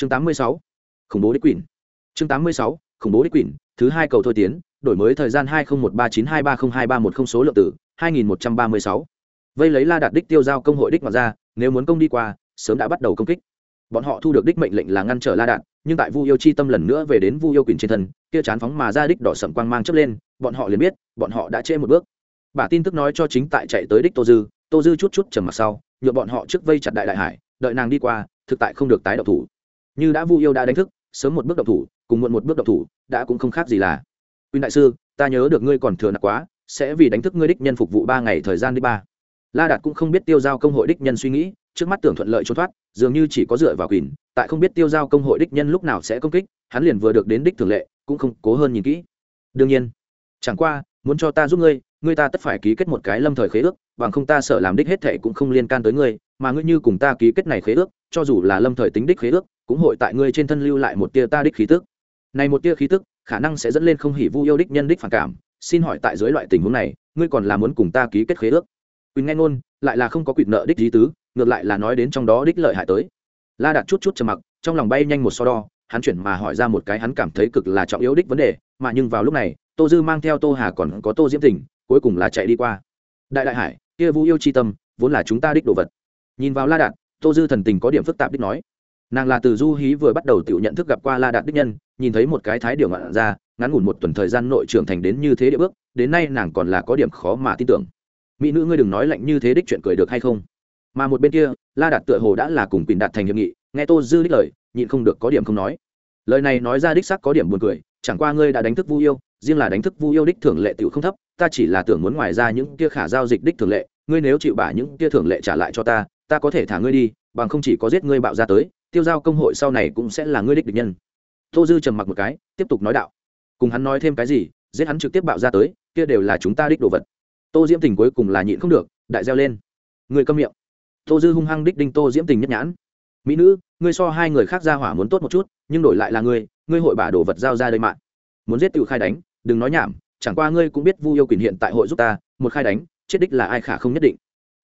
chương 86. khủng bố đích quỷ chương 86. khủng bố đích quỷ, thứ hai cầu thôi tiến, đổi mới thời gian 201392302310 số lượng tử 2136. vây lấy la đạt đích tiêu giao công hội đích mà ra, nếu muốn công đi qua, sớm đã bắt đầu công kích bọn họ thu được đích mệnh lệnh là ngăn trở la đạt, nhưng tại vu yêu chi tâm lần nữa về đến vu yêu quỳnh trên thân, kia chán phóng mà ra đích đỏ sầm quang mang chớp lên, bọn họ liền biết, bọn họ đã trễ một bước bà tin tức nói cho chính tại chạy tới đích tô dư tô dư chút chút trầm mặt sau nhựa bọn họ trước vây chặt đại đại hải, đợi nàng đi qua, thực tại không được tái độc thủ như đã vu yêu đã đánh thức, sớm một bước độc thủ, cùng muộn một bước độc thủ, đã cũng không khác gì là. Quyên đại sư, ta nhớ được ngươi còn thừa nặng quá, sẽ vì đánh thức ngươi đích nhân phục vụ ba ngày thời gian đi ba. La đạt cũng không biết tiêu giao công hội đích nhân suy nghĩ, trước mắt tưởng thuận lợi trốn thoát, dường như chỉ có dựa vào quỳnh tại không biết tiêu giao công hội đích nhân lúc nào sẽ công kích, hắn liền vừa được đến đích thường lệ, cũng không cố hơn nhìn kỹ. Đương nhiên, chẳng qua, muốn cho ta giúp ngươi ngươi ta tất phải ký kết một cái lâm thời khế ước, bằng không ta sợ làm đích hết thệ cũng không liên can tới ngươi, mà ngươi như cùng ta ký kết này khế ước, cho dù là lâm thời tính đích khế ước cũng hội tại ngươi trên thân lưu lại một tia ta đích khí tức. Này một tia khí tức, khả năng sẽ dẫn lên không hỉ vu yêu đích nhân đích phản cảm. Xin hỏi tại dưới loại tình huống này, ngươi còn là muốn cùng ta ký kết khế ước? Quỳnh nghe ngôn, lại là không có quyền nợ đích lý tứ, ngược lại là nói đến trong đó đích lợi hại tới. La đặt chút chút trầm mặc, trong lòng bay nhanh một so đo, hắn chuyển mà hỏi ra một cái hắn cảm thấy cực là trọng yếu đích vấn đề, mà nhưng vào lúc này, tô dư mang theo tô hà còn có tô diễm tình, cuối cùng là chạy đi qua. Đại đại hải, kia vũ yêu chi tâm, vốn là chúng ta đích đồ vật. Nhìn vào la đạt, tô dư thần tình có điểm phức tạp đích nói nàng là từ du hí vừa bắt đầu tự nhận thức gặp qua la đạt đích nhân, nhìn thấy một cái thái điều ngạn ra, ngắn ngủn một tuần thời gian nội trưởng thành đến như thế địa bước, đến nay nàng còn là có điểm khó mà tin tưởng. Mỹ nữ ngươi đừng nói lạnh như thế đích chuyện cười được hay không? Mà một bên kia, la đạt tựa hồ đã là cùng quỳnh đạt thành hiệp nghị, nghe tô dư đích lời, nhịn không được có điểm không nói. Lời này nói ra đích sắc có điểm buồn cười, chẳng qua ngươi đã đánh thức vu yêu, riêng là đánh thức vu yêu đích thường lệ tiểu không thấp, ta chỉ là tưởng muốn ngoài ra những kia khả giao dịch đích thường lệ, ngươi nếu chịu bả những kia thường lệ trả lại cho ta ta có thể thả ngươi đi, bằng không chỉ có giết ngươi bạo ra tới tiêu giao công hội sau này cũng sẽ là ngươi đích địch nhân. Tô dư trầm mặc một cái, tiếp tục nói đạo. Cùng hắn nói thêm cái gì, giết hắn trực tiếp bạo ra tới, kia đều là chúng ta đích đồ vật. Tô diễm tình cuối cùng là nhịn không được, đại reo lên. Người câm miệng. Tô dư hung hăng đích đinh tô diễm tình nhất nhãn. Mỹ nữ, ngươi so hai người khác ra hỏa muốn tốt một chút, nhưng đổi lại là ngươi ngươi hội bả đồ vật giao ra đây mạng muốn giết tự khai đánh, đừng nói nhảm, chẳng qua ngươi cũng biết vu yêu quyền hiện tại hội giúp ta, một khai đánh, chết đích là ai khả không nhất định.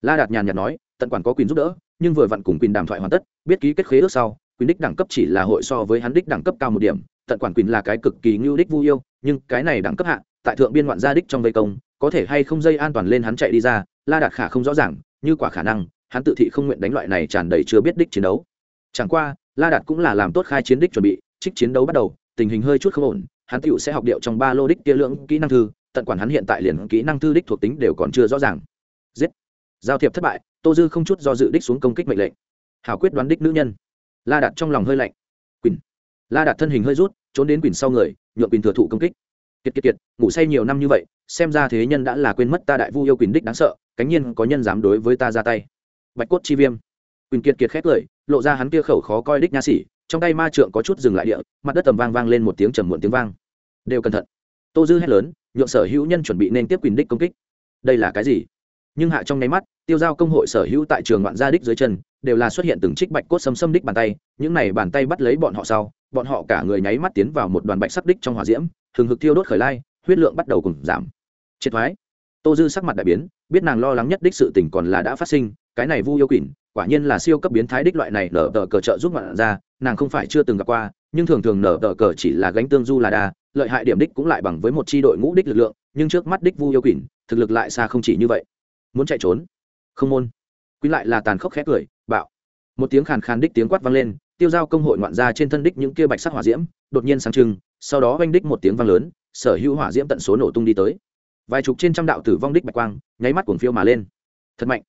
La đạt nhàn nhạt nói, tận quản có quyền giúp đỡ nhưng vừa vặn cùng quyền đàm thoại hoàn tất, biết ký kết khế ước sau quyền đích đẳng cấp chỉ là hội so với hắn đích đẳng cấp cao một điểm, tận quản quyền là cái cực kỳ ngưu đích vu yêu, nhưng cái này đẳng cấp hạ, tại thượng biên ngoạn gia đích trong vây công, có thể hay không dây an toàn lên hắn chạy đi ra, la đạt khả không rõ ràng, như quả khả năng, hắn tự thị không nguyện đánh loại này tràn đầy chưa biết đích chiến đấu. Chẳng qua, la đạt cũng là làm tốt khai chiến đích chuẩn bị, trích chiến đấu bắt đầu, tình hình hơi chút không ổn, hắn tựu sẽ học điệu trong ba lô đích kia lượng kỹ năng thư, tận quản hắn hiện tại liền kỹ năng thư đích thuộc tính đều còn chưa rõ ràng. Giết. Giao thiệp thất bại tô dư không chút do dự đích xuống công kích mệnh lệnh. Hảo quyết đoán đích nữ nhân. La đạt trong lòng hơi lạnh. Quỳnh. La đạt thân hình hơi rút, trốn đến quỳnh sau người, nhượng quỳnh thừa thụ công kích. Kiệt kiệt kiệt, ngủ say nhiều năm như vậy, xem ra thế nhân đã là quên mất ta đại vu yêu quỳnh đích đáng sợ, cánh nhiên có nhân dám đối với ta ra tay. Bạch cốt chi viêm. Quỳnh kiệt kiệt khét lời, lộ ra hắn kia khẩu khó coi đích nha sĩ trong tay ma trượng có chút dừng lại địa, mặt đất tầm vang vang lên một tiếng trầm muộn tiếng vang. Đều cẩn thận. Tô dư hét lớn, nhượng sở hữu nhân chuẩn bị nên tiếp quyền đích công kích. Đây là cái gì? Nhưng hạ trong nháy mắt tiêu giao công hội sở hữu tại trường ngoạn gia đích dưới chân, đều là xuất hiện từng trích bạch cốt xâm xâm đích bàn tay, những này bàn tay bắt lấy bọn họ sau, bọn họ cả người nháy mắt tiến vào một đoàn bạch sắc đích trong hỏa diễm thường hực thiêu đốt khởi lai, huyết lượng bắt đầu cùng giảm. Triệt thoái. Tô dư sắc mặt đại biến, biết nàng lo lắng nhất đích sự tình còn là đã phát sinh, cái này vu yêu quỷ, quả nhiên là siêu cấp biến thái đích loại này nở tờ cờ trợ giúp ngoạn ra nàng không phải chưa từng gặp qua, nhưng thường thường nở tờ cờ chỉ là gánh tương du là đa, lợi hại điểm đích cũng lại bằng với một chi đội ngũ đích lực lượng, nhưng trước mắt đích vu yêu quỷ, thực lực lại xa không chỉ như vậy. Muốn chạy trốn không môn. Quý lại là tàn khốc khét cười, bạo. Một tiếng khàn khàn đích tiếng quát vang lên, tiêu giao công hội ngoạn ra trên thân đích những kia bạch sắc hỏa diễm, đột nhiên sáng trưng, sau đó oanh đích một tiếng vang lớn, sở hữu hỏa diễm tận số nổ tung đi tới. Vài chục trên trăm đạo tử vong đích bạch quang, nháy mắt cuồng phiêu mà lên. Thật mạnh.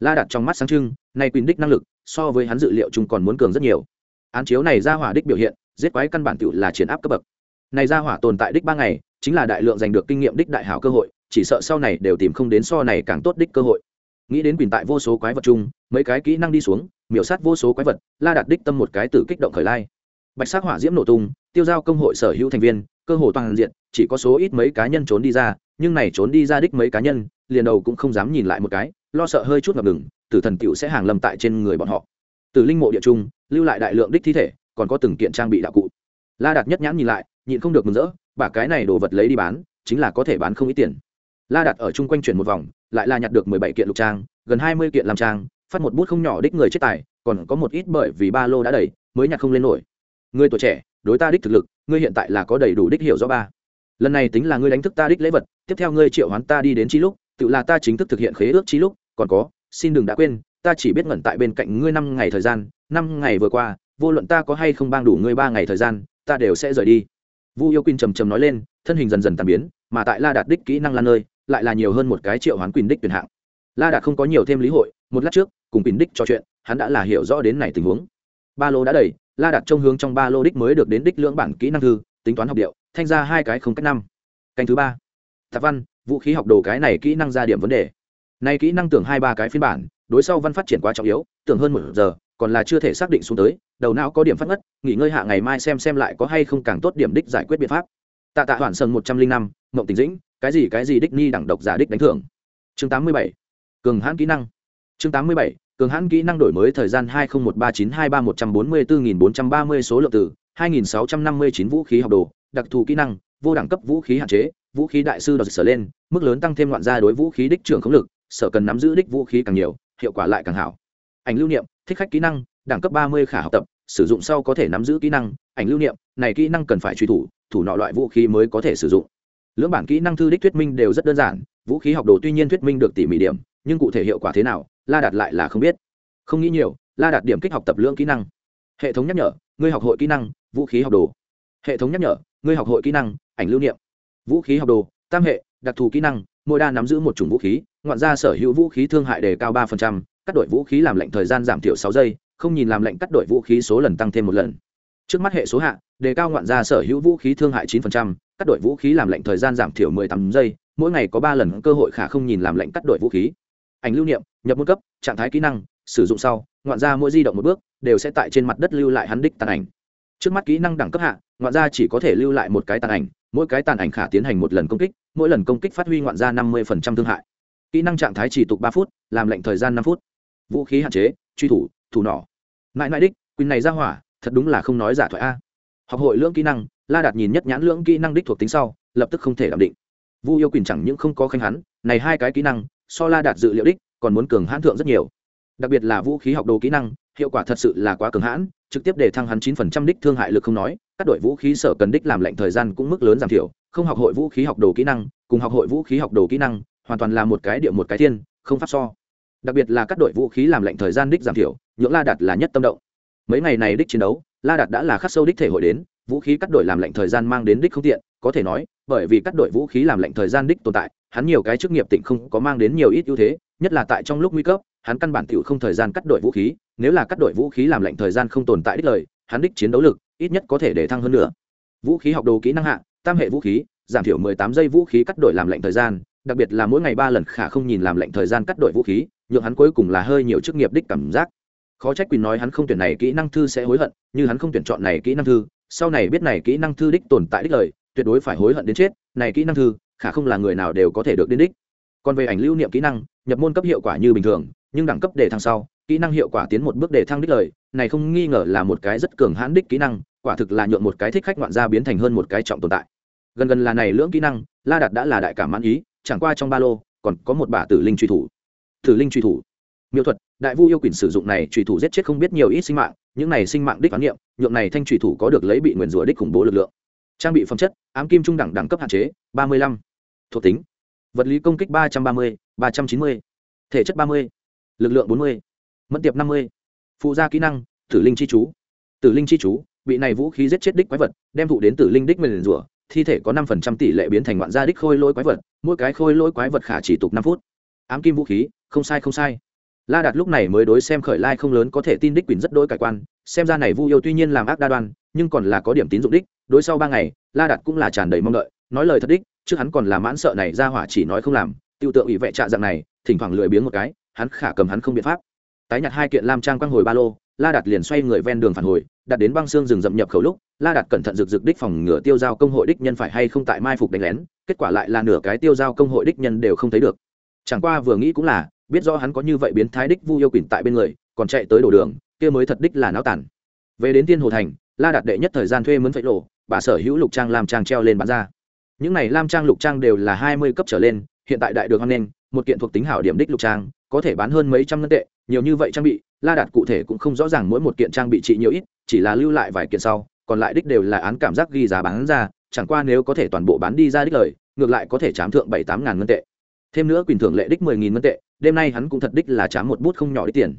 La đặt trong mắt sáng trưng, nay quyền đích năng lực, so với hắn dự liệu chúng còn muốn cường rất nhiều. Án chiếu này ra hỏa đích biểu hiện, giết quái căn bản tự là triển áp cấp bậc. Này ra hỏa tồn tại đích ba ngày, chính là đại lượng giành được kinh nghiệm đích đại hảo cơ hội, chỉ sợ sau này đều tìm không đến so này càng tốt đích cơ hội nghĩ đến quyền tại vô số quái vật chung, mấy cái kỹ năng đi xuống, miểu sát vô số quái vật, la đạt đích tâm một cái tử kích động khởi lai. Bạch sắc hỏa diễm nổ tung, tiêu giao công hội sở hữu thành viên, cơ hồ toàn diện, chỉ có số ít mấy cá nhân trốn đi ra, nhưng này trốn đi ra đích mấy cá nhân, liền đầu cũng không dám nhìn lại một cái, lo sợ hơi chút ngập ngừng, tử thần cựu sẽ hàng lâm tại trên người bọn họ. Từ linh mộ địa trung, lưu lại đại lượng đích thi thể, còn có từng kiện trang bị đạo cụ. La đạt nhất nhãn nhìn lại, nhịn không được mừng rỡ bả cái này đồ vật lấy đi bán, chính là có thể bán không ít tiền. La đạt ở chung quanh chuyển một vòng lại là nhặt được mười bảy kiện lục trang, gần hai mươi kiện làm trang, phát một bút không nhỏ đích người chết tài, còn có một ít bởi vì ba lô đã đầy, mới nhặt không lên nổi. Người tuổi trẻ, đối ta đích thực lực, ngươi hiện tại là có đầy đủ đích hiểu rõ ba. Lần này tính là ngươi đánh thức ta đích lễ vật, tiếp theo ngươi triệu hoán ta đi đến chi lúc, tự là ta chính thức thực hiện khế ước chi lúc, còn có, xin đừng đã quên, ta chỉ biết ngẩn tại bên cạnh ngươi năm ngày thời gian, năm ngày vừa qua, vô luận ta có hay không bang đủ ngươi ba ngày thời gian, ta đều sẽ rời đi. Vu yêu quyên trầm trầm nói lên, thân hình dần dần tàn biến, mà tại la đạt đích kỹ năng lan nơi lại là nhiều hơn một cái triệu hoán quỳnh đích tuyển hạng. La đạt không có nhiều thêm lý hội, một lát trước, cùng quỳnh đích trò chuyện, hắn đã là hiểu rõ đến này tình huống. Ba lô đã đầy, la đạt trông hướng trong ba lô đích mới được đến đích lưỡng bản kỹ năng thư, tính toán học điệu, thanh ra hai cái không cách năm. Canh thứ ba. Tạp văn, vũ khí học đồ cái này kỹ năng ra điểm vấn đề. Nay kỹ năng tưởng hai ba cái phiên bản, đối sau văn phát triển quá trọng yếu, tưởng hơn một giờ, còn là chưa thể xác định xuống tới, đầu não có điểm phát ngất, nghỉ ngơi hạ ngày mai xem xem lại có hay không càng tốt điểm đích giải quyết biện pháp. Tạ tạ hoàn sơn một trăm linh năm mộng tình dĩnh cái gì cái gì đích ni đẳng độc giả đích đánh thưởng? Chương tám mươi bảy, cường hãn kỹ năng. Chương tám mươi bảy, cường hãn kỹ năng đổi mới thời gian hai nghìn một ba chín hai ba một trăm bốn mươi bốn nghìn bốn trăm ba mươi số lượng từ hai nghìn sáu trăm năm mươi chín vũ khí học đồ, đặc thù kỹ năng, vô đẳng cấp vũ khí hạn chế, vũ khí đại sư đọc sở lên, mức lớn tăng thêm loạn gia đối vũ khí đích trưởng khống lực, sở cần nắm giữ đích vũ khí càng nhiều, hiệu quả lại càng hảo. Ảnh lưu niệm, thích khách kỹ năng, đẳng cấp ba mươi khả học tập, sử dụng sau có thể nắm giữ kỹ năng, ảnh lưu niệm, này kỹ năng cần phải truy thủ thủ nọ loại vũ khí mới có thể sử dụng lưỡng bản kỹ năng thư đích thuyết minh đều rất đơn giản, vũ khí học đồ tuy nhiên thuyết minh được tỉ mỉ điểm, nhưng cụ thể hiệu quả thế nào, la đạt lại là không biết. Không nghĩ nhiều, la đạt điểm kích học tập lưỡng kỹ năng. Hệ thống nhắc nhở, ngươi học hội kỹ năng, vũ khí học đồ. Hệ thống nhắc nhở, ngươi học hội kỹ năng, ảnh lưu niệm. Vũ khí học đồ, tam hệ, đặc thù kỹ năng, mỗi đa nắm giữ một chủng vũ khí, ngoạn ra sở hữu vũ khí thương hại đề cao ba cắt đổi vũ khí làm lệnh thời gian giảm thiểu sáu giây, không nhìn làm lệnh cắt đổi vũ khí số lần tăng thêm một lần. Trước mắt hệ số hạ, đề cao ngoạn ra sở hữu vũ khí thương hại chín cắt đổi vũ khí làm lệnh thời gian giảm thiểu mười tám giây, mỗi ngày có ba lần cơ hội khả không nhìn làm lệnh cắt đổi vũ khí. Ảnh lưu niệm, nhập môn cấp, trạng thái kỹ năng, sử dụng sau, ngoạn ra mỗi di động một bước, đều sẽ tại trên mặt đất lưu lại hắn đích tàn ảnh. Trước mắt kỹ năng đẳng cấp hạ, ngoạn ra chỉ có thể lưu lại một cái tàn ảnh, mỗi cái tàn ảnh khả tiến hành một lần công kích, mỗi lần công kích phát huy ngoạn ra năm mươi thương hại. Kỹ năng trạng thái chỉ tục ba phút, làm lệnh thời gian năm phút. Vũ khí hạn chế, truy thủ thủ nỏ. Mãi mãi đích quyền này ra hỏa, thật đúng là không nói giả thoại a. Học hội lưỡng kỹ năng la đạt nhìn nhất nhãn lưỡng kỹ năng đích thuộc tính sau, lập tức không thể đảm định. Vu yêu quyền chẳng những không có khanh hắn, này hai cái kỹ năng, so la đạt dự liệu đích, còn muốn cường hãn thượng rất nhiều. Đặc biệt là vũ khí học đồ kỹ năng, hiệu quả thật sự là quá cường hãn, trực tiếp để thăng hắn chín phần trăm đích thương hại lực không nói, các đội vũ khí sở cần đích làm lệnh thời gian cũng mức lớn giảm thiểu, không học hội vũ khí học đồ kỹ năng, cùng học hội vũ khí học đồ kỹ năng, hoàn toàn là một cái điệu một cái thiên, không pháp so. Đặc biệt là các đội vũ khí làm lệnh thời gian đích giảm thiểu nhưỡng la đạt là nhất tâm động. Mấy ngày này đích chiến đấu, la đạt đã là khắc sâu đích thể hội đến vũ khí cắt đổi làm lệnh thời gian mang đến đích không tiện, có thể nói, bởi vì cắt đổi vũ khí làm lệnh thời gian đích tồn tại, hắn nhiều cái chức nghiệp tỉnh không có mang đến nhiều ít ưu thế, nhất là tại trong lúc nguy cấp, hắn căn bản tiểu không thời gian cắt đổi vũ khí, nếu là cắt đổi vũ khí làm lệnh thời gian không tồn tại đích lời, hắn đích chiến đấu lực, ít nhất có thể để thăng hơn nữa. Vũ khí học đồ kỹ năng hạng tam hệ vũ khí, giảm thiểu 18 giây vũ khí cắt đổi làm lệnh thời gian, đặc biệt là mỗi ngày ba lần khả không nhìn làm lệnh thời gian cắt đổi vũ khí, nhượng hắn cuối cùng là hơi nhiều chức nghiệp đích cảm giác. Khó trách quỳnh nói hắn không tuyển này kỹ năng thư sẽ hối hận, như hắn không tuyển chọn này kỹ năng thư sau này biết này kỹ năng thư đích tồn tại đích lời, tuyệt đối phải hối hận đến chết, này kỹ năng thư, khả không là người nào đều có thể được đến đích. Còn về ảnh lưu niệm kỹ năng, nhập môn cấp hiệu quả như bình thường, nhưng đẳng cấp để thăng sau, kỹ năng hiệu quả tiến một bước để thăng đích lời, này không nghi ngờ là một cái rất cường hãn đích kỹ năng, quả thực là nhượng một cái thích khách ngoạn gia biến thành hơn một cái trọng tồn tại. Gần gần là này lưỡng kỹ năng, la đạt đã là đại cảm mãn ý, chẳng qua trong ba lô, còn có một bả tử linh truy thủ. Tử linh truy thủ. Miêu thuật đại vu yêu quỷ sử dụng này trùy thủ giết chết không biết nhiều ít sinh mạng, những này sinh mạng đích phán niệm, nhượng này thanh trùy thủ có được lấy bị nguyền rủa đích khủng bố lực lượng. Trang bị phẩm chất, ám kim trung đẳng đẳng cấp hạn chế, ba mươi lăm. Thuộc tính, vật lý công kích ba trăm ba mươi, ba trăm chín mươi. Thể chất ba mươi, lực lượng bốn mươi, mẫn tiệp năm mươi. Phụ gia kỹ năng, tử linh chi chú. Tử linh chi chú, bị này vũ khí giết chết đích quái vật, đem thụ đến tử linh đích nguyền rủa, thi thể có năm phần trăm tỷ lệ biến thành ngoạn gia đích khôi lỗi quái vật, mỗi cái khôi lỗi quái vật khả chỉ tục năm phút. Ám kim vũ khí, không sai không sai la đạt lúc này mới đối xem khởi lai không lớn có thể tin đích quyền rất đôi cải quan, xem ra này vu yêu tuy nhiên làm ác đa đoan, nhưng còn là có điểm tín dụng đích, đối sau ba ngày, la đạt cũng là tràn đầy mong đợi, nói lời thật đích, trước hắn còn là mãn sợ này ra hỏa chỉ nói không làm, tiêu tượng ủy vệ trạ dạng này, thỉnh thoảng lười biếng một cái, hắn khả cầm hắn không biện pháp. Tái nhặt hai kiện lam trang quang hồi ba lô, la đạt liền xoay người ven đường phản hồi, đặt đến băng xương rừng rậm nhập khẩu lúc, la đạt cẩn thận rực rực đích phòng ngừa tiêu giao công hội đích nhân phải hay không tại mai phục đánh lén, kết quả lại là nửa cái tiêu giao công hội đích nhân đều không thấy được. Chẳng qua vừa nghĩ cũng là biết do hắn có như vậy biến thái đích vu yêu quỳnh tại bên người, còn chạy tới đổ đường, kia mới thật đích là náo tản. Về đến tiên hồ thành, la đạt đệ nhất thời gian thuê mướn phệ lộ, bà sở hữu lục trang làm trang treo lên bán ra. Những này lam trang lục trang đều là hai mươi cấp trở lên, hiện tại đại đường hoan nghênh, một kiện thuộc tính hảo điểm đích lục trang, có thể bán hơn mấy trăm ngân tệ, nhiều như vậy trang bị, la đạt cụ thể cũng không rõ ràng mỗi một kiện trang bị trị nhiều ít, chỉ là lưu lại vài kiện sau, còn lại đích đều là án cảm giác ghi giá bán ra, chẳng qua nếu có thể toàn bộ bán đi ra đích lời, ngược lại có thể chám thượng bảy tám ngàn ngân tệ thêm nữa quyền thưởng lệ đích mười nghìn ngân tệ, đêm nay hắn cũng thật đích là chám một bút không nhỏ đích tiền.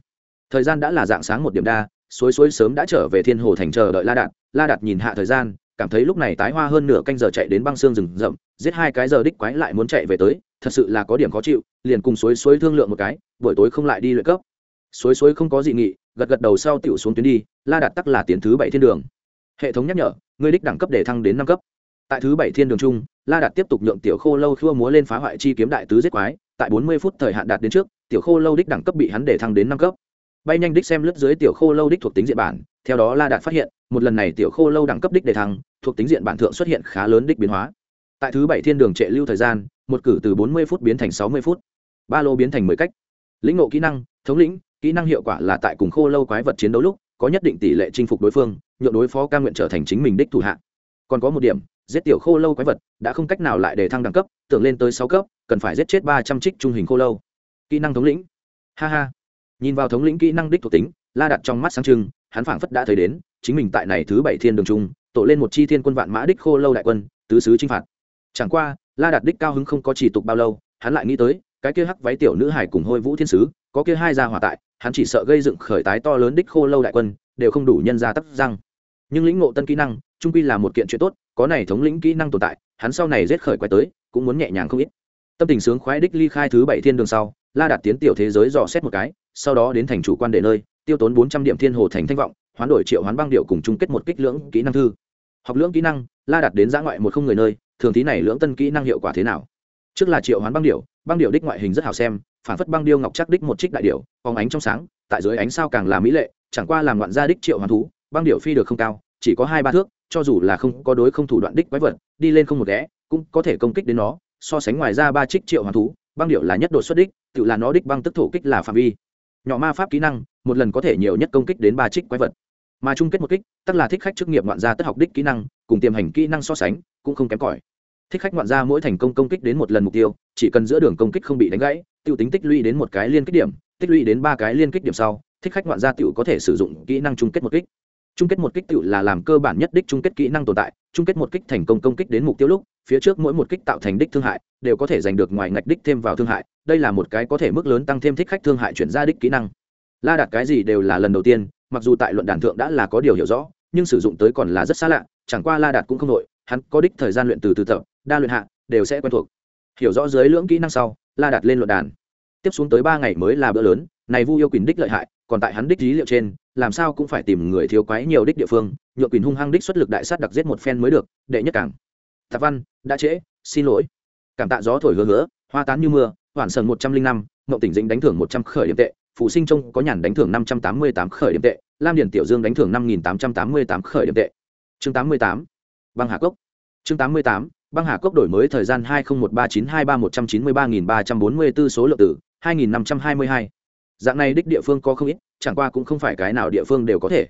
Thời gian đã là dạng sáng một điểm đa suối suối sớm đã trở về thiên hồ thành chờ đợi la đạt. La đạt nhìn hạ thời gian, cảm thấy lúc này tái hoa hơn nửa canh giờ chạy đến băng xương rừng rậm, giết hai cái giờ đích quái lại muốn chạy về tới, thật sự là có điểm khó chịu, liền cùng suối suối thương lượng một cái, buổi tối không lại đi luyện cấp. Suối suối không có dị nghị, gật gật đầu sau tiểu xuống tuyến đi, la đạt tắc là tiến thứ bảy thiên đường. Hệ thống nhắc nhở ngươi đích đẳng cấp để thăng đến năm cấp tại thứ bảy thiên đường chung, la đạt tiếp tục nhượng tiểu khô lâu khua múa lên phá hoại chi kiếm đại tứ giết quái, tại bốn mươi phút thời hạn đạt đến trước, tiểu khô lâu đích đẳng cấp bị hắn để thăng đến năm cấp. Bay nhanh đích xem lướt dưới tiểu khô lâu đích thuộc tính diện bản, theo đó la đạt phát hiện, một lần này tiểu khô lâu đẳng cấp đích để thăng, thuộc tính diện bản thượng xuất hiện khá lớn đích biến hóa. Tại thứ bảy thiên đường trệ lưu thời gian, một cử từ bốn mươi phút biến thành sáu mươi phút. Ba lô biến thành mười cách. Lĩnh ngộ kỹ năng, thống lĩnh, kỹ năng hiệu quả là tại cùng khô lâu quái vật chiến đấu lúc, có nhất định tỷ lệ chinh phục đối phương, nhượng đối phó ca nguyện trở thành chính mình đích thủ hạ. Còn có một điểm giết tiểu khô lâu quái vật, đã không cách nào lại để thăng đẳng cấp, tưởng lên tới sáu cấp, cần phải giết chết ba trăm trích trung hình khô lâu. Kỹ năng thống lĩnh. Ha ha. Nhìn vào thống lĩnh kỹ năng đích thuộc tính, la đặt trong mắt sáng trưng, hắn phảng phất đã thấy đến, chính mình tại này thứ bảy thiên đường trung, tổ lên một chi thiên quân vạn mã đích khô lâu đại quân, tứ sứ chinh phạt. Chẳng qua, la đạt đích cao hứng không có chỉ tục bao lâu, hắn lại nghĩ tới, cái kia hắc váy tiểu nữ hải cùng hôi vũ thiên sứ, có kia hai gia hỏa tại, hắn chỉ sợ gây dựng khởi tái to lớn đích khô lâu đại quân, đều không đủ nhân ra tắc răng. Nhưng lĩnh ngộ tân kỹ năng trung quy là một kiện chuyện tốt, có này thống lĩnh kỹ năng tồn tại, hắn sau này rét khởi quay tới, cũng muốn nhẹ nhàng không ít. Tâm tình sướng khoái đích ly khai thứ bảy thiên đường sau, la đạt tiến tiểu thế giới dò xét một cái, sau đó đến thành chủ quan đệ nơi, tiêu tốn bốn trăm điểm thiên hồ thành thanh vọng, hoán đổi triệu hoán băng điệu cùng chung kết một kích lưỡng kỹ năng thư. Học lưỡng kỹ năng, la đạt đến giã ngoại một không người nơi, thường thí này lưỡng tân kỹ năng hiệu quả thế nào? Trước là triệu hoán băng điệu băng điệu đích ngoại hình rất hào xem, phản phất băng điêu ngọc chắc đích một trích đại điệu, phóng ánh trong sáng, tại dưới ánh sao càng là mỹ lệ, chẳng qua làm loạn gia đích triệu hoán thú, băng điệu phi được không cao, chỉ có hai ba thước cho dù là không có đối không thủ đoạn đích quái vật, đi lên không một ghé, cũng có thể công kích đến nó, so sánh ngoài ra ba trích triệu hoàng thú, băng điệu là nhất đột xuất đích, tự là nó đích băng tức thổ kích là phạm vi. Nhỏ ma pháp kỹ năng, một lần có thể nhiều nhất công kích đến ba trích quái vật. Mà chung kết một kích, tức là thích khách chức nghiệp ngoạn gia tất học đích kỹ năng, cùng tiềm hành kỹ năng so sánh, cũng không kém cỏi. Thích khách ngoạn gia mỗi thành công công kích đến một lần mục tiêu, chỉ cần giữa đường công kích không bị đánh gãy tiêu tính tích lũy đến một cái liên kích điểm, tích lũy đến ba cái liên kích điểm sau, thích khách ngoạn gia tiểu có thể sử dụng kỹ năng chung kết một kích chung kết một kích tự là làm cơ bản nhất đích chung kết kỹ năng tồn tại, chung kết một kích thành công công kích đến mục tiêu lúc, phía trước mỗi một kích tạo thành đích thương hại, đều có thể giành được ngoài ngạch đích thêm vào thương hại, đây là một cái có thể mức lớn tăng thêm thích khách thương hại chuyển ra đích kỹ năng. La đạt cái gì đều là lần đầu tiên, mặc dù tại luận đàn thượng đã là có điều hiểu rõ, nhưng sử dụng tới còn là rất xa lạ, chẳng qua la đạt cũng không nội hắn có đích thời gian luyện từ từ tập, đa luyện hạ, đều sẽ quen thuộc. Hiểu rõ dưới lưỡng kỹ năng sau, la đạt lên luận đàn. Tiếp xuống tới ba ngày mới là bữa lớn, này vu yêu quyền đích lợi hại còn tại hắn đích lý liệu trên, làm sao cũng phải tìm người thiếu quái nhiều đích địa phương nhựa quyền hung hăng đích xuất lực đại sát đặc giết một phen mới được, đệ nhất cảng. Tạp văn, đã trễ, xin lỗi. Cảm tạ gió thổi hứa hứa, hoa tán như mưa, hoàn sần một trăm linh năm ngậu tỉnh dĩnh đánh thưởng một trăm khởi điểm tệ phụ sinh trông có nhàn đánh thưởng năm trăm tám mươi tám khởi điểm tệ, lam điển tiểu dương đánh thưởng năm nghìn tám trăm tám mươi tám khởi điểm tệ. Chương tám mươi tám, băng hà cốc. Chương tám mươi tám, băng hà cốc đổi mới thời gian hai nghìn một ba chín hai ba một trăm chín mươi ba nghìn ba trăm bốn mươi b ố số lượng tử, hai nghìn năm trăm hai mươi hai dạng này đích địa phương có không ít, chẳng qua cũng không phải cái nào địa phương đều có thể.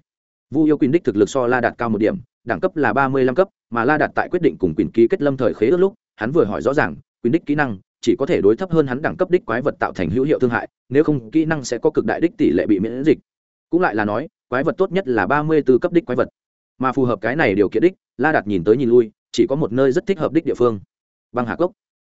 Vu yêu quyền đích thực lực so la đạt cao một điểm, đẳng cấp là ba mươi lăm cấp, mà la đạt tại quyết định cùng quyền ký kết lâm thời khế ước lúc, hắn vừa hỏi rõ ràng quyền đích kỹ năng chỉ có thể đối thấp hơn hắn đẳng cấp đích quái vật tạo thành hữu hiệu thương hại, nếu không kỹ năng sẽ có cực đại đích tỷ lệ bị miễn dịch. Cũng lại là nói, quái vật tốt nhất là ba mươi b ố cấp đích quái vật. Mà phù hợp cái này điều kiện đích, la đạt nhìn tới nhìn lui, chỉ có một nơi rất thích hợp đích địa phương. Băng hà cốc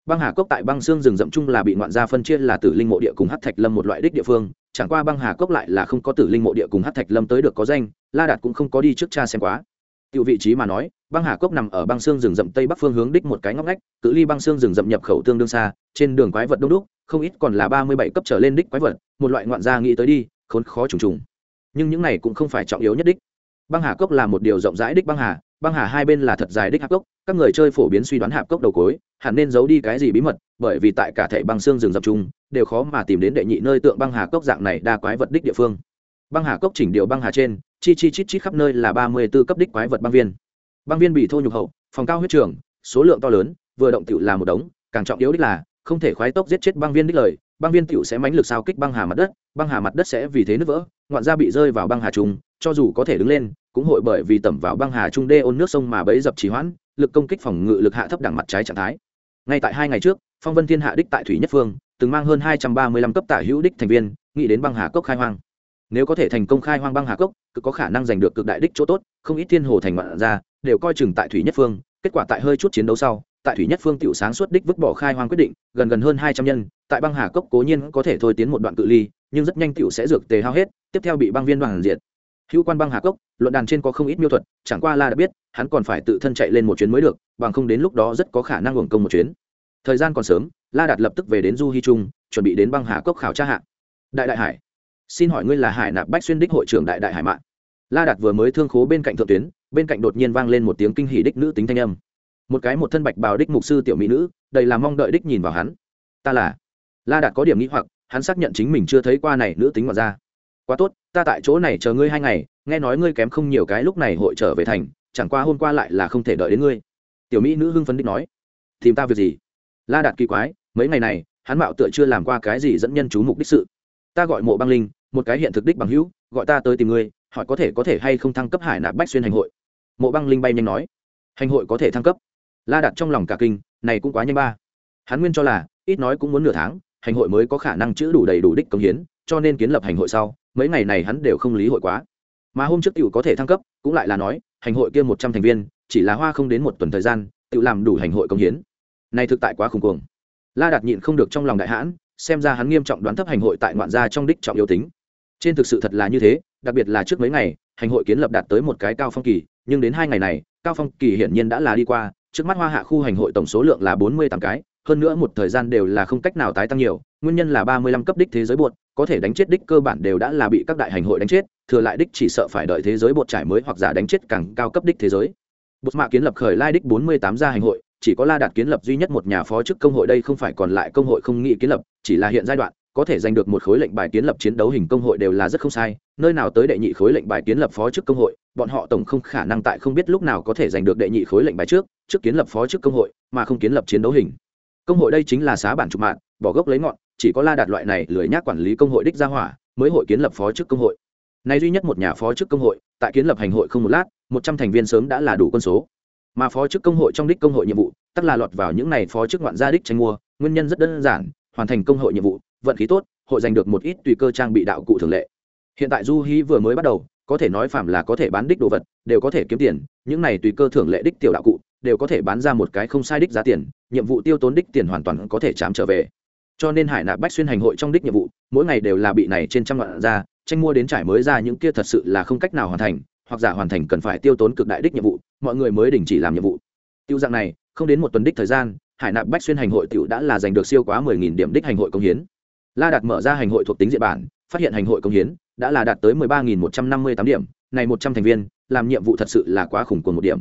băng hà cốc tại băng xương rừng rậm chung là bị ngoạn gia phân chia là tử linh mộ địa cùng hát thạch lâm một loại đích địa phương, chẳng qua băng hà cốc lại là không có tử linh mộ địa cùng hát thạch lâm tới được có danh, la đạt cũng không có đi trước cha xem quá. Tiểu vị trí mà nói, băng hà cốc nằm ở băng xương rừng rậm tây bắc phương hướng đích một cái ngóc ngách, cự ly băng xương rừng rậm nhập khẩu tương đương xa, trên đường quái vật đông đúc, không ít còn là ba mươi bảy cấp trở lên đích quái vật, một loại ngoạn gia nghĩ tới đi, khốn khó trùng trùng. Nhưng những này cũng không phải trọng yếu nhất đích. Băng hà cốc là một điều rộng rãi đích băng hà băng hà hai bên là thật dài đích hạc cốc các người chơi phổ biến suy đoán hạp cốc đầu cối, hẳn nên giấu đi cái gì bí mật, bởi vì tại cả thể băng xương rừng dập chung, đều khó mà tìm đến đệ nhị nơi tượng băng hà cốc dạng này đa quái vật đích địa phương. Băng hà cốc chỉnh điều băng hà trên, chi chi chít chít khắp nơi là ba mươi b ố cấp đích quái vật băng viên. Băng viên bị thô nhục hậu, phòng cao huyết trường, số lượng to lớn, vừa động tựu là một đống, càng trọng yếu đích là, không thể khoái tốc giết chết băng viên đích lời, băng viên tựu sẽ mánh lực sao kích băng hà mặt đất, băng hà mặt đất sẽ vì thế nứt vỡ, ngoạn ra bị rơi vào băng hà trung cho dù có thể đứng lên, cũng hội bởi vì tẩm vào băng hà trung đê ôn nước sông mà bấy dập trì hoãn lực công kích phòng ngự lực hạ thấp đẳng mặt trái trạng thái. Ngay tại hai ngày trước, phong vân thiên hạ đích tại thủy nhất phương, từng mang hơn hai trăm ba mươi lăm cấp tả hữu đích thành viên, nghĩ đến băng hà cốc khai hoang. Nếu có thể thành công khai hoang băng hà cốc, cực có khả năng giành được cực đại đích chỗ tốt, không ít thiên hồ thành ngoạn ra đều coi chừng tại thủy nhất phương. Kết quả tại hơi chút chiến đấu sau, tại thủy nhất phương tiểu sáng suốt đích vứt bỏ khai hoang quyết định, gần gần hơn hai trăm nhân, tại băng hà cốc cố nhiên có thể thôi tiến một đoạn cự ly, nhưng rất nhanh tiểu sẽ dược tề hao hết, tiếp theo bị băng viên đoàn diệt hữu quan băng hà cốc, luận đàn trên có không ít miêu thuật, chẳng qua la đã biết, hắn còn phải tự thân chạy lên một chuyến mới được, bằng không đến lúc đó rất có khả năng hưởng công một chuyến. Thời gian còn sớm, la đạt lập tức về đến du hy trung, chuẩn bị đến băng hà cốc khảo tra hạ. Đại đại hải, xin hỏi ngươi là hải nạp bách xuyên đích hội trưởng đại đại hải mạng la đạt vừa mới thương khố bên cạnh thượng tuyến, bên cạnh đột nhiên vang lên một tiếng kinh hỉ đích nữ tính thanh âm. Một cái một thân bạch bào đích mục sư tiểu mỹ nữ, đầy là mong đợi đích nhìn vào hắn. Ta là. La đạt có điểm nghĩ hoặc, hắn xác nhận chính mình chưa thấy qua này nữ tính ngoại ra quá tốt, ta tại chỗ này chờ ngươi hai ngày, nghe nói ngươi kém không nhiều cái lúc này hội trở về thành, chẳng qua hôm qua lại là không thể đợi đến ngươi. Tiểu mỹ nữ hưng phấn đích nói. Tìm ta việc gì? La đạt kỳ quái, mấy ngày này, hắn mạo tựa chưa làm qua cái gì dẫn nhân chú mục đích sự. Ta gọi mộ băng linh, một cái hiện thực đích bằng hữu, gọi ta tới tìm ngươi, hỏi có thể có thể hay không thăng cấp hải nạp bách xuyên hành hội. Mộ băng linh bay nhanh nói. Hành hội có thể thăng cấp. La đặt trong lòng cả kinh, này cũng quá nhanh ba. Hắn nguyên cho là, ít nói cũng muốn nửa tháng, hành hội mới có khả năng chữ đủ đầy đủ đích công hiến, cho nên kiến lập hành hội sau mấy ngày này hắn đều không lý hội quá. Mà hôm trước t có thể thăng cấp, cũng lại là nói, hành hội kia một trăm thành viên, chỉ là hoa không đến một tuần thời gian tự làm đủ hành hội công hiến. Này thực tại quá khủng cuồng. La đạt nhịn không được trong lòng đại hãn, xem ra hắn nghiêm trọng đoán thấp hành hội tại ngoạn gia trong đích trọng yếu tính. Trên thực sự thật là như thế, đặc biệt là trước mấy ngày, hành hội kiến lập đạt tới một cái cao phong kỳ, nhưng đến hai ngày này, cao phong kỳ hiển nhiên đã là đi qua, trước mắt hoa hạ khu hành hội tổng số lượng là bốn mươi tám cái hơn nữa một thời gian đều là không cách nào tái tăng nhiều, nguyên nhân là ba mươi lăm cấp đích thế giới bột, có thể đánh chết đích cơ bản đều đã là bị các đại hành hội đánh chết, thừa lại đích chỉ sợ phải đợi thế giới bột trải mới hoặc giả đánh chết càng cao cấp đích thế giới. Bột mạ kiến lập khởi lai đích bốn mươi tám gia hành hội, chỉ có la đạt kiến lập duy nhất một nhà phó chức công hội đây không phải còn lại công hội không nghị kiến lập, chỉ là hiện giai đoạn, có thể giành được một khối lệnh bài kiến lập chiến đấu hình công hội đều là rất không sai, nơi nào tới đệ nhị khối lệnh bài kiến lập phó chức công hội, bọn họ tổng không khả năng tại không biết lúc nào có thể giành được đệ nhị khối lệnh bài trước trước kiến lập phó chức công hội, mà không kiến lập chiến đấu hình công hội đây chính là xá bản trục mạng, bỏ gốc lấy ngọn, chỉ có la đạt loại này lười nhác quản lý công hội đích gia hỏa, mới hội kiến lập phó chức công hội. Nay duy nhất một nhà phó chức công hội, tại kiến lập hành hội không một lát, một trăm thành viên sớm đã là đủ quân số. Mà phó chức công hội trong đích công hội nhiệm vụ, tất là lọt vào những này phó chức ngoạn gia đích tranh mua, nguyên nhân rất đơn giản, hoàn thành công hội nhiệm vụ, vận khí tốt, hội giành được một ít tùy cơ trang bị đạo cụ thường lệ. Hiện tại du hí vừa mới bắt đầu, có thể nói phạm là có thể bán đích đồ vật, đều có thể kiếm tiền, những này tùy cơ thường lệ đích tiểu đạo cụ đều có thể bán ra một cái không sai đích giá tiền, nhiệm vụ tiêu tốn đích tiền hoàn toàn có thể chám trở về. Cho nên hải nạp bách xuyên hành hội trong đích nhiệm vụ, mỗi ngày đều là bị này trên trăm vạn ra, tranh mua đến trải mới ra những kia thật sự là không cách nào hoàn thành, hoặc giả hoàn thành cần phải tiêu tốn cực đại đích nhiệm vụ, mọi người mới đình chỉ làm nhiệm vụ. Tiêu dạng này, không đến một tuần đích thời gian, hải nạp bách xuyên hành hội tiểu đã là giành được siêu quá mười nghìn điểm đích hành hội công hiến. La đạt mở ra hành hội thuộc tính diện bản, phát hiện hành hội công hiến đã là đạt tới mười ba nghìn một trăm năm mươi tám điểm, này một trăm thành viên, làm nhiệm vụ thật sự là quá khủng cuồng một điểm.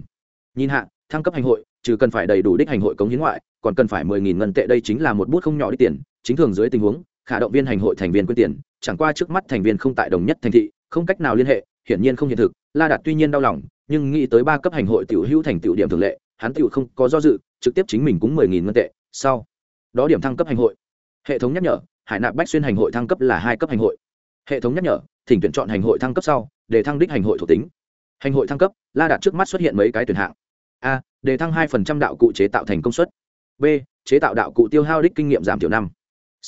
Nhìn hạ thăng cấp hành hội, trừ cần phải đầy đủ đích hành hội cống hiến ngoại, còn cần phải mười nghìn ngân tệ, đây chính là một bút không nhỏ đích tiền, chính thường dưới tình huống, khả động viên hành hội thành viên quyên tiền, chẳng qua trước mắt thành viên không tại đồng nhất thành thị, không cách nào liên hệ, hiển nhiên không hiện thực. La đạt tuy nhiên đau lòng, nhưng nghĩ tới ba cấp hành hội tiểu hữu thành tiểu điểm thường lệ, hắn tiểu không có do dự, trực tiếp chính mình cũng mười nghìn ngân tệ. Sau đó điểm thăng cấp hành hội. Hệ thống nhắc nhở, hải nạp bách xuyên hành hội thăng cấp là hai cấp hành hội. Hệ thống nhắc nhở, thỉnh tuyển chọn hành hội thăng cấp sau, để thăng đích hành hội thuộc tính. Hành hội thăng cấp, la đạt trước mắt xuất hiện mấy cái tuyển hạng a đề thăng hai phần trăm đạo cụ chế tạo thành công suất. B, chế tạo đạo cụ tiêu hao đích kinh nghiệm giảm thiểu năm.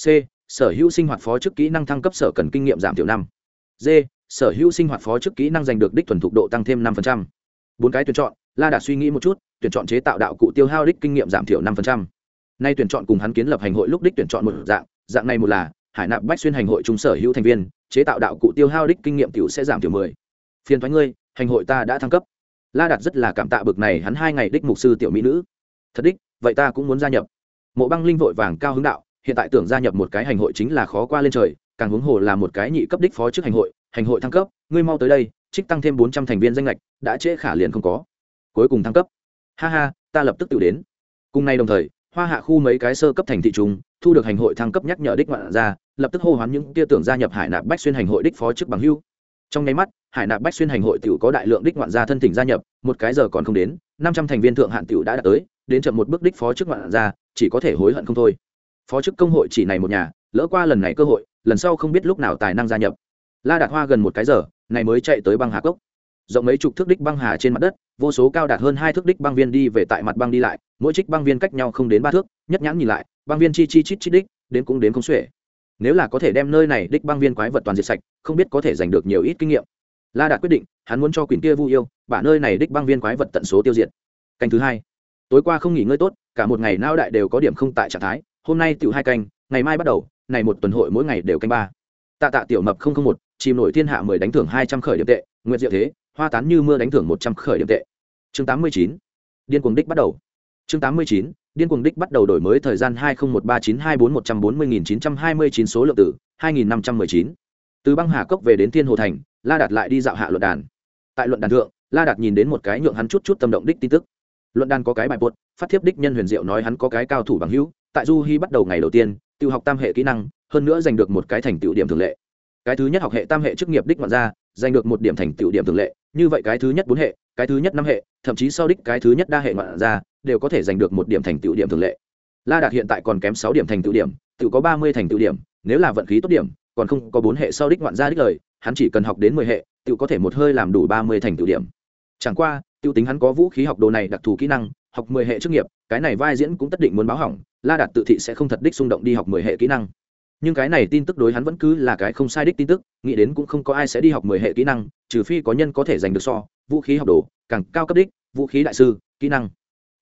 C, sở hữu sinh hoạt phó chức kỹ năng thăng cấp sở cần kinh nghiệm giảm thiểu năm. D, sở hữu sinh hoạt phó chức kỹ năng giành được đích thuần thục độ tăng thêm năm bốn cái tuyển chọn, la đạt suy nghĩ một chút, tuyển chọn chế tạo đạo cụ tiêu hao đích kinh nghiệm giảm thiểu năm nay tuyển chọn cùng hắn kiến lập hành hội lúc đích tuyển chọn một dạng dạng này một là, hải nạp bách xuyên hành hội trung sở hữu thành viên, chế tạo đạo cụ tiêu hao đích kinh nghiệm tiểu sẽ giảm thiểu mười. Phiền thoái ngươi, hành hội ta đã thăng cấp la đạt rất là cảm tạ bực này hắn hai ngày đích mục sư tiểu mỹ nữ. Thật đích, vậy ta cũng muốn gia nhập. Mộ băng linh vội vàng cao hướng đạo, hiện tại tưởng gia nhập một cái hành hội chính là khó qua lên trời, càng huống hồ là một cái nhị cấp đích phó chức hành hội hành hội thăng cấp, ngươi mau tới đây, trích tăng thêm bốn trăm thành viên danh lệch đã trễ khả liền không có. Cuối cùng thăng cấp. Ha ha, ta lập tức tự đến. Cùng nay đồng thời, hoa hạ khu mấy cái sơ cấp thành thị trung thu được hành hội thăng cấp nhắc nhở đích ngoạn ra lập tức hô hoán những tia tưởng gia nhập hải nạp bách xuyên hành hội đích phó chức bằng hưu trong nháy mắt, hải nạp bách xuyên hành hội t có đại lượng đích ngoạn gia thân tỉnh gia nhập, một cái giờ còn không đến, năm trăm thành viên thượng hạn t đã đạt tới, đến chậm một bước đích phó chức ngoạn gia, chỉ có thể hối hận không thôi. Phó chức công hội chỉ này một nhà, lỡ qua lần này cơ hội, lần sau không biết lúc nào tài năng gia nhập. La đạt hoa gần một cái giờ, này mới chạy tới băng hà cốc. Rộng mấy chục thước đích băng hà trên mặt đất, vô số cao đạt hơn hai thước đích băng viên đi về tại mặt băng đi lại, mỗi trích băng viên cách nhau không đến ba thước, nhất nhãn nhìn lại, băng viên chi chi chít chít đích, đến cũng đến không xuể nếu là có thể đem nơi này đích băng viên quái vật toàn diệt sạch, không biết có thể giành được nhiều ít kinh nghiệm. La đạt quyết định, hắn muốn cho quyền kia vu yêu, bả nơi này đích băng viên quái vật tận số tiêu diệt. Canh thứ hai. Tối qua không nghỉ ngơi tốt, cả một ngày nao đại đều có điểm không tại trạng thái, hôm nay tiểu hai canh, ngày mai bắt đầu, này một tuần hội mỗi ngày đều canh ba. Tạ tạ tiểu mập không không một, chìm nổi thiên hạ mười đánh thưởng hai trăm khởi điểm tệ nguyện diệu thế, hoa tán như mưa đánh thưởng một trăm khởi điểm tệ. Chương tám mươi chín. Điên cuồng đích bắt đầu chương tám mươi chín, điên cuồng đích bắt đầu đổi mới thời gian hai nghìn một ba chín hai bốn một trăm bốn mươi nghìn chín trăm hai mươi chín số lượng tử hai nghìn năm trăm mười chín. Từ băng hà cốc về đến thiên hồ thành, la đạt lại đi dạo hạ luận đàn. Tại luận đàn thượng, la đạt nhìn đến một cái nhượng hắn chút chút tâm động đích tin tức. Luận đàn có cái bài buột phát thiếp đích nhân huyền diệu nói hắn có cái cao thủ bằng hữu. Tại du hy bắt đầu ngày đầu tiên, tự học tam hệ kỹ năng, hơn nữa giành được một cái thành tựu điểm thường lệ. Cái thứ nhất học hệ tam hệ chức nghiệp đích ngoạn ra giành được một điểm thành tựu điểm thường lệ. Như vậy cái thứ nhất bốn hệ, cái thứ nhất năm hệ, thậm chí sau đích cái thứ nhất đa hệ ngoạn ra đều có thể giành được một điểm thành tựu điểm thường lệ. La đạt hiện tại còn kém sáu điểm thành tựu điểm, tự có ba mươi thành tựu điểm, nếu là vận khí tốt điểm, còn không có bốn hệ sau đích ngoạn ra đích lời, hắn chỉ cần học đến mười hệ, tự có thể một hơi làm đủ ba mươi thành tựu điểm. Chẳng qua tiêu tính hắn có vũ khí học đồ này đặc thù kỹ năng, học mười hệ chức nghiệp, cái này vai diễn cũng tất định muốn báo hỏng, la đạt tự thị sẽ không thật đích xung động đi học mười hệ kỹ năng. Nhưng cái này tin tức đối hắn vẫn cứ là cái không sai đích tin tức, nghĩ đến cũng không có ai sẽ đi học mười hệ kỹ năng, trừ phi có nhân có thể giành được so, vũ khí học đồ, càng cao cấp đích, vũ khí đại sư, kỹ năng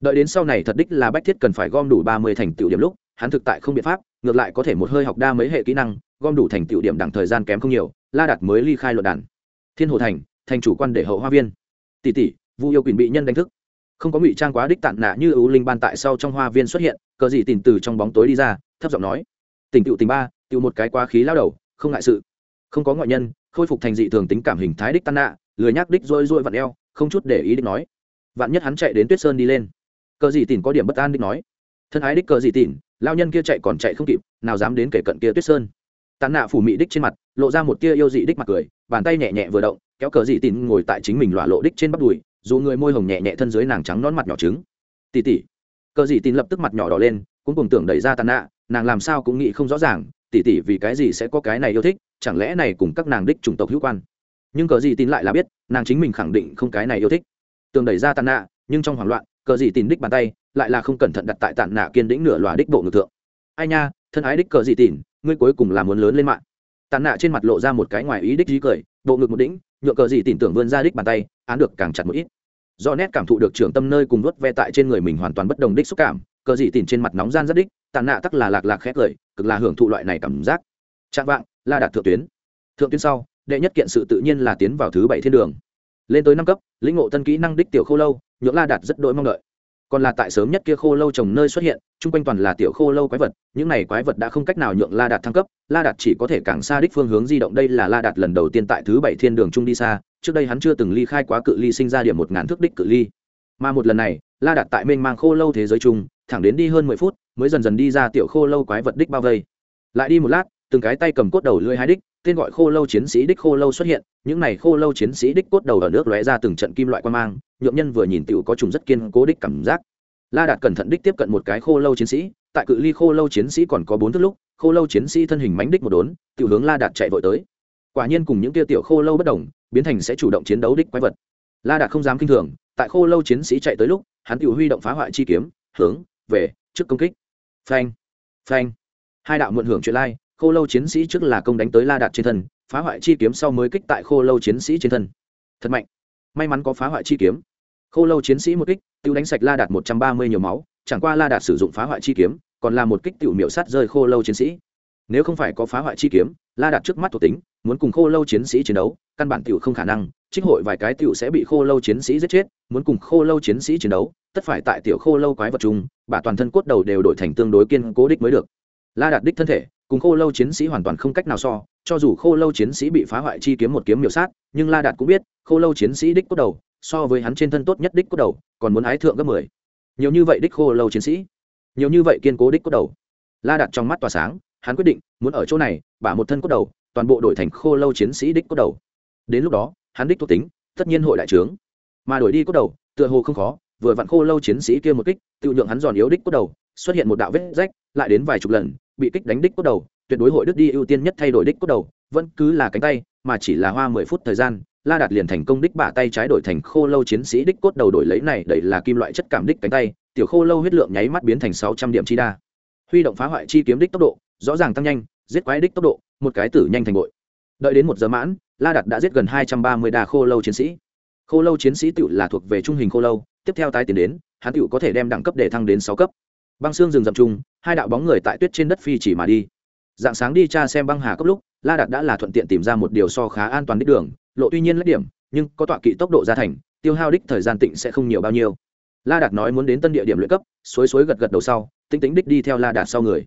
đợi đến sau này thật đích là bách thiết cần phải gom đủ ba mươi thành tựu điểm lúc, hắn thực tại không biện pháp, ngược lại có thể một hơi học đa mấy hệ kỹ năng, gom đủ thành tựu điểm đẳng thời gian kém không nhiều, la đạt mới ly khai luận đàn. Thiên hồ thành thành chủ quan để hậu hoa viên. Tỷ tỷ, vu yêu quyền bị nhân đánh thức. Không có ngụy trang quá đích tản nạ như ưu linh ban tại sau trong hoa viên xuất hiện, cờ gì tìm từ trong bóng tối đi ra, thấp giọng nói. Tình tựu tình ba, tựu một cái quá khí lao đầu, không ngại sự. Không có ngoại nhân, khôi phục thành dị thường tính cảm hình thái đích tan nạ, lười nhắc đích rôi rôi vặn eo, không chút để ý đích nói. Vạn nhất hắn chạy đến tuyết sơn đi lên cờ gì tìm có điểm bất an đích nói. Thân ái đích cờ gì tìm lao nhân kia chạy còn chạy không kịp, nào dám đến kể cận kia tuyết sơn. Tàn nạ phủ mị đích trên mặt, lộ ra một tia yêu dị đích mặt cười, bàn tay nhẹ nhẹ vừa động, kéo cờ dị tìn ngồi tại chính mình lọa lộ đích trên bắp đùi, dù người môi hồng nhẹ nhẹ thân dưới nàng trắng nón mặt nhỏ trứng. Tỉ tỉ cờ dị tìn lập tức mặt nhỏ đỏ lên, cũng cùng tưởng đẩy ra tàn nạ, nàng làm sao cũng nghĩ không rõ ràng tỉ tỉ vì cái gì sẽ có cái này yêu thích, chẳng lẽ này cùng các nàng đích chủng tộc hữu quan? Nhưng cờ gì tin lại là biết, nàng chính mình khẳng định không cái này yêu thích. Tường đẩy ra tàn nạ, nhưng trong hoảng loạn cờ gì tìm đích bàn tay lại là không cẩn thận đặt tại tản nạ kiên đĩnh nửa lòa đích bộ ngực thượng. Ai nha thân ái đích cờ gì tìm ngươi cuối cùng là muốn lớn lên mạng. Tàn nạ trên mặt lộ ra một cái ngoài ý đích dí cười bộ ngực một đĩnh nhựa cờ gì tin tưởng vươn ra đích bàn tay án được càng chặt một ít. Do nét cảm thụ được trưởng tâm nơi cùng nuốt ve tại trên người mình hoàn toàn bất đồng đích xúc cảm cờ gì tin trên mặt nóng gian rất đích tàn nạ tắc là lạc lạc khét cười, cực là hưởng thụ loại này cảm giác. Trạng vạng la đạt thượng tuyến. Thượng tuyến sau đệ nhất kiện sự tự nhiên là tiến vào thứ bảy thiên đường. Lên tới năm cấp lĩnh ngộ tân kỹ năng đích tiểu khô lâu. Nhượng la đạt rất đỗi mong đợi. Còn là tại sớm nhất kia khô lâu trồng nơi xuất hiện, chung quanh toàn là tiểu khô lâu quái vật, những này quái vật đã không cách nào nhượng la đạt thăng cấp, la đạt chỉ có thể càng xa đích phương hướng di động. Đây là la đạt lần đầu tiên tại thứ bảy thiên đường trung đi xa, trước đây hắn chưa từng ly khai quá cự ly sinh ra điểm một ngàn thước đích cự ly. Mà một lần này, la đạt tại mênh mang khô lâu thế giới chung, thẳng đến đi hơn mười phút, mới dần dần đi ra tiểu khô lâu quái vật đích bao vây. Lại đi một lát, từng cái tay cầm cốt đầu lưỡi hai đích, tên gọi khô lâu chiến sĩ đích khô lâu xuất hiện, những này khô lâu chiến sĩ đích cốt đầu ở nước lóe ra từng trận kim loại quan mang nhượng nhân vừa nhìn tựu có trùng rất kiên cố đích cảm giác. La đạt cẩn thận đích tiếp cận một cái khô lâu chiến sĩ, tại cự ly khô lâu chiến sĩ còn có bốn thước lúc, khô lâu chiến sĩ thân hình mánh đích một đốn, Tiểu hướng la đạt chạy vội tới. Quả nhiên cùng những tia tiểu khô lâu bất đồng, biến thành sẽ chủ động chiến đấu đích quái vật. La đạt không dám kinh thường, tại khô lâu chiến sĩ chạy tới lúc, hắn Tiểu huy động phá hoại chi kiếm, hướng, về, trước công kích. Phanh phanh. Hai đạo muộn hưởng chuyện lai, khô lâu chiến sĩ trước là công đánh tới la đạt trên thân, phá hoại chi kiếm sau mới kích tại khô lâu chiến sĩ trên thân. Thật mạnh. May mắn có phá hoại chi kiếm khô lâu chiến sĩ một kích tự đánh sạch la đạt một trăm ba mươi nhiều máu, chẳng qua la đạt sử dụng phá hoại chi kiếm, còn là một kích tự miệu sát rơi khô lâu chiến sĩ. Nếu không phải có phá hoại chi kiếm, la đạt trước mắt thuộc tính, muốn cùng khô lâu chiến sĩ chiến đấu, căn bản tiểu không khả năng, trích hội vài cái tiểu sẽ bị khô lâu chiến sĩ giết chết, muốn cùng khô lâu chiến sĩ chiến đấu, tất phải tại tiểu khô lâu quái vật chung bà toàn thân cốt đầu đều đổi thành tương đối kiên cố đích mới được. La đạt đích thân thể, cùng khô lâu chiến sĩ hoàn toàn không cách nào so, cho dù khô lâu chiến sĩ bị phá hoại chi kiếm một kiếm miểu sát, nhưng la đạt cũng biết, khô lâu chiến sĩ đích cốt đầu so với hắn trên thân tốt nhất đích cốt đầu, còn muốn ái thượng gấp mười. Nhiều như vậy đích khô lâu chiến sĩ. Nhiều như vậy kiên cố đích cốt đầu. La đặt trong mắt tỏa sáng, hắn quyết định, muốn ở chỗ này, bả một thân cốt đầu, toàn bộ đổi thành khô lâu chiến sĩ đích cốt đầu. Đến lúc đó, hắn đích thuộc tính, tất nhiên hội đại trướng. Mà đổi đi cốt đầu, tựa hồ không khó, vừa vặn khô lâu chiến sĩ kia một kích, tự nhượng hắn giòn yếu đích cốt đầu, xuất hiện một đạo vết rách, lại đến vài chục lần, bị kích đánh đích cốt đầu, tuyệt đối hội đứt đi ưu tiên nhất thay đổi đích cốt đầu, vẫn cứ là cánh tay, mà chỉ là hoa mười phút thời gian la đạt liền thành công đích bả tay trái đổi thành khô lâu chiến sĩ đích cốt đầu đổi lấy này đẩy là kim loại chất cảm đích cánh tay, tiểu khô lâu huyết lượng nháy mắt biến thành sáu trăm điểm chi đa. Huy động phá hoại chi kiếm đích tốc độ, rõ ràng tăng nhanh, giết quái đích tốc độ, một cái tử nhanh thành bội. Đợi đến một giờ mãn, la đạt đã giết gần hai trăm ba mươi đà khô lâu chiến sĩ. Khô lâu chiến sĩ tự là thuộc về trung hình khô lâu, tiếp theo tái tiến đến, hắn tự có thể đem đẳng cấp để thăng đến sáu cấp. Băng xương rừng rậm chung hai đạo bóng người tại tuyết trên đất phi chỉ mà đi dạng sáng đi tra xem băng hà cấp lúc, la đạt đã là thuận tiện tìm ra một điều so khá an toàn đích đường, lộ tuy nhiên lấy điểm, nhưng có tọa kỵ tốc độ gia thành, tiêu hao đích thời gian tịnh sẽ không nhiều bao nhiêu. La đạt nói muốn đến tân địa điểm luyện cấp, suối suối gật gật đầu sau tính tính đích đi theo la đạt sau người.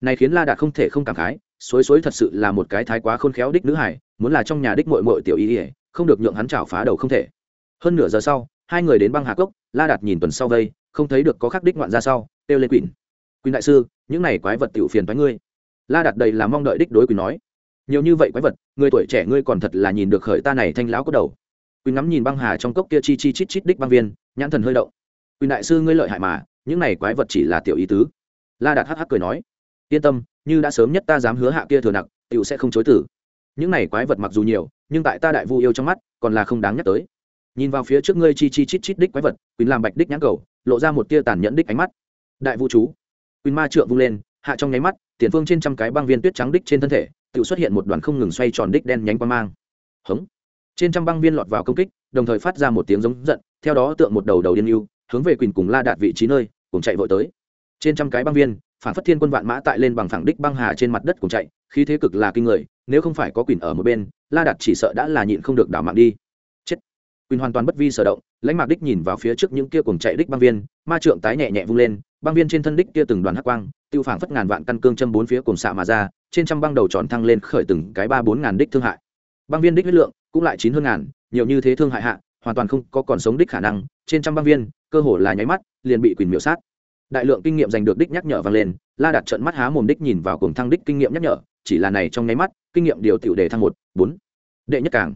Này khiến la đạt không thể không cảm khái, suối suối thật sự là một cái thái quá khôn khéo đích nữ hải muốn là trong nhà đích mội mội tiểu y ỉa không được nhượng hắn chảo phá đầu không thể. Hơn nửa giờ sau, hai người đến băng hà cốc, la đạt nhìn tuần sau vây, không thấy được có khắc đích ngoạn ra sau têu lên quỳnh. Quỳnh đại sư, những này quái vật tiểu phiền toái ngươi la đặt đầy là mong đợi đích đối quỳnh nói. Nhiều như vậy quái vật, người tuổi trẻ ngươi còn thật là nhìn được khởi ta này thanh lão có đầu. Quỳnh ngắm nhìn băng hà trong cốc kia chi chi chít chít đích băng viên, nhãn thần hơi động. Quỳnh đại sư ngươi lợi hại mà, những này quái vật chỉ là tiểu ý tứ. La đạt hắc hắc cười nói. Yên tâm, như đã sớm nhất ta dám hứa hạ kia thừa nặc, tiểu sẽ không chối tử. Những này quái vật mặc dù nhiều, nhưng tại ta đại vu yêu trong mắt, còn là không đáng nhắc tới. Nhìn vào phía trước ngươi chi chi chít chít đích quái vật quỳnh làm bạch đích nhãn cầu, lộ ra một tia tàn nhẫn đích ánh mắt. Đại vu chú. Quỳnh ma trượng vung lên, hạ trong nháy mắt tiền phương trên trăm cái băng viên tuyết trắng đích trên thân thể, tự xuất hiện một đoàn không ngừng xoay tròn đích đen nhánh quang mang. Hống! Trên trăm băng viên lọt vào công kích, đồng thời phát ra một tiếng giống giận, theo đó tượng một đầu đầu điên yêu hướng về quỳnh cùng la đạt vị trí nơi, cùng chạy vội tới. Trên trăm cái băng viên, phản phất thiên quân vạn mã tại lên bằng phẳng đích băng hà trên mặt đất cùng chạy, khí thế cực là kinh người, nếu không phải có quỳnh ở một bên, la đạt chỉ sợ đã là nhịn không được đảo mạng đi quỳnh hoàn toàn bất vi sở động, lãnh mạc đích nhìn vào phía trước những kia cùng chạy đích băng viên, ma trượng tái nhẹ nhẹ vung lên, băng viên trên thân đích kia từng đoàn hắc quang, tiêu phảng phất ngàn vạn căn cương châm bốn phía cùng xạ mà ra, trên trăm băng đầu tròn thăng lên khởi từng cái ba bốn ngàn đích thương hại. Băng viên đích huyết lượng cũng lại chín hơn ngàn, nhiều như thế thương hại hạ, hoàn toàn không có còn sống đích khả năng, trên trăm băng viên, cơ hồ là nháy mắt, liền bị quỳnh miểu sát. Đại lượng kinh nghiệm giành được đích nhắc nhở vang lên, la đặt trận mắt há mồm đích nhìn vào cùng thăng đích kinh nghiệm nhắc nhở, chỉ là này trong nháy mắt, kinh nghiệm điều tiểu đề thăng một, bốn. Đệ nhất càng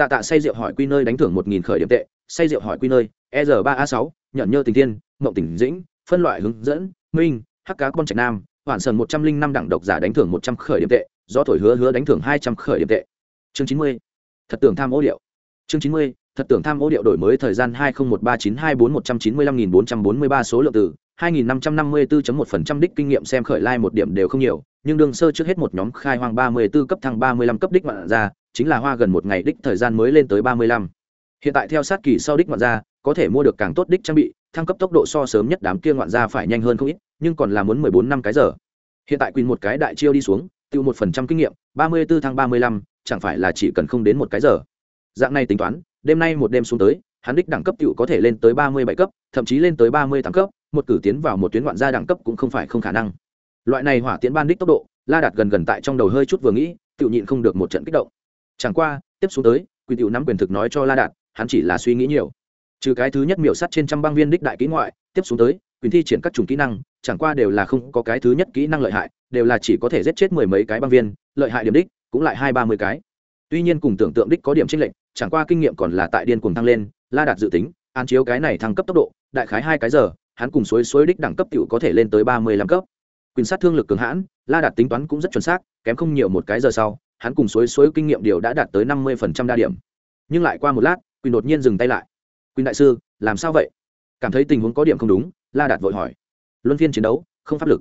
tạ tạ say rượu hỏi quy nơi đánh thưởng một nghìn khởi điểm tệ, say rượu hỏi quy nơi e r ba a sáu, nhận nhơ tình thiên, mộng tỉnh dĩnh, phân loại hướng dẫn, minh, hắc cá con trạch nam, hoàn sần một trăm linh năm đẳng độc giả đánh thưởng một trăm khởi điểm tệ do thổi hứa hứa đánh thưởng hai trăm khởi điểm tệ. Chương chín mươi, thật tưởng tham ô điệu. Chương chín mươi, thật tưởng tham ô điệu đổi mới thời gian hai nghìn một ba chín hai bốn một trăm chín mươi lăm nghìn bốn trăm bốn mươi ba số lượng từ hai nghìn năm trăm năm mươi bốn một phần trăm đích kinh nghiệm xem khởi lai một điểm đều không nhiều, nhưng đương sơ trước hết một nhóm khai hoang ba mươi 34 cấp thăng ba mươi lăm cấp đích vạn ra chính là hoa gần một ngày đích thời gian mới lên tới ba mươi lăm. Hiện tại theo sát kỳ sau đích ngoạn gia, có thể mua được càng tốt đích trang bị, thăng cấp tốc độ so sớm nhất đám kia ngoạn gia phải nhanh hơn không ít, nhưng còn là muốn mười bốn năm cái giờ. Hiện tại quỳnh một cái đại chiêu đi xuống, tiêu một phần trăm kinh nghiệm, ba mươi 34 thăng ba mươi lăm, chẳng phải là chỉ cần không đến một cái giờ. Dạng này tính toán, đêm nay một đêm xuống tới, hắn đích đẳng cấp tiểu có thể lên tới ba mươi bảy cấp, thậm chí lên tới ba mươi tám cấp, một cử tiến vào một tuyến ngoạn gia đẳng cấp cũng không phải không khả năng. Loại này hỏa tiến ban đích tốc độ, la đạt gần gần tại trong đầu hơi chút vừa nghĩ tiêu nhịn không được một trận kích động chẳng qua, tiếp xuống tới quyền tiểu nắm quyền thực nói cho la đạt, hắn chỉ là suy nghĩ nhiều. Trừ cái thứ nhất miểu sắt trên trăm băng viên đích đại kỹ ngoại, tiếp xuống tới, quyền thi triển các chủng kỹ năng, chẳng qua đều là không có cái thứ nhất kỹ năng lợi hại, đều là chỉ có thể giết chết mười mấy cái băng viên, lợi hại điểm đích, cũng lại hai ba mươi cái. Tuy nhiên cùng tưởng tượng đích có điểm tranh lệch, chẳng qua kinh nghiệm còn là tại điên cuồng tăng lên, la đạt dự tính an chiếu cái này thăng cấp tốc độ, đại khái hai cái giờ, hắn cùng suối suối đích đẳng cấp tiểu có thể lên tới ba mươi lăm cấp. Quyền sát thương lực cường hãn, la đạt tính toán cũng rất chuẩn xác, kém không nhiều một cái giờ sau hắn cùng suối suối kinh nghiệm điều đã đạt tới năm mươi phần trăm đa điểm. Nhưng lại qua một lát quyền đột nhiên dừng tay lại. Quyền đại sư, làm sao vậy? Cảm thấy tình huống có điểm không đúng, la đạt vội hỏi. Luân phiên chiến đấu, không pháp lực.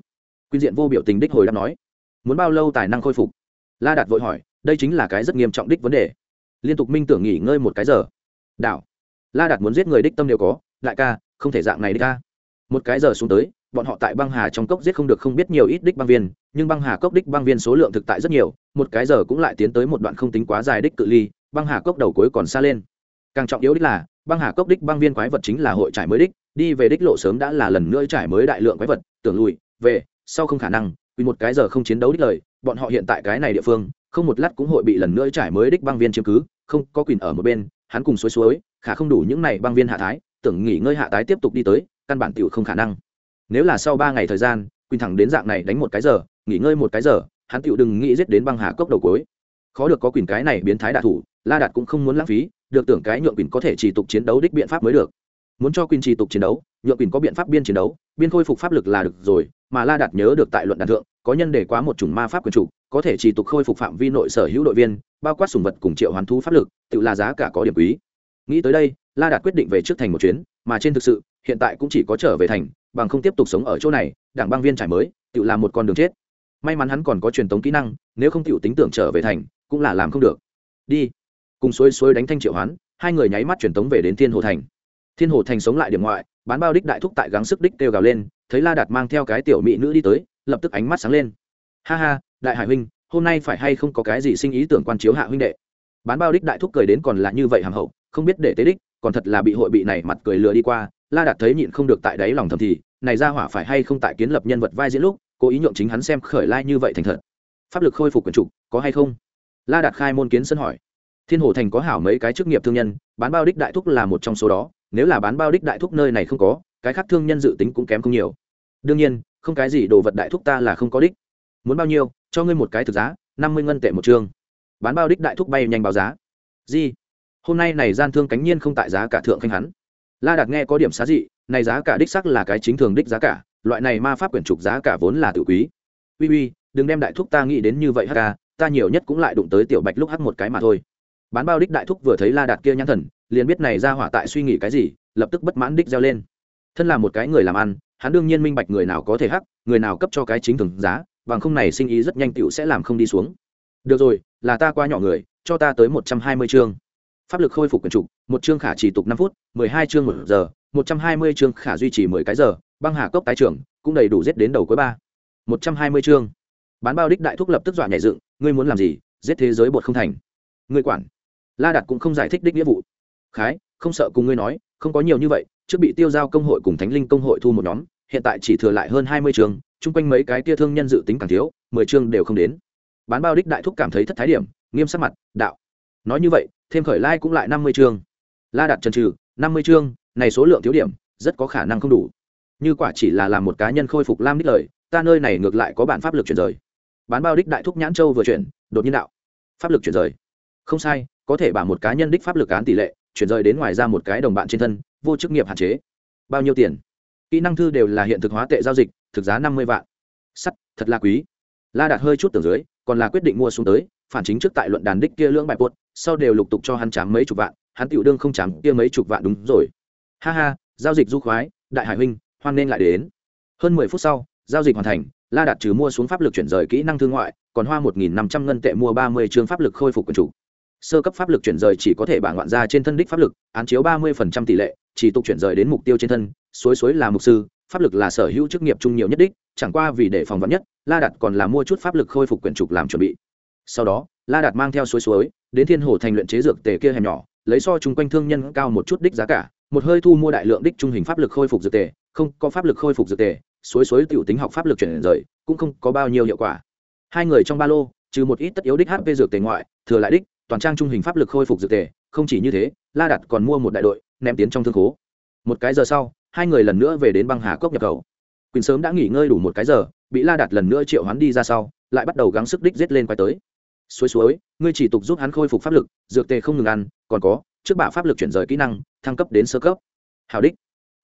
Quyền diện vô biểu tình đích hồi đáp nói. Muốn bao lâu tài năng khôi phục? La đạt vội hỏi. Đây chính là cái rất nghiêm trọng đích vấn đề. Liên tục minh tưởng nghỉ ngơi một cái giờ. Đảo. La đạt muốn giết người đích tâm đều có. Đại ca, không thể dạng này đích ca một cái giờ xuống tới bọn họ tại băng hà trong cốc giết không được không biết nhiều ít đích băng viên, nhưng băng hà cốc đích băng viên số lượng thực tại rất nhiều, một cái giờ cũng lại tiến tới một đoạn không tính quá dài đích cự ly, băng hà cốc đầu cuối còn xa lên. Càng trọng yếu đích là, băng hà cốc đích băng viên quái vật chính là hội trải mới đích, đi về đích lộ sớm đã là lần nữa trải mới đại lượng quái vật, tưởng lùi, về, sau không khả năng vì một cái giờ không chiến đấu đích lời, bọn họ hiện tại cái này địa phương, không một lát cũng hội bị lần nữa trải mới đích băng viên chiếm cứ, không, có quyền ở một bên, hắn cùng suối suối, khả không đủ những này băng viên hạ thái, tưởng nghỉ ngơi hạ tái tiếp tục đi tới, căn bản tiểu không khả năng nếu là sau ba ngày thời gian, quỳnh thẳng đến dạng này đánh một cái giờ, nghỉ ngơi một cái giờ, hắn tựu đừng nghĩ giết đến băng hà cốc đầu cuối. Khó được có quyền cái này biến thái đạ thủ, la đạt cũng không muốn lãng phí, được tưởng cái nhượng quyền có thể chỉ tục chiến đấu đích biện pháp mới được. Muốn cho quyền chỉ tục chiến đấu, nhượng quyền có biện pháp biên chiến đấu, biên khôi phục pháp lực là được rồi, mà la đạt nhớ được tại luận đàn thượng, có nhân để quá một chủng ma pháp quyền chủ, có thể chỉ tục khôi phục phạm vi nội sở hữu đội viên, bao quát sùng vật cùng triệu hoàn thu pháp lực, tự là giá cả có điểm quý. Nghĩ tới đây, la đạt quyết định về trước thành một chuyến, mà trên thực sự, hiện tại cũng chỉ có trở về thành bằng không tiếp tục sống ở chỗ này, đảng băng viên trải mới, tự làm một con đường chết. May mắn hắn còn có truyền thống kỹ năng, nếu không tự tính tưởng trở về thành, cũng là làm không được. Đi. Cùng xuôi xuôi đánh thanh triệu hoán, hai người nháy mắt truyền thống về đến thiên hồ thành. Thiên hồ thành sống lại điểm ngoại, bán bao đích đại thúc tại gắng sức đích kêu gào lên, thấy la đạt mang theo cái tiểu mỹ nữ đi tới, lập tức ánh mắt sáng lên. Ha ha, đại hải huynh, hôm nay phải hay không có cái gì sinh ý tưởng quan chiếu hạ huynh đệ? Bán bao đích đại thúc cười đến còn là như vậy hàm hậu, không biết để tế đích, còn thật là bị hội bị này mặt cười lừa đi qua la đạt thấy nhịn không được tại đáy lòng thầm thì, này ra hỏa phải hay không tại kiến lập nhân vật vai diễn lúc, cố ý nhượng chính hắn xem khởi lai như vậy thành thật. Pháp lực khôi phục quần trục có hay không? La đạt khai môn kiến sân hỏi. Thiên hồ thành có hảo mấy cái chức nghiệp thương nhân, bán bao đích đại thúc là một trong số đó, nếu là bán bao đích đại thúc nơi này không có, cái khác thương nhân dự tính cũng kém không nhiều. Đương nhiên, không cái gì đồ vật đại thúc ta là không có đích. Muốn bao nhiêu, cho ngươi một cái thực giá, năm mươi ngân tệ một chương bán bao đích đại thúc bay nhanh báo giá. Gì? Hôm nay này gian thương cánh nhiên không tại giá cả thượng khanh hắn la đạt nghe có điểm xá dị, này giá cả đích sắc là cái chính thường đích giá cả, loại này ma pháp quyển trục giá cả vốn là tự quý. Uy uy, đừng đem đại thúc ta nghĩ đến như vậy hk ta nhiều nhất cũng lại đụng tới tiểu bạch lúc hắc một cái mà thôi. Bán bao đích đại thúc vừa thấy la đạt kia nhãn thần, liền biết này ra hỏa tại suy nghĩ cái gì, lập tức bất mãn đích reo lên. Thân là một cái người làm ăn, hắn đương nhiên minh bạch người nào có thể hắc, người nào cấp cho cái chính thường giá, bằng không này sinh ý rất nhanh tựu sẽ làm không đi xuống. Được rồi, là ta qua nhỏ người, cho ta tới một trăm hai mươi chương. Pháp lực khôi phục quyền trục một chương khả chỉ tục năm phút, mười hai chương một giờ, một trăm hai mươi chương khả duy trì mười cái giờ, băng hà cốc tái trưởng, cũng đầy đủ giết đến đầu cuối ba. một trăm hai mươi chương. Bán bao đích đại thúc lập tức dọa nhảy dựng, ngươi muốn làm gì, giết thế giới bột không thành. Ngươi quản. La đạt cũng không giải thích đích nghĩa vụ. Khái, không sợ cùng ngươi nói, không có nhiều như vậy, trước bị tiêu giao công hội cùng thánh linh công hội thu một nhóm, hiện tại chỉ thừa lại hơn hai mươi chương, chung quanh mấy cái tia thương nhân dự tính càng thiếu, mười chương đều không đến. Bán bao đích đại thúc cảm thấy thất thái điểm, nghiêm sắc mặt, đạo. Nói như vậy, thêm khởi lai cũng lại năm mươi chương la đặt trần trừ, năm mươi chương, này số lượng thiếu điểm, rất có khả năng không đủ. Như quả chỉ là làm một cá nhân khôi phục lam đích lời, ta nơi này ngược lại có bản pháp lực chuyển rời. Bán bao đích đại thúc nhãn châu vừa chuyển, đột nhiên đạo. Pháp lực chuyển rời. Không sai, có thể bảo một cá nhân đích pháp lực án tỷ lệ, chuyển rời đến ngoài ra một cái đồng bạn trên thân, vô chức nghiệp hạn chế. Bao nhiêu tiền? Kỹ năng thư đều là hiện thực hóa tệ giao dịch, thực giá năm mươi vạn. Sắt, thật là quý. La đạt hơi chút tưởng dưới, còn là quyết định mua xuống tới, phản chính trước tại luận đàn đích kia lưỡng bài buốt sau đều lục tục cho hắn chám mấy chục vạn hắn tiểu đương không chẳng kia mấy chục vạn đúng rồi. Ha ha, giao dịch du khoái, đại hải huynh, hoan nên lại đến. Hơn mười phút sau, giao dịch hoàn thành, la đạt trừ mua xuống pháp lực chuyển rời kỹ năng thương ngoại, còn hoa một nghìn năm trăm ngân tệ mua ba mươi chương pháp lực khôi phục quần chủ. Sơ cấp pháp lực chuyển rời chỉ có thể bản ngoạn ra trên thân đích pháp lực, án chiếu ba mươi phần trăm tỷ lệ, chỉ tục chuyển rời đến mục tiêu trên thân, suối suối là mục sư, pháp lực là sở hữu chức nghiệp trung nhiều nhất đích, chẳng qua vì để phòng vắn nhất, la đạt còn là mua chút pháp lực khôi phục quyển trục làm chuẩn bị. Sau đó, la đạt mang theo suối suối, đến thiên hồ thành luyện chế dược tề kia hẻm nhỏ lấy so chung quanh thương nhân cao một chút đích giá cả, một hơi thu mua đại lượng đích trung hình pháp lực khôi phục dược tề, không có pháp lực khôi phục dược tề, suối suối tiểu tính học pháp lực chuyển rời, cũng không có bao nhiêu hiệu quả. Hai người trong ba lô, trừ một ít tất yếu đích hp dược tề ngoại, thừa lại đích, toàn trang trung hình pháp lực khôi phục dược tề, không chỉ như thế, la đặt còn mua một đại đội, ném tiến trong thương khố. Một cái giờ sau, hai người lần nữa về đến băng hà cốc nhập khẩu. Quỳnh sớm đã nghỉ ngơi đủ một cái giờ, bị la đặt lần nữa triệu hắn đi ra sau, lại bắt đầu gắng sức đích giết lên quay tới suối suối, ngươi chỉ tục giúp hắn khôi phục pháp lực, dược tề không ngừng ăn, còn có, trước bạ pháp lực chuyển rời kỹ năng, thăng cấp đến sơ cấp. Hào đích.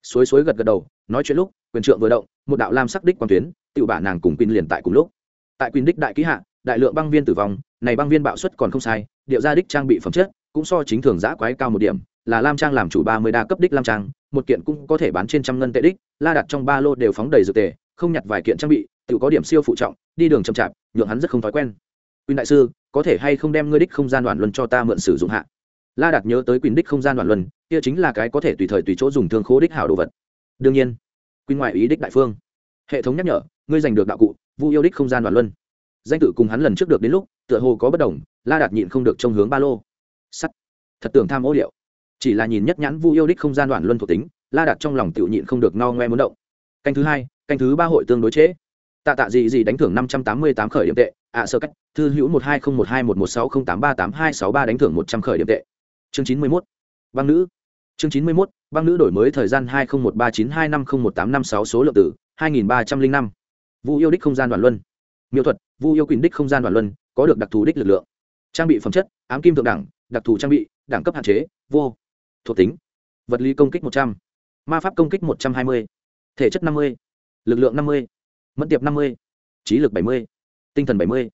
Suối suối gật gật đầu, nói chuyện lúc, quyền trượng vừa động, một đạo lam sắc đích quang tuyến tự bả nàng cùng pin liền tại cùng lúc. Tại quyền đích đại ký hạ, đại lượng băng viên tử vong, này băng viên bạo suất còn không sai, điệu ra đích trang bị phẩm chất, cũng so chính thường giã quái cao một điểm, là lam trang làm chủ ba mươi đa cấp đích lam trang, một kiện cũng có thể bán trên trăm ngân tệ đích, la đặt trong ba lô đều phóng đầy dược tề, không nhặt vài kiện trang bị tự có điểm siêu phụ trọng, đi đường chậm chạp, nhượng hắn rất không thói quen. Quỳnh đại sư, có thể hay không đem ngươi đích không gian đoạn luân cho ta mượn sử dụng hạ? La đạt nhớ tới Quỳnh đích không gian đoạn luân, kia chính là cái có thể tùy thời tùy chỗ dùng thương khố đích hảo đồ vật. Đương nhiên, Quỳnh ngoại ý đích đại phương. Hệ thống nhắc nhở, ngươi giành được đạo cụ, vu yêu đích không gian đoạn luân. Danh tự cùng hắn lần trước được đến lúc, tựa hồ có bất đồng, la đạt nhịn không được trông hướng ba lô. Sắt. Thật tưởng tham ô điệu. Chỉ là nhìn nhất nhãn vu yêu đích không gian đoạn luân thuộc tính, la đạt trong lòng tự nhịn không được no ngoe muốn động. Canh thứ hai, canh thứ ba hội tương đối chế tạ tạ gì gì đánh thưởng năm trăm tám mươi tám khởi điểm tệ. Ạ sơ cách. Thư hữu một hai không một hai một một sáu không tám ba tám hai sáu ba đánh thưởng một trăm khởi điểm tệ. Chương chín mươi mốt. Băng nữ. Chương chín mươi mốt. Băng nữ đổi mới thời gian hai nghìn một ba chín hai năm không một tám năm sáu số lượng tử hai nghìn ba trăm linh năm. Vu yêu đích không gian đoàn luân. Miêu thuật, vu yêu quyền đích không gian đoàn luân, có được đặc thù đích lực lượng. Trang bị phẩm chất, ám kim thượng đẳng, đặc thù trang bị, đẳng cấp hạn chế, vô. Thuộc tính, vật lý công kích một trăm, ma pháp công kích một trăm hai mươi, thể chất năm mươi, lực lượng năm mươi mẫn tiệp năm mươi, trí lực bảy mươi, tinh thần bảy mươi.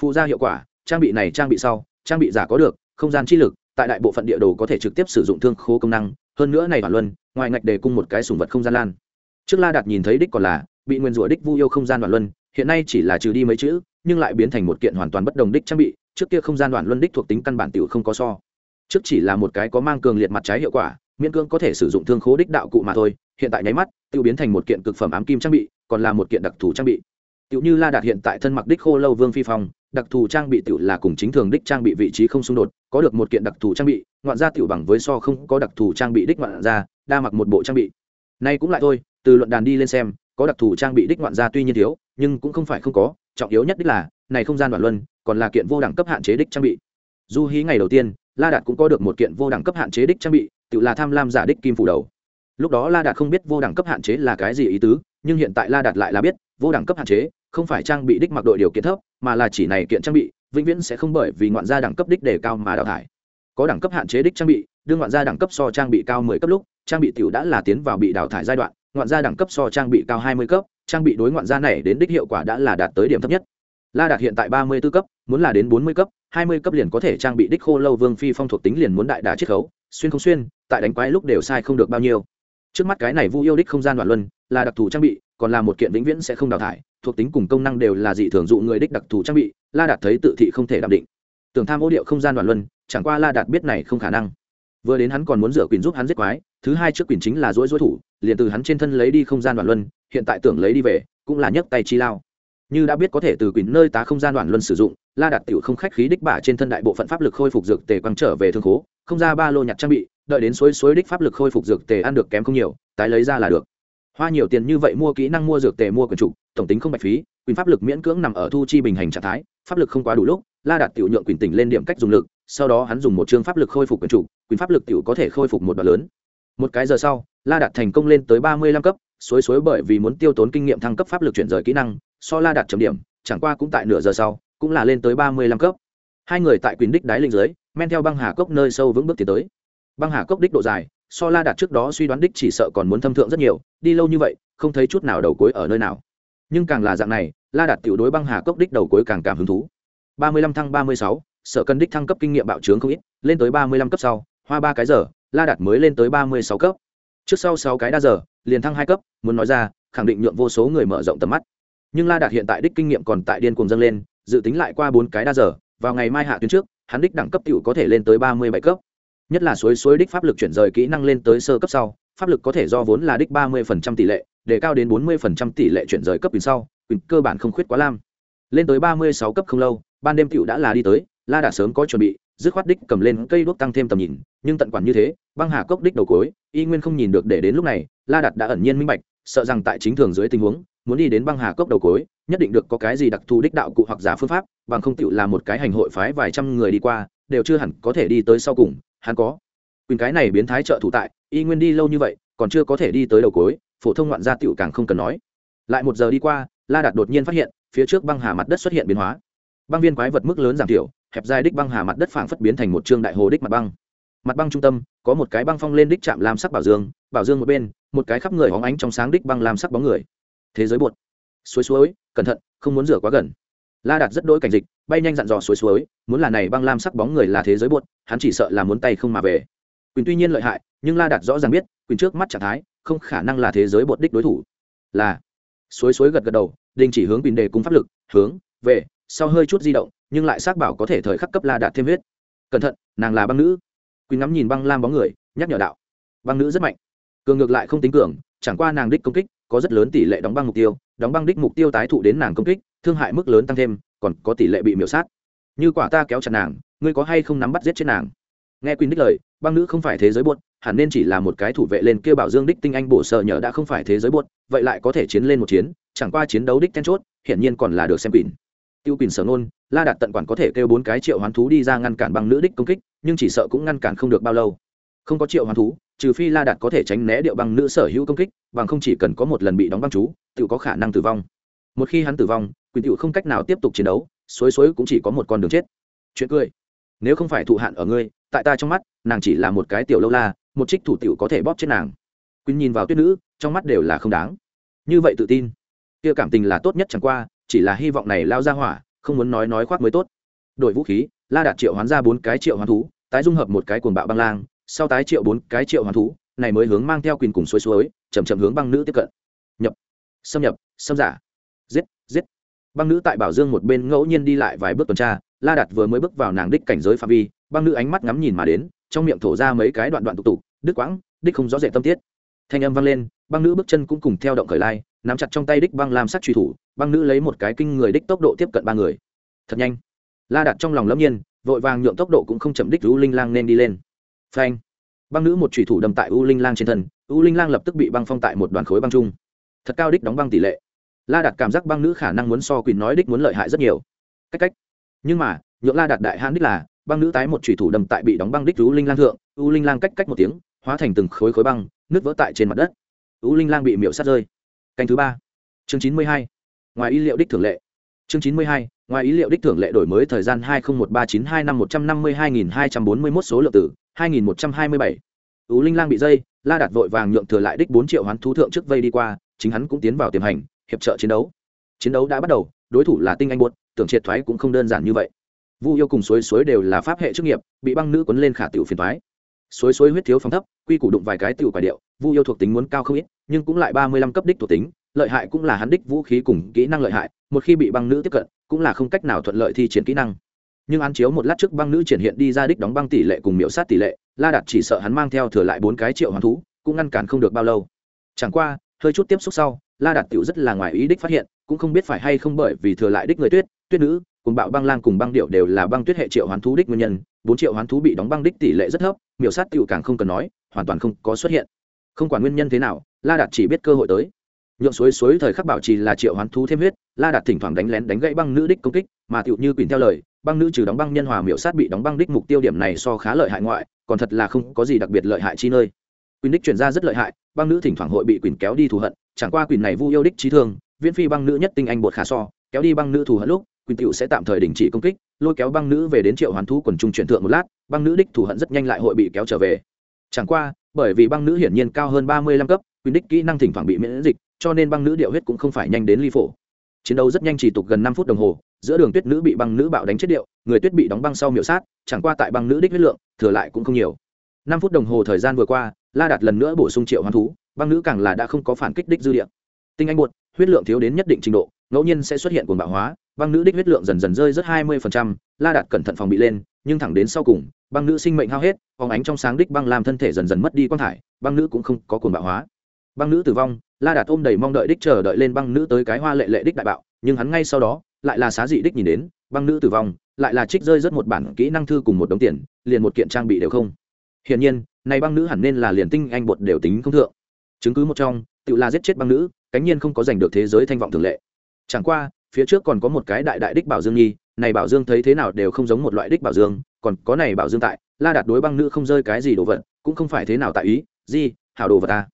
Phụ gia hiệu quả, trang bị này trang bị sau, trang bị giả có được, không gian chi lực, tại đại bộ phận địa đồ có thể trực tiếp sử dụng thương khố công năng, hơn nữa này đoạn luân, ngoài ngạch đề cung một cái sùng vật không gian lan. Trước la đạt nhìn thấy đích còn là, bị nguyên rủa đích vu yêu không gian đoạn luân, hiện nay chỉ là trừ đi mấy chữ, nhưng lại biến thành một kiện hoàn toàn bất đồng đích trang bị, trước kia không gian đoạn luân đích thuộc tính căn bản tiểu không có so. Trước chỉ là một cái có mang cường liệt mặt trái hiệu quả, miễn cưỡng có thể sử dụng thương khố đích đạo cụ mà thôi, hiện tại nháy mắt tiêu biến thành một kiện cực phẩm ám kim trang bị còn là một kiện đặc thù trang bị. Tiểu như la đạt hiện tại thân mặc đích khô lâu vương phi phong, đặc thù trang bị tiểu là cùng chính thường đích trang bị vị trí không xung đột, có được một kiện đặc thù trang bị, ngoạn gia tiểu bằng với so không có đặc thù trang bị đích ngoạn gia, đa mặc một bộ trang bị. Nay cũng lại thôi, từ luận đàn đi lên xem, có đặc thù trang bị đích ngoạn gia tuy nhiên thiếu, nhưng cũng không phải không có, trọng yếu nhất đích là, này không gian đoạn luân, còn là kiện vô đẳng cấp hạn chế đích trang bị. Du hí ngày đầu tiên, la đạt cũng có được một kiện vô đẳng cấp hạn chế đích trang bị tự là tham lam giả đích kim phủ đầu lúc đó la đạt không biết vô đẳng cấp hạn chế là cái gì ý tứ, nhưng hiện tại la đạt lại là biết, vô đẳng cấp hạn chế không phải trang bị đích mặc đội điều kiện thấp, mà là chỉ này kiện trang bị, vĩnh viễn sẽ không bởi vì ngoạn gia đẳng cấp đích đề cao mà đào thải. Có đẳng cấp hạn chế đích trang bị đương ngoạn gia đẳng cấp so trang bị cao mười cấp lúc, trang bị tiểu đã là tiến vào bị đào thải giai đoạn, ngoạn gia đẳng cấp so trang bị cao hai mươi cấp, trang bị đối ngoạn gia này đến đích hiệu quả đã là đạt tới điểm thấp nhất. La đạt hiện tại ba mươi 34 cấp, muốn là đến bốn mươi cấp, hai mươi cấp liền có thể trang bị đích khô lâu vương phi phong thuộc tính liền muốn đại đà chiết khấu, xuyên không xuyên, tại đánh quái lúc đều sai không được bao nhiêu trước mắt cái này vu yêu đích không gian đoạn luân là đặc thù trang bị, còn là một kiện vĩnh viễn sẽ không đào thải, thuộc tính cùng công năng đều là dị thường dụ người đích đặc thù trang bị, la đạt thấy tự thị không thể đảm định. Tưởng tham ô điệu không gian đoạn luân, chẳng qua la đạt biết này không khả năng. Vừa đến hắn còn muốn rửa quyền giúp hắn giết quái, thứ hai trước quyền chính là dỗi dỗi thủ, liền từ hắn trên thân lấy đi không gian đoạn luân, hiện tại tưởng lấy đi về, cũng là nhấc tay chi lao như đã biết có thể từ quyền nơi tá không gian đoạn luân sử dụng, la đạt tiểu không khách khí đích bả trên thân đại bộ phận pháp lực khôi phục dược tề quăng trở về thương khố, không ra ba lô nhặt trang bị, đợi đến suối suối đích pháp lực khôi phục dược tề ăn được kém không nhiều, tái lấy ra là được. Hoa nhiều tiền như vậy mua kỹ năng mua dược tề mua quyền trụ tổng tính không bạch phí quyền pháp lực miễn cưỡng nằm ở thu chi bình hành trạng thái, pháp lực không quá đủ lúc, la đạt tiểu nhượng quyền tỉnh lên điểm cách dùng lực, sau đó hắn dùng một chương pháp lực khôi phục quyền trụ quyền pháp lực tiểu có thể khôi phục một đoạn lớn. Một cái giờ sau, la đạt thành công lên tới ba mươi lăm cấp, suối suối bởi vì muốn tiêu tốn kinh nghiệm thăng cấp pháp lực chuyển rời kỹ năng so la đạt chấm điểm, chẳng qua cũng tại nửa giờ sau, cũng là lên tới ba mươi lăm cấp. Hai người tại quyền đích đáy linh dưới, men theo băng hà cốc nơi sâu vững bước tiến tới. Băng hà cốc đích độ dài, so la đạt trước đó suy đoán đích chỉ sợ còn muốn thâm thượng rất nhiều, đi lâu như vậy, không thấy chút nào đầu cuối ở nơi nào. Nhưng càng là dạng này, la đạt tiểu đối băng hà cốc đích đầu cuối càng cảm hứng thú. ba mươi lăm thăng ba mươi sáu, sở cân đích thăng cấp kinh nghiệm bạo trướng không ít, lên tới ba mươi lăm cấp sau, hoa ba cái giờ, la đạt mới lên tới ba mươi sáu cấp. Trước sau sáu cái đa giờ, liền thăng hai cấp, muốn nói ra, khẳng định nhượng vô số người mở rộng tầm mắt nhưng la đạt hiện tại đích kinh nghiệm còn tại điên cuồng dâng lên, dự tính lại qua bốn cái đa giờ, vào ngày mai hạ tuyến trước, hắn đích đẳng cấp t có thể lên tới ba mươi bảy cấp. Nhất là suối suối đích pháp lực chuyển rời kỹ năng lên tới sơ cấp sau, pháp lực có thể do vốn là đích ba mươi phần trăm tỷ lệ, để cao đến bốn mươi phần trăm tỷ lệ chuyển rời cấp quyền sau, quyền cơ bản không khuyết quá lam. Lên tới ba mươi sáu cấp không lâu, ban đêm tiểu đã là đi tới, la Đạt sớm có chuẩn bị, dứt khoát đích cầm lên cây đuốc tăng thêm tầm nhìn, nhưng tận quản như thế, băng hà cốc đích đầu cối y nguyên không nhìn được để đến lúc này, la đạt đã ẩn nhiên minh bạch, sợ rằng tại chính thường dưới tình huống muốn đi đến băng hà cốc đầu cối, nhất định được có cái gì đặc thù đích đạo cụ hoặc giả phương pháp, bằng không tựu là một cái hành hội phái vài trăm người đi qua, đều chưa hẳn có thể đi tới sau cùng, hắn có. Quyền cái này biến thái trợ thủ tại, y nguyên đi lâu như vậy, còn chưa có thể đi tới đầu cối, phổ thông ngoạn gia tựu càng không cần nói. Lại một giờ đi qua, la đạt đột nhiên phát hiện, phía trước băng hà mặt đất xuất hiện biến hóa. Băng viên quái vật mức lớn giảm thiểu, hẹp dài đích băng hà mặt đất phảng phất biến thành một trương đại hồ đích mặt băng. Mặt băng trung tâm, có một cái băng phong lên đích chạm làm sắc bảo dương bảo dương một bên, một cái khắp người hóng ánh trong sáng đích băng làm sắc bóng người thế giới bột suối suối, cẩn thận, không muốn rửa quá gần. La đạt rất đỗi cảnh dịch, bay nhanh dặn dò suối suối, muốn là này băng lam sắc bóng người là thế giới bột hắn chỉ sợ là muốn tay không mà về. Quỳnh tuy nhiên lợi hại, nhưng la đạt rõ ràng biết, Quỳnh trước mắt trạng thái, không khả năng là thế giới bột đích đối thủ. Là. Suối suối gật gật đầu, đình chỉ hướng Quỳnh đề cung pháp lực, hướng, về, sau hơi chút di động, nhưng lại xác bảo có thể thời khắc cấp la đạt thêm huyết. Cẩn thận, nàng là băng nữ. Quỳnh ngắm nhìn băng lam bóng người, nhắc nhở đạo. Băng nữ rất mạnh. Cường ngược lại không tính cường, chẳng qua nàng đích công kích có rất lớn tỷ lệ đóng băng mục tiêu, đóng băng đích mục tiêu tái thụ đến nàng công kích, thương hại mức lớn tăng thêm, còn có tỷ lệ bị miểu sát. Như quả ta kéo chặt nàng, ngươi có hay không nắm bắt giết chết nàng? Nghe quyên đích lời, băng nữ không phải thế giới buốt, hẳn nên chỉ là một cái thủ vệ lên kêu bảo dương đích tinh anh bổ sợ nhờ đã không phải thế giới buốt, vậy lại có thể chiến lên một chiến, chẳng qua chiến đấu đích then chốt, hiển nhiên còn là được xem quỳnh. Tiêu quỳnh sở nôn la đạt tận quản có thể kêu bốn cái triệu hoán thú đi ra ngăn cản băng nữ đích công kích, nhưng chỉ sợ cũng ngăn cản không được bao lâu. Không có triệu hoán thú trừ phi la đạt có thể tránh né điệu băng nữ sở hữu công kích, bằng không chỉ cần có một lần bị đóng băng chú tự có khả năng tử vong. Một khi hắn tử vong quyền tự không cách nào tiếp tục chiến đấu, suối suối cũng chỉ có một con đường chết. Chuyện cười. Nếu không phải thụ hạn ở ngươi, tại ta trong mắt, nàng chỉ là một cái tiểu lâu la, một trích thủ tiểu có thể bóp chết nàng. Quyền nhìn vào tuyết nữ, trong mắt đều là không đáng. Như vậy tự tin. Kia cảm tình là tốt nhất chẳng qua, chỉ là hy vọng này lao ra hỏa, không muốn nói nói khoác mới tốt. Đổi vũ khí, la đạt triệu hoán ra bốn cái triệu hoán thú, tái dung hợp một cái cuồng bạo băng lang sau tái triệu bốn cái triệu hoàn thú, này mới hướng mang theo quyền cùng suối suối chầm chậm hướng băng nữ tiếp cận. Nhập. Xâm nhập. Xâm giả. Giết giết. Băng nữ tại bảo dương một bên ngẫu nhiên đi lại vài bước tuần tra, la đặt vừa mới bước vào nàng đích cảnh giới phạm vi, băng nữ ánh mắt ngắm nhìn mà đến, trong miệng thổ ra mấy cái đoạn đoạn tục tục, đứt quãng, đích không rõ rệt tâm tiết. Thanh âm vang lên, băng nữ bước chân cũng cùng theo động khởi lai, nắm chặt trong tay đích băng làm sắc truy thủ, băng nữ lấy một cái kinh người đích tốc độ tiếp cận ba người. Thật nhanh. La đặt trong lòng lâm nhiên, vội vàng nhượng tốc độ cũng không chậm đích rú linh lang nên đi lên phanh. Băng nữ một thủy thủ đâm tại u linh lang trên thân, u linh lang lập tức bị băng phong tại một đoàn khối băng chung thật cao đích đóng băng tỷ lệ. La Đạt cảm giác băng nữ khả năng muốn so quỳnh nói đích muốn lợi hại rất nhiều. Cách cách. Nhưng mà, nhượng la Đạt đại hãn đích là, băng nữ tái một thủy thủ đâm tại bị đóng băng đích u linh lang thượng, u linh lang cách cách một tiếng, hóa thành từng khối khối băng nước vỡ tại trên mặt đất. U linh lang bị miễu sát rơi. Canh thứ ba. Chương chín mươi hai. Ngoài ý liệu đích thường lệ. Chương chín mươi hai. Ngoài ý liệu đích thưởng lệ đổi mới thời gian hai nghìn một ba chín hai năm một trăm năm mươi hai nghìn hai trăm bốn mươi mốt số lượng tử hai nghìn một trăm hai mươi bảy. Ú linh lang bị dây la đạt vội vàng nhượng thừa lại đích bốn triệu hoán thú thượng trước vây đi qua chính hắn cũng tiến vào tiềm hành hiệp trợ chiến đấu. Chiến đấu đã bắt đầu đối thủ là tinh anh buột, tưởng triệt thoái cũng không đơn giản như vậy. Vu yêu cùng suối suối đều là pháp hệ chức nghiệp bị băng nữ quấn lên khả tiểu phiền thoái suối suối huyết thiếu phong thấp quy củ đụng vài cái tiểu quả điệu vu yêu thuộc tính muốn cao không ít nhưng cũng lại ba mươi lăm cấp đích thuộc tính lợi hại cũng là hắn đích vũ khí cùng kỹ năng lợi hại một khi bị băng nữ tiếp cận cũng là không cách nào thuận lợi thi triển kỹ năng nhưng án chiếu một lát trước băng nữ triển hiện đi ra đích đóng băng tỷ lệ cùng miễu sát tỷ lệ, la đạt chỉ sợ hắn mang theo thừa lại bốn cái triệu hoàn thú, cũng ngăn cản không được bao lâu. Chẳng qua, hơi chút tiếp xúc sau, la đạt tiểu rất là ngoài ý đích phát hiện, cũng không biết phải hay không bởi vì thừa lại đích người tuyết tuyết nữ, cùng bạo băng lang cùng băng điệu đều là băng tuyết hệ triệu hoán thú đích nguyên nhân, bốn triệu hoán thú bị đóng băng đích tỷ lệ rất thấp miểu sát tiểu càng không cần nói, hoàn toàn không có xuất hiện. Không quản nguyên nhân thế nào, la đạt chỉ biết cơ hội tới nhượng suối suối thời khắc bảo trì là triệu hoán thú thêm huyết, la đạt thỉnh thoảng đánh lén đánh gãy băng nữ đích công kích, mà tựu như quỳnh theo lời, băng nữ trừ đóng băng nhân hòa miểu sát bị đóng băng đích mục tiêu điểm này so khá lợi hại ngoại, còn thật là không có gì đặc biệt lợi hại chi nơi. Quỳnh đích chuyển ra rất lợi hại, băng nữ thỉnh thoảng hội bị quỳnh kéo đi thù hận, chẳng qua quỳnh này vu yêu đích trí thương, viễn phi băng nữ nhất tinh anh bột khả so, kéo đi băng nữ thù hận lúc, quỳnh tựu sẽ tạm thời đình chỉ công kích, lôi kéo băng nữ về đến triệu hoàn thú quần trung chuyển thượng một lát, băng nữ đích thù hận rất nhanh lại hội bị kéo trở về. Chẳng qua, bởi vì băng nữ hiển nhiên cao hơn ba mươi lăm cấp, quỳnh đích kỹ năng thỉnh thoảng bị miễn dịch cho nên băng nữ điệu huyết cũng không phải nhanh đến ly phổ. Chiến đấu rất nhanh chỉ tục gần năm phút đồng hồ, giữa đường tuyết nữ bị băng nữ bạo đánh chết điệu, người tuyết bị đóng băng sau miệu sát, chẳng qua tại băng nữ đích huyết lượng, thừa lại cũng không nhiều. Năm phút đồng hồ thời gian vừa qua, la đạt lần nữa bổ sung triệu hoán thú, băng nữ càng là đã không có phản kích đích dư địa. Tinh anh buột, huyết lượng thiếu đến nhất định trình độ, ngẫu nhiên sẽ xuất hiện cuồng bạo hóa, băng nữ đích huyết lượng dần dần rơi rất hai mươi la đạt cẩn thận phòng bị lên, nhưng thẳng đến sau cùng, băng nữ sinh mệnh hao hết, phóng ánh trong sáng đích băng làm thân thể dần dần mất đi quang thải, băng nữ cũng không có cuồng bạo hóa. Băng nữ tử vong la đạt ôm đầy mong đợi đích chờ đợi lên băng nữ tới cái hoa lệ lệ đích đại bạo, nhưng hắn ngay sau đó, lại là xá dị đích nhìn đến, băng nữ tử vong, lại là trích rơi rất một bản kỹ năng thư cùng một đống tiền, liền một kiện trang bị đều không. Hiển nhiên, này băng nữ hẳn nên là liền tinh anh bột đều tính không thượng. Chứng cứ một trong, tự là giết chết băng nữ, cánh nhiên không có giành được thế giới thanh vọng thường lệ. Chẳng qua, phía trước còn có một cái đại đại đích bảo dương nhi này bảo dương thấy thế nào đều không giống một loại đích bảo dương, còn có này bảo dương tại, la đạt đối băng nữ không rơi cái gì đồ vật, cũng không phải thế nào tại ý, gì, hảo đồ vật ta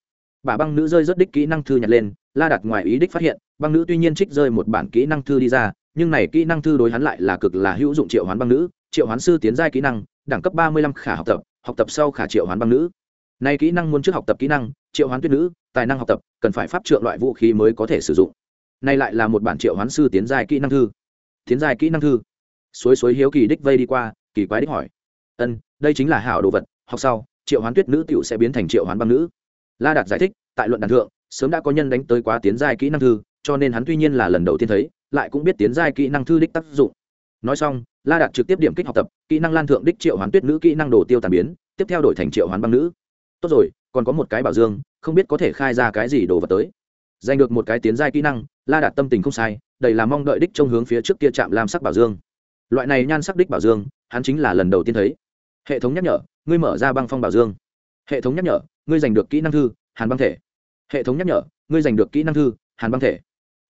bà băng nữ rơi rất đích kỹ năng thư nhặt lên, la đặt ngoài ý đích phát hiện, băng nữ tuy nhiên trích rơi một bản kỹ năng thư đi ra, nhưng này kỹ năng thư đối hắn lại là cực là hữu dụng triệu hoán băng nữ, triệu hoán sư tiến giai kỹ năng, đẳng cấp ba mươi lăm khả học tập học tập sau khả triệu hoán băng nữ. Nay kỹ năng muốn trước học tập kỹ năng, triệu hoán tuyết nữ, tài năng học tập, cần phải pháp trượng loại vũ khí mới có thể sử dụng. Nay lại là một bản triệu hoán sư tiến giai kỹ năng thư. Tiến giai kỹ năng thư. Suối suối hiếu kỳ đích vây đi qua, kỳ quái đích hỏi. Ân, đây chính là hảo đồ vật, học sau, triệu hoán tuyết nữ tiểu sẽ biến thành triệu hoán băng nữ la đạt giải thích, tại luận đàn thượng, sớm đã có nhân đánh tới quá tiến giai kỹ năng thư, cho nên hắn tuy nhiên là lần đầu tiên thấy, lại cũng biết tiến giai kỹ năng thư đích tác dụng. Nói xong, la đạt trực tiếp điểm kích học tập, kỹ năng lan thượng đích triệu hoán tuyết nữ kỹ năng đồ tiêu tàn biến, tiếp theo đổi thành triệu hoán băng nữ. Tốt rồi, còn có một cái bảo dương, không biết có thể khai ra cái gì đồ vật tới. Giành được một cái tiến giai kỹ năng, la đạt tâm tình không sai, đầy là mong đợi đích trong hướng phía trước kia chạm lam sắc bảo dương. Loại này nhan sắc đích bảo dương, hắn chính là lần đầu tiên thấy. Hệ thống nhắc nhở, ngươi mở ra băng phong bảo dương. Hệ thống nhắc nhở ngươi giành được kỹ năng thư, hàn băng thể. Hệ thống nhắc nhở, ngươi giành được kỹ năng thư, hàn băng thể.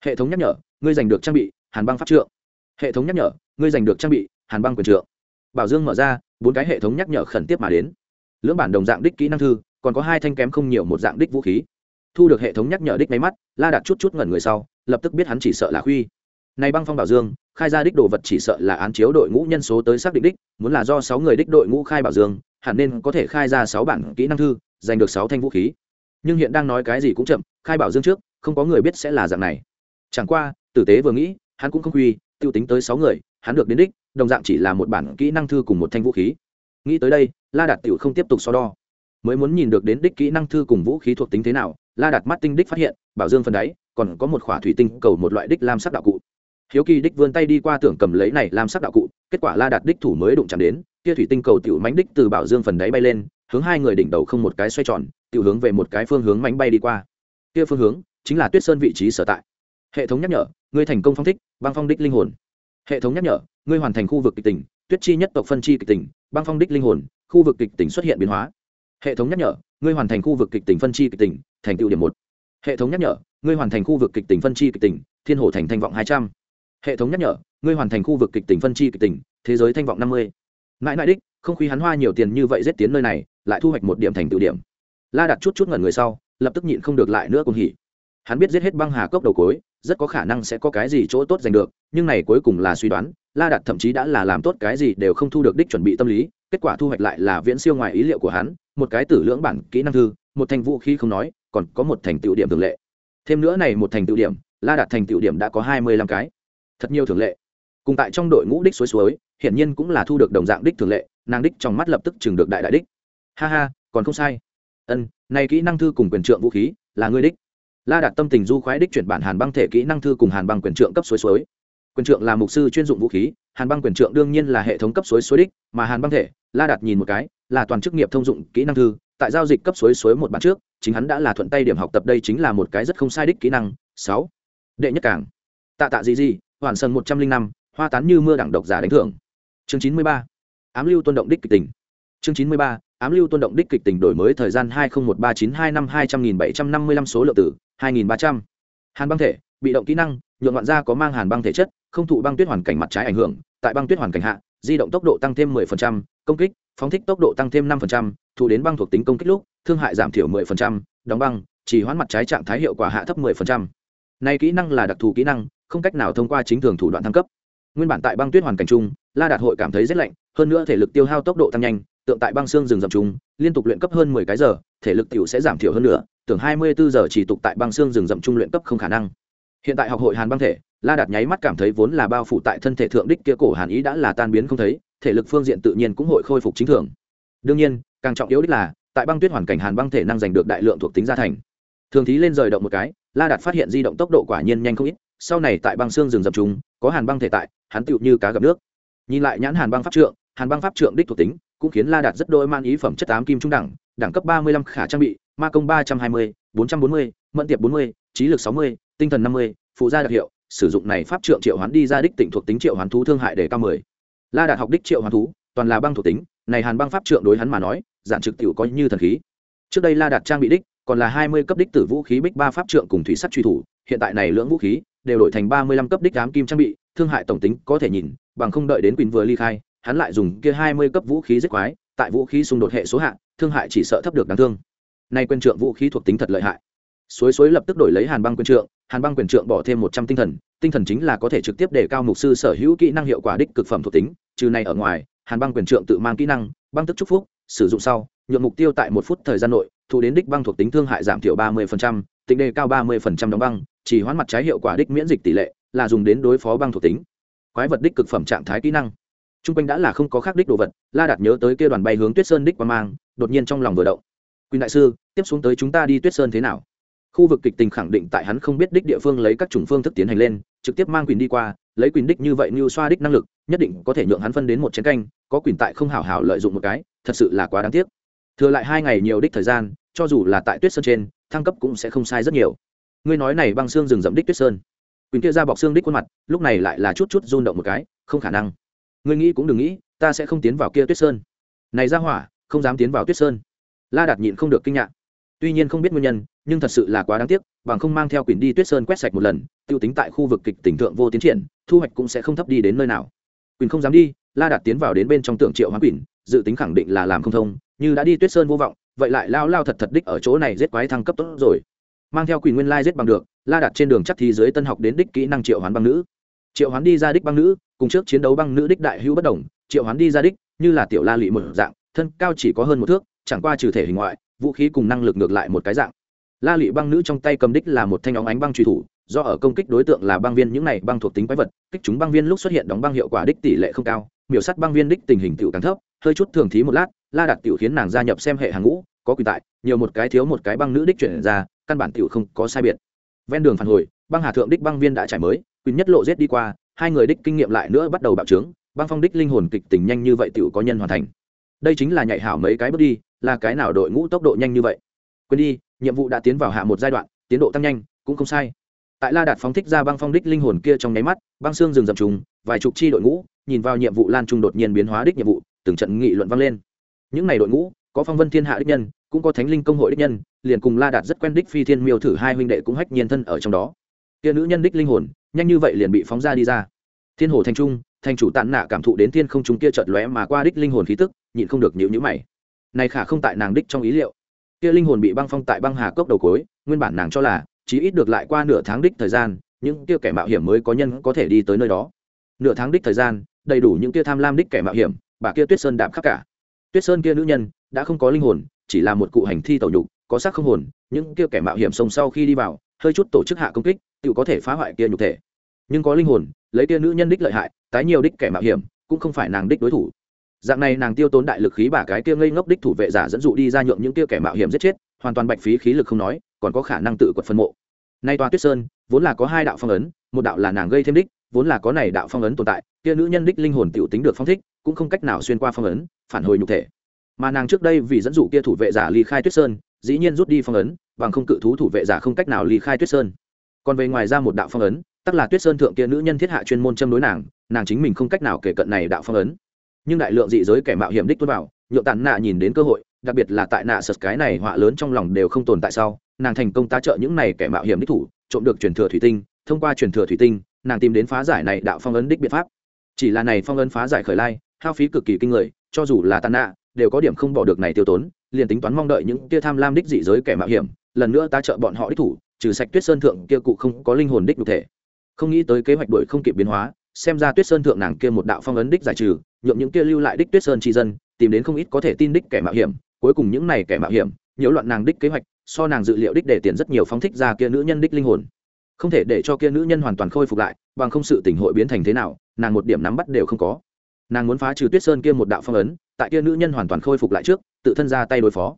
Hệ thống nhắc nhở, ngươi giành được trang bị, hàn băng pháp trượng. Hệ thống nhắc nhở, ngươi giành được trang bị, hàn băng quyền trượng. Bảo dương mở ra, bốn cái hệ thống nhắc nhở khẩn tiếp mà đến. Lưỡng bản đồng dạng đích kỹ năng thư, còn có hai thanh kém không nhiều một dạng đích vũ khí. Thu được hệ thống nhắc nhở đích máy mắt, la đặt chút chút ngẩn người sau, lập tức biết hắn chỉ sợ là khuy. Này băng phong bảo dương, khai ra đích đồ vật chỉ sợ là án chiếu đội ngũ nhân số tới xác định đích, muốn là do sáu người đích đội ngũ khai bảo dương, hẳn nên có thể khai ra sáu bản kỹ năng thư giành được sáu thanh vũ khí. Nhưng hiện đang nói cái gì cũng chậm, khai bảo dương trước, không có người biết sẽ là dạng này. Chẳng qua, tử tế vừa nghĩ, hắn cũng không quy t i ê u tính tới sáu người, hắn được đến đích, đồng dạng chỉ là một bản kỹ năng thư cùng một thanh vũ khí. Nghĩ tới đây, la đạt t i ể u không tiếp tục so đo. Mới muốn nhìn được đến đích kỹ năng thư cùng vũ khí thuộc tính thế nào, la đạt mắt tinh đích phát hiện, bảo dương phần đáy, còn có một khỏa thủy tinh cầu một loại đích lam sắc đạo cụ. Hiếu kỳ đích vươn tay đi qua tưởng cầm lấy này lam sắc đạo cụ, kết quả la đạt đích thủ mới đụng chạm đến, kia thủy tinh cầu tiểu mánh đích từ bảo dương phần đáy bay lên hướng hai người đỉnh đầu không một cái xoay tròn tự hướng về một cái phương hướng mánh bay đi qua. Kia phương hướng chính là tuyết sơn vị trí sở tại. Hệ thống nhắc nhở, ngươi thành công phong thích, băng phong đích linh hồn. Hệ thống nhắc nhở, ngươi hoàn thành khu vực kịch tỉnh tuyết chi nhất tộc phân chi kịch tỉnh băng phong đích linh hồn, khu vực kịch tỉnh xuất hiện biến hóa. Hệ thống nhắc nhở, ngươi hoàn thành khu vực kịch tỉnh phân chi kịch tỉnh thành tựu điểm một. Hệ thống nhắc nhở, ngươi hoàn thành khu vực kịch tỉnh phân chi kịch tỉnh thiên hồ thành thanh vọng hai trăm. Hệ thống nhắc nhở, ngươi hoàn thành khu vực kịch tỉnh phân chi kịch tỉnh thế giới thanh vọng năm mươi. Mãi mãi đích, không khí hắn hoa nhiều tiền như vậy giết tiến nơi này lại thu hoạch một điểm thành tựu điểm. La đặt chút chút ngẩn người sau, lập tức nhịn không được lại nữa cùng hỉ. Hắn biết giết hết băng hà cốc đầu cối, rất có khả năng sẽ có cái gì chỗ tốt giành được, nhưng này cuối cùng là suy đoán, la đạt thậm chí đã là làm tốt cái gì đều không thu được đích chuẩn bị tâm lý, kết quả thu hoạch lại là viễn siêu ngoài ý liệu của hắn, một cái tử lưỡng bản kỹ năng thư, một thành vũ khí không nói, còn có một thành tựu điểm thường lệ. Thêm nữa này một thành tựu điểm, la đạt thành tựu điểm đã có hai mươi lăm cái. Thật nhiều thường lệ. Cùng tại trong đội ngũ đích suối suối, hiển nhiên cũng là thu được đồng dạng đích thường lệ, nàng đích trong mắt lập tức chừng được đại đại đích ha ha, còn không sai. Ân, này kỹ năng thư cùng quyền trượng vũ khí, là ngươi đích. La đạt tâm tình du khoái đích chuyển bản hàn băng thể kỹ năng thư cùng hàn băng quyền trượng cấp suối suối. Quyền trượng là mục sư chuyên dụng vũ khí, hàn băng quyền trượng đương nhiên là hệ thống cấp suối suối đích, mà hàn băng thể, la đạt nhìn một cái, là toàn chức nghiệp thông dụng kỹ năng thư, tại giao dịch cấp suối suối một bản trước, chính hắn đã là thuận tay điểm học tập đây chính là một cái rất không sai đích kỹ năng. Sáu, đệ nhất cảng. Tạ tạ gì gì hoàn sân một trăm linh năm, hoa tán như mưa đẳng độc giả đánh thưởng. Chương chín mươi ba, ám lưu tuân động đích kịch tình. Chương chín mươi ba ám lưu tuân động đích kịch tình đổi mới thời gian hai nghìn một ba chín hai năm hai trăm nghìn bảy trăm năm mươi lăm số lượng tử hai nghìn ba trăm hàn băng thể bị động kỹ năng nhuộm ngoạn gia có mang hàn băng thể chất không thụ băng tuyết hoàn cảnh mặt trái ảnh hưởng tại băng tuyết hoàn cảnh hạ di động tốc độ tăng thêm 10%, công kích phóng thích tốc độ tăng thêm 5%, thụ đến băng thuộc tính công kích lúc thương hại giảm thiểu 10%, đóng băng chỉ hoãn mặt trái trạng thái hiệu quả hạ thấp 10%. này kỹ năng là đặc thù kỹ năng không cách nào thông qua chính thường thủ đoạn thăng cấp nguyên bản tại băng tuyết hoàn cảnh chung la đạt hội cảm thấy rất lạnh hơn nữa thể lực tiêu hao tốc độ tăng nhanh tượng tại băng xương rừng rậm chung liên tục luyện cấp hơn 10 cái giờ, thể lực tiểu sẽ giảm thiểu hơn nữa, tưởng 24 giờ chỉ tục tại băng xương rừng rậm trung luyện cấp không khả năng. Hiện tại học hội hàn băng thể, la đạt nháy mắt cảm thấy vốn là bao phủ tại thân thể thượng đích kia cổ hàn ý đã là tan biến không thấy, thể lực phương diện tự nhiên cũng hội khôi phục chính thường. Đương nhiên, càng trọng yếu đích là, tại băng tuyết hoàn cảnh hàn băng thể năng giành được đại lượng thuộc tính gia thành. Thường thí lên rời động một cái, la đạt phát hiện di động tốc độ quả nhiên nhanh không ít, sau này tại băng xương rừng rậm chúng có hàn băng thể tại, hắn tựu như cá gặp nước. Nhìn lại nhãn hàn băng pháp trượng, hàn băng pháp trượng đích thuộc tính cũng khiến la đạt rất đôi man ý phẩm chất tám kim trung đẳng đẳng cấp ba mươi lăm khả trang bị, ma công ba trăm hai mươi, bốn trăm bốn mươi, mẫn tiệp bốn mươi, trí lực sáu mươi, tinh thần năm mươi, phụ gia đặc hiệu, sử dụng này pháp trượng triệu hoán đi ra đích tỉnh thuộc tính triệu hoán thú thương hại để cao mười. La đạt học đích triệu hoán thú, toàn là băng thuộc tính, này hàn băng pháp trượng đối hắn mà nói, giản trực tiểu có như thần khí. Trước đây la đạt trang bị đích, còn là hai mươi cấp đích tử vũ khí bích ba pháp trượng cùng thủy sắt truy thủ, hiện tại này lưỡng vũ khí, đều đổi thành ba mươi lăm cấp đích ám kim trang bị, thương hại tổng tính có thể nhìn, bằng không đợi đến quỳnh vừa ly khai hắn lại dùng kia hai mươi cấp vũ khí giết quái, tại vũ khí xung đột hệ số hạ, thương hại chỉ sợ thấp được đáng thương. Nay quyền trượng vũ khí thuộc tính thật lợi hại. Suối suối lập tức đổi lấy hàn băng quyền trượng, hàn băng quyền trượng bỏ thêm một trăm tinh thần tinh thần chính là có thể trực tiếp để cao mục sư sở hữu kỹ năng hiệu quả đích cực phẩm thuộc tính, trừ này ở ngoài, hàn băng quyền trượng tự mang kỹ năng, băng tức chúc phúc, sử dụng sau, nhuộm mục tiêu tại một phút thời gian nội, thu đến đích băng thuộc tính thương hại giảm thiểu ba mươi tính đề cao ba mươi đóng băng, chỉ hoãn mặt trái hiệu quả đích miễn dịch tỷ lệ, là dùng đến đối phó băng thuộc tính. Quái vật đích cực phẩm trạng thái kỹ năng t r u n g quanh đã là không có khác đích đồ vật, la đạt nhớ tới kia đoàn bay hướng tuyết sơn đích qua mang, đột nhiên trong lòng vừa động. Quỳnh đại sư, tiếp xuống tới chúng ta đi tuyết sơn thế nào? Khu vực kịch tình khẳng định tại hắn không biết đích địa phương lấy các chủng phương thức tiến hành lên, trực tiếp mang quyền đi qua, lấy quyền đích như vậy như xoa đích năng lực, nhất định có thể nhượng hắn phân đến một chén canh, có quyền tại không hảo hảo lợi dụng một cái, thật sự là quá đáng tiếc. Thừa lại hai ngày nhiều đích thời gian, cho dù là tại tuyết sơn trên, thăng cấp cũng sẽ không sai rất nhiều. Ngươi nói này băng xương rừng rậm đích tuyết sơn. Quỳnh kia ra bọc xương đích khuôn mặt, lúc này lại là chút chút run động một cái, không khả năng ngươi nghĩ cũng đừng nghĩ, ta sẽ không tiến vào kia tuyết sơn. Này ra hỏa, không dám tiến vào tuyết sơn. La đạt nhịn không được kinh ngạc. Tuy nhiên không biết nguyên nhân, nhưng thật sự là quá đáng tiếc, bằng không mang theo quyển đi tuyết sơn quét sạch một lần t i ê u tính tại khu vực kịch tỉnh thượng vô tiến triển, thu hoạch cũng sẽ không thấp đi đến nơi nào. Quyển không dám đi, la đạt tiến vào đến bên trong tượng triệu hoán quyển dự tính khẳng định là làm không thông, như đã đi tuyết sơn vô vọng, vậy lại lao lao thật thật đích ở chỗ này giết quái thăng cấp tốt rồi. Mang theo quyền nguyên lai giết bằng được, la đặt trên đường chắc thi dưới tân học đến đích kỹ năng triệu hoán băng nữ triệu hoán đi ra đích băng nữ, cùng trước chiến đấu băng nữ đích đại hữu bất đồng, triệu hoán đi ra đích, như là tiểu la lụy một dạng, thân cao chỉ có hơn một thước, chẳng qua trừ thể hình ngoại, vũ khí cùng năng lực ngược lại một cái dạng. La lụy băng nữ trong tay cầm đích là một thanh óng ánh băng truy thủ, do ở công kích đối tượng là băng viên những này băng thuộc tính quái vật, kích chúng băng viên lúc xuất hiện đóng băng hiệu quả đích tỷ lệ không cao, miểu sắt băng viên đích tình hình tiểu càng thấp, hơi chút thường thí một lát, la đặt tiểu khiến nàng gia nhập xem hệ hàng ngũ, có quyền tại, nhiều một cái thiếu một cái băng nữ đích chuyển ra, căn bản tiểu không có sai biệt. Ven đường phản hồi, băng hà thượng đích băng viên đã trải mới quỳnh nhất lộ rết đi qua, hai người đích kinh nghiệm lại nữa bắt đầu bạo trướng, băng phong đích linh hồn kịch tình nhanh như vậy tựu có nhân hoàn thành. Đây chính là nhạy hảo mấy cái bước đi, là cái nào đội ngũ tốc độ nhanh như vậy? Quên đi, nhiệm vụ đã tiến vào hạ một giai đoạn, tiến độ tăng nhanh, cũng không sai. Tại la đạt phóng thích ra băng phong đích linh hồn kia trong nháy mắt, băng xương rừng rậm trùng, vài chục chi đội ngũ, nhìn vào nhiệm vụ lan trung đột nhiên biến hóa đích nhiệm vụ, từng trận nghị luận vang lên. Những n à y đội ngũ, có phong vân thiên hạ đích nhân, cũng có thánh linh công hội đích nhân, liền cùng la đạt rất quen đích phi thiên miêu thử hai huynh đệ cũng hách nhiên thân ở trong đó. Kia nữ nhân đích linh hồn nhanh như vậy liền bị phóng ra đi ra. Thiên hồ thành trung, thành chủ tàn nạ cảm thụ đến thiên không chúng kia chợt lóe mà qua đích linh hồn khí tức, nhịn không được nhịu nhữ mày. Này khả không tại nàng đích trong ý liệu. Kia linh hồn bị băng phong tại băng hà cốc đầu cối, nguyên bản nàng cho là, chỉ ít được lại qua nửa tháng đích thời gian, những kia kẻ mạo hiểm mới có nhân có thể đi tới nơi đó. Nửa tháng đích thời gian, đầy đủ những kia tham lam đích kẻ mạo hiểm, bà kia tuyết sơn đạp khắp cả. Tuyết sơn kia nữ nhân, đã không có linh hồn, chỉ là một cụ hành thi tẩu nhục, có xác không hồn, những kia kẻ mạo hiểm sông sau khi đi vào hơi chút tổ chức hạ công kích tự có thể phá hoại kia nhục thể. Nhưng có linh hồn, lấy kia nữ nhân đích lợi hại, tái nhiều đích kẻ mạo hiểm, cũng không phải nàng đích đối thủ. Dạng này nàng tiêu tốn đại lực khí bả cái kia ngây ngốc đích thủ vệ giả dẫn dụ đi ra nhượng những kia kẻ mạo hiểm giết chết, hoàn toàn bạch phí khí lực không nói, còn có khả năng tự quật phân mộ. Nay tòa tuyết sơn, vốn là có hai đạo phong ấn, một đạo là nàng gây thêm đích, vốn là có này đạo phong ấn tồn tại, kia nữ nhân đích linh hồn tiểu tính được phong thích, cũng không cách nào xuyên qua phong ấn, phản hồi nhục thể. Mà nàng trước đây vì dẫn dụ kia thủ vệ giả ly khai tuyết sơn, dĩ nhiên rút đi phong ấn bằng không cự thú thủ vệ giả không cách nào ly khai tuyết sơn. Còn về ngoài ra một đạo phong ấn tức là tuyết sơn thượng kia nữ nhân thiết hạ chuyên môn châm đối nàng nàng chính mình không cách nào kể cận này đạo phong ấn. Nhưng đại lượng dị giới kẻ mạo hiểm đích tuân vào, nhượng tàn nạ nhìn đến cơ hội, đặc biệt là tại nạ sật cái này họa lớn trong lòng đều không tồn tại sau, nàng thành công tá trợ những này kẻ mạo hiểm đích thủ, trộm được truyền thừa thủy tinh, thông qua truyền thừa thủy tinh, nàng tìm đến phá giải này đạo phong ấn đích biện pháp. Chỉ là này phong ấn phá giải khởi lai, hao phí cực kỳ kinh người, cho dù là tàn nạ, đều có điểm không bỏ được này tiêu tốn, liền tính toán mong đợi những kia tham lam đích dị giới kẻ mạo hiểm lần nữa ta trợ bọn họ đích thủ, trừ sạch tuyết sơn thượng kia cụ không có linh hồn đích cụ thể. Không nghĩ tới kế hoạch đuổi không kịp biến hóa, xem ra tuyết sơn thượng nàng kia một đạo phong ấn đích giải trừ, nhượng những kia lưu lại đích tuyết sơn tri dân, tìm đến không ít có thể tin đích kẻ mạo hiểm, cuối cùng những này kẻ mạo hiểm, nhiễu loạn nàng đích kế hoạch, so nàng dự liệu đích để tiền rất nhiều phóng thích ra kia nữ nhân đích linh hồn. Không thể để cho kia nữ nhân hoàn toàn khôi phục lại, bằng không sự tỉnh hội biến thành thế nào, nàng một điểm nắm bắt đều không có. Nàng muốn phá trừ tuyết sơn kia một đạo phong ấn, tại kia nữ nhân hoàn toàn khôi phục lại trước, tự thân ra tay đối phó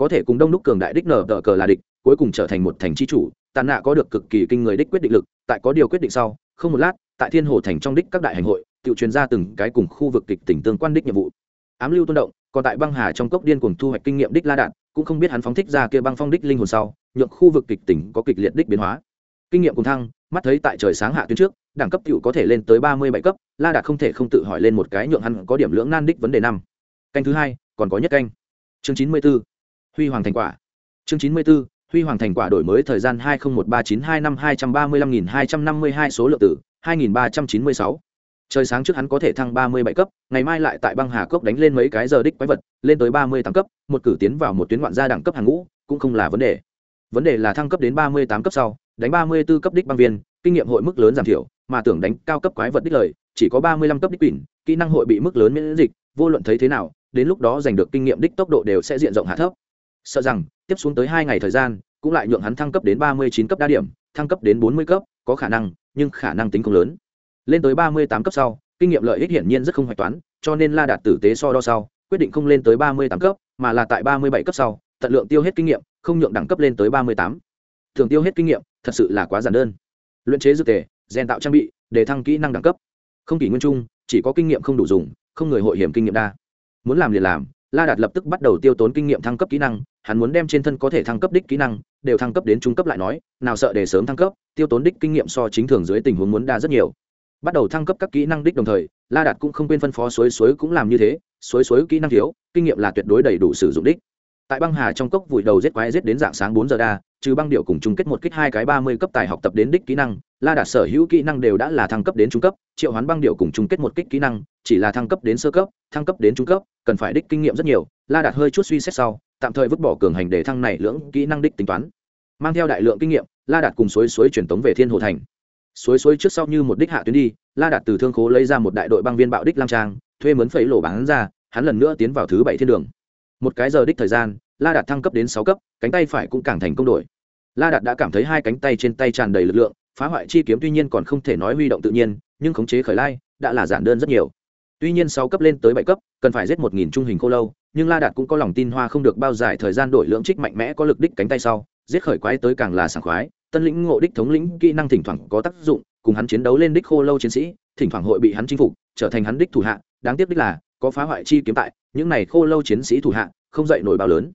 có thể cùng đông đúc cường đại đích nở tờ cờ là địch, cuối cùng trở thành một thành chi chủ. Tàn nạ có được cực kỳ kinh người đích quyết định lực, tại có điều quyết định sau, không một lát, tại thiên hồ thành trong đích các đại hành hội, tự truyền ra từng cái cùng khu vực kịch tỉnh tương quan đích nhiệm vụ. Ám lưu tôn động, còn tại băng hà trong cốc điên cuồng thu hoạch kinh nghiệm đích la đạn, cũng không biết hắn phóng thích ra kia băng phong đích linh hồn sau, nhượng khu vực kịch tỉnh có kịch liệt đích biến hóa. Kinh nghiệm cùng thăng, mắt thấy tại trời sáng hạ tuyến trước, đẳng cấp cựu có thể lên tới ba mươi bảy cấp, la đạt không thể không tự hỏi lên một cái nhượng hắn có điểm lưỡng nan đích vấn đề năm. Canh thứ hai, còn có nhất canh. Chương chín mươi b ố huy hoàng thành quả. Chương chín mươi b ố huy hoàng thành quả đổi mới thời gian hai nghìn một ba chín hai năm hai trăm ba mươi lăm nghìn hai trăm năm mươi hai số lượng tử, hai nghìn ba trăm chín mươi sáu. Trời sáng trước hắn có thể thăng ba mươi bảy cấp, ngày mai lại tại băng hà cốc đánh lên mấy cái giờ đích quái vật, lên tới ba mươi tám cấp, một cử tiến vào một tuyến ngoạn gia đẳng cấp hàng ngũ, cũng không là vấn đề. Vấn đề là thăng cấp đến ba mươi tám cấp sau, đánh ba mươi b ố cấp đích băng viên, kinh nghiệm hội mức lớn giảm thiểu, mà tưởng đánh cao cấp quái vật đích lời, chỉ có ba mươi lăm cấp đích quỷ, kỹ năng hội bị mức lớn miễn dịch, vô luận thấy thế nào, đến lúc đó giành được kinh nghiệm đích tốc độ đều sẽ diện rộng hạ thấp sợ rằng, tiếp xuống tới hai ngày thời gian, cũng lại nhượng hắn thăng cấp đến ba mươi chín cấp đa điểm, thăng cấp đến bốn mươi cấp, có khả năng, nhưng khả năng tính không lớn. Lên tới ba mươi tám cấp sau, kinh nghiệm lợi ích hiển nhiên rất không hoạch toán, cho nên la đạt tử tế so đo sau, quyết định không lên tới ba mươi tám cấp, mà là tại ba mươi bảy cấp sau, tận lượng tiêu hết kinh nghiệm, không nhượng đẳng cấp lên tới ba mươi tám. Thường tiêu hết kinh nghiệm, thật sự là quá giản đơn. Luyện chế dược tề, rèn tạo trang bị, để thăng kỹ năng đẳng cấp. Không kỷ nguyên trung chỉ có kinh nghiệm không đủ dùng, không người hội hiểm kinh nghiệm đa. Muốn làm liền làm, la đạt lập tức bắt đầu tiêu tốn kinh nghiệm thăng cấp kỹ năng hắn muốn đem trên thân có thể thăng cấp đích kỹ năng, đều thăng cấp đến trung cấp lại nói, nào sợ để sớm thăng cấp, tiêu tốn đích kinh nghiệm so chính thường dưới tình huống muốn đa rất nhiều. Bắt đầu thăng cấp các kỹ năng đích đồng thời, la đạt cũng không quên phân phó suối suối cũng làm như thế, suối suối kỹ năng thiếu, kinh nghiệm là tuyệt đối đầy đủ sử dụng đích. Tại băng hà trong cốc vùi đầu giết quái giết đến dạng sáng bốn giờ đa, trừ băng điệu cùng chung kết một kích hai cái ba mươi cấp tài học tập đến đích kỹ năng, la đạt sở hữu kỹ năng đều đã là thăng cấp đến trung cấp, triệu hoán băng điệu cùng chung kết một kích kỹ năng, chỉ là thăng cấp đến sơ cấp, thăng cấp đến trung cấp, cần phải đích kinh nghiệm rất nhiều, la đạt hơi chút suy xét sau tạm thời vứt bỏ cường hành để thăng này lưỡng kỹ năng đích tính toán. Mang theo đại lượng kinh nghiệm, la đạt cùng suối suối truyền tống về thiên hồ thành. Suối suối trước sau như một đích hạ tuyến đi, la đạt từ thương khố lấy ra một đại đội băng viên bạo đích lam trang, thuê mướn phẩy lổ bán ra, hắn lần nữa tiến vào thứ bảy thiên đường. Một cái giờ đích thời gian, la đạt thăng cấp đến sáu cấp, cánh tay phải cũng càng thành công đổi. La đạt đã cảm thấy hai cánh tay trên tay tràn đầy lực lượng, phá hoại chi kiếm tuy nhiên còn không thể nói huy động tự nhiên, nhưng khống chế khởi lai, đã là giản đơn rất nhiều tuy nhiên sáu cấp lên tới bảy cấp, cần phải giết một nghìn trung hình khô lâu, nhưng la đạt cũng có lòng tin hoa không được bao dài thời gian đổi lượng trích mạnh mẽ có lực đích cánh tay sau, giết khởi quái tới càng là sảng khoái, tân lĩnh ngộ đích thống lĩnh kỹ năng thỉnh thoảng có tác dụng, cùng hắn chiến đấu lên đích khô lâu chiến sĩ, thỉnh thoảng hội bị hắn chinh phục, trở thành hắn đích thủ hạ, đáng tiếc đích là, có phá hoại chi kiếm tại, những này khô lâu chiến sĩ thủ hạ, không dậy nổi bao lớn.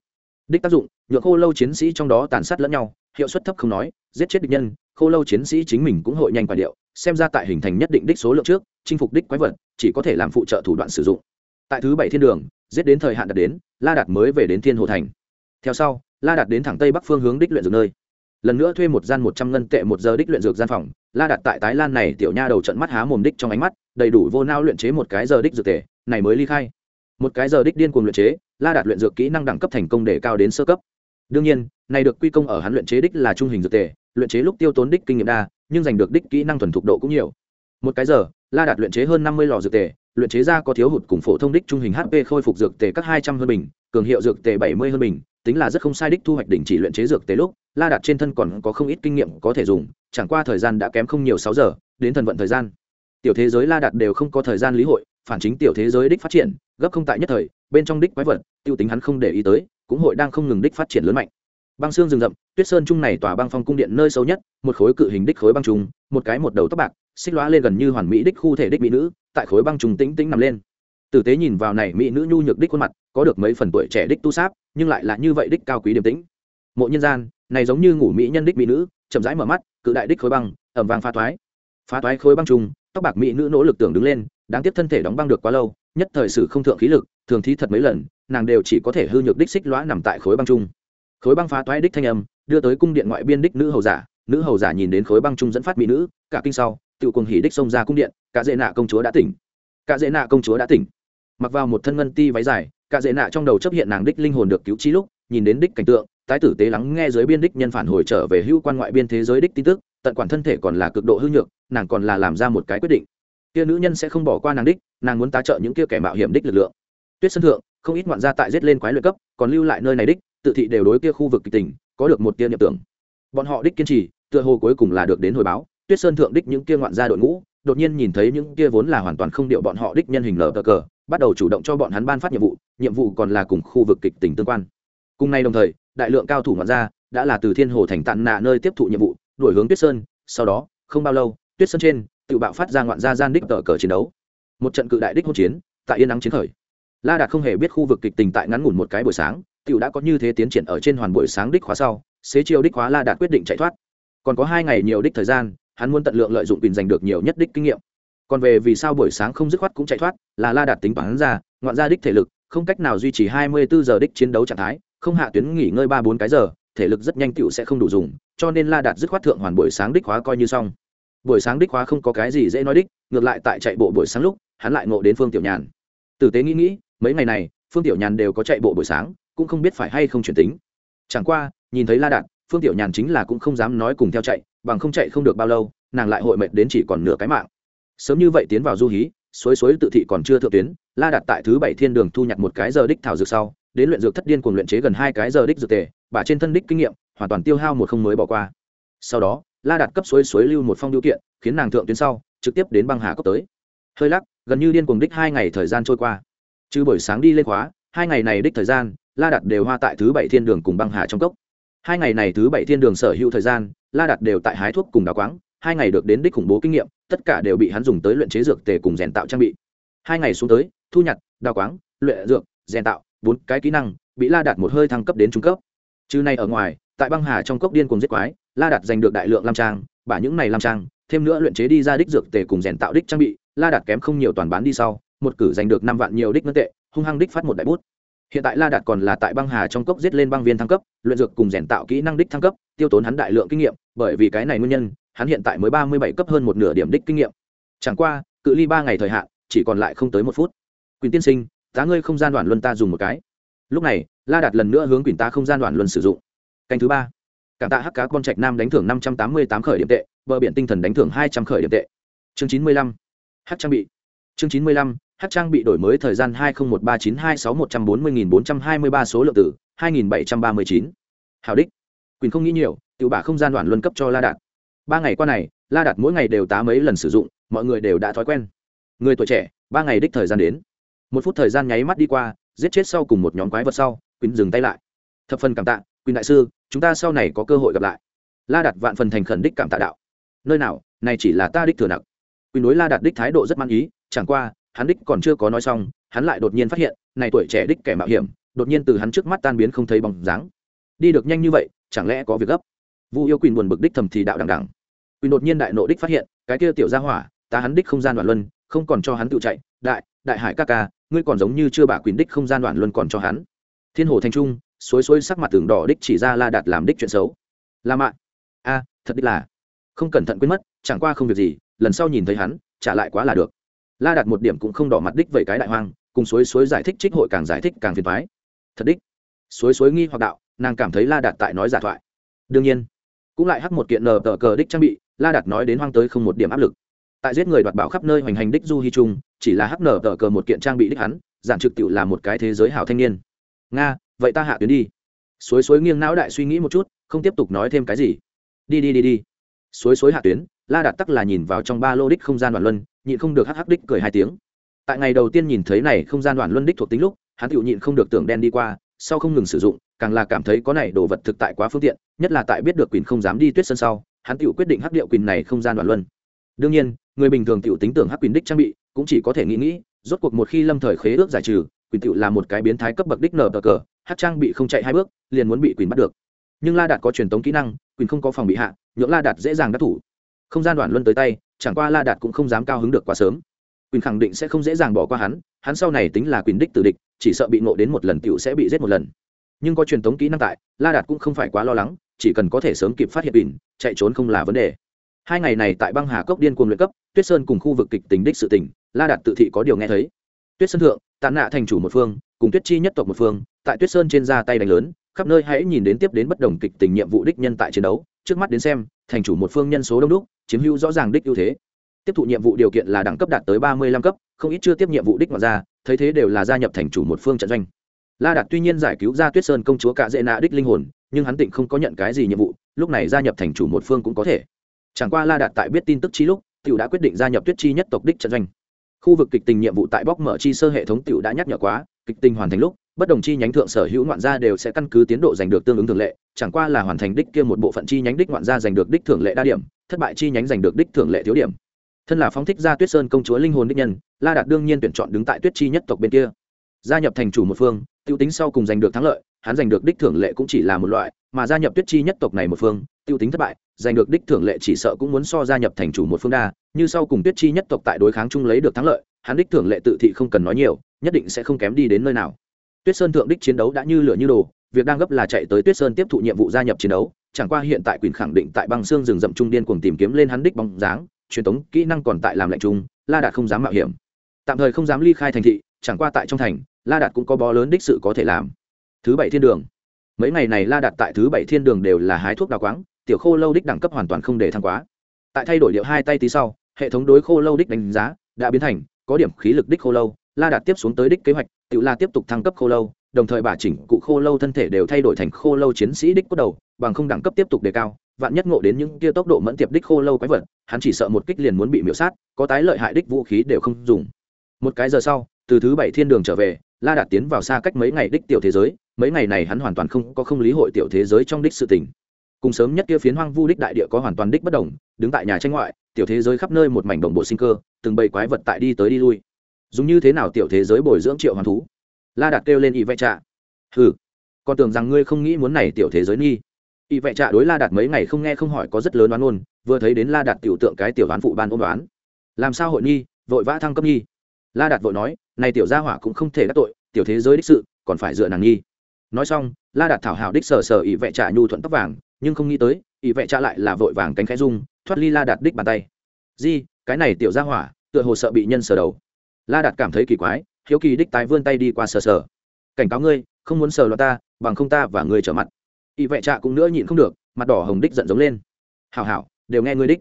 Đích tác dụng nhựa khô lâu chiến sĩ trong đó tàn sát lẫn nhau, hiệu suất thấp không nói, giết chết địch nhân, khô lâu chiến sĩ chính mình cũng hội nhanh quả điệu, xem ra tại hình thành nhất định đích số lượng trước chinh phục đích quái vật, chỉ có thể làm phụ trợ thủ đoạn sử dụng. Tại thứ bảy thiên đường, giết đến thời hạn đạt đến, la đạt mới về đến thiên hồ thành. Theo sau, la đạt đến thẳng tây bắc phương hướng đích luyện dược nơi. Lần nữa thuê một gian một trăm ngân tệ một giờ đích luyện dược gian phòng, la đạt tại tái lan này tiểu nha đầu trận mắt há mồm đích trong ánh mắt, đầy đủ vô nao luyện chế một cái giờ đích dược tệ này mới ly khai. Một cái giờ đích điên cuồng luyện chế, la đạt luyện dược kỹ năng đẳng cấp thành công để cao đến sơ cấp. Đương nhiên, này được quy công ở hắn luyện chế đích là trung hình dược tệ luyện chế lúc tiêu tốn đích kinh nghiệm đa, nhưng giành được đích kỹ năng thuần thục độ cũng nhiều. Một cái giờ la đạt luyện chế hơn năm mươi lò dược tề, luyện chế ra có thiếu hụt cùng phổ thông đích trung hình hp khôi phục dược tề các hai trăm hơn bình, cường hiệu dược tề bảy mươi hơn bình, tính là rất không sai đích thu hoạch đỉnh chỉ luyện chế dược tề lúc, la đạt trên thân còn có không ít kinh nghiệm có thể dùng, chẳng qua thời gian đã kém không nhiều sáu giờ, đến thần vận thời gian. Tiểu thế giới la đạt đều không có thời gian lý hội, phản chính tiểu thế giới đích phát triển, gấp không tại nhất thời, bên trong đích quái vật, tiêu tính hắn không để ý tới, cũng hội đang không ngừng đích phát triển lớn mạnh. Băng xương rừng rậm, tuyết sơn trung này tòa băng phong cung điện nơi sâu nhất, một khối cự hình đích khối băng trùng, một cái một đầu tóc bạc xích lóa lên gần như hoàn mỹ đích khu thể đích mỹ nữ, tại khối băng trùng tĩnh tĩnh nằm lên. Tử tế nhìn vào này mỹ nữ nhu nhược đích khuôn mặt, có được mấy phần tuổi trẻ đích tu sáp, nhưng lại là như vậy đích cao quý điềm tĩnh. Mộ nhân gian, này giống như ngủ mỹ nhân đích mỹ nữ, chậm rãi mở mắt, cự đại đích khối băng, ẩm vàng phá toái. Phá toái khối băng trùng, tóc bạc mỹ nữ nỗ lực tưởng đứng lên, đáng tiếc thân thể đóng băng được quá lâu, nhất thời sử không thượng khí lực, thường thi thật mấy lần, nàng đều chỉ có thể hư nhược đích xích lóa nằm tại khối băng trung khối băng phá toái đích thanh âm, đưa tới cung điện ngoại biên đích nữ hầu giả, nữ hầu giả nhìn đến khối băng trung dẫn phát mỹ nữ, cả kinh sau tự cùng hỉ đích xông ra cung điện, cả dễ nạ công chúa đã tỉnh. Cả dễ nạ công chúa đã tỉnh. Mặc vào một thân ngân ti váy dài, cả dễ nạ trong đầu chấp hiện nàng đích linh hồn được cứu trí lúc, nhìn đến đích cảnh tượng tái tử tế lắng nghe dưới biên đích nhân phản hồi trở về hưu quan ngoại biên thế giới đích tin tức, tận quản thân thể còn là cực độ hư nhược, nàng còn là làm ra một cái quyết định. Kia nữ nhân sẽ không bỏ qua nàng đích, nàng muốn tá trợ những kia kẻ mạo hiểm đích lực lượng. Tuyết sân thượng, không ít ngoạn gia tại giết lên quái luyện cấp, còn lưu lại nơi này đích, tự thị đều đối kia khu vực kịch tỉnh có được một tia nhập tưởng. Bọn họ đích kiên trì, tựa hồ cuối cùng là được đến hồi báo tuyết sơn thượng đích những kia ngoạn gia đội ngũ, đột nhiên nhìn thấy những kia vốn là hoàn toàn không điệu bọn họ đích nhân hình lờ cờ cờ, bắt đầu chủ động cho bọn hắn ban phát nhiệm vụ nhiệm vụ còn là cùng khu vực kịch tỉnh tương quan. Cùng nay đồng thời, đại lượng cao thủ ngoạn gia đã là từ thiên hồ thành tạn nạ nơi tiếp thụ nhiệm vụ, đuổi hướng tuyết sơn, sau đó, không bao lâu, tuyết sơn trên, tự bạo phát ra ngoạn gia gian đích tờ cờ chiến đấu. Một trận cự đại đích hỗn chiến, tại yên nắng chiến khởi. La đạt không hề biết khu vực kịch tình tại ngắn ngủn một cái buổi sáng, tiểu đã có như thế tiến triển ở trên hoàn buổi sáng đích khóa sau, xế chiều đích khóa la đạt quyết định chạy thoát. Còn có hai ngày nhiều đích thời gian hắn muốn tận lượng lợi dụng quyền giành được nhiều nhất đích kinh nghiệm. Còn về vì sao buổi sáng không dứt khoát cũng chạy thoát, là la đạt tính toán ra, ngoạn ra đích thể lực, không cách nào duy trì hai mươi bốn giờ đích chiến đấu trạng thái, không hạ tuyến nghỉ ngơi ba bốn cái giờ, thể lực rất nhanh tựu sẽ không đủ dùng, cho nên la đạt dứt khoát thượng hoàn buổi sáng đích hóa coi như xong. Buổi sáng đích hóa không có cái gì dễ nói đích, ngược lại tại chạy bộ buổi sáng lúc, hắn lại ngộ đến phương tiểu nhàn. Tử tế nghĩ nghĩ, mấy ngày này, phương tiểu nhàn đều có chạy bộ buổi sáng, cũng không biết phải hay không chuyển tính. Chẳng qua, nhìn thấy la đạt, phương tiểu nhàn chính là cũng không dám nói cùng theo chạy bằng không chạy không được bao lâu, nàng lại hội mệt đến chỉ còn nửa cái mạng. Sớm như vậy tiến vào du hí, suối suối tự thị còn chưa thượng tuyến, la đặt tại thứ bảy thiên đường thu nhặt một cái giờ đích thảo dược sau, đến luyện dược thất điên cùng luyện chế gần hai cái giờ đích dược tề bà trên thân đích kinh nghiệm, hoàn toàn tiêu hao một không mới bỏ qua. Sau đó, la đặt cấp suối suối lưu một phong điều kiện, khiến nàng thượng tuyến sau, trực tiếp đến băng hà cốc tới. Hơi lắc, gần như điên cuồng đích hai ngày thời gian trôi qua. Chứ buổi sáng đi lên khóa, hai ngày này đích thời gian, la đặt đều hoa tại thứ bảy thiên đường cùng băng hà trong cốc hai ngày này thứ bảy thiên đường sở hữu thời gian, la đạt đều tại hái thuốc cùng đào quáng, hai ngày được đến đích khủng bố kinh nghiệm, tất cả đều bị hắn dùng tới luyện chế dược tề cùng rèn tạo trang bị. Hai ngày xuống tới, thu nhặt, đào quáng, luyện dược, rèn tạo, bốn cái kỹ năng, bị la đạt một hơi thăng cấp đến trung cấp. Chứ này ở ngoài, tại băng hà trong cốc điên cùng giết quái, la đạt giành được đại lượng lam trang, bả những này lam trang, thêm nữa luyện chế đi ra đích dược tề cùng rèn tạo đích trang bị, la đạt kém không nhiều toàn bán đi sau, một cử giành được năm vạn nhiều đích ngân tệ, hung hăng đích phát một đại bút hiện tại la đạt còn là tại băng hà trong cốc giết lên băng viên thăng cấp, luyện dược cùng rèn tạo kỹ năng đích thăng cấp, tiêu tốn hắn đại lượng kinh nghiệm, bởi vì cái này nguyên nhân, hắn hiện tại mới ba mươi bảy cấp hơn một nửa điểm đích kinh nghiệm. Chẳng qua, cự ly ba ngày thời hạn, chỉ còn lại không tới một phút. Quyền tiên sinh, tá ngươi không gian đoạn luân ta dùng một cái. Lúc này, la đạt lần nữa hướng quyền ta không gian đoạn luân sử dụng. Canh thứ ba. Cảm tạ hắc cá con trạch nam đánh thưởng năm trăm tám mươi tám khởi điểm tệ, bờ biển tinh thần đánh thưởng hai trăm khởi điểm tệ. Chương chín mươi lăm. Hắc trang bị. Chương chín mươi lăm hát trang bị đổi mới thời gian hai nghìn một ba chín hai sáu một trăm bốn mươi nghìn bốn trăm hai mươi ba số lượng tử hai nghìn bảy trăm ba mươi chín. Hào đích. Quyền không nghĩ nhiều tự bả không gian đoạn luân cấp cho la đạt. Ba ngày qua này, la đạt mỗi ngày đều tá mấy lần sử dụng, mọi người đều đã thói quen. Người tuổi trẻ, ba ngày đích thời gian đến. Một phút thời gian nháy mắt đi qua, giết chết sau cùng một nhóm quái vật sau quyền dừng tay lại. Thập phần cảm tạ quyền đại sư, chúng ta sau này có cơ hội gặp lại. La đạt vạn phần thành khẩn đích cảm tạ đạo. Nơi nào, này chỉ là ta đích thừa nặc. Quyền đối la đạt đích thái độ rất mang ý, chẳng qua hắn đích còn chưa có nói xong, hắn lại đột nhiên phát hiện, này tuổi trẻ đích kẻ mạo hiểm, đột nhiên từ hắn trước mắt tan biến không thấy bóng dáng. Đi được nhanh như vậy, chẳng lẽ có việc gấp? Vu yêu quỳnh buồn bực đích thầm thì đạo đằng đằng. Quỳnh đột nhiên đại nộ đích phát hiện, cái kia tiểu gia hỏa, ta hắn đích không gian đoạn luân, không còn cho hắn tự chạy. Đại đại hải ca ca, ngươi còn giống như chưa bả quyền đích không gian đoạn luân còn cho hắn. Thiên hồ thành trung suối suối sắc mặt tường đỏ đích chỉ ra la đạt làm đích chuyện xấu. La mạ. A, thật đích là. Không cẩn thận quên mất, chẳng qua không việc gì, lần sau nhìn thấy hắn, trả lại quá là được la đạt một điểm cũng không đỏ mặt đích vậy cái đại hoang, cùng suối suối giải thích trích hội càng giải thích càng phiền thoái thật đích. Suối suối nghi hoặc đạo, nàng cảm thấy la đạt tại nói giả thoại. Đương nhiên, cũng lại hắc một kiện nờ tờ cờ đích trang bị, la đạt nói đến hoang tới không một điểm áp lực. Tại giết người đoạt bảo khắp nơi hoành hành đích du hy trung, chỉ là hắc nở tờ cờ một kiện trang bị đích hắn, giản trực tự là một cái thế giới hảo thanh niên. Nga, vậy ta hạ tuyến đi. Suối suối nghiêng não đại suy nghĩ một chút, không tiếp tục nói thêm cái gì. Đi đi đi đi. Suối suối hạ tuyến la đạt tắc là nhìn vào trong ba lô đích không gian đoàn luân, nhịn không được hắc hắc đích cười hai tiếng. Tại ngày đầu tiên nhìn thấy này không gian đoàn luân đích thuộc tính lúc, hắn tự nhịn không được tưởng đen đi qua, sau không ngừng sử dụng, càng là cảm thấy có này đồ vật thực tại quá phương tiện, nhất là tại biết được quyền không dám đi tuyết sân sau, hắn tự quyết định hắc điệu quyền này không gian đoàn luân. Đương nhiên, người bình thường tự tính tưởng hắc quyền đích trang bị, cũng chỉ có thể nghĩ nghĩ, rốt cuộc một khi lâm thời khế ước giải trừ quyền tự là một cái biến thái cấp bậc đích nở cờ, hắc trang bị không chạy hai bước, liền muốn bị quyền bắt được. Nhưng la đạt có truyền tống kỹ năng quyền không có phòng bị hạ, nhượng la đạt dễ dàng đắc thủ không gian đoạn luân tới tay, chẳng qua la đạt cũng không dám cao hứng được quá sớm. Quyền khẳng định sẽ không dễ dàng bỏ qua hắn hắn sau này tính là quyền đích tử địch, chỉ sợ bị nộ đến một lần tựu sẽ bị giết một lần. Nhưng có truyền thống kỹ năng tại, la đạt cũng không phải quá lo lắng, chỉ cần có thể sớm kịp phát hiện quyền chạy trốn không là vấn đề. Hai ngày này tại băng hà cốc điên cuồng luyện cấp, tuyết sơn cùng khu vực kịch tính đích sự tỉnh la đạt tự thị có điều nghe thấy. Tuyết sơn thượng tàn nạ thành chủ một phương, cùng tuyết chi nhất tộc một phương, tại tuyết sơn trên ra tay đánh lớn, khắp nơi hãy nhìn đến tiếp đến bất đồng kịch tình nhiệm vụ đích nhân tại chiến đấu, trước mắt đến xem thành chủ một phương nhân số đông đúc, chiếm hữu rõ ràng đích ưu thế. Tiếp thụ nhiệm vụ điều kiện là đẳng cấp đạt tới ba mươi lăm cấp, không ít chưa tiếp nhiệm vụ đích ngoài ra, thấy thế đều là gia nhập thành chủ một phương trận doanh. La đạt tuy nhiên giải cứu ra tuyết sơn công chúa cả dễ nạ đích linh hồn, nhưng hắn tịnh không có nhận cái gì nhiệm vụ, lúc này gia nhập thành chủ một phương cũng có thể. Chẳng qua la đạt tại biết tin tức chi lúc t đã quyết định gia nhập tuyết chi nhất tộc đích trận doanh. Khu vực kịch tình nhiệm vụ tại bóc mở chi sơ hệ thống t đã nhắc nhở quá, kịch tình hoàn thành lúc bất đồng chi nhánh thượng sở hữu ngoạn gia đều sẽ căn cứ tiến độ giành được tương ứng thường lệ, chẳng qua là hoàn thành đích kia một bộ phận chi nhánh đích ngoạn gia giành được đích thường lệ đa điểm, thất bại chi nhánh giành được đích thường lệ thiếu điểm. Thân là phóng thích gia tuyết sơn công chúa linh hồn đích nhân, la đạt đương nhiên tuyển chọn đứng tại tuyết chi nhất tộc bên kia. Gia nhập thành chủ một phương t i ê u tính sau cùng giành được thắng lợi, hắn giành được đích thưởng lệ cũng chỉ là một loại, mà gia nhập tuyết chi nhất tộc này một phương t i ê u tính thất bại, giành được đích thưởng lệ chỉ sợ cũng muốn so gia nhập thành chủ một phương đa, như sau cùng tuyết chi nhất tộc tại đối kháng chung lấy được thắng lợi, hắn đích thưởng lệ tự thị không cần nói nhiều, nhất định sẽ không kém đi đến nơi nào tuyết sơn thượng đích chiến đấu đã như lửa như đồ, việc đang gấp là chạy tới tuyết sơn tiếp thụ nhiệm vụ gia nhập chiến đấu, chẳng qua hiện tại quyền khẳng định tại băng xương rừng rậm trung điên cuồng tìm kiếm lên hắn đích bóng dáng, truyền thống kỹ năng còn tại làm lệnh trung, la đạt không dám mạo hiểm. Tạm thời không dám ly khai thành thị, chẳng qua tại trong thành, la đạt cũng có bó lớn đích sự có thể làm. Thứ bảy thiên đường. Mấy ngày này la đạt tại thứ bảy thiên đường đều là hái thuốc đào quáng, tiểu khô lâu đích đẳng cấp hoàn toàn không để thăng quá. Tại thay đổi liệu hai tay tí sau, hệ thống đối khô lâu đích đánh giá đã biến thành, có điểm khí lực đích khô lâu, la đạt tiếp xuống tới đích kế hoạch tự la tiếp tục thăng cấp khô lâu, đồng thời bà chỉnh cụ khô lâu thân thể đều thay đổi thành khô lâu chiến sĩ đích cốt đầu, bằng không đẳng cấp tiếp tục đề cao, vạn nhất ngộ đến những kia tốc độ mẫn tiệp đích khô lâu quái vật, hắn chỉ sợ một kích liền muốn bị miễu sát, có tái lợi hại đích vũ khí đều không dùng. Một cái giờ sau, từ thứ bảy thiên đường trở về, la đạt tiến vào xa cách mấy ngày đích tiểu thế giới, mấy ngày này hắn hoàn toàn không có không lý hội tiểu thế giới trong đích sự tình. Cùng sớm nhất kia phiến hoang vu đích đại địa có hoàn toàn đích bất đồng, đứng tại nhà tranh ngoại, tiểu thế giới khắp nơi một mảnh đồng bộ sinh cơ, từng bầy quái vật tại đi tới đi lui dùng như thế nào tiểu thế giới bồi dưỡng triệu hoàn thú? La đạt kêu lên y vẽ trạ. Ừ còn tưởng rằng ngươi không nghĩ muốn này tiểu thế giới nghi. Y vẽ trạ đối la đạt mấy ngày không nghe không hỏi có rất lớn đoán ôn vừa thấy đến la đạt tiểu tượng cái tiểu đoán phụ ban ôn đoán. Làm sao hội nghi, vội vã thăng cấp nghi. La đạt vội nói, này tiểu gia hỏa cũng không thể đắc tội, tiểu thế giới đích sự, còn phải dựa nàng nghi. Nói xong, la đạt thảo hảo đích sờ sờ ỷ vệ trả nhu thuận tóc vàng, nhưng không nghĩ tới ỷ vệ trả lại là vội vàng cánh khẽ dung thoát ly la đạt đích bàn tay. Di, cái này tiểu gia hỏa, tựa hồ sợ bị nhân sờ đầu la đạt cảm thấy kỳ quái, hiếu kỳ đích tái vươn tay đi qua sờ sờ. Cảnh cáo ngươi, không muốn sờ loạt ta, bằng không ta và ngươi trở mặt. Y vệ trạ cũng nữa nhịn không được, mặt đỏ hồng đích giận giống lên. Hảo hảo, đều nghe ngươi đích.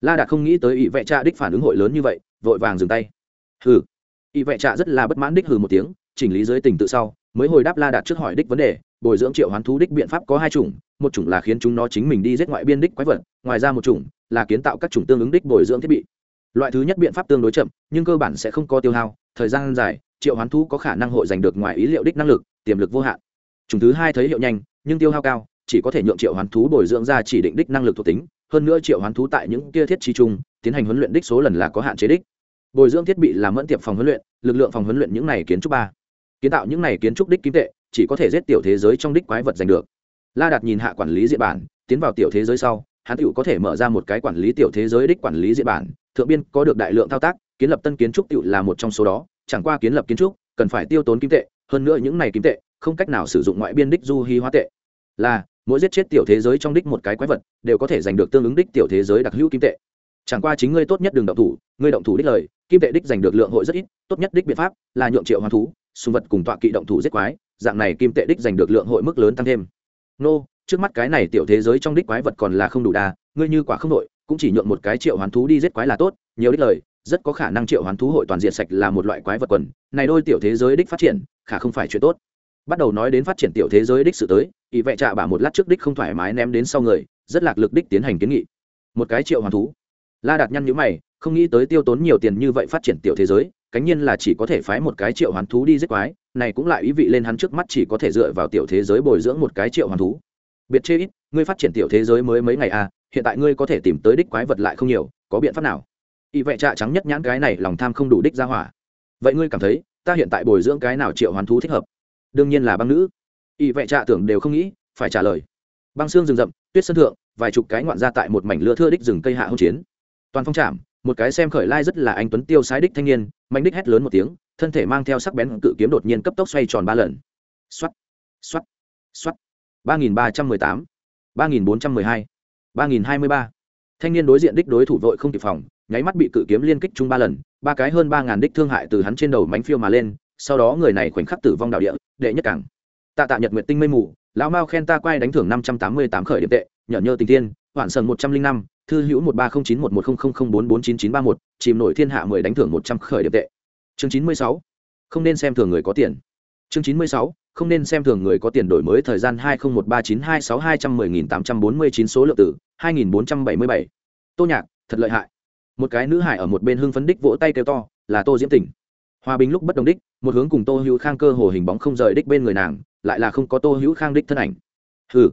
La đạt không nghĩ tới y vệ trạ đích phản ứng hội lớn như vậy, vội vàng dừng tay. Hừ. Y vệ trạ rất là bất mãn đích hừ một tiếng, chỉnh lý dưới tình tự sau, mới hồi đáp la đạt trước hỏi đích vấn đề, bồi dưỡng triệu hoán thú đích biện pháp có hai chủng, một chủng là khiến chúng nó chính mình đi giết ngoại biên đích quái vật, ngoài ra một chủng là kiến tạo các chủng tương ứng đích bồi dưỡng thiết bị loại thứ nhất biện pháp tương đối chậm, nhưng cơ bản sẽ không có tiêu hao, thời gian dài, triệu hoán thú có khả năng hội giành được ngoài ý liệu đích năng lực, tiềm lực vô hạn. Chủng thứ hai thấy hiệu nhanh, nhưng tiêu hao cao, chỉ có thể nhượng triệu hoán thú bồi dưỡng ra chỉ định đích năng lực thuộc tính, hơn nữa triệu hoán thú tại những kia thiết trí chung, tiến hành huấn luyện đích số lần là có hạn chế đích. Bồi dưỡng thiết bị làm mẫn tiệp phòng huấn luyện, lực lượng phòng huấn luyện những này kiến trúc ba. Kiến tạo những này kiến trúc đích kim tệ, chỉ có thể giết tiểu thế giới trong đích quái vật giành được. La đạt nhìn hạ quản lý diện bản, tiến vào tiểu thế giới sau, hắn tựu có thể mở ra một cái quản lý tiểu thế giới đích quản lý diện bản thượng biên có được đại lượng thao tác, kiến lập tân kiến trúc tự là một trong số đó, chẳng qua kiến lập kiến trúc, cần phải tiêu tốn kim tệ, hơn nữa những này kim tệ, không cách nào sử dụng ngoại biên đích du hy hóa tệ. Là, mỗi giết chết tiểu thế giới trong đích một cái quái vật, đều có thể giành được tương ứng đích tiểu thế giới đặc hữu kim tệ. Chẳng qua chính ngươi tốt nhất đừng động thủ, ngươi động thủ đích lời, kim tệ đích giành được lượng hội rất ít, tốt nhất đích biện pháp là nhượng triệu hoán thú, sùng vật cùng tọa kỵ động thủ giết quái, dạng này kim tệ đích giành được lượng hội mức lớn tăng thêm. Nô, trước mắt cái này tiểu thế giới trong đích quái vật còn là không đủ đa ngươi như quả không đội cũng chỉ nhượng một cái triệu hoán thú đi giết quái là tốt, nhiều đích lời, rất có khả năng triệu hoán thú hội toàn diện sạch là một loại quái vật quần. Này đôi tiểu thế giới đích phát triển, khả không phải chuyện tốt. Bắt đầu nói đến phát triển tiểu thế giới đích sự tới ý vệ trạ bả một lát trước đích không thoải mái ném đến sau người, rất lạc lực đích tiến hành kiến nghị. Một cái triệu hoán thú. La đạt nhăn nhữ mày, không nghĩ tới tiêu tốn nhiều tiền như vậy phát triển tiểu thế giới, cánh nhiên là chỉ có thể phái một cái triệu hoán thú đi giết quái, này cũng lại ý vị lên hắn trước mắt chỉ có thể dựa vào tiểu thế giới bồi dưỡng một cái triệu hoán thú. Biệt chê ít, ngươi phát triển tiểu thế giới mới mấy ngày à hiện tại ngươi có thể tìm tới đích quái vật lại không nhiều, có biện pháp nào? Y vệ trạ trắng nhất nhãn cái này lòng tham không đủ đích ra hỏa. Vậy ngươi cảm thấy, ta hiện tại bồi dưỡng cái nào triệu hoàn thú thích hợp? Đương nhiên là băng nữ. Y vệ trạ tưởng đều không nghĩ, phải trả lời. Băng xương rừng rậm, tuyết sân thượng, vài chục cái ngoạn ra tại một mảnh lưa thưa đích rừng cây hạ hỗn chiến. Toàn phong trạm, một cái xem khởi lai rất là anh tuấn tiêu sái đích thanh niên, mạnh đích hét lớn một tiếng, thân thể mang theo sắc bén cự kiếm đột nhiên cấp tốc xoay tròn ba lần. Xoắt xoắt xoắt ba nghìn ba trăm mười tám, ba nghìn bốn trăm mười hai ba nghìn hai mươi ba. Thanh niên đối diện đích đối thủ vội không kịp phòng, nháy mắt bị cự kiếm liên kích chung ba lần, ba cái hơn ba ngàn đích thương hại từ hắn trên đầu mánh phiêu mà lên, sau đó người này khoảnh khắc tử vong đạo địa, đệ nhất cảng. Tạ tạ nhật nguyện tinh mây mù, lão mao khen ta quay đánh thưởng năm trăm tám mươi tám khởi điểm tệ, nhở nhơ tình tiên hoạn sần một trăm linh năm, thư hữu một ba không chín một một không không không bốn bốn chín chín ba một, chìm nổi thiên hạ mười đánh thưởng một trăm khởi điểm tệ. Chương chín mươi sáu, không nên xem thường người có tiền. Chương chín mươi sáu không nên xem thường người có tiền đổi mới thời gian hai nghìn một ba chín, hai sáu hai trăm mười nghìn tám trăm bốn mươi chín số lượng tử hai nghìn bốn trăm bảy mươi bảy. Tô nhạc, thật lợi hại. Một cái nữ hải ở một bên hưng phấn đích vỗ tay kêu to, là tô diễm tỉnh hòa bình lúc bất đồng đích, một hướng cùng tô hữu khang cơ hồ hình bóng không rời đích bên người nàng, lại là không có tô hữu khang đích thân ảnh. Hừ,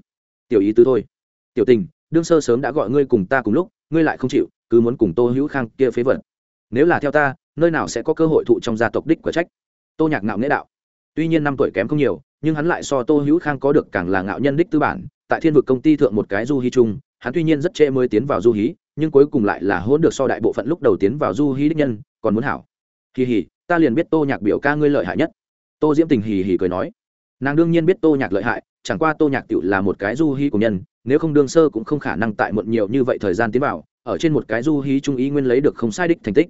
tiểu ý tứ thôi. Tiểu tình, đương sơ sớm đã gọi ngươi cùng ta cùng lúc, ngươi lại không chịu, cứ muốn cùng tô hữu khang kia phế vật. Nếu là theo ta, nơi nào sẽ có cơ hội thụ trong gia tộc đích của trách? Tô nhạc ngạo nghễ đạo tuy nhiên năm tuổi kém không nhiều, nhưng hắn lại so tô hữu khang có được càng là ngạo nhân đích tư bản. Tại thiên vực công ty thượng một cái du hí chung, hắn tuy nhiên rất trễ mới tiến vào du hí, nhưng cuối cùng lại là hôn được so đại bộ phận lúc đầu tiến vào du hí đích nhân, còn muốn hảo. Kỳ hỉ ta liền biết tô nhạc biểu ca ngươi lợi hại nhất. Tô diễm tình hì hì cười nói. Nàng đương nhiên biết tô nhạc lợi hại, chẳng qua tô nhạc tự là một cái du hí của nhân, nếu không đương sơ cũng không khả năng tại muộn nhiều như vậy thời gian tiến vào, ở trên một cái du hí trung ý nguyên lấy được không sai đích thành tích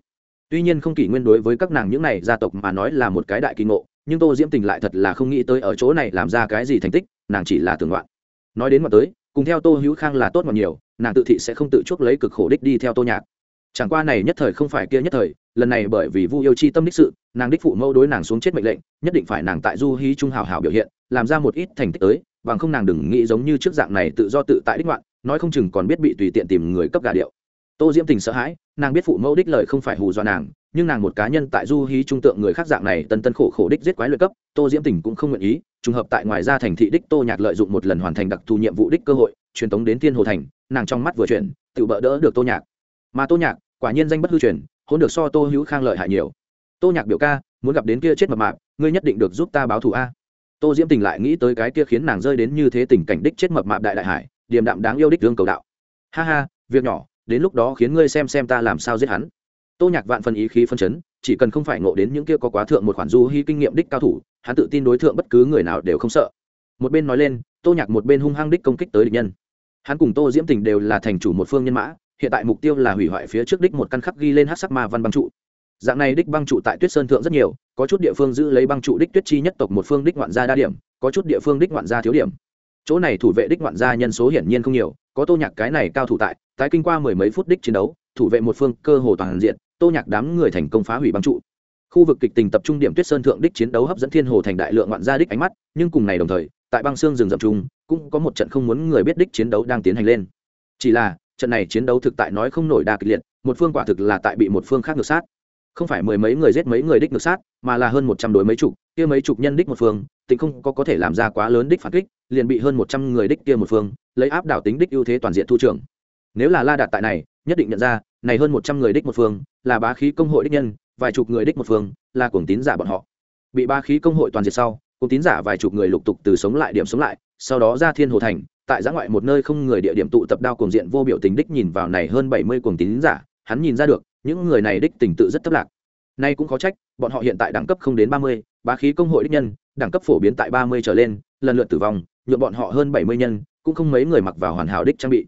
tuy nhiên không kỷ nguyên đối với các nàng những này gia tộc mà nói là một cái đại kỳ ngộ, nhưng tô diễm tình lại thật là không nghĩ tới ở chỗ này làm ra cái gì thành tích, nàng chỉ là tưởng loạn nói đến mà tới, cùng theo tô hữu khang là tốt mà nhiều, nàng tự thị sẽ không tự chuốc lấy cực khổ đích đi theo tô nhạc. Chẳng qua này nhất thời không phải kia nhất thời, lần này bởi vì vu yêu chi tâm đích sự, nàng đích phụ mẫu đối nàng xuống chết mệnh lệnh, nhất định phải nàng tại du hí trung hào hào biểu hiện, làm ra một ít thành tích tới, bằng không nàng đừng nghĩ giống như trước dạng này tự do tự tại đích ngoạn, nói không chừng còn biết bị tùy tiện tìm người cấp gà điệu tô diễm tình sợ hãi, nàng biết phụ mẫu đích lời không phải hù dọa nàng, nhưng nàng một cá nhân tại du hí trung tượng người khác dạng này, tân tân khổ khổ đích giết quái lợi cấp, tô diễm tình cũng không nguyện ý, trùng hợp tại ngoài ra thành thị đích tô nhạc lợi dụng một lần hoàn thành đặc thù nhiệm vụ đích cơ hội, truyền tống đến thiên hồ thành, nàng trong mắt vừa chuyển, tự bỡ đỡ được tô nhạc. Mà tô nhạc, quả nhiên danh bất hư truyền hôn được so tô hữu khang lợi hại nhiều. Tô nhạc biểu ca, muốn gặp đến kia chết mập mạp, ngươi nhất định được giúp ta báo thù a. Tô diễm tình lại nghĩ tới cái kia khiến nàng rơi đến như thế tình cảnh đích chết mập mạp đại đại hải, điềm đạm đáng yêu đích đương cầu đạo. Ha ha, việc nhỏ đến lúc đó khiến ngươi xem xem ta làm sao giết hắn. Tô nhạc vạn phần ý khí phân chấn, chỉ cần không phải ngộ đến những kia có quá thượng một khoản du hy kinh nghiệm đích cao thủ, hắn tự tin đối tượng bất cứ người nào đều không sợ. Một bên nói lên, tô nhạc một bên hung hăng đích công kích tới địch nhân. Hắn cùng tô diễm tình đều là thành chủ một phương nhân mã, hiện tại mục tiêu là hủy hoại phía trước đích một căn khắc ghi lên hát sắc ma văn băng trụ. Dạng này đích băng trụ tại tuyết sơn thượng rất nhiều, có chút địa phương giữ lấy băng trụ đích tuyết chi nhất tộc một phương đích ngoạn gia đa điểm, có chút địa phương đích ngoạn gia thiếu điểm. Chỗ này thủ vệ đích ngoạn gia nhân số hiển nhiên không nhiều có tô nhạc cái này cao thủ tại, tái kinh qua mười mấy phút đích chiến đấu, thủ vệ một phương cơ hồ toàn diện, tô nhạc đám người thành công phá hủy băng trụ. Khu vực kịch tình tập trung điểm tuyết sơn thượng đích chiến đấu hấp dẫn thiên hồ thành đại lượng ngoạn gia đích ánh mắt, nhưng cùng này đồng thời, tại băng xương rừng rậm trung cũng có một trận không muốn người biết đích chiến đấu đang tiến hành lên. Chỉ là, trận này chiến đấu thực tại nói không nổi đa kịch liệt, một phương quả thực là tại bị một phương khác ngược sát. Không phải mười mấy người giết mấy người đích ngược sát, mà là hơn một trăm đối mấy chục, kia mấy chục nhân đích một phương tỉnh không có có thể làm ra quá lớn đích phản kích liền bị hơn một trăm người đích kia một phương, lấy áp đảo tính đích ưu thế toàn diện thu trưởng. Nếu là la đạt tại này, nhất định nhận ra, này hơn một trăm người đích một phương, là bá khí công hội đích nhân, vài chục người đích một phương, là cuồng tín giả bọn họ. Bị bá khí công hội toàn diệt sau, cuồng tín giả vài chục người lục tục từ sống lại điểm sống lại, sau đó ra thiên hồ thành, tại giã ngoại một nơi không người địa điểm tụ tập đao cuồng diện vô biểu tình đích nhìn vào này hơn bảy mươi cuồng tín giả, hắn nhìn ra được, những người này đích tình tự rất thấp lạc. Nay cũng khó trách, bọn họ hiện tại đẳng cấp không đến ba mươi, bá khí công hội đích nhân, đẳng cấp phổ biến tại ba mươi trở lên, lần lượt tử vong nhuộm bọn họ hơn bảy mươi nhân, cũng không mấy người mặc vào hoàn hảo đích trang bị.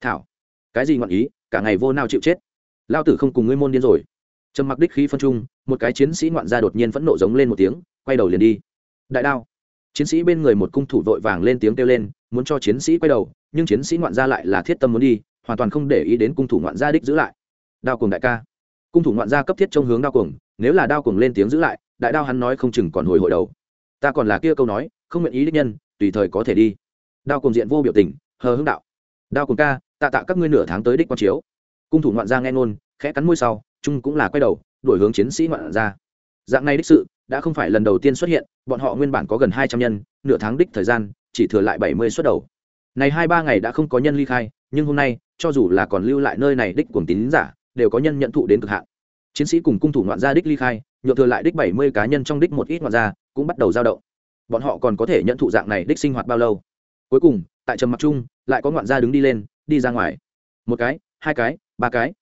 Thảo, cái gì ngọn ý, cả ngày vô nào chịu chết. Lao tử không cùng ngươi môn điên rồi. Trầm mặc đích khí phân trung, một cái chiến sĩ ngoạn gia đột nhiên phẫn nộ giống lên một tiếng, quay đầu liền đi. Đại đao. Chiến sĩ bên người một cung thủ vội vàng lên tiếng kêu lên, muốn cho chiến sĩ quay đầu, nhưng chiến sĩ ngoạn gia lại là thiết tâm muốn đi, hoàn toàn không để ý đến cung thủ ngoạn gia đích giữ lại. Đao cùng đại ca. Cung thủ ngoạn gia cấp thiết trong hướng đao cùng nếu là đao cùng lên tiếng giữ lại, đại đao hắn nói không chừng còn hồi hội đầu. Ta còn là kia câu nói, không nguyện ý đích nhân tùy thời có thể đi. Đao cùng diện vô biểu tình, hờ hưng đạo. Đao cùng ca, tạ tạ các ngươi nửa tháng tới đích quan chiếu. Cung thủ ngoạn gia nghe ngôn, khẽ cắn môi sau trung cũng là quay đầu đổi hướng chiến sĩ ngoạn gia. Dạng này đích sự, đã không phải lần đầu tiên xuất hiện, bọn họ nguyên bản có gần hai trăm nhân, nửa tháng đích thời gian, chỉ thừa lại bảy mươi suất đầu. Này hai ba ngày đã không có nhân ly khai, nhưng hôm nay, cho dù là còn lưu lại nơi này đích cuồng tín giả, đều có nhân nhận thụ đến cực hạn. Chiến sĩ cùng cung thủ ngoạn gia đích ly khai nhộn thừa lại đích bảy mươi cá nhân trong đích một ít ngoạn gia, cũng bắt đầu dao động bọn họ còn có thể nhận thụ dạng này đích sinh hoạt bao lâu. Cuối cùng, tại trầm mặc chung, lại có ngoạn gia đứng đi lên, đi ra ngoài. Một cái, hai cái, ba cái.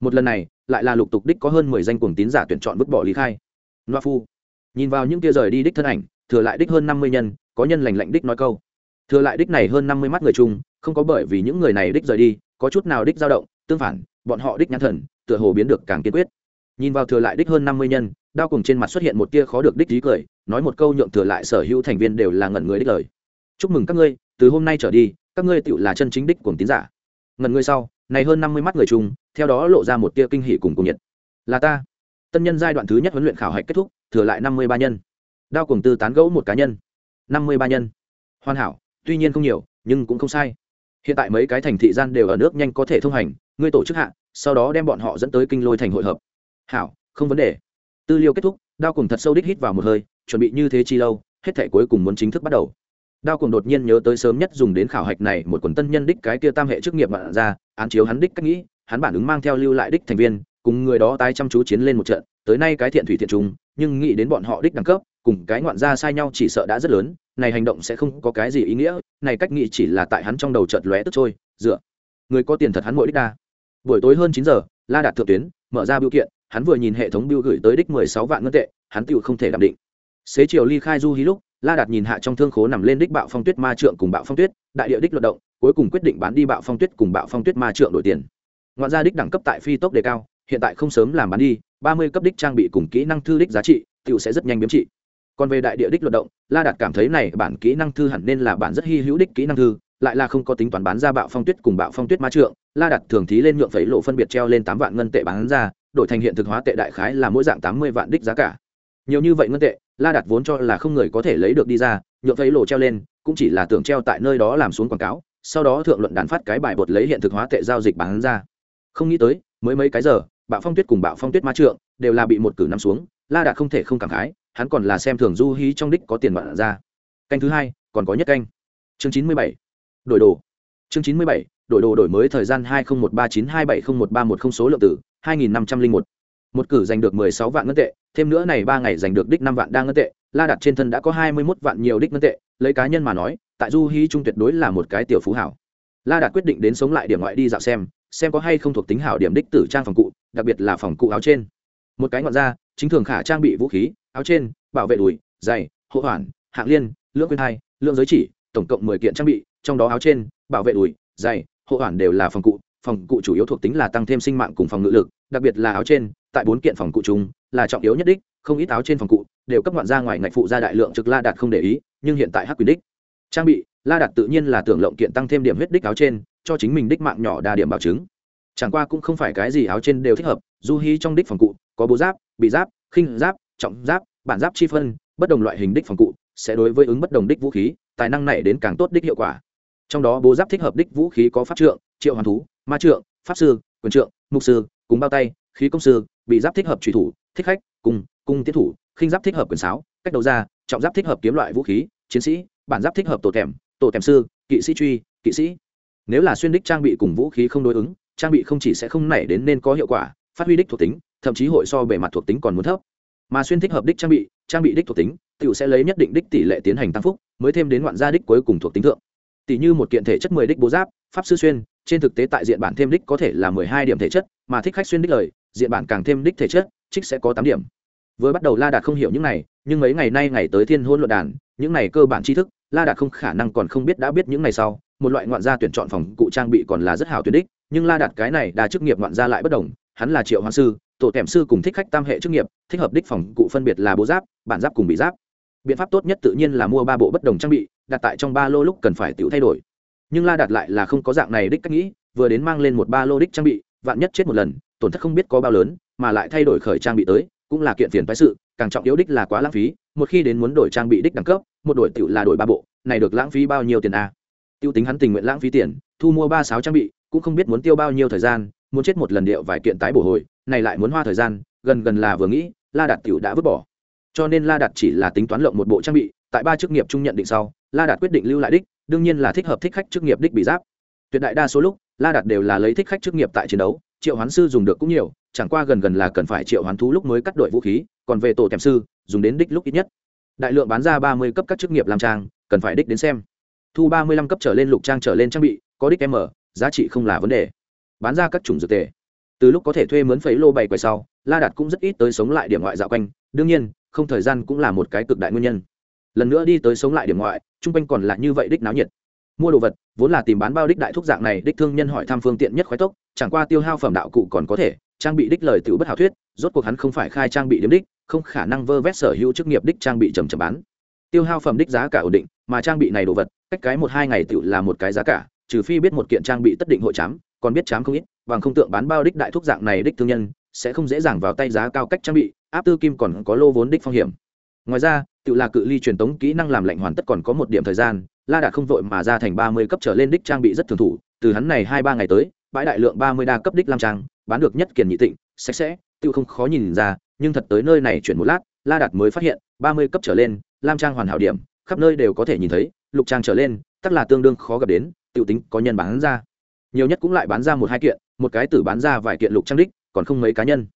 Một lần này, lại là lục tục đích có hơn mười danh cuồng tín giả tuyển chọn vứt bỏ lý khai. Loa phu. Nhìn vào những kia rời đi đích thân ảnh, thừa lại đích hơn năm mươi nhân, có nhân lành lạnh đích nói câu. Thừa lại đích này hơn năm mươi mắt người chung, không có bởi vì những người này đích rời đi, có chút nào đích dao động, tương phản, bọn họ đích nhãn thần, tựa hồ biến được càng kiên quyết nhìn vào thừa lại đích hơn năm mươi nhân, đao cùng trên mặt xuất hiện một tia khó được đích lý cười, nói một câu nhượng thừa lại sở hữu thành viên đều là ngẩn người đích lời. Chúc mừng các ngươi, từ hôm nay trở đi, các ngươi tựu là chân chính đích cuồng tín giả. Ngẩn người sau, này hơn năm mươi mắt người chung, theo đó lộ ra một tia kinh hỉ cùng cùng nhiệt. Là ta. Tân nhân giai đoạn thứ nhất huấn luyện khảo hạch kết thúc, thừa lại năm mươi ba nhân. Đao cùng tư tán gẫu một cá nhân. Năm mươi ba nhân. Hoàn hảo, tuy nhiên không nhiều, nhưng cũng không sai. Hiện tại mấy cái thành thị gian đều ở nước nhanh có thể thông hành, ngươi tổ chức hạ, sau đó đem bọn họ dẫn tới kinh lôi thành hội hợp hảo, không vấn đề. Tư liệu kết thúc, đao cùng thật sâu đích hít vào một hơi, chuẩn bị như thế chi lâu, hết thể cuối cùng muốn chính thức bắt đầu. Đao cùng đột nhiên nhớ tới sớm nhất dùng đến khảo hạch này, một quần tân nhân đích cái kia tam hệ chức nghiệp mạn ra, án chiếu hắn đích cách nghĩ, hắn bản ứng mang theo lưu lại đích thành viên, cùng người đó tái chăm chú chiến lên một trận, tới nay cái thiện thủy thiện trung nhưng nghĩ đến bọn họ đích đẳng cấp, cùng cái ngoạn gia sai nhau chỉ sợ đã rất lớn, này hành động sẽ không có cái gì ý nghĩa, này cách nghĩ chỉ là tại hắn trong đầu chợt lóe tức trôi, dựa. Người có tiền thật hắn mỗi đích đa. Buổi tối hơn chín giờ, la đạt thượng tuyến, mở ra biểu kiện hắn vừa nhìn hệ thống biêu gửi tới đích mười sáu vạn ngân tệ, hắn tựu không thể đảm định. Xế chiều ly khai du hí lúc, la đạt nhìn hạ trong thương khố nằm lên đích bạo phong tuyết ma trượng cùng bạo phong tuyết, đại địa đích luận động, cuối cùng quyết định bán đi bạo phong tuyết cùng bạo phong tuyết ma trượng đổi tiền. Ngoạn gia đích đẳng cấp tại phi tốc đề cao, hiện tại không sớm làm bán đi, ba mươi cấp đích trang bị cùng kỹ năng thư đích giá trị, tựu sẽ rất nhanh biếm trị. Còn về đại địa đích luận động, la đạt cảm thấy này bản kỹ năng thư hẳn nên là bản rất hy hữu đích kỹ năng thư, lại là không có tính toán bán ra bạo phong tuyết cùng bạo phong tuyết ma trượng. La đạt thường thí lên nhượng phẩy lộ phân biệt treo lên tám vạn ngân tệ bán ra đổi thành hiện thực hóa tệ đại khái là mỗi dạng tám mươi vạn đích giá cả. Nhiều như vậy ngân tệ, la đạt vốn cho là không người có thể lấy được đi ra, nhượng thấy lộ treo lên, cũng chỉ là tưởng treo tại nơi đó làm xuống quảng cáo, sau đó thượng luận đàn phát cái bài bột lấy hiện thực hóa tệ giao dịch bán ra. Không nghĩ tới, mới mấy cái giờ, bạo phong tuyết cùng bạo phong tuyết ma trượng đều là bị một cử nắm xuống, la đạt không thể không cảm khái, hắn còn là xem thường du hí trong đích có tiền bạn ra. Canh thứ hai, còn có nhất canh. Chương chín mươi bảy, đổi đồ. Chương chín mươi bảy, đổi đồ đổi mới thời gian hai nghìn một ba chín hai bảy không một ba một không số lượng tử hai nghìn năm trăm linh một. Cử giành được mười sáu vạn ngân tệ, thêm nữa này ba ngày giành được đích 5 vạn đa ngân tệ, la đạt trên thân đã có hai mươi mốt vạn nhiều đích ngân tệ, lấy cá nhân mà nói, tại du hí trung tuyệt đối là một cái tiểu phú hảo. La đạt quyết định đến sống lại điểm ngoại đi dạo xem xem có hay không thuộc tính hảo điểm đích tử trang phòng cụ, đặc biệt là phòng cụ áo trên. Một cái ngọn ra chính thường khả trang bị vũ khí, áo trên, bảo vệ đùi, giày, hộ hoàn, hạng liên, lưỡng quyền hai lượng giới chỉ, tổng cộng mười kiện trang bị, trong đó áo trên, bảo vệ đùi, giày, hộ hoàn đều là phòng cụ phòng cụ chủ yếu thuộc tính là tăng thêm sinh mạng cùng phòng ngự lực đặc biệt là áo trên, tại bốn kiện phòng cụ chúng là trọng yếu nhất đích, không ít áo trên phòng cụ đều cấp ngoạn ra ngoài ngạch phụ ra đại lượng trực la đạt không để ý, nhưng hiện tại hắc quyền đích trang bị, la đạt tự nhiên là tưởng lộng kiện tăng thêm điểm huyết đích áo trên, cho chính mình đích mạng nhỏ đa điểm bảo chứng. Chẳng qua cũng không phải cái gì áo trên đều thích hợp, du hy trong đích phòng cụ, có bố giáp, bị giáp, khinh giáp, trọng giáp, bản giáp chi phân, bất đồng loại hình đích phòng cụ, sẽ đối với ứng bất đồng đích vũ khí, tài năng này đến càng tốt đích hiệu quả. Trong đó bố giáp thích hợp đích vũ khí có pháp trượng, triệu hoàn thú, ma trượng, pháp sư, quyền trượng, mục sư cùng bao tay, khí công sư, bị giáp thích hợp truy thủ, thích khách, cùng cung tiến thủ, khinh giáp thích hợp quyền sáo, cách đầu ra, trọng giáp thích hợp kiếm loại vũ khí, chiến sĩ, bản giáp thích hợp tổ thèm tổ thèm sư, kỵ sĩ truy, kỵ sĩ. Nếu là xuyên đích trang bị cùng vũ khí không đối ứng, trang bị không chỉ sẽ không nảy đến nên có hiệu quả, phát huy đích thuộc tính, thậm chí hội so bề mặt thuộc tính còn muốn thấp. Mà xuyên thích hợp đích trang bị trang bị đích thuộc tính tự sẽ lấy nhất định đích tỷ lệ tiến hành tăng phúc, mới thêm đến ngoạn gia đích cuối cùng thuộc tính thượng tỷ như một kiện thể chất mười đích bố giáp, pháp sư xuyên, trên thực tế tại diện bản thêm đích có thể là mười hai điểm thể chất, mà thích khách xuyên đích lời, diện bản càng thêm đích thể chất, trích sẽ có tám điểm. Vừa bắt đầu la đạt không hiểu những này, nhưng mấy ngày nay ngày tới thiên hôn luận đàn, những này cơ bản tri thức, la đạt không khả năng còn không biết đã biết những này sau. Một loại ngoạn gia tuyển chọn phòng cụ trang bị còn là rất hảo tuyển đích, nhưng la đạt cái này đa chức nghiệp ngoạn gia lại bất đồng, hắn là triệu hoàng sư, tổ tẻm sư cùng thích khách tam hệ chức nghiệp, thích hợp đích phòng cụ phân biệt là bố giáp, bản giáp cùng bị giáp. Biện pháp tốt nhất tự nhiên là mua ba bộ bất đồng trang bị đặt tại trong ba lô lúc cần phải tự thay đổi. Nhưng la đặt lại là không có dạng này đích cách nghĩ, vừa đến mang lên một ba lô đích trang bị, vạn nhất chết một lần, tổn thất không biết có bao lớn, mà lại thay đổi khởi trang bị tới, cũng là kiện phiền phái sự, càng trọng yếu đích là quá lãng phí, một khi đến muốn đổi trang bị đích đẳng cấp, một đổi tiểu là đổi ba bộ, này được lãng phí bao nhiêu tiền a? Tiêu tính hắn tình nguyện lãng phí tiền, thu mua ba sáu trang bị, cũng không biết muốn tiêu bao nhiêu thời gian, muốn chết một lần điệu vài kiện tái bổ hồi, này lại muốn hoa thời gian, gần gần là vừa nghĩ, la đạt tiểu đã vứt bỏ. Cho nên la đạt chỉ là tính toán lộng một bộ trang bị, tại ba chức nghiệp trung nhận định sau la đạt quyết định lưu lại đích, đương nhiên là thích hợp thích khách chức nghiệp đích bị giáp. Tuyệt đại đa số lúc, la đạt đều là lấy thích khách chức nghiệp tại chiến đấu, triệu hoán sư dùng được cũng nhiều, chẳng qua gần gần là cần phải triệu hoán thú lúc mới cắt đội vũ khí, còn về tổ thèm sư, dùng đến đích lúc ít nhất. Đại lượng bán ra ba mươi cấp các chức nghiệp làm trang, cần phải đích đến xem. Thu ba mươi lăm cấp trở lên lục trang trở lên trang bị, có đích m giá trị không là vấn đề. Bán ra các chủng dược tề. Từ lúc có thể thuê mướn phấy lô bày quay sau, la đạt cũng rất ít tới sống lại điểm ngoại dạo quanh, đương nhiên, không thời gian cũng là một cái cực đại nguyên nhân lần nữa đi tới sống lại điểm ngoại, chung quanh còn là như vậy đích náo nhiệt. Mua đồ vật, vốn là tìm bán bao đích đại thuốc dạng này, đích thương nhân hỏi thăm phương tiện nhất khoái tốc, chẳng qua tiêu hao phẩm đạo cụ còn có thể, trang bị đích lời tự bất hảo thuyết, rốt cuộc hắn không phải khai trang bị điểm đích, không khả năng vơ vét sở hữu chức nghiệp đích trang bị trầm trầm bán. Tiêu hao phẩm đích giá cả ổn định, mà trang bị này đồ vật, cách cái một hai ngày tự là một cái giá cả, trừ phi biết một kiện trang bị tất định hội chám, còn biết chám không ít, bằng không tượng bán bao đích đại thuốc dạng này đích thương nhân, sẽ không dễ dàng vào tay giá cao cách trang bị, áp tư kim còn có lô vốn đích phong hiểm. Ngoài ra tự là cự ly truyền tống kỹ năng làm lạnh hoàn tất còn có một điểm thời gian, la đạt không vội mà ra thành ba mươi cấp trở lên đích trang bị rất thường thủ, từ hắn này hai ba ngày tới, bãi đại lượng ba mươi đa cấp đích lam trang, bán được nhất kiền nhị tịnh, sạch sẽ, tự không khó nhìn ra, nhưng thật tới nơi này chuyển một lát, la đạt mới phát hiện, ba mươi cấp trở lên, lam trang hoàn hảo điểm, khắp nơi đều có thể nhìn thấy, lục trang trở lên tất là tương đương khó gặp đến, tự tính có nhân bán ra. Nhiều nhất cũng lại bán ra một hai kiện, một cái tử bán ra vài kiện lục trang đích, còn không mấy cá nhân.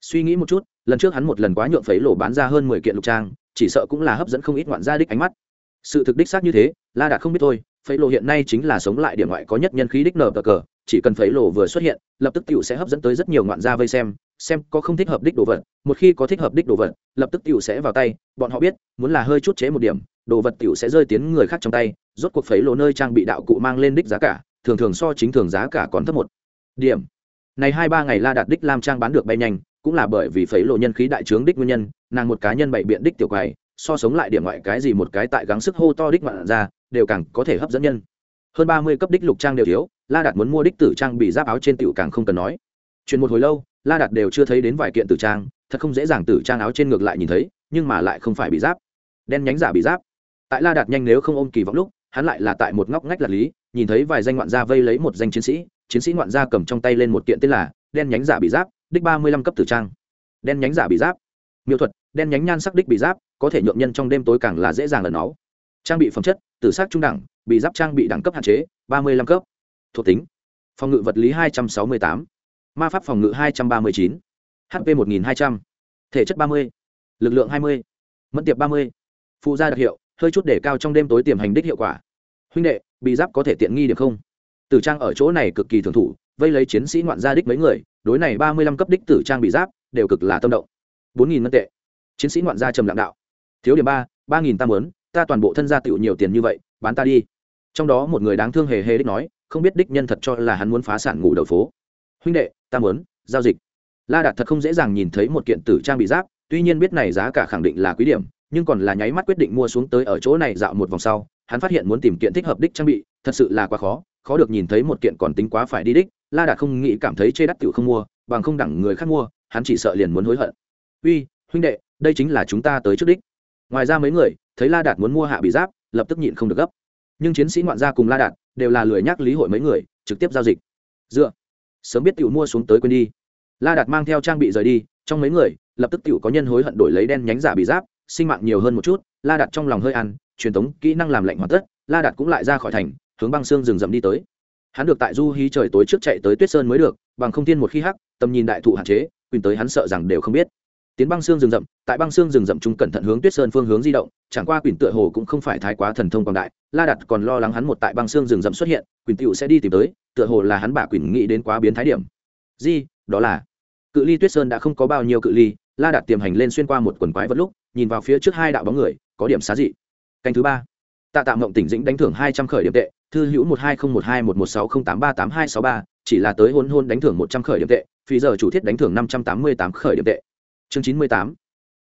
Suy nghĩ một chút, lần trước hắn một lần quá nhượng phấy lỗ bán ra hơn mười kiện lục trang chỉ sợ cũng là hấp dẫn không ít ngoạn gia đích ánh mắt. Sự thực đích xác như thế, la đạt không biết thôi phấy lộ hiện nay chính là sống lại điểm ngoại có nhất nhân khí đích nở cờ, chỉ cần phấy lộ vừa xuất hiện, lập tức tiểu sẽ hấp dẫn tới rất nhiều ngoạn gia vây xem xem có không thích hợp đích đồ vật, một khi có thích hợp đích đồ vật, lập tức tiểu sẽ vào tay, bọn họ biết, muốn là hơi chút chế một điểm, đồ vật tiểu sẽ rơi tiến người khác trong tay, rốt cuộc phấy lộ nơi trang bị đạo cụ mang lên đích giá cả, thường thường so chính thường giá cả còn thấp một điểm này hai ba ngày la đạt đích lam trang bán được bay nhanh, cũng là bởi vì phẩy lộ nhân khí đại trướng đích nguyên nhân, nàng một cá nhân bảy biện đích tiểu quầy, so sống lại điểm ngoại cái gì một cái tại gắng sức hô to đích ngoạn ra, đều càng có thể hấp dẫn nhân. Hơn ba mươi cấp đích lục trang đều thiếu, la đạt muốn mua đích tử trang bị giáp áo trên tiểu càng không cần nói. Chuyện một hồi lâu, la đạt đều chưa thấy đến vài kiện tử trang, thật không dễ dàng tử trang áo trên ngược lại nhìn thấy, nhưng mà lại không phải bị giáp. Đen nhánh giả bị giáp. Tại la đạt nhanh nếu không ôm kỳ vọng lúc, hắn lại là tại một ngóc ngách lật lý nhìn thấy vài danh ngoạn gia vây lấy một danh chiến sĩ chiến sĩ ngoạn gia cầm trong tay lên một kiện tên là đen nhánh giả bị giáp, đích ba mươi lăm cấp tử trang. Đen nhánh giả bị giáp. Miêu thuật, đen nhánh nhan sắc đích bị giáp, có thể nhượng nhân trong đêm tối càng là dễ dàng lần náu trang bị phẩm chất, tử sắc trung đẳng, bị giáp trang bị đẳng cấp hạn chế, ba mươi lăm cấp. Thuộc tính, phòng ngự vật lý hai trăm sáu mươi tám, ma pháp phòng ngự hai trăm ba mươi chín hp một nghìn hai trăm, thể chất ba mươi, lực lượng hai mươi, mẫn tiệp ba mươi. Phụ gia đặc hiệu, hơi chút để cao trong đêm tối tiềm hành đích hiệu quả huynh đệ bị giáp có thể tiện nghi được không? Tử trang ở chỗ này cực kỳ thường thủ, vây lấy chiến sĩ ngoạn gia đích mấy người, đối này ba mươi lăm cấp đích tử trang bị giáp, đều cực là tâm động. bốn nghìn ngân tệ. Chiến sĩ ngoạn gia trầm lặng đạo. Thiếu điểm ba ba nghìn ta mớn ta toàn bộ thân gia tựu nhiều tiền như vậy, bán ta đi. Trong đó một người đáng thương hề hề đích nói, không biết đích nhân thật cho là hắn muốn phá sản ngủ đầu phố. Huynh đệ, ta mớn giao dịch. La đạt thật không dễ dàng nhìn thấy một kiện tử trang bị giáp, tuy nhiên biết này giá cả khẳng định là quý điểm, nhưng còn là nháy mắt quyết định mua xuống tới ở chỗ này dạo một vòng sau hắn phát hiện muốn tìm kiện thích hợp đích trang bị, thật sự là quá khó khó được nhìn thấy một kiện còn tính quá phải đi đích, la đạt không nghĩ cảm thấy chê đắt tiểu không mua, bằng không đẳng người khác mua, hắn chỉ sợ liền muốn hối hận. Uy, huynh đệ, đây chính là chúng ta tới trước đích. Ngoài ra mấy người, thấy la đạt muốn mua hạ bị giáp, lập tức nhịn không được gấp. Nhưng chiến sĩ ngoạn gia cùng la đạt đều là lười nhắc lý hội mấy người, trực tiếp giao dịch. Dựa, sớm biết tiểu mua xuống tới quên đi. La đạt mang theo trang bị rời đi, trong mấy người, lập tức tiểu có nhân hối hận đổi lấy đen nhánh giả bị giáp, sinh mạng nhiều hơn một chút, la đạt trong lòng hơi ăn truyền thống kỹ năng làm lạnh hoàn tất, la đạt cũng lại ra khỏi thành, hướng băng xương rừng rậm đi tới. Hắn được tại du hí trời tối trước chạy tới tuyết sơn mới được, bằng không tiên một khi hắc, tầm nhìn đại thụ hạn chế, quỳnh tới hắn sợ rằng đều không biết. Tiến băng xương rừng rậm, tại băng xương rừng rậm chúng cẩn thận hướng tuyết sơn phương hướng di động, chẳng qua quỳnh tựa hồ cũng không phải thái quá thần thông quảng đại, la đặt còn lo lắng hắn một tại băng xương rừng rậm xuất hiện, quỳnh tựu sẽ đi tìm tới, tựa hồ là hắn bà quỳnh nghĩ đến quá biến thái điểm. Di, đó là cự ly tuyết sơn đã không có bao nhiêu cự ly, la đặt tiềm hành lên xuyên qua một quần quái vật lúc, nhìn vào phía trước hai đạo bóng người, có điểm xá dị canh thứ ba. Tạ tạm mộng tỉnh dĩnh đánh thưởng hai trăm khởi điểm tệ, thư hữu một hai không một hai một một sáu không tám ba tám hai sáu ba, chỉ là tới hôn hôn đánh thưởng một trăm khởi điểm tệ, phí giờ chủ thiết đánh thưởng năm trăm tám mươi tám khởi điểm tệ. Chương chín mươi tám.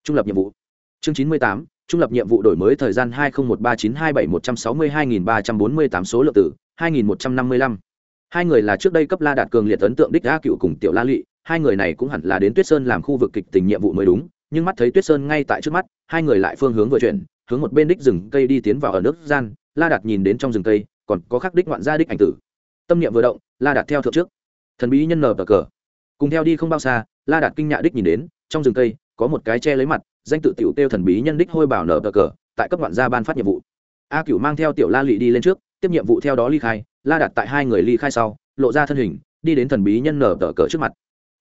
Trung lập nhiệm vụ. Chương chín mươi tám. Trung lập nhiệm vụ đổi mới thời gian hai nghìn một ba chín hai bảy một trăm sáu mươi hai nghìn ba trăm bốn mươi tám số lượng tử hai nghìn một trăm năm mươi lăm. Hai người là trước đây cấp la đạt cường liệt ấn tượng đích a cựu cùng tiểu la lụy hai người này cũng hẳn là đến tuyết sơn làm khu vực kịch tình nhiệm vụ mới đúng, nhưng mắt thấy tuyết sơn ngay tại trước mắt, hai người lại phương hướng vừa chuyển hướng một bên đích rừng cây đi tiến vào ở nước gian, la đạt nhìn đến trong rừng cây, còn có khắc đích ngoạn gia đích ảnh tử. Tâm niệm vừa động, la đạt theo thượng trước. Thần bí nhân nở bờ cờ. Cùng theo đi không bao xa, la đạt kinh nhạ đích nhìn đến, trong rừng cây, có một cái che lấy mặt, danh tự tiểu tiêu thần bí nhân đích hôi bảo nở bờ cờ, tại cấp ngoạn gia ban phát nhiệm vụ. A cửu mang theo tiểu la lị đi lên trước, tiếp nhiệm vụ theo đó ly khai, la đạt tại hai người ly khai sau, lộ ra thân hình, đi đến thần bí nhân nở tờ cờ trước mặt.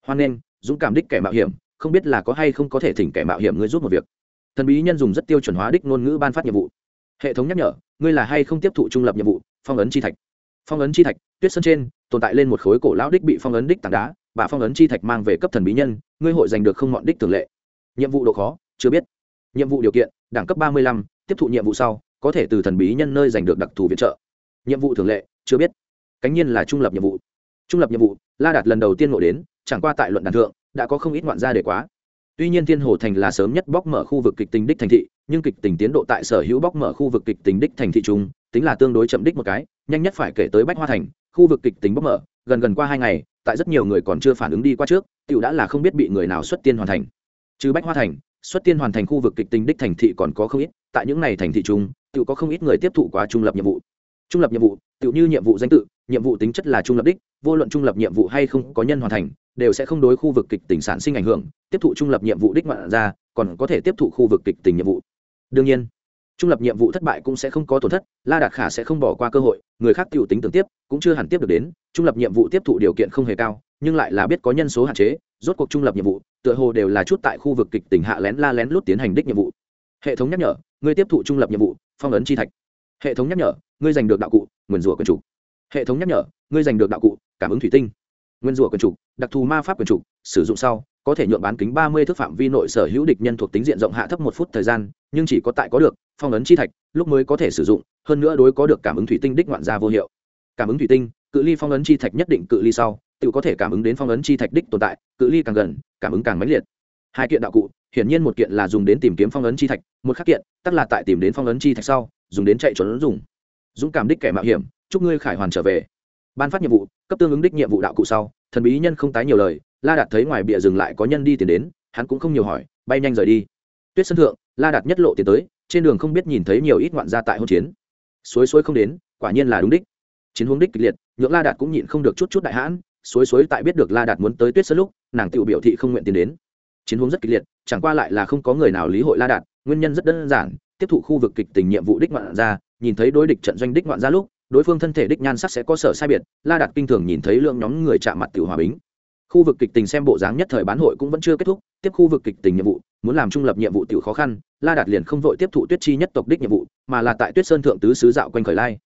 Hoan nghênh, dũng cảm đích kẻ mạo hiểm, không biết là có hay không có thể thỉnh kẻ mạo hiểm ngươi giúp một việc thần bí nhân dùng rất tiêu chuẩn hóa đích ngôn ngữ ban phát nhiệm vụ. Hệ thống nhắc nhở, ngươi là hay không tiếp thụ trung lập nhiệm vụ? Phong ấn chi thạch. Phong ấn chi thạch, tuyết sơn trên, tồn tại lên một khối cổ lão đích bị phong ấn đích tảng đá và phong ấn chi thạch mang về cấp thần bí nhân, ngươi hội giành được không mọn đích thường lệ. Nhiệm vụ độ khó, chưa biết. Nhiệm vụ điều kiện, đẳng cấp ba mươi lăm, tiếp thụ nhiệm vụ sau, có thể từ thần bí nhân nơi giành được đặc thù viện trợ. Nhiệm vụ thường lệ, chưa biết. Cánh nhiên là trung lập nhiệm vụ. Trung lập nhiệm vụ, la đạt lần đầu tiên ngộ đến, chẳng qua tại luận đàn thượng, đã có không ít ngoạn gia để quá tuy nhiên thiên hồ thành là sớm nhất bóc mở khu vực kịch tính đích thành thị, nhưng kịch tính tiến độ tại sở hữu bóc mở khu vực kịch tính đích thành thị trung tính là tương đối chậm đích một cái, nhanh nhất phải kể tới bách hoa thành, khu vực kịch tính bóc mở, gần gần qua hai ngày, tại rất nhiều người còn chưa phản ứng đi qua trước, tiểu đã là không biết bị người nào xuất tiên hoàn thành. Trừ bách hoa thành, xuất tiên hoàn thành khu vực kịch tính đích thành thị còn có không ít, tại những này thành thị trung tiểu có không ít người tiếp thụ quá trung lập nhiệm vụ. Trung lập nhiệm vụ, tiểu như nhiệm vụ danh tự, nhiệm vụ tính chất là trung lập đích vô luận trung lập nhiệm vụ hay không có nhân hoàn thành, đều sẽ không đối khu vực kịch tỉnh sản sinh ảnh hưởng, tiếp thụ trung lập nhiệm vụ đích ngoạn ra, còn có thể tiếp thụ khu vực kịch tỉnh nhiệm vụ. Đương nhiên, trung lập nhiệm vụ thất bại cũng sẽ không có tổn thất, la đạt khả sẽ không bỏ qua cơ hội, người khác tự tính tưởng tiếp, cũng chưa hẳn tiếp được đến, trung lập nhiệm vụ tiếp thụ điều kiện không hề cao, nhưng lại là biết có nhân số hạn chế, rốt cuộc trung lập nhiệm vụ, tựa hồ đều là chút tại khu vực kịch tỉnh hạ lén la lén lút tiến hành đích nhiệm vụ. Hệ thống nhắc nhở, người tiếp thụ trung lập nhiệm vụ, phong ấn chi thạch. Hệ thống nhắc nhở ngươi giành được đạo cụ, nguyền rủa quyền chủ hệ thống nhắc nhở ngươi giành được đạo cụ cảm ứng thủy tinh nguyên rủa quyền chủ đặc thù ma pháp quyền chủ sử dụng sau có thể nhuộm bán kính ba mươi thước phạm vi nội sở hữu địch nhân thuộc tính diện rộng hạ thấp một phút thời gian nhưng chỉ có tại có được phong ấn chi thạch lúc mới có thể sử dụng hơn nữa đối có được cảm ứng thủy tinh đích ngoạn gia vô hiệu cảm ứng thủy tinh cự ly phong ấn chi thạch nhất định cự ly sau tự có thể cảm ứng đến phong ấn chi thạch đích tồn tại cự ly càng gần cảm ứng càng mãnh liệt hai kiện đạo cụ hiển nhiên một kiện là dùng đến tìm kiếm phong ấn chi thạch một khác kiện tất là tại tìm đến phong ấn chi thạch sau dùng đến chạy trốn dùng dũng cảm đích kẻ mạo hiểm chúc ngươi khải hoàn trở về. Ban phát nhiệm vụ, cấp tương ứng đích nhiệm vụ đạo cụ sau, thần bí nhân không tái nhiều lời, la đạt thấy ngoài bìa dừng lại có nhân đi tiền đến, hắn cũng không nhiều hỏi, bay nhanh rời đi. Tuyết sân thượng, la đạt nhất lộ tiến tới, trên đường không biết nhìn thấy nhiều ít ngoạn gia tại hỗn chiến. Suối suối không đến, quả nhiên là đúng đích. Chiến hướng đích kịch liệt, nhượng la đạt cũng nhịn không được chút chút đại hãn, suối suối tại biết được la đạt muốn tới tuyết sơn lúc, nàng tự biểu thị không nguyện tiến đến. Chiến hướng rất kịch liệt, chẳng qua lại là không có người nào lý hội la đạt, nguyên nhân rất đơn giản, tiếp thụ khu vực kịch tình nhiệm vụ đích ngoạn gia, nhìn thấy đối địch trận doanh đích ngoạn gia lúc đối phương thân thể đích nhan sắc sẽ có sở sai biệt, la đạt kinh thường nhìn thấy lượng nhóm người chạm mặt tiểu hòa bính. Khu vực kịch tình xem bộ dáng nhất thời bán hội cũng vẫn chưa kết thúc, tiếp khu vực kịch tình nhiệm vụ, muốn làm trung lập nhiệm vụ tiểu khó khăn, la đạt liền không vội tiếp thụ tuyết chi nhất tộc đích nhiệm vụ, mà là tại tuyết sơn thượng tứ sứ dạo quanh khởi lai.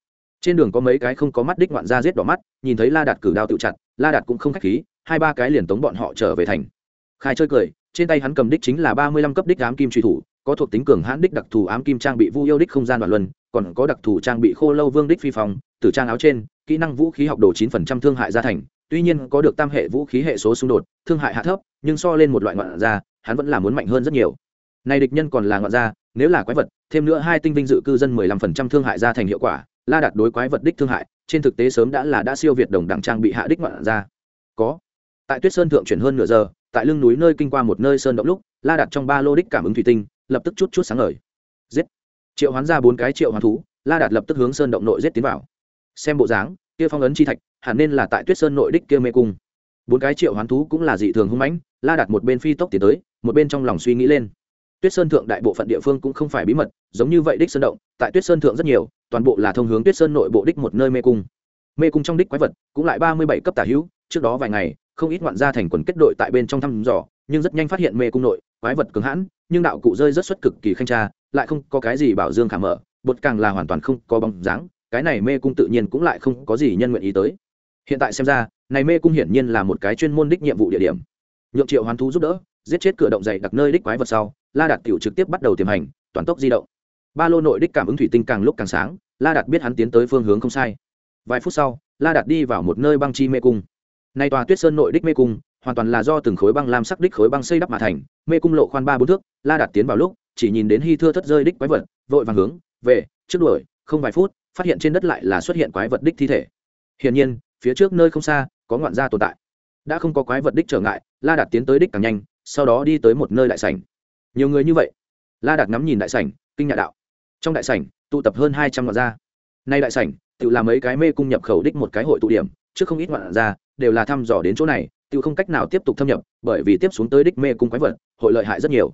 Trên đường có mấy cái không có mắt đích ngoạn ra giết đỏ mắt, nhìn thấy la đạt cử đao tự chặt, la đạt cũng không khách khí, hai ba cái liền tống bọn họ trở về thành. Khai chơi cười, trên tay hắn cầm đích chính là ba mươi lăm cấp đích đám kim truy thủ có thuộc tính cường hãn đích đặc thù ám kim trang bị vu yêu đích không gian đoạn luân, còn có đặc thù trang bị khô lâu vương đích phi phòng tử trang áo trên, kỹ năng vũ khí học đồ chín phần trăm thương hại gia thành, tuy nhiên có được tam hệ vũ khí hệ số xung đột, thương hại hạ thấp, nhưng so lên một loại ngoạn gia, hắn vẫn là muốn mạnh hơn rất nhiều. Này địch nhân còn là ngoạn gia, nếu là quái vật, thêm nữa hai tinh vinh dự cư dân mười lăm phần trăm thương hại gia thành hiệu quả, la đặt đối quái vật đích thương hại, trên thực tế sớm đã là đã siêu việt đồng đẳng trang bị hạ đích ngoạn gia. Có. Tại tuyết sơn thượng chuyển hơn nửa giờ, tại lưng núi nơi kinh qua một nơi sơn động lúc, la đặt trong ba lô đích cảm ứng thủy tinh lập tức chút chút sáng ngời. Giết. Triệu hoán ra bốn cái triệu hoán thú, la đạt lập tức hướng sơn động nội giết tiến vào. Xem bộ dáng, kia phong ấn chi thạch, hẳn nên là tại tuyết sơn nội đích kia mê cung. Bốn cái triệu hoán thú cũng là dị thường hung mãnh, la đặt một bên phi tốc tiến tới, một bên trong lòng suy nghĩ lên. Tuyết sơn thượng đại bộ phận địa phương cũng không phải bí mật, giống như vậy đích sơn động, tại tuyết sơn thượng rất nhiều, toàn bộ là thông hướng tuyết sơn nội bộ đích một nơi mê cung. Mê cung trong đích quái vật, cũng lại ba mươi bảy cấp tả hữu, trước đó vài ngày, không ít ngoạn gia thành quần kết đội tại bên trong thăm dò, nhưng rất nhanh phát hiện mê cung nội quái vật cứng hãn, nhưng đạo cụ rơi rất xuất cực kỳ khanh tra, lại không có cái gì bảo dương khả mở, bột càng là hoàn toàn không có bóng dáng, cái này mê cung tự nhiên cũng lại không có gì nhân nguyện ý tới. Hiện tại xem ra, này mê cung hiển nhiên là một cái chuyên môn đích nhiệm vụ địa điểm. Nhượng triệu hoán thú giúp đỡ, giết chết cửa động dày đặc nơi đích quái vật sau, la đạt tiểu trực tiếp bắt đầu tiềm hành, toàn tốc di động. Ba lô nội đích cảm ứng thủy tinh càng lúc càng sáng, la đạt biết hắn tiến tới phương hướng không sai. Vài phút sau, la đạt đi vào một nơi băng chi mê cung. Nay tòa tuyết sơn nội đích mê cung hoàn toàn là do từng khối băng lam sắc đích khối băng xây đắp mà thành, mê cung lộ khoan ba bốn thước, la đạt tiến vào lúc, chỉ nhìn đến hy thưa thất rơi đích quái vật, vội vàng hướng về trước đuổi, không vài phút, phát hiện trên đất lại là xuất hiện quái vật đích thi thể. Hiển nhiên, phía trước nơi không xa, có ngoạn gia tồn tại. Đã không có quái vật đích trở ngại, la đạt tiến tới đích càng nhanh, sau đó đi tới một nơi đại sảnh. Nhiều người như vậy. La đạt ngắm nhìn đại sảnh, kinh nhạ đạo. Trong đại sảnh, tụ tập hơn hai trăm ngoạn gia nay đại sảnh, tự làm mấy cái mê cung nhập khẩu đích một cái hội tụ điểm, trước không ít ngoạn gia đều là thăm dò đến chỗ này tự không cách nào tiếp tục thâm nhập, bởi vì tiếp xuống tới đích mê cung quái vật, hội lợi hại rất nhiều.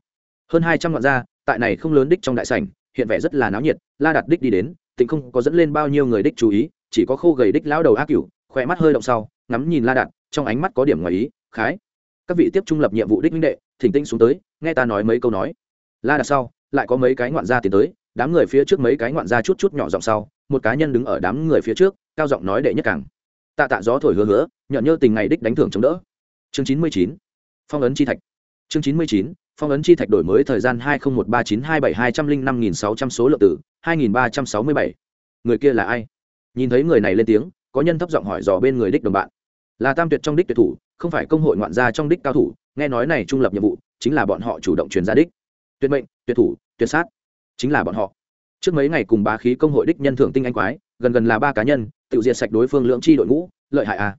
Hơn hai trăm ngọn gia tại này không lớn đích trong đại sảnh, hiện vẻ rất là náo nhiệt, la đạt đích đi đến tỉnh không có dẫn lên bao nhiêu người đích chú ý, chỉ có khô gầy đích lão đầu ác cửu, khỏe mắt hơi động sau, ngắm nhìn la đạt, trong ánh mắt có điểm ngoài ý, khái. Các vị tiếp trung lập nhiệm vụ đích minh đệ, thỉnh tinh xuống tới, nghe ta nói mấy câu nói. La đạt sau, lại có mấy cái ngoạn gia tiến tới, đám người phía trước mấy cái ngoạn gia chút chút nhỏ giọng sau, một cá nhân đứng ở đám người phía trước, cao giọng nói đệ nhất càng. Tạ tạ gió thổi hứa hứa nhận nhơ tình ngày đích đánh thưởng chống đỡ. Chương chín mươi chín, phong ấn chi thạch. Chương chín mươi chín, phong ấn chi thạch đổi mới thời gian hai nghìn một ba chín hai bảy hai trăm linh năm nghìn sáu trăm số lượng tử hai nghìn ba trăm sáu mươi bảy. Người kia là ai? Nhìn thấy người này lên tiếng, có nhân thấp giọng hỏi dò bên người đích đồng bạn. Là tam tuyệt trong đích tuyệt thủ, không phải công hội ngoạn gia trong đích cao thủ, nghe nói này trung lập nhiệm vụ, chính là bọn họ chủ động truyền ra đích. Tuyệt mệnh, tuyệt thủ, tuyệt sát, chính là bọn họ. Trước mấy ngày cùng bá khí công hội đích nhân thưởng tinh anh quái, gần gần là ba cá nhân, tự diệt sạch đối phương lượng chi đội ngũ, lợi hại à?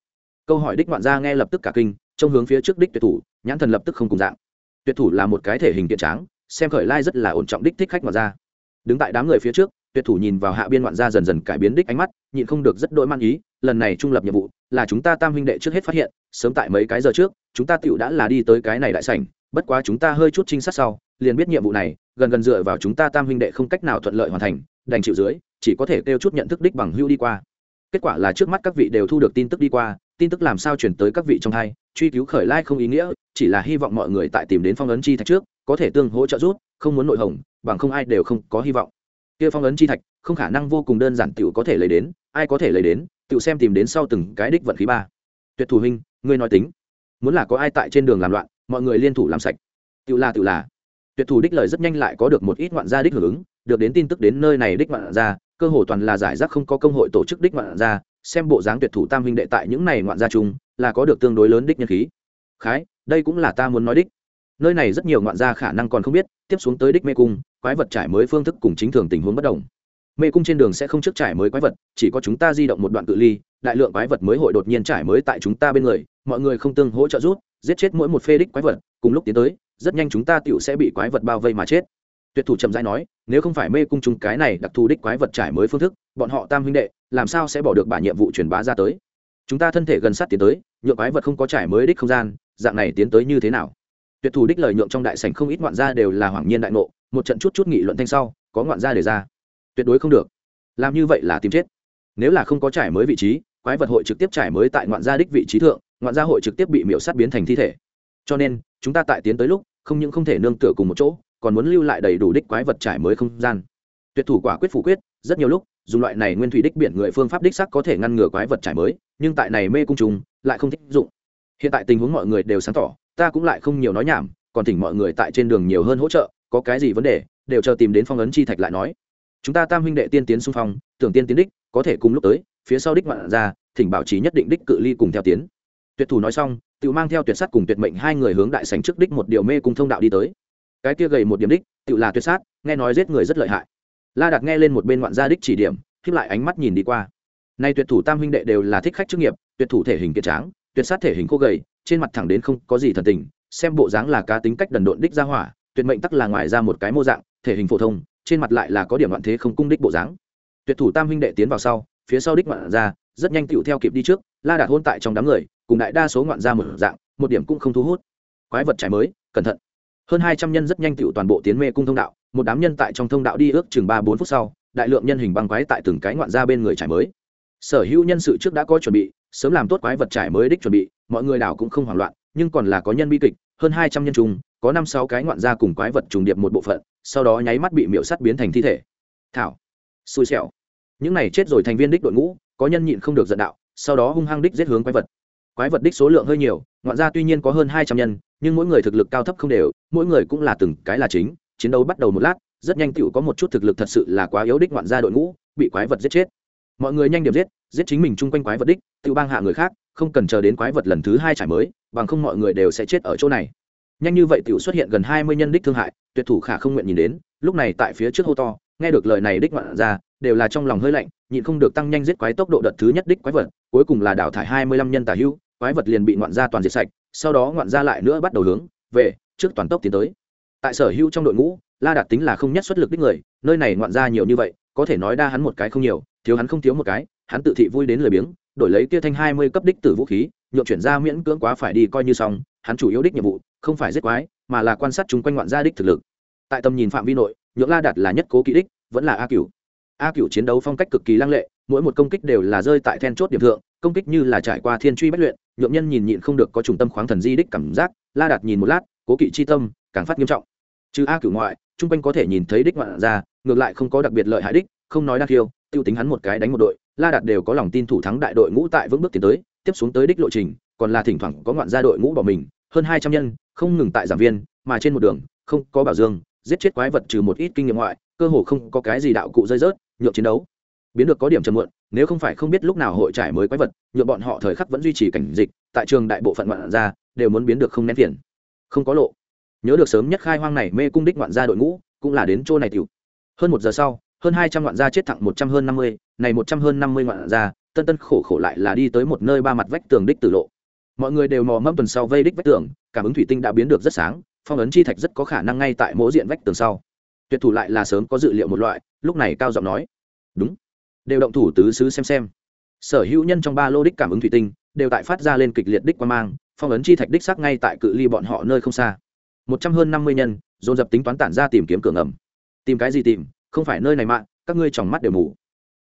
Câu hỏi đích ngoạn gia nghe lập tức cả kinh trong hướng phía trước đích tuyệt thủ, nhãn thần lập tức không cùng dạng. Tuyệt thủ là một cái thể hình kiện tráng, xem khởi lai rất là ổn trọng đích thích khách ngoạn gia đứng tại đám người phía trước, tuyệt thủ nhìn vào hạ biên ngoạn gia dần dần cải biến đích ánh mắt, nhịn không được rất đỗi man ý, lần này trung lập nhiệm vụ, là chúng ta tam huynh đệ trước hết phát hiện, sớm tại mấy cái giờ trước, chúng ta tựu đã là đi tới cái này đại sảnh, bất quá chúng ta hơi chút trinh sát sau, liền biết nhiệm vụ này, gần gần dựa vào chúng ta tam huynh đệ không cách nào thuận lợi hoàn thành, đành chịu dưới, chỉ có thể kêu chút nhận thức đích bằng hưu đi qua. Kết quả là trước mắt các vị đều thu được tin tức đi qua tin tức làm sao chuyển tới các vị trong hai, truy cứu khởi lai không ý nghĩa, chỉ là hy vọng mọi người tại tìm đến phong ấn chi thạch trước, có thể tương hỗ trợ rút không muốn nội hồng, bằng không ai đều không có hy vọng. Kia phong ấn chi thạch, không khả năng vô cùng đơn giản tiểu có thể lấy đến, ai có thể lấy đến, tiểu xem tìm đến sau từng cái đích vận khí ba. Tuyệt thủ huynh, ngươi nói tính. Muốn là có ai tại trên đường làm loạn, mọi người liên thủ làm sạch. Tiểu là tiểu là. Tuyệt thủ đích lời rất nhanh lại có được một ít ngoạn gia đích hưởng ứng, được đến tin tức đến nơi này đích ngoạn gia, cơ hồ toàn là giải rác không có công hội tổ chức đích ngoạn gia xem bộ dáng tuyệt thủ tam huynh đệ tại những này ngoạn gia chung, là có được tương đối lớn đích nhân khí. Khái, đây cũng là ta muốn nói đích. Nơi này rất nhiều ngoạn gia khả năng còn không biết, tiếp xuống tới đích mê cung, quái vật trải mới phương thức cùng chính thường tình huống bất đồng. Mê cung trên đường sẽ không trước trải mới quái vật, chỉ có chúng ta di động một đoạn cự ly, đại lượng quái vật mới hội đột nhiên trải mới tại chúng ta bên người, mọi người không tương hỗ trợ rút giết chết mỗi một phê đích quái vật, cùng lúc tiến tới, rất nhanh chúng ta tựu sẽ bị quái vật bao vây mà chết. Tuyệt thủ chậm rãi nói nếu không phải mê cung chúng cái này đặc thù đích quái vật trải mới phương thức, bọn họ tam huynh đệ, làm sao sẽ bỏ được bả nhiệm vụ truyền bá ra tới? Chúng ta thân thể gần sát tiến tới nhựa quái vật không có trải mới đích không gian, dạng này tiến tới như thế nào? Tuyệt thủ đích lời nhượng trong đại sảnh không ít ngoạn gia đều là hoàng nhiên đại nộ một trận chút chút nghị luận thanh sau, có ngoạn gia đề ra. Tuyệt đối không được. Làm như vậy là tìm chết. Nếu là không có trải mới vị trí, quái vật hội trực tiếp trải mới tại ngoạn gia đích vị trí thượng, ngoạn gia hội trực tiếp bị miễu sát biến thành thi thể. Cho nên, chúng ta tại tiến tới lúc, không những không thể nương tựa cùng một chỗ còn muốn lưu lại đầy đủ đích quái vật trải mới không gian. Tuyệt thủ quả quyết phủ quyết, rất nhiều lúc, dùng loại này nguyên thủy đích biển người phương pháp đích sắc có thể ngăn ngừa quái vật trải mới, nhưng tại này mê cung trùng, lại không thích dụng. Hiện tại tình huống mọi người đều sáng tỏ, ta cũng lại không nhiều nói nhảm, còn thỉnh mọi người tại trên đường nhiều hơn hỗ trợ, có cái gì vấn đề, đều chờ tìm đến phong ấn chi thạch lại nói. Chúng ta tam huynh đệ tiên tiến xung phong, tưởng tiên tiến đích, có thể cùng lúc tới, phía sau đích ngoạn ra, thỉnh bảo trì nhất định đích cự ly cùng theo tiến. Tuyệt thủ nói xong, tự mang theo tuyệt sắt cùng tuyệt mệnh hai người hướng đại sành trước đích một điều mê cùng thông đạo đi tới cái kia gầy một điểm đích tự là tuyệt sát, nghe nói giết người rất lợi hại. La đạt nghe lên một bên ngoạn gia đích chỉ điểm khiếp lại ánh mắt nhìn đi qua. Nay tuyệt thủ tam huynh đệ đều là thích khách chức nghiệp, tuyệt thủ thể hình kiệt tráng, tuyệt sát thể hình khô gầy, trên mặt thẳng đến không có gì thần tình, xem bộ dáng là cá tính cách đần độn đích ra hỏa, tuyệt mệnh tắc là ngoài ra một cái mô dạng, thể hình phổ thông, trên mặt lại là có điểm loạn thế không cung đích bộ dáng. Tuyệt thủ tam huynh đệ tiến vào sau, phía sau đích ngoạn ra rất nhanh tựu theo kịp đi trước, la đạt hôn tại trong đám người, cùng đại đa số ngoạn ra một dạng, một điểm cũng không thu hút. Quái vật trái mới, cẩn thận hơn hai trăm nhân rất nhanh tựu toàn bộ tiến mê cung thông đạo, một đám nhân tại trong thông đạo đi ước chừng ba bốn phút sau, đại lượng nhân hình băng quái tại từng cái ngoạn ra bên người trải mới. Sở hữu nhân sự trước đã có chuẩn bị, sớm làm tốt quái vật trải mới đích chuẩn bị, mọi người đảo cũng không hoảng loạn, nhưng còn là có nhân bi kịch, hơn hai trăm nhân trùng, có năm sáu cái ngoạn gia cùng quái vật trùng điệp một bộ phận, sau đó nháy mắt bị miễu sắt biến thành thi thể. Thảo, xui xẻo. Những này chết rồi thành viên đích đội ngũ, có nhân nhịn không được giận đạo, sau đó hung hăng đích giết hướng quái vật. Quái vật đích số lượng hơi nhiều, ngoạn gia tuy nhiên có hơn hai trăm nhân nhưng mỗi người thực lực cao thấp không đều, mỗi người cũng là từng cái là chính, chiến đấu bắt đầu một lát, rất nhanh tựu có một chút thực lực thật sự là quá yếu đích ngoạn gia đội ngũ, bị quái vật giết chết. Mọi người nhanh điểm giết giết chính mình chung quanh quái vật đích tự bang hạ người khác, không cần chờ đến quái vật lần thứ hai trải mới, bằng không mọi người đều sẽ chết ở chỗ này. Nhanh như vậy tiểu xuất hiện gần hai mươi nhân đích thương hại, tuyệt thủ khả không nguyện nhìn đến, lúc này tại phía trước hô to, nghe được lời này đích ngoạn ra đều là trong lòng hơi lạnh, nhịn không được tăng nhanh giết quái tốc độ đợt thứ nhất đích quái vật, cuối cùng là đào thải hai mươi lăm nhân tà hưu quái vật liền bị ngoạn ra toàn diệt sạch sau đó ngoạn ra lại nữa bắt đầu hướng về trước toàn tốc tiến tới. Tại sở hưu trong đội ngũ, la đạt tính là không nhất xuất lực đích người, nơi này ngoạn ra nhiều như vậy, có thể nói đa hắn một cái không nhiều, thiếu hắn không thiếu một cái, hắn tự thị vui đến lười biếng, đổi lấy kia thanh hai mươi cấp đích tử vũ khí, nhượng chuyển ra miễn cưỡng quá phải đi coi như xong, hắn chủ yếu đích nhiệm vụ, không phải giết quái, mà là quan sát chúng quanh ngoạn gia đích thực lực. Tại tầm nhìn phạm vi nội, nhượng la đạt là nhất cố kỹ đích, vẫn là a cửu. A cửu chiến đấu phong cách cực kỳ lăng lệ, mỗi một công kích đều là rơi tại then chốt điểm thượng, công kích như là trải qua thiên truy bất luyện nhượng nhân nhìn nhịn không được có trùng tâm khoáng thần di đích cảm giác, la đạt nhìn một lát, cố kỵ chi tâm, càng phát nghiêm trọng. Trừ a cửu ngoại, chung quanh có thể nhìn thấy đích ngoạn ra ngược lại không có đặc biệt lợi hại đích, không nói đa khiêu tiêu tính hắn một cái đánh một đội, la đạt đều có lòng tin thủ thắng đại đội ngũ tại vững bước tiến tới, tiếp xuống tới đích lộ trình, còn là thỉnh thoảng có ngoạn gia đội ngũ bỏ mình, hơn hai trăm nhân, không ngừng tại giảng viên, mà trên một đường, không có bảo dương, giết chết quái vật trừ một ít kinh nghiệm ngoại, cơ hồ không có cái gì đạo cụ rơi rớt, nhượng chiến đấu. Biến được có điểm chậm muộn nếu không phải không biết lúc nào hội trải mới quái vật nhựa bọn họ thời khắc vẫn duy trì cảnh dịch, tại trường đại bộ phận ngoạn gia đều muốn biến được không nén tiền không có lộ. Nhớ được sớm nhất khai hoang này mê cung đích ngoạn gia đội ngũ, cũng là đến chỗ này tiểu. Hơn một giờ sau, hơn hai trăm ngoạn gia chết thẳng một trăm hơn năm mươi, này một trăm hơn năm mươi ngoạn gia, tân tân khổ khổ lại là đi tới một nơi ba mặt vách tường đích tử lộ. Mọi người đều mò mẫm tuần sau vây đích vách tường, cảm ứng thủy tinh đã biến được rất sáng, phong ấn chi thạch rất có khả năng ngay tại mỗi diện vách tường sau. Tuyệt thủ lại là sớm có dự liệu một loại, lúc này cao giọng nói, đúng đều động thủ tứ xứ xem xem. Sở hữu nhân trong ba lô đích cảm ứng thủy tinh, đều tại phát ra lên kịch liệt đích quan mang, phong ấn chi thạch đích sắc ngay tại cự ly bọn họ nơi không xa. Một trăm hơn năm mươi nhân, dồn dập tính toán tản ra tìm kiếm cửa ngầm. Tìm cái gì tìm? Không phải nơi này mạng các ngươi tròng mắt đều mù.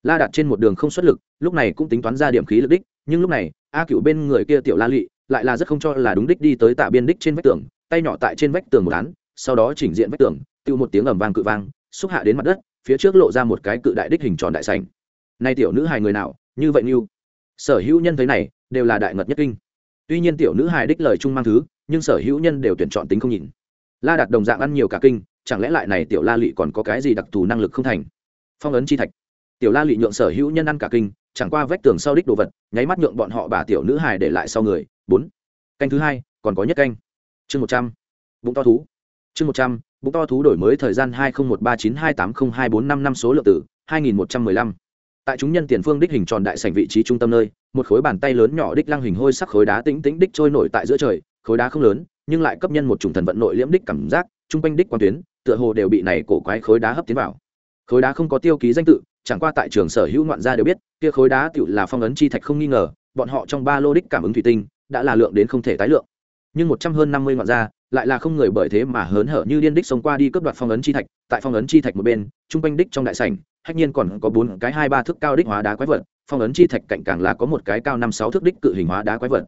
La đặt trên một đường không xuất lực, lúc này cũng tính toán ra điểm khí lực đích, nhưng lúc này, a cựu bên người kia tiểu la lụy lại là rất không cho là đúng đích đi tới tạ biên đích trên vách tường, tay nhỏ tại trên vách tường một án, sau đó chỉnh diện vách tường, tiêu một tiếng ầm vang cự vang, xúc hạ đến mặt đất, phía trước lộ ra một cái cự đại đích hình tròn đại sành nay tiểu nữ hài người nào, như vậy như. Sở hữu nhân thấy này, đều là đại ngật nhất kinh. Tuy nhiên tiểu nữ hài đích lời chung mang thứ, nhưng sở hữu nhân đều tuyển chọn tính không nhìn. La đặt đồng dạng ăn nhiều cả kinh, chẳng lẽ lại này tiểu la lụy còn có cái gì đặc thù năng lực không thành? Phong ấn chi thạch. Tiểu la lụy nhượng sở hữu nhân ăn cả kinh, chẳng qua vách tường sau đích đồ vật, nháy mắt nhượng bọn họ bà tiểu nữ hài để lại sau người. Bốn. Canh thứ hai, còn có nhất canh. Chương một trăm. Bụng to thú. Chương một trăm, bụng to thú đổi mới thời gian hai nghìn một ba chín hai tám không hai bốn năm năm số lượng tử, hai nghìn một trăm mười lăm tại chúng nhân tiền phương đích hình tròn đại sảnh vị trí trung tâm nơi, một khối bàn tay lớn nhỏ đích lăng hình hôi sắc khối đá tĩnh tĩnh đích trôi nổi tại giữa trời, khối đá không lớn, nhưng lại cấp nhân một chủng thần vận nội liễm đích cảm giác, trung quanh đích quan tuyến, tựa hồ đều bị này cổ quái khối đá hấp tiến vào. Khối đá không có tiêu ký danh tự, chẳng qua tại trường sở hữu ngoạn gia đều biết, kia khối đá tựu là phong ấn chi thạch không nghi ngờ, bọn họ trong ba lô đích cảm ứng thủy tinh, đã là lượng đến không thể tái lượng. Nhưng một trăm hơn năm mươi ngoạn gia lại là không người bởi thế mà hớn hở như điên đích xông qua đi cướp đoạt phong ấn chi thạch. Tại phong ấn chi thạch một bên, trung quanh đích trong đại sảnh, hách nhiên còn có bốn cái hai ba thước cao đích hóa đá quái vật. Phong ấn chi thạch cạnh càng là có một cái cao năm sáu thước đích cự hình hóa đá quái vật.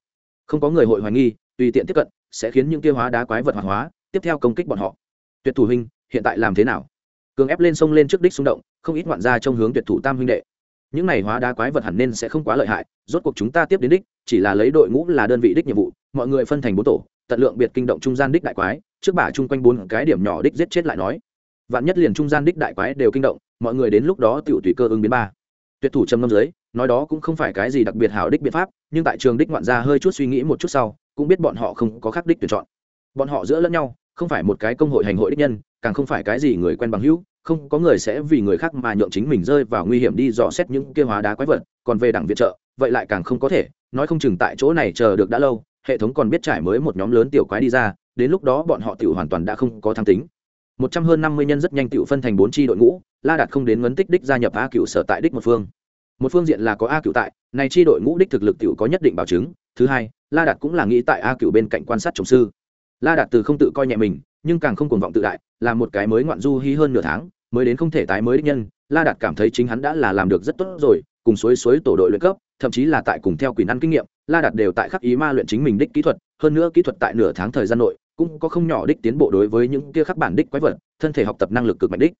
Không có người hội hoài nghi, tùy tiện tiếp cận, sẽ khiến những kia hóa đá quái vật hoạt hóa, tiếp theo công kích bọn họ. Tuyệt thủ huynh, hiện tại làm thế nào? Cường ép lên sông lên trước đích xung động, không ít ngoạn ra trong hướng tuyệt thủ tam huynh đệ. Những này hóa đá quái vật hẳn nên sẽ không quá lợi hại, rốt cuộc chúng ta tiếp đến đích, chỉ là lấy đội ngũ là đơn vị đích nhiệm vụ, mọi người phân thành bốn tổ tận lượng biệt kinh động trung gian đích đại quái, trước bả chung quanh bốn cái điểm nhỏ đích giết chết lại nói. Vạn nhất liền trung gian đích đại quái đều kinh động, mọi người đến lúc đó tiểu tùy cơ ứng biến ba. Tuyệt thủ trầm ngâm dưới, nói đó cũng không phải cái gì đặc biệt hảo đích biện pháp, nhưng tại trường đích ngoạn gia hơi chút suy nghĩ một chút sau, cũng biết bọn họ không có khác đích tuyển chọn. Bọn họ giữa lẫn nhau, không phải một cái công hội hành hội đích nhân, càng không phải cái gì người quen bằng hữu, không có người sẽ vì người khác mà nhượng chính mình rơi vào nguy hiểm đi dò xét những kia hóa đá quái vật, còn về đảng viện trợ, vậy lại càng không có thể, nói không chừng tại chỗ này chờ được đã lâu hệ thống còn biết trải mới một nhóm lớn tiểu quái đi ra, đến lúc đó bọn họ tiểu hoàn toàn đã không có thăng tính. Một trăm hơn năm mươi nhân rất nhanh tiểu phân thành bốn tri đội ngũ, la đạt không đến ngấn tích đích gia nhập a cựu sở tại đích một phương. Một phương diện là có a cựu tại, này tri đội ngũ đích thực lực tiểu có nhất định bảo chứng. Thứ hai, la đạt cũng là nghĩ tại a cựu bên cạnh quan sát trồng sư. La đạt từ không tự coi nhẹ mình, nhưng càng không cuồng vọng tự đại, là một cái mới ngoạn du hí hơn nửa tháng, mới đến không thể tái mới đích nhân. La đạt cảm thấy chính hắn đã là làm được rất tốt rồi, cùng suối suối tổ đội luyện cấp thậm chí là tại cùng theo quỷ ăn kinh nghiệm, la đạt đều tại khắc ý ma luyện chính mình đích kỹ thuật, hơn nữa kỹ thuật tại nửa tháng thời gian nội, cũng có không nhỏ đích tiến bộ đối với những kia khắc bản đích quái vật, thân thể học tập năng lực cực mạnh đích.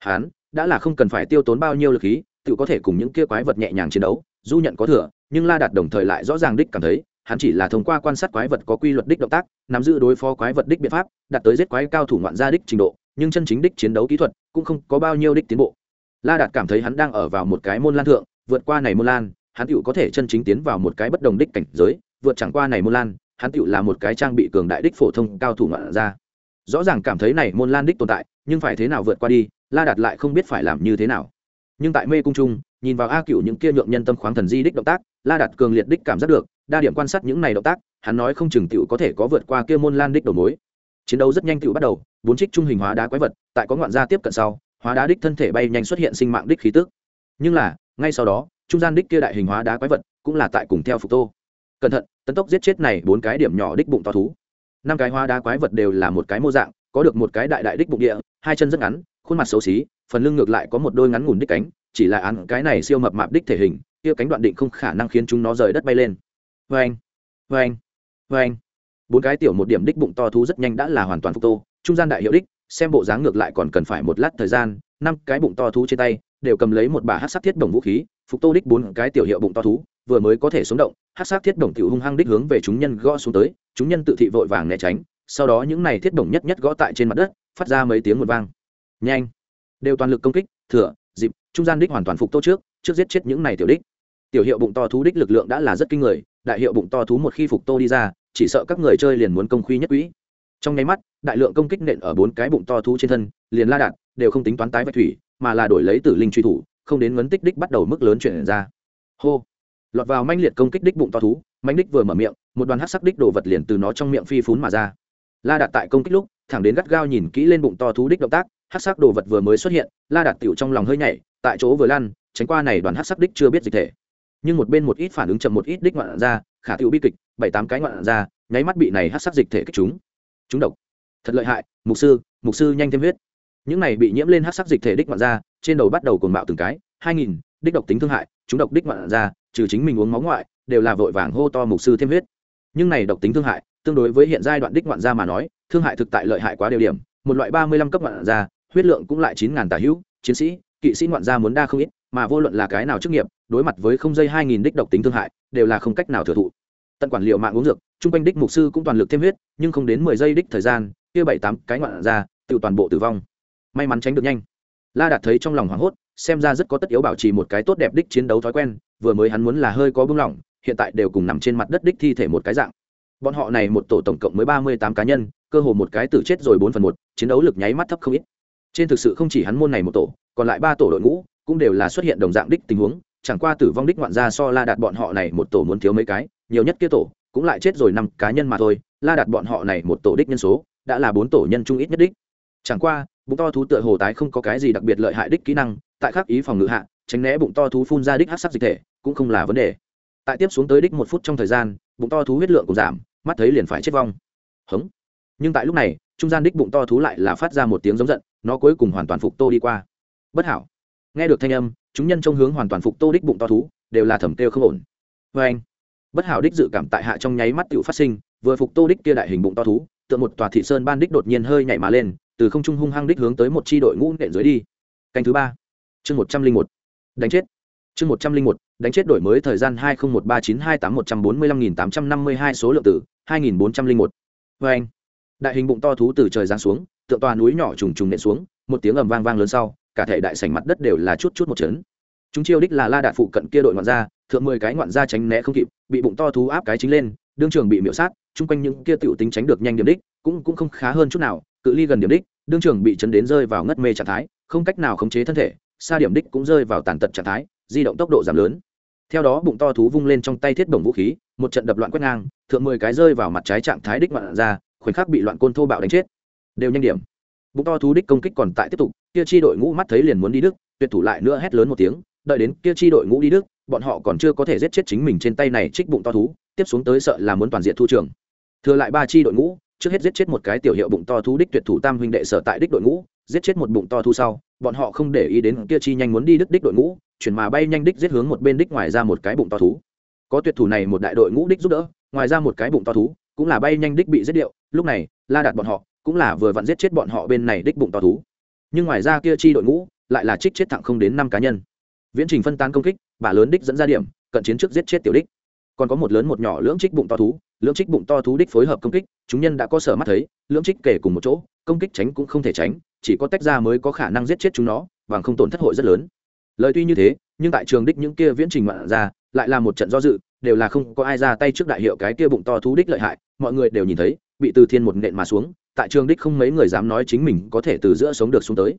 Hán, đã là không cần phải tiêu tốn bao nhiêu lực khí, tự có thể cùng những kia quái vật nhẹ nhàng chiến đấu du nhận có thừa, nhưng la đạt đồng thời lại rõ ràng đích cảm thấy, hắn chỉ là thông qua quan sát quái vật có quy luật đích động tác, nắm giữ đối phó quái vật đích biện pháp, đạt tới giết quái cao thủ ngoạn gia đích trình độ, nhưng chân chính đích chiến đấu kỹ thuật cũng không có bao nhiêu đích tiến bộ. La đạt cảm thấy hắn đang ở vào một cái môn lan thượng, vượt qua này môn lan hắn tựu có thể chân chính tiến vào một cái bất đồng đích cảnh giới, vượt chẳng qua này môn lan, hắn tựu là một cái trang bị cường đại đích phổ thông cao thủ ngoạn ra. rõ ràng cảm thấy này môn lan đích tồn tại, nhưng phải thế nào vượt qua đi, la đạt lại không biết phải làm như thế nào. Nhưng tại mê cung trung, nhìn vào a cựu những kia nhượng nhân tâm khoáng thần di đích động tác, la đạt cường liệt đích cảm giác được, đa điểm quan sát những này động tác, hắn nói không chừng tựu có thể có vượt qua kia môn lan đích đầu mối. Chiến đấu rất nhanh tựu bắt đầu, bốn trích trung hình hóa đá quái vật, tại có ngoạn gia tiếp cận sau, hóa đá đích thân thể bay nhanh xuất hiện sinh mạng đích khí tức. Nhưng là, ngay sau đó trung gian đích kia đại hình hóa đá quái vật cũng là tại cùng theo phục tô. Cẩn thận, tấn tốc giết chết này bốn cái điểm nhỏ đích bụng to thú. Năm cái hóa đá quái vật đều là một cái mô dạng, có được một cái đại đại đích bụng địa, hai chân rất ngắn, khuôn mặt xấu xí, phần lưng ngược lại có một đôi ngắn ngủn đích cánh, chỉ là án cái này siêu mập mạp đích thể hình, kia cánh đoạn định không khả năng khiến chúng nó rời đất bay lên. Vê anh vê anh vê anh bốn cái tiểu một điểm đích bụng to thú rất nhanh đã là hoàn toàn phục tô, trung gian đại hiệu đích, xem bộ dáng ngược lại còn cần phải một lát thời gian, năm cái bụng to thú trên tay, đều cầm lấy một bà hát sắc thiết đồng vũ khí phục tô đích bốn cái tiểu hiệu bụng to thú, vừa mới có thể sống động, hát sắc thiết đồng tiểu hung hăng đích hướng về chúng nhân gõ xuống tới, chúng nhân tự thị vội vàng né tránh, sau đó những này thiết đồng nhất nhất gõ tại trên mặt đất, phát ra mấy tiếng một vang. Nhanh! Đều toàn lực công kích, thừa, dịp, trung gian đích hoàn toàn phục tô trước trước giết chết những này tiểu đích. Tiểu hiệu bụng to thú đích lực lượng đã là rất kinh người, đại hiệu bụng to thú một khi phục tô đi ra, chỉ sợ các người chơi liền muốn công khuy nhất quỹ. Trong nháy mắt, đại lượng công kích nện ở bốn cái bụng to thú trên thân, liền la đạt đều không tính toán tái vạch thủy, mà là đổi lấy tử linh truy thủ không đến ngấn tích đích bắt đầu mức lớn chuyển ra. Hô. Lọt vào manh liệt công kích đích bụng to thú, manh đích vừa mở miệng, một đoàn hát sắc đích đồ vật liền từ nó trong miệng phi phún mà ra. La đạt tại công kích lúc, thẳng đến gắt gao nhìn kỹ lên bụng to thú đích động tác hát sắc đồ vật vừa mới xuất hiện, la đạt tựu trong lòng hơi nhảy, tại chỗ vừa lăn, tránh qua này đoàn hát sắc đích chưa biết dịch thể. Nhưng một bên một ít phản ứng chậm một ít đích ngoạn ra, khả tựu bi kịch, bảy tám cái ngoạn ra, nháy mắt bị này hát sắc dịch thể kích chúng chúng độc. Thật lợi hại, mục sư mục sư nhanh thêm huyết. Những này bị nhiễm lên hát sắc dịch thể đích ngoạn ra trên đầu bắt đầu cồn mạo từng cái, hai nghìn, đích độc tính thương hại, chúng độc đích ngoạn ra, trừ chính mình uống máu ngoại, đều là vội vàng hô to mục sư thêm huyết. Nhưng này độc tính thương hại, tương đối với hiện giai đoạn đích ngoạn gia mà nói, thương hại thực tại lợi hại quá đều điểm, một loại ba mươi lăm cấp ngoạn gia huyết lượng cũng lại chín ngàn tà hữu, chiến sĩ, kỵ sĩ ngoạn gia muốn đa không ít, mà vô luận là cái nào chức nghiệp, đối mặt với không dây hai nghìn đích độc tính thương hại, đều là không cách nào thừa thụ. Tận quản liệu mạng uống dược chung quanh đích mục sư cũng toàn lực thêm huyết, nhưng không đến mười giây đích thời gian, kia bảy tám cái ngoạn gia tự toàn bộ tử vong. May mắn tránh được nhanh la đạt thấy trong lòng hoảng hốt, xem ra rất có tất yếu bảo trì một cái tốt đẹp đích chiến đấu thói quen, vừa mới hắn muốn là hơi có bưng lỏng hiện tại đều cùng nằm trên mặt đất đích thi thể một cái dạng. Bọn họ này một tổ tổng cộng mới ba mươi tám cá nhân, cơ hồ một cái tử chết rồi bốn phần một, chiến đấu lực nháy mắt thấp không ít. Trên thực sự không chỉ hắn môn này một tổ, còn lại ba tổ đội ngũ, cũng đều là xuất hiện đồng dạng đích tình huống, chẳng qua tử vong đích ngoạn ra so la đạt bọn họ này một tổ muốn thiếu mấy cái, nhiều nhất kia tổ, cũng lại chết rồi năm cá nhân mà thôi, la đạt bọn họ này một tổ đích nhân số, đã là bốn tổ nhân trung ít nhất đích. Chẳng qua bụng to thú tựa hồ tái không có cái gì đặc biệt lợi hại đích kỹ năng, tại khắc ý phòng ngự hạ, tránh né bụng to thú phun ra đích hát sắc dịch thể, cũng không là vấn đề. Tại tiếp xuống tới đích một phút trong thời gian, bụng to thú huyết lượng cũng giảm, mắt thấy liền phải chết vong. Hống. Nhưng tại lúc này, trung gian đích bụng to thú lại là phát ra một tiếng giống giận, nó cuối cùng hoàn toàn phục tô đi qua. Bất hảo. Nghe được thanh âm, chúng nhân trong hướng hoàn toàn phục tô đích bụng to thú, đều là thẩm kêu không ổn. Vê anh, bất hảo đích dự cảm tại hạ trong nháy mắt tự phát sinh, vừa phục tô đích kia đại hình bụng to thú tựa một tòa thị sơn ban đích đột nhiên hơi nhảy mà lên từ không trung hung hăng đích hướng tới một chi đội ngũ nện dưới đi. Canh thứ ba. Chương một trăm linh một. Đánh chết. Chương một trăm linh một. Đánh chết đổi mới thời gian hai nghìn một ba chín hai tám một trăm bốn mươi lăm nghìn tám trăm năm mươi hai số lượng tử, hai nghìn bốn trăm linh một. Vê anh, đại hình bụng to thú từ trời giáng xuống, tượng tòa núi nhỏ trùng trùng nện xuống, một tiếng ầm vang vang lớn sau, cả thể đại sảnh mặt đất đều là chút chút một chấn. Chúng chiêu đích là la đạt phụ cận kia đội ngoạn gia, thượng mười cái ngoạn gia tránh né không kịp, bị bụng to thú áp cái chính lên, đương trường bị miễu sát, chung quanh những kia tiểu tính tránh được nhanh điểm đích, cũng cũng không khá hơn chút nào cự ly gần điểm đích, đương trường bị chấn đến rơi vào ngất mê trạng thái, không cách nào khống chế thân thể, xa điểm đích cũng rơi vào tàn tật trạng thái, di động tốc độ giảm lớn. Theo đó, bụng to thú vung lên trong tay thiết đồng vũ khí, một trận đập loạn quét ngang, thượng mười cái rơi vào mặt trái trạng thái đích ngoạn ra, khoảnh khắc bị loạn côn thô bạo đánh chết. Đều nhanh điểm. Bụng to thú đích công kích còn tại tiếp tục, kia chi đội ngũ mắt thấy liền muốn đi đức, tuyệt thủ lại nữa hét lớn một tiếng, đợi đến kia chi đội ngũ đi đức, bọn họ còn chưa có thể giết chết chính mình trên tay này trích bụng to thú, tiếp xuống tới sợ là muốn toàn diện thu trường. Thừa lại ba chi đội ngũ trước hết giết chết một cái tiểu hiệu bụng to thú đích tuyệt thủ tam huynh đệ sở tại đích đội ngũ, giết chết một bụng to thú sau, bọn họ không để ý đến kia chi nhanh muốn đi đứt đích đội ngũ, chuyển mà bay nhanh đích giết hướng một bên đích ngoài ra một cái bụng to thú. Có tuyệt thủ này một đại đội ngũ đích giúp đỡ, ngoài ra một cái bụng to thú, cũng là bay nhanh đích bị giết điệu, lúc này, la đạt bọn họ, cũng là vừa vặn giết chết bọn họ bên này đích bụng to thú. Nhưng ngoài ra kia chi đội ngũ, lại là trích chết thẳng không đến năm cá nhân. Viễn trình phân tán công kích bà lớn đích dẫn ra điểm, cận chiến trước giết chết tiểu đích. Còn có một lớn một nhỏ lưỡng trích bụng to thú lưỡng trích bụng to thú đích phối hợp công kích, chúng nhân đã có sở mắt thấy, lưỡng trích kể cùng một chỗ, công kích tránh cũng không thể tránh, chỉ có tách ra mới có khả năng giết chết chúng nó và không tổn thất hội rất lớn. Lời tuy như thế, nhưng tại trường đích những kia viễn trình ngoạn ra, lại là một trận do dự, đều là không có ai ra tay trước đại hiệu cái kia bụng to thú đích lợi hại, mọi người đều nhìn thấy, bị từ thiên một nện mà xuống, tại trường đích không mấy người dám nói chính mình có thể từ giữa sống được xuống tới.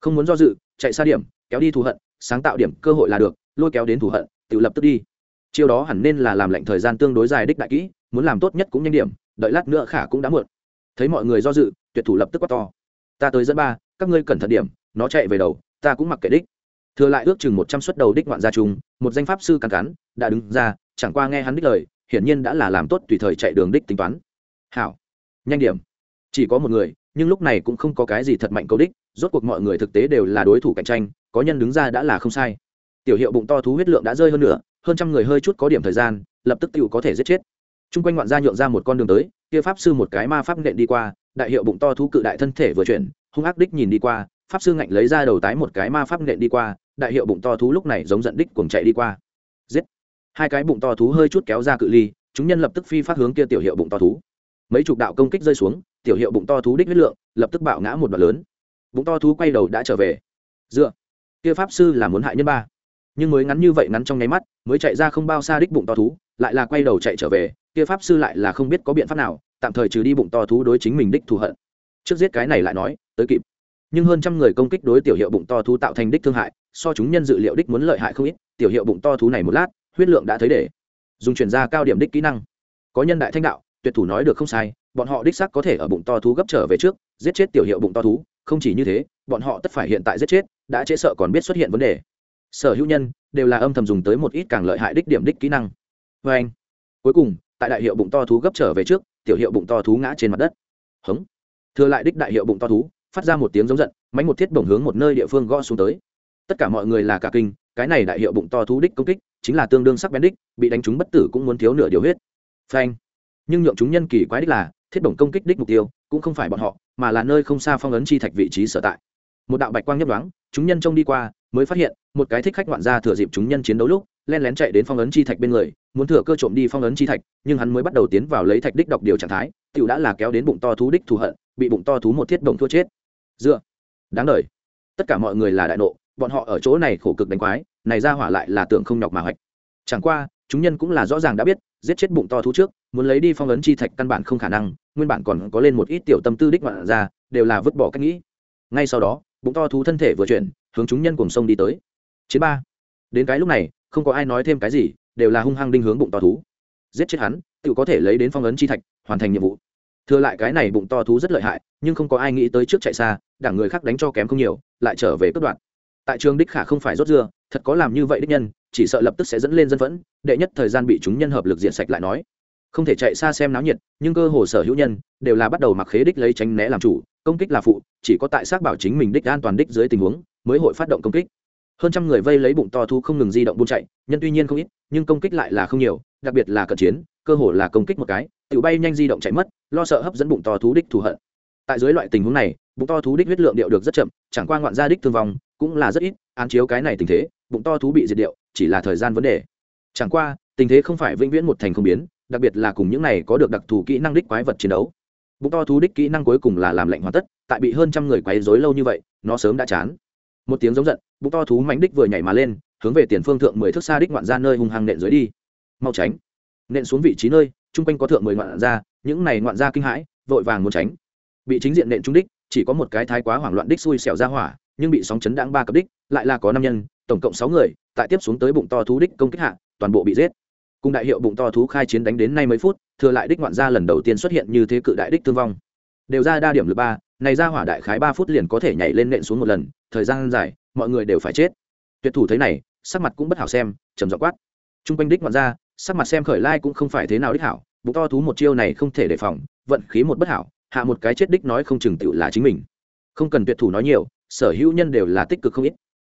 Không muốn do dự, chạy xa điểm, kéo đi thù hận, sáng tạo điểm cơ hội là được, lôi kéo đến thù hận, tự lập tức đi. Chiêu đó hẳn nên là làm lệnh thời gian tương đối dài đích đại kỹ muốn làm tốt nhất cũng nhanh điểm đợi lát nữa khả cũng đã muộn. Thấy mọi người do dự tuyệt thủ lập tức quát to. Ta tới dẫn ba các ngươi cẩn thận điểm nó chạy về đầu ta cũng mặc kệ đích. Thừa lại ước chừng một trăm suất đầu đích ngoạn gia chung một danh pháp sư cắn cắn đã đứng ra chẳng qua nghe hắn đích lời hiển nhiên đã là làm tốt tùy thời chạy đường đích tính toán. Hảo. Nhanh điểm. Chỉ có một người nhưng lúc này cũng không có cái gì thật mạnh câu đích rốt cuộc mọi người thực tế đều là đối thủ cạnh tranh có nhân đứng ra đã là không sai. Tiểu hiệu bụng to thú huyết lượng đã rơi hơn nửa, hơn trăm người hơi chút có điểm thời gian lập tức tự có thể giết chết chung quanh ngoạn gia nhượng ra một con đường tới, kia pháp sư một cái ma pháp nện đi qua, đại hiệu bụng to thú cự đại thân thể vừa chuyển, hung ác đích nhìn đi qua, pháp sư ngạnh lấy ra đầu tái một cái ma pháp nện đi qua, đại hiệu bụng to thú lúc này giống giận đích cuồng chạy đi qua. Giết! Hai cái bụng to thú hơi chút kéo ra cự ly, chúng nhân lập tức phi phát hướng kia tiểu hiệu bụng to thú. Mấy chục đạo công kích rơi xuống, tiểu hiệu bụng to thú đích huyết lượng, lập tức bạo ngã một đoạn lớn. Bụng to thú quay đầu đã trở về. Dựa! Kia pháp sư là muốn hại nhân ba. Nhưng mới ngắn như vậy ngắn trong nháy mắt, mới chạy ra không bao xa đích bụng to thú, lại là quay đầu chạy trở về kia pháp sư lại là không biết có biện pháp nào, tạm thời trừ đi bụng to thú đối chính mình đích thù hận. Trước giết cái này lại nói, tới kịp. Nhưng hơn trăm người công kích đối tiểu hiệu bụng to thú tạo thành đích thương hại, so chúng nhân dự liệu đích muốn lợi hại không ít, tiểu hiệu bụng to thú này một lát, huyết lượng đã thấy để. Dùng chuyển ra cao điểm đích kỹ năng. Có nhân đại thanh đạo, tuyệt thủ nói được không sai, bọn họ đích xác có thể ở bụng to thú gấp trở về trước, giết chết tiểu hiệu bụng to thú, không chỉ như thế, bọn họ tất phải hiện tại giết chết, đã chế sợ còn biết xuất hiện vấn đề. Sở hữu nhân, đều là âm thầm dùng tới một ít càng lợi hại đích điểm đích kỹ năng. Vê anh cuối cùng tại đại hiệu bụng to thú gấp trở về trước, tiểu hiệu bụng to thú ngã trên mặt đất. Hống. Thừa lại đích đại hiệu bụng to thú, phát ra một tiếng giống giận mánh một thiết bổng hướng một nơi địa phương gõ xuống tới. Tất cả mọi người là cả kinh, cái này đại hiệu bụng to thú đích công kích, chính là tương đương sắc bén đích, bị đánh trúng bất tử cũng muốn thiếu nửa điều huyết. Phanh. Nhưng nhượng chúng nhân kỳ quái đích là, thiết bổng công kích đích mục tiêu, cũng không phải bọn họ, mà là nơi không xa phong ấn chi thạch vị trí sở tại. Một đạo bạch quang nhấp đoán chúng nhân trông đi qua, mới phát hiện, một cái thích khách ngoạn gia thừa dịp chúng nhân chiến đấu lúc len lén chạy đến phong ấn chi thạch bên người, muốn thừa cơ trộm đi phong ấn chi thạch, nhưng hắn mới bắt đầu tiến vào lấy thạch đích đọc điều trạng thái tựu đã là kéo đến bụng to thú đích thù hận, bị bụng to thú một thiết đồng thua chết. Dựa. Đáng đời. Tất cả mọi người là đại nộ, bọn họ ở chỗ này khổ cực đánh quái, này ra hỏa lại là tưởng không nhọc mà hoạch. Chẳng qua, chúng nhân cũng là rõ ràng đã biết, giết chết bụng to thú trước, muốn lấy đi phong ấn chi thạch căn bản không khả năng, nguyên bản còn có lên một ít tiểu tâm tư đích ngoạn ra, đều là vứt bỏ cách nghĩ. Ngay sau đó, bụng to thú thân thể vừa chuyển, hướng chúng nhân cùng sông đi tới. Chiến ba. Đến cái lúc này không có ai nói thêm cái gì, đều là hung hăng đinh hướng bụng to thú. Giết chết hắn, tự có thể lấy đến phong ấn chi thạch, hoàn thành nhiệm vụ. Thừa lại cái này bụng to thú rất lợi hại, nhưng không có ai nghĩ tới trước chạy xa, đảng người khác đánh cho kém không nhiều, lại trở về cất đoạn tại trường đích khả không phải rốt dưa, thật có làm như vậy đích nhân, chỉ sợ lập tức sẽ dẫn lên dân phẫn, đệ nhất thời gian bị chúng nhân hợp lực diện sạch lại nói. Không thể chạy xa xem náo nhiệt, nhưng cơ hồ sở hữu nhân, đều là bắt đầu mặc khế đích lấy tránh né làm chủ, công kích là phụ, chỉ có tại xác bảo chính mình đích an toàn đích dưới tình huống, mới hội phát động công kích hơn trăm người vây lấy bụng to thú không ngừng di động buôn chạy, nhân tuy nhiên không ít, nhưng công kích lại là không nhiều, đặc biệt là cận chiến, cơ hồ là công kích một cái tự bay nhanh di động chạy mất, lo sợ hấp dẫn bụng to thú đích thù hận. Tại dưới loại tình huống này, bụng to thú đích huyết lượng điệu được rất chậm, chẳng qua ngoạn gia đích thương vong cũng là rất ít, án chiếu cái này tình thế, bụng to thú bị diệt điệu, chỉ là thời gian vấn đề. Chẳng qua, tình thế không phải vĩnh viễn một thành không biến, đặc biệt là cùng những này có được đặc thù kỹ năng đích quái vật chiến đấu. Bụng to thú đích kỹ năng cuối cùng là làm lệnh hoàn tất, tại bị hơn trăm người quấy rối lâu như vậy, nó sớm đã chán một tiếng giống giận, bụng to thú mánh đích vừa nhảy mà lên, hướng về tiền phương thượng mười thước xa đích ngoạn ra nơi hung hăng nện dưới đi. Mau tránh. Nện xuống vị trí nơi, chung quanh có thượng mười ngoạn ra, những này ngoạn ra kinh hãi, vội vàng muốn tránh. Bị chính diện nện trúng đích, chỉ có một cái thái quá hoảng loạn đích xui xẻo ra hỏa, nhưng bị sóng chấn đáng ba cặp đích, lại là có năm nhân, tổng cộng sáu người, tại tiếp xuống tới bụng to thú đích công kích hạ, toàn bộ bị giết. Cùng đại hiệu bụng to thú khai chiến đánh đến nay mấy phút, thừa lại đích ngoạn gia lần đầu tiên xuất hiện như thế cự đại đích thương vong đều ra đa điểm lực ba này ra hỏa đại khái ba phút liền có thể nhảy lên nện xuống một lần thời gian dài mọi người đều phải chết. Tuyệt thủ thấy này sắc mặt cũng bất hảo xem trầm giọng quát. T r u n g quanh đích ngoạn ra, sắc mặt xem khởi lai cũng không phải thế nào đích hảo bụng to thú một chiêu này không thể đề phòng vận khí một bất hảo hạ một cái chết đích nói không chừng tựu là chính mình. Không cần tuyệt thủ nói nhiều sở hữu nhân đều là tích cực không ít.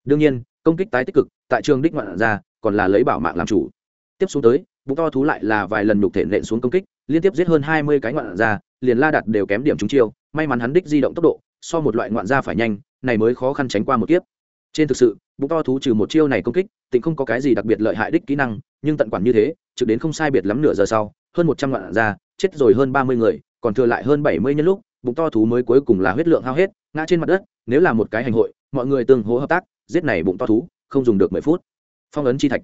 Đương nhiên công kích tái tích cực tại trường đích ngoạn ra còn là lấy bảo mạng làm chủ. Tiếp xuống tới bụng to thú lại là vài lần nhục thể nện xuống công kích liên tiếp giết hơn hai mươi cái ngoạn ra liền la đặt đều kém điểm trúng chiêu, may mắn hắn đích di động tốc độ, so một loại ngoạn ra phải nhanh, này mới khó khăn tránh qua một kiếp. Trên thực sự, bụng to thú trừ một chiêu này công kích tịnh không có cái gì đặc biệt lợi hại đích kỹ năng, nhưng tận quản như thế, trực đến không sai biệt lắm nửa giờ sau, hơn một trăm ngoạn ra chết rồi hơn ba mươi người, còn thừa lại hơn bảy mươi nhân lúc, bụng to thú mới cuối cùng là huyết lượng hao hết, ngã trên mặt đất, nếu là một cái hành hội, mọi người tương hỗ hợp tác, giết này bụng to thú, không dùng được mười phút. Phong ấn chi thạch.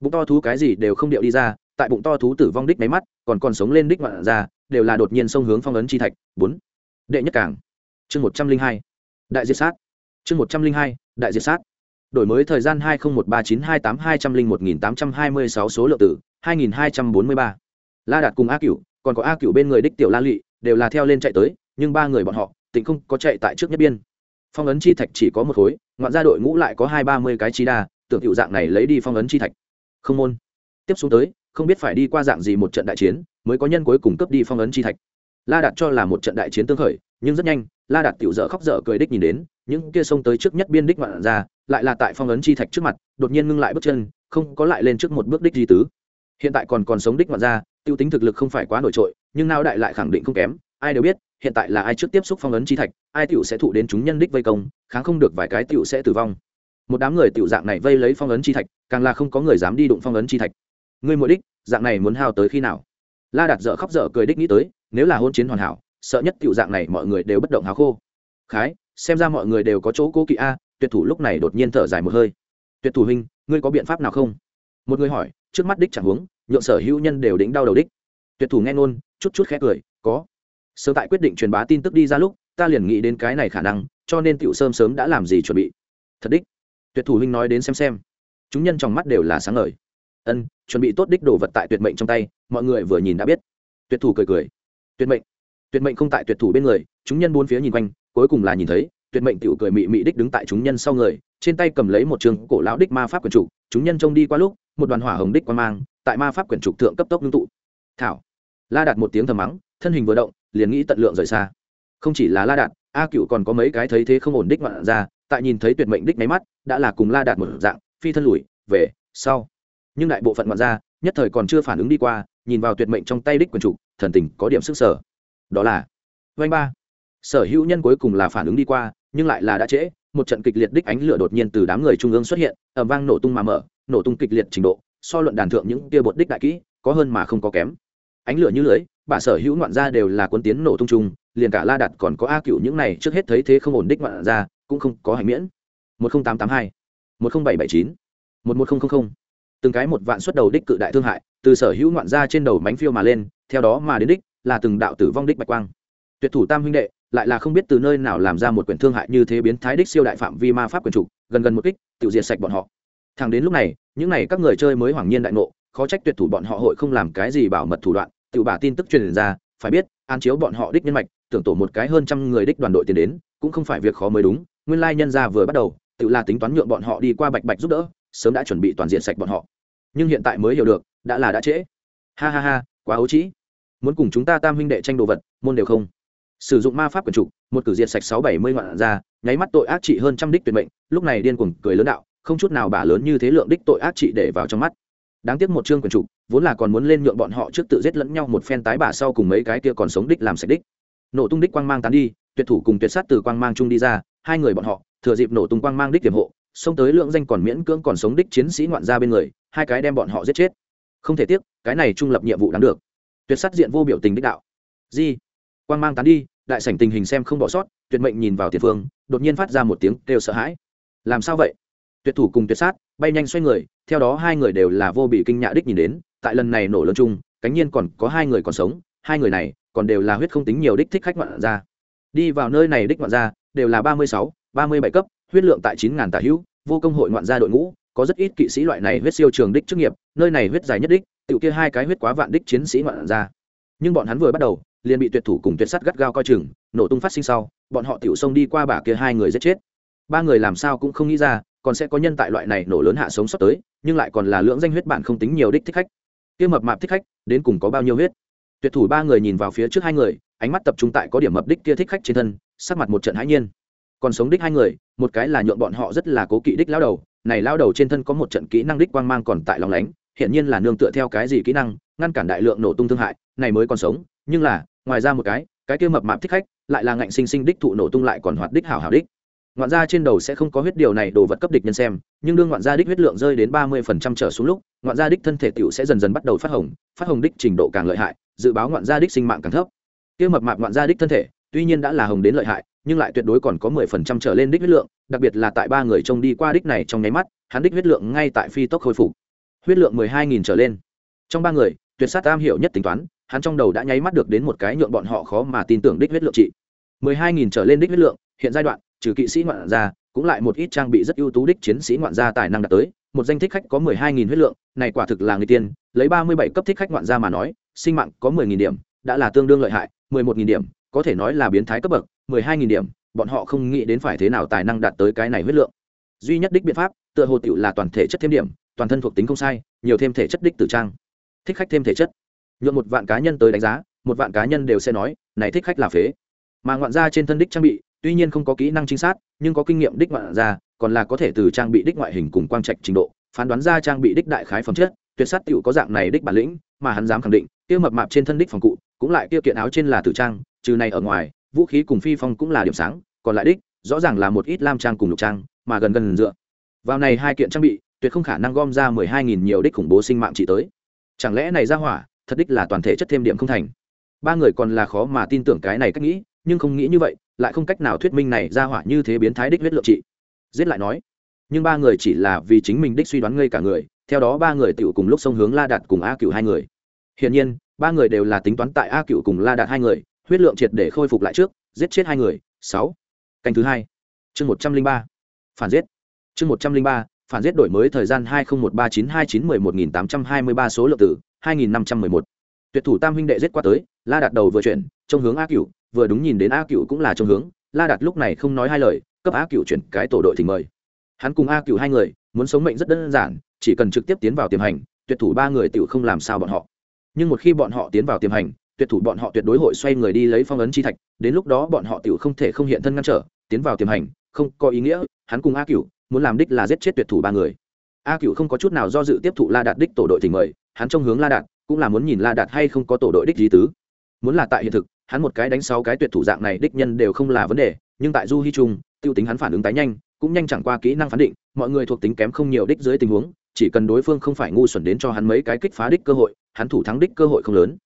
Bụng to thú cái gì đều không điệu đi ra, tại bụng to thú tử vong đích máy mắt, còn còn sống lên đích ngoạn ra đều là đột nhiên xông hướng phong ấn chi thạch. Bốn. Đệ nhất cảng. Chương một trăm linh hai. Đại diệt sát. Chương một trăm linh hai, đại diệt sát. Đổi mới thời gian hai nghìn một ba chín hai tám hai trăm linh một nghìn tám trăm hai mươi sáu số lượng tử, hai nghìn hai trăm bốn mươi ba. La đạt cùng a cửu, còn có a cửu bên người đích tiểu la lụy đều là theo lên chạy tới, nhưng ba người bọn họ tỉnh không có chạy tại trước nhất biên. Phong ấn chi thạch chỉ có một khối, ngoạn ra đội ngũ lại có hai ba mươi cái chi đa, tưởng hiệu dạng này lấy đi phong ấn chi thạch. Không môn. Tiếp xuống tới không biết phải đi qua dạng gì một trận đại chiến, mới có nhân cuối cùng cấp đi phong ấn chi thạch. La đạt cho là một trận đại chiến tương khởi, nhưng rất nhanh, la đạt tiểu dở khóc dở cười đích nhìn đến, những kia xông tới trước nhất biên đích ngoạn ra, lại là tại phong ấn chi thạch trước mặt, đột nhiên ngưng lại bước chân, không có lại lên trước một bước đích di tứ. Hiện tại còn còn sống đích ngoạn ra, tiêu tính thực lực không phải quá nổi trội, nhưng nao đại lại khẳng định không kém, ai đều biết, hiện tại là ai trước tiếp xúc phong ấn chi thạch, ai tiểu sẽ thụ đến chúng nhân đích vây công, kháng không được vài cái tiểu sẽ tử vong. Một đám người tiểu dạng này vây lấy phong ấn chi thạch, càng là không có người dám đi đụng phong ấn chi thạch ngươi mỗi đích, dạng này muốn hao tới khi nào? La đạt dở khóc dở cười đích nghĩ tới, nếu là hôn chiến hoàn hảo, sợ nhất tiểu dạng này mọi người đều bất động háo khô. Khái, xem ra mọi người đều có chỗ cố kỵ a, tuyệt thủ lúc này đột nhiên thở dài một hơi. Tuyệt thủ huynh, ngươi có biện pháp nào không? Một người hỏi, trước mắt đích chẳng huống, nhượng sở hữu nhân đều đĩnh đau đầu đích. Tuyệt thủ nghe ngôn, chút chút khẽ cười, có. Sớm tại quyết định truyền bá tin tức đi ra lúc, ta liền nghĩ đến cái này khả năng, cho nên tiểu sớm sớm đã làm gì chuẩn bị. Thật đích. Tuyệt thủ huynh nói đến xem xem. Chúng nhân trong mắt đều là sáng ngời ân, chuẩn bị tốt đích đồ vật tại tuyệt mệnh trong tay, mọi người vừa nhìn đã biết. Tuyệt thủ cười cười. Tuyệt mệnh. Tuyệt mệnh không tại tuyệt thủ bên người, chúng nhân bốn phía nhìn quanh, cuối cùng là nhìn thấy, tuyệt mệnh tiểu cười mị mị đích đứng tại chúng nhân sau người, trên tay cầm lấy một trường cổ lão đích ma pháp quyển trục chúng nhân trông đi qua lúc, một đoàn hỏa hồng đích quan mang, tại ma pháp quyển trục thượng cấp tốc ngưng tụ. Thảo. La đạt một tiếng thầm mắng, thân hình vừa động, liền nghĩ tận lượng rời xa. Không chỉ là la đạt, a cựu còn có mấy cái thấy thế không ổn đích ngoạn ra tại nhìn thấy tuyệt mệnh đích máy mắt, đã là cùng la đạt một dạng, phi thân lùi, về, sau nhưng đại bộ phận ngoạn gia nhất thời còn chưa phản ứng đi qua, nhìn vào tuyệt mệnh trong tay đích quần chủ, thần tình có điểm sức sở đó là vanh ba. Sở hữu nhân cuối cùng là phản ứng đi qua, nhưng lại là đã trễ, một trận kịch liệt đích ánh lửa đột nhiên từ đám người trung ương xuất hiện ẩm vang nổ tung mà mở, nổ tung kịch liệt trình độ, so luận đàn thượng những kia bột đích đại kỹ, có hơn mà không có kém. Ánh lửa như lưới, bà sở hữu ngoạn gia đều là quân tiến nổ tung chung, liền cả la đặt còn có a cựu những này trước hết thấy thế không ổn đích ngoạn gia, cũng không có hành miễn. Một nghìn tám trăm tám hai, một nghìn bảy bảy chín, một một nghìn từng cái một vạn xuất đầu đích cự đại thương hại, từ sở hữu ngoạn gia trên đầu mánh phiêu mà lên, theo đó mà đến đích là từng đạo tử vong đích bạch quang. Tuyệt thủ tam huynh đệ, lại là không biết từ nơi nào làm ra một quyển thương hại như thế biến thái đích siêu đại phạm vi ma pháp quyền trục gần gần một kích tự diệt sạch bọn họ. Thẳng đến lúc này, những này các người chơi mới hoảng nhiên đại ngộ, khó trách tuyệt thủ bọn họ hội không làm cái gì bảo mật thủ đoạn tự bả tin tức truyền ra, phải biết, an chiếu bọn họ đích nhân mạch, tưởng tổ một cái hơn trăm người đích đoàn đội tiến đến, cũng không phải việc khó mới đúng, nguyên lai nhân ra vừa bắt đầu tự là tính toán nhượng bọn họ đi qua bạch bạch giúp đỡ sớm đã chuẩn bị toàn diện sạch bọn họ. Nhưng hiện tại mới hiểu được, đã là đã trễ. Ha ha ha, quá ấu trĩ. Muốn cùng chúng ta tam huynh đệ tranh đồ vật, môn đều không. Sử dụng ma pháp quần trục, một cử diện sạch sáu bảy mươi ngoạn ra, nháy mắt tội ác trị hơn trăm đích tuyệt mệnh, lúc này điên cuồng cười lớn đạo, không chút nào bả lớn như thế lượng đích tội ác trị để vào trong mắt. Đáng tiếc một chương quần trục, vốn là còn muốn lên nhượng bọn họ trước tự giết lẫn nhau một phen tái bả sau cùng mấy cái kia còn sống đích làm sạch đích. Nổ tung đích quang mang tán đi, tuyệt thủ cùng tuyệt sát từ quang mang chung đi ra, hai người bọn họ, thừa dịp nổ tung quang mang đích tiềm hộ xông tới lượng danh còn miễn cưỡng còn sống đích chiến sĩ ngoạn ra bên người, hai cái đem bọn họ giết chết. Không thể tiếc, cái này trung lập nhiệm vụ đáng được. Tuyệt sát diện vô biểu tình đích đạo. Di, quang mang tán đi, đại sảnh tình hình xem không bỏ sót, tuyệt mệnh nhìn vào tiền phương, đột nhiên phát ra một tiếng kêu sợ hãi. Làm sao vậy? Tuyệt thủ cùng tuyệt sát, bay nhanh xoay người, theo đó hai người đều là vô bị kinh nhạ đích nhìn đến, tại lần này nổ lớn chung, cánh nhiên còn có hai người còn sống, hai người này còn đều là huyết không tính nhiều đích thích khách ngoạn ra đi vào nơi này đích ngoạn ra đều là ba mươi sáu, ba mươi bảy cấp huyết lượng tại chín ngàn tả hữu, vô công hội ngoạn gia đội ngũ, có rất ít kỵ sĩ loại này huyết siêu trường đích chức nghiệp, nơi này huyết dài nhất đích tự kia hai cái huyết quá vạn đích chiến sĩ ngoạn ra nhưng bọn hắn vừa bắt đầu, liền bị tuyệt thủ cùng tuyệt sắt gắt gao coi chừng, nổ tung phát sinh sau, bọn họ tiểu xông đi qua bả kia hai người giết chết. Ba người làm sao cũng không nghĩ ra, còn sẽ có nhân tại loại này nổ lớn hạ sống sót tới, nhưng lại còn là lưỡng danh huyết bản không tính nhiều đích thích khách. Kia mập mạp thích khách, đến cùng có bao nhiêu huyết? Tuyệt thủ ba người nhìn vào phía trước hai người, ánh mắt tập trung tại có điểm mập đích kia thích khách trên thân, sắc mặt một trận hãi nhiên còn sống đích hai người, một cái là nhượng bọn họ rất là cố kỵ đích lao đầu, này lao đầu trên thân có một trận kỹ năng đích quang mang còn tại lòng lánh hiện nhiên là nương tựa theo cái gì kỹ năng, ngăn cản đại lượng nổ tung thương hại, này mới còn sống, nhưng là, ngoài ra một cái cái kia mập mạp thích khách, lại là ngạnh sinh sinh đích thụ nổ tung lại còn hoạt đích hảo hảo đích. Ngoạn gia trên đầu sẽ không có huyết điều này đồ vật cấp địch nhân xem, nhưng đương ngoạn gia đích huyết lượng rơi đến ba mươi phần trăm trở xuống lúc, ngoạn gia đích thân thể tiểu sẽ dần dần bắt đầu phát hồng phát hồng đích trình độ càng lợi hại, dự báo ngoạn gia đích sinh mạng càng thấp. Kia mập mạp ngoạn gia đích thân thể, tuy nhiên đã là hồng đến lợi hại nhưng lại tuyệt đối còn có mười phần trăm trở lên đích huyết lượng, đặc biệt là tại ba người trông đi qua đích này trong nháy mắt, hắn đích huyết lượng ngay tại phi tốc khôi phục. Huyết lượng mười hai nghìn trở lên. Trong ba người, tuyệt sát tam hiểu nhất tính toán, hắn trong đầu đã nháy mắt được đến một cái nhượng bọn họ khó mà tin tưởng đích huyết lượng trị. Mười hai nghìn trở lên đích huyết lượng, hiện giai đoạn, trừ kỵ sĩ ngoạn gia, cũng lại một ít trang bị rất ưu tú đích chiến sĩ ngoạn gia tài năng đạt tới, một danh thích khách có mười hai nghìn huyết lượng, này quả thực là người tiên, lấy ba mươi bảy cấp thích khách ngoạn gia mà nói, sinh mạng có mười nghìn điểm, đã là tương đương lợi hại, mười một nghìn điểm có thể nói là biến thái cấp bậc, mười hai nghìn điểm, bọn họ không nghĩ đến phải thế nào tài năng đạt tới cái này huyết lượng. Duy nhất đích biện pháp, tựa hồ tiểu là toàn thể chất thêm điểm, toàn thân thuộc tính không sai, nhiều thêm thể chất đích tử trang. Thích khách thêm thể chất. Nhuộm một vạn cá nhân tới đánh giá, một vạn cá nhân đều sẽ nói, này thích khách là phế. Mà ngoạn gia trên thân đích trang bị, tuy nhiên không có kỹ năng chính xác nhưng có kinh nghiệm đích ngoạn gia, còn là có thể từ trang bị đích ngoại hình cùng quang trạch trình độ, phán đoán ra trang bị đích đại khái phẩm chất, tuyệt sát tiểu có dạng này đích bản lĩnh, mà hắn dám khẳng định, kia mập mạp trên thân đích phòng cụ, cũng lại kia kiện áo trên là tử trang trừ này ở ngoài, vũ khí cùng phi phong cũng là điểm sáng, còn lại đích, rõ ràng là một ít lam trang cùng lục trang, mà gần gần dựa vào này hai kiện trang bị, tuyệt không khả năng gom ra mười hai nghìn nhiều đích khủng bố sinh mạng chỉ tới. Chẳng lẽ này ra hỏa, thật đích là toàn thể chất thêm điểm không thành? Ba người còn là khó mà tin tưởng cái này cách nghĩ, nhưng không nghĩ như vậy, lại không cách nào thuyết minh này ra hỏa như thế biến thái đích huyết lượng trị. Giết lại nói, nhưng ba người chỉ là vì chính mình đích suy đoán ngây cả người, theo đó ba người tựu cùng lúc sông hướng la đạt cùng a cựu hai người. Hiển nhiên, ba người đều là tính toán tại a cựu cùng la đạt hai người huyết lượng triệt để khôi phục lại trước, giết chết hai người. Sáu. Canh thứ hai. Chương một trăm linh ba. Phản giết. Chương một trăm linh ba, phản giết đổi mới thời gian hai nghìn một ba chín hai chín mười một nghìn tám trăm hai mươi ba số lượng tử, hai nghìn năm trăm mười một. Tuyệt thủ tam huynh đệ giết qua tới, la đạt đầu vừa chuyển trong hướng a cựu vừa đúng nhìn đến a cựu cũng là trong hướng, la đạt lúc này không nói hai lời, cấp a cựu chuyển cái tổ đội thì mời. Hắn cùng a cựu hai người, muốn sống mệnh rất đơn giản, chỉ cần trực tiếp tiến vào tiềm hành, tuyệt thủ ba người tự không làm sao bọn họ. Nhưng một khi bọn họ tiến vào tiềm hành tuyệt thủ bọn họ tuyệt đối hội xoay người đi lấy phong ấn chi thạch, đến lúc đó bọn họ tiểu không thể không hiện thân ngăn trở, tiến vào tiềm hành, không có ý nghĩa, hắn cùng a cựu muốn làm đích là giết chết tuyệt thủ ba người. A cựu không có chút nào do dự tiếp thụ la đạt đích tổ đội thì mời, hắn trong hướng la đạt, cũng là muốn nhìn la đạt hay không có tổ đội đích lý tứ. Muốn là tại hiện thực, hắn một cái đánh sáu cái tuyệt thủ dạng này đích nhân đều không là vấn đề, nhưng tại du hy trung, tiêu tính hắn phản ứng tái nhanh, cũng nhanh chẳng qua kỹ năng phán định, mọi người thuộc tính kém không nhiều đích dưới tình huống, chỉ cần đối phương không phải ngu xuẩn đến cho hắn mấy cái kích phá đích cơ hội, hắn thủ thắng đích cơ hội không lớn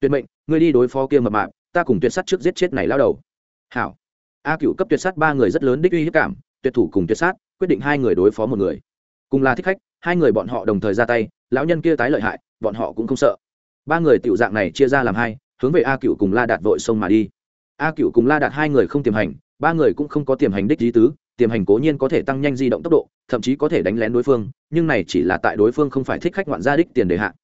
tuyệt mệnh, ngươi đi đối phó kia mập mạp, ta cùng tuyệt sắt trước giết chết này lao đầu. Hảo. A cựu cấp tuyệt sát ba người rất lớn đích uy hiếp cảm, tuyệt thủ cùng tuyệt sát, quyết định hai người đối phó một người. Cùng là thích khách, hai người bọn họ đồng thời ra tay, lão nhân kia tái lợi hại, bọn họ cũng không sợ. Ba người tiểu dạng này chia ra làm hai, hướng về a cựu cùng la đạt vội sông mà đi. A cựu cùng la đạt hai người không tiềm hành, ba người cũng không có tiềm hành đích lý tứ, tiềm hành cố nhiên có thể tăng nhanh di động tốc độ, thậm chí có thể đánh lén đối phương, nhưng này chỉ là tại đối phương không phải thích khách ngoạn gia đích tiền đề hạn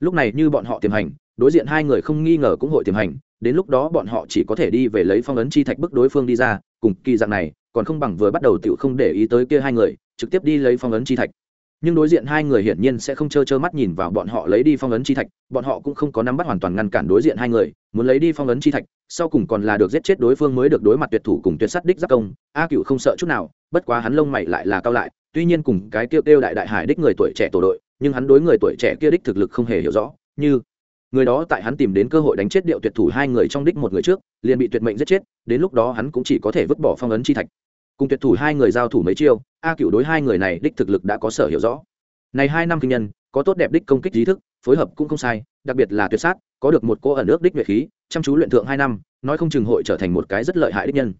lúc này như bọn họ tiềm hành đối diện hai người không nghi ngờ cũng hội tiềm hành, đến lúc đó bọn họ chỉ có thể đi về lấy phong ấn chi thạch bức đối phương đi ra, cùng kỳ dạng này, còn không bằng vừa bắt đầu tiểu không để ý tới kia hai người, trực tiếp đi lấy phong ấn chi thạch. Nhưng đối diện hai người hiển nhiên sẽ không trơ trơ mắt nhìn vào bọn họ lấy đi phong ấn chi thạch, bọn họ cũng không có nắm bắt hoàn toàn ngăn cản đối diện hai người, muốn lấy đi phong ấn chi thạch, sau cùng còn là được giết chết đối phương mới được đối mặt tuyệt thủ cùng tuyệt sắt đích giác công, a cựu không sợ chút nào, bất quá hắn lông mày lại là cao lại, tuy nhiên cùng cái kêu kêu đại đại hải đích người tuổi trẻ tổ đội, nhưng hắn đối người tuổi trẻ kia đích thực lực không hề hiểu rõ, như người đó tại hắn tìm đến cơ hội đánh chết điệu tuyệt thủ hai người trong đích một người trước, liền bị tuyệt mệnh giết chết, đến lúc đó hắn cũng chỉ có thể vứt bỏ phong ấn chi thạch. Cùng tuyệt thủ hai người giao thủ mấy chiêu, a cựu đối hai người này đích thực lực đã có sở hiểu rõ. Này hai năm kinh nhân, có tốt đẹp đích công kích trí thức, phối hợp cũng không sai, đặc biệt là tuyệt sát, có được một cô ẩn ước đích nhuệ khí, chăm chú luyện thượng hai năm, nói không chừng hội trở thành một cái rất lợi hại đích nhân.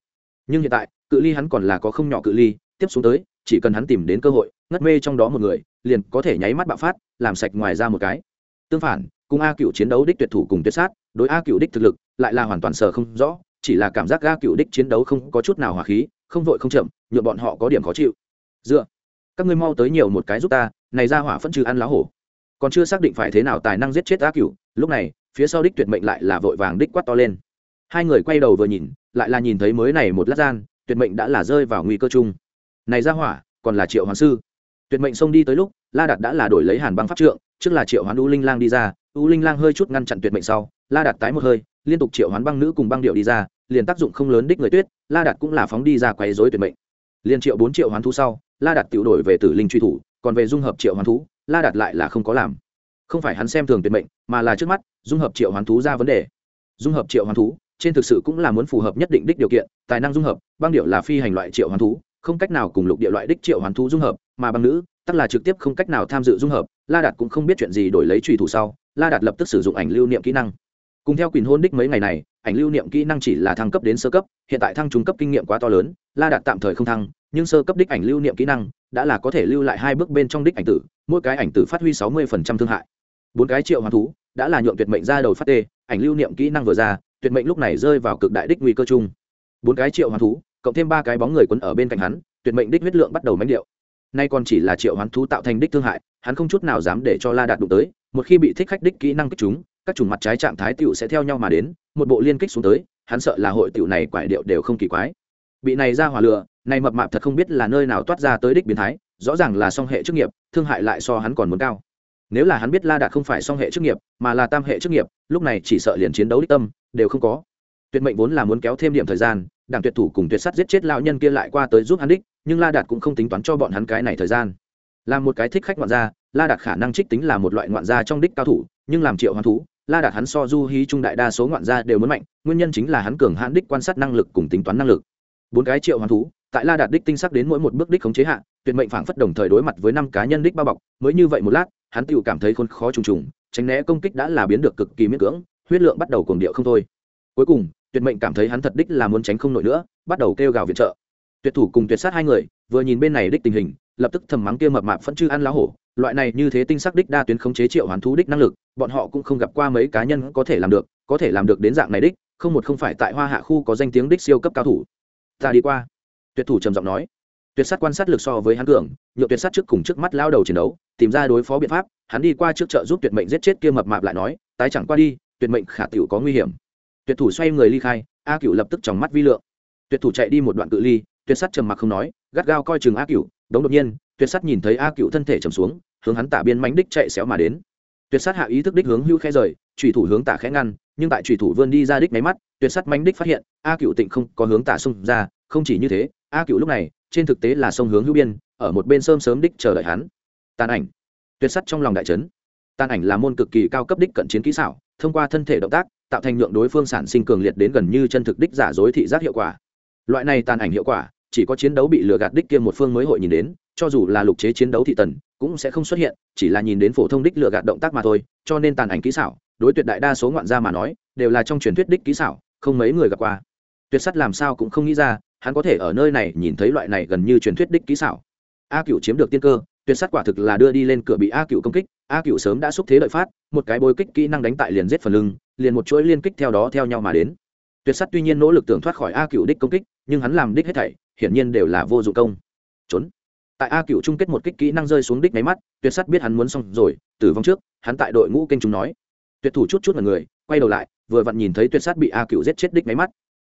Nhưng hiện tại, cự ly hắn còn là có không nhỏ cự ly, tiếp xuống tới, chỉ cần hắn tìm đến cơ hội, ngất mê trong đó một người, liền có thể nháy mắt bạo phát, làm sạch ngoài ra một cái tương phản, cùng a cựu chiến đấu đích tuyệt thủ cùng tuyệt sát, đối a cựu đích thực lực, lại là hoàn toàn sờ không rõ, chỉ là cảm giác a cựu đích chiến đấu không có chút nào hòa khí, không vội không chậm nhựa bọn họ có điểm khó chịu. Dựa, các ngươi mau tới nhiều một cái giúp ta, này ra hỏa phân trừ ăn lá hổ. Còn chưa xác định phải thế nào tài năng giết chết a cựu, lúc này, phía sau đích tuyệt mệnh lại là vội vàng đích quát to lên. Hai người quay đầu vừa nhìn, lại là nhìn thấy mới này một lát gian, tuyệt mệnh đã là rơi vào nguy cơ chung. Này ra hỏa, còn là triệu hoàng sư. Tuyệt mệnh xông đi tới lúc, la đạt đã là đổi lấy hàn băng pháp trượng trước là triệu hoán u linh lang đi ra, u linh lang hơi chút ngăn chặn tuyệt mệnh sau, la đạt tái một hơi, liên tục triệu hoán băng nữ cùng băng điệu đi ra, liền tác dụng không lớn đích người tuyết, la đạt cũng là phóng đi ra quấy dối tuyệt mệnh. Liên triệu bốn triệu hoán thú sau, la đạt tự đổi về tử linh truy thủ, còn về dung hợp triệu hoán thú, la đạt lại là không có làm. Không phải hắn xem thường tuyệt mệnh, mà là trước mắt, dung hợp triệu hoán thú ra vấn đề. Dung hợp triệu hoán thú, trên thực sự cũng là muốn phù hợp nhất định đích điều kiện, tài năng dung hợp, băng điệu là phi hành loại triệu hoán thú, không cách nào cùng lục địa loại đích triệu hoán thú dung hợp, mà băng nữ tức là trực tiếp không cách nào tham dự dung hợp la đạt cũng không biết chuyện gì đổi lấy trùy thủ sau, la đạt lập tức sử dụng ảnh lưu niệm kỹ năng. Cùng theo quyền hôn đích mấy ngày này, ảnh lưu niệm kỹ năng chỉ là thăng cấp đến sơ cấp, hiện tại thăng trung cấp kinh nghiệm quá to lớn, la đạt tạm thời không thăng, nhưng sơ cấp đích ảnh lưu niệm kỹ năng đã là có thể lưu lại hai bước bên trong đích ảnh tử, mỗi cái ảnh tử phát huy sáu mươi thương hại. Bốn cái triệu hoàn thú đã là nhượng tuyệt mệnh ra đầu phát tê, ảnh lưu niệm kỹ năng vừa ra, tuyệt mệnh lúc này rơi vào cực đại đích nguy cơ chung. Bốn cái triệu hoàn thú, cộng thêm ba cái bóng người quấn ở bên cạnh hắn, tuyệt mệnh đích huyết lượng bắt đầu mánh điệu nay còn chỉ là triệu hoán thú tạo thành đích thương hại, hắn không chút nào dám để cho la đạt đụng tới, một khi bị thích khách đích kỹ năng kích chúng các chủng mặt trái trạng thái tựu sẽ theo nhau mà đến, một bộ liên kích xuống tới, hắn sợ là hội tựu này quải điệu đều không kỳ quái. Bị này ra hỏa lửa này mập mạp thật không biết là nơi nào toát ra tới đích biến thái, rõ ràng là song hệ chức nghiệp, thương hại lại so hắn còn muốn cao. Nếu là hắn biết la đạt không phải song hệ chức nghiệp, mà là tam hệ chức nghiệp, lúc này chỉ sợ liền chiến đấu đích tâm, đều không có. Tuyệt mệnh vốn là muốn kéo thêm điểm thời gian, đảng tuyệt thủ cùng tuyệt sắt giết chết lão nhân kia lại qua tới giúp hắn đích nhưng la đạt cũng không tính toán cho bọn hắn cái này thời gian. Làm một cái thích khách ngoạn gia, la đạt khả năng trích tính là một loại ngoạn gia trong đích cao thủ, nhưng làm triệu hoán thú, la đạt hắn so du hí trung đại đa số ngoạn gia đều muốn mạnh, nguyên nhân chính là hắn cường hãn đích quan sát năng lực cùng tính toán năng lực. Bốn cái triệu hoán thú, tại la đạt đích tinh sắc đến mỗi một bước đích khống chế hạ, tuyệt mệnh phảng phất đồng thời đối mặt với năm cá nhân đích bao bọc, mới như vậy một lát, hắn tự cảm thấy khốn khó trùng trùng, tránh né công kích đã là biến được cực kỳ miễn cưỡng, huyết lượng bắt đầu cuồng điệu không thôi. Cuối cùng, tuyệt mệnh cảm thấy hắn thật đích là muốn tránh không nổi nữa, bắt đầu kêu gào viện trợ tuyệt thủ cùng tuyệt sát hai người, vừa nhìn bên này đích tình hình, lập tức thầm mắng kia mập mạp phân chư ăn lá hổ, loại này như thế tinh sắc đích đa tuyến khống chế triệu hoán thú đích năng lực, bọn họ cũng không gặp qua mấy cá nhân có thể làm được, có thể làm được đến dạng này đích, không một không phải tại hoa hạ khu có danh tiếng đích siêu cấp cao thủ. Ta đi qua. Tuyệt thủ trầm giọng nói. Tuyệt sát quan sát lực so với hắn cường nhựa tuyệt sát trước cùng trước mắt lao đầu chiến đấu, tìm ra đối phó biện pháp, hắn đi qua trước chợ giúp tuyệt mệnh giết chết kia mập mạp lại nói, tái chẳng qua đi, tuyệt mệnh khả tiểu có nguy hiểm. Tuyệt thủ xoay người ly khai, a cựu lập tức trong mắt vi lượng. Tuyệt thủ chạy đi một đoạn cự ly tuyệt sắt trầm mặc không nói, gắt gao coi chừng a cựu đống đột nhiên, tuyệt sắt nhìn thấy a cựu thân thể trầm xuống, hướng hắn tả biên mánh đích chạy xéo mà đến. Tuyệt sắt hạ ý thức đích hướng hưu khẽ rời trùy thủ hướng tả khẽ ngăn, nhưng tại trùy thủ vươn đi ra đích máy mắt, tuyệt sắt mánh đích phát hiện, a cựu tịnh không có hướng tả xông ra, không chỉ như thế, a cựu lúc này, trên thực tế là sông hướng hưu biên, ở một bên sớm sớm đích chờ đợi hắn. Tàn ảnh. Tuyệt sắt trong lòng đại trấn tàn ảnh là môn cực kỳ cao cấp đích cận chiến kỹ xảo, thông qua thân thể động tác, tạo thành nhượng đối phương sản sinh cường liệt đến gần như chân thực đích giả dối thị giác hiệu quả. Loại này tàn ảnh hiệu quả chỉ có chiến đấu bị lừa gạt đích kia một phương mới hội nhìn đến, cho dù là lục chế chiến đấu thị tần, cũng sẽ không xuất hiện, chỉ là nhìn đến phổ thông đích lừa gạt động tác mà thôi, cho nên tàn ảnh kỹ xảo, đối tuyệt đại đa số ngoạn gia mà nói, đều là trong truyền thuyết đích kỹ xảo, không mấy người gặp qua. Tuyệt sắt làm sao cũng không nghĩ ra, hắn có thể ở nơi này nhìn thấy loại này gần như truyền thuyết đích kỹ xảo. A cựu chiếm được tiên cơ, tuyệt sắt quả thực là đưa đi lên cửa bị a cựu công kích, a cựu sớm đã xúc thế lợi phát, một cái bôi kích kỹ năng đánh tại liền giết phần lưng, liền một chuỗi liên kích theo đó theo nhau mà đến. Tuyệt sắt tuy nhiên nỗ lực tưởng thoát khỏi a cựu đích công kích, nhưng hắn làm đích hết thảy hiển nhiên đều là vô dụng công. Trốn. Tại a cựu chung kết một kích kỹ năng rơi xuống đích máy mắt, tuyệt sắt biết hắn muốn xong rồi, tử vong trước, hắn tại đội ngũ kênh chúng nói. Tuyệt thủ chút chút là người, quay đầu lại, vừa vặn nhìn thấy tuyệt sắt bị a cựu giết chết đích máy mắt.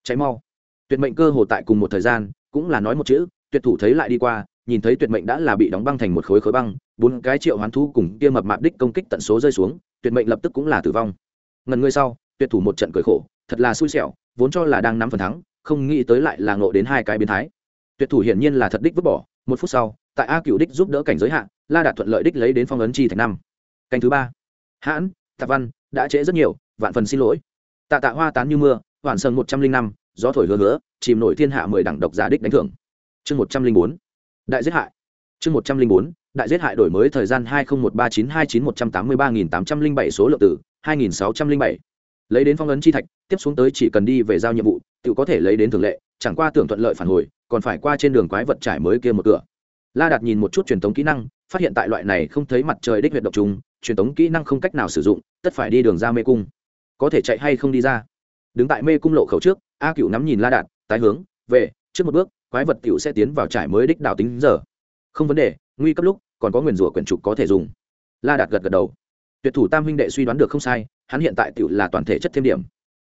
Cháy mau. Tuyệt mệnh cơ hồ tại cùng một thời gian, cũng là nói một chữ, tuyệt thủ thấy lại đi qua, nhìn thấy tuyệt mệnh đã là bị đóng băng thành một khối khối băng, bốn cái triệu hoán thú cùng kia mập mạp đích công kích tận số rơi xuống, tuyệt mệnh lập tức cũng là tử vong. Ngần ngươi sau, tuyệt thủ một trận cười khổ, thật là xui xẻo, vốn cho là đang nắm phần thắng không nghĩ tới lại là ngộ đến hai cái biến thái. Tuyệt thủ hiển nhiên là thật đích vứt bỏ, một phút sau, tại a cựu đích giúp đỡ cảnh giới hạn la đạt thuận lợi đích lấy đến phong ấn chi thành năm. Canh thứ ba. Hãn, tạ văn, đã trễ rất nhiều, vạn phần xin lỗi. Tạ tạ hoa tán như mưa, hoàn sơn một trăm linh năm, gió thổi hứa hứa, chìm nổi thiên hạ mười đẳng độc giả đích đánh thưởng. Chương một trăm linh bốn. Đại giết hại. Chương một trăm linh bốn, đại giết hại đổi mới thời gian hai nghìn một ba chín hai chín một trăm tám mươi ba nghìn tám trăm linh bảy số lượng tử hai nghìn sáu trăm linh bảy. Lấy đến phong ấn chi thạch, tiếp xuống tới chỉ cần đi về giao nhiệm vụ tự có thể lấy đến thường lệ, chẳng qua tưởng thuận lợi phản hồi, còn phải qua trên đường quái vật trải mới kia một cửa. La đạt nhìn một chút truyền thống kỹ năng, phát hiện tại loại này không thấy mặt trời đích huyệt độc trùng, truyền thống kỹ năng không cách nào sử dụng, tất phải đi đường ra mê cung. Có thể chạy hay không đi ra. Đứng tại mê cung lộ khẩu trước, a cựu nắm nhìn la đạt, tái hướng, về, trước một bước, quái vật cựu sẽ tiến vào trải mới đích đào tính giờ. Không vấn đề, nguy cấp lúc, còn có nguyền rủa quyển trục có thể dùng. La đạt gật gật đầu. Tuyệt thủ tam huynh đệ suy đoán được không sai, hắn hiện tại cựu là toàn thể chất thêm điểm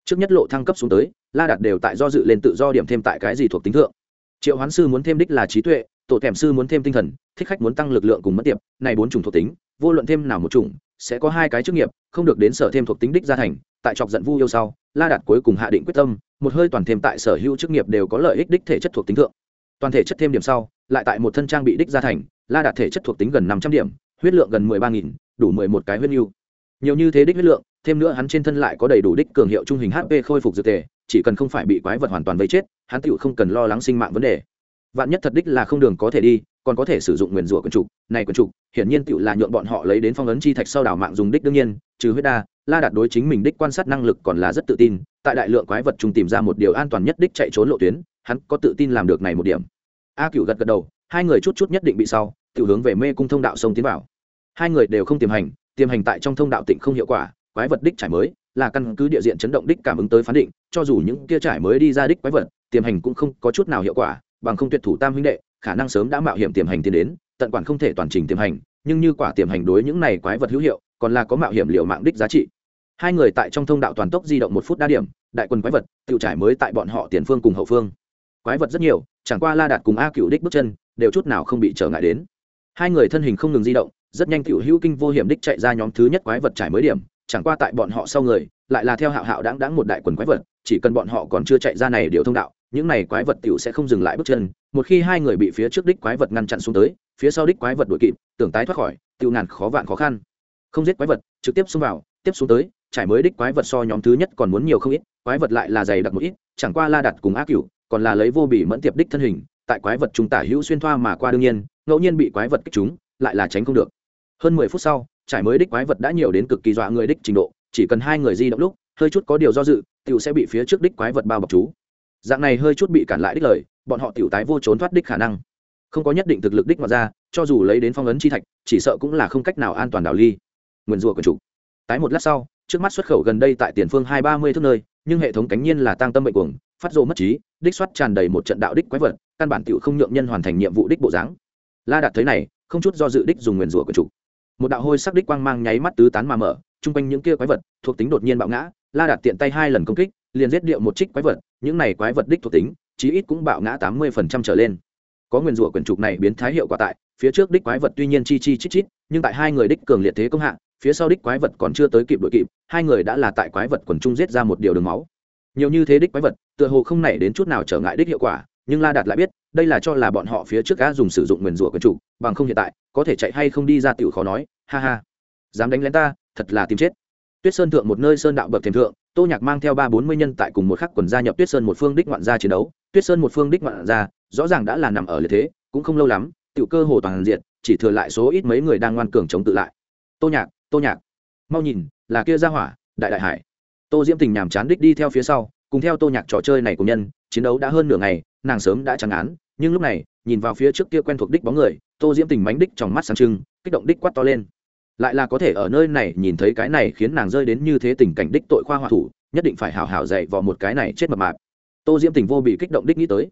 trước nhất lộ thăng cấp xuống tới, la đạt đều tại do dự lên tự do điểm thêm tại cái gì thuộc tính thượng triệu hoán sư muốn thêm đích là trí tuệ, tổ thèm sư muốn thêm tinh thần, thích khách muốn tăng lực lượng cùng mất tiệp, này bốn chủng thuộc tính, vô luận thêm nào một chủng, sẽ có hai cái chức nghiệp, không được đến sở thêm thuộc tính đích gia thành, tại chọc giận vu yêu sau, la đạt cuối cùng hạ định quyết tâm, một hơi toàn thêm tại sở hữu chức nghiệp đều có lợi ích đích thể chất thuộc tính thượng toàn thể chất thêm điểm sau, lại tại một thân trang bị đích gia thành, la đạt thể chất thuộc tính gần năm trăm điểm, huyết lượng gần mười ba nghìn, đủ mười một cái huyết yêu nhiều như thế đích huyết lượng, thêm nữa hắn trên thân lại có đầy đủ đích cường hiệu trung hình hp khôi phục dược tề chỉ cần không phải bị quái vật hoàn toàn vây chết, hắn tựu không cần lo lắng sinh mạng vấn đề. Vạn nhất thật đích là không đường có thể đi, còn có thể sử dụng nguyền rủa quần trục. Này quần trục, hiển nhiên tựu là nhuộn bọn họ lấy đến phong ấn chi thạch sau đảo mạng dùng đích đương nhiên, trừ huyết đa, la đạt đối chính mình đích quan sát năng lực còn là rất tự tin, tại đại lượng quái vật chung tìm ra một điều an toàn nhất đích chạy trốn lộ tuyến, hắn có tự tin làm được này một điểm. A cựu gật gật đầu, hai người chút chút nhất định bị sau tự hướng về mê cung thông đạo sông tiến vào. Hai người đều không tiềm hành tiềm hành tại trong thông đạo tịnh không hiệu quả, quái vật đích trải mới, là căn cứ địa diện chấn động đích cảm ứng tới phán định, cho dù những kia trải mới đi ra đích quái vật, tiềm hành cũng không có chút nào hiệu quả, bằng không tuyệt thủ tam huynh đệ, khả năng sớm đã mạo hiểm tiềm hành tiến đến, tận quản không thể toàn trình tiềm hành, nhưng như quả tiềm hành đối những này quái vật hữu hiệu, còn là có mạo hiểm liệu mạng đích giá trị. Hai người tại trong thông đạo toàn tốc di động một phút đa điểm, đại quân quái vật tự trải mới tại bọn họ tiền phương cùng hậu phương. Quái vật rất nhiều, chẳng qua la đạt cùng a cựu đích bước chân, đều chút nào không bị trở ngại đến hai người thân hình không ngừng di động, rất nhanh cựu hữu kinh vô hiểm đích chạy ra nhóm thứ nhất quái vật trải mới điểm, chẳng qua tại bọn họ sau người, lại là theo hạo hạo đáng đáng một đại quần quái vật, chỉ cần bọn họ còn chưa chạy ra này điều thông đạo, những này quái vật tiểu sẽ không dừng lại bước chân. Một khi hai người bị phía trước đích quái vật ngăn chặn xuống tới, phía sau đích quái vật đuổi kịp, tưởng tái thoát khỏi tiêu ngàn khó vạn khó khăn. Không giết quái vật, trực tiếp xông vào, tiếp xuống tới, trải mới đích quái vật so nhóm thứ nhất còn muốn nhiều không ít, quái vật lại là dày đặc một ít, chẳng qua la đặt cùng ác cửu, còn là lấy vô bỉ mẫn tiệp đích thân hình tại quái vật chúng tả hữu xuyên thoa mà qua đương nhiên, ngẫu nhiên bị quái vật kích chúng, lại là tránh không được. Hơn mười phút sau, trải mới đích quái vật đã nhiều đến cực kỳ dọa người đích trình độ, chỉ cần hai người di động lúc, hơi chút có điều do dự, tiểu sẽ bị phía trước đích quái vật bao bọc chú. Dạng này hơi chút bị cản lại đích lời, bọn họ tiểu tái vô trốn thoát đích khả năng. Không có nhất định thực lực đích mà ra, cho dù lấy đến phong ấn chi thạch, chỉ sợ cũng là không cách nào an toàn đảo ly. Nguyền rủa quần chủ. Tái một lát sau, trước mắt xuất khẩu gần đây tại tiền phương hai ba mươi thước nơi, nhưng hệ thống cánh nhiên là tăng tâm bệnh cuồng phát rồ mất trí, đích soát tràn đầy một trận đạo đích quái vật, căn bản tiểu không nhượng nhân hoàn thành nhiệm vụ đích bộ dáng. La đạt thấy này, không chút do dự đích dùng nguyền rủa của chủ. Một đạo hôi sắc đích quang mang nháy mắt tứ tán mà mở, chung quanh những kia quái vật, thuộc tính đột nhiên bạo ngã, la đạt tiện tay hai lần công kích, liền giết điệu một trích quái vật, những này quái vật đích thuộc tính, chí ít cũng bạo ngã tám mươi phần trăm trở lên. Có nguyên rủa quyển trục này biến thái hiệu quả tại, phía trước đích quái vật tuy nhiên chi chi chít chít, nhưng tại hai người đích cường liệt thế công hạ, phía sau đích quái vật còn chưa tới kịp đội kịp, hai người đã là tại quái vật quần trung giết ra một điều đường máu nhiều như thế đích quái vật tựa hồ không nảy đến chút nào trở ngại đích hiệu quả nhưng la đạt lại biết đây là cho là bọn họ phía trước gã dùng sử dụng nguyền rủa quyển chủ, bằng không hiện tại có thể chạy hay không đi ra tiểu khó nói ha ha. Dám đánh lén ta thật là tìm chết. Tuyết sơn thượng một nơi sơn đạo bậc thềm thượng tô nhạc mang theo ba bốn mươi nhân tại cùng một khắc quần gia nhập tuyết sơn một phương đích ngoạn gia chiến đấu. Tuyết sơn một phương đích ngoạn gia rõ ràng đã là nằm ở liệt thế cũng không lâu lắm tiểu cơ hồ toàn diện chỉ thừa lại số ít mấy người đang ngoan cường chống tự lại. Tô nhạc tô nhạc mau nhìn là kia ra hỏa đại đại hải tô diễm tình nhàm chán đích đi theo phía sau, cùng theo tô nhạc trò chơi này của nhân, chiến đấu đã hơn nửa ngày, nàng sớm đã chẳng án nhưng lúc này, nhìn vào phía trước kia quen thuộc đích bóng người, tô diễm tình mánh đích trong mắt sáng trưng, kích động đích quát to lên. Lại là có thể ở nơi này nhìn thấy cái này khiến nàng rơi đến như thế tình cảnh đích tội khoa hòa thủ, nhất định phải hào hào dạy vào một cái này chết mập mạp. Tô diễm tình vô bị kích động đích nghĩ tới.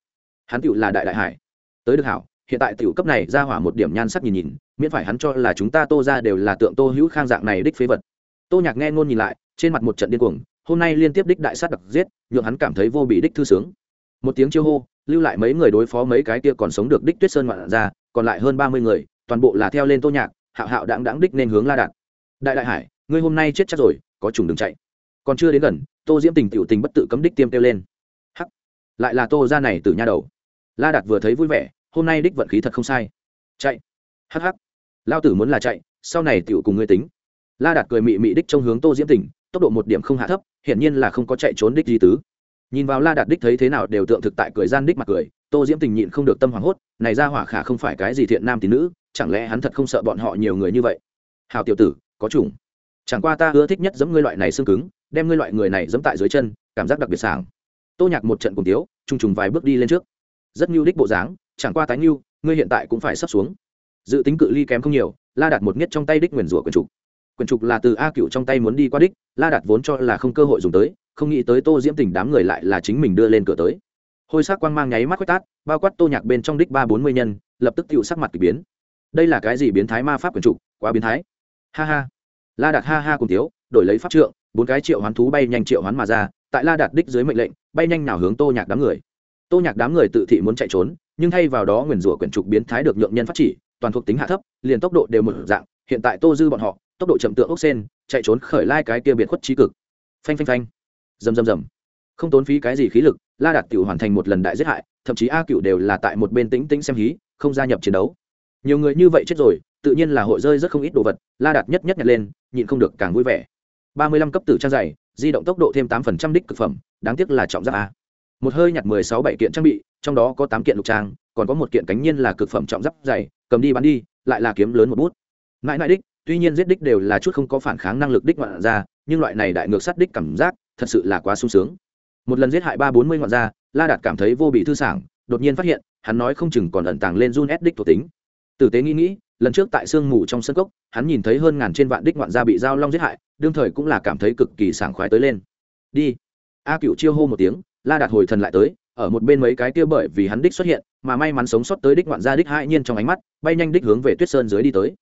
Hắn tựu là đại đại hải. Tới được hảo, hiện tại tiểu cấp này ra hỏa một điểm nhan sắc nhìn nhìn, miễn phải hắn cho là chúng ta tô ra đều là tượng tô hữu khang dạng này đích phế vật. Tô nhạc nghe ngôn nhìn lại trên mặt một trận điên cuồng, hôm nay liên tiếp đích đại sát đặc giết, nhượng hắn cảm thấy vô bị đích thư sướng. Một tiếng chiêu hô, lưu lại mấy người đối phó mấy cái kia còn sống được đích tuyết sơn ngoạn ra, còn lại hơn ba mươi người, toàn bộ là theo lên tô nhạc, hạo hạo đáng đáng đích nên hướng la đạt. Đại đại hải, ngươi hôm nay chết chắc rồi, có trùng đừng chạy. Còn chưa đến gần, tô diễm tình tiểu tình bất tự cấm đích tiêm kêu lên. Hắc, lại là tô ra này từ nha đầu. La đạt vừa thấy vui vẻ, hôm nay đích vận khí thật không sai. Chạy. Hắc hắc. Lao tử muốn là chạy, sau này tiểu cùng ngươi tính. La đạt cười mị mị đích trong hướng tô diễm tình tốc độ một điểm không hạ thấp, hiển nhiên là không có chạy trốn đích di tứ. Nhìn vào la đạt đích thấy thế nào đều tượng thực tại cười gian đích mặt cười, tô diễm tình nhịn không được tâm hoảng hốt, này ra hỏa khả không phải cái gì thiện nam tín nữ, chẳng lẽ hắn thật không sợ bọn họ nhiều người như vậy? Hào tiểu tử, có chủng. Chẳng qua ta ưa thích nhất giống ngươi loại này xương cứng, đem ngươi loại người này dẫm tại dưới chân, cảm giác đặc biệt sảng. Tô nhạc một trận cùng tiếu, trùng trùng vài bước đi lên trước. Rất nhu đích bộ dáng, chẳng qua tái nhu, ngươi hiện tại cũng phải sắp xuống. Dự tính cự ly kém không nhiều, la đạt một nhất trong tay đích nguyền rủa quần trục quyền trục là từ a cựu trong tay muốn đi qua đích, la đạt vốn cho là không cơ hội dùng tới, không nghĩ tới tô diễm tình đám người lại là chính mình đưa lên cửa tới. Hôi sắc quang mang nháy mắt quét tát bao quát tô nhạc bên trong đích ba bốn mươi nhân, lập tức tựu sắc mặt k ỳ biến. Đây là cái gì biến thái ma pháp quyền trục, quá biến thái. Ha ha. La đạt ha ha cùng tiếu, đổi lấy pháp trượng, bốn cái triệu hoán thú bay nhanh triệu hoán mà ra, tại la đạt đích dưới mệnh lệnh, bay nhanh nào hướng tô nhạc đám người. Tô nhạc đám người tự thị muốn chạy trốn, nhưng thay vào đó nguyền rủa quyển trục biến thái được nhượng nhân phát chỉ, toàn thuộc tính hạ thấp, liền tốc độ đều một dạng, hiện tại tô dư bọn họ tốc độ chậm tượng ốc sen, chạy trốn khởi lai cái kia biệt khuất trí cực. Phanh phanh phanh. Rầm rầm rầm. Không tốn phí cái gì khí lực, la đạt tiểu hoàn thành một lần đại giết hại, thậm chí a cựu đều là tại một bên tĩnh tĩnh xem hí, không gia nhập chiến đấu. Nhiều người như vậy chết rồi, tự nhiên là hội rơi rất không ít đồ vật, la đạt nhất nhất nhặt lên, nhịn không được càng vui vẻ. Ba mươi lăm cấp tử trang dày di động tốc độ thêm tám phần trăm đích cực phẩm, đáng tiếc là trọng giáp a. Một hơi nhặt mười sáu bảy kiện trang bị, trong đó có tám kiện lục trang, còn có một kiện cánh nhiên là cực phẩm trọng giáp dày cầm đi bán đi, lại là kiếm lớn một bút. Mãi mãi đích tuy nhiên giết đích đều là chút không có phản kháng năng lực đích ngoạn ra, nhưng loại này đại ngược sát đích cảm giác, thật sự là quá sung sướng. Một lần giết hại ba bốn mươi ngoạn ra, la đạt cảm thấy vô bị thư sảng, đột nhiên phát hiện, hắn nói không chừng còn ẩn tàng lên run ép đích thuộc tính. Tử tế nghĩ nghĩ, lần trước tại sương mù trong sân cốc, hắn nhìn thấy hơn ngàn trên vạn đích ngoạn gia bị giao long giết hại, đương thời cũng là cảm thấy cực kỳ sảng khoái tới lên. Đi. A cựu chiêu hô một tiếng, la đạt hồi thần lại tới, ở một bên mấy cái kia bởi vì hắn đích xuất hiện, mà may mắn sống sót tới đích ngoạn gia đích hai nhiên trong ánh mắt, bay nhanh đích hướng về tuyết sơn dưới đi tới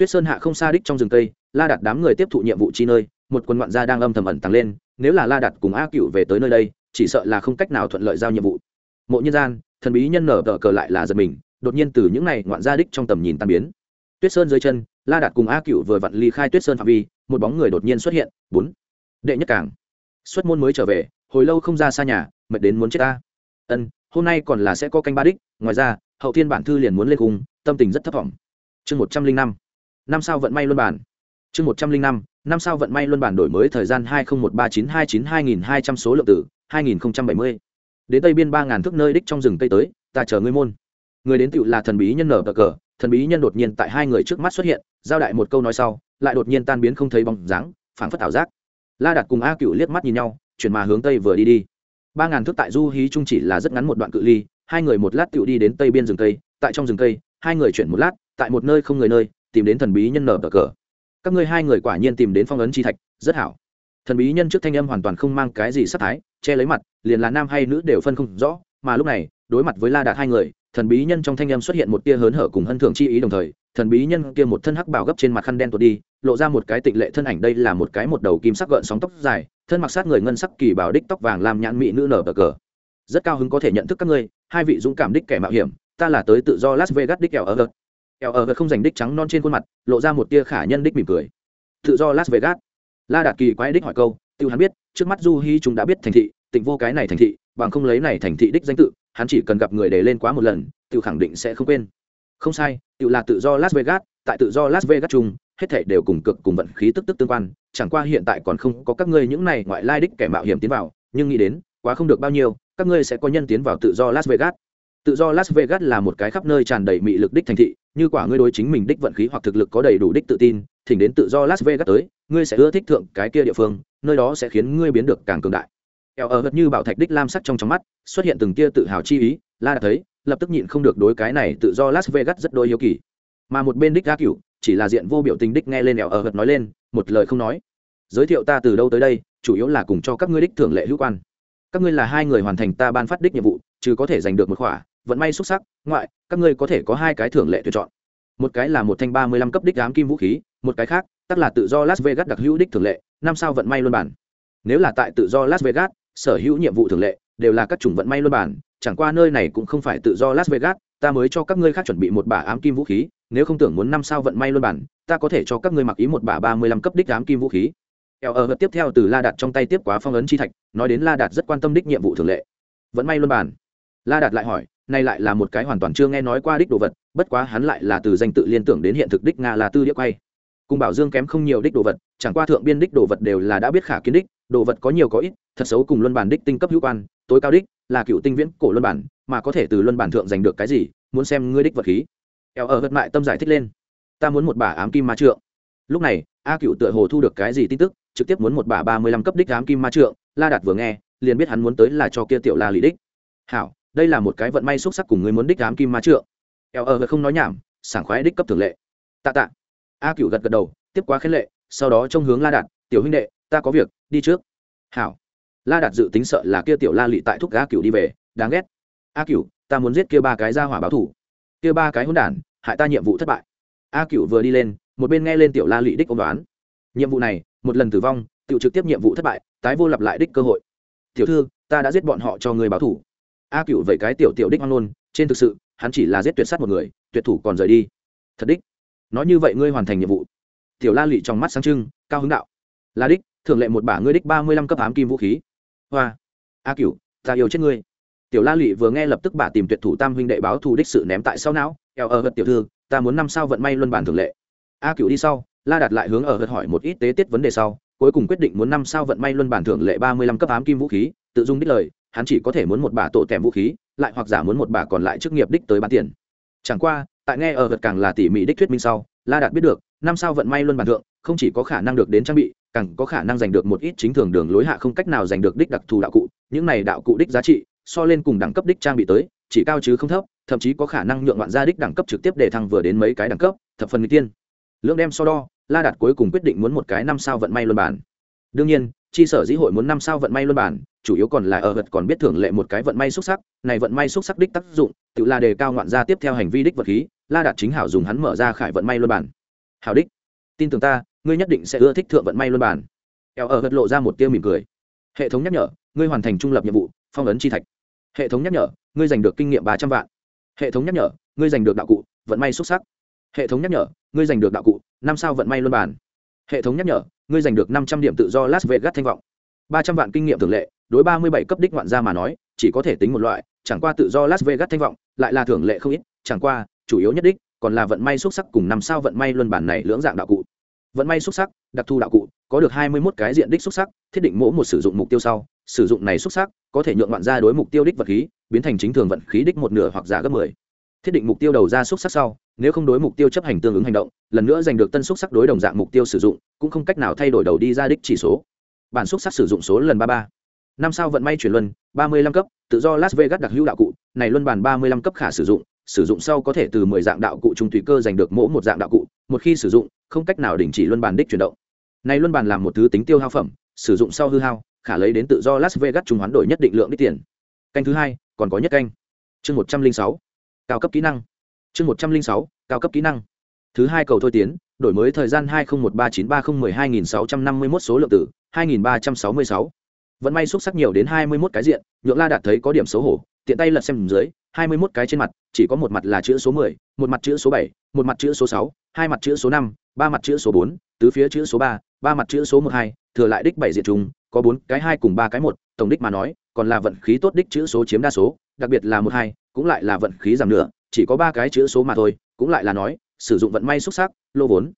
tuyết sơn hạ không xa đích trong rừng tây la đạt đám người tiếp thụ nhiệm vụ chi nơi, một quân ngoạn gia đang âm thầm ẩn tăng lên, nếu là la đạt cùng a cựu về tới nơi đây, chỉ sợ là không cách nào thuận lợi giao nhiệm vụ. Mộ nhân gian, thần bí nhân nở tờ cờ lại là giật mình, đột nhiên từ những này ngoạn gia đích trong tầm nhìn tan biến. Tuyết sơn dưới chân, la đạt cùng a cựu vừa vặn ly khai tuyết sơn phạm vi, một bóng người đột nhiên xuất hiện, bốn. Đệ nhất cảng. Xuất môn mới trở về, hồi lâu không ra xa nhà, mệt đến muốn chết ta. Ân, hôm nay còn là sẽ có canh ba đích, ngoài ra, hậu thiên bản thư liền muốn lên cùng tâm tình rất thấp vọng. chương một trăm linh năm năm sao vận may luân bản. Chương một trăm linh năm năm sao vận may luân bản đổi mới thời gian hai nghìn một ba chín, hai chín hai nghìn hai trăm số lượng tử, hai nghìn bảy mươi. Đến tây biên ba ngàn thước nơi đích trong rừng tây tới, ta chờ ngươi môn. Người đến tựu là thần bí nhân nở cờ cờ, thần bí nhân đột nhiên tại hai người trước mắt xuất hiện, giao đại một câu nói sau, lại đột nhiên tan biến không thấy bóng dáng, phảng phất ảo giác. La đặt cùng a cựu liếc mắt nhìn nhau, chuyển mà hướng tây vừa đi đi. Ba ngàn thước tại du hí trung chỉ là rất ngắn một đoạn cự ly, hai người một lát tựu đi đến tây biên rừng tây, tại trong rừng tây, hai người chuyển một lát, tại một nơi không người nơi tìm đến thần bí nhân nở cờ. Các ngươi hai người quả nhiên tìm đến phong ấn chi thạch, rất hảo. Thần bí nhân trước thanh âm hoàn toàn không mang cái gì sắc thái, che lấy mặt, liền là nam hay nữ đều phân không rõ, mà lúc này, đối mặt với la đạt hai người, thần bí nhân trong thanh âm xuất hiện một tia hớn hở cùng hân thưởng chi ý đồng thời, thần bí nhân kia một thân hắc bảo gấp trên mặt khăn đen tuột đi, lộ ra một cái tịnh lệ thân ảnh đây là một cái một đầu kim sắc gợn sóng tóc dài, thân mặc sát người ngân sắc kỳ bảo đích tóc vàng làm nhãn mỹ nữ nở bờ cờ. Rất cao hứng có thể nhận thức các ngươi, hai vị dũng cảm đích kẻ mạo hiểm, ta là tới tự do las vegas đích kẹo ở ớt eo ở gợt không giành đích trắng non trên khuôn mặt, lộ ra một tia khả nhân đích mỉm cười. Tự do las vegas. La đạt kỳ quái đích hỏi câu, tiêu hắn biết, trước mắt du hi chúng đã biết thành thị, tịnh vô cái này thành thị, bằng không lấy này thành thị đích danh tự, hắn chỉ cần gặp người để lên quá một lần tự khẳng định sẽ không quên. Không sai tự là tự do las vegas, tại tự do las vegas chung, hết thể đều cùng cực cùng vận khí tức tức tương quan, chẳng qua hiện tại còn không có các ngươi những này ngoại lai đích kẻ mạo hiểm tiến vào, nhưng nghĩ đến, quá không được bao nhiêu, các ngươi sẽ có nhân tiến vào tự do las vegas. Tự do las vegas là một cái khắp nơi tràn đầy mị lực đích thành thị như quả ngươi đối chính mình đích vận khí hoặc thực lực có đầy đủ đích tự tin, thỉnh đến tự do las vegas tới, ngươi sẽ ưa thích thượng cái kia địa phương, nơi đó sẽ khiến ngươi biến được càng cường đại. Eo ở vật như bảo thạch đích lam sắc trong trong mắt, xuất hiện từng tia tự hào chi ý, la đã thấy, lập tức nhịn không được đối cái này tự do las vegas rất đôi hiếu kỳ. Mà một bên đích ga cựu chỉ là diện vô biểu tình đích nghe lên eo ở vật nói lên, một lời không nói. Giới thiệu ta từ đâu tới đây, chủ yếu là cùng cho các ngươi đích thường lệ hữu quan. Các ngươi là hai người hoàn thành ta ban phát đích nhiệm vụ, chứ có thể giành được một khỏa vận may xuất sắc, ngoại, các ngươi có thể có hai cái thưởng lệ tuyển chọn. Một cái là một thanh ba mươi lăm cấp đích ám kim vũ khí, một cái khác tức là tự do las vegas đặc hữu đích thường lệ, năm sao vận may luân bản. Nếu là tại tự do las vegas, sở hữu nhiệm vụ thường lệ đều là các chủng vận may luân bản, chẳng qua nơi này cũng không phải tự do las vegas, ta mới cho các ngươi khác chuẩn bị một bả ám kim vũ khí, nếu không tưởng muốn năm sao vận may luân bản, ta có thể cho các ngươi mặc ý một bả ba mươi lăm cấp đích ám kim vũ khí. Eo ở tiếp theo từ la đạt trong tay tiếp quá phong ấn chi thạch, nói đến la đạt rất quan tâm đích nhiệm vụ thường lệ. Vận may luân bản. La đạt lại hỏi nay lại là một cái hoàn toàn chưa nghe nói qua đích đồ vật, bất quá hắn lại là từ danh tự liên tưởng đến hiện thực đích nga là tư đĩa quay. Cùng bảo dương kém không nhiều đích đồ vật, chẳng qua thượng biên đích đồ vật đều là đã biết khả kiến đích, đồ vật có nhiều có ít, thật xấu cùng luân bản đích tinh cấp hữu quan, tối cao đích là cựu tinh viễn cổ luân bản, mà có thể từ luân bản thượng giành được cái gì, muốn xem ngươi đích vật khí. Eo ở vật mại tâm giải thích lên. Ta muốn một bả ám kim ma trượng. Lúc này, a cựu tựa hồ thu được cái gì tin tức, trực tiếp muốn một bả ba mươi lăm cấp đích ám kim ma trượng, la đạt vừa nghe, liền biết hắn muốn tới là cho kia tiểu la lý đích. Hảo đây là một cái vận may xúc sắc cùng người muốn đích ám kim ma trượng. Eo ở không nói nhảm, sảng khoái đích cấp thường lệ. Tạ tạ. A cựu gật gật đầu, tiếp quá khen lệ, sau đó trông hướng la đạt, tiểu huynh đệ, ta có việc, đi trước. Hảo. La đạt dự tính sợ là kia tiểu la lị tại thúc a cựu đi về, đáng ghét. A cựu ta muốn giết kia ba cái ra hỏa báo thủ. Kia ba cái hôn đản, hại ta nhiệm vụ thất bại. A cựu vừa đi lên, một bên nghe lên tiểu la lị đích ông đoán. Nhiệm vụ này, một lần tử vong tự trực tiếp nhiệm vụ thất bại, tái vô lặp lại đích cơ hội. Tiểu thư, ta đã giết bọn họ cho người báo thủ a cựu vậy cái tiểu tiểu đích hoang luôn trên thực sự, hắn chỉ là giết tuyệt sát một người, tuyệt thủ còn rời đi. Thật đích. Nói như vậy ngươi hoàn thành nhiệm vụ. Tiểu la lụy trong mắt sáng trưng, cao hứng đạo. La đích thường lệ một bả ngươi đích ba mươi lăm cấp ám kim vũ khí. Hoa. A cựu, ta yêu chết ngươi. Tiểu la lụy vừa nghe lập tức bả tìm tuyệt thủ tam huynh đệ báo thù đích sự ném tại sau não, eo ở vật tiểu thư, ta muốn năm sao vận may luân bản thường lệ. A cựu đi sau, la đặt lại hướng ở vật hỏi một ít tế tiết vấn đề sau, cuối cùng quyết định muốn năm sao vận may luân bản thưởng lệ ba mươi lăm cấp ám kim vũ khí, tự dung đích lời hắn chỉ có thể muốn một bà tổ tèm vũ khí, lại hoặc giả muốn một bà còn lại chức nghiệp đích tới bán tiền. Chẳng qua, tại nghe ở vật càng là tỉ mỉ đích thuyết minh sau, la đạt biết được, năm sao vận may luân bản thượng, không chỉ có khả năng được đến trang bị, càng có khả năng giành được một ít chính thường đường lối hạ không cách nào giành được đích đặc thù đạo cụ, những này đạo cụ đích giá trị, so lên cùng đẳng cấp đích trang bị tới, chỉ cao chứ không thấp, thậm chí có khả năng nhượng loạn ra đích đẳng cấp trực tiếp để thăng vừa đến mấy cái đẳng cấp, thập phần người tiên. Lưỡng đem so đo, la đạt cuối cùng quyết định muốn một cái năm sao vận may luân bản. Đương nhiên chi sở dĩ hội muốn năm sao vận may luân bản, chủ yếu còn là ở vật còn biết thưởng lệ một cái vận may xuất sắc, này vận may xuất sắc đích tác dụng, tự là đề cao ngoạn gia tiếp theo hành vi đích vật khí, la đạt chính hảo dùng hắn mở ra khải vận may luân bản. Hảo đích, tin tưởng ta, ngươi nhất định sẽ ưa thích thượng vận may luân bản. Eo ở vật lộ ra một tiêu mỉm cười. Hệ thống nhắc nhở, ngươi hoàn thành trung lập nhiệm vụ, phong ấn chi thạch. Hệ thống nhắc nhở, ngươi giành được kinh nghiệm ba trăm vạn. Hệ thống nhắc nhở, ngươi giành được đạo cụ, vận may xuất sắc. Hệ thống nhắc nhở, ngươi giành được đạo cụ, năm sao vận may luân bản hệ thống nhắc nhở, ngươi giành được năm trăm điểm tự do las vegas thanh vọng. ba trăm vạn kinh nghiệm thường lệ, đối ba mươi bảy cấp đích ngoạn gia mà nói, chỉ có thể tính một loại, chẳng qua tự do las vegas thanh vọng, lại là thưởng lệ không ít, chẳng qua, chủ yếu nhất đích, còn là vận may xuất sắc cùng năm sao vận may luân bản này lưỡng dạng đạo cụ. Vận may xuất sắc, đặc thù đạo cụ, có được hai mươi một cái diện đích xuất sắc, thiết định mỗi một sử dụng mục tiêu sau, sử dụng này xuất sắc, có thể nhượng ngoạn gia đối mục tiêu đích vật khí, biến thành chính thường vận khí đích một nửa hoặc giả gấp mười thiết định mục tiêu đầu ra xúc sắc sau, nếu không đối mục tiêu chấp hành tương ứng hành động, lần nữa giành được tân xúc sắc đối đồng dạng mục tiêu sử dụng, cũng không cách nào thay đổi đầu đi ra đích chỉ số. Bản xúc sắc sử dụng số lần ba ba. Năm sao vận may chuyển luân, ba mươi lăm cấp, tự do las vegas đặc hữu đạo cụ, này luân bàn ba mươi lăm cấp khả sử dụng sử dụng sau có thể từ mười dạng đạo cụ trung tùy cơ giành được mỗi một dạng đạo cụ, một khi sử dụng, không cách nào đình chỉ luân bàn đích chuyển động. Này luân bàn làm một thứ tính tiêu hao phẩm, sử dụng sau hư hao, khả lấy đến tự do las vegas trung hoán đổi nhất định lượng đích tiền. Canh thứ hai, còn có nhất canh. Chương một trăm linh sáu cao cấp kỹ năng. Chương một trăm linh sáu cao cấp kỹ năng. Thứ hai cầu thôi tiến đổi mới thời gian hai nghìn một ba chín ba không mười hai nghìn sáu trăm năm mươi mốt số lượng tử hai nghìn ba trăm sáu mươi sáu. Vẫn may xúc sắc nhiều đến hai mươi mốt cái diện nhượng la đạt thấy có điểm xấu hổ tiện tay lật xem dưới hai mươi mốt cái trên mặt chỉ có một mặt là chữ số mười một mặt chữ số bảy một mặt chữ số sáu hai mặt chữ số năm ba mặt chữ số bốn tứ phía chữ số ba ba mặt chữ số một hai thừa lại đích bảy diện trùng, có bốn cái hai cùng ba cái một tổng đích mà nói còn là vận khí tốt đích chữ số chiếm đa số đặc biệt là một hai cũng lại là vận khí giảm nửa, chỉ có ba cái chữ số mà thôi, cũng lại là nói, sử dụng vận may xúc sắc, lô vốn.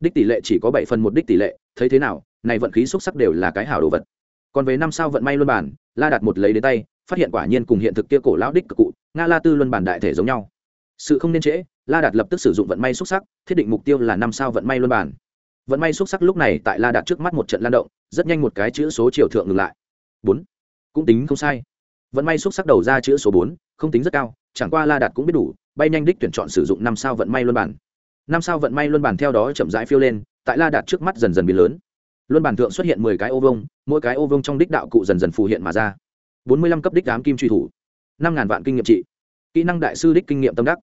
Đích tỷ lệ chỉ có bảy phần một đích tỷ lệ, thấy thế nào, này vận khí xúc sắc đều là cái hảo đồ vật. Còn về năm sao vận may luân bản, la đặt một lấy đến tay, phát hiện quả nhiên cùng hiện thực kia cổ lão đích cực cụ, nga la tư luân bản đại thể giống nhau. Sự không nên trễ, la đạt lập tức sử dụng vận may xúc sắc, thiết định mục tiêu là năm sao vận may luân bản. Vận may xúc sắc lúc này tại la đạt trước mắt một trận lan động, rất nhanh một cái chữ số chiều thượng ngừng lại. Bốn. Cũng tính không sai vận may xúc sắc đầu ra chữ số bốn, không tính rất cao, chẳng qua la đạt cũng biết đủ, bay nhanh đích tuyển chọn sử dụng năm sao vận may luân bản. Năm sao vận may luân bản theo đó chậm rãi phiêu lên, tại la đạt trước mắt dần dần biến lớn. Luân bản thượng xuất hiện mười cái ô vông mỗi cái ô vông trong đích đạo cụ dần dần phù hiện mà ra. Bốn mươi lăm cấp đích đám kim truy thủ. Năm ngàn vạn kinh nghiệm trị. Kỹ năng đại sư đích kinh nghiệm tâm đắc.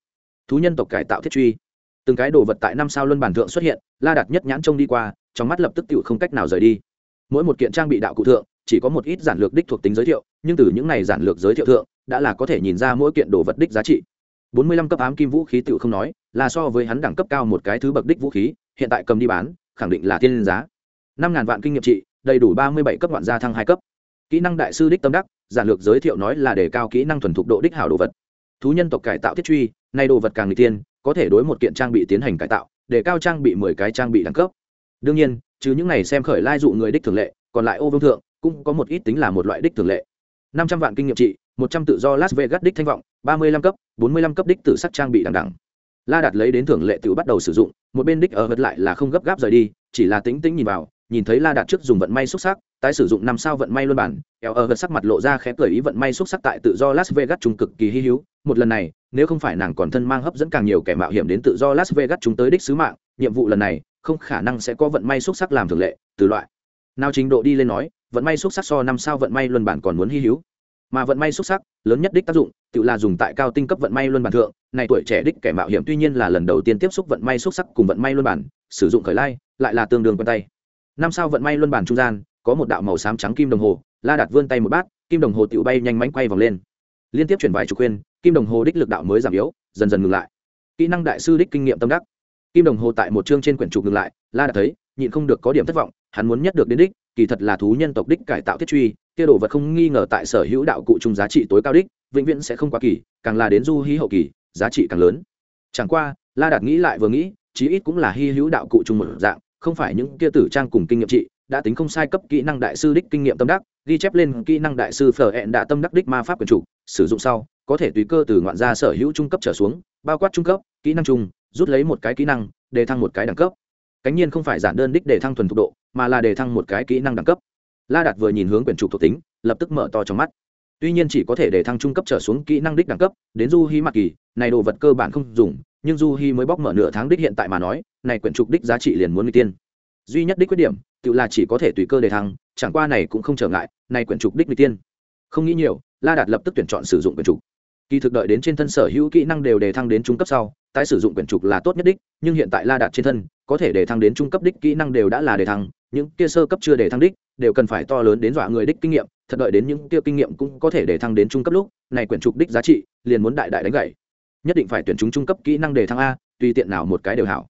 Thú nhân tộc cải tạo thiết truy. Từng cái đồ vật tại năm sao luân bản thượng xuất hiện, la đạt nhất nhãn trông đi qua, trong mắt lập tức tự không cách nào rời đi. Mỗi một kiện trang bị đạo cụ thượng, chỉ có một ít giản lược đích thuộc tính giới thiệu nhưng từ những này giản lược giới thiệu thượng, đã là có thể nhìn ra mỗi kiện đồ vật đích giá trị. Bốn mươi lăm cấp ám kim vũ khí tự không nói, là so với hắn đẳng cấp cao một cái thứ bậc đích vũ khí, hiện tại cầm đi bán, khẳng định là tiên giá. năm ngàn vạn kinh nghiệm trị, đầy đủ ba mươi bảy cấp vạn gia thăng hai cấp. Kỹ năng đại sư đích tâm đắc, giản lược giới thiệu nói là đề cao kỹ năng thuần thục độ đích hảo đồ vật. Thú nhân tộc cải tạo thiết truy, nay đồ vật càng người tiên, có thể đối một kiện trang bị tiến hành cải tạo, để cao trang bị mười cái trang bị đẳng cấp. Đương nhiên, trừ những này xem khởi lai dụ người đích thường lệ, còn lại ô vương thượng, cũng có một ít tính là một loại đích thường lệ năm trăm vạn kinh nghiệm trị, một trăm tự do las vegas đích thanh vọng, ba mươi lăm cấp, bốn mươi lăm cấp đích tử sắc trang bị đằng đẳng la đạt lấy đến thưởng lệ tự bắt đầu sử dụng, một bên đích ở vật lại là không gấp gáp rời đi, chỉ là tính tính nhìn vào, nhìn thấy la đạt trước dùng vận may xúc sắc, tái sử dụng năm sao vận may luôn bản, eo ở vật sắc mặt lộ ra khẽ cười ý vận may xúc sắc tại tự do las vegas trung cực kỳ hy hữu, một lần này, nếu không phải nàng còn thân mang hấp dẫn càng nhiều kẻ mạo hiểm đến tự do las vegas chúng tới đích sứ mạng, nhiệm vụ lần này, không khả năng sẽ có vận may xúc sắc làm thường lệ, từ loại. Nào trình độ đi lên nói vận may xúc sắc so năm sao vận may luân bản còn muốn hy hữu. Mà vận may xúc sắc, lớn nhất đích tác dụng, tự là dùng tại cao tinh cấp vận may luân bản thượng. Này tuổi trẻ đích kẻ mạo hiểm tuy nhiên là lần đầu tiên tiếp xúc vận may xúc sắc cùng vận may luân bản, sử dụng khởi lai, lại là tương đương quen tay. Năm sao vận may luân bản trung gian, có một đạo màu xám trắng kim đồng hồ, la đặt vươn tay một bát, kim đồng hồ tự bay nhanh mánh quay vòng lên. Liên tiếp chuyển vài chục khuyên, kim đồng hồ đích lực đạo mới giảm yếu, dần dần ngừng lại. Kỹ năng đại sư đích kinh nghiệm tâm đắc. Kim đồng hồ tại một chương trên quyển trục ngừng lại, la đã thấy, nhịn không được có điểm thất vọng, hắn muốn nhất được đến đích kỳ thật là thú nhân tộc đích cải tạo thiết truy, kia đồ vật không nghi ngờ tại sở hữu đạo cụ chung giá trị tối cao đích, vĩnh viễn sẽ không quá kỳ, càng là đến du hí hậu kỳ, giá trị càng lớn. Chẳng qua, la đạt nghĩ lại vừa nghĩ, chí ít cũng là hy hữu đạo cụ chung một dạng, không phải những kia tử trang cùng kinh nghiệm trị, đã tính không sai cấp kỹ năng đại sư đích kinh nghiệm tâm đắc, ghi chép lên kỹ năng đại sư phở hẹn đã tâm đắc đích ma pháp quyền chủ, sử dụng sau, có thể tùy cơ từ ngoạn gia sở hữu trung cấp trở xuống, bao quát trung cấp, kỹ năng chung, rút lấy một cái kỹ năng, để thăng một cái đẳng cấp. Cánh nhiên không phải giản đơn đích để thăng thuần thục độ mà là để thăng một cái kỹ năng đẳng cấp. La đạt vừa nhìn hướng quyển trục thuộc tính, lập tức mở to trong mắt. Tuy nhiên chỉ có thể để thăng trung cấp trở xuống kỹ năng đích đẳng cấp, đến du hi mặc kỳ, này đồ vật cơ bản không dùng, nhưng du hi mới bóc mở nửa tháng đích hiện tại mà nói, này quyển trục đích giá trị liền muốn người tiên. Duy nhất đích khuyết điểm, tự là chỉ có thể tùy cơ để thăng, chẳng qua này cũng không trở ngại, này quyển trục đích người tiên. Không nghĩ nhiều, la đạt lập tức tuyển chọn sử dụng quyển trục kỳ thực đợi đến trên thân sở hữu kỹ năng đều đề thăng đến trung cấp sau, tái sử dụng quyển trục là tốt nhất đích, nhưng hiện tại la đạt trên thân, có thể đề thăng đến trung cấp đích kỹ năng đều đã là đề thăng, những kia sơ cấp chưa đề thăng đích, đều cần phải to lớn đến dọa người đích kinh nghiệm, thật đợi đến những kia kinh nghiệm cũng có thể đề thăng đến trung cấp lúc, này quyển trục đích giá trị, liền muốn đại đại đánh gậy. Nhất định phải tuyển chúng trung cấp kỹ năng đề thăng a, tùy tiện nào một cái đều hảo.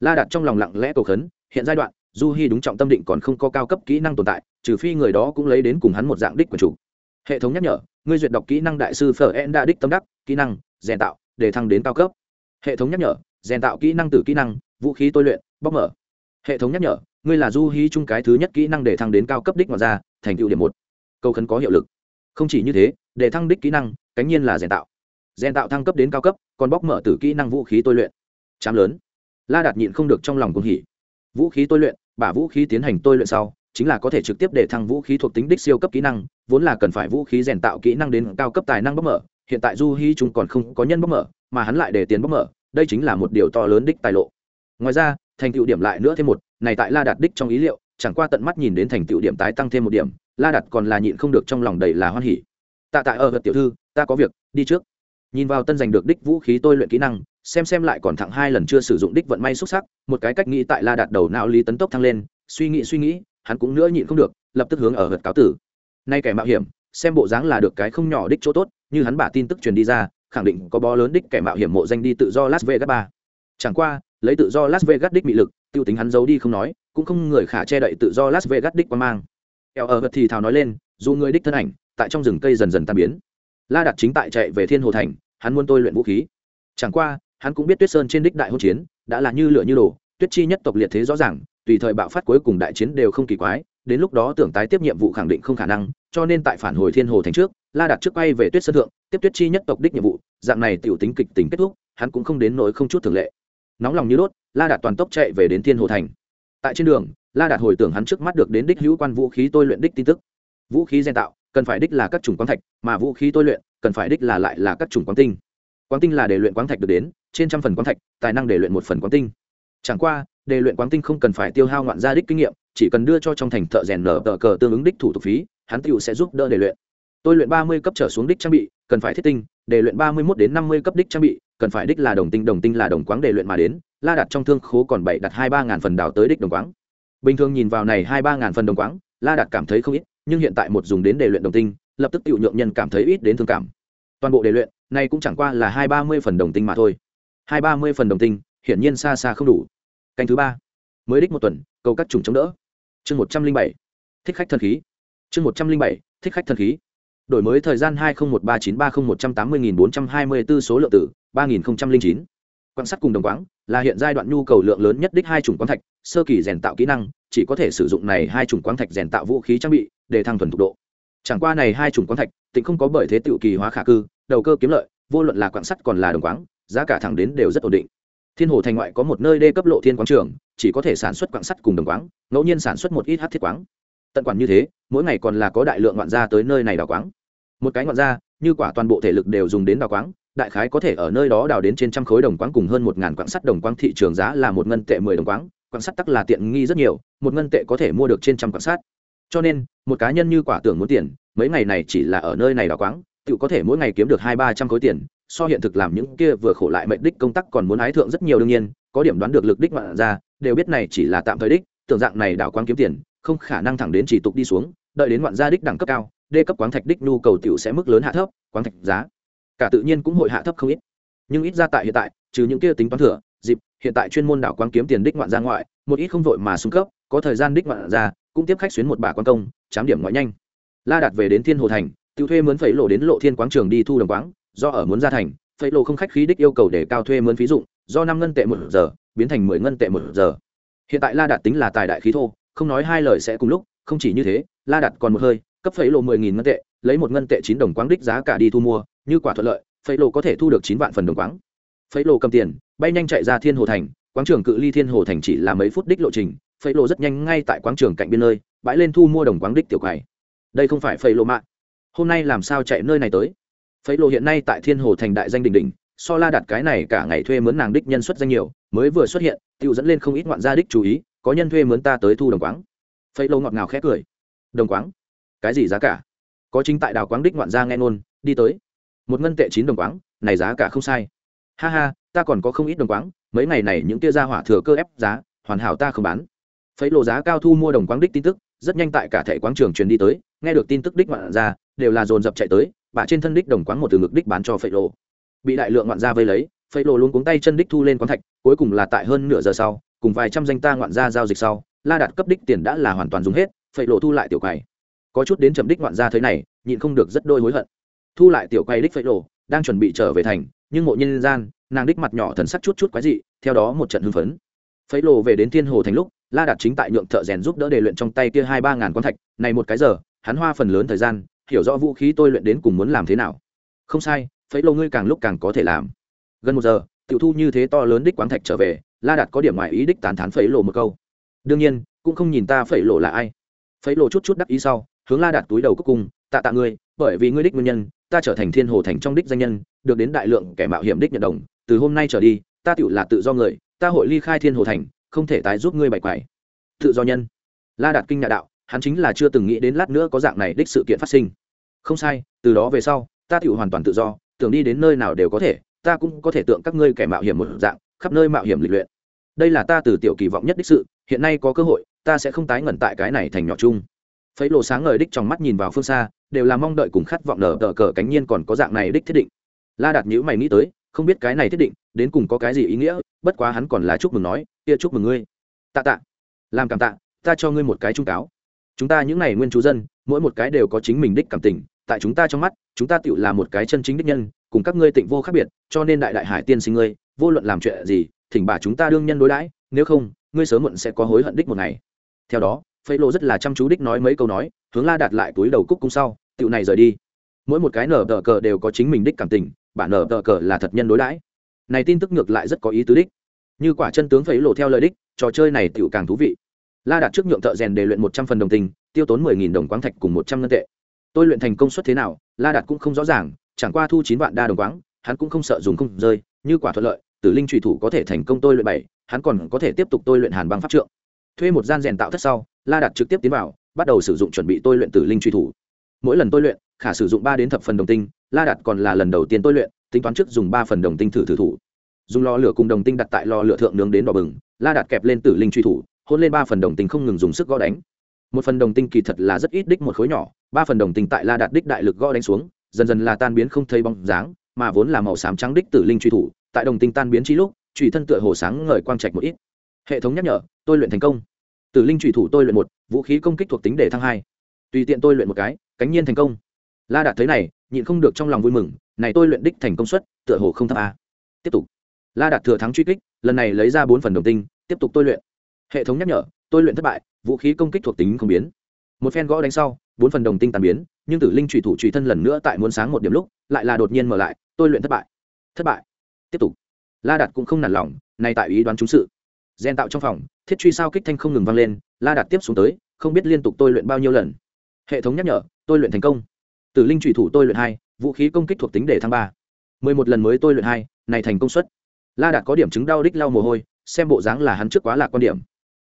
La đạt trong lòng lặng lẽ cầu khấn, hiện giai đoạn, du hy đúng trọng tâm định còn không có cao cấp kỹ năng tồn tại, trừ phi người đó cũng lấy đến cùng hắn một dạng đích quyển trục. Hệ thống nhắc nhở ngươi duyệt đọc kỹ năng đại sư phở en đa đích tâm đắc, kỹ năng, rèn tạo, để thăng đến cao cấp. Hệ thống nhắc nhở, rèn tạo kỹ năng từ kỹ năng, vũ khí tôi luyện, bóc mở. Hệ thống nhắc nhở, ngươi là du hí chung cái thứ nhất kỹ năng để thăng đến cao cấp đích ngoài ra, thành tựu điểm một. Câu khấn có hiệu lực. Không chỉ như thế, để thăng đích kỹ năng, cánh nhiên là rèn tạo. Rèn tạo thăng cấp đến cao cấp, còn bóc mở từ kỹ năng vũ khí tôi luyện. Chám lớn. La đạt nhịn không được trong lòng cùng hỉ. Vũ khí tôi luyện, bả vũ khí tiến hành tôi luyện sau chính là có thể trực tiếp để thăng vũ khí thuộc tính đích siêu cấp kỹ năng, vốn là cần phải vũ khí rèn tạo kỹ năng đến cao cấp tài năng bóc mở, hiện tại du hy chúng còn không có nhân bóc mở, mà hắn lại để tiền bóc mở, đây chính là một điều to lớn đích tài lộ. Ngoài ra, thành tựu điểm lại nữa thêm một, này tại la đạt đích trong ý liệu, chẳng qua tận mắt nhìn đến thành tựu điểm tái tăng thêm một điểm, la đạt còn là nhịn không được trong lòng đầy là hoan hỉ. Tạ tại ở vật tiểu thư, ta có việc, đi trước. Nhìn vào tân giành được đích vũ khí tôi luyện kỹ năng, xem xem lại còn thẳng hai lần chưa sử dụng đích vận may xuất sắc, một cái cách nghĩ tại la đạt đầu não lý tấn tốc thăng lên, suy nghĩ suy nghĩ hắn cũng nữa nhịn không được, lập tức hướng ở vật cáo tử. Nay kẻ mạo hiểm, xem bộ dáng là được cái không nhỏ đích chỗ tốt, như hắn bả tin tức truyền đi ra, khẳng định có bó lớn đích kẻ mạo hiểm mộ danh đi tự do las vegas ba. Chẳng qua, lấy tự do las vegas đích mị lực, tiêu tính hắn giấu đi không nói, cũng không người khả che đậy tự do las vegas đích qua mang. Eo ở vật thì thào nói lên, dù người đích thân ảnh, tại trong rừng cây dần dần tan biến. La đặt chính tại chạy về thiên hồ thành, hắn muốn tôi luyện vũ khí. Chẳng qua, hắn cũng biết tuyết sơn trên đích đại hôn chiến, đã là như lửa như đồ tuyết chi nhất tộc liệt thế rõ ràng tùy thời bạo phát cuối cùng đại chiến đều không kỳ quái, đến lúc đó tưởng tái tiếp nhiệm vụ khẳng định không khả năng, cho nên tại phản hồi thiên hồ thành trước, la đặt trước bay về tuyết sơn thượng, tiếp tuyết chi nhất tộc đích nhiệm vụ, dạng này tiểu tính kịch tính kết thúc, hắn cũng không đến nỗi không chút thường lệ. Nóng lòng như đốt, la đạt toàn tốc chạy về đến thiên hồ thành. Tại trên đường, la đạt hồi tưởng hắn trước mắt được đến đích hữu quan vũ khí tôi luyện đích tin tức. Vũ khí gen tạo, cần phải đích là các chủng quang thạch, mà vũ khí tôi luyện, cần phải đích là lại là các chủng quang tinh. Quang tinh là để luyện quang thạch được đến, trên trăm phần quang thạch, tài năng để luyện một phần quang tinh. Chẳng qua để luyện quang tinh không cần phải tiêu hao ngoạn gia đích kinh nghiệm, chỉ cần đưa cho trong thành thợ rèn nở tờ cờ tương ứng đích thủ tục phí, hắn tựu sẽ giúp đỡ để luyện. Tôi luyện ba mươi cấp trở xuống đích trang bị, cần phải thiết tinh, để luyện ba mươi một đến năm mươi cấp đích trang bị, cần phải đích là đồng tinh đồng tinh là đồng quáng để luyện mà đến, la đặt trong thương khố còn bảy đặt hai ba ngàn phần đào tới đích đồng quáng. Bình thường nhìn vào này hai ba ngàn phần đồng quáng, la đặt cảm thấy không ít, nhưng hiện tại một dùng đến để luyện đồng tinh, lập tức tự nhượng nhân cảm thấy ít đến thương cảm. Toàn bộ để luyện này cũng chẳng qua là hai ba mươi phần đồng tinh mà thôi. Hai ba mươi phần đồng tinh, hiển nhiên xa xa không đủ canh thứ ba. Mới đích một tuần, cầu các chủng chống đỡ. Chương một trăm linh bảy. Thích khách thần khí. Chương một trăm linh bảy, thích khách thần khí. Đổi mới thời gian hai nghìn một ba chín ba không một trăm tám mươi nghìn bốn trăm hai mươi b ố số lượng tử ba nghìn chín. Quan sát cùng đồng quáng là hiện giai đoạn nhu cầu lượng lớn nhất đích hai chủng quáng thạch, sơ kỳ rèn tạo kỹ năng, chỉ có thể sử dụng này hai chủng quáng thạch rèn tạo vũ khí trang bị để thăng thuần thục độ. Chẳng qua này hai chủng quáng thạch tịnh không có bởi thế tự kỳ hóa khả cư, đầu cơ kiếm lợi, vô luận là quạng sắt còn là đồng quáng giá cả thẳng đến đều rất ổn định thiên hồ thành ngoại có một nơi đê cấp lộ thiên quáng trường, chỉ có thể sản xuất quạng sắt cùng đồng quáng, ngẫu nhiên sản xuất một ít hát thiết quáng. Tận quản như thế, mỗi ngày còn là có đại lượng ngoạn gia tới nơi này đào quáng. Một cái ngoạn gia, như quả toàn bộ thể lực đều dùng đến đào quáng, đại khái có thể ở nơi đó đào đến trên trăm khối đồng quáng cùng hơn một ngàn quạng sắt đồng quáng thị trường giá là một ngân tệ mười đồng quáng quạng sắt tắc là tiện nghi rất nhiều, một ngân tệ có thể mua được trên trăm quạng sắt. Cho nên, một cá nhân như quả tưởng muốn tiền, mấy ngày này chỉ là ở nơi này đào quáng, tự có thể mỗi ngày kiếm được hai ba trăm khối tiền so hiện thực làm những kia vừa khổ lại mệnh đích công tác còn muốn ái thượng rất nhiều đương nhiên, có điểm đoán được lực đích ngoạn ra, đều biết này chỉ là tạm thời đích, tưởng dạng này đảo quang kiếm tiền, không khả năng thẳng đến chỉ tục đi xuống, đợi đến ngoạn gia đích đẳng cấp cao, đê cấp quán thạch đích nhu cầu tiểu sẽ mức lớn hạ thấp quán thạch giá cả tự nhiên cũng hội hạ thấp không ít. Nhưng ít ra tại hiện tại, trừ những kia tính toán thừa, dịp, hiện tại chuyên môn đảo quáng kiếm tiền đích ngoạn gia ngoại, một ít không vội mà xuống cấp, có thời gian đích ngoạn gia, cũng tiếp khách xuyến một bà quan công, chám điểm ngoại nhanh. La đạt về đến thiên hồ thành tiêu thuê mướn phẩy lộ đến lộ thiên quáng trường đi thu đồng quáng do ở muốn ra thành phẩy lộ không khách khí đích yêu cầu để cao thuê mướn phí dụng, do năm ngân tệ một giờ, biến thành mười ngân tệ một giờ. Hiện tại la đạt tính là tài đại khí thô, không nói hai lời sẽ cùng lúc, không chỉ như thế, la đạt còn một hơi, cấp phẩy lộ mười nghìn ngân tệ, lấy một ngân tệ chín đồng quáng đích giá cả đi thu mua, như quả thuận lợi phẩy lộ có thể thu được chín vạn phần đồng quáng. Phẩy lộ cầm tiền, bay nhanh chạy ra thiên hồ thành quáng trường cự ly thiên hồ thành chỉ là mấy phút đích lộ trình phẩy lộ rất nhanh ngay tại quáng trường cạnh biên nơi, bãi lên thu mua đồng quáng đích tiểu quầy. Đây không phải phẩy lộ mạng hôm nay làm sao chạy nơi này tới? Phế lộ hiện nay tại thiên hồ thành đại danh đỉnh đỉnh, so la đặt cái này cả ngày thuê mướn nàng đích nhân xuất danh nhiều, mới vừa xuất hiện tự dẫn lên không ít ngoạn gia đích chú ý, có nhân thuê mướn ta tới thu đồng quáng. Phế lộ ngọt ngào khẽ cười. Đồng quáng? Cái gì giá cả? Có chính tại đào quáng đích ngoạn gia nghe ngôn, đi tới. Một ngân tệ chín đồng quáng, này giá cả không sai. Ha ha, ta còn có không ít đồng quáng, mấy ngày này những tia ra hỏa thừa cơ ép giá, hoàn hảo ta không bán. Phế lộ giá cao thu mua đồng quáng đích tin tức, rất nhanh tại cả thẻ quáng trường truyền đi tới nghe được tin tức đích ngoạn ra đều là dồn dập chạy tới bà trên thân đích đồng quáng một từ ngực đích bán cho phệ lộ. Bị đại lượng ngoạn gia vây lấy, phệ lộ luôn cuống tay chân đích thu lên quán thạch, cuối cùng là tại hơn nửa giờ sau, cùng vài trăm danh ta ngoạn gia giao dịch sau, la đạt cấp đích tiền đã là hoàn toàn dùng hết, phệ lộ thu lại tiểu quầy. Có chút đến chậm đích ngoạn gia thế này, nhịn không được rất đôi hối hận. Thu lại tiểu quầy đích phệ lộ, đang chuẩn bị trở về thành, nhưng mộ nhân gian, nàng đích mặt nhỏ thần sắc chút chút quái dị, theo đó một trận hưng phấn. Phệ lộ về đến thiên hồ thành lúc, la đạt chính tại nhượng thợ rèn giúp đỡ đề luyện trong tay kia hai ba ngàn con thạch, này một cái giờ hắn hoa phần lớn thời gian, hiểu rõ vũ khí tôi luyện đến cùng muốn làm thế nào. Không sai phẩy lộ ngươi càng lúc càng có thể làm. Gần một giờ, tiểu thu như thế to lớn đích quán thạch trở về, la đạt có điểm ngoài ý đích tán thán phẩy lộ một câu. Đương nhiên, cũng không nhìn ta phẩy lộ là ai. Phẩy lộ chút chút đắc ý sau, hướng la đạt túi đầu cuối cùng, tạ tạ ngươi, bởi vì ngươi đích nguyên nhân, ta trở thành thiên hồ thành trong đích danh nhân, được đến đại lượng kẻ mạo hiểm đích nhận đồng, từ hôm nay trở đi, ta tựu là tự do người, ta hội ly khai thiên hồ thành, không thể tái giúp ngươi bày quải. Tự do nhân. La đạt kinh ngạc đạo hắn chính là chưa từng nghĩ đến lát nữa có dạng này đích sự kiện phát sinh. Không sai, từ đó về sau, ta tự hoàn toàn tự do, tưởng đi đến nơi nào đều có thể, ta cũng có thể tượng các ngươi kẻ mạo hiểm một dạng, khắp nơi mạo hiểm lịch luyện. Đây là ta từ tiểu kỳ vọng nhất đích sự, hiện nay có cơ hội, ta sẽ không tái ngẩn tại cái này thành nhỏ chung. Phấy lộ sáng ngời đích trong mắt nhìn vào phương xa, đều là mong đợi cùng khát vọng nở tờ cờ cánh nhiên còn có dạng này đích thiết định. La đạt nhữ mày nghĩ tới, không biết cái này thiết định, đến cùng có cái gì ý nghĩa, bất quá hắn còn là chúc mừng nói, kia chúc mừng ngươi. Tạ tạ. Làm cảm tạ, ta cho ngươi một cái trung cáo chúng ta những n à y nguyên chú dân, mỗi một cái đều có chính mình đích cảm tình, tại chúng ta trong mắt, chúng ta tự là một cái chân chính đích nhân, cùng các ngươi tịnh vô khác biệt, cho nên đại đại hải tiên sinh ngươi, vô luận làm chuyện gì, thỉnh bà chúng ta đương nhân đối đãi, nếu không, ngươi sớm muộn sẽ có hối hận đích một ngày. Theo đó phây lộ rất là chăm chú đích nói mấy câu nói, hướng la đạt lại túi đầu cúc cung sau, tựu này rời đi. Mỗi một cái nở tờ cờ đều có chính mình đích cảm tình bản nở tờ cờ là thật nhân đối đãi. Này tin tức ngược lại rất có ý tứ đích. Như quả chân tướng phấy lộ theo lời đích, trò chơi này tựu càng thú vị la đạt trước nhượng thợ rèn để luyện một trăm phần đồng tình, tiêu tốn mười nghìn đồng quáng thạch cùng một trăm ngân tệ. Tôi luyện thành công suất thế nào, la đạt cũng không rõ ràng, chẳng qua thu chín vạn đa đồng quáng, hắn cũng không sợ dùng không rơi, như quả thuận lợi, tử linh trùy thủ có thể thành công tôi luyện bảy, hắn còn có thể tiếp tục tôi luyện hàn băng pháp trượng. Thuê một gian rèn tạo thất sau, la đạt trực tiếp tiến vào, bắt đầu sử dụng chuẩn bị tôi luyện tử linh truy thủ. Mỗi lần tôi luyện, khả sử dụng ba đến thập phần đồng tinh, la đạt còn là lần đầu tiên tôi luyện, tính toán trước dùng ba phần đồng tinh thử thử thủ. Dùng lò lửa cùng đồng tinh đặt tại lò lửa thượng nướng đến đỏ bừng, la đạt kẹp lên tử linh truy thủ hôn lên ba phần đồng tinh không ngừng dùng sức gõ đánh. Một phần đồng tinh kỳ thật là rất ít đích một khối nhỏ, ba phần đồng tinh tại la đạt đích đại lực gõ đánh xuống, dần dần là tan biến không thấy bóng dáng, mà vốn là màu xám trắng đích tử linh truy thủ, tại đồng tinh tan biến trí lúc, truy thân tựa hồ sáng ngời quang trạch một ít. Hệ thống nhắc nhở, tôi luyện thành công. Tử linh truy thủ tôi luyện một, vũ khí công kích thuộc tính đề thăng hai. Tùy tiện tôi luyện một cái, cánh nhiên thành công. La đạt thấy này, nhịn không được trong lòng vui mừng, này tôi luyện đích thành công suất, tựa hồ không thấp a tiếp tục. La đạt thừa thắng truy kích, lần này lấy ra bốn phần đồng tinh tiếp tục tôi luyện hệ thống nhắc nhở, tôi luyện thất bại, vũ khí công kích thuộc tính không biến. Một phen gõ đánh sau, bốn phần đồng tinh tàn biến, nhưng tử linh trùy thủ trùy thân lần nữa tại muốn sáng một điểm lúc, lại là đột nhiên mở lại, tôi luyện thất bại. Thất bại. Tiếp tục. La đạt cũng không nản lòng này tại ý đoán chúng sự. Gen tạo trong phòng, thiết truy sao kích thanh không ngừng vang lên, la đạt tiếp xuống tới, không biết liên tục tôi luyện bao nhiêu lần. Hệ thống nhắc nhở, tôi luyện thành công. Tử linh trùy thủ tôi luyện hai, vũ khí công kích thuộc tính để thăng ba. Mười một lần mới tôi luyện hai, này thành công suất. La đạt có điểm chứng đau đích lau mồ hôi, xem bộ dáng là hắn trước quá lạc quan điểm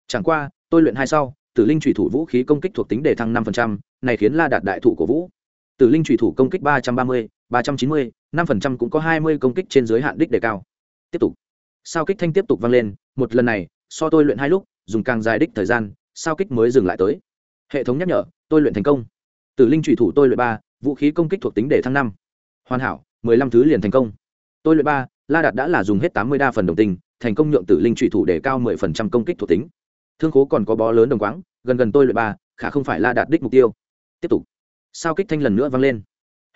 chẳng qua, tôi luyện hai sau, tử linh trùy thủ vũ khí công kích thuộc tính để thăng năm này khiến la đạt đại thủ của vũ. Tử linh trùy thủ công kích ba trăm ba mươi, ba trăm chín mươi, năm cũng có hai mươi công kích trên giới hạn đích đề cao. Tiếp tục. Sao kích thanh tiếp tục vang lên, một lần này, so tôi luyện hai lúc, dùng càng dài đích thời gian, sao kích mới dừng lại tới. Hệ thống nhắc nhở, tôi luyện thành công. Tử linh trùy thủ tôi luyện ba, vũ khí công kích thuộc tính để thăng năm. Hoàn hảo, mười lăm thứ liền thành công. Tôi luyện ba, la đạt đã là dùng hết tám mươi đa phần đồng tình, thành công nhượng tử linh trùy thủ để cao mười phần trăm công kích thuộc tính thương khố còn có bó lớn đồng quáng, gần gần tôi luyện ba, khả không phải là đạt đích mục tiêu. Tiếp tục. Sao kích thanh lần nữa vang lên?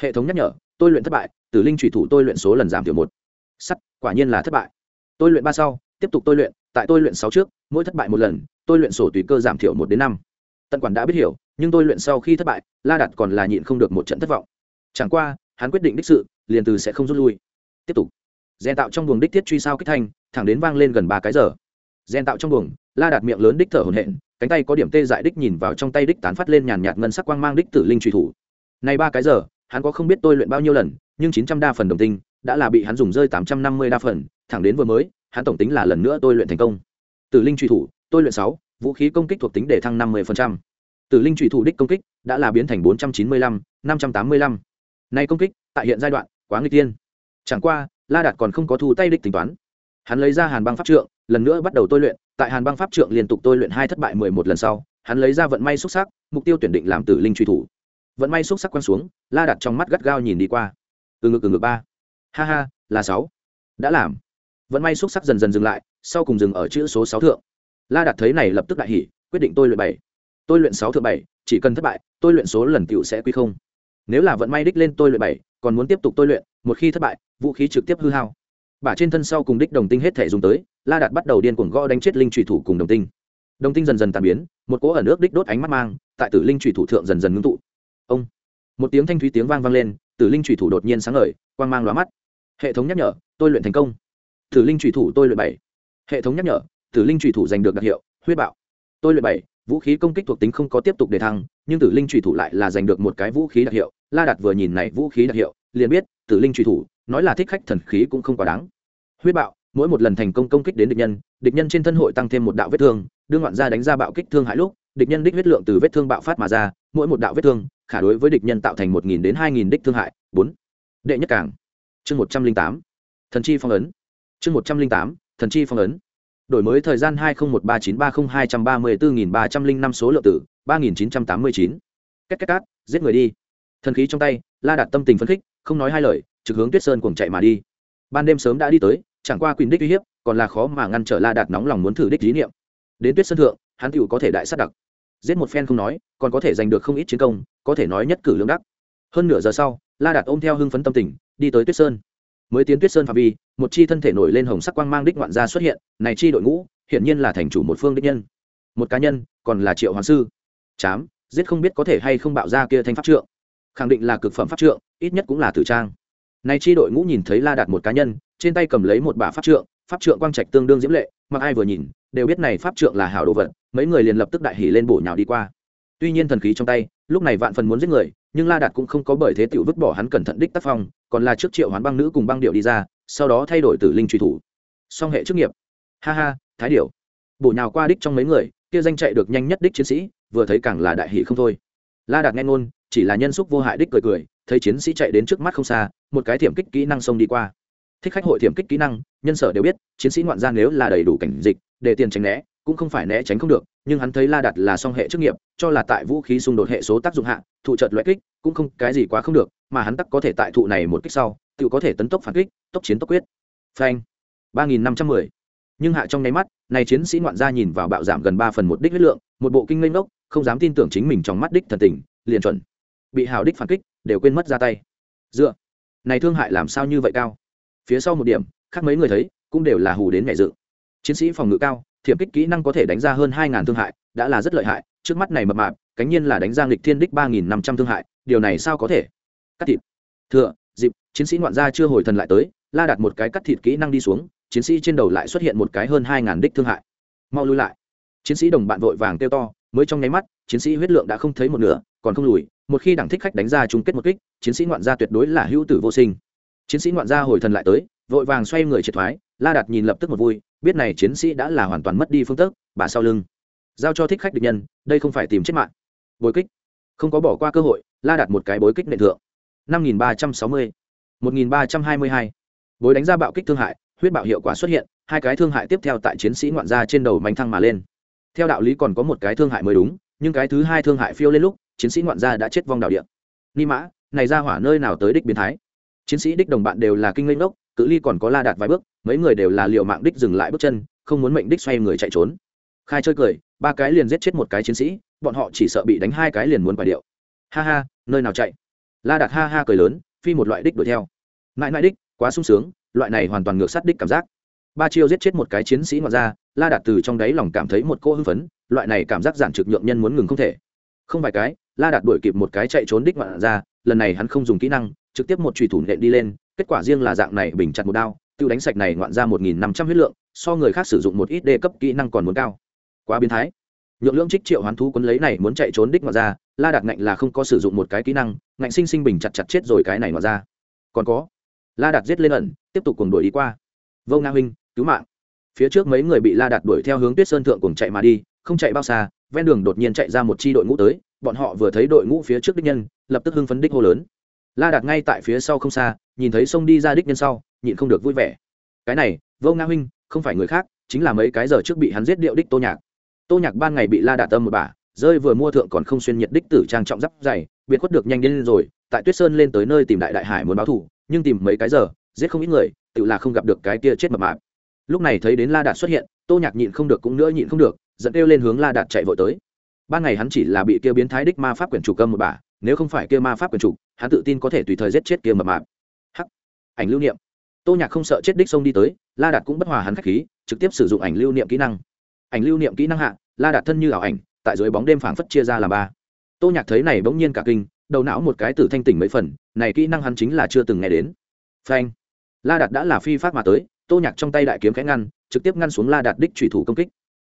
Hệ thống nhắc nhở, tôi luyện thất bại, tử linh thủy thủ tôi luyện số lần giảm thiểu một. Sắt, quả nhiên là thất bại. Tôi luyện ba sau, tiếp tục tôi luyện, tại tôi luyện sáu trước, mỗi thất bại một lần, tôi luyện sổ tùy cơ giảm thiểu một đến năm. Tận quản đã biết hiểu, nhưng tôi luyện sau khi thất bại, la đặt còn là nhịn không được một trận thất vọng. Chẳng qua, hắn quyết định đích sự, liền từ sẽ không rút lui. Tiếp tục. Rèn tạo trong buồng đích thiết truy sao kích thanh, thẳng đến vang lên gần ba cái giờ rèn tạo trong buồng, la đạt miệng lớn đích thở hồn hển, cánh tay có điểm tê dại đích nhìn vào trong tay đích tán phát lên nhàn nhạt ngân sắc quang mang đích tử linh truy thủ. Này ba cái giờ, hắn có không biết tôi luyện bao nhiêu lần, nhưng chín trăm đa phần đồng tinh đã là bị hắn dùng rơi tám trăm năm mươi đa phần, thẳng đến vừa mới, hắn tổng tính là lần nữa tôi luyện thành công. Tử linh truy thủ, tôi luyện sáu, vũ khí công kích thuộc tính để thăng năm mươi tử linh truy thủ đích công kích đã là biến thành bốn trăm chín mươi lăm, năm trăm tám mươi lăm. Nay công kích, tại hiện giai đoạn, quá nguy tiên chẳng qua, la đạt còn không có thu tay đích tính toán. Hắn lấy ra hàn băng pháp trượng lần nữa bắt đầu tôi luyện, tại hàn băng pháp trượng liên tục tôi luyện hai thất bại mười một lần sau, hắn lấy ra vận may xúc sắc, mục tiêu tuyển định làm tử linh truy thủ. Vận may xúc sắc quăng xuống, la đặt trong mắt gắt gao nhìn đi qua. Từ ngực từ ngực ba. Ha ha, là sáu. Đã làm. Vận may xúc sắc dần dần dừng lại, sau cùng dừng ở chữ số sáu thượng. La đặt thấy này lập tức đại hỉ, quyết định tôi luyện bảy. Tôi luyện sáu thượng bảy, chỉ cần thất bại, tôi luyện số lần cựu sẽ quy không. Nếu là vận may đích lên tôi luyện bảy, còn muốn tiếp tục tôi luyện, một khi thất bại, vũ khí trực tiếp hư hao. Bả trên thân sau cùng đích đồng tinh hết thể dùng tới la đạt bắt đầu điên cuồng gõ đánh chết linh trùy thủ cùng đồng tinh. Đồng tinh dần dần tàn biến, một cỗ ẩn ước đích đốt ánh mắt mang, tại tử linh trùy thủ thượng dần dần ngưng tụ. Ông! Một tiếng thanh thúy tiếng vang vang lên, tử linh trùy thủ đột nhiên sáng ngời, quang mang lóa mắt. Hệ thống nhắc nhở, tôi luyện thành công. Tử linh trùy thủ tôi luyện bảy. Hệ thống nhắc nhở, tử linh trùy thủ giành được đặc hiệu, huyết bạo. Tôi luyện bảy, vũ khí công kích thuộc tính không có tiếp tục đề thăng, nhưng tử linh trùy thủ lại là giành được một cái vũ khí đặc hiệu. La đạt vừa nhìn này vũ khí đặc hiệu, liền biết, tử linh trùy thủ, nói là thích khách thần khí cũng không quá đáng. Huyết bạo mỗi một lần thành công công kích đến địch nhân địch nhân trên thân hội tăng thêm một đạo vết thương, đương ngoạn gia đánh ra bạo kích thương hại lúc, địch nhân đích huyết lượng từ vết thương bạo phát mà ra, mỗi một đạo vết thương, khả đối với địch nhân tạo thành một nghìn đến hai nghìn đích thương hại. Bốn, đệ nhất cảng. Chương một trăm linh tám. Thần chi phong ấn. Chương một trăm linh tám, thần chi phong ấn. Đổi mới thời gian hai nghìn một ba chín ba không hai trăm ba mươi bốn nghìn ba trăm linh năm số lượng tử, ba nghìn chín trăm tám mươi chín. Cách cách cát giết người đi. Thần khí trong tay, la đạt tâm tình phấn khích, không nói hai lời, trực hướng tuyết sơn cùng chạy mà đi. Ban đêm sớm đã đi tới chẳng qua quyền đích uy hiếp, còn là khó mà ngăn trở la đạt nóng lòng muốn thử đích lý niệm. Đến tuyết sơn thượng, hắn tựu có thể đại sát đặc. Giết một phen không nói, còn có thể giành được không ít chiến công, có thể nói nhất cử lương đắc. Hơn nửa giờ sau, la đạt ôm theo hưng phấn tâm tình, đi tới tuyết sơn. Mới tiến tuyết sơn phạm vi, một chi thân thể nổi lên hồng sắc quang mang đích ngoạn gia xuất hiện, này chi đội ngũ, hiển nhiên là thành chủ một phương đích nhân. Một cá nhân, còn là triệu hoàng sư. Chám, giết không biết có thể hay không bạo ra kia thanh pháp trượng. Khẳng định là cực phẩm pháp trượng, ít nhất cũng là tử trang. Này chi đội ngũ nhìn thấy la đạt một cá nhân trên tay cầm lấy một bả pháp trượng pháp trượng quang trạch tương đương diễm lệ, mặc ai vừa nhìn, đều biết này pháp trượng là hảo đồ vật, mấy người liền lập tức đại hỉ lên bổ nhào đi qua. Tuy nhiên thần khí trong tay, lúc này vạn phần muốn giết người, nhưng la đạt cũng không có bởi thế tiểu vứt bỏ hắn cẩn thận đích tác phong, còn là trước triệu hoán băng nữ cùng băng điệu đi ra, sau đó thay đổi tử linh truy thủ. Song hệ chức nghiệp. Ha ha, thái điệu bổ nhào qua đích trong mấy người, kia danh chạy được nhanh nhất đích chiến sĩ, vừa thấy càng là đại hỷ không thôi. La đạt nghe ngôn, chỉ là nhân xúc vô hại đích cười cười, thấy chiến sĩ chạy đến trước mắt không xa, một cái thiểm kích kỹ năng xông đi qua thích khách hội thiểm kích kỹ năng, nhân sở đều biết, chiến sĩ ngoạn gia nếu là đầy đủ cảnh dịch, để tiền tránh né, cũng không phải né tránh không được, nhưng hắn thấy la đặt là song hệ chức nghiệp, cho là tại vũ khí xung đột hệ số tác dụng hạ, thụ trợt loại kích, cũng không, cái gì quá không được, mà hắn tắc có thể tại thụ này một kích sau, tự có thể tấn tốc phản kích, tốc chiến tốc quyết. Phanh. ba nghìn năm trăm mười. Nhưng hạ trong nháy mắt, này chiến sĩ ngoạn gia nhìn vào bạo giảm gần ba phần một đích huyết lượng, một bộ kinh ngây ngốc, không dám tin tưởng chính mình trong mắt đích thần tình, liền chuẩn. Bị hào đích phản kích, đều quên mất ra tay. Dựa. Này thương hại làm sao như vậy cao? Phía sau một điểm, khác mấy người thấy, cũng đều là hù đến mẹ dự chiến sĩ phòng ngự cao, thiểm kích kỹ năng có thể đánh ra hơn hai ngàn thương hại, đã là rất lợi hại, trước mắt này mập mạp, cánh nhiên là đánh ra nghịch thiên đích ba nghìn năm trăm thương hại, điều này sao có thể? Cắt thịt. Thừa, dịp, chiến sĩ ngoạn gia chưa hồi thần lại tới, la đặt một cái cắt thịt kỹ năng đi xuống, chiến sĩ trên đầu lại xuất hiện một cái hơn hai ngàn đích thương hại. Mau lui lại. Chiến sĩ đồng bạn vội vàng kêu to, mới trong nháy mắt, chiến sĩ huyết lượng đã không thấy một nửa, còn không lùi, một khi đảng thích khách đánh ra chung kết một kích, chiến sĩ ngoạn gia tuyệt đối là hữu tử vô sinh chiến sĩ ngoạn gia hồi thần lại tới, vội vàng xoay người triệt thoái, la đạt nhìn lập tức một vui, biết này chiến sĩ đã là hoàn toàn mất đi phương tức bà sau lưng. Giao cho thích khách địch nhân, đây không phải tìm chết mạng. Bối kích. Không có bỏ qua cơ hội, la đạt một cái bối kích nện thượng. năm nghìn ba trăm sáu mươi, một nghìn ba trăm hai mươi hai. Bối đánh ra bạo kích thương hại, huyết bạo hiệu quả xuất hiện, hai cái thương hại tiếp theo tại chiến sĩ ngoạn gia trên đầu mánh thăng mà lên. Theo đạo lý còn có một cái thương hại mới đúng, nhưng cái thứ hai thương hại phiêu lên lúc, chiến sĩ ngoạn gia đã chết vong đạo địa. Ni mã, này ra hỏa nơi nào tới đích biến thái? Chiến sĩ đích đồng bạn đều là kinh linh đốc cự ly còn có la đạt vài bước, mấy người đều là liệu mạng đích dừng lại bước chân, không muốn mệnh đích xoay người chạy trốn. Khai chơi cười, ba cái liền giết chết một cái chiến sĩ, bọn họ chỉ sợ bị đánh hai cái liền muốn quả điệu. Ha ha, nơi nào chạy? La đạt ha ha cười lớn, phi một loại đích đuổi theo. Mãi mãi đích, quá sung sướng, loại này hoàn toàn ngược sát đích cảm giác. Ba chiêu giết chết một cái chiến sĩ ngoại ra, la đạt từ trong đáy lòng cảm thấy một cô hưng phấn, loại này cảm giác giản trực nhượng nhân muốn ngừng không thể. Không vài cái, la đạt đuổi kịp một cái chạy trốn đích ngoạn ra, lần này hắn không dùng kỹ năng trực tiếp một trùy thủ nện đi lên, kết quả riêng là dạng này bình chặt một đao, tiêu đánh sạch này ngoạn ra một nghìn năm trăm huyết lượng, so người khác sử dụng một ít đề cấp kỹ năng còn muốn cao. Quá biến thái. Nhượng lưỡng trích triệu hoán thú quấn lấy này muốn chạy trốn đích ngoạn ra, la đạt ngạnh là không có sử dụng một cái kỹ năng, ngạnh sinh sinh bình chặt chặt chết rồi cái này ngoạn ra. Còn có, la đạt giết lên ẩn, tiếp tục cùng đuổi đi qua. Vô nga huynh, cứu mạng. Phía trước mấy người bị la đạt đuổi theo hướng tuyết sơn thượng cùng chạy mà đi, không chạy bao xa, ven đường đột nhiên chạy ra một chi đội ngũ tới, bọn họ vừa thấy đội ngũ phía trước đích nhân, lập tức hưng phấn đích hô lớn la đạt ngay tại phía sau không xa, nhìn thấy sông đi ra đích nhân sau, nhịn không được vui vẻ. Cái này, vô nga huynh, không phải người khác, chính là mấy cái giờ trước bị hắn giết điệu đích tô nhạc. Tô nhạc ban ngày bị la đạt tâm một bả, rơi vừa mua thượng còn không xuyên nhiệt đích tử trang trọng giáp dày, biệt khuất được nhanh đến rồi, tại tuyết sơn lên tới nơi tìm đại đại hải muốn báo thủ nhưng tìm mấy cái giờ, giết không ít người, tự là không gặp được cái kia chết mập mạp. Lúc này thấy đến la đạt xuất hiện, tô nhạc nhịn không được cũng nữa nhịn không được dẫn kêu lên hướng la đạt chạy vội tới. Ban ngày hắn chỉ là bị kia biến thái đích ma pháp quyển chủ cơm một bà nếu không phải kia ma pháp quyền chủ, hắn tự tin có thể tùy thời giết chết kia mập mạp. Hắc. Ảnh lưu niệm. Tô nhạc không sợ chết đích xông đi tới, la đạt cũng bất hòa hắn khách khí, trực tiếp sử dụng ảnh lưu niệm kỹ năng. Ảnh lưu niệm kỹ năng hạ, la đạt thân như ảo ảnh, tại dưới bóng đêm phảng phất chia ra làm ba. Tô nhạc thấy này bỗng nhiên cả kinh, đầu não một cái tử thanh tỉnh mấy phần, này kỹ năng hắn chính là chưa từng nghe đến. Phanh. La đạt đã là phi phát mà tới, tô nhạc trong tay đại kiếm khẽ ngăn, trực tiếp ngăn xuống la đạt đích chủy thủ công kích.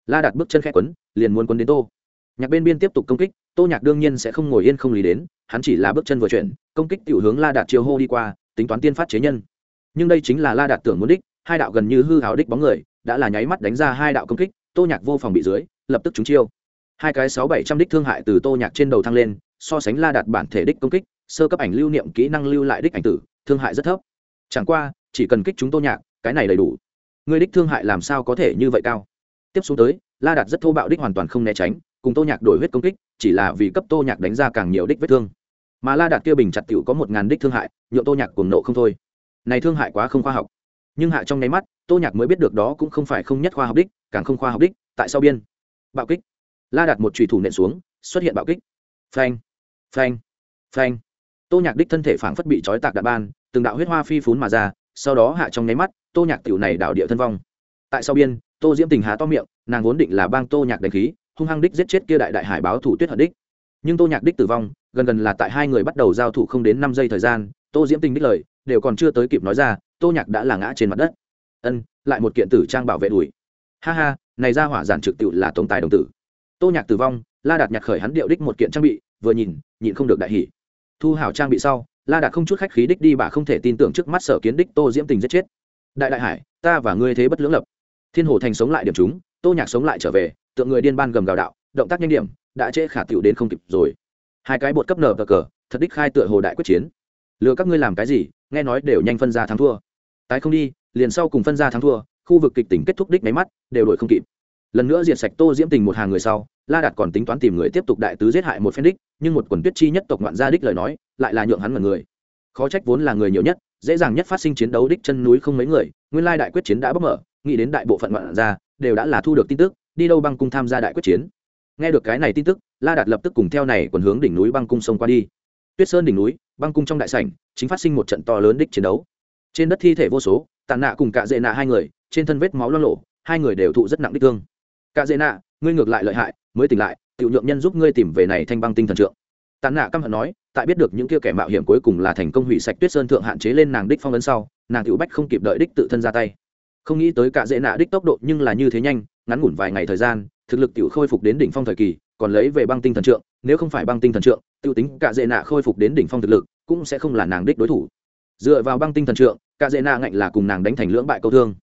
La đạt bước chân khẽ quấn, liền muốn quấn đến tô nhạc bên biên tiếp tục công kích, tô nhạc đương nhiên sẽ không ngồi yên không lý đến, hắn chỉ là bước chân vừa chuyển, công kích tiểu hướng la đạt chiều hô đi qua, tính toán tiên phát chế nhân. Nhưng đây chính là la đạt tưởng muốn đích, hai đạo gần như hư hào đích bóng người, đã là nháy mắt đánh ra hai đạo công kích, tô nhạc vô phòng bị dưới, lập tức trúng chiêu. Hai cái sáu bảy trăm đích thương hại từ tô nhạc trên đầu thăng lên, so sánh la đạt bản thể đích công kích, sơ cấp ảnh lưu niệm kỹ năng lưu lại đích ảnh tử, thương hại rất thấp. Chẳng qua, chỉ cần kích chúng tô nhạc, cái này đầy đủ. Người đích thương hại làm sao có thể như vậy cao? Tiếp xuống tới, la đạt rất thô bạo đích hoàn toàn không né tránh cùng tô nhạc đổi huyết công kích, chỉ là vì cấp tô nhạc đánh ra càng nhiều đích vết thương. Mà la đạt kia bình chặt t có một ngàn đích thương hại, nhượng tô nhạc cuồng nộ không thôi. Này thương hại quá không khoa học. Nhưng hạ trong nháy mắt, tô nhạc mới biết được đó cũng không phải không nhất khoa học đích, càng không khoa học đích, tại sao biên. Bạo kích. La đạt một trùy thủ nện xuống, xuất hiện bạo kích. Phanh phanh phanh. Tô nhạc đích thân thể phảng phất bị trói tạc đạn ban, từng đạo huyết hoa phi phún mà ra, sau đó hạ trong nháy mắt, tô nhạc tiểu này đảo địa thân vong. Tại sao biên, tô diễm tình há to miệng, nàng vốn định là bang tô nhạc đánh khí hung hăng đích giết chết kia đại đại hải báo thủ tuyết hận đích. Nhưng tô nhạc đích tử vong, gần gần là tại hai người bắt đầu giao thủ không đến năm giây thời gian, tô diễm tình đích lời, đều còn chưa tới kịp nói ra, tô nhạc đã là ngã trên mặt đất. Ân, lại một kiện tử trang bảo vệ đuổi ha ha, này ra hỏa giản trực tự là tống tài đồng tử. Tô nhạc tử vong, la đạt nhạc khởi hắn điệu đích một kiện trang bị, vừa nhìn, nhịn không được đại hỉ. Thu hảo trang bị sau, la đạt không chút khách khí đích đi bà không thể tin tưởng trước mắt sở kiến đích tô diễm tình giết chết. Đại đại hải, ta và ngươi thế bất lưỡng lập. Thiên hồ thành sống lại điểm chúng, tô nhạc sống lại trở về tượng người điên ban gầm gào đạo, động tác nhanh điểm, đã trễ khả tiểu đến không kịp rồi. Hai cái bột cấp nở cờ cờ, thật đích khai tựa hồ đại quyết chiến. Lừa các ngươi làm cái gì, nghe nói đều nhanh phân ra thắng thua. Tái không đi, liền sau cùng phân ra thắng thua, khu vực kịch tỉnh kết thúc đích máy mắt, đều đổi không kịp. Lần nữa diệt sạch tô diễm tình một hàng người sau, la đạt còn tính toán tìm người tiếp tục đại tứ giết hại một phen đích, nhưng một quần tuyết chi nhất tộc ngoạn gia đích lời nói, lại là nhượng hắn mọi người. Khó trách vốn là người nhiều nhất, dễ dàng nhất phát sinh chiến đấu đích chân núi không mấy người, nguyên lai đại quyết chiến đã bốc mở, nghĩ đến đại bộ phận ngoạn gia, đều đã là thu được tin tức đi đâu băng cung tham gia đại quyết chiến. Nghe được cái này tin tức, la đạt lập tức cùng theo này còn hướng đỉnh núi băng cung sông qua đi. Tuyết sơn đỉnh núi, băng cung trong đại sảnh, chính phát sinh một trận to lớn đích chiến đấu. Trên đất thi thể vô số, tàn nạ cùng cạ dệ nạ hai người, trên thân vết máu lo lộ hai người đều thụ rất nặng đích thương. Cạ dệ nạ, ngươi ngược lại lợi hại, mới tỉnh lại tự nhượng nhân giúp ngươi tìm về này thanh băng tinh thần trượng. Tàn nạ căm hận nói, tại biết được những kia kẻ mạo hiểm cuối cùng là thành công hủy sạch tuyết sơn thượng hạn chế lên nàng đích phong ấn sau, nàng tiểu bách không kịp đợi đích tự thân ra tay. Không nghĩ tới cả dễ nạ đích tốc độ nhưng là như thế nhanh ngắn ngủn vài ngày thời gian, thực lực tiểu khôi phục đến đỉnh phong thời kỳ, còn lấy về băng tinh thần trượng, nếu không phải băng tinh thần trượng tiêu tính cả dễ nạ khôi phục đến đỉnh phong thực lực, cũng sẽ không là nàng đích đối thủ. Dựa vào băng tinh thần trượng, cả dễ nạ ngạnh là cùng nàng đánh thành lưỡng bại câu thương.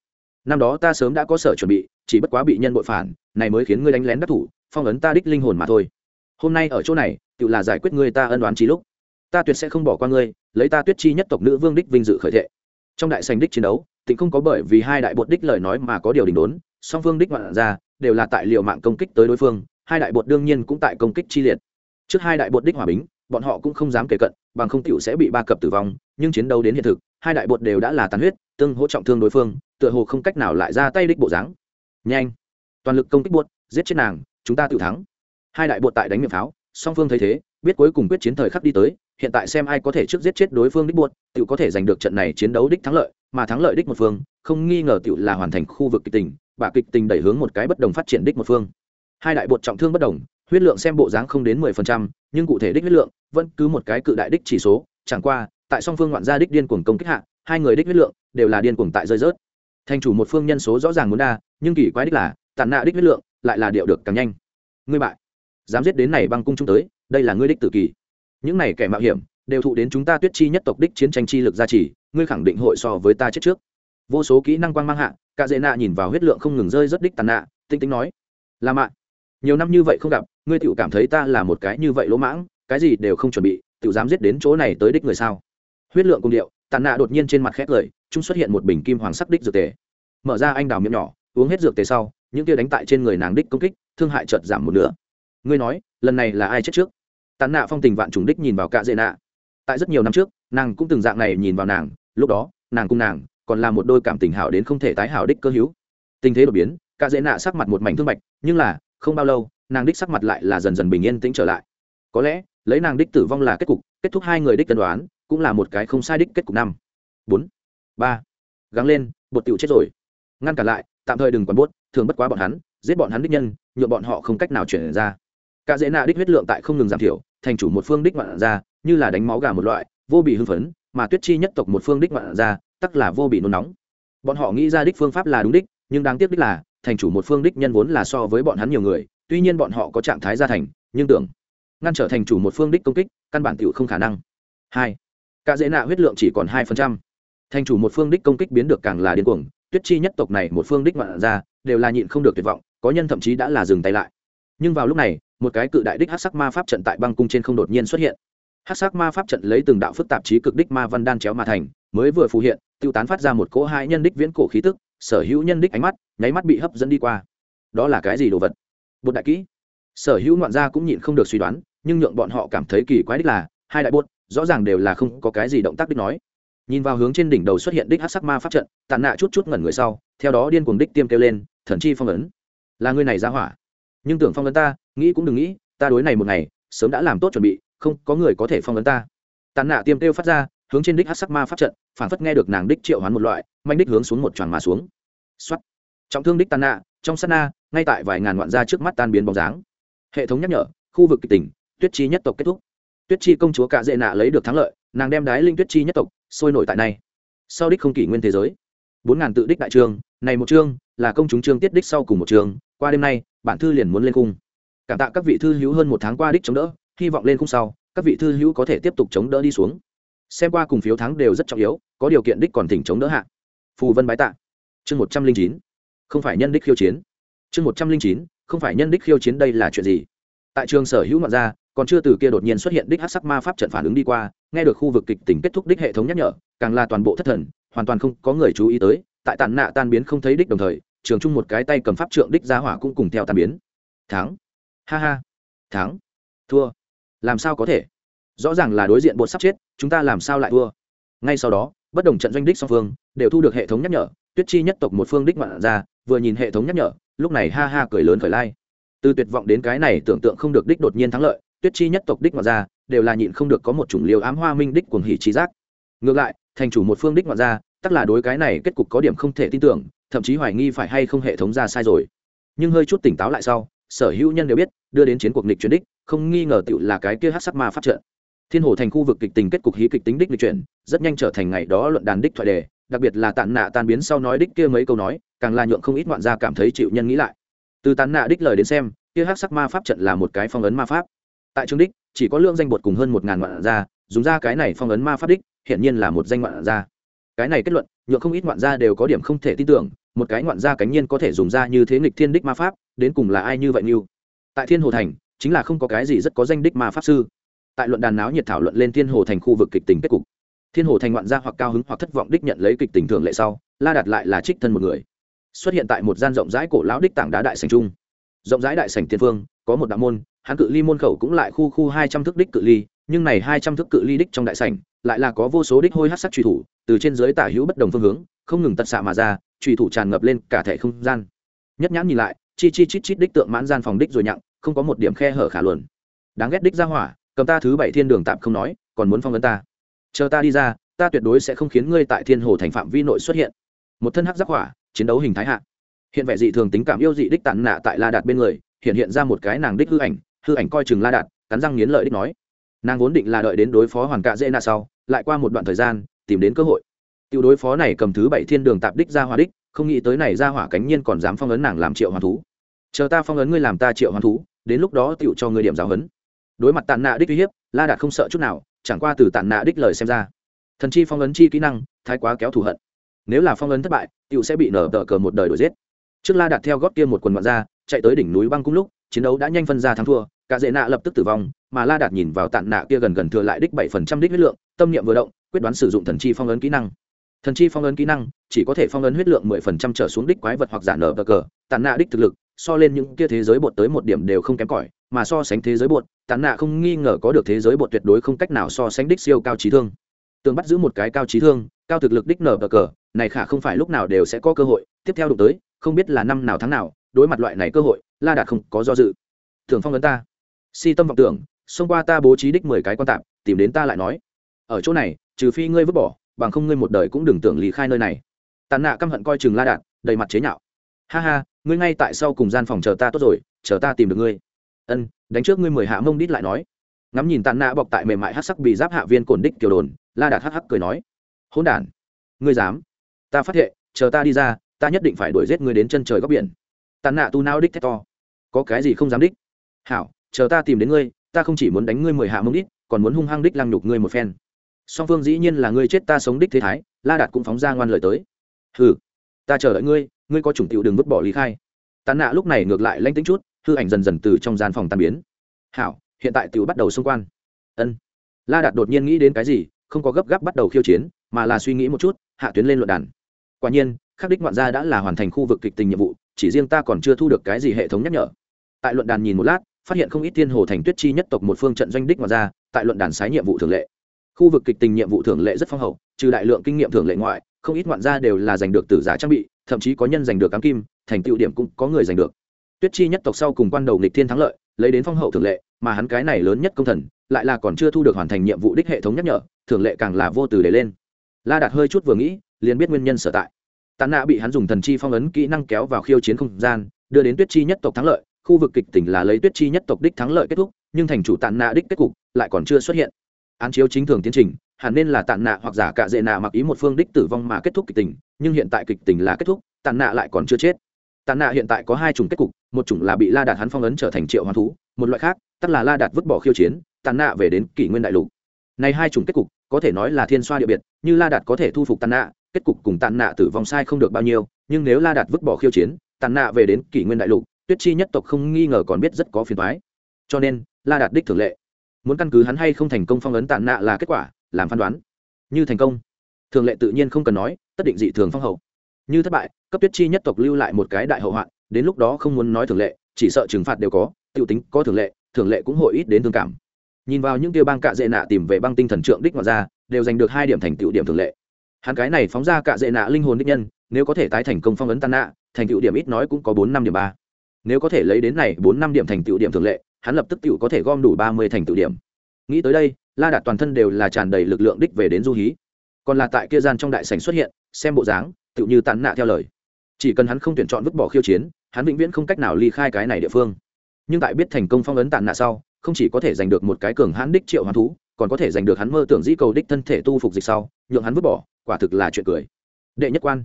Năm đó ta sớm đã có sở chuẩn bị, chỉ bất quá bị nhân bội phản, này mới khiến ngươi đánh lén đắc thủ, phong ấn ta đích linh hồn mà thôi. Hôm nay ở chỗ này tự là giải quyết ngươi ta ân đoán trí lúc. Ta tuyệt sẽ không bỏ qua ngươi, lấy ta tuyết chi nhất tộc nữ vương đích vinh dự khởi thệ. Trong đại sành đích chiến đấu, tịnh không có bởi vì hai đại bột đích lời nói mà có điều đình đốn song phương đích ngoạn ra, đều là tại liệu mạng công kích tới đối phương, hai đại bột đương nhiên cũng tại công kích chi liệt. Trước hai đại bột đích hòa bình bọn họ cũng không dám kể cận, bằng không tiểu sẽ bị ba cập tử vong, nhưng chiến đấu đến hiện thực, hai đại bột đều đã là tàn huyết, tương hỗ trọng thương đối phương, tựa hồ không cách nào lại ra tay đích bộ dáng. Nhanh! Toàn lực công kích bột, giết chết nàng, chúng ta tự thắng. Hai đại bột tại đánh miệng pháo, song phương thấy thế, biết cuối cùng quyết chiến thời khắc đi tới, hiện tại xem ai có thể trước giết chết đối phương đích buột tự có thể giành được trận này chiến đấu đích thắng lợi, mà thắng lợi đích một phương, không nghi ngờ tự là hoàn thành khu vực kịch tình và kịch tình đẩy hướng một cái bất đồng phát triển đích một phương. Hai đại bột trọng thương bất đồng, huyết lượng xem bộ dáng không đến mười phần trăm, nhưng cụ thể đích huyết lượng vẫn cứ một cái cự đại đích chỉ số. Chẳng qua, tại song phương ngoạn gia đích điên cuồng công kích hạ, hai người đích huyết lượng đều là điên cuồng tại rơi rớt. Thành chủ một phương nhân số rõ ràng muốn đa, nhưng kỳ quái đích là, tàn nạ đích huyết lượng lại là điệu được càng nhanh. Ngươi bại. Dám giết đến này băng cung chúng tới, đây là ngươi đích tử kỳ. Những này kẻ mạo hiểm đều thụ đến chúng ta tuyết chi nhất tộc đích chiến tranh chi lực gia trì, ngươi khẳng định hội so với ta chết trước vô số kỹ năng quang mang hạ, cả dễ nạ nhìn vào huyết lượng không ngừng rơi rất đích tàn nạ, tinh tinh nói, là mạ, nhiều năm như vậy không gặp, ngươi tự cảm thấy ta là một cái như vậy lỗ mãng, cái gì đều không chuẩn bị tự dám giết đến chỗ này tới đích người sao? Huyết lượng cùng điệu, tàn nạ đột nhiên trên mặt khét lời chúng xuất hiện một bình kim hoàng sắc đích dược tề. Mở ra anh đào miệng nhỏ, uống hết dược tề sau, những kia đánh tại trên người nàng đích công kích, thương hại chợt giảm một nửa. Ngươi nói, lần này là ai chết trước? Tàn nạ phong tình vạn trùng đích nhìn vào cạ dệ nạ. Tại rất nhiều năm trước, nàng cũng từng dạng này nhìn vào nàng, lúc đó, nàng cùng nàng còn là một đôi cảm tình hảo đến không thể tái hảo đích cơ hữu. Tình thế đột biến cạ dễ nạ sắc mặt một mảnh thương bạch, nhưng là, không bao lâu, nàng đích sắc mặt lại là dần dần bình yên tĩnh trở lại. Có lẽ, lấy nàng đích tử vong là kết cục, kết thúc hai người đích cân đoán, cũng là một cái không sai đích kết cục năm. Bốn, ba, gắng lên, bột tiểu chết rồi. Ngăn cản lại, tạm thời đừng quản buốt thường bất quá bọn hắn, giết bọn hắn đích nhân nhựa bọn họ không cách nào chuyển ra. Cả dễ nạ đích huyết lượng tại không ngừng giảm thiểu, thành chủ một phương đích ngoạn ra, như là đánh máu gà một loại, vô bị hưng phấn, mà tuyết chi nhất tộc một phương đích ngoạn ra tắc là vô bị nôn nóng. Bọn họ nghĩ ra đích phương pháp là đúng đích, nhưng đáng tiếc đích là, thành chủ một phương đích nhân vốn là so với bọn hắn nhiều người, tuy nhiên bọn họ có trạng thái gia thành, nhưng tưởng, ngăn trở thành chủ một phương đích công kích, căn bản tựu không khả năng. Hai, cả dễ nạ huyết lượng chỉ còn hai phần trăm. Thành chủ một phương đích công kích biến được càng là điên cuồng, tuyết chi nhất tộc này một phương đích ngoạn ra, đều là nhịn không được tuyệt vọng, có nhân thậm chí đã là dừng tay lại. Nhưng vào lúc này, một cái cự đại đích hát sắc ma pháp trận tại băng cung trên không đột nhiên xuất hiện. Hát sắc ma pháp trận lấy từng đạo phức tạp trí cực đích ma văn đan chéo mà thành, mới vừa phù hiện tiêu tán phát ra một cỗ hai nhân đích viễn cổ khí tức, sở hữu nhân đích ánh mắt, nháy mắt bị hấp dẫn đi qua. Đó là cái gì đồ vật? Bột đại kỹ. Sở hữu ngoạn gia cũng nhịn không được suy đoán, nhưng nhượng bọn họ cảm thấy kỳ quái đích là, hai đại bột, rõ ràng đều là không có cái gì động tác đích nói. Nhìn vào hướng trên đỉnh đầu xuất hiện đích hát sắc ma pháp trận tàn nạ chút chút ngẩn người sau, theo đó điên cuồng đích tiêm kêu lên, thần chi phong ấn. Là người này ra hỏa. Nhưng tưởng phong ấn ta, nghĩ cũng đừng nghĩ, ta đối này một ngày, sớm đã làm tốt chuẩn bị, không có người có thể phong ấn ta. Tàn nạ tiêm kêu phát ra hướng trên đích hát sắc ma pháp trận phản phất nghe được nàng đích triệu hoán một loại, manh đích hướng xuống một tròn mà xuống. Xuất trọng thương đích tan nạ, trong sát na, ngay tại vài ngàn ngoạn gia trước mắt tan biến bóng dáng. Hệ thống nhắc nhở, khu vực kịch tỉnh tuyết chi nhất tộc kết thúc. Tuyết chi công chúa cạ dệ nạ lấy được thắng lợi, nàng đem đái linh tuyết chi nhất tộc sôi nổi tại này. Sau đích không kỷ nguyên thế giới. Bốn ngàn tự đích đại trường này một chương là công chúng chương tiết đích sau cùng một trường. qua đêm nay, bản thư liền muốn lên cung cảm tạ các vị thư hữu hơn một tháng qua đích chống đỡ, hy vọng lên cung sau, các vị thư hữu có thể tiếp tục chống đỡ đi xuống xem qua cùng phiếu thắng đều rất trọng yếu, có điều kiện đích còn thỉnh chống đỡ hạ. Phù vân bái tạ. Chương một trăm linh chín, không phải nhân đích khiêu chiến. Chương một trăm linh chín, không phải nhân đích khiêu chiến đây là chuyện gì? Tại trường sở hữu ngoạn gia, còn chưa từ kia đột nhiên xuất hiện đích hát sắc ma pháp trận phản ứng đi qua, nghe được khu vực kịch tính kết thúc đích hệ thống nhắc nhở, càng là toàn bộ thất thần, hoàn toàn không có người chú ý tới, tại tàn nạ tan biến không thấy đích đồng thời, trường chung một cái tay cầm pháp trượng đích giá hỏa cũng cùng theo tan biến. Thắng. Ha ha. Thắng. Thua. Làm sao có thể? Rõ ràng là đối diện bột sắp chết chúng ta làm sao lại thua? Ngay sau đó, bất đồng trận doanh đích song phương đều thu được hệ thống nhắc nhở, tuyết chi nhất tộc một phương đích ngoạn ra, vừa nhìn hệ thống nhắc nhở, lúc này ha ha cười lớn khởi lai. Từ tuyệt vọng đến cái này tưởng tượng không được đích đột nhiên thắng lợi, tuyết chi nhất tộc đích ngoạn ra đều là nhịn không được có một chủng liều ám hoa minh đích cuồng hỉ trí giác. Ngược lại, thành chủ một phương đích ngoạn ra tức là đối cái này kết cục có điểm không thể tin tưởng, thậm chí hoài nghi phải hay không hệ thống ra sai rồi. Nhưng hơi chút tỉnh táo lại sau, sở hữu nhân đều biết, đưa đến chiến cuộc nịch chuyển đích, không nghi ngờ tựu là cái kia hát sắc ma phát trận thiên hồ thành khu vực kịch tình kết cục hí kịch tính đích lịch chuyển, rất nhanh trở thành ngày đó luận đàn đích thoại đề, đặc biệt là tàn nạ tan biến sau nói đích kia mấy câu nói, càng là nhượng không ít ngoạn gia cảm thấy chịu nhân nghĩ lại. Từ tàn nạ đích lời đến xem, kia hắc sắc ma pháp trận là một cái phong ấn ma pháp. Tại trường đích, chỉ có lượng danh bột cùng hơn một ngàn ngoạn gia, dùng ra cái này phong ấn ma pháp đích, hiển nhiên là một danh ngoạn gia. Cái này kết luận, nhượng không ít ngoạn gia đều có điểm không thể tin tưởng, một cái ngoạn gia cánh nhiên có thể dùng ra như thế nghịch thiên đích ma pháp, đến cùng là ai như vậy như tại thiên hồ thành, chính là không có cái gì rất có danh đích ma pháp sư tại luận đàn náo nhiệt thảo luận lên thiên hồ thành khu vực kịch tính kết cục. Thiên hồ thành ngoạn gia hoặc cao hứng hoặc thất vọng đích nhận lấy kịch tình thường lệ sau, la đặt lại là trích thân một người. Xuất hiện tại một gian rộng rãi cổ lão đích tảng đá đại sành trung rộng rãi đại sành tiên phương, có một đạo môn, hắn cự ly môn khẩu cũng lại khu khu hai trăm thước đích cự ly, nhưng này hai trăm thước cự ly đích trong đại sảnh, lại là có vô số đích hôi hát sắc truy thủ, từ trên dưới tả hữu bất đồng phương hướng, không ngừng tật xạ mà ra truy thủ tràn ngập lên cả thể không gian. Nhất nhãn nhìn lại, chi chi chít chít đích tượng mãn gian phòng đích rồi nhặng, không có một điểm khe hở khả luận. Đáng ghét đích ra hỏa cầm ta thứ bảy thiên đường tạm không nói, còn muốn phong ấn ta. Chờ ta đi ra, ta tuyệt đối sẽ không khiến ngươi tại thiên hồ thành phạm vi nội xuất hiện. Một thân hắc giác hỏa, chiến đấu hình thái hạ. Hiện vẻ dị thường tính cảm yêu dị đích tàn nạ tại la đạt bên người, hiện hiện ra một cái nàng đích hư ảnh hư ảnh coi chừng la đạt, cắn răng nghiến lợi đích nói. Nàng vốn định là đợi đến đối phó hoàn cạ dễ nạ sau, lại qua một đoạn thời gian, tìm đến cơ hội. Tiêu đối phó này cầm thứ bảy thiên đường tạp đích ra hỏa đích, không nghĩ tới này ra hỏa cánh nhiên còn dám phong ấn nàng làm triệu hoàn thú. Chờ ta phong ấn ngươi làm ta triệu hoàn thú, đến lúc đó tựu cho ngươi điểm giáo hấn đối mặt tàn nạ đích uy hiếp, la đạt không sợ chút nào, chẳng qua từ tàn nạ đích lời xem ra. Thần chi phong ấn chi kỹ năng, thái quá kéo thù hận. Nếu là phong ấn thất bại tựu sẽ bị nở tờ cờ một đời đổi giết. Trước la đạt theo gót kia một quần mặt ra, chạy tới đỉnh núi băng cung lúc, chiến đấu đã nhanh phân ra thắng thua, cả dễ nạ lập tức tử vong, mà la đạt nhìn vào tàn nạ kia gần gần thừa lại đích bảy phần trăm đích huyết lượng, tâm niệm vừa động, quyết đoán sử dụng thần chi phong ấn kỹ năng. Thần chi phong ấn kỹ năng, chỉ có thể phong ấn huyết lượng mười phần trăm trở xuống đích quái vật hoặc giả nở cờ, tàn nạ đích thực lực, so lên những kia thế giới bột tới một điểm đều không kém cỏi mà so sánh thế giới bột tàn nạ không nghi ngờ có được thế giới bột tuyệt đối không cách nào so sánh đích siêu cao trí thương. Tường bắt giữ một cái cao trí thương, cao thực lực đích nở cờ, này khả không phải lúc nào đều sẽ có cơ hội. Tiếp theo đụng tới, không biết là năm nào tháng nào, đối mặt loại này cơ hội, la đạt không có do dự. Thường phong ấn ta. Si tâm vọng tưởng, xông qua ta bố trí đích mười cái quan tạp, tìm đến ta lại nói. Ở chỗ này, trừ phi ngươi vứt bỏ, bằng không ngươi một đời cũng đừng tưởng lý khai nơi này. Tàn nạ căm hận coi chừng la đạt, đầy mặt chế nhạo. Ha ha, ngươi ngay tại sau cùng gian phòng chờ ta tốt rồi, chờ ta tìm được ngươi ân đánh trước ngươi mười hạ mông đít lại nói. Ngắm nhìn tàn nạ bọc tại mềm mại hát sắc bị giáp hạ viên cổn đích kiểu đồn la đạt hắc hắc cười nói. Hôn đản ngươi dám? Ta phát hiện chờ ta đi ra ta nhất định phải đuổi giết ngươi đến chân trời góc biển. Tàn nạ tu nao đích thét to. Có cái gì không dám đích? Hảo chờ ta tìm đến ngươi ta không chỉ muốn đánh ngươi mười hạ mông đít, còn muốn hung hăng đích lăng nhục ngươi một phen. Song phương dĩ nhiên là ngươi chết ta sống đích thế thái la đạt cũng phóng ra ngoan lời tới. Hừ ta chờ đợi ngươi ngươi có chủng tiểu đừng vứt bỏ lý khai tàn nạ lúc này ngược lại lanh tính chút, hư ảnh dần dần từ trong gian phòng tan biến. Hảo, hiện tại tiểu bắt đầu xung quan ân. La đạt đột nhiên nghĩ đến cái gì, không có gấp gáp bắt đầu khiêu chiến, mà là suy nghĩ một chút, hạ tuyến lên luận đàn. Quả nhiên, khắc đích ngoạn gia đã là hoàn thành khu vực kịch tình nhiệm vụ, chỉ riêng ta còn chưa thu được cái gì hệ thống nhắc nhở. Tại luận đàn nhìn một lát, phát hiện không ít thiên hồ thành tuyết chi nhất tộc một phương trận doanh đích ngoạn gia, tại luận đàn sái nhiệm vụ thường lệ. Khu vực kịch tình nhiệm vụ thường lệ rất phong hậu, trừ đại lượng kinh nghiệm thường lệ ngoại không ít ngoạn gia đều là giành được tử giả trang bị, thậm chí có nhân giành được cám kim, thành tựu điểm cũng có người giành được. Tuyết chi nhất tộc sau cùng quan đầu nghịch thiên thắng lợi, lấy đến phong hậu thường lệ, mà hắn cái này lớn nhất công thần, lại là còn chưa thu được hoàn thành nhiệm vụ đích hệ thống nhắc nhở thường lệ càng là vô từ để lên. La đạt hơi chút vừa nghĩ, liền biết nguyên nhân sở tại. Tàn nạ bị hắn dùng thần chi phong ấn kỹ năng kéo vào khiêu chiến không gian, đưa đến tuyết chi nhất tộc thắng lợi, khu vực kịch tỉnh là lấy tuyết chi nhất tộc đích thắng lợi kết thúc, nhưng thành chủ tàn nạ đích kết cục lại còn chưa xuất hiện. Án chiếu chính thường tiến trình hẳn nên là tàn nạ hoặc giả cả dệ nạ mặc ý một phương đích tử vong mà kết thúc kịch tình, nhưng hiện tại kịch tình là kết thúc tàn nạ lại còn chưa chết. Tàn nạ hiện tại có hai chủng kết cục, một chủng là bị la đạt hắn phong ấn trở thành triệu hoàn thú, một loại khác tức là la đạt vứt bỏ khiêu chiến tàn nạ về đến kỷ nguyên đại lục. Này hai chủng kết cục, có thể nói là thiên xoa địa biệt, như la đạt có thể thu phục tàn nạ, kết cục cùng tàn nạ tử vong sai không được bao nhiêu, nhưng nếu la đạt vứt bỏ khiêu chiến tàn nạ về đến kỷ nguyên đại lục, tuyết chi nhất tộc không nghi ngờ còn biết rất có phiền thoái cho nên, la đạt đích thường lệ. Muốn căn cứ hắn hay không thành công phong ấn tàn nạ là kết quả làm phán đoán. Như thành công. Thường lệ tự nhiên không cần nói, tất định dị thường phong hậu. Như thất bại, cấp tuyết chi nhất tộc lưu lại một cái đại hậu hoạn, đến lúc đó không muốn nói thường lệ, chỉ sợ trừng phạt đều có t i ể u tính có thường lệ thường lệ cũng hội ít đến thương cảm. Nhìn vào những tiêu bang cạ dệ nạ tìm về băng tinh thần trượng đích ngoài ra, đều giành được hai điểm thành tựu điểm thường lệ. Hắn cái này phóng ra cạ dệ nạ linh hồn đích nhân, nếu có thể tái thành công phong ấn tan nạ thành tựu điểm ít nói cũng có bốn năm điểm ba. Nếu có thể lấy đến này bốn năm điểm thành tựu điểm thường lệ, hắn lập tức tựu có thể gom đủ ba mươi thành tựu điểm. Nghĩ tới đây la đạt toàn thân đều là tràn đầy lực lượng đích về đến du hí. Còn là tại kia gian trong đại sảnh xuất hiện, xem bộ dáng, tựu như tàn nạ theo lời. Chỉ cần hắn không tuyển chọn vứt bỏ khiêu chiến, hắn vĩnh viễn không cách nào ly khai cái này địa phương. Nhưng tại biết thành công phong ấn tàn nạ sau, không chỉ có thể giành được một cái cường hãn đích triệu hoán thú, còn có thể giành được hắn mơ tưởng dĩ cầu đích thân thể tu phục dịch sau, nhượng hắn vứt bỏ, quả thực là chuyện cười. Đệ nhất quan.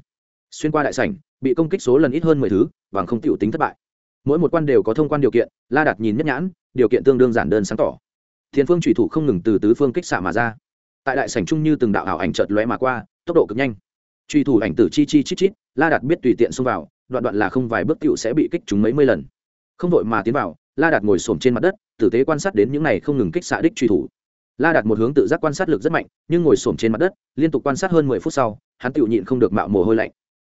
Xuyên qua đại sảnh, bị công kích số lần ít hơn mười thứ và không tiểu tính thất bại. Mỗi một quan đều có thông quan điều kiện, la đạt nhìn nhất nhãn, điều kiện tương đương giản đơn sáng tỏ thiên phương trùy thủ không ngừng từ tứ phương kích xạ mà ra. Tại đại sảnh trung như từng đạo ảo ảnh chợt lóe mà qua, tốc độ cực nhanh. Truy thủ ảnh tử chi chi chít chít, la đạt biết tùy tiện xông vào, đoạn đoạn là không vài bước cựu sẽ bị kích chúng mấy mươi lần. Không vội mà tiến vào, la đạt ngồi xổm trên mặt đất, tử tế quan sát đến những này không ngừng kích xạ đích truy thủ. La đạt một hướng tự giác quan sát lực rất mạnh, nhưng ngồi xổm trên mặt đất, liên tục quan sát hơn mười phút sau, hắn tự nhịn không được mạo mồ hôi lạnh.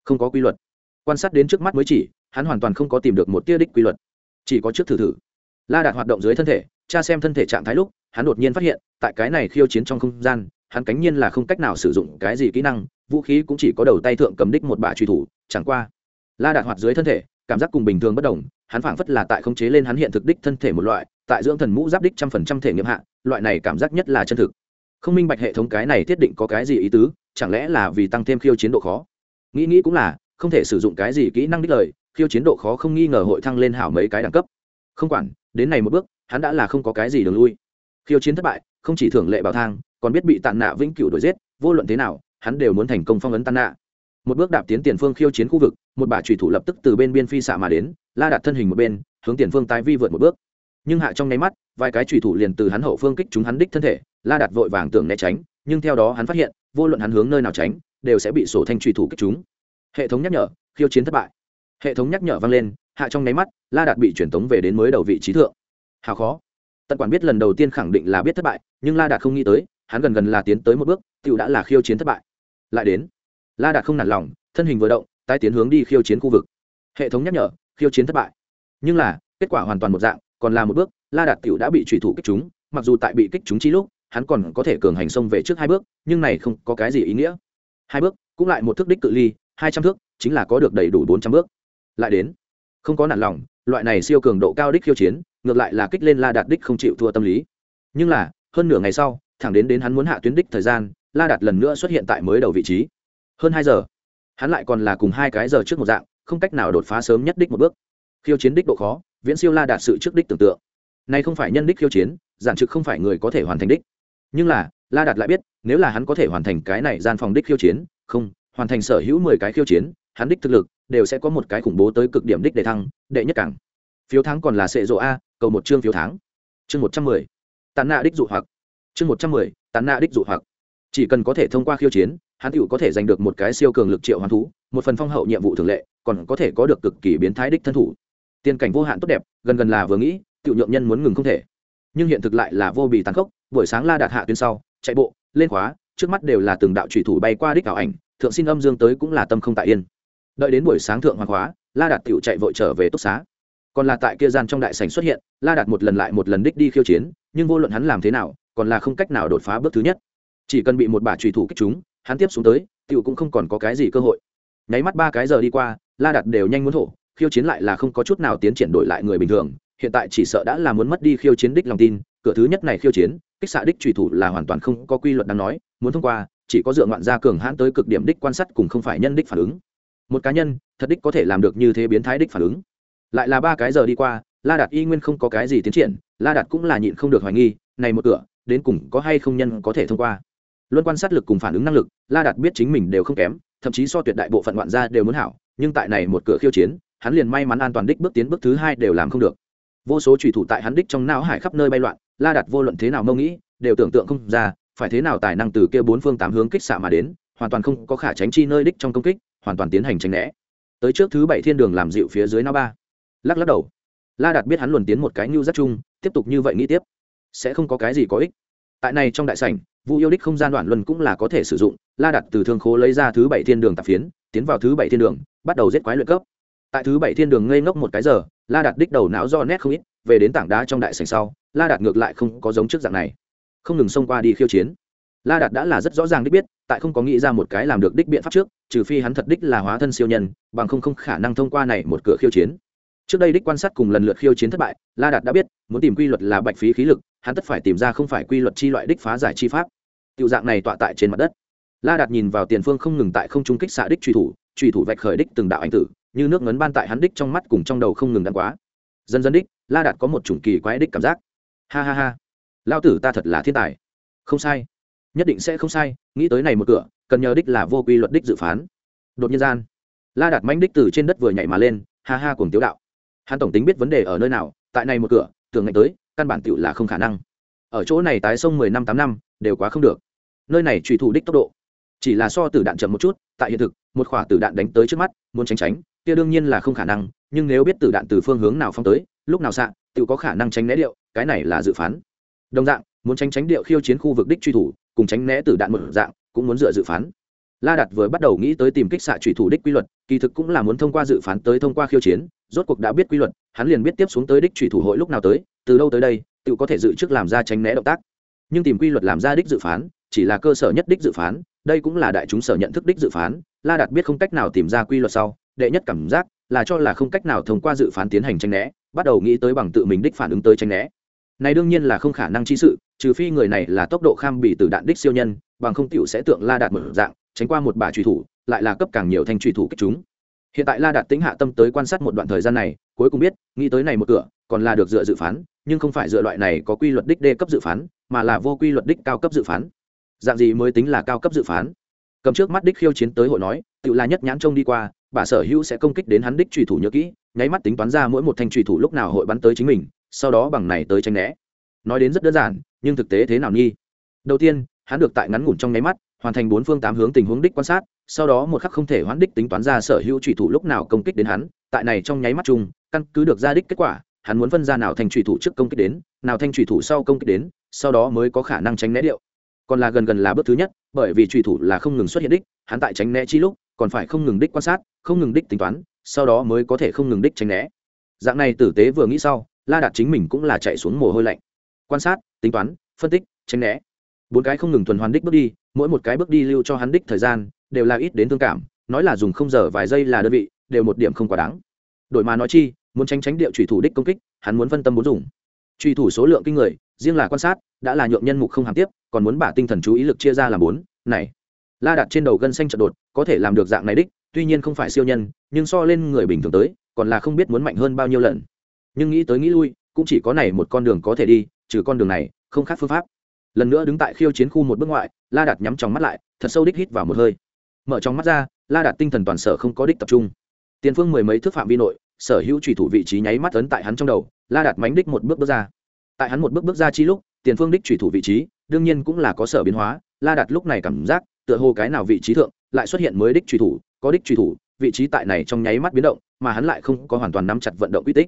Không có quy luật. Quan sát đến trước mắt mới chỉ, hắn hoàn toàn không có tìm được một tia đích quy luật. Chỉ có trước thử thử. La đạt hoạt động dưới thân thể cha xem thân thể trạng thái lúc, hắn đột nhiên phát hiện, tại cái này khiêu chiến trong không gian, hắn cánh nhiên là không cách nào sử dụng cái gì kỹ năng, vũ khí cũng chỉ có đầu tay thượng cầm đích một bả truy thủ, chẳng qua. La đạt hoạt dưới thân thể, cảm giác cùng bình thường bất đồng, hắn phảng phất là tại khống chế lên hắn hiện thực đích thân thể một loại, tại dưỡng thần mũ giáp đích trăm phần trăm thể nghiệm hạ, loại này cảm giác nhất là chân thực. Không minh bạch hệ thống cái này thiết định có cái gì ý tứ, chẳng lẽ là vì tăng thêm khiêu chiến độ khó? Nghĩ nghĩ cũng là, không thể sử dụng cái gì kỹ năng đích lời, khiêu chiến độ khó không nghi ngờ hội thăng lên hảo mấy cái đẳng cấp. Không quản, đến này một bước hắn đã là không có cái gì đường lui. Khiêu chiến thất bại, không chỉ thưởng lệ bảo thang, còn biết bị tàn nạ vĩnh cửu đuổi giết, vô luận thế nào, hắn đều muốn thành công phong ấn tàn nạ. Một bước đạp tiến tiền phương khiêu chiến khu vực, một bà trùy thủ lập tức từ bên biên phi xạ mà đến, la đặt thân hình một bên, hướng tiền phương tái vi vượt một bước. Nhưng hạ trong nháy mắt, vài cái trùy thủ liền từ hắn hậu phương kích chúng hắn đích thân thể, la đặt vội vàng tưởng né tránh, nhưng theo đó hắn phát hiện, vô luận hắn hướng nơi nào tránh, đều sẽ bị sổ thanh trùy thủ kích chúng. Hệ thống nhắc nhở, khiêu chiến thất bại. Hệ thống nhắc nhở vang lên, hạ trong nháy mắt, la đạt bị truyền tống về đến mới đầu vị trí thượng hào khó. Tận quản biết lần đầu tiên khẳng định là biết thất bại, nhưng la đạt không nghĩ tới, hắn gần gần là tiến tới một bước tựu đã là khiêu chiến thất bại. Lại đến. La đạt không nản lòng, thân hình vừa động, tái tiến hướng đi khiêu chiến khu vực. Hệ thống nhắc nhở, khiêu chiến thất bại. Nhưng là, kết quả hoàn toàn một dạng, còn là một bước, la đạt tựu đã bị trùy thủ kích chúng mặc dù tại bị kích chúng chi lúc, hắn còn có thể cường hành xông về trước hai bước, nhưng này không có cái gì ý nghĩa. Hai bước, cũng lại một thước đích cự ly, hai trăm thước, chính là có được đầy đủ bốn trăm bước. Lại đến. Không có nản lòng, loại này siêu cường độ cao đích khiêu chiến ngược lại là kích lên la đạt đích không chịu thua tâm lý. Nhưng là, hơn nửa ngày sau, thẳng đến đến hắn muốn hạ tuyến đích thời gian, la đạt lần nữa xuất hiện tại mới đầu vị trí. Hơn hai giờ, hắn lại còn là cùng hai cái giờ trước một dạng, không cách nào đột phá sớm nhất đích một bước. Khiêu chiến đích độ khó, viễn siêu la đạt sự trước đích tưởng tượng. Nay không phải nhân đích khiêu chiến, giản trực không phải người có thể hoàn thành đích. Nhưng là, la đạt lại biết, nếu là hắn có thể hoàn thành cái này gian phòng đích khiêu chiến, không, hoàn thành sở hữu mười cái khiêu chiến, hắn đích thực lực đều sẽ có một cái khủng bố tới cực điểm đích để thăng, đệ nhất cảng. Phiếu thắng còn là sệ rộ a cầu một chương phiếu tháng, chương một trăm mười. Tàn nạ đích dụ hoặc. Chương một trăm mười tàn nạ đích dụ hoặc. Chỉ cần có thể thông qua khiêu chiến hắn tựu có thể giành được một cái siêu cường lực triệu hoàn thú một phần phong hậu nhiệm vụ thường lệ còn có thể có được cực kỳ biến thái đích thân thủ. Tiên cảnh vô hạn tốt đẹp gần gần là vừa nghĩ tựu nhượng nhân muốn ngừng không thể. Nhưng hiện thực lại là vô bì tàn khốc buổi sáng la đạt hạ tuyến sau chạy bộ lên khóa trước mắt đều là từng đạo thủy thủ bay qua đích ảo ảnh thượng xin âm dương tới cũng là tâm không tại yên. Đợi đến buổi sáng thượng hoàng hóa la đạt tựu chạy vội trở về túc xá còn là tại kia gian trong đại sảnh xuất hiện, la đạt một lần lại một lần đích đi khiêu chiến, nhưng vô luận hắn làm thế nào, còn là không cách nào đột phá bước thứ nhất. Chỉ cần bị một bả trùy thủ kích chúng hắn tiếp xuống tới tựu cũng không còn có cái gì cơ hội. Nháy mắt ba cái giờ đi qua, la đạt đều nhanh muốn thổ, khiêu chiến lại là không có chút nào tiến triển đổi lại người bình thường, hiện tại chỉ sợ đã là muốn mất đi khiêu chiến đích lòng tin, cửa thứ nhất này khiêu chiến, kích xạ đích trùy thủ là hoàn toàn không có quy luật đáng nói, muốn thông qua, chỉ có dựa ngoạn gia cường hãn tới cực điểm đích quan sát cùng không phải nhân đích phản ứng. Một cá nhân, thật đích có thể làm được như thế biến thái đích phản ứng lại là ba cái giờ đi qua, la đạt y nguyên không có cái gì tiến triển, la đạt cũng là nhịn không được hoài nghi, này một cửa, đến cùng có hay không nhân có thể thông qua. Luân quan sát lực cùng phản ứng năng lực, la đạt biết chính mình đều không kém, thậm chí so tuyệt đại bộ phận ngoạn gia đều muốn hảo, nhưng tại này một cửa khiêu chiến, hắn liền may mắn an toàn đích bước tiến bước thứ hai đều làm không được. Vô số trùy thủ tại hắn đích trong não hải khắp nơi bay loạn, la đặt vô luận thế nào mâu nghĩ, đều tưởng tượng không ra, phải thế nào tài năng từ kia bốn phương tám hướng kích xạ mà đến, hoàn toàn không có khả tránh chi nơi đích trong công kích, hoàn toàn tiến hành tránh né. Tới trước thứ bảy thiên đường làm dịu phía dưới não ba lắc lắc đầu. La đạt biết hắn luồn tiến một cái ngưu rất chung, tiếp tục như vậy nghĩ tiếp. Sẽ không có cái gì có ích. Tại này trong đại sảnh, vu yêu đích không gian đoạn luân cũng là có thể sử dụng. La đặt từ thương khố lấy ra thứ bảy thiên đường tạp phiến, tiến vào thứ bảy thiên đường, bắt đầu giết quái luyện cấp. Tại thứ bảy thiên đường ngây ngốc một cái giờ, la đặt đích đầu não do nét không ít, về đến tảng đá trong đại sảnh sau, la đạt ngược lại không có giống trước dạng này. Không ngừng xông qua đi khiêu chiến. La đạt đã là rất rõ ràng đích biết, tại không có nghĩ ra một cái làm được đích biện pháp trước, trừ phi hắn thật đích là hóa thân siêu nhân, bằng không không khả năng thông qua này một cửa khiêu chiến trước đây đích quan sát cùng lần lượt khiêu chiến thất bại, la đạt đã biết, muốn tìm quy luật là bạch phí khí lực, hắn tất phải tìm ra không phải quy luật chi loại đích phá giải chi pháp. Tiểu dạng này tọa tại trên mặt đất. La đạt nhìn vào tiền phương không ngừng tại không trung kích xạ đích truy thủ truy thủ vạch khởi đích từng đạo ảnh tử, như nước ngấn ban tại hắn đích trong mắt cùng trong đầu không ngừng đắn quá. Dần dần đích, la đạt có một chủng kỳ quái đích cảm giác. Ha ha ha. Lao tử ta thật là thiên tài. Không sai. Nhất định sẽ không sai, nghĩ tới này một cửa, cần nhờ đích là vô quy luật đích dự phán. Đột nhiên gian, la đạt manh đích từ trên đất vừa nhảy mà lên, ha ha cùng tiếu đạo hắn tổng tính biết vấn đề ở nơi nào, tại này một cửa, tưởng ngạch tới, căn bản tựu là không khả năng. Ở chỗ này tái sông mười năm tám năm, đều quá không được. Nơi này trùy thủ đích tốc độ. Chỉ là so tử đạn chậm một chút, tại hiện thực, một khỏa tử đạn đánh tới trước mắt, muốn tránh tránh, kia đương nhiên là không khả năng, nhưng nếu biết tử đạn từ phương hướng nào phong tới, lúc nào xạ tự có khả năng tránh né điệu, cái này là dự phán. Đồng dạng, muốn tránh tránh điệu khiêu chiến khu vực đích truy thủ, cùng tránh né tử đạn một dạng, cũng muốn dựa dự phán. La đặt vừa bắt đầu nghĩ tới tìm kích xạ truy thủ đích quy luật, kỳ thực cũng là muốn thông qua dự phán tới thông qua khiêu chiến rốt cuộc đã biết quy luật, hắn liền biết tiếp xuống tới đích truy thủ hội lúc nào tới, từ đâu tới đây, tự có thể dự trước làm ra tránh né động tác. Nhưng tìm quy luật làm ra đích dự phán, chỉ là cơ sở nhất đích dự phán, đây cũng là đại chúng sở nhận thức đích dự phán, la đạt biết không cách nào tìm ra quy luật sau, đệ nhất cảm giác là cho là không cách nào thông qua dự phán tiến hành tranh né, bắt đầu nghĩ tới bằng tự mình đích phản ứng tới tranh né. Này đương nhiên là không khả năng chi sự, trừ phi người này là tốc độ kham bị từ đạn đích siêu nhân, bằng không tiểu sẽ tượng la đạt mở dạng, tránh qua một bà truy thủ, lại là cấp càng nhiều thanh truy thủ kích chúng hiện tại la đạt tính hạ tâm tới quan sát một đoạn thời gian này, cuối cùng biết, nghĩ tới này một cửa, còn là được dựa dự phán, nhưng không phải dựa loại này có quy luật đích đê cấp dự phán, mà là vô quy luật đích cao cấp dự phán. Dạng gì mới tính là cao cấp dự phán? Cầm trước mắt đích khiêu chiến tới hội nói, tự là nhất nhãn trông đi qua, bà sở hữu sẽ công kích đến hắn đích truy thủ nhớ kỹ, nháy mắt tính toán ra mỗi một thanh truy thủ lúc nào hội bắn tới chính mình, sau đó bằng này tới tranh né. Nói đến rất đơn giản, nhưng thực tế thế nào nghi? Đầu tiên, hắn được tại ngắn ngủn trong nháy mắt, hoàn thành bốn phương tám hướng tình huống đích quan sát sau đó một khắc không thể hoán đích tính toán ra sở hữu trùy thủ lúc nào công kích đến hắn, tại này trong nháy mắt chung, căn cứ được ra đích kết quả, hắn muốn phân ra nào thành trùy thủ trước công kích đến, nào thanh trùy thủ sau công kích đến, sau đó mới có khả năng tránh né điệu. Còn là gần gần là bước thứ nhất, bởi vì trùy thủ là không ngừng xuất hiện đích, hắn tại tránh né chi lúc, còn phải không ngừng đích quan sát, không ngừng đích tính toán, sau đó mới có thể không ngừng đích tránh né. Dạng này tử tế vừa nghĩ sau, la đạt chính mình cũng là chạy xuống mồ hôi lạnh. Quan sát, tính toán, phân tích, tránh né. Bốn cái không ngừng tuần hoàn đích bước đi, mỗi một cái bước đi lưu cho hắn đích thời gian đều là ít đến thương cảm, nói là dùng không giờ vài giây là đơn vị, đều một điểm không quá đáng. Đổi mà nói chi, muốn tránh tránh điệu trùy thủ đích công kích, hắn muốn phân tâm muốn dùng. Truy thủ số lượng kinh người, riêng là quan sát, đã là nhượng nhân mục không hàm tiếp, còn muốn bả tinh thần chú ý lực chia ra làm bốn, này. La đặt trên đầu gân xanh trật đột, có thể làm được dạng này đích, tuy nhiên không phải siêu nhân, nhưng so lên người bình thường tới, còn là không biết muốn mạnh hơn bao nhiêu lần. Nhưng nghĩ tới nghĩ lui, cũng chỉ có này một con đường có thể đi, trừ con đường này, không khác phương pháp. Lần nữa đứng tại khiêu chiến khu một bước ngoại, la đạt nhắm trong mắt lại, thật sâu đích hít vào một hơi mở trong mắt ra, la đạt tinh thần toàn sở không có đích tập trung. Tiền phương mười mấy thước phạm vi nội, sở hữu trùy thủ vị trí nháy mắt ấn tại hắn trong đầu, la đạt mánh đích một bước bước ra. Tại hắn một bước bước ra chi lúc, tiền phương đích trùy thủ vị trí, đương nhiên cũng là có sở biến hóa, la đạt lúc này cảm giác, tựa hồ cái nào vị trí thượng, lại xuất hiện mới đích trùy thủ, có đích trùy thủ, vị trí tại này trong nháy mắt biến động, mà hắn lại không có hoàn toàn nắm chặt vận động quy tích.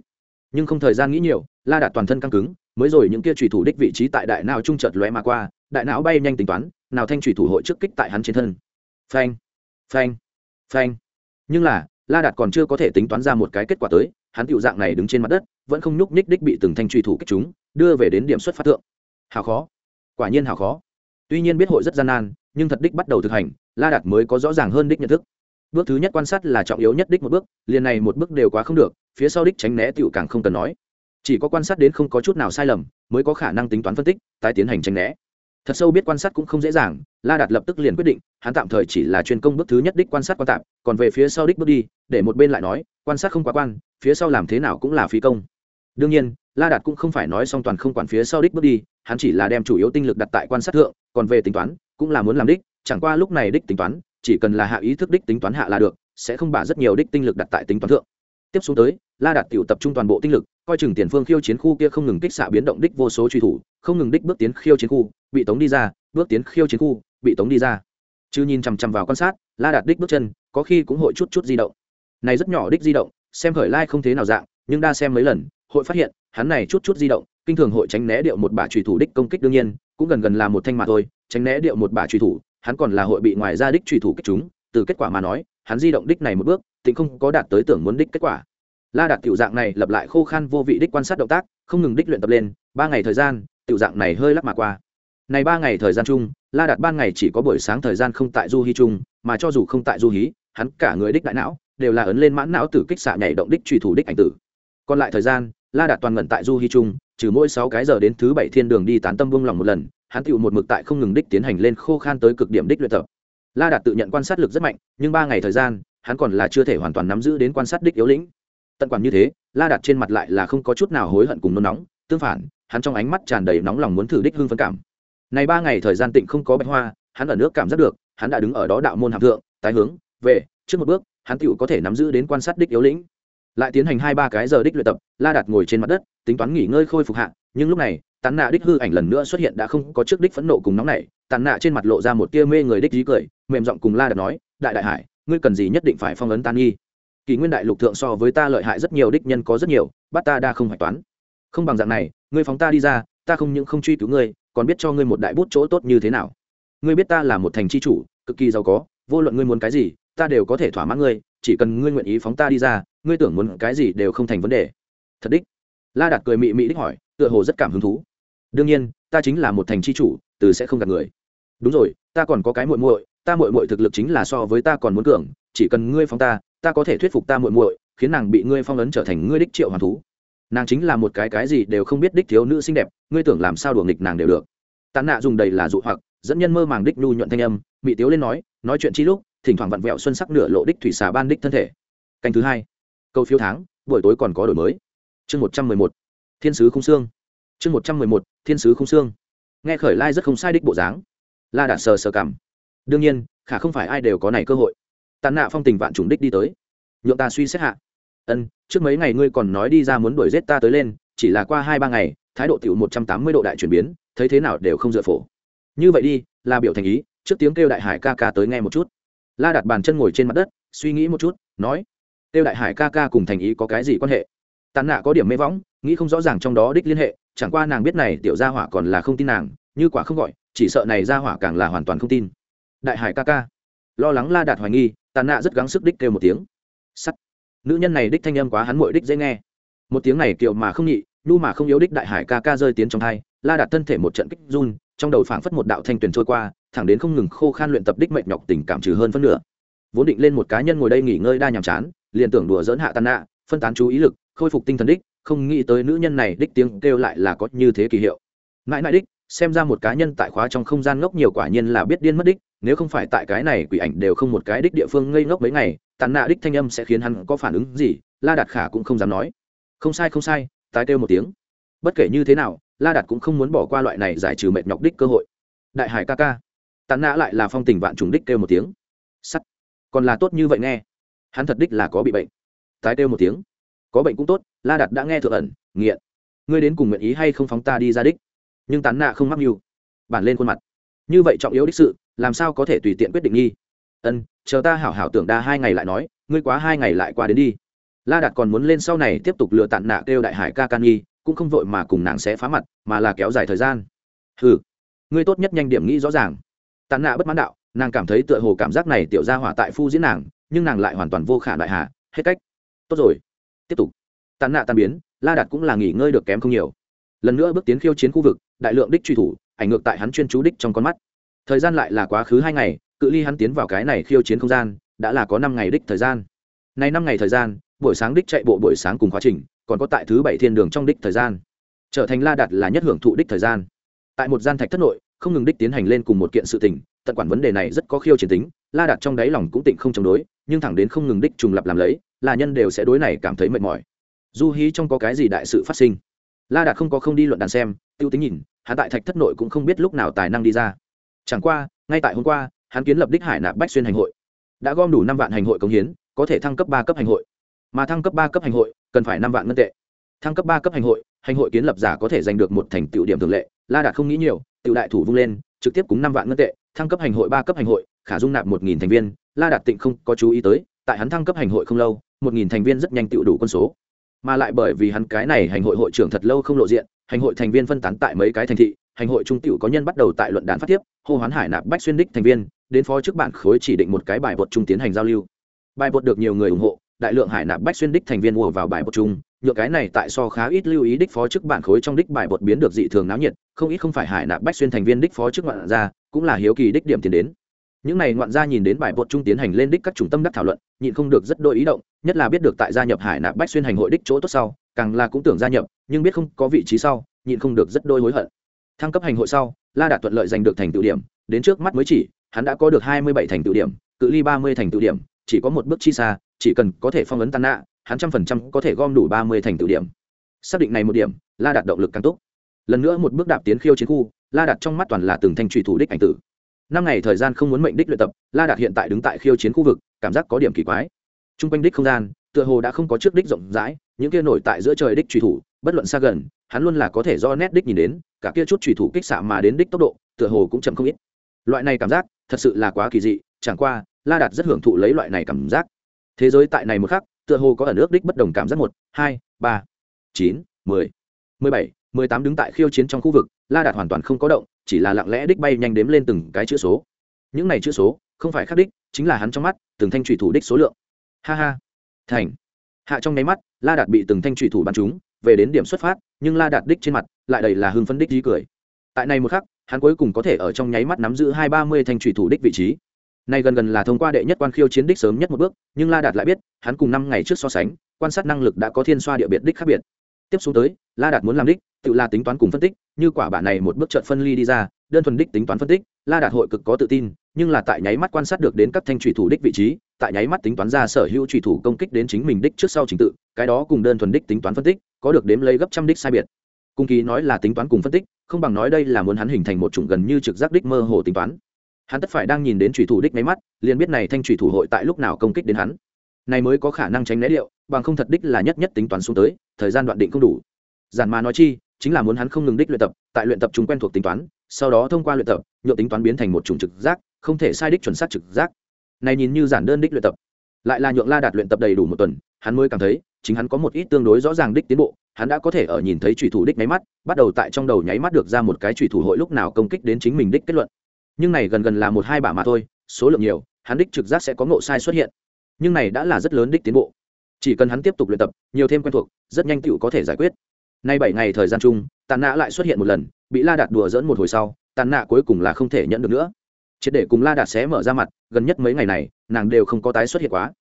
Nhưng không thời gian nghĩ nhiều, la đạt toàn thân căng cứng, mới rồi những kia trùy thủ đích vị trí tại đại não trung chợt lóe mà qua, đại não bay nhanh tính toán, nào thanh trùy thủ hội trước kích tại hắn trên thân phanh. Phanh. Phanh. Nhưng là, la đạt còn chưa có thể tính toán ra một cái kết quả tới, hắn tựu dạng này đứng trên mặt đất, vẫn không nhúc ních đích bị từng thanh truy thủ kích chúng, đưa về đến điểm xuất phát thượng. Hào khó. Quả nhiên hào khó. Tuy nhiên biết hội rất gian nan, nhưng thật đích bắt đầu thực hành, la đạt mới có rõ ràng hơn đích nhận thức. Bước thứ nhất quan sát là trọng yếu nhất đích một bước, liền này một bước đều quá không được, phía sau đích tránh né tựu càng không cần nói. Chỉ có quan sát đến không có chút nào sai lầm, mới có khả năng tính toán phân tích, tái tiến hành tránh né thật sâu biết quan sát cũng không dễ dàng, la đạt lập tức liền quyết định, hắn tạm thời chỉ là chuyên công bước thứ nhất đích quan sát quan tạm còn về phía sau đích bước đi, để một bên lại nói, quan sát không quá quan, phía sau làm thế nào cũng là phí công. Đương nhiên, la đạt cũng không phải nói song toàn không quản phía sau đích bước đi, hắn chỉ là đem chủ yếu tinh lực đặt tại quan sát thượng, còn về tính toán, cũng là muốn làm đích, chẳng qua lúc này đích tính toán, chỉ cần là hạ ý thức đích tính toán hạ là được, sẽ không bả rất nhiều đích tinh lực đặt tại tính toán thượng. Tiếp xuống tới, la đạt tiểu tập trung toàn bộ tinh lực coi chừng tiền phương khiêu chiến khu kia không ngừng kích xạ biến động đích vô số truy thủ, không ngừng đích bước tiến khiêu chiến khu, bị tống đi ra, bước tiến khiêu chiến khu, bị tống đi ra. Chứ nhìn chằm chằm vào quan sát, la đạt đích bước chân, có khi cũng hội chút chút di động. Này rất nhỏ đích di động, xem khởi lai không thế nào dạng, nhưng đa xem mấy lần, hội phát hiện, hắn này chút chút di động, kinh thường hội tránh né điệu một bả trùy thủ đích công kích đương nhiên, cũng gần gần là một thanh mà thôi, tránh né điệu một bả trùy thủ, hắn còn là hội bị ngoài ra đích trùy thủ kích chúng từ kết quả mà nói, hắn di động đích này một bước tính không có đạt tới tưởng muốn đích kết quả la đạt tiểu dạng này lập lại khô khan vô vị đích quan sát động tác, không ngừng đích luyện tập lên, ba ngày thời gian, tiểu dạng này hơi lắc mà qua. Này ba ngày thời gian chung, la đạt ban ngày chỉ có buổi sáng thời gian không tại du hí chung, mà cho dù không tại du hí, hắn cả người đích đại não đều là ấn lên mãn não tử kích xạ nhảy động đích truy thủ đích ảnh tử. Còn lại thời gian, la đạt toàn ngẩn tại du hí chung, trừ mỗi sáu cái giờ đến thứ bảy thiên đường đi tán tâm buông lòng một lần, hắn tựu một mực tại không ngừng đích tiến hành lên khô khan tới cực điểm đích luyện tập. La đạt tự nhận quan sát lực rất mạnh, nhưng ba ngày thời gian, hắn còn là chưa thể hoàn toàn nắm giữ đến quan sát đích yếu lĩnh tận quản như thế, la đạt trên mặt lại là không có chút nào hối hận cùng nôn nóng, tương phản, hắn trong ánh mắt tràn đầy nóng lòng muốn thử đích hưng phấn cảm. Này ba ngày thời gian tịnh không có bạch hoa, hắn ở nước cảm giác được, hắn đã đứng ở đó đạo môn hàm thượng, tái hướng, về, trước một bước, hắn tựu có thể nắm giữ đến quan sát đích yếu lĩnh. Lại tiến hành hai ba cái giờ đích luyện tập, la đạt ngồi trên mặt đất, tính toán nghỉ ngơi khôi phục hạ, nhưng lúc này, tàn nạ đích hư ảnh lần nữa xuất hiện đã không có trước đích phẫn nộ cùng nóng này tàn nạ trên mặt lộ ra một tia mê người đích dí cười, mềm giọng cùng la đạt nói, đại đại hải, ngươi cần gì nhất định phải phong ấn tan nghi kỷ nguyên đại lục thượng so với ta lợi hại rất nhiều, đích nhân có rất nhiều, bắt ta đa không hạch toán. Không bằng dạng này, ngươi phóng ta đi ra, ta không những không truy cứu ngươi, còn biết cho ngươi một đại bút chỗ tốt như thế nào. Ngươi biết ta là một thành c h i chủ, cực kỳ giàu có, vô luận ngươi muốn cái gì, ta đều có thể thỏa mãn ngươi, chỉ cần ngươi nguyện ý phóng ta đi ra, ngươi tưởng muốn cái gì đều không thành vấn đề. Thật đích. La đạt cười mị mị đích hỏi, tựa hồ rất cảm hứng thú. Đương nhiên, ta chính là một thành c h i chủ, từ sẽ không gặp người. Đúng rồi, ta còn có cái muội muội, ta muội muội thực lực chính là so với ta còn muốn cường, chỉ cần ngươi phóng ta ta có thể thuyết phục ta muội muội, khiến nàng bị ngươi phong ấn trở thành ngươi đích triệu hoàn thú. Nàng chính là một cái cái gì đều không biết đích thiếu nữ xinh đẹp, ngươi tưởng làm sao đùa nghịch nàng đều được. Tàn nạ dùng đầy là dụ hoặc, dẫn nhân mơ màng đích nhu nhuận thanh âm bị tiếu lên nói nói chuyện chi lúc, thỉnh thoảng vặn vẹo xuân sắc nửa lộ đích thủy xà ban đích thân thể. Canh thứ hai, câu phiếu tháng, buổi tối còn có đổi mới. Chương một trăm mười một, thiên sứ không xương. Chương một trăm mười một, thiên sứ không xương. Nghe khởi lai rất không sai đích bộ dáng. La đạt sờ sờ cảm. Đương nhiên, khả không phải ai đều có này cơ hội tàn nạ phong tình vạn trùng đích đi tới. Nhượng ta suy xét hạ. Ân, trước mấy ngày ngươi còn nói đi ra muốn đuổi giết ta tới lên, chỉ là qua hai ba ngày, thái độ tiểu một trăm tám mươi độ đại chuyển biến, thấy thế nào đều không dựa phổ. Như vậy đi, là biểu thành ý, trước tiếng kêu đại hải ca ca tới nghe một chút. La đặt bàn chân ngồi trên mặt đất, suy nghĩ một chút, nói, kêu đại hải ca ca cùng thành ý có cái gì quan hệ? Tàn nạ có điểm mê võng, nghĩ không rõ ràng trong đó đích liên hệ, chẳng qua nàng biết này tiểu gia hỏa còn là không tin nàng, như quả không gọi, chỉ sợ này gia hỏa càng là hoàn toàn không tin. Đại hải ca ca, lo lắng la đạt hoài nghi tàn nạ rất gắng sức đích kêu một tiếng. Sắt. Nữ nhân này đích thanh âm quá hắn mội đích dễ nghe. Một tiếng này kiệu mà không nhị, nhu mà không yếu đích đại hải ca ca rơi tiến trong thai, la đặt thân thể một trận kích run, trong đầu phảng phất một đạo thanh tuyền trôi qua, thẳng đến không ngừng khô khan luyện tập đích mệnh nhọc tình cảm trừ hơn phân nửa. Vốn định lên một cá nhân ngồi đây nghỉ ngơi đa nhàm chán, liền tưởng đùa dỡn hạ tàn nạ, phân tán chú ý lực, khôi phục tinh thần đích, không nghĩ tới nữ nhân này đích tiếng kêu lại là có như thế kỳ hiệu. Mãi mãi đích xem ra một cá nhân tại khóa trong không gian ngốc nhiều quả nhiên là biết điên mất đích, nếu không phải tại cái này quỷ ảnh đều không một cái đích địa phương ngây ngốc mấy ngày, tàn nạ đích thanh âm sẽ khiến hắn có phản ứng gì, la đạt khả cũng không dám nói. Không sai không sai, tái kêu một tiếng. Bất kể như thế nào, la đạt cũng không muốn bỏ qua loại này giải trừ mệt nhọc đích cơ hội. Đại hải ca ca. Tàn nạ lại là phong tình vạn trùng đích kêu một tiếng. Sắt. Còn là tốt như vậy nghe. Hắn thật đích là có bị bệnh. Tái kêu một tiếng. Có bệnh cũng tốt, la đạt đã nghe thượng ẩn, nghiện. Ngươi đến cùng nguyện ý hay không phóng ta đi ra đích? Nhưng tán nạ không mắc mưu. Bản lên khuôn mặt. Như vậy trọng yếu đích sự, làm sao có thể tùy tiện quyết định nghi? Ân, chờ ta hảo hảo tưởng đa hai ngày lại nói, ngươi quá hai ngày lại qua đến đi. La đạt còn muốn lên sau này tiếp tục lựa tàn nạ kêu đại hải ca can nghi, cũng không vội mà cùng nàng sẽ phá mặt, mà là kéo dài thời gian. Ừ ngươi tốt nhất nhanh điểm nghĩ rõ ràng. Tàn nạ bất mãn đạo, nàng cảm thấy tựa hồ cảm giác này tiểu ra hỏa tại phu diễn nàng, nhưng nàng lại hoàn toàn vô khả đại hạ, hết cách. Tốt rồi, tiếp tục. Tàn nạ tan biến, la đạt cũng là nghỉ ngơi được kém không nhiều lần nữa bước tiến khiêu chiến khu vực, đại lượng đích truy thủ, ảnh ngược tại hắn chuyên chú đích trong con mắt. Thời gian lại là quá khứ hai ngày, cự ly hắn tiến vào cái này khiêu chiến không gian, đã là có năm ngày đích thời gian. Nay năm ngày thời gian, buổi sáng đích chạy bộ buổi sáng cùng quá trình, còn có tại thứ bảy thiên đường trong đích thời gian. Trở thành la đạt là nhất hưởng thụ đích thời gian. Tại một gian thạch thất nội, không ngừng đích tiến hành lên cùng một kiện sự tình, tận quản vấn đề này rất có khiêu chiến tính, la đạt trong đáy lòng cũng tịnh không chống đối, nhưng thẳng đến không ngừng đích trùng lập làm lấy, là nhân đều sẽ đối này cảm thấy mệt mỏi. Du hí trong có cái gì đại sự phát sinh? La đạt không có không đi luận đàn xem, tiêu tính nhìn, hắn tại thạch thất nội cũng không biết lúc nào tài năng đi ra. Chẳng qua, ngay tại hôm qua, hắn kiến lập đích hải nạp bách xuyên hành hội. Đã gom đủ năm vạn hành hội công hiến, có thể thăng cấp ba cấp hành hội. Mà thăng cấp ba cấp hành hội, cần phải năm vạn ngân tệ. Thăng cấp ba cấp hành hội hành hội kiến lập giả có thể giành được một thành tựu điểm thường lệ. La đạt không nghĩ nhiều, tựu đại thủ vung lên, trực tiếp cúng năm vạn ngân tệ, thăng cấp hành hội ba cấp hành hội, khả dung nạp một nghìn thành viên. La đạt tịnh không có chú ý tới, tại hắn thăng cấp hành hội không lâu, một nghìn thành viên rất nhanh tựu đủ quân số mà lại bởi vì hắn cái này hành hội hội trưởng thật lâu không lộ diện, hành hội thành viên phân tán tại mấy cái thành thị, hành hội trung tiểu có nhân bắt đầu tại luận đàn phát tiếp hô hoán hải nạp bách xuyên đích thành viên, đến phó chức bạn khối chỉ định một cái bài bột trung tiến hành giao lưu. Bài bột được nhiều người ủng hộ, đại lượng hải nạp bách xuyên đích thành viên ùa vào bài bột chung, nhựa cái này tại so khá ít lưu ý đích phó chức bạn khối trong đích bài bột biến được dị thường náo nhiệt, không ít không phải hải nạp bách xuyên thành viên đích phó chức ngoạn ra cũng là hiếu kỳ đích điểm tiến đến. Những này ngoạn gia nhìn đến bài bột trung tiến hành lên đích các trung tâm đắc thảo luận nhịn không được rất đôi ý động, nhất là biết được tại gia nhập hải nạp bách xuyên hành hội đích chỗ tốt sau, càng là cũng tưởng gia nhập, nhưng biết không có vị trí sau, nhịn không được rất đôi hối hận. Thăng cấp hành hội sau, la đạt thuận lợi giành được thành tựu điểm, đến trước mắt mới chỉ, hắn đã có được hai mươi bảy thành tựu điểm, cự ly ba mươi thành tựu điểm, chỉ có một bước chi xa, chỉ cần có thể phong ấn tan nạ, hắn trăm phần trăm có thể gom đủ ba mươi thành tựu điểm. Xác định này một điểm, la đạt động lực càng tốt. Lần nữa một bước đạp tiến khiêu chiến khu, la đạt trong mắt toàn là từng thanh trùy thủ đích ảnh tử năm ngày thời gian không muốn mệnh đích luyện tập, la đạt hiện tại đứng tại khiêu chiến khu vực, cảm giác có điểm kỳ quái. T r u n g quanh đích không gian, tựa hồ đã không có trước đích rộng rãi, những kia nổi tại giữa trời đích trùy thủ, bất luận xa gần, hắn luôn là có thể do nét đích nhìn đến, cả kia chút trùy thủ kích xạ mà đến đích tốc độ, tựa hồ cũng chậm không ít. Loại này cảm giác, thật sự là quá kỳ dị, chẳng qua, la đạt rất hưởng thụ lấy loại này cảm giác. Thế giới tại này một khắc, tựa hồ có ẩn ước đích bất đồng cảm giác một, hai, ba, chín, mười mười bảy, mười tám đứng tại khiêu chiến trong khu vực, la đạt hoàn toàn không có động chỉ là lặng lẽ đích bay nhanh đếm lên từng cái chữ số. Những này chữ số, không phải khắc đích, chính là hắn trong mắt, từng thanh thủy thủ đích số lượng. Ha ha. Thành. Hạ trong nháy mắt, la đạt bị từng thanh thủy thủ bắn trúng, về đến điểm xuất phát, nhưng la đạt đích trên mặt, lại đầy là hưng phấn đích dí cười. Tại này một khắc, hắn cuối cùng có thể ở trong nháy mắt nắm giữ hai ba mươi thanh thủy thủ đích vị trí. Này gần gần là thông qua đệ nhất quan khiêu chiến đích sớm nhất một bước, nhưng la đạt lại biết, hắn cùng năm ngày trước so sánh, quan sát năng lực đã có thiên xoa địa biệt đích khác biệt tiếp xuống tới, la đạt muốn làm đích, tự là tính toán cùng phân tích, như quả bản này một bước trận phân ly đi ra, đơn thuần đích tính toán phân tích, la đạt hội cực có tự tin, nhưng là tại nháy mắt quan sát được đến các thanh trùy thủ đích vị trí, tại nháy mắt tính toán ra sở hữu trùy thủ công kích đến chính mình đích trước sau trình tự, cái đó cùng đơn thuần đích tính toán phân tích, có được đếm lấy gấp trăm đích sai biệt. Cung ký nói là tính toán cùng phân tích, không bằng nói đây là muốn hắn hình thành một chủng gần như trực giác đích mơ hồ tính toán. Hắn tất phải đang nhìn đến trùy thủ đích máy mắt, liền biết này thanh trùy thủ hội tại lúc nào công kích đến hắn này mới có khả năng tránh né điệu, bằng không thật đích là nhất nhất tính toán xuống tới, thời gian đoạn định không đủ. Giản mà nói chi, chính là muốn hắn không ngừng đích luyện tập, tại luyện tập chúng quen thuộc tính toán, sau đó thông qua luyện tập nhựa tính toán biến thành một chủng trực giác, không thể sai đích chuẩn xác trực giác. Này nhìn như giản đơn đích luyện tập, lại là nhượng la đạt luyện tập đầy đủ một tuần, hắn mới cảm thấy, chính hắn có một ít tương đối rõ ràng đích tiến bộ, hắn đã có thể ở nhìn thấy trùy thủ đích nháy mắt, bắt đầu tại trong đầu nháy mắt được ra một cái trùy thủ hội lúc nào công kích đến chính mình đích kết luận. Nhưng này gần gần là một hai bả mà thôi, số lượng nhiều, hắn đích trực giác sẽ có ngộ sai xuất hiện nhưng này đã là rất lớn đích tiến bộ. Chỉ cần hắn tiếp tục luyện tập, nhiều thêm quen thuộc, rất nhanh cựu có thể giải quyết. Nay bảy ngày thời gian chung, tàn nạ lại xuất hiện một lần, bị la đạt đùa dỡn một hồi sau, tàn nạ cuối cùng là không thể nhận được nữa. Triệt để cùng la đạt xé mở ra mặt, gần nhất mấy ngày này, nàng đều không có tái xuất hiện quá.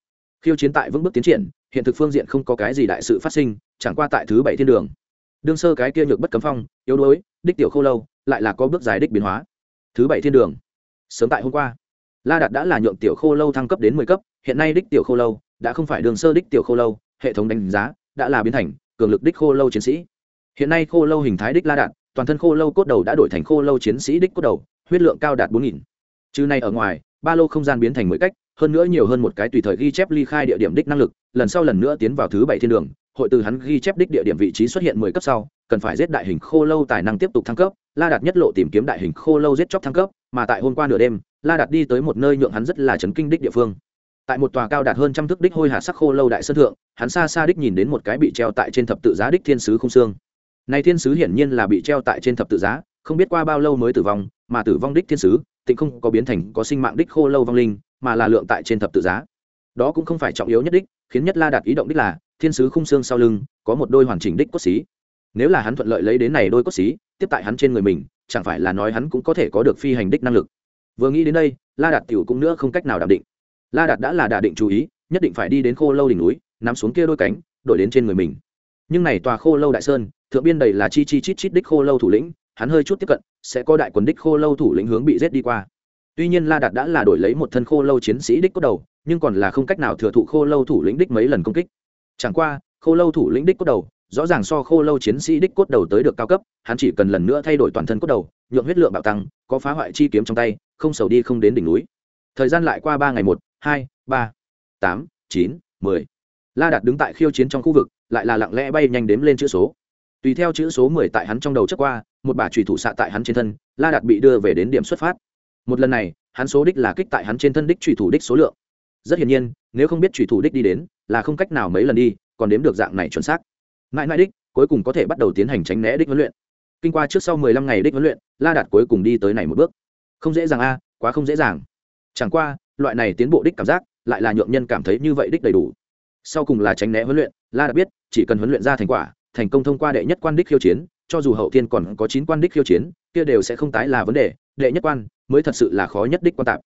Khiêu chiến tại vững bước tiến triển, hiện thực phương diện không có cái gì đại sự phát sinh, chẳng qua tại thứ bảy thiên đường. Đương sơ cái kia nhược bất cấm phong, yếu đuối, đích tiểu khô lâu, lại là có bước dài đích biến hóa. Thứ bảy thiên đường. Sớm tại hôm qua la đạt đã là nhượng tiểu khô lâu thăng cấp đến mười cấp, hiện nay đích tiểu khô lâu đã không phải đường sơ đích tiểu khô lâu, hệ thống đánh giá đã là biến thành cường lực đích khô lâu chiến sĩ. Hiện nay khô lâu hình thái đích la đạt, toàn thân khô lâu cốt đầu đã đổi thành khô lâu chiến sĩ đích cốt đầu, huyết lượng cao đạt bốn nghìn. Trừ này ở ngoài, ba lô không gian biến thành mỗi cách, hơn nữa nhiều hơn một cái tùy thời ghi chép ly khai địa điểm đích năng lực, lần sau lần nữa tiến vào thứ bảy thiên đường, hội từ hắn ghi chép đích địa điểm vị trí xuất hiện mười cấp sau, cần phải giết đại hình khô lâu tài năng tiếp tục thăng cấp, la đạt nhất lộ tìm kiếm đại hình khô lâu giết chóc thăng cấp mà tại hôm qua nửa đêm, la đạt đi tới một nơi nhượng hắn rất là chấn kinh đích địa phương. Tại một tòa cao đạt hơn trăm thước đích hôi hạt sắc khô lâu đại sân thượng, hắn xa xa đích nhìn đến một cái bị treo tại trên thập tự giá đích thiên sứ không xương. Này thiên sứ hiển nhiên là bị treo tại trên thập tự giá, không biết qua bao lâu mới tử vong, mà tử vong đích thiên sứ, tịnh không có biến thành có sinh mạng đích khô lâu vong linh, mà là lượng tại trên thập tự giá. Đó cũng không phải trọng yếu nhất đích, khiến nhất la đạt ý động đích là, thiên sứ khung xương sau lưng có một đôi hoàn chỉnh đích cốt xí. Nếu là hắn thuận lợi lấy đến này đôi cốt xí, tiếp tại hắn trên người mình chẳng phải là nói hắn cũng có thể có được phi hành đích năng lực. Vừa nghĩ đến đây, la đạt tiểu cũng nữa không cách nào đảm định. La đạt đã là đà định chú ý, nhất định phải đi đến khô lâu đỉnh núi, nắm xuống kia đôi cánh, đổi đến trên người mình. Nhưng này tòa khô lâu đại sơn, thượng biên đầy là chi chi chít chít đích khô lâu thủ lĩnh, hắn hơi chút tiếp cận, sẽ có đại quần đích khô lâu thủ lĩnh hướng bị rết đi qua. Tuy nhiên la đạt đã là đổi lấy một thân khô lâu chiến sĩ đích cốt đầu, nhưng còn là không cách nào thừa thụ khô lâu thủ lĩnh đích mấy lần công kích. Chẳng qua, khô lâu thủ lĩnh đích cốt đầu rõ ràng so khô lâu chiến sĩ đích cốt đầu tới được cao cấp, hắn chỉ cần lần nữa thay đổi toàn thân cốt đầu, nhượng huyết lượng bạo tăng, có phá hoại chi kiếm trong tay, không sầu đi không đến đỉnh núi. Thời gian lại qua ba ngày một, hai, ba, tám, chín, mười. La đạt đứng tại khiêu chiến trong khu vực, lại là lặng lẽ bay nhanh đếm lên chữ số. Tùy theo chữ số mười tại hắn trong đầu chất qua, một bà trùy thủ xạ tại hắn trên thân, la đạt bị đưa về đến điểm xuất phát. Một lần này, hắn số đích là kích tại hắn trên thân đích trùy thủ đích số lượng. Rất hiển nhiên, nếu không biết trùy thủ đích đi đến, là không cách nào mấy lần đi, còn đếm được dạng này chuẩn xác mãi mãi đích, cuối cùng có thể bắt đầu tiến hành tránh né đích huấn luyện. Kinh qua trước sau mười lăm ngày đích huấn luyện, la đạt cuối cùng đi tới này một bước. Không dễ dàng a, quá không dễ dàng. Chẳng qua, loại này tiến bộ đích cảm giác, lại là nhượng nhân cảm thấy như vậy đích đầy đủ. Sau cùng là tránh né huấn luyện, la đạt biết, chỉ cần huấn luyện ra thành quả, thành công thông qua đệ nhất quan đích khiêu chiến, cho dù hậu thiên còn có chín quan đích khiêu chiến, kia đều sẽ không tái là vấn đề, đệ nhất quan mới thật sự là khó nhất đích quan tạp.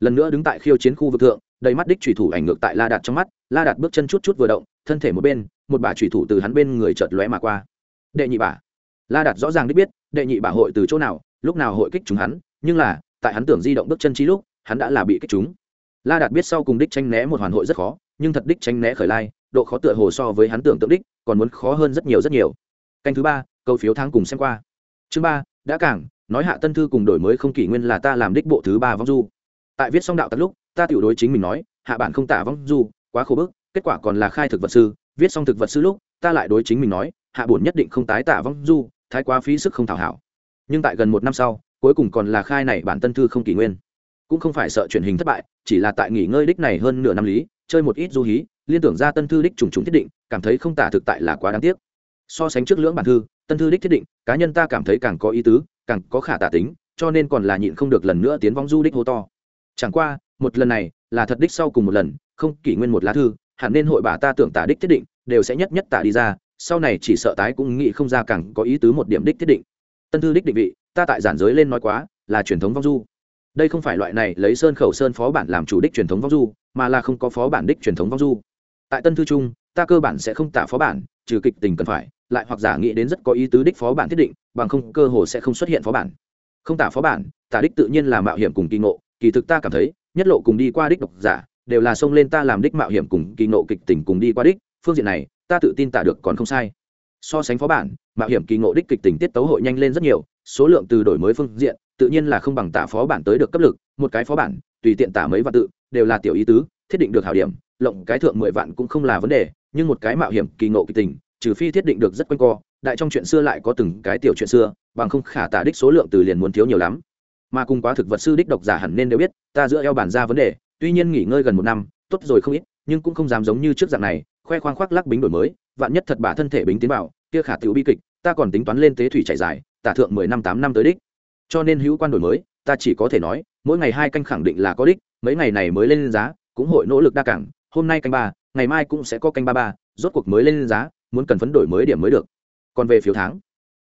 Lần nữa đứng tại khiêu chiến khu vực thượng, đầy mắt đích thủy thủ ảnh ngược tại la đạt trong mắt la đạt bước chân chút chút vừa động, thân thể một bên, một bà thủy thủ từ hắn bên người chợt lóe mà qua. Đệ nhị bà. La đạt rõ ràng đích biết, đệ nhị bà hội từ chỗ nào, lúc nào hội kích chúng hắn, nhưng là, tại hắn tưởng di động bước chân trí lúc, hắn đã là bị kích chúng. La đạt biết sau cùng đích tranh né một hoàn hội rất khó, nhưng thật đích tranh né khởi lai, độ khó tựa hồ so với hắn tưởng tượng đích, còn muốn khó hơn rất nhiều rất nhiều. Canh thứ ba, câu phiếu tháng cùng xem qua. Chương ba, đã cảng, nói hạ tân thư cùng đổi mới không kỷ nguyên là ta làm đích bộ thứ ba vong du. Tại viết xong đạo tắt lúc, ta tiểu đối chính mình nói, hạ bản không tả vong du quá khổ bức, kết quả còn là khai thực vật sư, viết xong thực vật sư lúc, ta lại đối chính mình nói, hạ bổn nhất định không tái tả vong du, thái quá phí sức không thảo hảo. Nhưng tại gần một năm sau, cuối cùng còn là khai này bản tân thư không kỷ nguyên. Cũng không phải sợ truyền hình thất bại, chỉ là tại nghỉ ngơi đích này hơn nửa năm lý, chơi một ít du hí, liên tưởng ra tân thư đích trùng trùng thiết định, cảm thấy không tả thực tại là quá đáng tiếc. So sánh trước lưỡng bản thư, tân thư đích thiết định, cá nhân ta cảm thấy càng có ý tứ, càng có khả tả tính, cho nên còn là nhịn không được lần nữa tiến vong du đích hô to. Chẳng qua, một lần này là thật đích sau cùng một lần không kỷ nguyên một lá thư, hẳn nên hội bà ta tưởng tả đích thiết định, đều sẽ nhất nhất tả đi ra, sau này chỉ sợ tái cũng nghĩ không ra càng có ý tứ một điểm đích thiết định. Tân thư đích định vị, ta tại giản giới lên nói quá, là truyền thống vong du. Đây không phải loại này lấy sơn khẩu sơn phó bản làm chủ đích truyền thống vong du, mà là không có phó bản đích truyền thống vong du. Tại tân thư trung, ta cơ bản sẽ không tả phó bản, trừ kịch tình cần phải, lại hoặc giả nghĩ đến rất có ý tứ đích phó bản thiết định, bằng không cơ hồ sẽ không xuất hiện phó bản. Không tả phó bản, tả đích tự nhiên là mạo hiểm cùng kỳ ngộ, kỳ thực ta cảm thấy, nhất lộ cùng đi qua đích độc giả đều là xông lên ta làm đích mạo hiểm cùng kỳ ngộ kịch tình cùng đi qua đích, phương diện này, ta tự tin tả được còn không sai. So sánh phó bản, mạo hiểm kỳ ngộ đích kịch tình tiết tấu hội nhanh lên rất nhiều, số lượng từ đổi mới phương diện, tự nhiên là không bằng tả phó bản tới được cấp lực, một cái phó bản, tùy tiện tả mấy vạn tự, đều là tiểu ý tứ, thiết định được hảo điểm, lộng cái thượng mười vạn cũng không là vấn đề, nhưng một cái mạo hiểm kỳ ngộ kịch tình, trừ phi thiết định được rất quanh co, đại trong chuyện xưa lại có từng cái tiểu chuyện xưa, bằng không khả tả đích số lượng từ liền muốn thiếu nhiều lắm. Mà cùng quá thực vật sư đích độc giả hẳn nên đều biết, ta giữa eo bản ra vấn đề tuy nhiên nghỉ ngơi gần một năm, tốt rồi không ít, nhưng cũng không dám giống như trước dạng này, khoe khoang khoác lắc bính đổi mới, vạn nhất thật bả thân thể bính tiến vào, kia khả tiểu bi kịch, ta còn tính toán lên tế thủy chạy dài, tả thượng mười năm tám năm tới đích. Cho nên hữu quan đổi mới, ta chỉ có thể nói, mỗi ngày hai canh khẳng định là có đích, mấy ngày này mới lên giá, cũng hội nỗ lực đa cảng, hôm nay canh ba, ngày mai cũng sẽ có canh ba ba, rốt cuộc mới lên giá, muốn cần phấn đổi mới điểm mới được. Còn về phiếu tháng,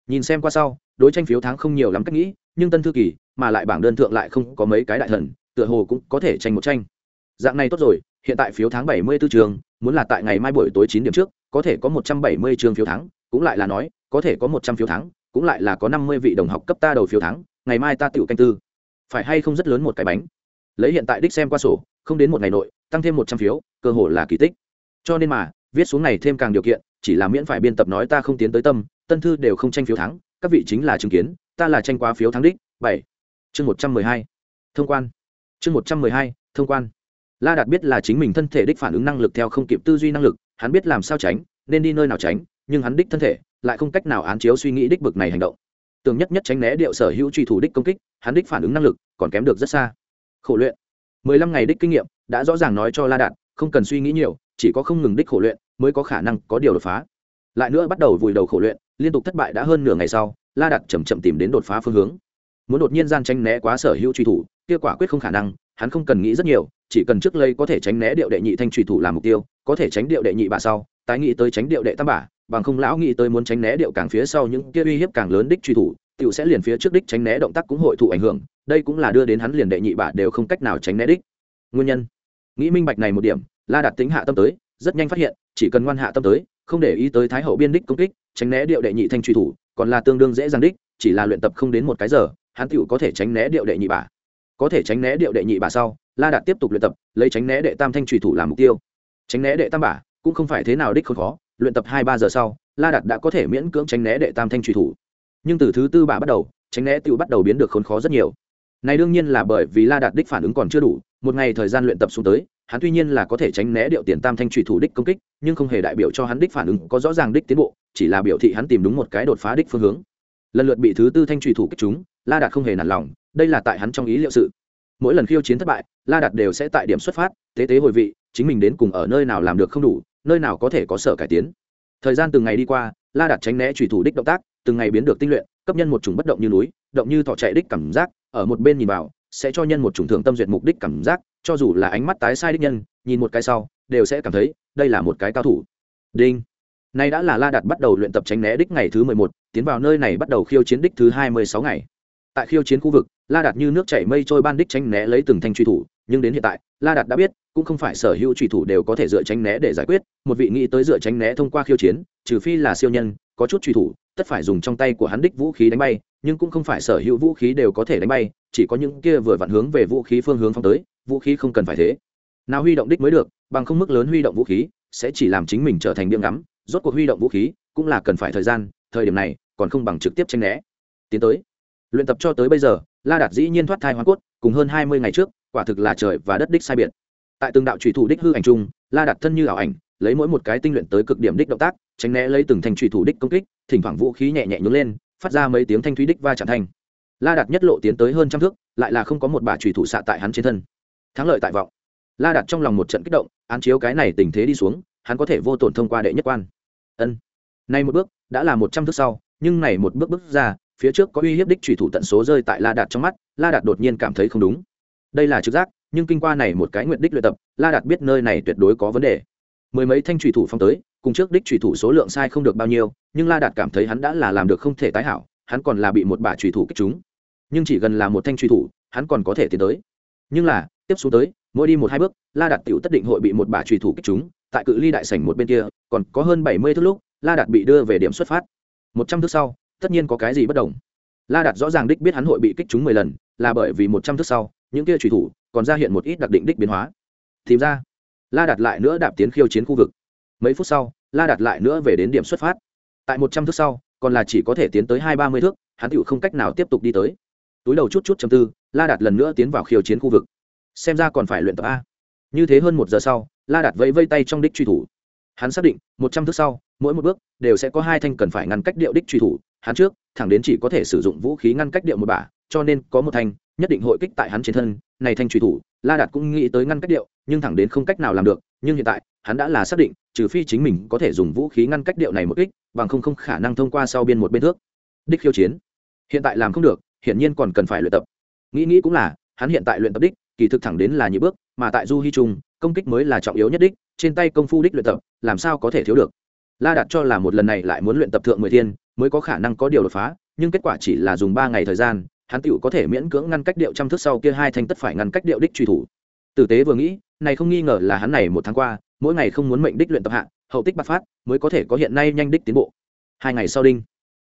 nhìn xem qua sau, đối tranh phiếu tháng không nhiều lắm cách nghĩ, nhưng tân thư kỳ, mà lại bảng đơn thượng lại không có mấy cái đại thần tựa hồ cũng có thể tranh một tranh. Dạng này tốt rồi, hiện tại phiếu tháng bảy mươi 74 trường, muốn là tại ngày mai buổi tối chín điểm trước, có thể có một trăm bảy mươi trường phiếu tháng cũng lại là nói, có thể có một trăm phiếu tháng cũng lại là có năm mươi vị đồng học cấp ta đầu phiếu tháng ngày mai ta tiểu canh tư. Phải hay không rất lớn một cái bánh? Lấy hiện tại đích xem qua sổ, không đến một ngày nội, tăng thêm một trăm phiếu, cơ hội là kỳ tích. Cho nên mà, viết xuống này thêm càng điều kiện, chỉ là miễn phải biên tập nói ta không tiến tới tâm, tân thư đều không tranh phiếu thắng, các vị chính là chứng kiến, ta là tranh quá phiếu thắng đích. Bảy. Chương một trăm mười hai. Thông quan chương một trăm mười hai, thông quan. La đạt biết là chính mình thân thể đích phản ứng năng lực theo không kịp tư duy năng lực, hắn biết làm sao tránh, nên đi nơi nào tránh, nhưng hắn đích thân thể lại không cách nào án chiếu suy nghĩ đích bực này hành động. Tường nhất nhất tránh né điệu sở hữu truy thủ đích công kích, hắn đích phản ứng năng lực còn kém được rất xa. Khổ luyện. mười lăm ngày đích kinh nghiệm đã rõ ràng nói cho la đạt, không cần suy nghĩ nhiều, chỉ có không ngừng đích khổ luyện mới có khả năng có điều đột phá. Lại nữa bắt đầu vùi đầu khổ luyện, liên tục thất bại đã hơn nửa ngày sau, la đặt chầm chậm tìm đến đột phá phương hướng. Muốn đột nhiên gian tranh né quá sở hữu truy thủ kia quả quyết không khả năng hắn không cần nghĩ rất nhiều chỉ cần trước lây có thể tránh né điệu đệ nhị thanh truy thủ làm mục tiêu có thể tránh điệu đệ nhị bà sau tái nghĩ tới tránh điệu đệ tam bà, bằng không lão nghĩ tới muốn tránh né điệu càng phía sau những kia uy hiếp càng lớn đích truy thủ tiểu sẽ liền phía trước đích tránh né động tác cũng hội thụ ảnh hưởng đây cũng là đưa đến hắn liền đệ nhị bà đều không cách nào tránh né đích. Nguyên nhân. Nghĩ minh bạch này một điểm la đặt tính hạ tâm tới rất nhanh phát hiện chỉ cần ngoan hạ tâm tới không để ý tới thái hậu biên đích công kích tránh né điệu đệ nhị thanh truy thủ còn là tương đương dễ dàng đích chỉ là luyện tập không đến một cái giờ hắn tựu có thể tránh né điệu đệ nhị bà có thể tránh né điệu đệ nhị bà sau, la đạt tiếp tục luyện tập, lấy tránh né đệ tam thanh trùy thủ làm mục tiêu. Tránh né đệ tam bà cũng không phải thế nào đích không khó, luyện tập hai ba giờ sau, la đạt đã có thể miễn cưỡng tránh né đệ tam thanh trùy thủ. Nhưng từ thứ tư bà bắt đầu, tránh né tự bắt đầu biến được khốn khó rất nhiều. Này đương nhiên là bởi vì la đạt đích phản ứng còn chưa đủ, một ngày thời gian luyện tập xuống tới, hắn tuy nhiên là có thể tránh né điệu tiền tam thanh trùy thủ đích công kích, nhưng không hề đại biểu cho hắn đích phản ứng có rõ ràng đích tiến bộ, chỉ là biểu thị hắn tìm đúng một cái đột phá đích phương hướng lần lượt bị thứ tư thanh trùy thủ kích chúng, la đạt không hề nản lòng, đây là tại hắn trong ý liệu sự. Mỗi lần khiêu chiến thất bại, la đạt đều sẽ tại điểm xuất phát, tế tế hồi vị, chính mình đến cùng ở nơi nào làm được không đủ, nơi nào có thể có sở cải tiến. Thời gian từng ngày đi qua, la đạt tránh né trùy thủ đích động tác, từng ngày biến được tinh luyện, cấp nhân một chủng bất động như núi, động như thọ chạy đích cảm giác, ở một bên nhìn vào, sẽ cho nhân một chủng thường tâm duyệt mục đích cảm giác, cho dù là ánh mắt tái sai đích nhân, nhìn một cái sau, đều sẽ cảm thấy, đây là một cái cao thủ. Đinh. Nay đã là la đạt bắt đầu luyện tập tránh né đích ngày thứ mười một tiến vào nơi này bắt đầu khiêu chiến đích thứ hai mươi sáu ngày. Tại khiêu chiến khu vực, la đạt như nước chảy mây trôi ban đích tránh né lấy từng thanh truy thủ, nhưng đến hiện tại, la đạt đã biết, cũng không phải sở hữu truy thủ đều có thể dựa tránh né để giải quyết, một vị nghĩ tới dựa tránh né thông qua khiêu chiến, trừ phi là siêu nhân, có chút truy thủ, tất phải dùng trong tay của hắn đích vũ khí đánh bay, nhưng cũng không phải sở hữu vũ khí đều có thể đánh bay, chỉ có những kia vừa vặn hướng về vũ khí phương hướng phong tới, vũ khí không cần phải thế. Nào huy động đích mới được, bằng không mức lớn huy động vũ khí, sẽ chỉ làm chính mình trở thành điểm ngắm, rốt cuộc huy động vũ khí cũng là cần phải thời gian thời điểm này còn không bằng trực tiếp tranh né. Tiến tới. Luyện tập cho tới bây giờ, la đạt dĩ nhiên thoát thai hoa cốt, cùng hơn hai mươi ngày trước, quả thực là trời và đất đích sai biệt. Tại từng đạo trùy thủ đích hư ảnh chung, la đạt thân như ảo ảnh, lấy mỗi một cái tinh luyện tới cực điểm đích động tác, tránh né lấy từng thành trùy thủ đích công kích, thỉnh thoảng vũ khí nhẹ nhẹ nhướng lên, phát ra mấy tiếng thanh thúy đích va chạm thanh. La đạt nhất lộ tiến tới hơn trăm thước, lại là không có một bà trùy thủ xạ tại hắn trên thân. Thắng lợi tại vọng. La đạt trong lòng một trận kích động, án chiếu cái này tình thế đi xuống, hắn có thể vô tổn thông qua đệ nhất quan. Ân. Nay một bước đã là một trăm thước sau, nhưng này một bước bước ra, phía trước có uy hiếp đích thủy thủ tận số rơi tại la đạt trong mắt, la đạt đột nhiên cảm thấy không đúng. Đây là trực giác, nhưng kinh qua này một cái nguyện đích luyện tập, la đạt biết nơi này tuyệt đối có vấn đề. Mười mấy thanh thủy thủ phong tới, cùng trước đích thủy thủ số lượng sai không được bao nhiêu, nhưng la đạt cảm thấy hắn đã là làm được không thể tái hảo, hắn còn là bị một bả thủy thủ kích chúng nhưng chỉ gần là một thanh thủy thủ, hắn còn có thể tiến tới. Nhưng là, tiếp xuống tới, mỗi đi một hai bước, la đạt tiểu tất định hội bị một bả trùy thủ kích chúng tại cự ly đại sảnh một bên kia, còn có hơn bảy mươi thước lúc la đạt bị đưa về điểm xuất phát. Một trăm thước sau, tất nhiên có cái gì bất đồng. La đạt rõ ràng đích biết hắn hội bị kích trúng mười lần, là bởi vì một trăm thước sau, những kia trùy thủ còn ra hiện một ít đặc định đích biến hóa. Tìm ra. La đạt lại nữa đạp tiến khiêu chiến khu vực. Mấy phút sau, la đạt lại nữa về đến điểm xuất phát. Tại một trăm thước sau, còn là chỉ có thể tiến tới hai ba mươi thước, hắn tựu không cách nào tiếp tục đi tới. Túi đầu chút chút chầm tư, la đạt lần nữa tiến vào khiêu chiến khu vực. Xem ra còn phải luyện tập a. Như thế hơn một giờ sau, la đạt vẫy vây tay trong đích truy thủ hắn xác định, một trăm thước sau, mỗi một bước đều sẽ có hai thanh cần phải ngăn cách điệu đích truy thủ. Hắn trước, thẳng đến chỉ có thể sử dụng vũ khí ngăn cách điệu một bả, cho nên có một thanh nhất định hội kích tại hắn trên thân. Này thanh truy thủ, la đạt cũng nghĩ tới ngăn cách điệu, nhưng thẳng đến không cách nào làm được, nhưng hiện tại, hắn đã là xác định, trừ phi chính mình có thể dùng vũ khí ngăn cách điệu này một kích, bằng không không khả năng thông qua sau biên một bên thước. Đích khiêu chiến. Hiện tại làm không được, hiển nhiên còn cần phải luyện tập. Nghĩ nghĩ cũng là, hắn hiện tại luyện tập đích, kỳ thực thẳng đến là nhị bước, mà tại du hy trung, công kích mới là trọng yếu nhất đích trên tay công phu đích luyện tập, làm sao có thể thiếu được? La đạt cho là một lần này lại muốn luyện tập thượng mười thiên mới có khả năng có điều đột phá, nhưng kết quả chỉ là dùng ba ngày thời gian, hắn tựu có thể miễn cưỡng ngăn cách điệu trăm thước sau kia hai thanh tất phải ngăn cách điệu đích truy thủ. Tử tế vừa nghĩ, này không nghi ngờ là hắn này một tháng qua, mỗi ngày không muốn mệnh đích luyện tập hạ, hậu tích bạc phát mới có thể có hiện nay nhanh đích tiến bộ. Hai ngày sau đinh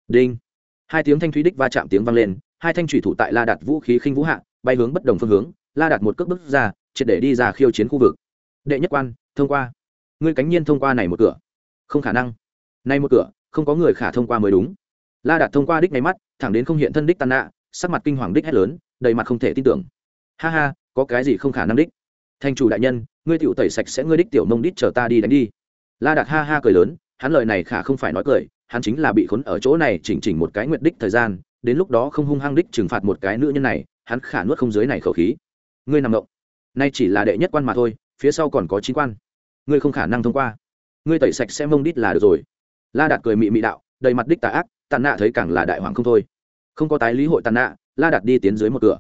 đinh. Hai tiếng thanh thúy đích va chạm tiếng vang lên, hai thanh thủy thủ tại la đạt vũ khí khinh vũ hạ, bay hướng bất đồng phương hướng, la đạt một cước bước ra, triệt để đi ra khiêu chiến khu vực. Đệ nhất quan thông qua. Ngươi cánh nhiên thông qua này một cửa. Không khả năng. Nay một cửa, không có người khả thông qua mới đúng. La đạt thông qua đích nháy mắt, thẳng đến không hiện thân đích tàn nạ, sắc mặt kinh hoàng đích hét lớn, đầy mặt không thể tin tưởng. Ha ha, có cái gì không khả năng đích? Thành chủ đại nhân, ngươi tựu tẩy sạch sẽ ngươi đích tiểu nông đích chờ ta đi đánh đi. La đạt ha ha cười lớn, hắn lời này khả không phải nói cười, hắn chính là bị khốn ở chỗ này chỉnh chỉnh một cái nguyện đích thời gian, đến lúc đó không hung hăng đích trừng phạt một cái nữ nhân này, hắn khả nuốt không dưới này khẩu khí. Ngươi nằm động nay chỉ là đệ nhất quan mà thôi, phía sau còn có chín quan ngươi không khả năng thông qua. Ngươi tẩy sạch sẽ mông đít là được rồi. La đạt cười mị mị đạo, đầy mặt đích tà ác, tàn nạ thấy càng là đại hoàng không thôi. Không có tái lý hội tàn nạ, la đạt đi tiến dưới một cửa.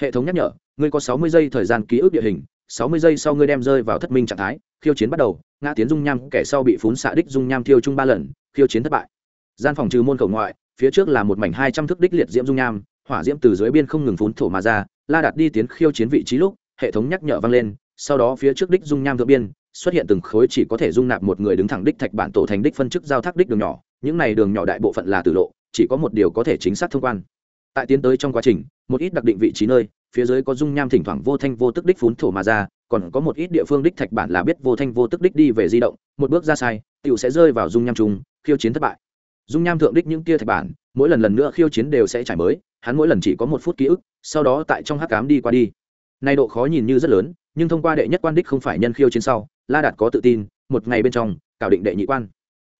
Hệ thống nhắc nhở, ngươi có sáu mươi giây thời gian ký ức địa hình, sáu mươi giây sau ngươi đem rơi vào thất minh trạng thái, khiêu chiến bắt đầu, ngã tiến dung nham, kẻ sau bị phún xạ đích dung nham thiêu chung ba lần, khiêu chiến thất bại. Gian phòng trừ môn khẩu ngoại, phía trước là một mảnh hai trăm thước đích liệt diễm dung nham, hỏa diễm từ dưới biên không ngừng phún thổ mà ra, la đạt đi tiến khiêu chiến vị trí lúc, hệ thống nhắc nhở vang lên, sau đó phía trước đích dung nham thượng biên xuất hiện từng khối chỉ có thể dung nạp một người đứng thẳng đích thạch bản tổ thành đích phân chức giao thác đích đường nhỏ, những này đường nhỏ đại bộ phận là tử lộ, chỉ có một điều có thể chính xác thông quan. Tại tiến tới trong quá trình, một ít đặc định vị trí nơi, phía dưới có dung nham thỉnh thoảng vô thanh vô tức đích phún thổ mà ra, còn có một ít địa phương đích thạch bản là biết vô thanh vô tức đích đi về di động, một bước ra sai tựu sẽ rơi vào dung nham trùng khiêu chiến thất bại. Dung nham thượng đích những kia thạch bản, mỗi lần lần nữa khiêu chiến đều sẽ trải mới, hắn mỗi lần chỉ có một phút ký ức, sau đó tại trong hắc cám đi qua đi. Nay độ khó nhìn như rất lớn nhưng thông qua đệ nhất quan đích không phải nhân khiêu chiến sau, la đạt có tự tin, một ngày bên trong, cảo định đệ nhị quan.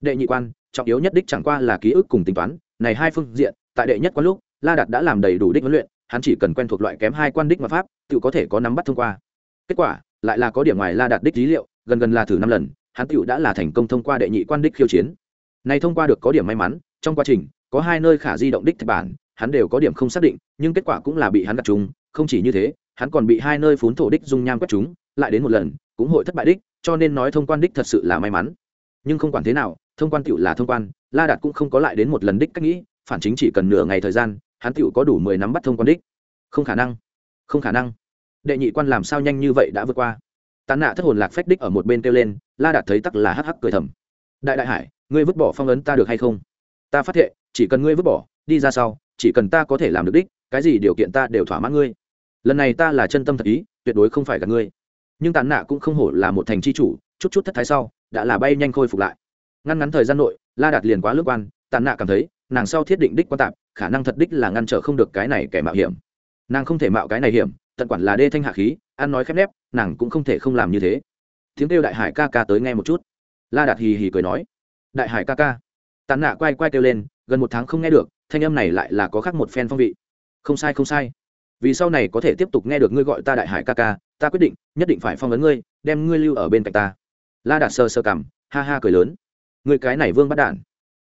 Đệ nhị quan, trọng yếu nhất đích chẳng qua là ký ức cùng tính toán, này hai phương diện, tại đệ nhất quan lúc, la đạt đã làm đầy đủ đích huấn luyện, hắn chỉ cần quen thuộc loại kém hai quan đích mà pháp, tự có thể có nắm bắt thông qua. Kết quả, lại là có điểm ngoài la đạt đích lý liệu, gần gần là thử năm lần, hắn tự đã là thành công thông qua đệ nhị quan đích khiêu chiến. Này thông qua được có điểm may mắn, trong quá trình, có hai nơi khả di động đích thạch bản, hắn đều có điểm không xác định, nhưng kết quả cũng là bị hắn đặt trúng, không chỉ như thế hắn còn bị hai nơi phún thổ đích dung nham quét chúng, lại đến một lần, cũng hội thất bại đích, cho nên nói thông quan đích thật sự là may mắn. Nhưng không quản thế nào, thông quan tựu là thông quan, la đạt cũng không có lại đến một lần đích cách nghĩ, phản chính chỉ cần nửa ngày thời gian, hắn tựu có đủ mười nắm bắt thông quan đích. Không khả năng, không khả năng. Đệ nhị quan làm sao nhanh như vậy đã vượt qua? Tán nạ thất hồn lạc phách đích ở một bên kêu lên, la đạt thấy tắc là hắc hắc cười thầm. Đại đại hải, ngươi vứt bỏ phong ấn ta được hay không? Ta phát hiện chỉ cần ngươi vứt bỏ, đi ra sau, chỉ cần ta có thể làm được đích, cái gì điều kiện ta đều thỏa mãn ngươi lần này ta là chân tâm thật ý, tuyệt đối không phải gặp ngươi. Nhưng tàn nạ cũng không hổ là một thành c h i chủ, chút chút thất thái sau, đã là bay nhanh khôi phục lại. Ngăn ngắn thời gian nội, la đạt liền quá lướt quan tàn nạ cảm thấy, nàng sau thiết định đích quan tạp, khả năng thật đích là ngăn trở không được cái này kẻ mạo hiểm. Nàng không thể mạo cái này hiểm, tận quản là đê thanh hạ khí, ăn nói khép nép, nàng cũng không thể không làm như thế. Tiếng kêu đại hải ca ca tới nghe một chút. La đạt hì hì cười nói, đại hải ca ca. Tàn nạ quay quay kêu lên, gần một tháng không nghe được, thanh âm này lại là có khác một phen phong vị. Không sai không sai vì sau này có thể tiếp tục nghe được ngươi gọi ta đại hải ca ca, ta quyết định, nhất định phải phong ấn ngươi, đem ngươi lưu ở bên cạnh ta. La đạt sơ sơ cằm, ha ha cười lớn. Người cái này vương bắt đản.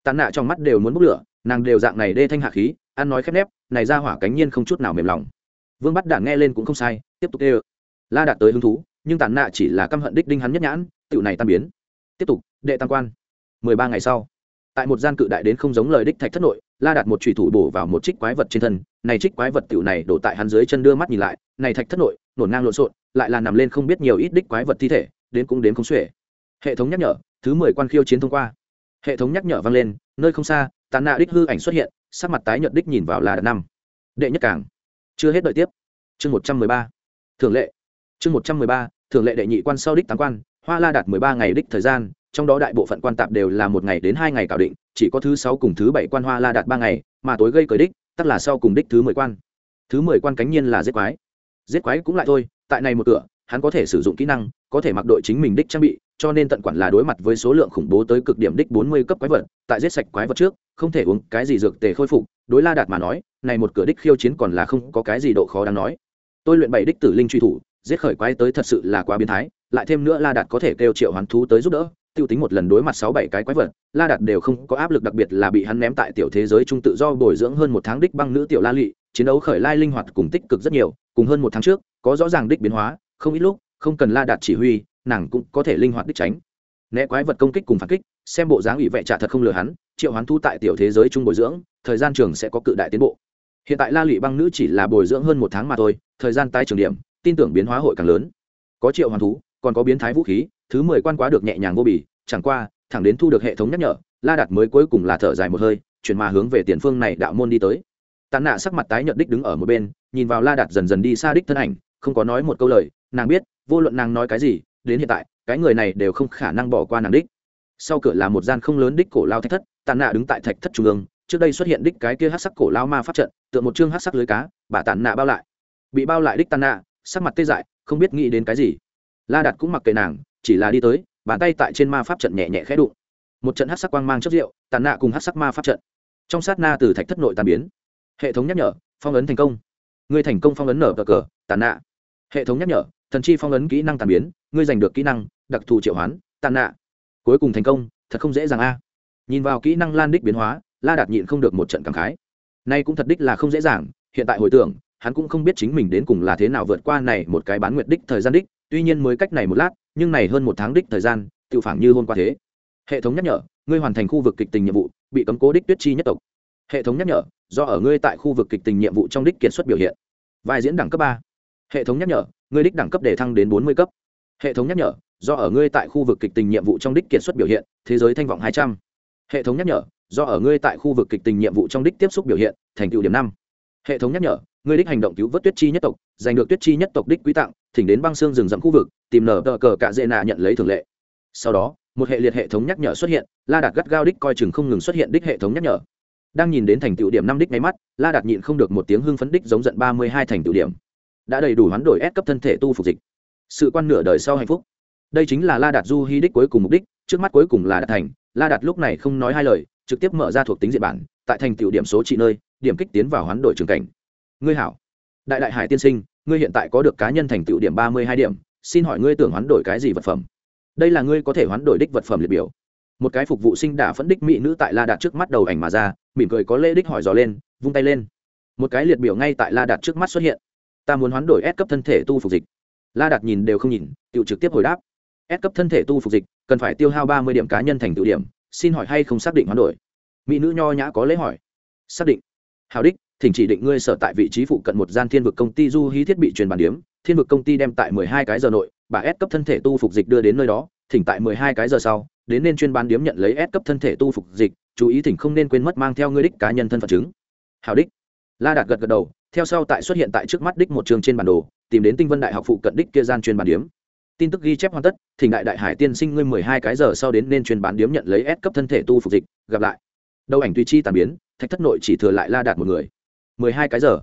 Tàn nạ trong mắt đều muốn bốc lửa, nàng đều dạng này đê thanh hạ khí, ăn nói khép nép, này ra hỏa cánh nhiên không chút nào mềm lòng. Vương bắt đản nghe lên cũng không sai, tiếp tục đê ơ la đạt tới hứng thú, nhưng tàn nạ chỉ là căm hận đích đinh hắn nhất nhãn tựu này tan biến. Tiếp tục, đệ tam quan. Mười ba ngày sau tại một gian cự đại đến không giống lời đích thạch thất nội, la đặt một trùy thủ bổ vào một trích quái vật trên thân, này trích quái vật tiểu này đổ tại hắn dưới chân đưa mắt nhìn lại, này thạch thất nội, nổn ngang lộn xộn, lại là nằm lên không biết nhiều ít đích quái vật thi thể, đến cũng đến không xuể. Hệ thống nhắc nhở, thứ mười quan khiêu chiến thông qua. Hệ thống nhắc nhở vang lên, nơi không xa tàn nạ đích hư ảnh xuất hiện, sắc mặt tái nhợt đích nhìn vào là đạt năm. Đệ nhất cảng. Chưa hết đợi tiếp. Chương một trăm mười ba. Thường lệ. Chương một trăm mười ba thường lệ đệ nhị quan sau đích tám quan, hoa la đạt mười ba ngày đích thời gian trong đó đại bộ phận quan tạp đều là một ngày đến hai ngày cảo định, chỉ có thứ sáu cùng thứ bảy quan hoa la đạt ba ngày, mà tối gây cởi đích tức là sau cùng đích thứ mười quan. Thứ mười quan cánh nhiên là giết quái. Giết quái cũng lại thôi, tại này một cửa, hắn có thể sử dụng kỹ năng, có thể mặc đội chính mình đích trang bị, cho nên tận quản là đối mặt với số lượng khủng bố tới cực điểm đích bốn mươi cấp quái vật, tại giết sạch quái vật trước, không thể uống cái gì dược tề khôi phục, đối la đạt mà nói, này một cửa đích khiêu chiến còn là không có cái gì độ khó đáng nói. Tôi luyện bảy đích tử linh truy thủ, giết khởi quái tới thật sự là quá biến thái, lại thêm nữa la đạt có thể kêu triệu hoán thú tới giúp đỡ tiêu tính một lần đối mặt sáu bảy cái quái vật, la đạt đều không có áp lực đặc biệt là bị hắn ném tại tiểu thế giới trung tự do bồi dưỡng hơn một tháng đích băng nữ tiểu la lị, chiến đấu khởi lai linh hoạt cùng tích cực rất nhiều, cùng hơn một tháng trước, có rõ ràng đích biến hóa, không ít lúc, không cần la đạt chỉ huy, nàng cũng có thể linh hoạt đích tránh. Né quái vật công kích cùng phản kích, xem bộ dáng ủy vệ trả thật không lừa hắn, triệu hoán thu tại tiểu thế giới trung bồi dưỡng, thời gian trường sẽ có cự đại tiến bộ. Hiện tại la lụy băng nữ chỉ là bồi dưỡng hơn một tháng mà thôi, thời gian tái trường điểm, tin tưởng biến hóa hội càng lớn. Có triệu hoán thú còn có biến thái vũ khí, thứ mười quan quá được nhẹ nhàng vô bì, chẳng qua, thẳng đến thu được hệ thống nhắc nhở, la đạt mới cuối cùng là thở dài một hơi, chuyển mà hướng về tiền phương này đạo môn đi tới. Tàn nạ sắc mặt tái nhợt đích đứng ở một bên, nhìn vào la đạt dần dần đi xa đích thân ảnh, không có nói một câu lời, nàng biết, vô luận nàng nói cái gì, đến hiện tại, cái người này đều không khả năng bỏ qua nàng đích. Sau cửa là một gian không lớn đích cổ lao thạch thất tàn nạ đứng tại thạch thất trung ương, trước đây xuất hiện đích cái kia hát sắc cổ lao ma pháp trận tựa một chương hát sắc lưới cá, bà tàn nạ bao lại. Bị bao lại đích tàn nạ, sắc mặt tê dại, không biết nghĩ đến cái gì la đạt cũng mặc kệ nàng, chỉ là đi tới, bàn tay tại trên ma pháp trận nhẹ nhẹ khẽ đụng. Một trận hát sắc quang mang chất rượu, tàn nạ cùng hát sắc ma pháp trận. Trong sát na từ thạch thất nội tàn biến. Hệ thống nhắc nhở, phong ấn thành công. Người thành công phong ấn nở cờ cờ, tàn nạ. Hệ thống nhắc nhở, thần chi phong ấn kỹ năng tàn biến, ngươi giành được kỹ năng, đặc thù triệu hoán, tàn nạ. Cuối cùng thành công, thật không dễ dàng a. Nhìn vào kỹ năng lan đích biến hóa, la đạt nhịn không được một trận cảm khái. Nay cũng thật đích là không dễ dàng, hiện tại hồi tưởng, hắn cũng không biết chính mình đến cùng là thế nào vượt qua này một cái bán nguyệt đích thời gian đích tuy nhiên mới cách này một lát, nhưng này hơn một tháng đích thời gian tự phản như hôm qua thế. Hệ thống nhắc nhở, ngươi hoàn thành khu vực kịch tình nhiệm vụ, bị cấm cố đích tuyết chi nhất tộc. Hệ thống nhắc nhở, do ở ngươi tại khu vực kịch tình nhiệm vụ trong đích kiệt xuất biểu hiện. Vai diễn đẳng cấp ba. Hệ thống nhắc nhở, ngươi đích đẳng cấp để thăng đến bốn mươi cấp. Hệ thống nhắc nhở, do ở ngươi tại khu vực kịch tình nhiệm vụ trong đích kiệt xuất biểu hiện, thế giới thanh vọng hai trăm. Hệ thống nhắc nhở, do ở ngươi tại khu vực kịch tình nhiệm vụ trong đích tiếp xúc biểu hiện, thành tựu điểm năm. Hệ thống nhắc nhở Người đích hành động cứu vớt tuyết chi nhất tộc, giành được tuyết chi nhất tộc đích quý tặng, thỉnh đến băng xương rừng rậm khu vực, tìm nở tờ cờ cạ dễ nạ nhận lấy thường lệ. Sau đó, một hệ liệt hệ thống nhắc nhở xuất hiện, la đạt gắt gao đích coi chừng không ngừng xuất hiện đích hệ thống nhắc nhở. Đang nhìn đến thành tựu điểm năm đích ngay mắt, la đạt nhịn không được một tiếng hưng phấn đích giống giận ba mươi hai thành tựu điểm. Đã đầy đủ hoán đổi ép cấp thân thể tu phục dịch. Sự quan nửa đời sau hạnh phúc. Đây chính là la đạt du hy đích cuối cùng mục đích, trước mắt cuối cùng là đạt thành. La đạt lúc này không nói hai lời, trực tiếp mở ra thuộc tính diện bản, tại thành tựu điểm số trị nơi, điểm kích tiến vào hoán đổi trường cảnh ngươi hảo. Đại đại hải tiên sinh, ngươi hiện tại có được cá nhân thành tựu điểm ba mươi hai điểm, xin hỏi ngươi tưởng hoán đổi cái gì vật phẩm? Đây là ngươi có thể hoán đổi đích vật phẩm liệt biểu. Một cái phục vụ sinh đả phẫn đích mỹ nữ tại la đạt trước mắt đầu ảnh mà ra, mỉm cười có lễ đích hỏi dò lên, vung tay lên. Một cái liệt biểu ngay tại la đạt trước mắt xuất hiện. Ta muốn hoán đổi S cấp thân thể tu phục dịch. La đạt nhìn đều không nhìn tự trực tiếp hồi đáp. S cấp thân thể tu phục dịch, cần phải tiêu hao ba mươi điểm cá nhân thành tựu điểm, xin hỏi hay không xác định hoán đổi? Mỹ nữ nho nhã có lễ hỏi. Xác định. Hào đích thỉnh chỉ định ngươi sở tại vị trí phụ cận một gian thiên vực công ty du hí thiết bị truyền bản điếm. Thiên vực công ty đem tại mười hai cái giờ nội, bà S cấp thân thể tu phục dịch đưa đến nơi đó. Thỉnh tại mười hai cái giờ sau, đến nên chuyên bán điếm nhận lấy S cấp thân thể tu phục dịch. Chú ý thỉnh không nên quên mất mang theo ngươi đích cá nhân thân phận chứng. Hào đích. La đạt gật gật đầu, theo sau tại xuất hiện tại trước mắt đích một trường trên bản đồ, tìm đến tinh vân đại học phụ cận đích kia gian chuyên bản điếm. Tin tức ghi chép hoàn tất, thỉnh đại đại hải tiên sinh ngươi mười hai cái giờ sau đến nên chuyên bán điếm nhận lấy S cấp thân thể tu phục dịch. Gặp lại. Đâu ảnh tùy chi tàn biến, thạch thất nội chỉ thừa lại la đạt một người mười hai cái giờ.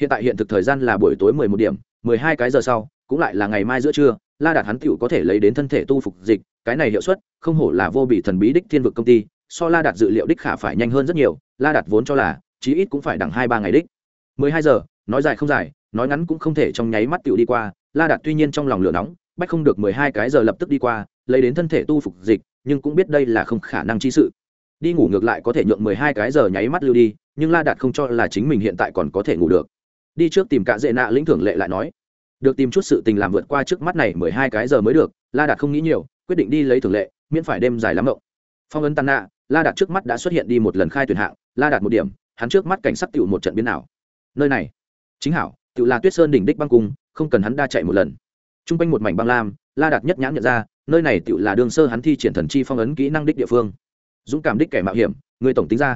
Hiện tại hiện thực thời gian là buổi tối mười một điểm, mười hai cái giờ sau, cũng lại là ngày mai giữa trưa, la đạt hắn tiểu có thể lấy đến thân thể tu phục dịch, cái này hiệu suất, không hổ là vô bị thần bí đích thiên vực công ty, so la đạt dự liệu đích khả phải nhanh hơn rất nhiều, la đạt vốn cho là, chí ít cũng phải đẳng hai ba ngày đích. mười hai giờ, nói dài không dài, nói ngắn cũng không thể trong nháy mắt tiểu đi qua, la đạt tuy nhiên trong lòng lửa nóng, bách không được mười hai cái giờ lập tức đi qua, lấy đến thân thể tu phục dịch, nhưng cũng biết đây là không khả năng chi sự. Đi ngủ ngược lại có thể nhượng mười hai cái giờ nháy mắt lưu đi nhưng la đạt không cho là chính mình hiện tại còn có thể ngủ được. Đi trước tìm cả dễ nạ lĩnh thưởng lệ lại nói. Được tìm chút sự tình làm vượt qua trước mắt này mười hai cái giờ mới được, la đạt không nghĩ nhiều, quyết định đi lấy thường lệ, miễn phải đêm dài lắm mộng. Phong ấn tàn nạ, la đạt trước mắt đã xuất hiện đi một lần khai tuyển hạng, la đạt một điểm, hắn trước mắt cảnh sắc tựu một trận biến nào nơi này, chính hảo, tựu là tuyết sơn đỉnh đích băng cung, không cần hắn đa chạy một lần. T r u n g quanh một mảnh băng lam, la đạt nhất nhãn nhận ra, nơi này tựu là đường sơ hắn thi triển thần chi phong ấn kỹ năng đích địa phương. Dũng cảm đích kẻ mạo hiểm, người tổng tính ra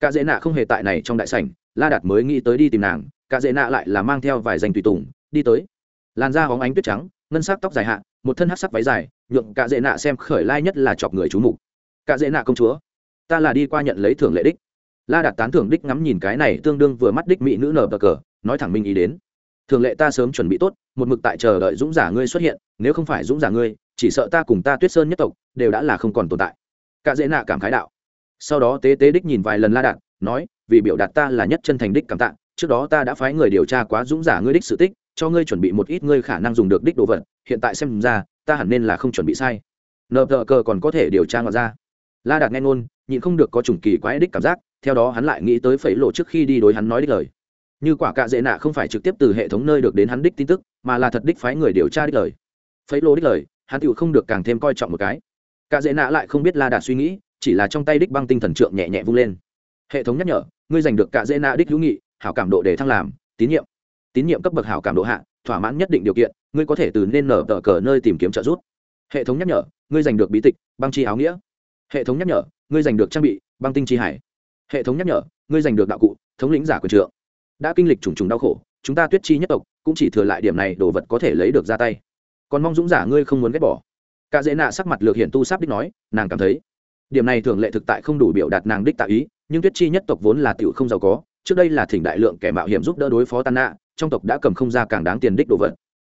cả dễ nạ không hề tại này trong đại sảnh, la đạt mới nghĩ tới đi tìm nàng, cả dễ nạ lại là mang theo vài danh tùy tùng, đi tới. Làn da hóng ánh tuyết trắng, ngân sắc tóc dài hạ, một thân hát sắc váy dài, nhượng cả dễ nạ xem khởi lai nhất là chọc người chú mục. Cả dễ nạ công chúa, ta là đi qua nhận lấy thưởng lệ đích. La đạt tán thưởng đích ngắm nhìn cái này tương đương vừa mắt đích mỹ nữ nở bờ cờ, nói thẳng minh ý đến. Thường lệ ta sớm chuẩn bị tốt, một mực tại chờ đợi dũng giả ngươi xuất hiện, nếu không phải dũng giả ngươi, chỉ sợ ta cùng ta tuyết sơn nhất tộc, đều đã là không còn tồn tại. Cả dễ nạ cảm khái đạo sau đó tế tế đích nhìn vài lần la đạt, nói, vì biểu đạt ta là nhất chân thành đích cảm tạ, trước đó ta đã phái người điều tra quá dũng giả ngươi đích sự tích, cho ngươi chuẩn bị một ít ngươi khả năng dùng được đích đồ vật, hiện tại xem ra, ta hẳn nên là không chuẩn bị sai. Nợ thợ cờ còn có thể điều tra ngọt ra. La đạt nghe ngôn, nhịn không được có chủng kỳ quái đích cảm giác, theo đó hắn lại nghĩ tới phẩy lộ trước khi đi đối hắn nói đích lời. Như quả cạ dễ nạ không phải trực tiếp từ hệ thống nơi được đến hắn đích tin tức, mà là thật đích phái người điều tra đích lời. Phẩy lộ đích lời, hắn tự không được càng thêm coi trọng một cái. Cạ dễ nạ lại không biết la đạt suy nghĩ chỉ là trong tay đích băng tinh thần trượng nhẹ nhẹ vung lên. Hệ thống nhắc nhở, ngươi giành được cạ dễ nạ đích hữu nghị, hảo cảm độ để thăng làm, tín nhiệm. Tín nhiệm cấp bậc hảo cảm độ hạ, thỏa mãn nhất định điều kiện, ngươi có thể từ nên nở tờ cờ nơi tìm kiếm trợ giúp. Hệ thống nhắc nhở, ngươi giành được bí tịch, băng chi áo nghĩa. Hệ thống nhắc nhở, ngươi giành được trang bị, băng tinh chi hải. Hệ thống nhắc nhở, ngươi giành được đạo cụ, thống lĩnh giả quyền trượng. Đã kinh lịch trùng trùng đau khổ, chúng ta tuyết chi nhất tộc, cũng chỉ thừa lại điểm này đồ vật có thể lấy được ra tay. Còn mong dũng giả ngươi không muốn ghét bỏ. Cả dễ nạ sắc mặt lược hiện tu sáp đích nói, nàng cảm thấy điểm này thường lệ thực tại không đủ biểu đạt nàng đích tạ ý, nhưng tuyết chi nhất tộc vốn là tiểu không giàu có, trước đây là thỉnh đại lượng kẻ mạo hiểm giúp đỡ đối phó tan nạ trong tộc đã cầm không ra càng đáng tiền đích đồ vật.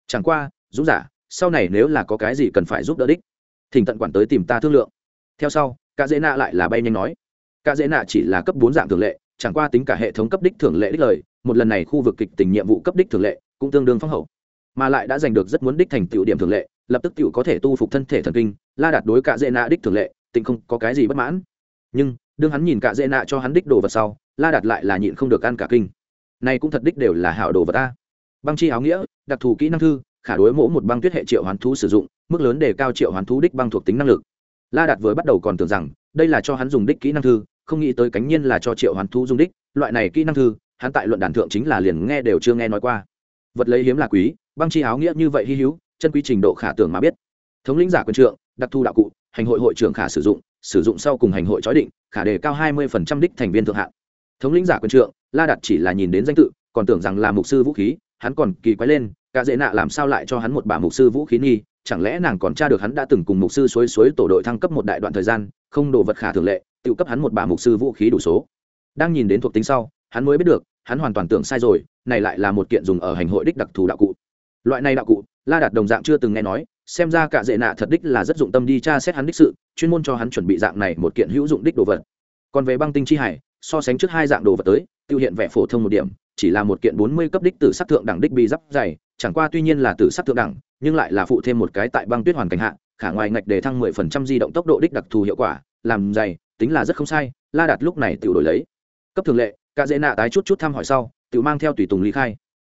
Chẳng qua, dũng giả, sau này nếu là có cái gì cần phải giúp đỡ đích, thỉnh tận quản tới tìm ta thương lượng. Theo sau, cả dễ nạ lại là bay nhanh nói. Cả dễ nạ chỉ là cấp bốn dạng thường lệ, chẳng qua tính cả hệ thống cấp đích thường lệ đích lời, một lần này khu vực kịch tình nhiệm vụ cấp đích thường lệ cũng tương đương phong hậu. Mà lại đã giành được rất muốn đích thành tựu điểm thường lệ, lập tức tựu có thể tu phục thân thể thần kinh, la đạt đối cả dễ nạ đích thường lệ tình không có cái gì bất mãn. Nhưng, đương hắn nhìn cả dễ nạ cho hắn đích đồ vật sau, la đạt lại là nhịn không được ăn cả kinh. Này cũng thật đích đều là hảo đồ vật ta. Băng chi áo nghĩa, đặc thù kỹ năng thư, khả đối mỗ một băng tuyết hệ triệu hoán thú sử dụng, mức lớn để cao triệu hoán thú đích băng thuộc tính năng lực. La đạt vừa bắt đầu còn tưởng rằng, đây là cho hắn dùng đích kỹ năng thư, không nghĩ tới cánh nhiên là cho triệu hoán thú dùng đích, loại này kỹ năng thư, hắn tại luận đàn thượng chính là liền nghe đều chưa nghe nói qua. Vật lấy hiếm là quý, băng chi áo nghĩa như vậy hy hữu, chân quý trình độ khả tưởng mà biết. Thống lĩnh giả quân trượng, đặc thù đạo cụ hành hội hội trưởng khả sử dụng sử dụng sau cùng hành hội chói định, khả đề cao hai mươi phần trăm đích thành viên thượng hạn thống lĩnh giả quân trượng, la đặt chỉ là nhìn đến danh tự, còn tưởng rằng là mục sư vũ khí, hắn còn kỳ quái lên, cả dễ nạ làm sao lại cho hắn một bà mục sư vũ khí nghi, chẳng lẽ nàng còn tra được hắn đã từng cùng mục sư suối suối tổ đội thăng cấp một đại đoạn thời gian, không đồ vật khả thường lệ, tự cấp hắn một bà mục sư vũ khí đủ số. Đang nhìn đến thuộc tính sau, hắn mới biết được, hắn hoàn toàn tưởng sai rồi, này lại là một kiện dùng ở hành hội đích đặc thù đạo cụ. Loại này đạo cụ, la đạt đồng dạng chưa từng nghe nói xem ra cả dễ nạ thật đích là rất dụng tâm đi tra xét hắn đích sự, chuyên môn cho hắn chuẩn bị dạng này một kiện hữu dụng đích đồ vật. Còn về băng tinh chi hải, so sánh trước hai dạng đồ vật tới, tiêu hiện vẻ phổ thông một điểm, chỉ là một kiện bốn mươi cấp đích từ sắc thượng đẳng đích bị giáp dày, chẳng qua tuy nhiên là từ sắc thượng đẳng, nhưng lại là phụ thêm một cái tại băng tuyết hoàn cảnh hạ, khả ngoài ngạch đề thăng mười phần trăm di động tốc độ đích đặc thù hiệu quả, làm dày, tính là rất không sai, la đạt lúc này tự đổi lấy. Cấp thường lệ, cả dễ nạ tái chút chút thăm hỏi sau, tự mang theo tùy tùng ly khai.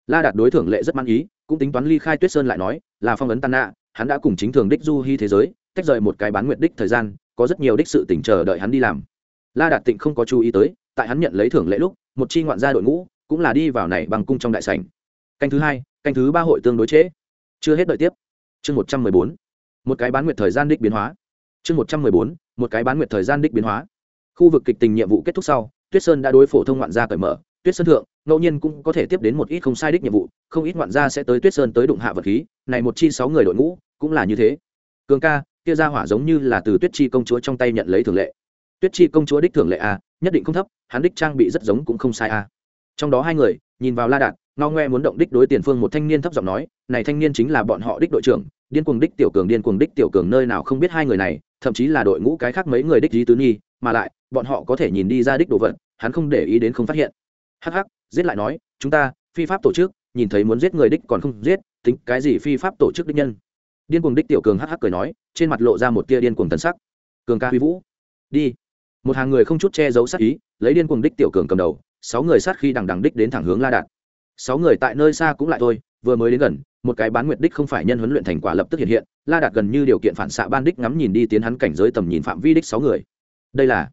La đạt đối thưởng lệ rất mang ý, cũng tính toán ly khai tuyết sơn lại nói, là phong ấn tan nạ hắn đã cùng chính thường đích du hy thế giới tách rời một cái bán nguyện đích thời gian có rất nhiều đích sự tỉnh chờ đợi hắn đi làm. La đạt tịnh không có chú ý tới tại hắn nhận lấy thưởng lễ lúc một chi ngoạn gia đội ngũ cũng là đi vào này bằng cung trong đại sảnh. Canh thứ hai canh thứ ba hội tương đối chế, chưa hết đợi tiếp. Chương một trăm mười bốn một cái bán nguyệt thời gian đích biến hóa. Chương một trăm mười bốn một cái bán nguyệt thời gian đích biến hóa. Khu vực kịch tình nhiệm vụ kết thúc sau tuyết sơn đã đối phổ thông ngoạn gia cởi mở tuyết sơn thượng ngẫu nhiên cũng có thể tiếp đến một ít không sai đích nhiệm vụ, không ít ngoạn gia sẽ tới tuyết sơn tới đụng hạ vật khí, này một chi sáu người đội ngũ cũng là như thế. Cường ca, kia ra hỏa giống như là từ tuyết chi công chúa trong tay nhận lấy thường lệ. Tuyết chi công chúa đích thường lệ a nhất định không thấp, hắn đích trang bị rất giống cũng không sai a trong đó hai người, nhìn vào la đạt, ngao ngoe muốn động đích đối tiền phương một thanh niên thấp giọng nói, này thanh niên chính là bọn họ đích đội trưởng, điên cuồng đích tiểu cường, điên cuồng đích tiểu cường nơi nào không biết hai người này, thậm chí là đội ngũ cái khác mấy người đích lý tứ nhi, mà lại, bọn họ có thể nhìn đi ra đích đồ vật, hắn không để ý đến không phát hiện. Hắc hắc giết lại nói, chúng ta, phi pháp tổ chức, nhìn thấy muốn giết người đích còn không giết, tính cái gì phi pháp tổ chức đích nhân? Điên cuồng đích tiểu cường hắc hắc cười nói, trên mặt lộ ra một tia điên cuồng tần sắc. Cường ca huy vũ, đi. Một hàng người không chút che giấu sát ý, lấy điên cuồng đích tiểu cường cầm đầu, sáu người sát khi đằng đằng đích đến thẳng hướng la đạt. Sáu người tại nơi xa cũng lại thôi, vừa mới đến gần, một cái bán nguyệt đích không phải nhân huấn luyện thành quả lập tức hiện hiện, la đạt gần như điều kiện phản xạ ban đích ngắm nhìn đi tiến hắn cảnh giới tầm nhìn phạm vi đích sáu người. Đây là,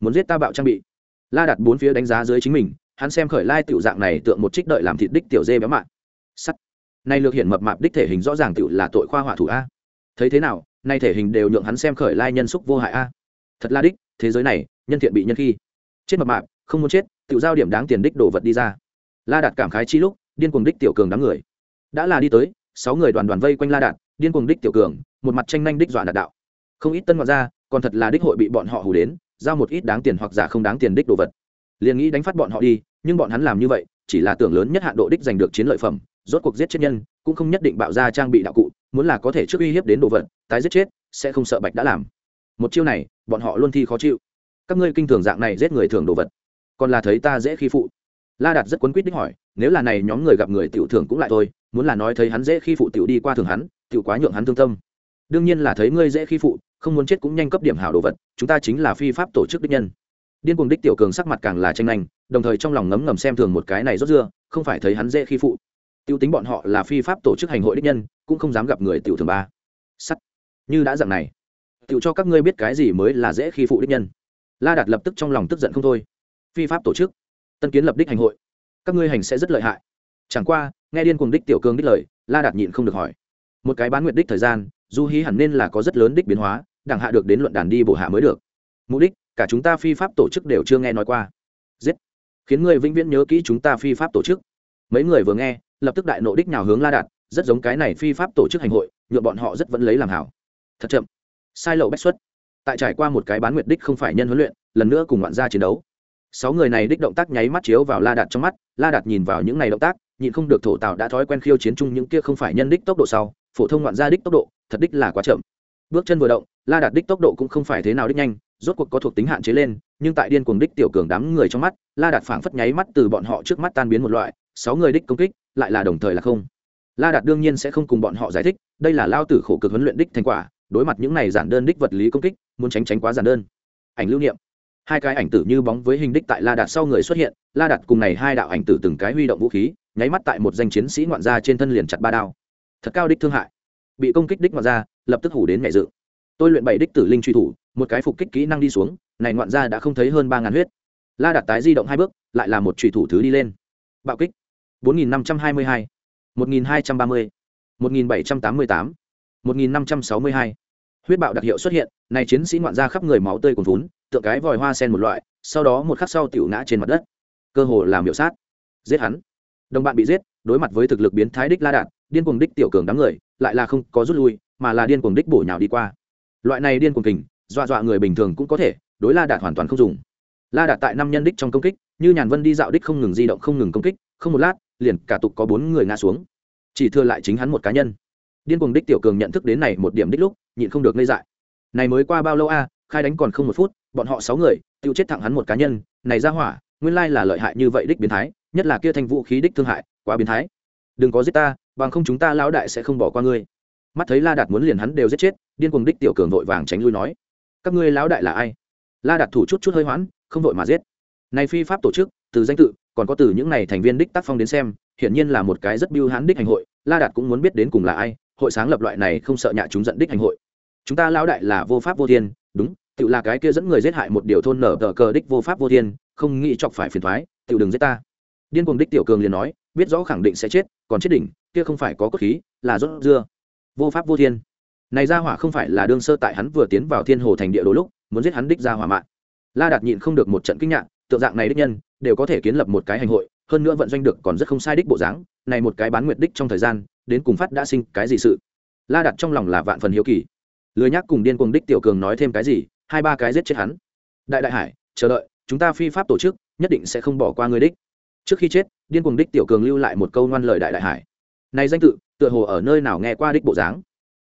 muốn giết ta bạo trang bị. La đạt bốn phía đánh giá dưới chính mình hắn xem khởi lai tiểu dạng này tượng một trích đợi làm thịt đích tiểu dê béo mạn sắt. Nay lược hiển mập mạp đích thể hình rõ ràng tiểu là tội khoa hỏa thủ a. Thấy thế nào nay thể hình đều nhượng hắn xem khởi lai nhân xúc vô hại a. Thật là đích, thế giới này, nhân thiện bị nhân khi. Chết mập mạp, không muốn chết, tiểu giao điểm đáng tiền đích đồ vật đi ra. La đạt cảm khái chi lúc, điên cuồng đích tiểu cường đám người. Đã là đi tới, sáu người đoàn đoàn vây quanh la đạt, điên cuồng đích tiểu cường, một mặt tranh nhanh đích dọa đạt đạo. Không ít tân ngoại ra còn thật là đích hội bị bọn họ hù đến, giao một ít đáng tiền hoặc giả không đáng tiền đích đồ vật liền nghĩ đánh phát bọn họ đi, nhưng bọn hắn làm như vậy, chỉ là tưởng lớn nhất hạn độ đích giành được chiến lợi phẩm, rốt cuộc giết chết nhân, cũng không nhất định bạo ra trang bị đạo cụ, muốn là có thể trước uy hiếp đến đồ vật, tái giết chết, sẽ không sợ bạch đã làm. Một chiêu này, bọn họ luôn thi khó chịu. Các ngươi kinh thường dạng này giết người thường đồ vật, còn là thấy ta dễ khi phụ. La đạt rất quấn quýt đích hỏi, nếu là này nhóm người gặp người tiểu thường cũng lại thôi, muốn là nói thấy hắn dễ khi phụ tiểu đi qua thường hắn, tiểu quá nhượng hắn thương tâm. Đương nhiên là thấy ngươi dễ khi phụ, không muốn chết cũng nhanh cấp điểm hảo đồ vật, chúng ta chính là phi pháp tổ chức đích nhân điên cuồng đích tiểu cường sắc mặt càng là tranh nhanh đồng thời trong lòng ngấm ngầm xem thường một cái này rốt dưa, không phải thấy hắn dễ khi phụ. Tiêu tính bọn họ là phi pháp tổ chức hành hội đích nhân, cũng không dám gặp người tiểu thường ba. Sắt. Như đã dạng này, tiểu cho các ngươi biết cái gì mới là dễ khi phụ đích nhân. La đạt lập tức trong lòng tức giận không thôi. Phi pháp tổ chức. Tân kiến lập đích hành hội. Các ngươi hành sẽ rất lợi hại. Chẳng qua, nghe điên cuồng đích tiểu cường đích lời, la đạt nhịn không được hỏi. Một cái bán nguyện đích thời gian du hí hẳn nên là có rất lớn đích biến hóa, đẳng hạ được đến luận đàn đi bổ hạ mới được. Mục đích cả chúng ta phi pháp tổ chức đều chưa nghe nói qua. Giết. Khiến người vĩnh viễn nhớ kỹ chúng ta phi pháp tổ chức. Mấy người vừa nghe, lập tức đại nộ đích nào hướng la đạt, rất giống cái này phi pháp tổ chức hành hội nhuộm bọn họ rất vẫn lấy làm hảo. Thật chậm. Sai lậu bách xuất. Tại trải qua một cái bán nguyệt đích không phải nhân huấn luyện, lần nữa cùng loạn gia chiến đấu. Sáu người này đích động tác nháy mắt chiếu vào la đạt trong mắt, la đạt nhìn vào những này động tác, nhịn không được thổ tạo đã thói quen khiêu chiến chung những kia không phải nhân đích tốc độ sau, phổ thông loạn gia đích tốc độ, thật đích là quá chậm. Bước chân vừa động, la đạt đích tốc độ cũng không phải thế nào đích nhanh rốt cuộc có thuộc tính hạn chế lên, nhưng tại điên cuồng đích tiểu cường đám người trong mắt, la đạt phảng phất nháy mắt từ bọn họ trước mắt tan biến một loại, sáu người đích công kích, lại là đồng thời là không. La đạt đương nhiên sẽ không cùng bọn họ giải thích, đây là lao tử khổ cực huấn luyện đích thành quả, đối mặt những này giản đơn đích vật lý công kích, muốn tránh tránh quá giản đơn. Ảnh lưu niệm. Hai cái ảnh tử như bóng với hình đích tại la đạt sau người xuất hiện, la đạt cùng này hai đạo ảnh tử từng cái huy động vũ khí, nháy mắt tại một danh chiến sĩ ngoạn gia trên thân liền chặt ba đao. Thật cao đích thương hại. Bị công kích đích ngoạn gia, lập tức hủ đến mẹ dự tôi luyện bảy đích tử linh truy thủ, một cái phục kích kỹ năng đi xuống, này ngoạn gia đã không thấy hơn ba ngàn huyết. La đạt tái di động hai bước, lại là một truy thủ thứ đi lên. Bạo kích, bốn nghìn năm trăm hai mươi hai, một nghìn hai trăm ba mươi, một nghìn bảy trăm tám mươi tám, một nghìn năm trăm sáu mươi hai. Huyết bạo đặc hiệu xuất hiện, này chiến sĩ ngoạn gia khắp người máu tươi cuồn vốn tượng cái vòi hoa sen một loại, sau đó một khắc sau tiểu ngã trên mặt đất. Cơ hồ làm miểu sát. Giết hắn. Đồng bạn bị giết, đối mặt với thực lực biến thái đích la đạt, điên cuồng đích tiểu cường đám người, lại là không có rút lui, mà là điên cuồng đích bổ nhào đi qua loại này điên cuồng kình, dọa dọa người bình thường cũng có thể, đối la đạt hoàn toàn không dùng. La đạt tại năm nhân đích trong công kích, như nhàn vân đi dạo đích không ngừng di động, không ngừng công kích, không một lát, liền cả tục có bốn người ngã xuống. Chỉ thừa lại chính hắn một cá nhân. Điên cuồng đích tiểu cường nhận thức đến này một điểm đích lúc, nhịn không được ngây dại. Này mới qua bao lâu a, khai đánh còn không một phút, bọn họ sáu người, tiêu chết thẳng hắn một cá nhân. Này ra hỏa, nguyên lai là lợi hại như vậy đích biến thái, nhất là kia thành vũ khí đích thương hại, quá biến thái. Đừng có giết ta, bằng không chúng ta lão đại sẽ không bỏ qua ngươi mắt thấy la đạt muốn liền hắn đều giết chết điên cuồng đích tiểu cường vội vàng tránh lui nói các ngươi lão đại là ai la đạt thủ chút chút hơi hoãn không vội mà giết này phi pháp tổ chức từ danh tự còn có từ những này thành viên đích tác phong đến xem hiển nhiên là một cái rất biêu hán đích hành hội la đạt cũng muốn biết đến cùng là ai hội sáng lập loại này không sợ nhạ chúng giận đích hành hội chúng ta lão đại là vô pháp vô thiên đúng tự là cái kia dẫn người giết hại một điều thôn nở tờ cờ đích vô pháp vô thiên không nghĩ chọc phải phiền thoái tự đừng giết ta điên cuồng đích tiểu cường liền nói biết rõ khẳng định sẽ chết còn chết đỉnh kia không phải có cốt khí là rốt dưa vô pháp vô thiên. Này ra hỏa không phải là đương sơ tại hắn vừa tiến vào thiên hồ thành địa đồ lúc, muốn giết hắn đích ra hỏa mạng. La đạt nhịn không được một trận kinh ngạc, tượng dạng này đích nhân, đều có thể kiến lập một cái hành hội, hơn nữa vận doanh được còn rất không sai đích bộ dáng, này một cái bán nguyệt đích trong thời gian, đến cùng phát đã sinh cái gì sự? La đặt trong lòng là vạn phần hiếu kỳ. Lười nhác cùng điên cuồng đích tiểu cường nói thêm cái gì, hai ba cái giết chết hắn. Đại đại hải, chờ đợi, chúng ta phi pháp tổ chức, nhất định sẽ không bỏ qua người đích. Trước khi chết, điên cuồng đích tiểu cường lưu lại một câu ngoan lời đại đại hải này danh tự, tựa hồ ở nơi nào nghe qua đích bộ dáng.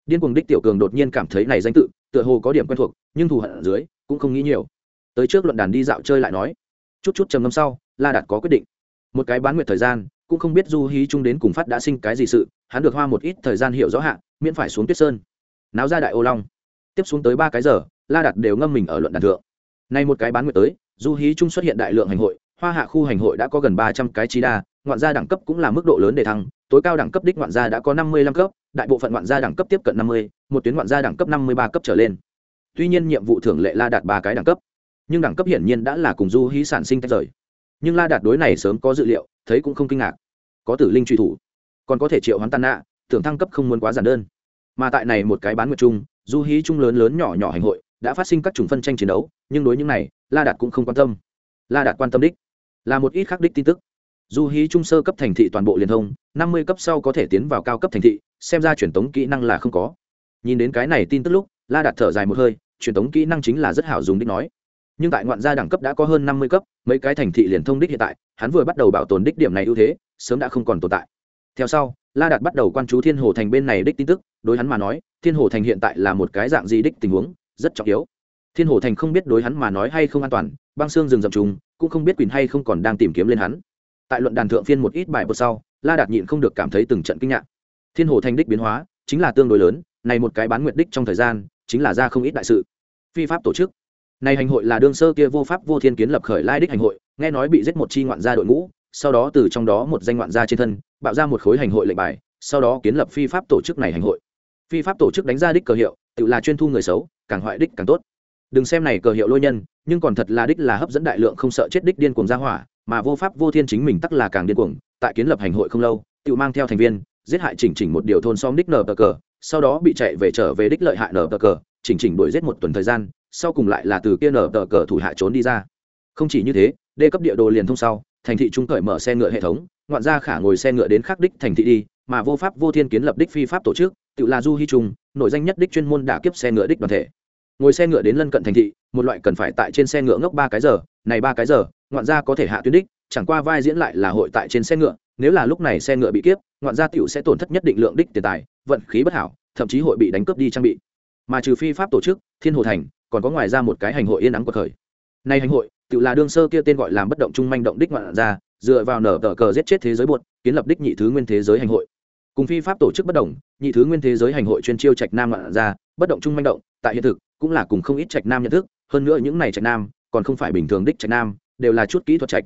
Điên cuồng đích tiểu cường đột nhiên cảm thấy này danh tự, tựa hồ có điểm quen thuộc, nhưng thù hận ở dưới, cũng không nghĩ nhiều. Tới trước luận đàn đi dạo chơi lại nói. Chút chút trầm ngâm sau, la đạt có quyết định. Một cái bán nguyệt thời gian, cũng không biết du hí chung đến cùng phát đã sinh cái gì sự, hắn được hoa một ít thời gian hiểu rõ hạn miễn phải xuống tuyết sơn. Náo ra đại ô long. Tiếp xuống tới ba cái giờ, la đạt đều ngâm mình ở luận đàn thượng. Nay một cái bán nguyệt tới, du hí chung xuất hiện đại lượng hành hội, hoa hạ khu hành hội đã có gần ba trăm cái trí đa ngoạn gia đẳng cấp cũng là mức độ lớn để thăng, tối cao đẳng cấp đích ngoạn gia đã có năm mươi lăm cấp, đại bộ phận ngoạn gia đẳng cấp tiếp cận năm mươi, một tuyến ngoạn gia đẳng cấp năm mươi ba cấp trở lên. Tuy nhiên nhiệm vụ thưởng lệ la đạt ba cái đẳng cấp. Nhưng đẳng cấp hiển nhiên đã là cùng du hí sản sinh tách rời. Nhưng la đạt đối này sớm có dự liệu, thấy cũng không kinh ngạc. Có tử linh truy thủ, còn có thể triệu hoán tàn nạ tưởng thăng cấp không muốn quá giản đơn. Mà tại này một cái bán nguyệt chung du hí chung lớn lớn nhỏ nhỏ hành hội, đã phát sinh các chủng phân tranh chiến đấu, nhưng đối những này, la đạt cũng không quan tâm. La đạt quan tâm đích, là một ít khắc đích tin tức du hí trung sơ cấp thành thị toàn bộ liên thông, năm mươi cấp sau có thể tiến vào cao cấp thành thị, xem ra truyền tống kỹ năng là không có. Nhìn đến cái này tin tức lúc, la đạt thở dài một hơi, truyền tống kỹ năng chính là rất hảo dùng đích nói. Nhưng tại ngoạn gia đẳng cấp đã có hơn năm mươi cấp, mấy cái thành thị liền thông đích hiện tại, hắn vừa bắt đầu bảo tồn đích điểm này ưu thế, sớm đã không còn tồn tại. Theo sau, la đạt bắt đầu quan chú thiên hồ thành bên này đích tin tức, đối hắn mà nói, thiên hồ thành hiện tại là một cái dạng gì đích tình huống, rất trọng yếu. Thiên hồ thành không biết đối hắn mà nói hay không an toàn, băng xương rừng rậm trùng, cũng không biết quỷ hay không còn đang tìm kiếm lên hắn tại luận đàn thượng phiên một ít bài bột sau, la đạt nhịn không được cảm thấy từng trận kinh ngạc. Thiên hồ thành đích biến hóa, chính là tương đối lớn, này một cái bán nguyện đích trong thời gian, chính là ra không ít đại sự. Phi pháp tổ chức. Này hành hội là đương sơ kia vô pháp vô thiên kiến lập khởi lai đích hành hội, nghe nói bị giết một chi ngoạn gia đội ngũ, sau đó từ trong đó một danh ngoạn gia trên thân, bạo ra một khối hành hội lệnh bài, sau đó kiến lập phi pháp tổ chức này hành hội. Phi pháp tổ chức đánh ra đích cờ hiệu, tự là chuyên thu người xấu, càng hoại đích càng tốt. Đừng xem này cờ hiệu lôi nhân, nhưng còn thật là đích là hấp dẫn đại lượng không sợ chết đích điên cuồng gia hỏa mà vô pháp vô thiên chính mình tắc là càng điên cuồng, tại kiến lập hành hội không lâu, tự mang theo thành viên, giết hại chỉnh chỉnh một điều thôn xóm đích nở cờ, sau đó bị chạy về trở về đích lợi hại nở cờ, chỉnh chỉnh đuổi giết một tuần thời gian, sau cùng lại là từ kia nở bờ cờ thủ hạ trốn đi ra. Không chỉ như thế, đê cấp địa đồ liền thông sau, thành thị trung cởi mở xe ngựa hệ thống, ngoạn ra khả ngồi xe ngựa đến khắc đích thành thị đi, mà vô pháp vô thiên kiến lập đích phi pháp tổ chức, tự là du hy trung nội danh nhất đích chuyên môn đả kiếp xe ngựa đích đoàn thể. Ngồi xe ngựa đến lân cận thành thị, một loại cần phải tại trên xe ngựa ngốc ba cái giờ, này ba cái giờ ngoạn ra có thể hạ tuyến đích, chẳng qua vai diễn lại là hội tại trên xe ngựa, nếu là lúc này xe ngựa bị kiếp, ngoạn gia tiểu sẽ tổn thất nhất định lượng đích tiền tài, vận khí bất hảo, thậm chí hội bị đánh cướp đi trang bị. Mà trừ phi pháp tổ chức, thiên hồ thành, còn có ngoài ra một cái hành hội yên nắng của thời. Nay hành hội, tự là đương sơ kia tên gọi làm bất động trung manh động đích ngoạn ra dựa vào nở tờ cờ giết chết thế giới buột kiến lập đích nhị thứ nguyên thế giới hành hội. Cùng phi pháp tổ chức bất động nhị thứ nguyên thế giới hành hội chuyên chiêu trạch nam ngoạn ra bất động trung manh động, tại hiện thực, cũng là cùng không ít trạch nam nhận thức, hơn nữa những này trạch nam, còn không phải bình thường đích trạch nam đều là chút kỹ thuật trạch.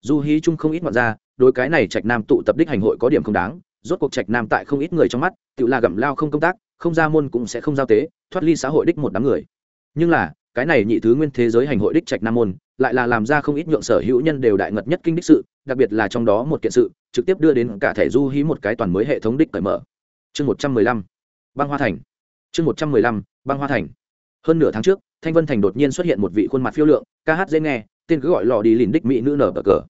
Du hí chung không ít ngoạn ra đối cái này trạch nam tụ tập đích hành hội có điểm không đáng, rốt cuộc trạch nam tại không ít người trong mắt, tự là gặm lao không công tác, không ra môn cũng sẽ không giao tế, thoát ly xã hội đích một đám người. Nhưng là, cái này nhị thứ nguyên thế giới hành hội đích trạch nam môn, lại là làm ra không ít nhượng sở hữu nhân đều đại ngật nhất kinh đích sự, đặc biệt là trong đó một kiện sự, trực tiếp đưa đến cả thể du hí một cái toàn mới hệ thống đích cởi mở. Chương một trăm mười lăm, băng hoa thành. Chương một trăm mười lăm, băng hoa thành. Hơn nửa tháng trước, thanh vân thành đột nhiên xuất hiện một vị khuôn mặt phiêu lượng, ca hát dễ nghe tên cứ gọi lò đi lìn đích mỹ nữ nở bờ cờ.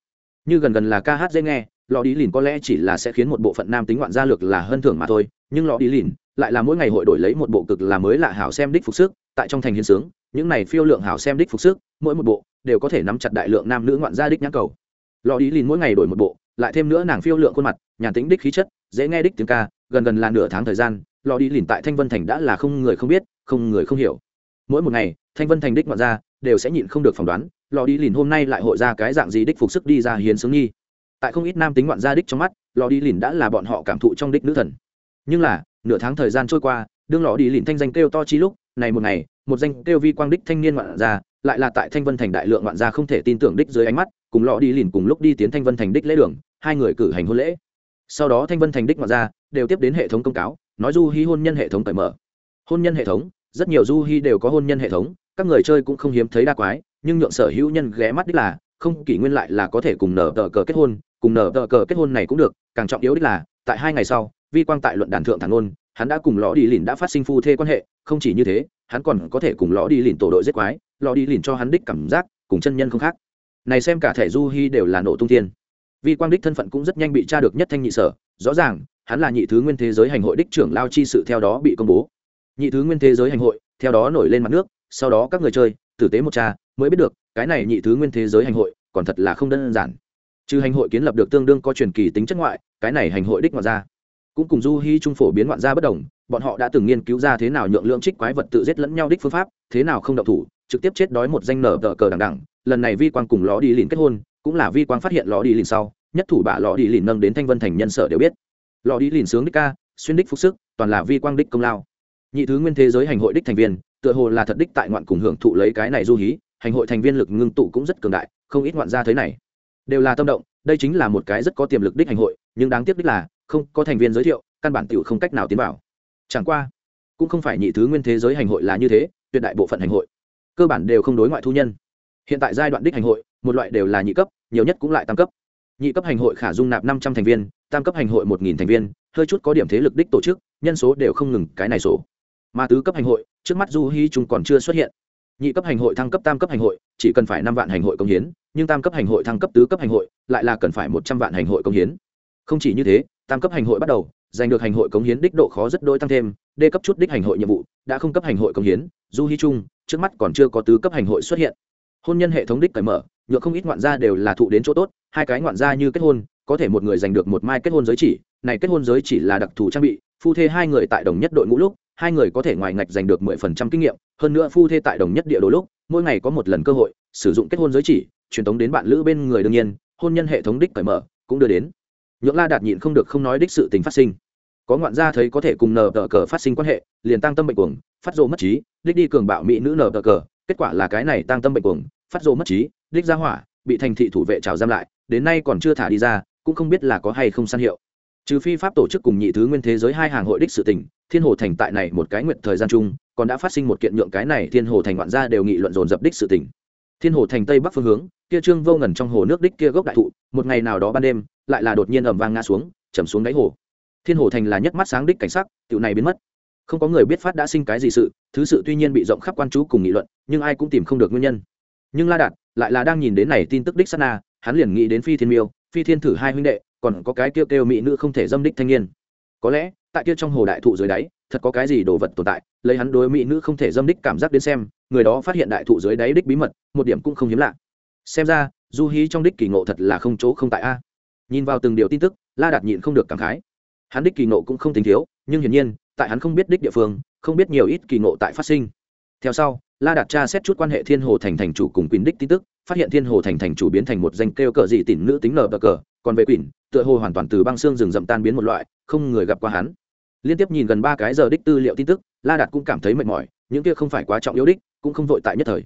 Như gần gần là ca hát dễ nghe, lò đi lìn có lẽ chỉ là sẽ khiến một bộ phận nam tính ngoạn gia lược là hơn thưởng mà thôi, nhưng lò đi lìn lại là mỗi ngày hội đổi lấy một bộ cực là mới lạ hảo xem đích phục sức, tại trong thành hiến sướng, những này phiêu lượng hảo xem đích phục sức, mỗi một bộ đều có thể nắm chặt đại lượng nam nữ ngoạn gia đích nhãn cầu. Lò đi lìn mỗi ngày đổi một bộ, lại thêm nữa nàng phiêu lượng khuôn mặt nhà tính đích khí chất, dễ nghe đích tiếng ca, gần gần là nửa tháng thời gian, lò đi lìn tại thanh vân thành đã là không người không biết, không người không hiểu. Mỗi một ngày, thanh vân thành đích ngoạn gia đều sẽ nhịn không được phỏng đoán lò đi lìn hôm nay lại hội ra cái dạng gì đích phục sức đi ra hiến sướng nghi. Tại không ít nam tính ngoạn gia đích trong mắt, lò đi lìn đã là bọn họ cảm thụ trong đích nữ thần. Nhưng là, nửa tháng thời gian trôi qua, đương lò đi lìn thanh danh kêu to chi lúc, này một ngày, một danh kêu vi quang đích thanh niên ngoạn gia, lại là tại thanh vân thành đại lượng ngoạn gia không thể tin tưởng đích dưới ánh mắt, cùng lò đi lìn cùng lúc đi tiến thanh vân thành đích lễ đường, hai người cử hành hôn lễ. Sau đó thanh vân thành đích ngoạn gia đều tiếp đến hệ thống công cáo, nói du hy hôn nhân hệ thống cởi mở. Hôn nhân hệ thống, rất nhiều du hy đều có hôn nhân hệ thống, các người chơi cũng không hiếm thấy đa quái nhưng nhượng sở hữu nhân ghé mắt đích là, không kỷ nguyên lại là có thể cùng nở tờ cờ kết hôn, cùng nở tờ cờ kết hôn này cũng được, càng trọng yếu đích là, tại hai ngày sau, vi quang tại luận đàn thượng thản ôn hắn đã cùng lõ đi lìn đã phát sinh phu thê quan hệ, không chỉ như thế, hắn còn có thể cùng lõ đi lìn tổ đội giết quái lõ đi lìn cho hắn đích cảm giác, cùng chân nhân không khác. Này xem cả thẻ du hy đều là nổ tung thiên. Vi quang đích thân phận cũng rất nhanh bị tra được nhất thanh nhị sở, rõ ràng, hắn là nhị thứ nguyên thế giới hành hội đích trưởng lao chi sự theo đó bị công bố. Nhị thứ nguyên thế giới hành hội, theo đó nổi lên mặt nước, sau đó các người chơi tử tế một cha, mới biết được, cái này nhị thứ nguyên thế giới hành hội, còn thật là không đơn giản. Trừ hành hội kiến lập được tương đương có truyền kỳ tính chất ngoại, cái này hành hội đích ngoạn ra. Cũng cùng du hy trung phổ biến ngoạn gia bất đồng, bọn họ đã từng nghiên cứu ra thế nào nhượng lượng trích quái vật tự giết lẫn nhau đích phương pháp, thế nào không động thủ, trực tiếp chết đói một danh nở tờ cờ đằng đẳng lần này vi quang cùng ló đi lìn kết hôn, cũng là vi quang phát hiện ló đi lìn sau, nhất thủ bả ló đi lìn nâng đến thanh vân thành nhân sở đều biết. Ló đi lìn sướng đích ca, xuyên đích phục sức, toàn là vi quang đích công lao. Nhị thứ nguyên thế giới hành hội đích thành viên tựa hồ là thật đích tại ngoạn cùng hưởng thụ lấy cái này du hí, hành hội thành viên lực ngưng tụ cũng rất cường đại, không ít ngoạn gia thế này. Đều là tâm động, đây chính là một cái rất có tiềm lực đích hành hội, nhưng đáng tiếc đích là, không có thành viên giới thiệu, căn bản tiểu không cách nào tiến vào. Chẳng qua, cũng không phải nhị thứ nguyên thế giới hành hội là như thế, tuyệt đại bộ phận hành hội, cơ bản đều không đối ngoại thu nhân. Hiện tại giai đoạn đích hành hội, một loại đều là nhị cấp, nhiều nhất cũng lại tam cấp. Nhị cấp hành hội khả dung nạp năm trăm thành viên, tam cấp hành hội một nghìn thành viên, hơi chút có điểm thế lực đích tổ chức, nhân số đều không ngừng cái này số mà tứ cấp hành hội, trước mắt du hy trung còn chưa xuất hiện. Nhị cấp hành hội thăng cấp, tam cấp hành hội, chỉ cần phải năm vạn hành hội công hiến, nhưng tam cấp hành hội thăng cấp, tứ cấp hành hội, lại là cần phải một trăm vạn hành hội công hiến. Không chỉ như thế, tam cấp hành hội bắt đầu, giành được hành hội công hiến đích độ khó rất đôi tăng thêm, đê cấp chút đích hành hội nhiệm vụ đã không cấp hành hội công hiến, du hy trung, trước mắt còn chưa có tứ cấp hành hội xuất hiện. Hôn nhân hệ thống đích cởi mở nhựa không ít ngoạn gia đều là thụ đến chỗ tốt, hai cái ngoạn gia như kết hôn, có thể một người giành được một mai kết hôn giới chỉ, này kết hôn giới chỉ là đặc thù trang bị, phu thê hai người tại đồng nhất đội ngũ lúc hai người có thể ngoài ngạch giành được mười phần trăm kinh nghiệm, hơn nữa phu thê tại đồng nhất địa đồ lúc, mỗi ngày có một lần cơ hội, sử dụng kết hôn giới chỉ, truyền tống đến bạn lữ bên người đương nhiên, hôn nhân hệ thống đích cởi mở, cũng đưa đến. Nhượng la đạt nhịn không được không nói đích sự tình phát sinh. Có ngoạn gia thấy có thể cùng nờ tờ cờ phát sinh quan hệ, liền tăng tâm bệnh cuồng, phát rộ mất trí, đích đi cường bạo mỹ nữ nờ tờ cờ, kết quả là cái này tăng tâm bệnh cuồng, phát rộ mất trí, đích ra hỏa, bị thành thị thủ vệ trào giam lại, đến nay còn chưa thả đi ra, cũng không biết là có hay không san hiệu trừ phi pháp tổ chức cùng nhị thứ nguyên thế giới hai hàng hội đích sự tình, thiên hồ thành tại này một cái nguyện thời gian chung, còn đã phát sinh một kiện nhượng cái này thiên hồ thành ngoạn gia đều nghị luận dồn dập đích sự tình. Thiên hồ thành tây bắc phương hướng, kia trương vô ngần trong hồ nước đích kia gốc đại thụ, một ngày nào đó ban đêm, lại là đột nhiên ẩm vang ngã xuống, chầm xuống đáy hồ. Thiên hồ thành là nhất mắt sáng đích cảnh sắc tựu này biến mất. Không có người biết phát đã sinh cái gì sự, thứ sự tuy nhiên bị rộng khắp quan chú cùng nghị luận, nhưng ai cũng tìm không được nguyên nhân. Nhưng la đạt lại là đang nhìn đến này tin tức đích sana hắn liền nghĩ đến phi thiên miêu, phi thiên thử hai huynh đệ còn có cái kêu kêu mỹ nữ không thể dâm đích thanh niên. Có lẽ, tại kia trong hồ đại thụ dưới đáy, thật có cái gì đồ vật tồn tại, lấy hắn đối mỹ nữ không thể dâm đích cảm giác đến xem, người đó phát hiện đại thụ dưới đáy đích bí mật, một điểm cũng không hiếm lạ. Xem ra, du hí trong đích kỳ ngộ thật là không chỗ không tại a. Nhìn vào từng điều tin tức, la đạt nhịn không được cảm khái. Hắn đích kỳ ngộ cũng không tính thiếu, nhưng hiển nhiên, tại hắn không biết đích địa phương, không biết nhiều ít kỳ ngộ tại phát sinh. Theo sau, la đạt tra xét chút quan hệ thiên hồ thành thành chủ cùng quyền đích tin tức, phát hiện thiên hồ thành thành chủ biến thành một danh kêu cờ dị tỉn nữ tính nở bờ cờ còn về quỳnh, tựa hồ hoàn toàn từ băng xương rừng rậm tan biến một loại, không người gặp qua hắn. Liên tiếp nhìn gần ba cái giờ đích tư liệu tin tức, la đạt cũng cảm thấy mệt mỏi, những kia không phải quá trọng yếu đích, cũng không vội tại nhất thời.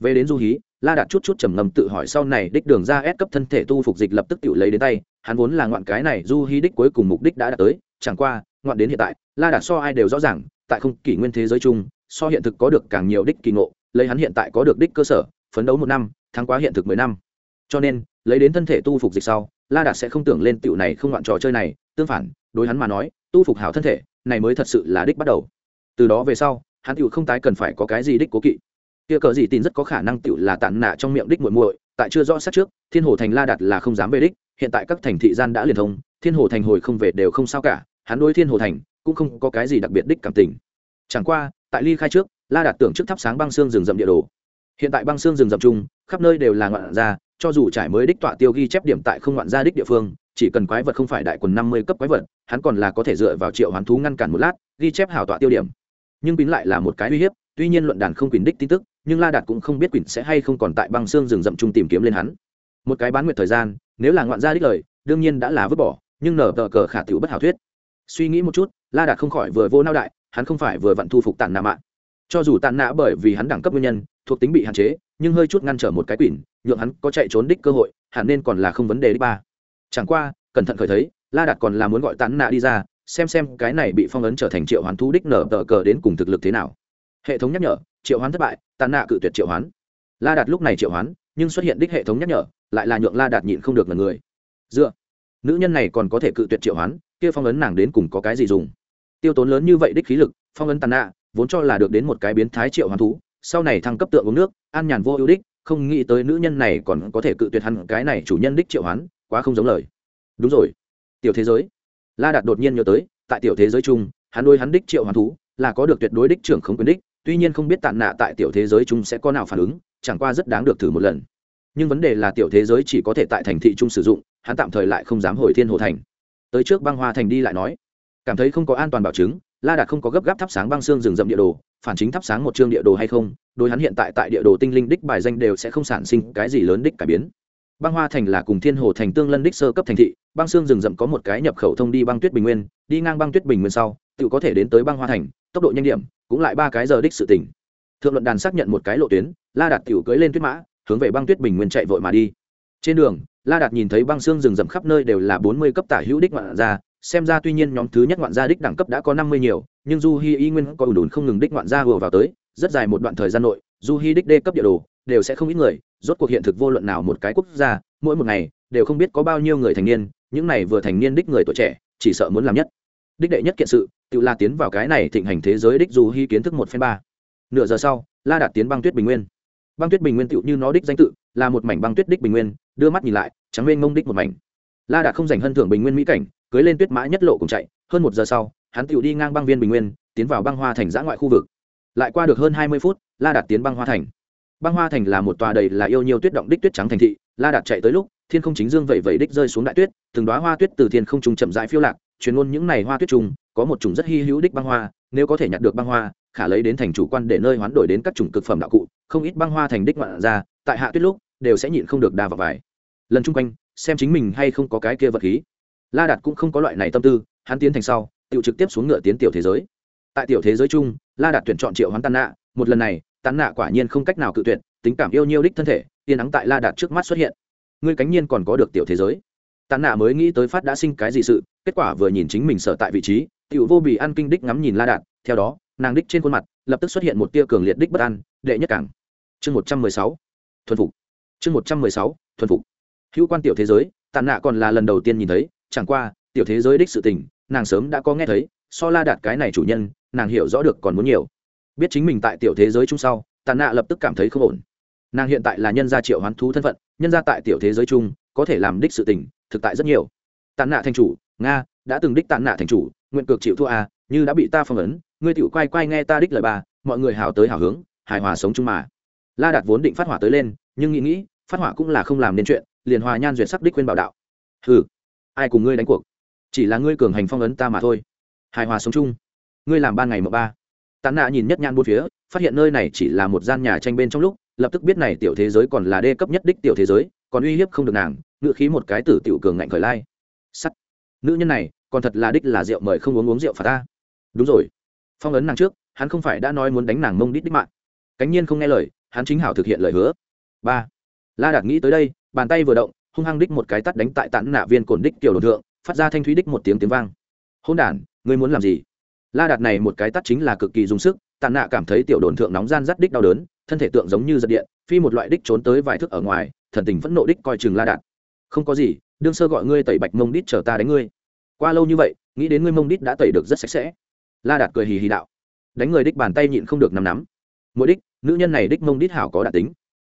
Về đến du hí, la đạt chút chút trầm ngầm tự hỏi sau này đích đường ra ép cấp thân thể tu phục dịch lập tức tự lấy đến tay, hắn vốn là ngoạn cái này du hí đích cuối cùng mục đích đã đạt tới, chẳng qua, ngoạn đến hiện tại, la đạt so ai đều rõ ràng, tại không kỷ nguyên thế giới chung, so hiện thực có được càng nhiều đích kỳ ngộ, lấy hắn hiện tại có được đích cơ sở, phấn đấu một năm, thắng quá hiện thực mười năm cho nên, lấy đến thân thể tu phục dịch sau, la đạt sẽ không tưởng lên tựu này không loạn trò chơi này. Tương phản, đối hắn mà nói, tu phục hảo thân thể, này mới thật sự là đích bắt đầu. Từ đó về sau, hắn tựu không tái cần phải có cái gì đích cố kỵ. Kia cờ gì tin rất có khả năng tựu là tản nạ trong miệng đích muội muội, tại chưa rõ sát trước, thiên hồ thành la đạt là không dám về đích, hiện tại các thành thị gian đã liền thông, thiên hồ thành hồi không về đều không sao cả, hắn đối thiên hồ thành cũng không có cái gì đặc biệt đích cảm tình. Chẳng qua, tại ly khai trước, la đạt tưởng trước thắp sáng băng xương rừng rậm địa đồ. Hiện tại băng xương rừng rậm chung, khắp nơi đều là ngoạn ra cho dù trải mới đích tọa tiêu ghi chép điểm tại không ngoạn gia đích địa phương, chỉ cần quái vật không phải đại quần năm mươi cấp quái vật, hắn còn là có thể dựa vào triệu hoán thú ngăn cản một lát, ghi chép hảo tọa tiêu điểm. Nhưng bín lại là một cái uy hiếp, tuy nhiên luận đàn không quyền đích tin tức, nhưng la đạt cũng không biết quyền sẽ hay không còn tại băng xương rừng rậm chung tìm kiếm lên hắn. Một cái bán nguyệt thời gian, nếu là ngoạn gia đích lời, đương nhiên đã là vứt bỏ, nhưng nở tờ cờ khả tiểu bất hảo thuyết. Suy nghĩ một chút, la đạt không khỏi vừa vô nao đại, hắn không phải vừa vặn thu phục tàn nạ mạng cho dù tàn nạ bởi vì hắn đẳng cấp nguyên nhân, thuộc tính bị hạn chế, nhưng hơi chút ngăn trở một cái quỷ nhượng hắn có chạy trốn đích cơ hội, hẳn nên còn là không vấn đề đích ba. Chẳng qua, cẩn thận khởi thấy, la đạt còn là muốn gọi tán nạ đi ra, xem xem cái này bị phong ấn trở thành triệu hoán thú đích nở tờ cờ đến cùng thực lực thế nào. Hệ thống nhắc nhở, triệu hoán thất bại tàn nạ cự tuyệt triệu hoán. La đạt lúc này triệu hoán, nhưng xuất hiện đích hệ thống nhắc nhở, lại là nhượng la đạt nhịn không được là người. Dựa, nữ nhân này còn có thể cự tuyệt triệu hoán, kia phong ấn nàng đến cùng có cái gì dùng? Tiêu tốn lớn như vậy đích khí lực, phong ấn tàn nạ, vốn cho là được đến một cái biến thái triệu hoán thú, sau này thăng cấp tượng uống nước, an nhàn vô ưu đích không nghĩ tới nữ nhân này còn có thể cự tuyệt hắn, cái này chủ nhân đích triệu hoán, quá không giống lời. Đúng rồi. Tiểu thế giới. La đạt đột nhiên nhớ tới, tại tiểu thế giới chung, hắn đôi hắn đích triệu hoán thú, là có được tuyệt đối đích trưởng không quyền đích, tuy nhiên không biết tàn nạ tại tiểu thế giới chung sẽ có nào phản ứng, chẳng qua rất đáng được thử một lần. Nhưng vấn đề là tiểu thế giới chỉ có thể tại thành thị chung sử dụng, hắn tạm thời lại không dám hồi thiên hồ thành. Tới trước băng hoa thành đi lại nói cảm thấy không có an toàn bảo chứng, la đạt không có gấp gáp thắp sáng băng xương rừng rậm địa đồ, phản chính thắp sáng một chương địa đồ hay không, đối hắn hiện tại tại địa đồ tinh linh đích bài danh đều sẽ không sản sinh cái gì lớn đích cải biến. Băng hoa thành là cùng thiên hồ thành tương lân đích sơ cấp thành thị, băng xương rừng rậm có một cái nhập khẩu thông đi băng tuyết bình nguyên, đi ngang băng tuyết bình nguyên sau, tự có thể đến tới băng hoa thành, tốc độ nhanh điểm, cũng lại ba cái giờ đích sự tỉnh thượng luận đàn xác nhận một cái lộ tuyến, la đạt tiểu cưỡi lên tuyết mã, hướng về băng tuyết bình nguyên chạy vội mà đi. Trên đường, la đạt nhìn thấy băng xương rừng rậm khắp nơi đều là bốn mươi cấp tả hữu đích ngoạn ra xem ra tuy nhiên nhóm thứ nhất ngoạn gia đích đẳng cấp đã có năm mươi nhiều, nhưng du hi y nguyên có ủ đùn không ngừng đích ngoạn gia vừa vào tới, rất dài một đoạn thời gian nội, du hi đích đê cấp địa đồ đều sẽ không ít người, rốt cuộc hiện thực vô luận nào một cái quốc gia, mỗi một ngày đều không biết có bao nhiêu người thành niên, những này vừa thành niên đích người tuổi trẻ, chỉ sợ muốn làm nhất. Đích đệ nhất kiện sự, tự la tiến vào cái này thịnh hành thế giới đích du hi kiến thức một phen ba. Nửa giờ sau, la đạt tiến băng tuyết bình nguyên. Băng tuyết bình nguyên tựu như nó đích danh tự, là một mảnh băng tuyết đích bình nguyên, đưa mắt nhìn lại, trắng lên mông đích một mảnh. La đạt không dành hân thưởng bình nguyên mỹ cảnh cưới lên tuyết mã nhất lộ cùng chạy, hơn một giờ sau, hắn tựu đi ngang băng viên bình nguyên, tiến vào băng hoa thành giã ngoại khu vực. Lại qua được hơn hai mươi phút, la đạt tiến băng hoa thành. Băng hoa thành là một tòa đầy là yêu nhiều tuyết động đích tuyết trắng thành thị, la đạt chạy tới lúc, thiên không chính dương vẩy vẩy đích rơi xuống đại tuyết, từng đoá hoa tuyết từ thiên không trung chậm rãi phiêu lạc, truyền ngôn những này hoa tuyết trùng, có một chủng rất hy hữu đích băng hoa, nếu có thể nhặt được băng hoa, khả lấy đến thành chủ quan để nơi hoán đổi đến các chủng cực phẩm đạo cụ, không ít băng hoa thành đích ngoạn ra, tại hạ tuyết lúc, đều sẽ nhịn không được đa vào vải. Lần chung quanh, xem chính mình hay không có cái kia vật khí la đạt cũng không có loại này tâm tư, hắn tiến thành sau tự trực tiếp xuống ngựa tiến tiểu thế giới. Tại tiểu thế giới chung, la đạt tuyển chọn triệu hoán tàn nạ, một lần này, tàn nạ quả nhiên không cách nào cự tuyệt, tính cảm yêu nhiêu đích thân thể, yên ắng tại la đạt trước mắt xuất hiện. Ngươi cánh nhiên còn có được tiểu thế giới. Tàn nạ mới nghĩ tới phát đã sinh cái gì sự, kết quả vừa nhìn chính mình sở tại vị trí, tiểu vô bị ăn kinh đích ngắm nhìn la đạt, theo đó, nàng đích trên khuôn mặt, lập tức xuất hiện một tia cường liệt đích bất an, đệ nhất cảng. Chương một trăm mười sáu, thuần phục. Chương một trăm mười sáu, thuần phục. Hữu quan tiểu thế giới, tàn nạ còn là lần đầu tiên nhìn thấy chẳng qua, tiểu thế giới đích sự tình, nàng sớm đã có nghe thấy, so la đạt cái này chủ nhân, nàng hiểu rõ được còn muốn nhiều. Biết chính mình tại tiểu thế giới chung sau, tàn nạ lập tức cảm thấy không ổn. Nàng hiện tại là nhân gia triệu hoán thú thân phận, nhân gia tại tiểu thế giới chung, có thể làm đích sự tình, thực tại rất nhiều. Tàn nạ thành chủ, nga, đã từng đích tàn nạ thành chủ, nguyện cực chịu thua à như đã bị ta phong ấn, ngươi tiểu quay quay nghe ta đích lời bà, mọi người hào tới hào hướng, hài hòa sống chung mà. La đạt vốn định phát hỏa tới lên, nhưng nghĩ nghĩ, phát hỏa cũng là không làm nên chuyện, liền hòa nhan duyệt sắc đích khuyên bảo đạo. Hừ ai cùng ngươi đánh cuộc? Chỉ là ngươi cường hành phong ấn ta mà thôi. Hài hòa sống chung. Ngươi làm ban ngày mà ba. Tàn nạ nhìn nhất nhan bốn phía, phát hiện nơi này chỉ là một gian nhà tranh bên trong lúc, lập tức biết này tiểu thế giới còn là đê cấp nhất đích tiểu thế giới, còn uy hiếp không được nàng ngự khí một cái tử tiểu cường ngạnh khởi lai. Sắt. Nữ nhân này, còn thật là đích là rượu mời không uống uống rượu phạt ta. Đúng rồi. Phong ấn nàng trước, hắn không phải đã nói muốn đánh nàng mông đít đích mạng. Cánh nhiên không nghe lời, hắn chính hảo thực hiện lời hứa. Ba. La đạt nghĩ tới đây, bàn tay vừa động hung hăng đích một cái tắt đánh tại tản nạ viên cổn đích tiểu đồn thượng, phát ra thanh thúy đích một tiếng tiếng vang. Hôn đản, ngươi muốn làm gì? La đạt này một cái tắt chính là cực kỳ dùng sức tàn nạ cảm thấy tiểu đồn thượng nóng gian rất đích đau đớn, thân thể tượng giống như giật điện, phi một loại đích trốn tới vài thước ở ngoài, thần tình phẫn nộ đích coi chừng la đạt. Không có gì, đương sơ gọi ngươi tẩy bạch mông đít chờ ta đánh ngươi. Qua lâu như vậy, nghĩ đến ngươi mông đít đã tẩy được rất sạch sẽ. La đạt cười hì hì đạo. Đánh người đích bàn tay nhịn không được nắm nắm. Mỗi đích, nữ nhân này đích mông đít hảo có đạt tính.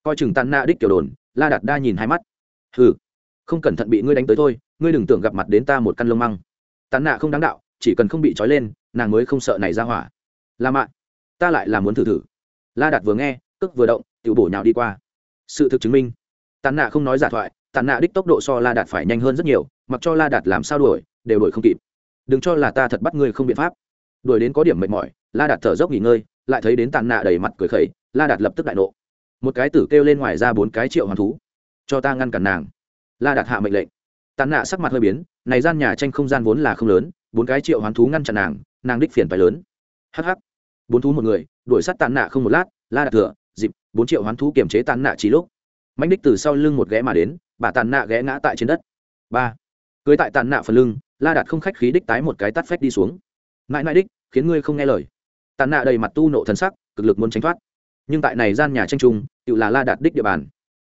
Coi chừng tàn nạ đích tiểu đồn, la đạt đa nhìn hai mắt hừ, không cẩn thận bị ngươi đánh tới thôi, ngươi đừng tưởng gặp mặt đến ta một căn lông măng. Tàn nạ không đáng đạo, chỉ cần không bị trói lên, nàng mới không sợ này ra hỏa. La mạ ta lại là muốn thử thử. La đạt vừa nghe, tức vừa động tự bổ nhào đi qua. Sự thực chứng minh tàn nạ không nói giả thoại tàn nạ đích tốc độ so la đạt phải nhanh hơn rất nhiều, mặc cho la đạt làm sao đuổi, đều đuổi không kịp. Đừng cho là ta thật bắt ngươi không biện pháp. Đuổi đến có điểm mệt mỏi, la đạt thở dốc nghỉ ngơi, lại thấy đến tàn nạ đầy mặt cười khẩy, la đạt lập tức đại nộ. Một cái tử kêu lên ngoài ra bốn cái triệu hoàn thú cho ta ngăn cản nàng. La đạt hạ mệnh lệnh. Tàn nạ sắc mặt hơi biến, này gian nhà tranh không gian vốn là không lớn, bốn cái triệu hoán thú ngăn chặn nàng nàng đích phiền phải lớn. Hh bốn thú một người, đuổi sát tàn nạ không một lát, la đạt thừa, dịp, bốn triệu hoán thú kiềm chế tàn nạ chỉ lúc. Mạnh đích từ sau lưng một ghé mà đến, bà tàn nạ ghé ngã tại trên đất. Ba. Cưới tại tàn nạ phần lưng, la đạt không khách khí đích tái một cái tắt phách đi xuống. Mãi mãi đích, khiến ngươi không nghe lời. Tàn nạ đầy mặt tu nộ thân sắc, cực lực muốn tránh thoát. Nhưng tại này gian nhà tranh trung tự là la đạt đích địa bàn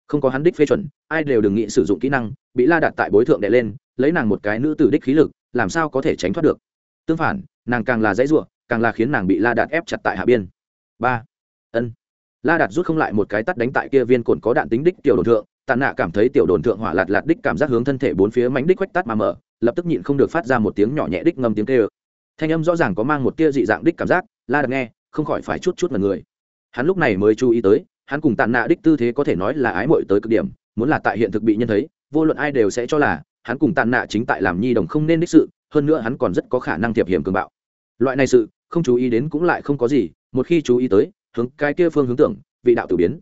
không có hắn đích phê chuẩn, ai đều đừng nghĩ sử dụng kỹ năng, bị la đặt tại bối thượng đệ lên, lấy nàng một cái nữ tử đích khí lực, làm sao có thể tránh thoát được? Tương phản, nàng càng là dãy ruộng càng là khiến nàng bị la đạt ép chặt tại hạ biên. Ba. Ân. La đạt rút không lại một cái tắt đánh tại kia viên cồn có đạn tính đích tiểu đồn thượng, tàn nạ cảm thấy tiểu đồn thượng hỏa lạt lạt đích cảm giác hướng thân thể bốn phía mánh đích quách tắt mà mở, lập tức nhịn không được phát ra một tiếng nhỏ nhẹ đích ngâm tiếng kêu. Thanh âm rõ ràng có mang một tia dị dạng đích cảm giác, la đạt nghe, không khỏi phải chút chút mật người. Hắn lúc này mới chú ý tới hắn cùng tàn nạ đích tư thế có thể nói là ái mội tới cực điểm, muốn là tại hiện thực bị nhân thấy, vô luận ai đều sẽ cho là, hắn cùng tàn nạ chính tại làm nhi đồng không nên đích sự, hơn nữa hắn còn rất có khả năng thiệp hiểm cường bạo. Loại này sự, không chú ý đến cũng lại không có gì, một khi chú ý tới, hướng cái kia phương hướng tưởng, vị đạo tử biến.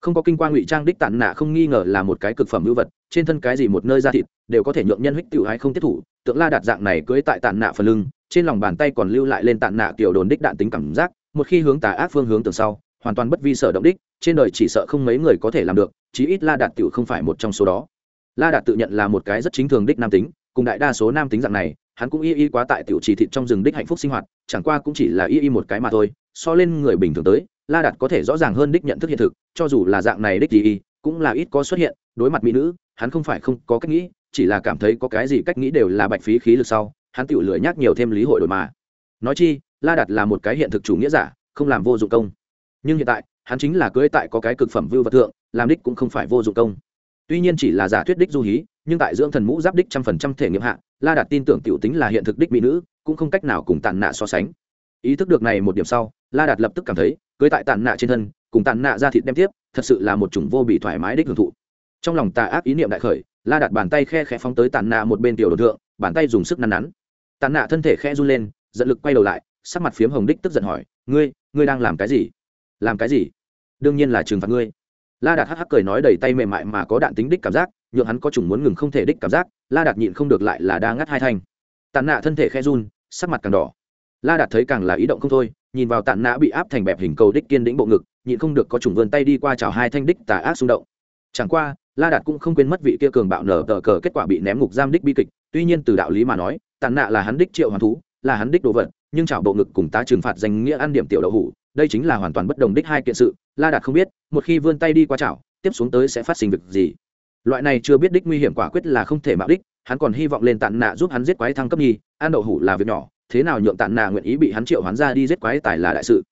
Không có kinh quan ngụy trang đích tàn nạ không nghi ngờ là một cái cực phẩm hữu vật, trên thân cái gì một nơi da thịt, đều có thể nhượng nhân huyết tiểu hay không tiếp thủ, tượng la đạt dạng này cưới tại tàn nạ phần lưng, trên lòng bàn tay còn lưu lại lên tàn nạ tiểu đồn đích đạn tính cảm giác, một khi hướng tà ác phương hướng từ sau hoàn toàn bất vi sở động đích, trên đời chỉ sợ không mấy người có thể làm được, chí ít la đạt tự không phải một trong số đó. La đạt tự nhận là một cái rất chính thường đích nam tính, cùng đại đa số nam tính dạng này, hắn cũng y y quá tại tiểu trì thịt trong rừng đích hạnh phúc sinh hoạt, chẳng qua cũng chỉ là y y một cái mà thôi, so lên người bình thường tới, la đạt có thể rõ ràng hơn đích nhận thức hiện thực, cho dù là dạng này đích y y, cũng là ít có xuất hiện, đối mặt mỹ nữ, hắn không phải không có cách nghĩ, chỉ là cảm thấy có cái gì cách nghĩ đều là bạch phí khí lực sau, hắn tiểu lười nhắc nhiều thêm lý hội đổi mà. Nói chi, la đạt là một cái hiện thực chủ nghĩa giả, không làm vô dụng công nhưng hiện tại, hắn chính là cưỡi tại có cái cực phẩm vưu vật thượng, làm đích cũng không phải vô dụng công. Tuy nhiên chỉ là giả thuyết đích du hí, nhưng tại dưỡng thần mũ giáp đích trăm phần trăm thể nghiệm hạ, la đạt tin tưởng t i ể u tính là hiện thực đích mỹ nữ, cũng không cách nào cùng tàn nạ so sánh. Ý thức được này một điểm sau, la đạt lập tức cảm thấy, cưới tại tàn nạ trên thân, cùng tàn nạ ra thịt đem tiếp, thật sự là một chủng vô bị thoải mái đích hưởng thụ. Trong lòng tà ác ý niệm đại khởi, la đạt bàn tay khe khẽ phóng tới tàn nạ một bên tiểu đồ thượng, bàn tay dùng sức nắn nắn. Tàn nạ thân thể khe run lên dẫn lực quay đầu lại, sắc mặt phiếm hồng đích tức giận hỏi, ngươi ngươi đang làm cái gì? Làm cái gì? Đương nhiên là trừng phạt ngươi. La đạt hắc hắc cười nói đầy tay mềm mại mà có đạn tính đích cảm giác, nhượng hắn có chủng muốn ngừng không thể đích cảm giác, la đạt nhịn không được lại là đa ngắt hai thanh. Tàn nạ thân thể khe run, sắc mặt càng đỏ. La đạt thấy càng là ý động không thôi, nhìn vào tàn nạ bị áp thành bẹp hình cầu đích kiên đĩnh bộ ngực, nhịn không được có chủng vươn tay đi qua chào hai thanh đích tà ác xung động. Chẳng qua, la đạt cũng không quên mất vị kia cường bạo nở tờ cờ kết quả bị ném ngục giam đích bi kịch, tuy nhiên từ đạo lý mà nói tàn nạ là hắn đích triệu hoàn thú, là hắn đích đồ vật, nhưng chảo bộ ngực cùng tá trừng phạt danh nghĩa ăn điểm tiểu đậu hủ đây chính là hoàn toàn bất đồng đích hai kiện sự, la đạt không biết, một khi vươn tay đi qua chảo, tiếp xuống tới sẽ phát sinh việc gì. Loại này chưa biết đích nguy hiểm quả quyết là không thể mạo đích, hắn còn hy vọng lên tàn nạ giúp hắn giết quái thăng cấp nhi ăn đậu hủ là việc nhỏ, thế nào nhượng tàn nạ nguyện ý bị hắn triệu hoán ra đi giết quái tài là đại sự.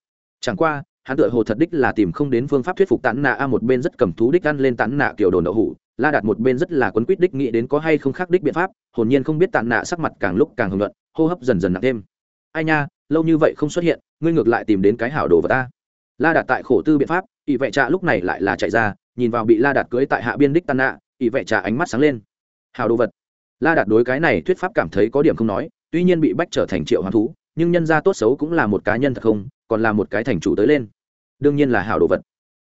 Chẳng qua, hắn tựa hồ thật đích là tìm không đến phương pháp thuyết phục tàn nạ a một bên rất cầm thú đích ăn lên tàn nạ kiểu đồn đậu hủ, la đạt một bên rất là quấn quýt đích nghĩ đến có hay không khác đích biện pháp, hồn nhiên không biết tàn nạ sắc mặt càng lúc càng hưởng luận hô hấp dần dần nặng thêm. Ai nha lâu như vậy không xuất hiện, ngươi ngược lại tìm đến cái hảo đồ vật ta. La đạt tại khổ tư biện pháp, ỷ vệ trạ lúc này lại là chạy ra, nhìn vào bị la đạt cưới tại hạ biên đích tàn nạ, ỷ vệ trạ ánh mắt sáng lên. Hảo đồ vật. La đạt đối cái này thuyết pháp cảm thấy có điểm không nói, tuy nhiên bị bách trở thành triệu hoán thú, nhưng nhân ra tốt xấu cũng là một cá nhân thật không, còn là một cái thành chủ tới lên. Đương nhiên là hảo đồ vật.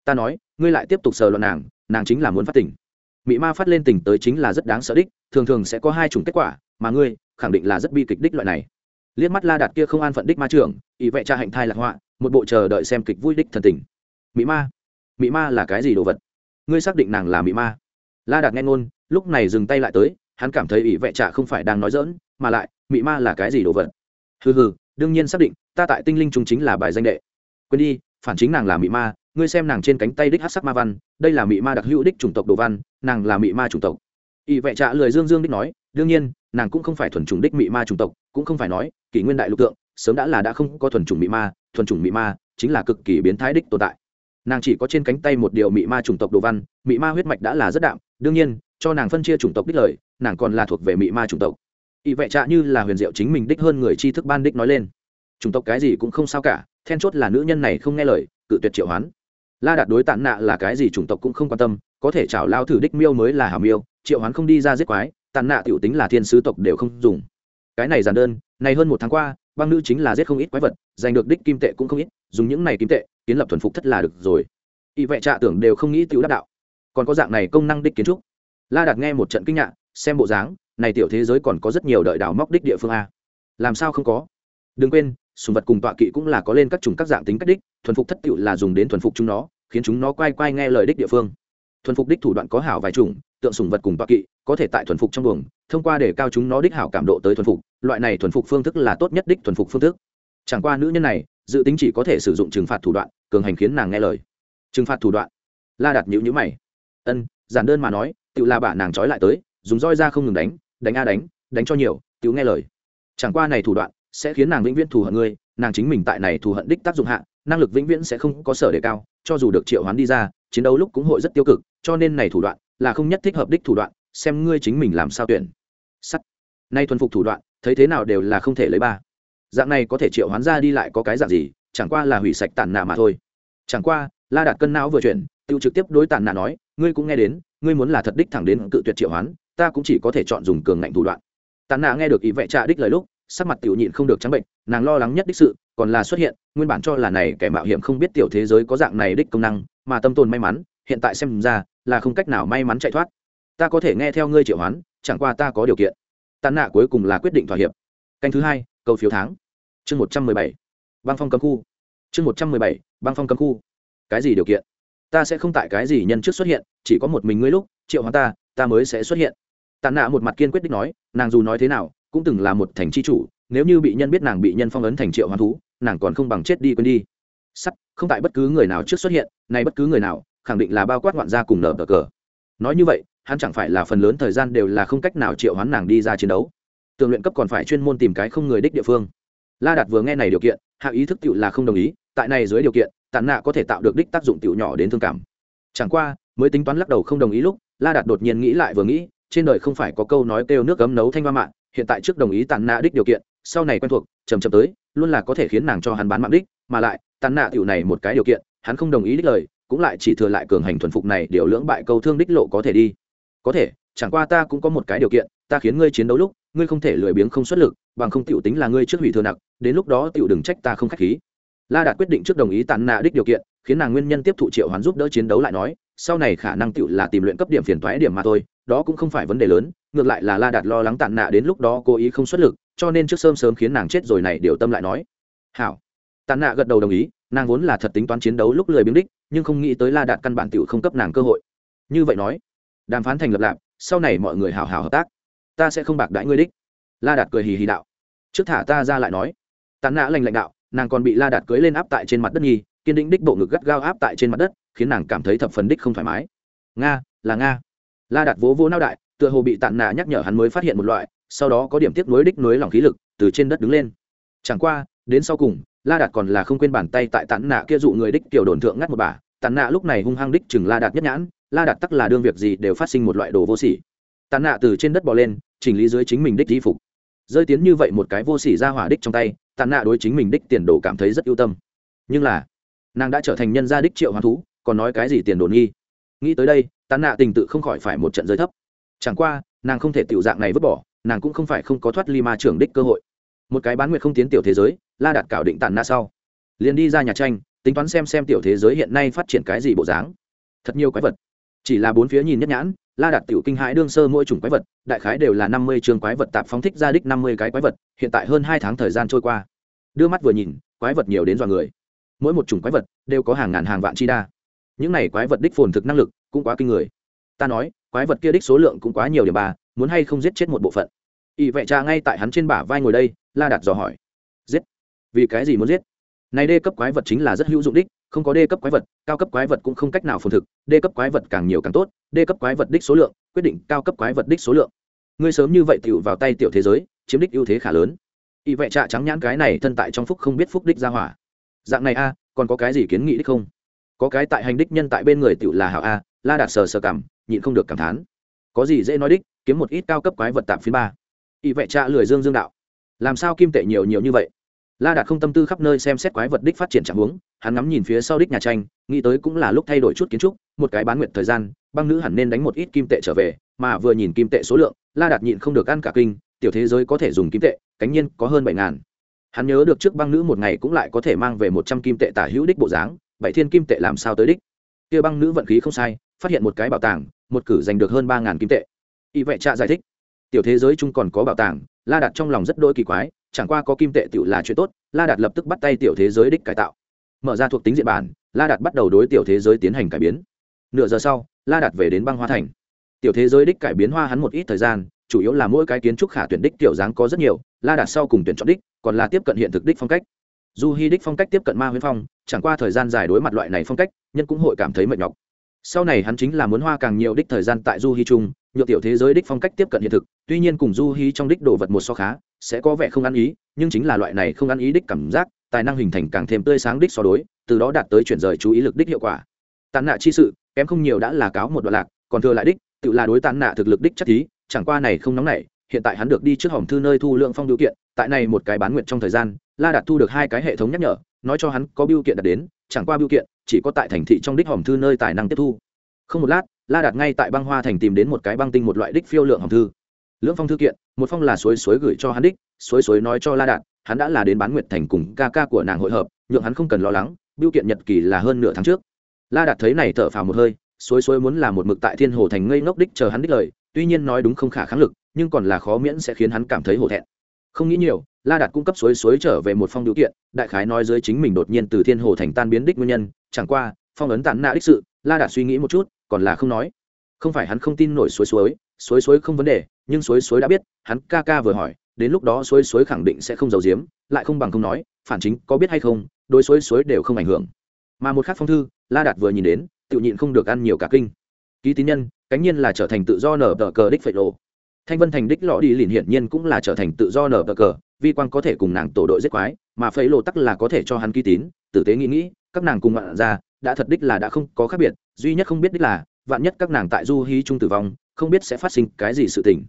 Ta nói, ngươi lại tiếp tục sờ loạn nàng nàng chính là muốn phát tỉnh mị ma phát lên tỉnh tới chính là rất đáng sợ đích, thường thường sẽ có hai chủng kết quả, mà ngươi, khẳng định là rất bi kịch đích loại này liếc mắt la đạt kia không an phận đích ma trưởng, ỷ vệ cha hạnh thai lạc họa, một bộ chờ đợi xem kịch vui đích thần tình. Mỹ ma? Mỹ ma là cái gì đồ vật? Ngươi xác định nàng là mỹ ma? La đạt nghe ngôn, lúc này dừng tay lại tới, hắn cảm thấy ỷ vệ trả không phải đang nói dỡn mà lại mỹ ma là cái gì đồ vật? Hừ hừ, đương nhiên xác định, ta tại tinh linh chúng chính là bài danh đệ. Quên đi, phản chính nàng là mỹ ma, ngươi xem nàng trên cánh tay đích hát sắc ma văn, đây là mỹ ma đặc hữu đích chủng tộc đồ văn, nàng là mỹ ma chủng tộc. Ỷ vệ trả lời dương dương đích nói, đương nhiên, nàng cũng không phải thuần chủng đích mỹ ma chủng tộc cũng không phải nói, kỷ nguyên đại lục tượng, sớm đã là đã không có thuần chủng mỹ ma, thuần chủng mỹ ma chính là cực kỳ biến thái đích tồn tại. Nàng chỉ có trên cánh tay một điều mỹ ma chủng tộc đồ văn mỹ ma huyết mạch đã là rất đạm, đương nhiên, cho nàng phân chia chủng tộc đích lời, nàng còn là thuộc về mỹ ma chủng tộc. Ỵ vệ trạ như là huyền diệu chính mình đích hơn người tri thức ban đích nói lên. Chủng tộc cái gì cũng không sao cả, then chốt là nữ nhân này không nghe lời, cự tuyệt triệu hoán. La đạt đối tản nạ là cái gì chủng tộc cũng không quan tâm, có thể chảo lao thử đích miêu mới là hảo miêu, triệu hoán không đi ra giết quái, tản nạ t i ể u tính là thiên sứ tộc đều không dùng cái này giản đơn, này hơn một tháng qua, băng nữ chính là giết không ít quái vật, giành được đích kim tệ cũng không ít, dùng những này kim tệ, kiến lập thuần phục thất là được rồi. Y vệ trạ tưởng đều không nghĩ tiểu đắc đạo. Còn có dạng này công năng đích kiến trúc. La đạt nghe một trận kinh ngạc, xem bộ dáng, này tiểu thế giới còn có rất nhiều đợi đảo móc đích địa phương a. Làm sao không có? Đừng quên, sùng vật cùng tọa kỵ cũng là có lên các chủng các dạng tính cách đích, thuần phục thất tiểu là dùng đến thuần phục chúng nó, khiến chúng nó quay quay nghe lời đích địa phương. Thuần phục đích thủ đoạn có hảo vài chủng tượng sùng vật cùng tọa kỵ, có thể tại thuần phục trong buồng, thông qua để cao chúng nó đích hảo cảm độ tới thuần phục, loại này thuần phục phương thức là tốt nhất đích thuần phục phương thức. Chẳng qua nữ nhân này, dự tính chỉ có thể sử dụng trừng phạt thủ đoạn, cường hành khiến nàng nghe lời. Trừng phạt thủ đoạn? La đặt nhữ nhữ mày. Ân, giản đơn mà nói tự là bả nàng trói lại tới, dùng roi ra không ngừng đánh đánh a đánh đánh cho nhiều tự nghe lời. Chẳng qua này thủ đoạn sẽ khiến nàng vĩnh viễn thù hận ngươi, nàng chính mình tại này thù hận đích tác dụng hạ, năng lực vĩnh viễn sẽ không có sở đề cao, cho dù được triệu hoán đi ra, chiến đấu lúc cũng hội rất tiêu cực, cho nên này thủ đoạn là không nhất thích hợp đích thủ đoạn, xem ngươi chính mình làm sao tuyển. Sắt. Nay thuần phục thủ đoạn, thấy thế nào đều là không thể lấy ba. Dạng này có thể triệu hoán ra đi lại có cái dạng gì, chẳng qua là hủy sạch tàn nạ mà thôi. Chẳng qua, la đạt cân não vừa chuyển tự trực tiếp đối tàn nạ nói, ngươi cũng nghe đến, ngươi muốn là thật đích thẳng đến cự tuyệt triệu hoán, ta cũng chỉ có thể chọn dùng cường ngạnh thủ đoạn. Tàn nạ nghe được ý vệ trạ đích lời lúc, sắc mặt tiểu nhịn không được trắng bệnh, nàng lo lắng nhất đích sự, còn là xuất hiện, nguyên bản cho là này kẻ mạo hiểm không biết tiểu thế giới có dạng này đích công năng, mà tâm tồn may mắn hiện tại xem ra là không cách nào may mắn chạy thoát. Ta có thể nghe theo ngươi triệu hoán, chẳng qua ta có điều kiện. Tàn nạ cuối cùng là quyết định thỏa hiệp. Canh thứ hai, cầu phiếu tháng. Chương một trăm mười bảy. Băng phong cấm khu. Chương một trăm mười bảy, băng phong cấm khu. Cái gì điều kiện? Ta sẽ không tại cái gì nhân trước xuất hiện, chỉ có một mình ngươi lúc, triệu hoán ta ta mới sẽ xuất hiện. Tàn nạ một mặt kiên quyết định nói, nàng dù nói thế nào, cũng từng là một thành c h i chủ, nếu như bị nhân biết nàng bị nhân phong ấn thành triệu hoán thú, nàng còn không bằng chết đi quên đi. Sắt, không tại bất cứ người nào trước xuất hiện, nay bất cứ người nào khẳng định là bao quát ngoạn gia cùng nở cờ. Nói như vậy, hắn chẳng phải là phần lớn thời gian đều là không cách nào triệu hoán nàng đi ra chiến đấu. Tường luyện cấp còn phải chuyên môn tìm cái không người đích địa phương. La đạt vừa nghe này điều kiện, hạ ý thức tựu là không đồng ý, tại này dưới điều kiện tàn nạ có thể tạo được đích tác dụng tựu nhỏ đến thương cảm. Chẳng qua, mới tính toán lắc đầu không đồng ý lúc, la đạt đột nhiên nghĩ lại vừa nghĩ, trên đời không phải có câu nói kêu nước cấm nấu thanh hoa mạng, hiện tại trước đồng ý tàn nạ đích điều kiện, sau này quen thuộc chầm chậm tới, luôn là có thể khiến nàng cho hắn bán mạng đích, mà lại tàn nạ tiểu này một cái điều kiện, hắn không đồng ý đích lời cũng lại chỉ thừa lại cường hành thuần phục này, điều lưỡng bại câu thương đích lộ có thể đi. Có thể, chẳng qua ta cũng có một cái điều kiện, ta khiến ngươi chiến đấu lúc, ngươi không thể lười biếng không xuất lực, bằng không tiểu tính là ngươi trước hủy thừa nặc, đến lúc đó tiểu đừng trách ta không khách khí. La đạt quyết định trước đồng ý tàn nạ đích điều kiện, khiến nàng nguyên nhân tiếp thụ triệu hoán giúp đỡ chiến đấu lại nói, sau này khả năng tiểu là tìm luyện cấp điểm phiền toái điểm mà thôi, đó cũng không phải vấn đề lớn, ngược lại là la đạt lo lắng tàn nạ đến lúc đó cố ý không xuất lực, cho nên trước sớm sớm khiến nàng chết rồi này, điều tâm lại nói. Hảo. Tàn nạ gật đầu đồng ý nàng vốn là thật tính toán chiến đấu lúc lười biếng đích, nhưng không nghĩ tới la đạt căn bản tựu không cấp nàng cơ hội. Như vậy nói, đàm phán thành lập lạp, sau này mọi người hào hào hợp tác, ta sẽ không bạc đãi ngươi đích. La đạt cười hì hì đạo. Trước thả ta ra lại nói. Tàn nã lành lãnh đạo, nàng còn bị la đạt cưới lên áp tại trên mặt đất nhi kiên định đích bộ ngực gắt gao áp tại trên mặt đất, khiến nàng cảm thấy thập phần đích không thoải mái. Nga, là nga. La đạt vỗ vỗ nao đại, tựa hồ bị tàn nạ nhắc nhở hắn mới phát hiện một loại, sau đó có điểm tiếp nối đích nối lòng khí lực, từ trên đất đứng lên. Chẳng qua, đến sau cùng la đạt còn là không quên bàn tay tại tàn nạ kia dụ người đích tiểu đồn thượng ngắt một bà. Tàn nạ lúc này hung hăng đích chừng la đạt nhất nhãn. La đạt tắc là đương việc gì đều phát sinh một loại đồ vô sỉ. Tàn nạ từ trên đất bò lên, chỉnh lý dưới chính mình đích di phục. Rơi tiến như vậy một cái vô sỉ ra hỏa đích trong tay tàn nạ đối chính mình đích tiền đồ cảm thấy rất ưu tâm. Nhưng là, nàng đã trở thành nhân gia đích triệu hoán thú, còn nói cái gì tiền đồ nghi? Nghĩ tới đây tàn nạ tình tự không khỏi phải một trận giới thấp. Chẳng qua, nàng không thể tiểu dạng này vứt bỏ, nàng cũng không phải không có thoát ly ma trưởng đích cơ hội. Một cái bán nguyệt không tiến tiểu thế giới la đạt cảo định tàn na sau. Liền đi ra nhà tranh, tính toán xem xem tiểu thế giới hiện nay phát triển cái gì bộ dáng. Thật nhiều quái vật. Chỉ là bốn phía nhìn nhất nhãn, la đạt tiểu kinh hãi đương sơ mỗi chủng quái vật, đại khái đều là năm mươi chương quái vật tạp phóng thích ra đích năm mươi cái quái vật, hiện tại hơn hai tháng thời gian trôi qua. Đưa mắt vừa nhìn, quái vật nhiều đến dọa người. Mỗi một chủng quái vật đều có hàng ngàn hàng vạn chi đa. Những này quái vật đích phồn thực năng lực cũng quá kinh người. Ta nói, quái vật kia đích số lượng cũng quá nhiều điểm bà muốn hay không giết chết một bộ phận. Ỵ vệ cha ngay tại hắn trên bả vai ngồi đây, la đạt dò hỏi vì cái gì muốn giết? Này đê cấp quái vật chính là rất hữu dụng đích, không có đê cấp quái vật, cao cấp quái vật cũng không cách nào phồn thực, đê cấp quái vật càng nhiều càng tốt, đê cấp quái vật đích số lượng, quyết định cao cấp quái vật đích số lượng. Ngươi sớm như vậy tựu vào tay tiểu thế giới, chiếm đích ưu thế khá lớn. Y vệ trạ trắng nhãn cái này thân tại trong phúc không biết phúc đích ra hỏa. Dạng này a, còn có cái gì kiến nghị đích không? Có cái tại hành đích nhân tại bên người tựu là hảo a, la đạt sờ sờ cảm, nhịn không được cảm thán. Có gì dễ nói đích, kiếm một ít cao cấp quái vật tạm phiên ba. Y vệ trạ lười dương dương đạo. Làm sao kim tệ nhiều nhiều như vậy? La đạt không tâm tư khắp nơi xem xét quái vật đích phát triển trạng huống, hắn ngắm nhìn phía sau đích nhà tranh, nghĩ tới cũng là lúc thay đổi chút kiến trúc, một cái bán nguyện thời gian, băng nữ hẳn nên đánh một ít kim tệ trở về, mà vừa nhìn kim tệ số lượng, la đạt nhịn không được ăn cả kinh, tiểu thế giới có thể dùng kim tệ, cánh nhiên có hơn bảy ngàn. Hắn nhớ được trước băng nữ một ngày cũng lại có thể mang về một trăm kim tệ tả hữu đích bộ dáng, bảy thiên kim tệ làm sao tới đích? Kia băng nữ vận khí không sai, phát hiện một cái bảo tàng, một cử giành được hơn ba ngàn kim tệ. Y vệ trạ giải thích, tiểu thế giới chung còn có bảo tàng, la đạt trong lòng rất đôi kỳ quái chẳng qua có kim tệ tiểu là chuyện tốt, la đạt lập tức bắt tay tiểu thế giới đích cải tạo. Mở ra thuộc tính diện bản, la đạt bắt đầu đối tiểu thế giới tiến hành cải biến. Nửa giờ sau, la đạt về đến băng hoa thành. Tiểu thế giới đích cải biến hoa hắn một ít thời gian, chủ yếu là mỗi cái kiến trúc khả tuyển đích tiểu dáng có rất nhiều, la đạt sau cùng tuyển chọn đích, còn là tiếp cận hiện thực đích phong cách. Dù hy đích phong cách tiếp cận ma huyễn phong, chẳng qua thời gian dài đối mặt loại này phong cách, nhân cũng hội cảm thấy mệt nhọc. Sau này hắn chính là muốn hoa càng nhiều đích thời gian tại du hy Trung nhượng tiểu thế giới đích phong cách tiếp cận hiện thực, tuy nhiên cùng du hí trong đích đồ vật một so khá, sẽ có vẻ không ăn ý, nhưng chính là loại này không ăn ý đích cảm giác, tài năng hình thành càng thêm tươi sáng đích so đối, từ đó đạt tới chuyển rời chú ý lực đích hiệu quả. Tàn nạ chi sự, kém không nhiều đã là cáo một đoạn lạc, còn thừa lại đích, tự là đối tàn nạ thực lực đích chất thí, chẳng qua này không nóng nảy, hiện tại hắn được đi trước hòm thư nơi thu lượng phong điều kiện, tại này một cái bán nguyện trong thời gian, la đạt thu được hai cái hệ thống nhắc nhở, nói cho hắn có biêu kiện đạt đến, chẳng qua biêu kiện, chỉ có tại thành thị trong đích hòm thư nơi tài năng tiếp thu. Không một lát la đạt ngay tại băng hoa thành tìm đến một cái băng tinh một loại đích phiêu lượng hồng thư. Lưỡng phong thư kiện, một phong là suối suối gửi cho hắn đích, suối suối nói cho la đạt, hắn đã là đến bán nguyệt thành cùng ca ca của nàng hội hợp, nhượng hắn không cần lo lắng, biêu kiện nhật kỳ là hơn nửa tháng trước. La đạt thấy này thở phào một hơi, suối suối muốn là một mực tại thiên hồ thành ngây ngốc đích chờ hắn đích lời, tuy nhiên nói đúng không khả kháng lực, nhưng còn là khó miễn sẽ khiến hắn cảm thấy hổ thẹn. Không nghĩ nhiều, la đạt cung cấp suối suối trở về một phong điều kiện, đại khái nói dưới chính mình đột nhiên từ thiên hồ thành tan biến đích nguyên nhân, chẳng qua, phong ấn tàn nạ đích sự, la đạt suy nghĩ một chút còn là không nói. Không phải hắn không tin nổi suối suối suối suối không vấn đề, nhưng suối suối đã biết, hắn ca ca vừa hỏi, đến lúc đó suối suối khẳng định sẽ không giấu giếm, lại không bằng không nói, phản chính có biết hay không, đối suối suối đều không ảnh hưởng. Mà một khác phong thư, la đạt vừa nhìn đến, tự nhịn không được ăn nhiều cả kinh. Ký tín nhân, cánh nhiên là trở thành tự do nở tờ cờ đích phệ lộ thanh vân thành đích lọ đi liền hiển nhiên cũng là trở thành tự do nở tờ cờ, vi quang có thể cùng nàng tổ đội giết quái, mà phệ lộ tắc là có thể cho hắn ký tín, tử tế nghĩ nghĩ, các nàng cùng ngoạn ra đã thật đích là đã không có khác biệt, duy nhất không biết đích là, vạn nhất các nàng tại du hí trung tử vong, không biết sẽ phát sinh cái gì sự tình.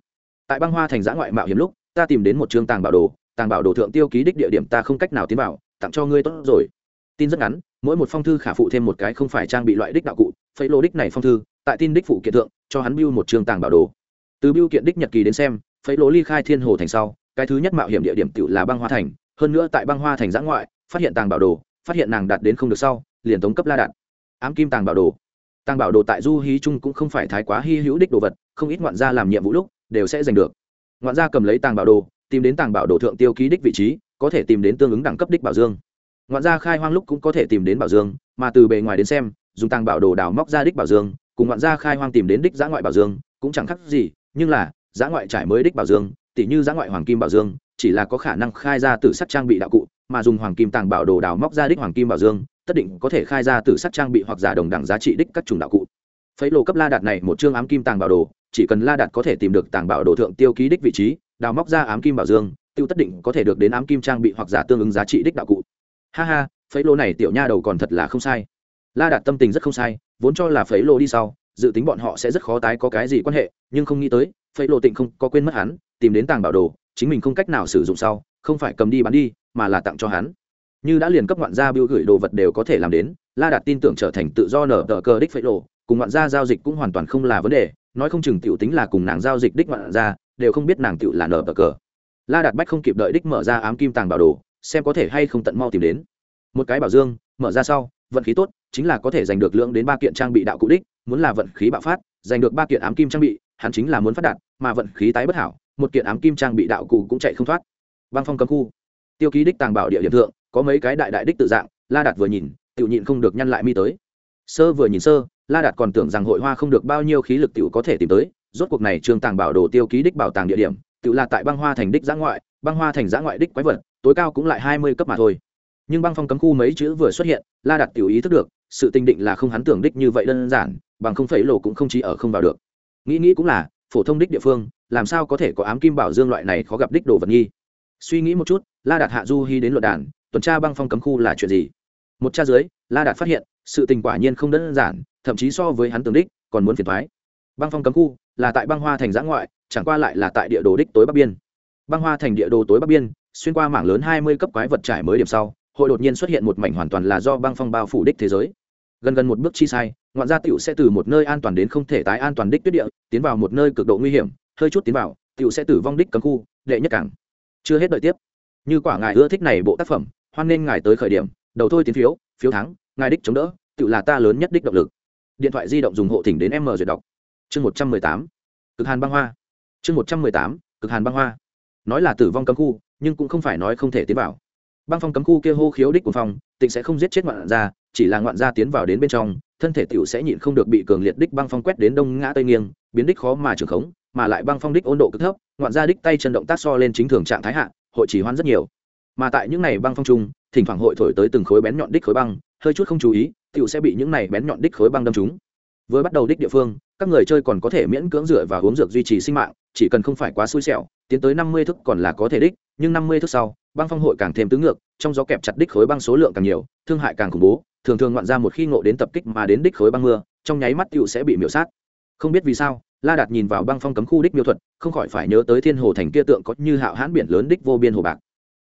Tại băng hoa thành giã ngoại mạo hiểm lúc, ta tìm đến một chương tàng bảo đồ, tàng bảo đồ thượng tiêu ký đích địa điểm ta không cách nào tiến vào, tặng cho ngươi tốt rồi. Tin rất ngắn, mỗi một phong thư khả phụ thêm một cái không phải trang bị loại đích đạo cụ phẩy lô đích này phong thư, tại tin đích phụ kiện thượng, cho hắn biêu một chương tàng bảo đồ. Từ biêu kiện đích nhật kỳ đến xem phẩy lô ly khai thiên hồ thành sau, cái thứ nhất mạo hiểm địa điểm tự là băng hoa thành, hơn nữa tại băng hoa thành giã ngoại, phát hiện tàng bảo đồ, phát hiện nàng đạt đến không được sau liền tống cấp la đạn, ám kim tàng bảo đồ. Tàng bảo đồ tại du hí chung cũng không phải thái quá hy hữu đích đồ vật không ít ngoạn gia làm nhiệm vụ lúc đều sẽ giành được. Ngoạn gia cầm lấy tàng bảo đồ tìm đến tàng bảo đồ thượng tiêu ký đích vị trí có thể tìm đến tương ứng đẳng cấp đích bảo dương. Ngoạn gia khai hoang lúc cũng có thể tìm đến bảo dương mà từ bề ngoài đến xem dùng tàng bảo đồ đào móc ra đích bảo dương cùng ngoạn gia khai hoang tìm đến đích giã ngoại bảo dương cũng chẳng khác gì nhưng là giã ngoại trải mới đích bảo dương tỉ như giã ngoại hoàng kim bảo dương chỉ là có khả năng khai ra từ sắc trang bị đạo cụ mà dùng hoàng kim tàng bảo đồ đào móc ra đích hoàng kim bảo dương tất định có thể khai ra từ sắc trang bị hoặc giả đồng đẳng giá trị đích các chủng đạo cụ. Phấy lộ cấp la đạt này một chương ám kim tàng bảo đồ, chỉ cần la đạt có thể tìm được tàng bảo đồ thượng tiêu ký đích vị trí, đào móc ra ám kim bảo dương, tiêu tất định có thể được đến ám kim trang bị hoặc giả tương ứng giá trị đích đạo cụ. Ha ha phấy lô này tiểu nha đầu còn thật là không sai. La đạt tâm tình rất không sai, vốn cho là phấy lô đi sau, dự tính bọn họ sẽ rất khó tái có cái gì quan hệ, nhưng không nghĩ tới phấy lô tịnh không có quên mất hắn, tìm đến tàng bảo đồ, chính mình không cách nào sử dụng sau, không phải cầm đi bán đi, mà là tặng cho hắn như đã liền cấp ngoạn gia biêu gửi đồ vật đều có thể làm đến, la đạt tin tưởng trở thành tự do nở tờ cờ đích phệ lộ cùng ngoạn gia giao dịch cũng hoàn toàn không là vấn đề, nói không chừng tiểu tính là cùng nàng giao dịch đích ngoạn gia, đều không biết nàng tiểu là nở tờ cờ. La đạt bách không kịp đợi đích mở ra ám kim tàng bảo đồ, xem có thể hay không tận mau tìm đến. Một cái bảo dương, mở ra sau, vận khí tốt, chính là có thể giành được lượng đến ba kiện trang bị đạo cụ đích, muốn là vận khí bạo phát, giành được ba kiện ám kim trang bị, hắn chính là muốn phát đạt, mà vận khí tái bất hảo, một kiện ám kim trang bị đạo cụ cũng chạy không thoát. Băng phong cấm khu, tiêu ký đích tàng bảo địa điểm thượng có mấy cái đại đại đích tự dạng, la đạt vừa nhìn tự nhịn không được nhăn lại mi tới. Sơ vừa nhìn sơ, la đạt còn tưởng rằng hội hoa không được bao nhiêu khí lực tự có thể tìm tới, rốt cuộc này trường tàng bảo đồ tiêu ký đích bảo tàng địa điểm tự là tại băng hoa thành đích giã ngoại, băng hoa thành giã ngoại đích quái vật, tối cao cũng lại hai mươi cấp mà thôi. Nhưng băng phong cấm khu mấy chữ vừa xuất hiện, la đạt tiểu ý thức được, sự tinh định là không hắn tưởng đích như vậy đơn giản, bằng không phẩy lộ cũng không chỉ ở không vào được. Nghĩ nghĩ cũng là, phổ thông đích địa phương, làm sao có thể có ám kim bảo dương loại này khó gặp đích đồ vật nghi? Suy nghĩ một chút, la đạt hạ du hy đến luận đàn tuần tra băng phong cấm khu là chuyện gì? Một cha dưới, la đạt phát hiện, sự tình quả nhiên không đơn giản, thậm chí so với hắn tưởng đích, còn muốn phiền thoái băng phong cấm khu là tại băng hoa thành giã ngoại, chẳng qua lại là tại địa đồ đích tối bắc biên. Băng hoa thành địa đồ tối bắc biên, xuyên qua mảng lớn hai mươi cấp quái vật trải mới điểm sau, hội đột nhiên xuất hiện một mảnh hoàn toàn là do băng phong bao phủ đích thế giới. Gần gần một bước chi sai, ngoạn gia tựu sẽ từ một nơi an toàn đến không thể tái an toàn đích tuyết địa, tiến vào một nơi cực độ nguy hiểm, hơi chút tiến vào tựu sẽ tử vong đích cấm khu, đệ nhất cảng. Chưa hết đợi tiếp. Như quả ngài ưa thích này bộ tác phẩm hoan nên ngài tới khởi điểm, đầu thôi tiến phiếu phiếu thắng, ngài đích chống đỡ, tự là ta lớn nhất đích động lực. Điện thoại di động dùng hộ thỉnh đến m duyệt đọc. Chương một trăm mười tám, cực hàn băng hoa. Chương một trăm mười tám, cực hàn băng hoa. Nói là tử vong cấm khu, nhưng cũng không phải nói không thể tiến vào. Băng phong cấm khu kia hô khiếu đích của phòng tịnh sẽ không giết chết ngoạn gia, chỉ là ngoạn gia tiến vào đến bên trong, thân thể tiểu sẽ nhịn không được bị cường liệt đích băng phong quét đến đông ngã tây nghiêng, biến đích khó mà trường khống, mà lại băng phong đích 温 độ cực thấp, ngoạn gia đích tay chân động tác so lên chính thường trạng thái hạ, hội chỉ hoan rất nhiều mà tại những này băng phong trung, thỉnh thoảng hội thổi tới từng khối bén nhọn đích khối băng, hơi chút không chú ý tựu sẽ bị những này bén nhọn đích khối băng đâm trúng. Vừa bắt đầu đích địa phương, các người chơi còn có thể miễn cưỡng dựa và uống dược duy trì sinh mạng, chỉ cần không phải quá xui xẻo, tiến tới năm mươi thức còn là có thể đích, nhưng năm mươi thức sau, băng phong hội càng thêm tứ ngược, trong gió kẹp chặt đích khối băng số lượng càng nhiều, thương hại càng khủng bố, thường thường ngoạn ra một khi ngộ đến tập kích mà đến đích khối băng mưa, trong nháy mắt tựu sẽ bị miểu sát. Không biết vì sao, la đạt nhìn vào băng phong cấm khu đích miêu thuật, không khỏi phải nhớ tới thiên hồ thành kia tượng có như hạo hãn biển lớn đích vô biên hồ bạc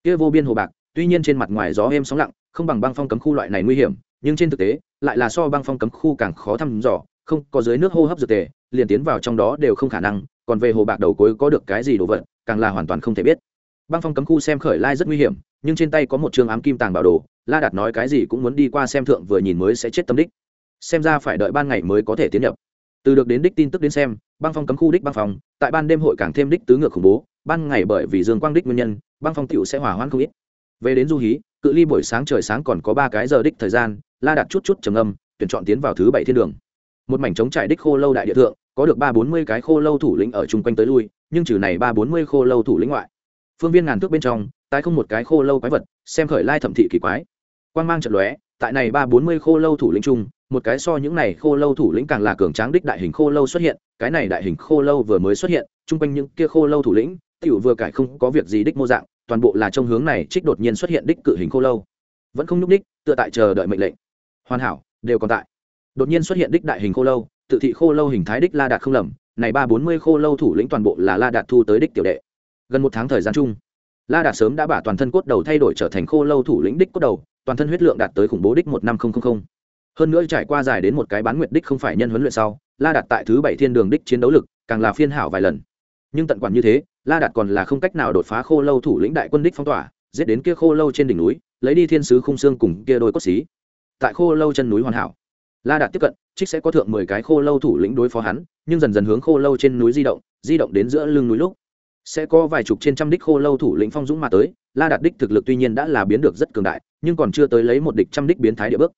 kia vô biên hồ bạc, tuy nhiên trên mặt ngoài gió êm sóng lặng, không bằng băng phong cấm khu loại này nguy hiểm, nhưng trên thực tế, lại là so băng phong cấm khu càng khó thăm dò, không có dưới nước hô hấp dược tề, liền tiến vào trong đó đều không khả năng, còn về hồ bạc đầu cuối có được cái gì đồ vật, càng là hoàn toàn không thể biết. Băng phong cấm khu xem khởi lai rất nguy hiểm, nhưng trên tay có một trường ám kim tàng bảo đồ, la đạt nói cái gì cũng muốn đi qua xem thượng vừa nhìn mới sẽ chết tâm đích. Xem ra phải đợi ban ngày mới có thể tiến nhập. Từ được đến đích tin tức đến xem, băng phong cấm khu đích băng phòng tại ban đêm hội càng thêm đích tứ ngược khủng bố ban ngày bởi vì dương quang đích nguyên nhân, băng phong tựu sẽ hỏa hoãn không ít. Về đến du hí, cự ly buổi sáng trời sáng còn có ba cái giờ đích thời gian, la đặt chút chút trầm âm tuyển chọn tiến vào thứ bảy thiên đường. Một mảnh trống trải đích khô lâu đại địa thượng, có được ba bốn mươi cái khô lâu thủ lĩnh ở chung quanh tới lui, nhưng trừ này ba bốn mươi khô lâu thủ lĩnh ngoại, phương viên ngàn thước bên trong, tái không một cái khô lâu quái vật, xem khởi lai thẩm thị kỳ quái. Quan mang trận lóe, tại này ba bốn mươi khô lâu thủ lĩnh chung, một cái so những này khô lâu thủ lĩnh càng là cường tráng đích đại hình khô lâu xuất hiện, cái này đại hình khô lâu vừa mới xuất hiện, chung quanh những kia khô lâu thủ lĩnh tiểu vừa cải không có việc gì đích mô dạng, toàn bộ là trong hướng này trích đột nhiên xuất hiện đích cự hình khô lâu. Vẫn không nhúc đích tựa tại chờ đợi mệnh lệnh. Hoàn hảo, đều còn tại. Đột nhiên xuất hiện đích đại hình khô lâu, tự thị khô lâu hình thái đích la đạt không lầm, này ba bốn mươi khô lâu thủ lĩnh toàn bộ là la đạt thu tới đích tiểu đệ. Gần một tháng thời gian chung, la đạt sớm đã bả toàn thân cốt đầu thay đổi trở thành khô lâu thủ lĩnh đích cốt đầu, toàn thân huyết lượng đạt tới khủng bố đích một năm nghìn hơn nữa trải qua dài đến một cái bán nguyệt đích không phải nhân huấn luyện sau, la đạt tại thứ bảy thiên đường đích chiến đấu lực, càng là phiên hảo vài lần. Nhưng tận quản như thế la đạt còn là không cách nào đột phá khô lâu thủ lĩnh đại quân đích phong tỏa, giết đến kia khô lâu trên đỉnh núi, lấy đi thiên sứ khung xương cùng kia đôi cốt xí. Tại khô lâu chân núi hoàn hảo, la đạt tiếp cận, trích sẽ có thượng mười cái khô lâu thủ lĩnh đối phó hắn, nhưng dần dần hướng khô lâu trên núi di động di động đến giữa lưng núi lúc, sẽ có vài chục trên trăm đích khô lâu thủ lĩnh phong dũng mà tới. La đạt đích thực lực tuy nhiên đã là biến được rất cường đại, nhưng còn chưa tới lấy một địch trăm đích biến thái địa bước.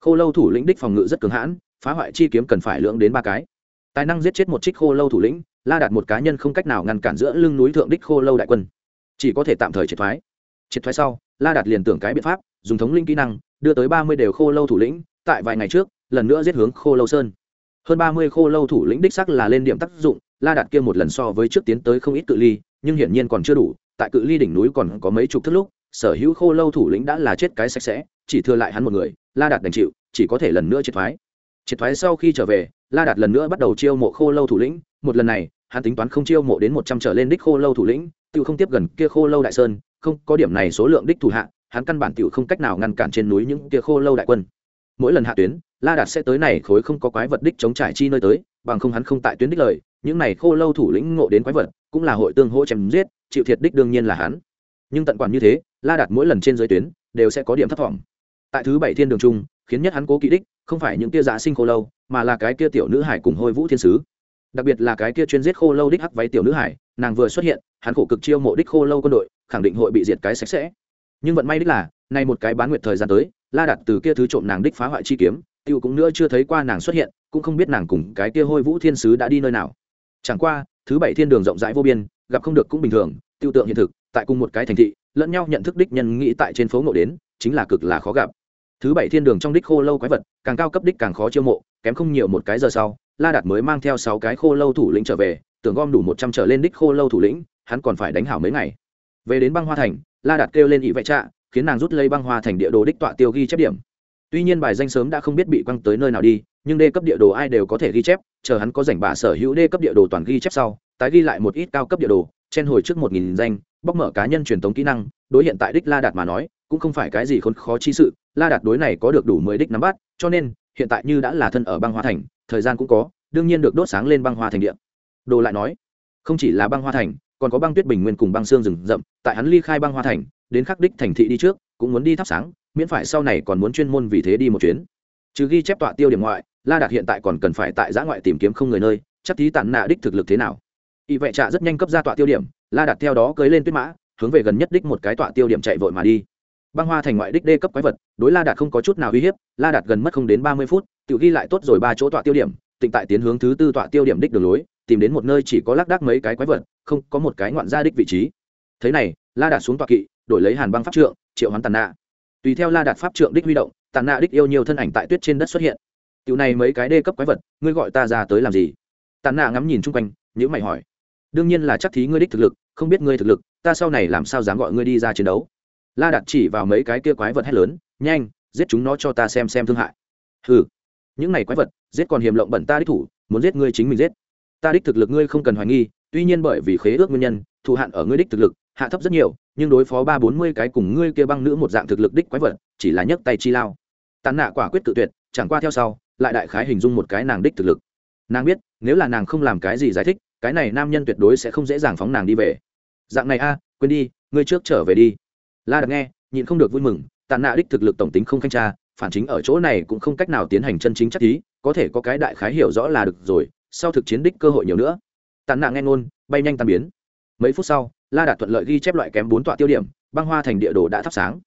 Khô lâu thủ lĩnh đích phòng ngự rất cường hãn, phá hoại chi kiếm cần phải lượng đến ba cái. Tài năng giết chết một trích khô lâu thủ lĩnh la đạt một cá nhân không cách nào ngăn cản giữa lưng núi thượng đích khô lâu đại quân. Chỉ có thể tạm thời triệt thoái. Triệt thoái sau, la đạt liền tưởng cái biện pháp, dùng thống linh kỹ năng, đưa tới ba mươi đều khô lâu thủ lĩnh, tại vài ngày trước, lần nữa giết hướng khô lâu sơn. Hơn ba mươi khô lâu thủ lĩnh đích sắc là lên điểm tác dụng, la đạt kia một lần so với trước tiến tới không ít cự ly, nhưng hiển nhiên còn chưa đủ, tại cự ly đỉnh núi còn có mấy chục thước lúc, sở hữu khô lâu thủ lĩnh đã là chết cái sạch sẽ, chỉ thừa lại hắn một người, la đạt đành chịu, chỉ có thể lần nữa triệt thoái. Triệt thoái sau khi trở về, la đạt lần nữa bắt đầu chiêu mộ khô lâu thủ lĩnh một lần này, hắn tính toán không chiêu mộ đến một trăm trở lên đích khô lâu thủ lĩnh tự không tiếp gần kia khô lâu đại sơn, không, có điểm này số lượng đích thủ hạ, hắn căn bản tự không cách nào ngăn cản trên núi những kia khô lâu đại quân. Mỗi lần hạ tuyến, la đạt sẽ tới này khối không có quái vật đích chống trải chi nơi tới, bằng không hắn không tại tuyến đích lời, những này khô lâu thủ lĩnh ngộ đến quái vật, cũng là hội tương hỗ chém giết, chịu thiệt đích đương nhiên là hắn. Nhưng tận quản như thế, la đạt mỗi lần trên giới tuyến, đều sẽ có điểm thất vọng tại thứ bảy thiên đường trung, khiến nhất hắn cố kỵ đích, không phải những kia giả sinh khô lâu, mà là cái kia tiểu nữ hải cùng hôi vũ thiên sứ đặc biệt là cái kia chuyên giết khô lâu đích hắc váy tiểu nữ hải, nàng vừa xuất hiện, hắn khổ cực chiêu mộ đích khô lâu quân đội, khẳng định hội bị diệt cái sạch sẽ. Nhưng vận may đích là, nay một cái bán nguyệt thời gian tới, la đặt từ kia thứ trộm nàng đích phá hoại chi kiếm, tiêu cũng nữa chưa thấy qua nàng xuất hiện, cũng không biết nàng cùng cái kia hôi vũ thiên sứ đã đi nơi nào. Chẳng qua, thứ bảy thiên đường rộng rãi vô biên, gặp không được cũng bình thường, tiêu tượng hiện thực, tại cùng một cái thành thị, lẫn nhau nhận thức đích nhân nghĩ tại trên phố ngộ đến, chính là cực là khó gặp. Thứ bảy thiên đường trong đích khô lâu quái vật, càng cao cấp đích càng khó chiêu mộ, kém không nhiều một cái giờ sau la đạt mới mang theo sáu cái khô lâu thủ lĩnh trở về, tưởng gom đủ một trăm trở lên đích khô lâu thủ lĩnh, hắn còn phải đánh hảo mấy ngày. Về đến băng hoa thành, la đạt kêu lên ỵ vệ trạ, khiến nàng rút lấy băng hoa thành địa đồ đích tọa tiêu ghi chép điểm. Tuy nhiên bài danh sớm đã không biết bị quăng tới nơi nào đi, nhưng đê cấp địa đồ ai đều có thể ghi chép, chờ hắn có giành bả sở hữu đê cấp địa đồ toàn ghi chép sau, tái ghi lại một ít cao cấp địa đồ trên hồi trước một nghìn danh, bóc mở cá nhân truyền thống kỹ năng, đối hiện tại đích la đạt mà nói, cũng không phải cái gì khốn khó chi sự, la đạt đối này có được đủ mười đích nắm bắt, cho nên hiện tại như đã là thân ở băng hoa thành, thời gian cũng có, đương nhiên được đốt sáng lên băng hoa thành địa. Đồ lại nói, không chỉ là băng hoa thành, còn có băng tuyết bình nguyên cùng băng xương rừng rậm, tại hắn ly khai băng hoa thành, đến khắc đích thành thị đi trước, cũng muốn đi thắp sáng, miễn phải sau này còn muốn chuyên môn vì thế đi một chuyến. Trừ ghi chép tọa tiêu điểm ngoại, la đạt hiện tại còn cần phải tại giã ngoại tìm kiếm không người nơi, chắc tí tản nạ đích thực lực thế nào? Y vệ trạ rất nhanh cấp ra tọa tiêu điểm, la đạt theo đó cưới lên tuyết mã, hướng về gần nhất đích một cái tọa tiêu điểm chạy vội mà đi băng hoa thành ngoại đích đê cấp quái vật, đối la đạt không có chút nào uy hiếp, la đạt gần mất không đến ba mươi phút, tự ghi lại tốt rồi ba chỗ tọa tiêu điểm, tịnh tại tiến hướng thứ tư tọa tiêu điểm đích đường lối, tìm đến một nơi chỉ có lác đác mấy cái quái vật, không có một cái ngoạn gia đích vị trí. Thế này, la đạt xuống tọa kỵ, đổi lấy hàn băng pháp trượng, triệu hoán tàn nạ. Tùy theo la đạt pháp trượng đích huy động, tàn nạ đích yêu nhiều thân ảnh tại tuyết trên đất xuất hiện. Tiểu này mấy cái đê cấp quái vật, ngươi gọi ta ra tới làm gì? Tàn nạ ngắm nhìn chung quanh nhữ mày hỏi. Đương nhiên là chắc thí ngươi đích thực lực, không biết ngươi thực lực, ta sau này làm sao dám gọi ngươi đi ra chiến đấu? La đặt chỉ vào mấy cái kia quái vật hét lớn, nhanh, giết chúng nó cho ta xem xem thương hại. Hừ, những này quái vật, giết còn hiểm lộng bẩn ta đích thủ, muốn giết ngươi chính mình giết. Ta đích thực lực ngươi không cần hoài nghi, tuy nhiên bởi vì khế ước nguyên nhân thụ hạn ở ngươi đích thực lực, hạ thấp rất nhiều, nhưng đối phó ba bốn mươi cái cùng ngươi kia băng nữ một dạng thực lực đích quái vật, chỉ là nhấc tay chi lao. Tàn nạ quả quyết tự tuyệt, chẳng qua theo sau, lại đại khái hình dung một cái nàng đích thực lực. Nàng biết, nếu là nàng không làm cái gì giải thích, cái này nam nhân tuyệt đối sẽ không dễ dàng phóng nàng đi về. Dạng này a, quên đi, ngươi trước trở về đi la đặt nghe, nhịn không được vui mừng tàn nạ đích thực lực tổng tính không khanh tra phản chính ở chỗ này cũng không cách nào tiến hành chân chính chắc ý có thể có cái đại khái hiểu rõ là được rồi, sau thực chiến đích cơ hội nhiều nữa. Tàn nạ nghe ngôn, bay nhanh tan biến. Mấy phút sau, la đạt thuận lợi ghi chép loại kém bốn tọa tiêu điểm, băng hoa thành địa đồ đã thắp sáng.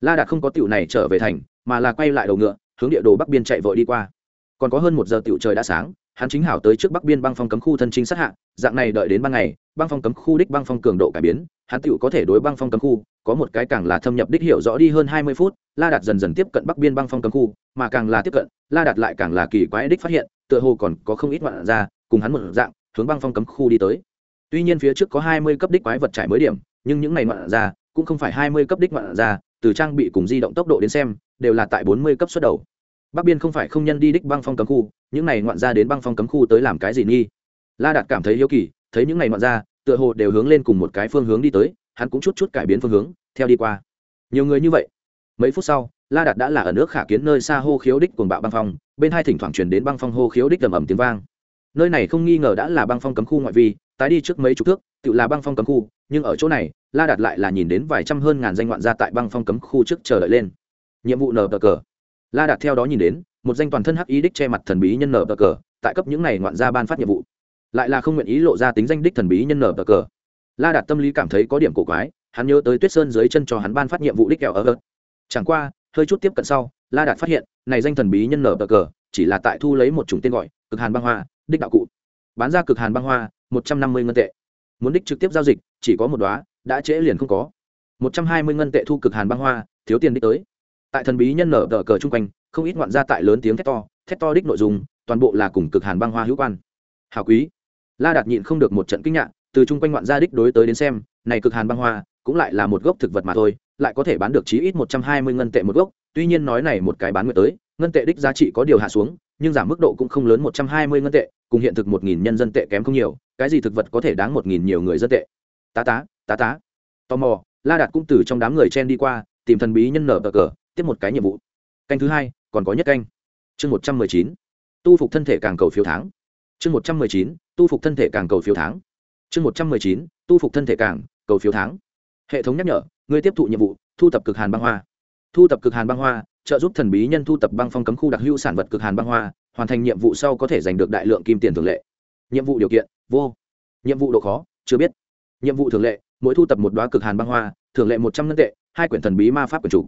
La đạt không có tiểu này trở về thành, mà là quay lại đầu ngựa, hướng địa đồ bắc biên chạy vội đi qua. Còn có hơn một giờ tiểu trời đã sáng hắn chính hảo tới trước bắc biên băng phong cấm khu thân chính sát hạ, dạng này đợi đến ban ngày, băng phong cấm khu đích băng phong cường độ cải biến, hắn tựu có thể đối băng phong cấm khu, có một cái càng là thâm nhập đích hiểu rõ đi hơn hai mươi phút, la đạt dần dần tiếp cận bắc biên băng phong cấm khu, mà càng là tiếp cận, la đạt lại càng là kỳ quái đích phát hiện, tựa hồ còn có không ít ngoạn ra cùng hắn một dạng, hướng băng phong cấm khu đi tới. Tuy nhiên phía trước có hai mươi cấp đích quái vật trải mới điểm, nhưng những này ngoạn ra cũng không phải hai mươi cấp đích ngoạn ra từ trang bị cùng di động tốc độ đến xem, đều là tại bốn mươi cấp xuất đầu bắc biên không phải không nhân đi đích băng phong cấm khu, những này ngoạn ra đến băng phong cấm khu tới làm cái gì nghi? La đạt cảm thấy hiếu kỳ, thấy những này ngoạn ra tựa hồ đều hướng lên cùng một cái phương hướng đi tới, hắn cũng chút chút cải biến phương hướng, theo đi qua. Nhiều người như vậy. Mấy phút sau, la đạt đã là ở nước khả kiến nơi xa hô khiếu đích cuồng bạo băng phong, bên hai thỉnh thoảng truyền đến băng phong hô khiếu đích ầm ầm tiếng vang. Nơi này không nghi ngờ đã là băng phong cấm khu ngoại vi, tái đi trước mấy chục thước, tự là băng phong cấm khu, nhưng ở chỗ này, la đạt lại là nhìn đến vài trăm hơn ngàn danh ngoạn gia tại băng phong cấm khu trước chờ đợi lên. Nhiệm vụ nở cờ la đạt theo đó nhìn đến, một danh toàn thân hắc ý đích che mặt thần bí nhân nở cờ, tại cấp những này ngoạn gia ban phát nhiệm vụ. Lại là không nguyện ý lộ ra tính danh đích thần bí nhân nở cờ. La đạt tâm lý cảm thấy có điểm cổ quái, hắn nhớ tới tuyết sơn dưới chân cho hắn ban phát nhiệm vụ đích kẹo ở ớt chẳng qua, hơi chút tiếp cận sau, la đạt phát hiện, này danh thần bí nhân nở cờ, chỉ là tại thu lấy một chủng tên gọi, cực hàn băng hoa, đích đạo cụ. Bán ra cực hàn băng hoa, một trăm năm mươi ngân tệ. Muốn đích trực tiếp giao dịch, chỉ có một đoá đã trễ liền không có. một trăm hai mươi ngân tệ thu cực hàn băng hoa, thiếu tiền đích tới tại thần bí nhân nở tờ cờ chung quanh, không ít ngoạn gia tại lớn tiếng thét to thét to đích nội dung, toàn bộ là cùng cực hàn băng hoa hữu quan. Hào quý. La đạt nhịn không được một trận kinh ngạc, từ chung quanh ngoạn gia đích đối tới đến xem, này cực hàn băng hoa, cũng lại là một gốc thực vật mà thôi, lại có thể bán được chí ít một trăm hai mươi ngân tệ một gốc, tuy nhiên nói này một cái bán nguyện tới, ngân tệ đích giá trị có điều hạ xuống, nhưng giảm mức độ cũng không lớn một trăm hai mươi ngân tệ, cùng hiện thực một nghìn nhân dân tệ kém không nhiều, cái gì thực vật có thể đáng một nghìn nhiều người dân tệ. Tá tá tá tá. Tò mò, la đạt cũng từ trong đám người chen đi qua, tìm thần bí nhân nở bờ cờ tiếp một cái nhiệm vụ. Canh thứ hai, còn có nhất canh. Chương một trăm mười chín, tu phục thân thể càng cầu phiếu tháng. Chương một trăm mười chín, tu phục thân thể càng cầu phiếu tháng. Chương một trăm mười chín, tu phục thân thể càng cầu phiếu tháng. Hệ thống nhắc nhở người tiếp thụ nhiệm vụ, thu tập cực hàn băng hoa. Thu tập cực hàn băng hoa, trợ giúp thần bí nhân thu tập băng phong cấm khu đặc hữu sản vật cực hàn băng hoa, hoàn thành nhiệm vụ sau có thể giành được đại lượng kim tiền thường lệ. Nhiệm vụ điều kiện, vô. Nhiệm vụ độ khó, chưa biết. Nhiệm vụ thường lệ, mỗi thu tập một đoá cực hàn băng hoa thường lệ một trăm ngân tệ, hai quyển thần bí ma pháp quyển chủ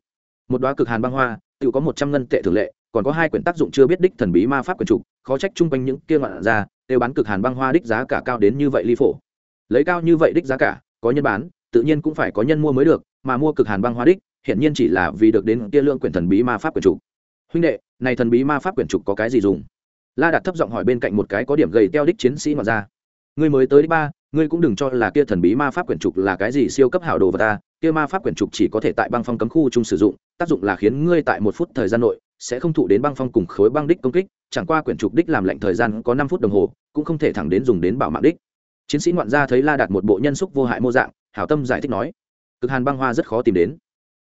một đoá cực hàn băng hoa tự có một trăm ngân tệ thường lệ, còn có hai quyển tác dụng chưa biết đích thần bí ma pháp quyển chủ khó trách chung quanh những kia ngoạn ra, đều bán cực hàn băng hoa đích giá cả cao đến như vậy ly phổ. Lấy cao như vậy đích giá cả, có nhân bán, tự nhiên cũng phải có nhân mua mới được, mà mua cực hàn băng hoa đích hiện nhiên chỉ là vì được đến kia lượng quyển thần bí ma pháp quyển chủ huynh đệ, này thần bí ma pháp quyển trục có cái gì dùng? La đạt thấp giọng hỏi bên cạnh một cái có điểm gầy teo đích chiến sĩ mà ra. Ngươi mới tới đích ba, ngươi cũng đừng cho là kia thần bí ma pháp quyển trục là cái gì siêu cấp hảo đồ vật ta kia ma pháp quyển trục chỉ có thể tại băng phong cấm khu chung sử dụng, tác dụng là khiến ngươi tại một phút thời gian nội sẽ không thụ đến băng phong cùng khối băng đích công kích, chẳng qua quyển trục đích làm lệnh thời gian có năm phút đồng hồ, cũng không thể thẳng đến dùng đến bảo mạng đích. Chiến sĩ ngoạn gia thấy la đạt một bộ nhân xúc vô hại mô dạng, hảo tâm giải thích nói, cực hàn băng hoa rất khó tìm đến.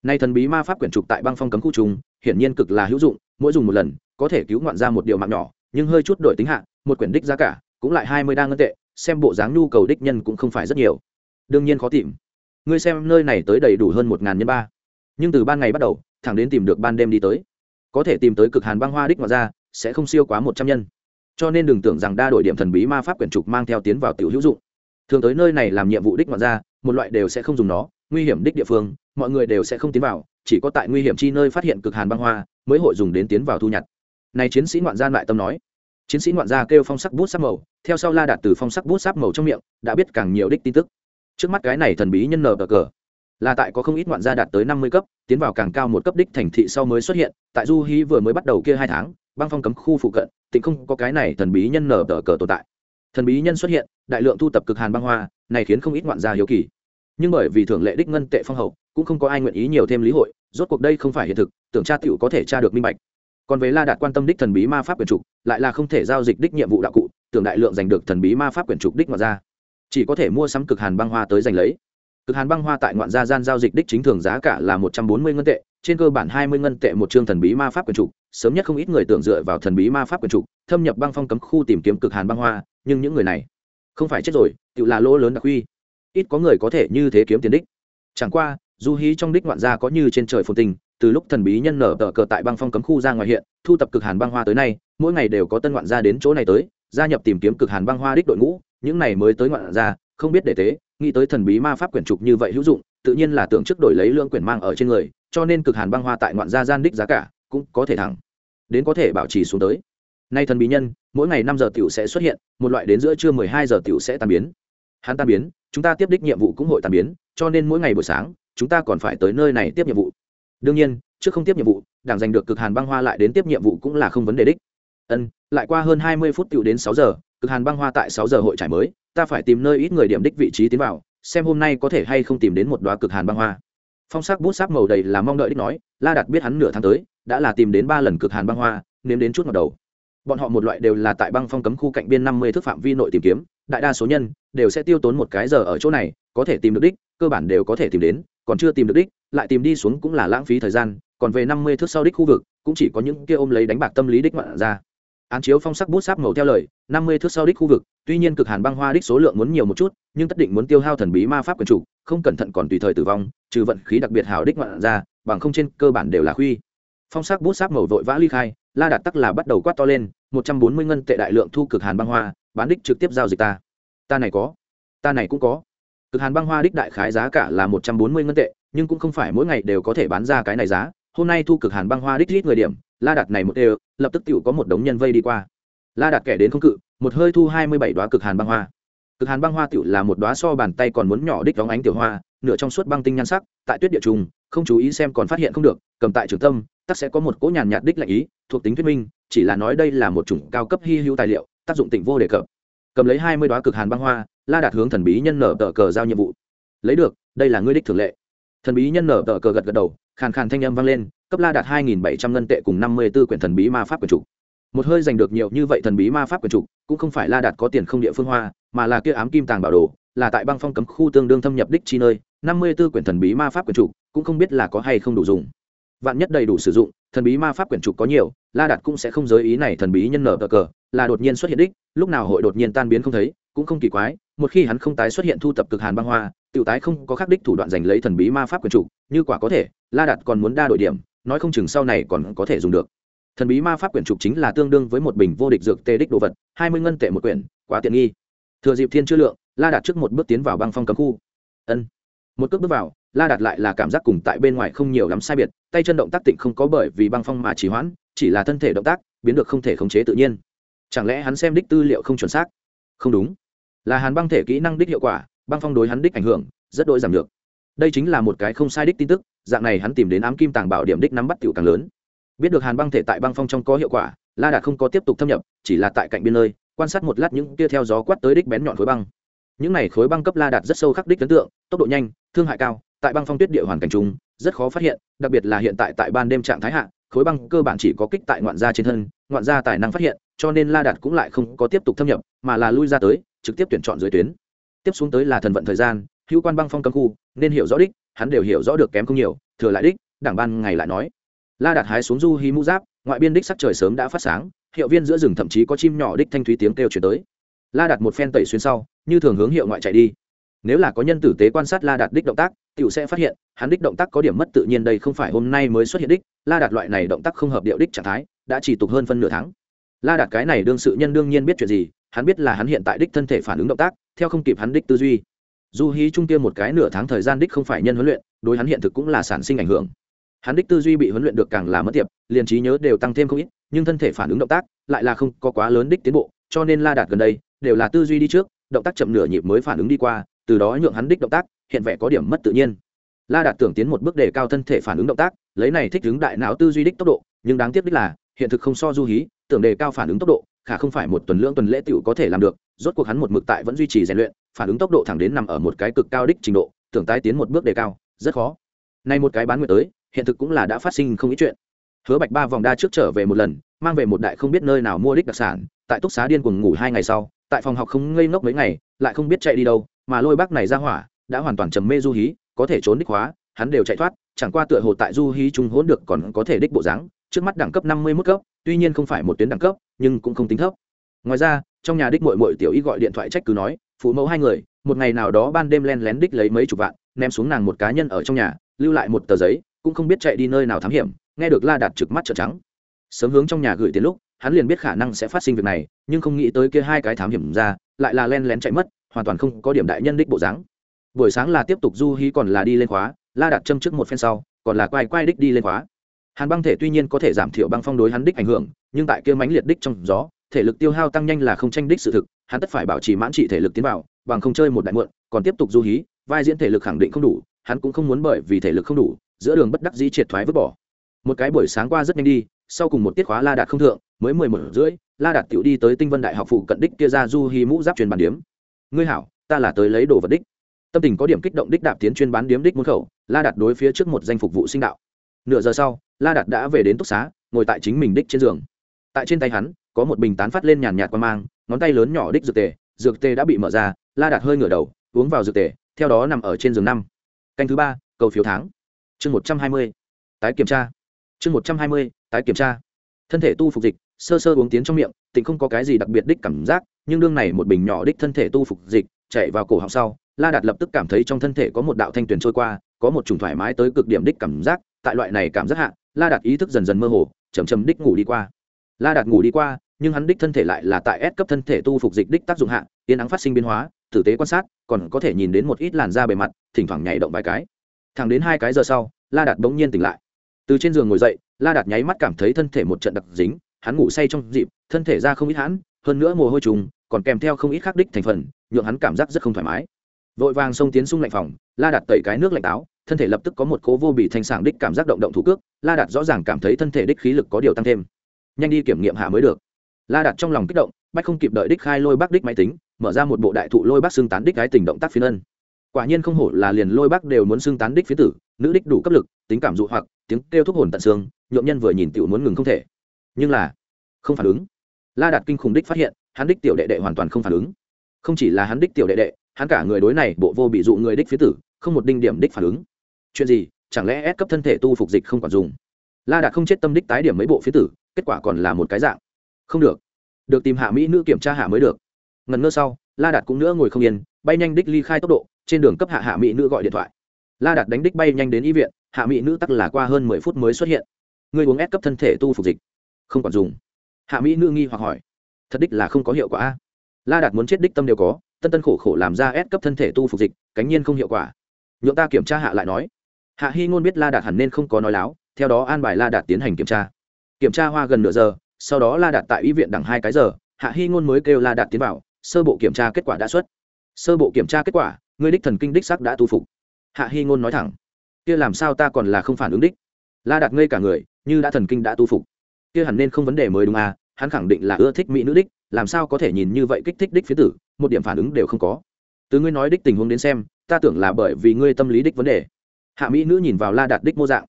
Nay thần bí ma pháp quyển trục tại băng phong cấm khu trùng hiển nhiên cực là hữu dụng, mỗi dùng một lần, có thể cứu ngoạn gia một điều mạng nhỏ, nhưng hơi chút đổi tính hạ, một quyển đích giá cả cũng lại hai mươi đa ngân tệ, xem bộ dáng nhu cầu đích nhân cũng không phải rất nhiều. Đương nhiên khó tìm ngươi xem nơi này tới đầy đủ hơn một ngàn nhân ba. Nhưng từ ban ngày bắt đầu, thẳng đến tìm được ban đêm đi tới. Có thể tìm tới cực hàn băng hoa đích ngoài ra, sẽ không siêu quá một trăm nhân. Cho nên đừng tưởng rằng đa đổi điểm thần bí ma pháp quyển trục mang theo tiến vào tiểu hữu dụng. Thường tới nơi này làm nhiệm vụ đích ngoài ra, một loại đều sẽ không dùng nó, nguy hiểm đích địa phương, mọi người đều sẽ không tiến vào, chỉ có tại nguy hiểm chi nơi phát hiện cực hàn băng hoa, mới hội dùng đến tiến vào thu nhặt. Này chiến sĩ ngoạn gia lại tâm nói. Chiến sĩ ngoạn gia kêu phong sắc bút sắc màu, theo sau la đạt từ phong sắc bút sắc màu trong miệng, đã biết càng nhiều đích tin tức trước mắt cái này thần bí nhân nở cờ là tại có không ít ngoạn gia đạt tới năm mươi cấp, tiến vào càng cao một cấp đích thành thị sau mới xuất hiện, tại du hí vừa mới bắt đầu kia hai tháng, băng phong cấm khu phụ cận, tỉnh không có cái này thần bí nhân nở tờ cờ tồn tại. Thần bí nhân xuất hiện, đại lượng thu tập cực hàn băng hoa, này khiến không ít ngoạn gia hiếu kỳ. Nhưng bởi vì thường lệ đích ngân tệ phong hậu, cũng không có ai nguyện ý nhiều thêm lý hội, rốt cuộc đây không phải hiện thực, tưởng tra tiểu có thể tra được minh bạch. Còn về la đạt quan tâm đích thần bí ma pháp quyền trục, lại là không thể giao dịch đích nhiệm vụ đạo cụ, tưởng đại lượng giành được thần bí ma pháp quyền trục đích ngoạn gia chỉ có thể mua sắm cực hàn băng hoa tới giành lấy. Cực hàn băng hoa tại ngoạn gia gian giao dịch đích chính thường giá cả là một trăm bốn mươi ngân tệ, trên cơ bản hai mươi ngân tệ một chương thần bí ma pháp quyền trục, sớm nhất không ít người tưởng dựa vào thần bí ma pháp quyền trục, thâm nhập băng phong cấm khu tìm kiếm cực hàn băng hoa, nhưng những người này không phải chết rồi, tự là lỗ lớn đặc huy. Ít có người có thể như thế kiếm tiền đích. Chẳng qua, du hí trong đích ngoạn gia có như trên trời phồn tình, từ lúc thần bí nhân nở tờ cờ tại băng phong cấm khu ra ngoài hiện, thu tập cực hàn băng hoa tới nay, mỗi ngày đều có tân ngoạn gia đến chỗ này tới, gia nhập tìm kiếm cực hàn băng hoa đích đội ngũ những này mới tới ngoạn ra không biết để tế, nghĩ tới thần bí ma pháp quyển trục như vậy hữu dụng, tự nhiên là tưởng trước đổi lấy lương quyển mang ở trên người, cho nên cực hàn băng hoa tại ngoạn gia gian đích giá cả cũng có thể thẳng. Đến có thể bảo trì xuống tới. Nay thần bí nhân, mỗi ngày năm giờ tiểu sẽ xuất hiện, một loại đến giữa trưa mười hai giờ tiểu sẽ tan biến. Hắn tan biến, chúng ta tiếp đích nhiệm vụ cũng hội tan biến, cho nên mỗi ngày buổi sáng, chúng ta còn phải tới nơi này tiếp nhiệm vụ. Đương nhiên, trước không tiếp nhiệm vụ, đảng giành được cực hàn băng hoa lại đến tiếp nhiệm vụ cũng là không vấn đề đích. Ân, lại qua hơn hai mươi phút tiểu đến sáu giờ cực hàn băng hoa tại sáu giờ hội trải mới, ta phải tìm nơi ít người điểm đích vị trí tiến vào, xem hôm nay có thể hay không tìm đến một đoá cực hàn băng hoa. Phong sắc bút sáp màu đầy là mong đợi đích nói, la đạt biết hắn nửa tháng tới, đã là tìm đến ba lần cực hàn băng hoa, nếm đến chút ngọt đầu. Bọn họ một loại đều là tại băng phong cấm khu cạnh biên năm mươi thước phạm vi nội tìm kiếm, đại đa số nhân đều sẽ tiêu tốn một cái giờ ở chỗ này, có thể tìm được đích, cơ bản đều có thể tìm đến, còn chưa tìm được đích, lại tìm đi xuống cũng là lãng phí thời gian, còn về năm mươi thước sau đích khu vực, cũng chỉ có những kia ôm lấy đánh bạc tâm lý đích ngoạn ra án chiếu phong sắc bút sáp màu theo lời, năm mươi thước sau đích khu vực, tuy nhiên cực hàn băng hoa đích số lượng muốn nhiều một chút, nhưng tất định muốn tiêu hao thần bí ma pháp quyền chủ, không cẩn thận còn tùy thời tử vong, trừ vận khí đặc biệt hảo đích ngoạn ra, bằng không trên cơ bản đều là khuy. Phong sắc bút sáp màu vội vã ly khai, la đạt tắc là bắt đầu quát to lên, một trăm bốn mươi ngân tệ đại lượng thu cực hàn băng hoa, bán đích trực tiếp giao dịch ta. Ta này có. Ta này cũng có. Cực hàn băng hoa đích đại khái giá cả là một trăm bốn mươi ngân tệ, nhưng cũng không phải mỗi ngày đều có thể bán ra cái này giá. Hôm nay thu cực hàn băng hoa đích ít người điểm la đạt này một đều, lập tức tiểu có một đống nhân vây đi qua. La đạt kẻ đến không cự, một hơi thu hai mươi bảy đoá cực hàn băng hoa. Cực hàn băng hoa tiểu là một đoá so bàn tay còn muốn nhỏ đích đóng ánh tiểu hoa, nửa trong suốt băng tinh nhan sắc, tại tuyết địa trùng, không chú ý xem còn phát hiện không được, cầm tại trường tâm, tắc sẽ có một cỗ nhàn nhạt đích lạnh ý, thuộc tính thuyết minh, chỉ là nói đây là một chủng cao cấp hy hữu tài liệu, tác dụng tỉnh vô đề cập. Cầm lấy hai mươi đoá cực hàn băng hoa, la đạt hướng thần bí nhân nở tờ cờ giao nhiệm vụ. Lấy được, đây là ngươi đích thường lệ. Thần bí nhân nở tờ cờ gật gật đầu khàn khàn thanh âm vang lên, cấp la đạt hai nghìn bảy trăm ngân tệ cùng năm mươi b ố quyển thần bí ma pháp quyền trục. Một hơi giành được nhiều như vậy thần bí ma pháp quyền trục, cũng không phải la đạt có tiền không địa phương hoa, mà là kia ám kim tàng bảo đồ, là tại băng phong cấm khu tương đương thâm nhập đích chi nơi, năm mươi b ố quyển thần bí ma pháp quyền trục, cũng không biết là có hay không đủ dùng. Vạn nhất đầy đủ sử dụng, thần bí ma pháp quyển trục có nhiều, la đạt cũng sẽ không giới ý này thần bí nhân nở cờ, là đột nhiên xuất hiện đích, lúc nào hội đột nhiên tan biến không thấy, cũng không kỳ quái, một khi hắn không tái xuất hiện thu tập cực hàn băng hoa tiểu tái không có khắc đích thủ đoạn giành lấy thần bí ma pháp quyển trục như quả có thể, la đạt còn muốn đa đổi điểm, nói không chừng sau này còn có thể dùng được. Thần bí ma pháp quyển trục chính là tương đương với một bình vô địch dược tê đích đồ vật, hai mươi ngân tệ một quyển, quá tiện nghi. Thừa dịp thiên chưa lượng, la đạt trước một bước tiến vào băng phong cấm khu. Ân. Một cước bước vào, la đạt lại là cảm giác cùng tại bên ngoài không nhiều lắm sai biệt, tay chân động tác tịnh không có bởi vì băng phong mà chỉ hoãn, chỉ là thân thể động tác, biến được không thể khống chế tự nhiên. Chẳng lẽ hắn xem đích tư liệu không chuẩn xác? Không đúng. Là hàn băng thể kỹ năng đích hiệu quả băng phong đối hắn đích ảnh hưởng, rất đỗi giảm được đây chính là một cái không sai đích tin tức, dạng này hắn tìm đến ám kim tàng bảo điểm đích nắm bắt tiểu càng lớn. Biết được hàn băng thể tại băng phong trong có hiệu quả, la đạt không có tiếp tục thâm nhập, chỉ là tại cạnh biên nơi, quan sát một lát những kia theo gió quát tới đích bén nhọn khối băng. Những này khối băng cấp la đạt rất sâu khắc đích ấn tượng, tốc độ nhanh, thương hại cao, tại băng phong tuyết địa hoàn cảnh chúng rất khó phát hiện, đặc biệt là hiện tại tại ban đêm trạng thái hạ, khối băng cơ bản chỉ có kích tại ngoạn gia trên thân, ngoạn gia tài năng phát hiện, cho nên la đạt cũng lại không có tiếp tục thâm nhập, mà là lui ra tới, trực tiếp tuyển chọn dưới tuyến tiếp xuống tới là thần vận thời gian, hữu quan băng phong cấm khu, nên hiểu rõ đích, hắn đều hiểu rõ được kém không nhiều, thừa lại đích, đảng ban ngày lại nói. La đạt hái xuống du hí mũ giáp, ngoại biên đích sắc trời sớm đã phát sáng, hiệu viên giữa rừng thậm chí có chim nhỏ đích thanh thúy tiếng kêu chuyển tới. La đạt một phen tẩy xuyên sau, như thường hướng hiệu ngoại chạy đi. Nếu là có nhân tử tế quan sát la đạt đích động tác t sẽ phát hiện, hắn đích động tác có điểm mất tự nhiên đây không phải hôm nay mới xuất hiện đích. La đạt loại này động tác không hợp điệu đích trạng thái, đã chỉ tục hơn phân nửa tháng la đạt cái này đương sự nhân đương nhiên biết chuyện gì, hắn biết là hắn hiện tại đích thân thể phản ứng động tác, theo không kịp hắn đích tư duy. Du hí trung tiên một cái nửa tháng thời gian đích không phải nhân huấn luyện, đối hắn hiện thực cũng là sản sinh ảnh hưởng. Hắn đích tư duy bị huấn luyện được càng là mất tiệp, liền trí nhớ đều tăng thêm không ít, nhưng thân thể phản ứng động tác lại là không có quá lớn đích tiến bộ, cho nên la đạt gần đây đều là tư duy đi trước, động tác chậm nửa nhịp mới phản ứng đi qua, từ đó nhượng hắn đích động tác hiện vẻ có điểm mất tự nhiên. La đạt tưởng tiến một bước đề cao thân thể phản ứng động tác, lấy này thích ứng đại não tư duy đích tốc độ, nhưng đáng tiếc đích là, hiện thực không so du hí tưởng đề cao phản ứng tốc độ, khả không phải một tuần lưỡng tuần lễ tiểu có thể làm được, rốt cuộc hắn một mực tại vẫn duy trì rèn luyện, phản ứng tốc độ thẳng đến nằm ở một cái cực cao đích trình độ, tưởng tái tiến một bước đề cao, rất khó. Nay một cái bán nguyện tới, hiện thực cũng là đã phát sinh không ít chuyện. Hứa bạch ba vòng đa trước trở về một lần, mang về một đại không biết nơi nào mua đích đặc sản, tại túc xá điên cuồng ngủ hai ngày sau, tại phòng học không ngây ngốc mấy ngày, lại không biết chạy đi đâu, mà lôi bác này ra hỏa, đã hoàn toàn trầm mê du hí, có thể trốn đích hóa, hắn đều chạy thoát, chẳng qua tựa hồ tại du hí trung hỗn được còn có thể đích bộ dáng trước mắt đẳng cấp năm mươi mức cấp, tuy nhiên không phải một tuyến đẳng cấp, nhưng cũng không tính thấp. Ngoài ra, trong nhà đích muội muội tiểu y gọi điện thoại trách cứ nói, phụ mẫu hai người, một ngày nào đó ban đêm len lén đích lấy mấy chục vạn, ném xuống nàng một cá nhân ở trong nhà, lưu lại một tờ giấy, cũng không biết chạy đi nơi nào thám hiểm, nghe được la đạt trực mắt trợn trắng. Sớm hướng trong nhà gửi tiền lúc, hắn liền biết khả năng sẽ phát sinh việc này, nhưng không nghĩ tới kia hai cái thám hiểm ra, lại là len lén chạy mất, hoàn toàn không có điểm đại nhân đích bộ dáng. Buổi sáng là tiếp tục du hí còn là đi lên khóa, la đạt châm trước một phen sau, còn là quay quay đích đi lên khóa hàn băng thể tuy nhiên có thể giảm thiểu băng phong đối hắn đích ảnh hưởng, nhưng tại kia mánh liệt đích trong gió, thể lực tiêu hao tăng nhanh là không tranh đích sự thực, hắn tất phải bảo trì mãn trị thể lực tiến vào, bằng không chơi một đại muộn, còn tiếp tục du hí, vai diễn thể lực khẳng định không đủ, hắn cũng không muốn bởi vì thể lực không đủ, giữa đường bất đắc dĩ triệt thoái vứt bỏ. Một cái buổi sáng qua rất nhanh đi, sau cùng một tiết khóa la đạt không thượng, mới mười một rưỡi, la đạt tiểu đi tới tinh vân đại học phụ cận đích kia ra du hí mũ giáp truyền bản điếm. Ngươi hảo, ta là tới lấy đồ vật đích. Tâm tình có điểm kích động đích đạp tiến chuyên bán điếm đích môn khẩu, la đạt đối phía trước một danh phục vụ sinh đạo. Nửa giờ sau la đạt đã về đến túc xá, ngồi tại chính mình đích trên giường. Tại trên tay hắn, có một bình tán phát lên nhàn nhạt qua mang, ngón tay lớn nhỏ đích dược tề dược tề đã bị mở ra, la đạt hơi ngửa đầu, uống vào dược tề, theo đó nằm ở trên giường năm. Canh thứ ba, cầu phiếu tháng. Chương một trăm hai mươi, tái kiểm tra. Chương một trăm hai mươi, tái kiểm tra. Thân thể tu phục dịch, sơ sơ uống tiến trong miệng, tỉnh không có cái gì đặc biệt đích cảm giác, nhưng đương này một bình nhỏ đích thân thể tu phục dịch, chạy vào cổ họng sau, la đạt lập tức cảm thấy trong thân thể có một đạo thanh tuyền trôi qua, có một chủng thoải mái tới cực điểm đích cảm giác, tại loại này cảm giác hạ la đạt ý thức dần dần mơ hồ chầm chầm đích ngủ đi qua. La đạt ngủ đi qua, nhưng hắn đích thân thể lại là tại S cấp thân thể tu phục dịch đích tác dụng hạ tiến ắng phát sinh biến hóa, tử tế quan sát, còn có thể nhìn đến một ít làn da bề mặt, thỉnh thoảng nhảy động vài cái. Thẳng đến hai cái giờ sau, la đạt bỗng nhiên tỉnh lại. Từ trên giường ngồi dậy, la đạt nháy mắt cảm thấy thân thể một trận đặc dính, hắn ngủ say trong dịp, thân thể ra không ít hãn, hơn nữa mồ hôi trùng, còn kèm theo không ít khắc đích thành phần, nhượng hắn cảm giác rất không thoải mái. Vội vàng xông tiến xung lạnh phòng, la đạt tẩy cái nước lạnh táo thân thể lập tức có một cố vô bị thanh sảng đích cảm giác động động thủ cước, la đạt rõ ràng cảm thấy thân thể đích khí lực có điều tăng thêm. Nhanh đi kiểm nghiệm hạ mới được. La đạt trong lòng kích động, bách không kịp đợi đích khai lôi bắc đích máy tính, mở ra một bộ đại thụ lôi bắc xương tán đích cái tình động tác phiên ân. Quả nhiên không hổ là liền lôi bắc đều muốn xương tán đích phía tử, nữ đích đủ cấp lực, tính cảm dụ hoặc, tiếng kêu thúc hồn tận xương, nhộn nhân vừa nhìn tiểu muốn ngừng không thể. Nhưng là, không phản ứng. La đạt kinh khủng đích phát hiện, hắn đích tiểu đệ đệ hoàn toàn không phản ứng. Không chỉ là hắn đích tiểu đệ đệ, hắn cả người đối này bộ vô bị dụ người đích phía tử không một đinh điểm đích phản ứng. Chuyện gì? Chẳng lẽ ép cấp thân thể tu phục dịch không còn dùng? La đạt không chết tâm đích tái điểm mấy bộ phía tử, kết quả còn là một cái dạng. Không được. Được tìm hạ mỹ nữ kiểm tra hạ mới được. Ngần ngơ sau, la đạt cũng nữa ngồi không yên, bay nhanh đích ly khai tốc độ, trên đường cấp hạ hạ mỹ nữ gọi điện thoại. La đạt đánh đích bay nhanh đến y viện, hạ mỹ nữ tắc là qua hơn mười phút mới xuất hiện. Người uống ép cấp thân thể tu phục dịch, không còn dùng. Hạ mỹ nữ nghi hoặc hỏi, thật đích là không có hiệu quả la đạt muốn chết đích tâm đều có, tân tân khổ khổ làm ra ép cấp thân thể tu phục dịch, cánh nhiên không hiệu quả nhượng ta kiểm tra hạ lại nói. Hạ hy ngôn biết la đạt hẳn nên không có nói láo, theo đó an bài la đạt tiến hành kiểm tra. Kiểm tra hoa gần nửa giờ, sau đó la đạt tại y viện đằng hai cái giờ, hạ hy ngôn mới kêu la đạt tiến vào, sơ bộ kiểm tra kết quả đã xuất. Sơ bộ kiểm tra kết quả, người đích thần kinh đích sắc đã tu phục. Hạ hy ngôn nói thẳng, kia làm sao ta còn là không phản ứng đích? La đạt ngây cả người, như đã thần kinh đã tu phục. Kia hẳn nên không vấn đề mới đúng à hắn khẳng định là ưa thích mỹ nữ đích, làm sao có thể nhìn như vậy kích thích đích phía tử, một điểm phản ứng đều không có. Từ ngươi nói đích tình huống đến xem ta tưởng là bởi vì ngươi tâm lý đích vấn đề. Hạ mỹ nữ nhìn vào la đạt đích mô dạng.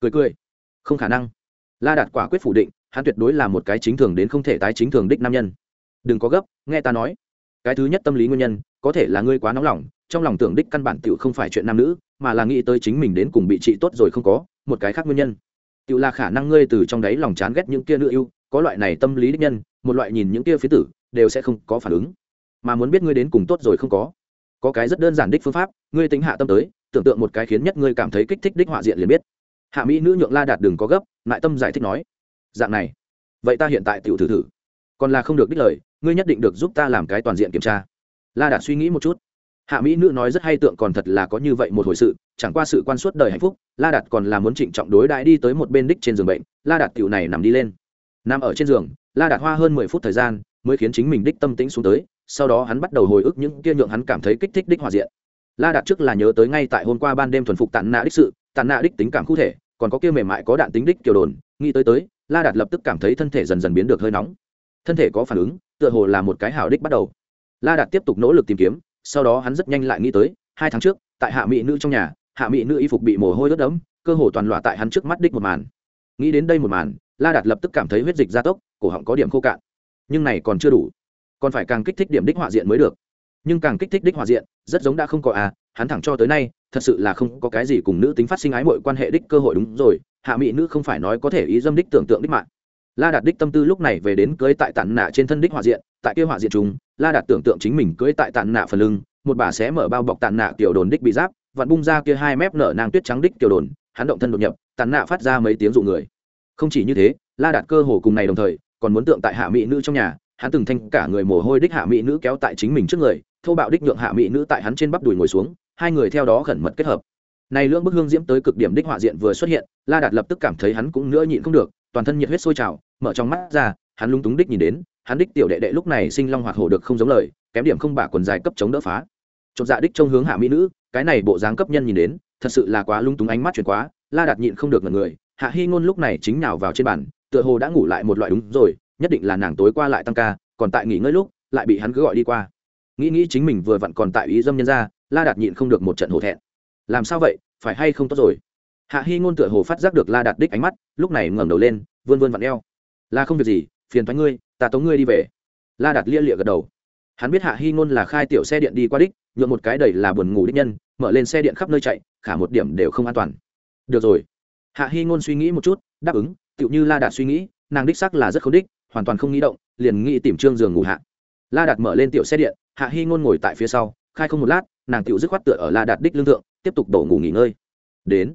Cười cười. Không khả năng. La đạt quả quyết phủ định, hắn tuyệt đối là một cái chính thường đến không thể tái chính thường đích nam nhân. Đừng có gấp, nghe ta nói. Cái thứ nhất tâm lý nguyên nhân, có thể là ngươi quá nóng lòng, trong lòng tưởng đích căn bản tựu không phải chuyện nam nữ, mà là nghĩ tới chính mình đến cùng bị trị tốt rồi không có, một cái khác nguyên nhân. Tựu là khả năng ngươi từ trong đấy lòng chán ghét những kia nữ yêu, có loại này tâm lý đích nhân, một loại nhìn những kia phía tử, đều sẽ không có phản ứng. Mà muốn biết ngươi đến cùng tốt rồi không có có cái rất đơn giản đích phương pháp, ngươi tính hạ tâm tới, tưởng tượng một cái khiến nhất ngươi cảm thấy kích thích đích họa diện liền biết. Hạ mỹ nữ nhượng la đạt đừng có gấp, lại tâm giải thích nói, dạng này, vậy ta hiện tại tiểu thử thử. Còn là không được đích lời, ngươi nhất định được giúp ta làm cái toàn diện kiểm tra. La đạt suy nghĩ một chút. Hạ mỹ nữ nói rất hay tượng còn thật là có như vậy một hồi sự, chẳng qua sự quan suốt đời hạnh phúc, la đạt còn là muốn trịnh trọng đối đãi đi tới một bên đích trên giường bệnh, la đạt tiểu này nằm đi lên. Nằm ở trên giường, la đạt hoa hơn mười phút thời gian mới khiến chính mình đích tâm tĩnh xuống tới sau đó hắn bắt đầu hồi ức những kia nhượng hắn cảm thấy kích thích đích hòa diện. La đạt trước là nhớ tới ngay tại hôm qua ban đêm thuần phục tàn nạ đích sự tàn nạ đích tính cảm cụ thể, còn có kia mềm mại có đạn tính đích kiểu đồn, nghĩ tới tới, la đạt lập tức cảm thấy thân thể dần dần biến được hơi nóng. Thân thể có phản ứng, tựa hồ là một cái hảo đích bắt đầu. La đạt tiếp tục nỗ lực tìm kiếm, sau đó hắn rất nhanh lại nghĩ tới, hai tháng trước, tại hạ mỹ nữ trong nhà, hạ mỹ nữ y phục bị mồ hôi ướt đẫm, cơ hồ toàn loạt tại hắn trước mắt đích một màn. Nghĩ đến đây một màn, la đạt lập tức cảm thấy huyết dịch gia tốc, cổ họng có điểm khô cạn. Nhưng này còn chưa đủ còn phải càng kích thích điểm đích họa diện mới được. Nhưng càng kích thích đích họa diện, rất giống đã không có à hắn thẳng cho tới nay, thật sự là không có cái gì cùng nữ tính phát sinh ái mọi quan hệ đích cơ hội đúng rồi, hạ mỹ nữ không phải nói có thể ý dâm đích tưởng tượng đích mạng. La đạt đích tâm tư lúc này về đến cưới tại tản nạ trên thân đích họa diện, tại kia họa diện chúng, la đạt tưởng tượng chính mình cưới tại tản nạ phần lưng, một bà sẽ mở bao bọc tản nạ kiểu đồn đích bị giáp, vặn bung ra kia hai mép nở nang tuyết trắng đích kiểu đồn, hắn động thân đột nhập tản nạ phát ra mấy tiếng dụ người. Không chỉ như thế, la đạt cơ hồ cùng này đồng thời, còn muốn tượng tại hạ mỹ nữ trong nhà hắn từng thanh cả người mồ hôi đích hạ mỹ nữ kéo tại chính mình trước người, thô bạo đích nhượng hạ mỹ nữ tại hắn trên bắp đùi ngồi xuống, hai người theo đó khẩn mật kết hợp. Này lưỡng bức hương diễm tới cực điểm đích họa diện vừa xuất hiện, la đạt lập tức cảm thấy hắn cũng nữa nhịn không được, toàn thân nhiệt huyết sôi trào, mở trong mắt ra, hắn lung túng đích nhìn đến, hắn đích tiểu đệ đệ lúc này sinh long hoạt hổ được không giống lời, kém điểm không bả quần dài cấp chống đỡ phá. Chột dạ đích trông hướng hạ mỹ nữ, cái này bộ dáng cấp nhân nhìn đến, thật sự là quá lung túng ánh mắt chuyển quá, la đạt nhịn không được ngần người, hạ hy ngôn lúc này chính nào vào trên bàn, tựa hồ đã ngủ lại một loại đúng rồi nhất định là nàng tối qua lại tăng ca, còn tại nghỉ ngơi lúc, lại bị hắn cứ gọi đi qua. Nghĩ nghĩ chính mình vừa vặn còn tại ý dâm nhân ra, la đạt nhịn không được một trận hổ thẹn. Làm sao vậy, phải hay không tốt rồi? Hạ hy ngôn tựa hồ phát giác được la đạt đích ánh mắt, lúc này ngẩng đầu lên, vươn vươn vặn eo. La không việc gì, phiền thoái ngươi, ta tống ngươi đi về. La đạt lia lịa gật đầu. Hắn biết hạ hy ngôn là khai tiểu xe điện đi qua đích, nhuộm một cái đầy là buồn ngủ đích nhân, mở lên xe điện khắp nơi chạy, khả một điểm đều không an toàn. Được rồi. Hạ hy ngôn suy nghĩ một chút, đáp ứng, tựu như la đạt suy nghĩ, nàng đích sắc là rất không đích hoàn toàn không nghĩ động, liền nghĩ tìm trương giường ngủ hạ. La đạt mở lên tiểu xe điện, hạ hy ngôn ngồi tại phía sau, khai không một lát, nàng tiểu dứt khoát tựa ở la đạt đích lương thượng, tiếp tục đổ ngủ nghỉ ngơi. Đến.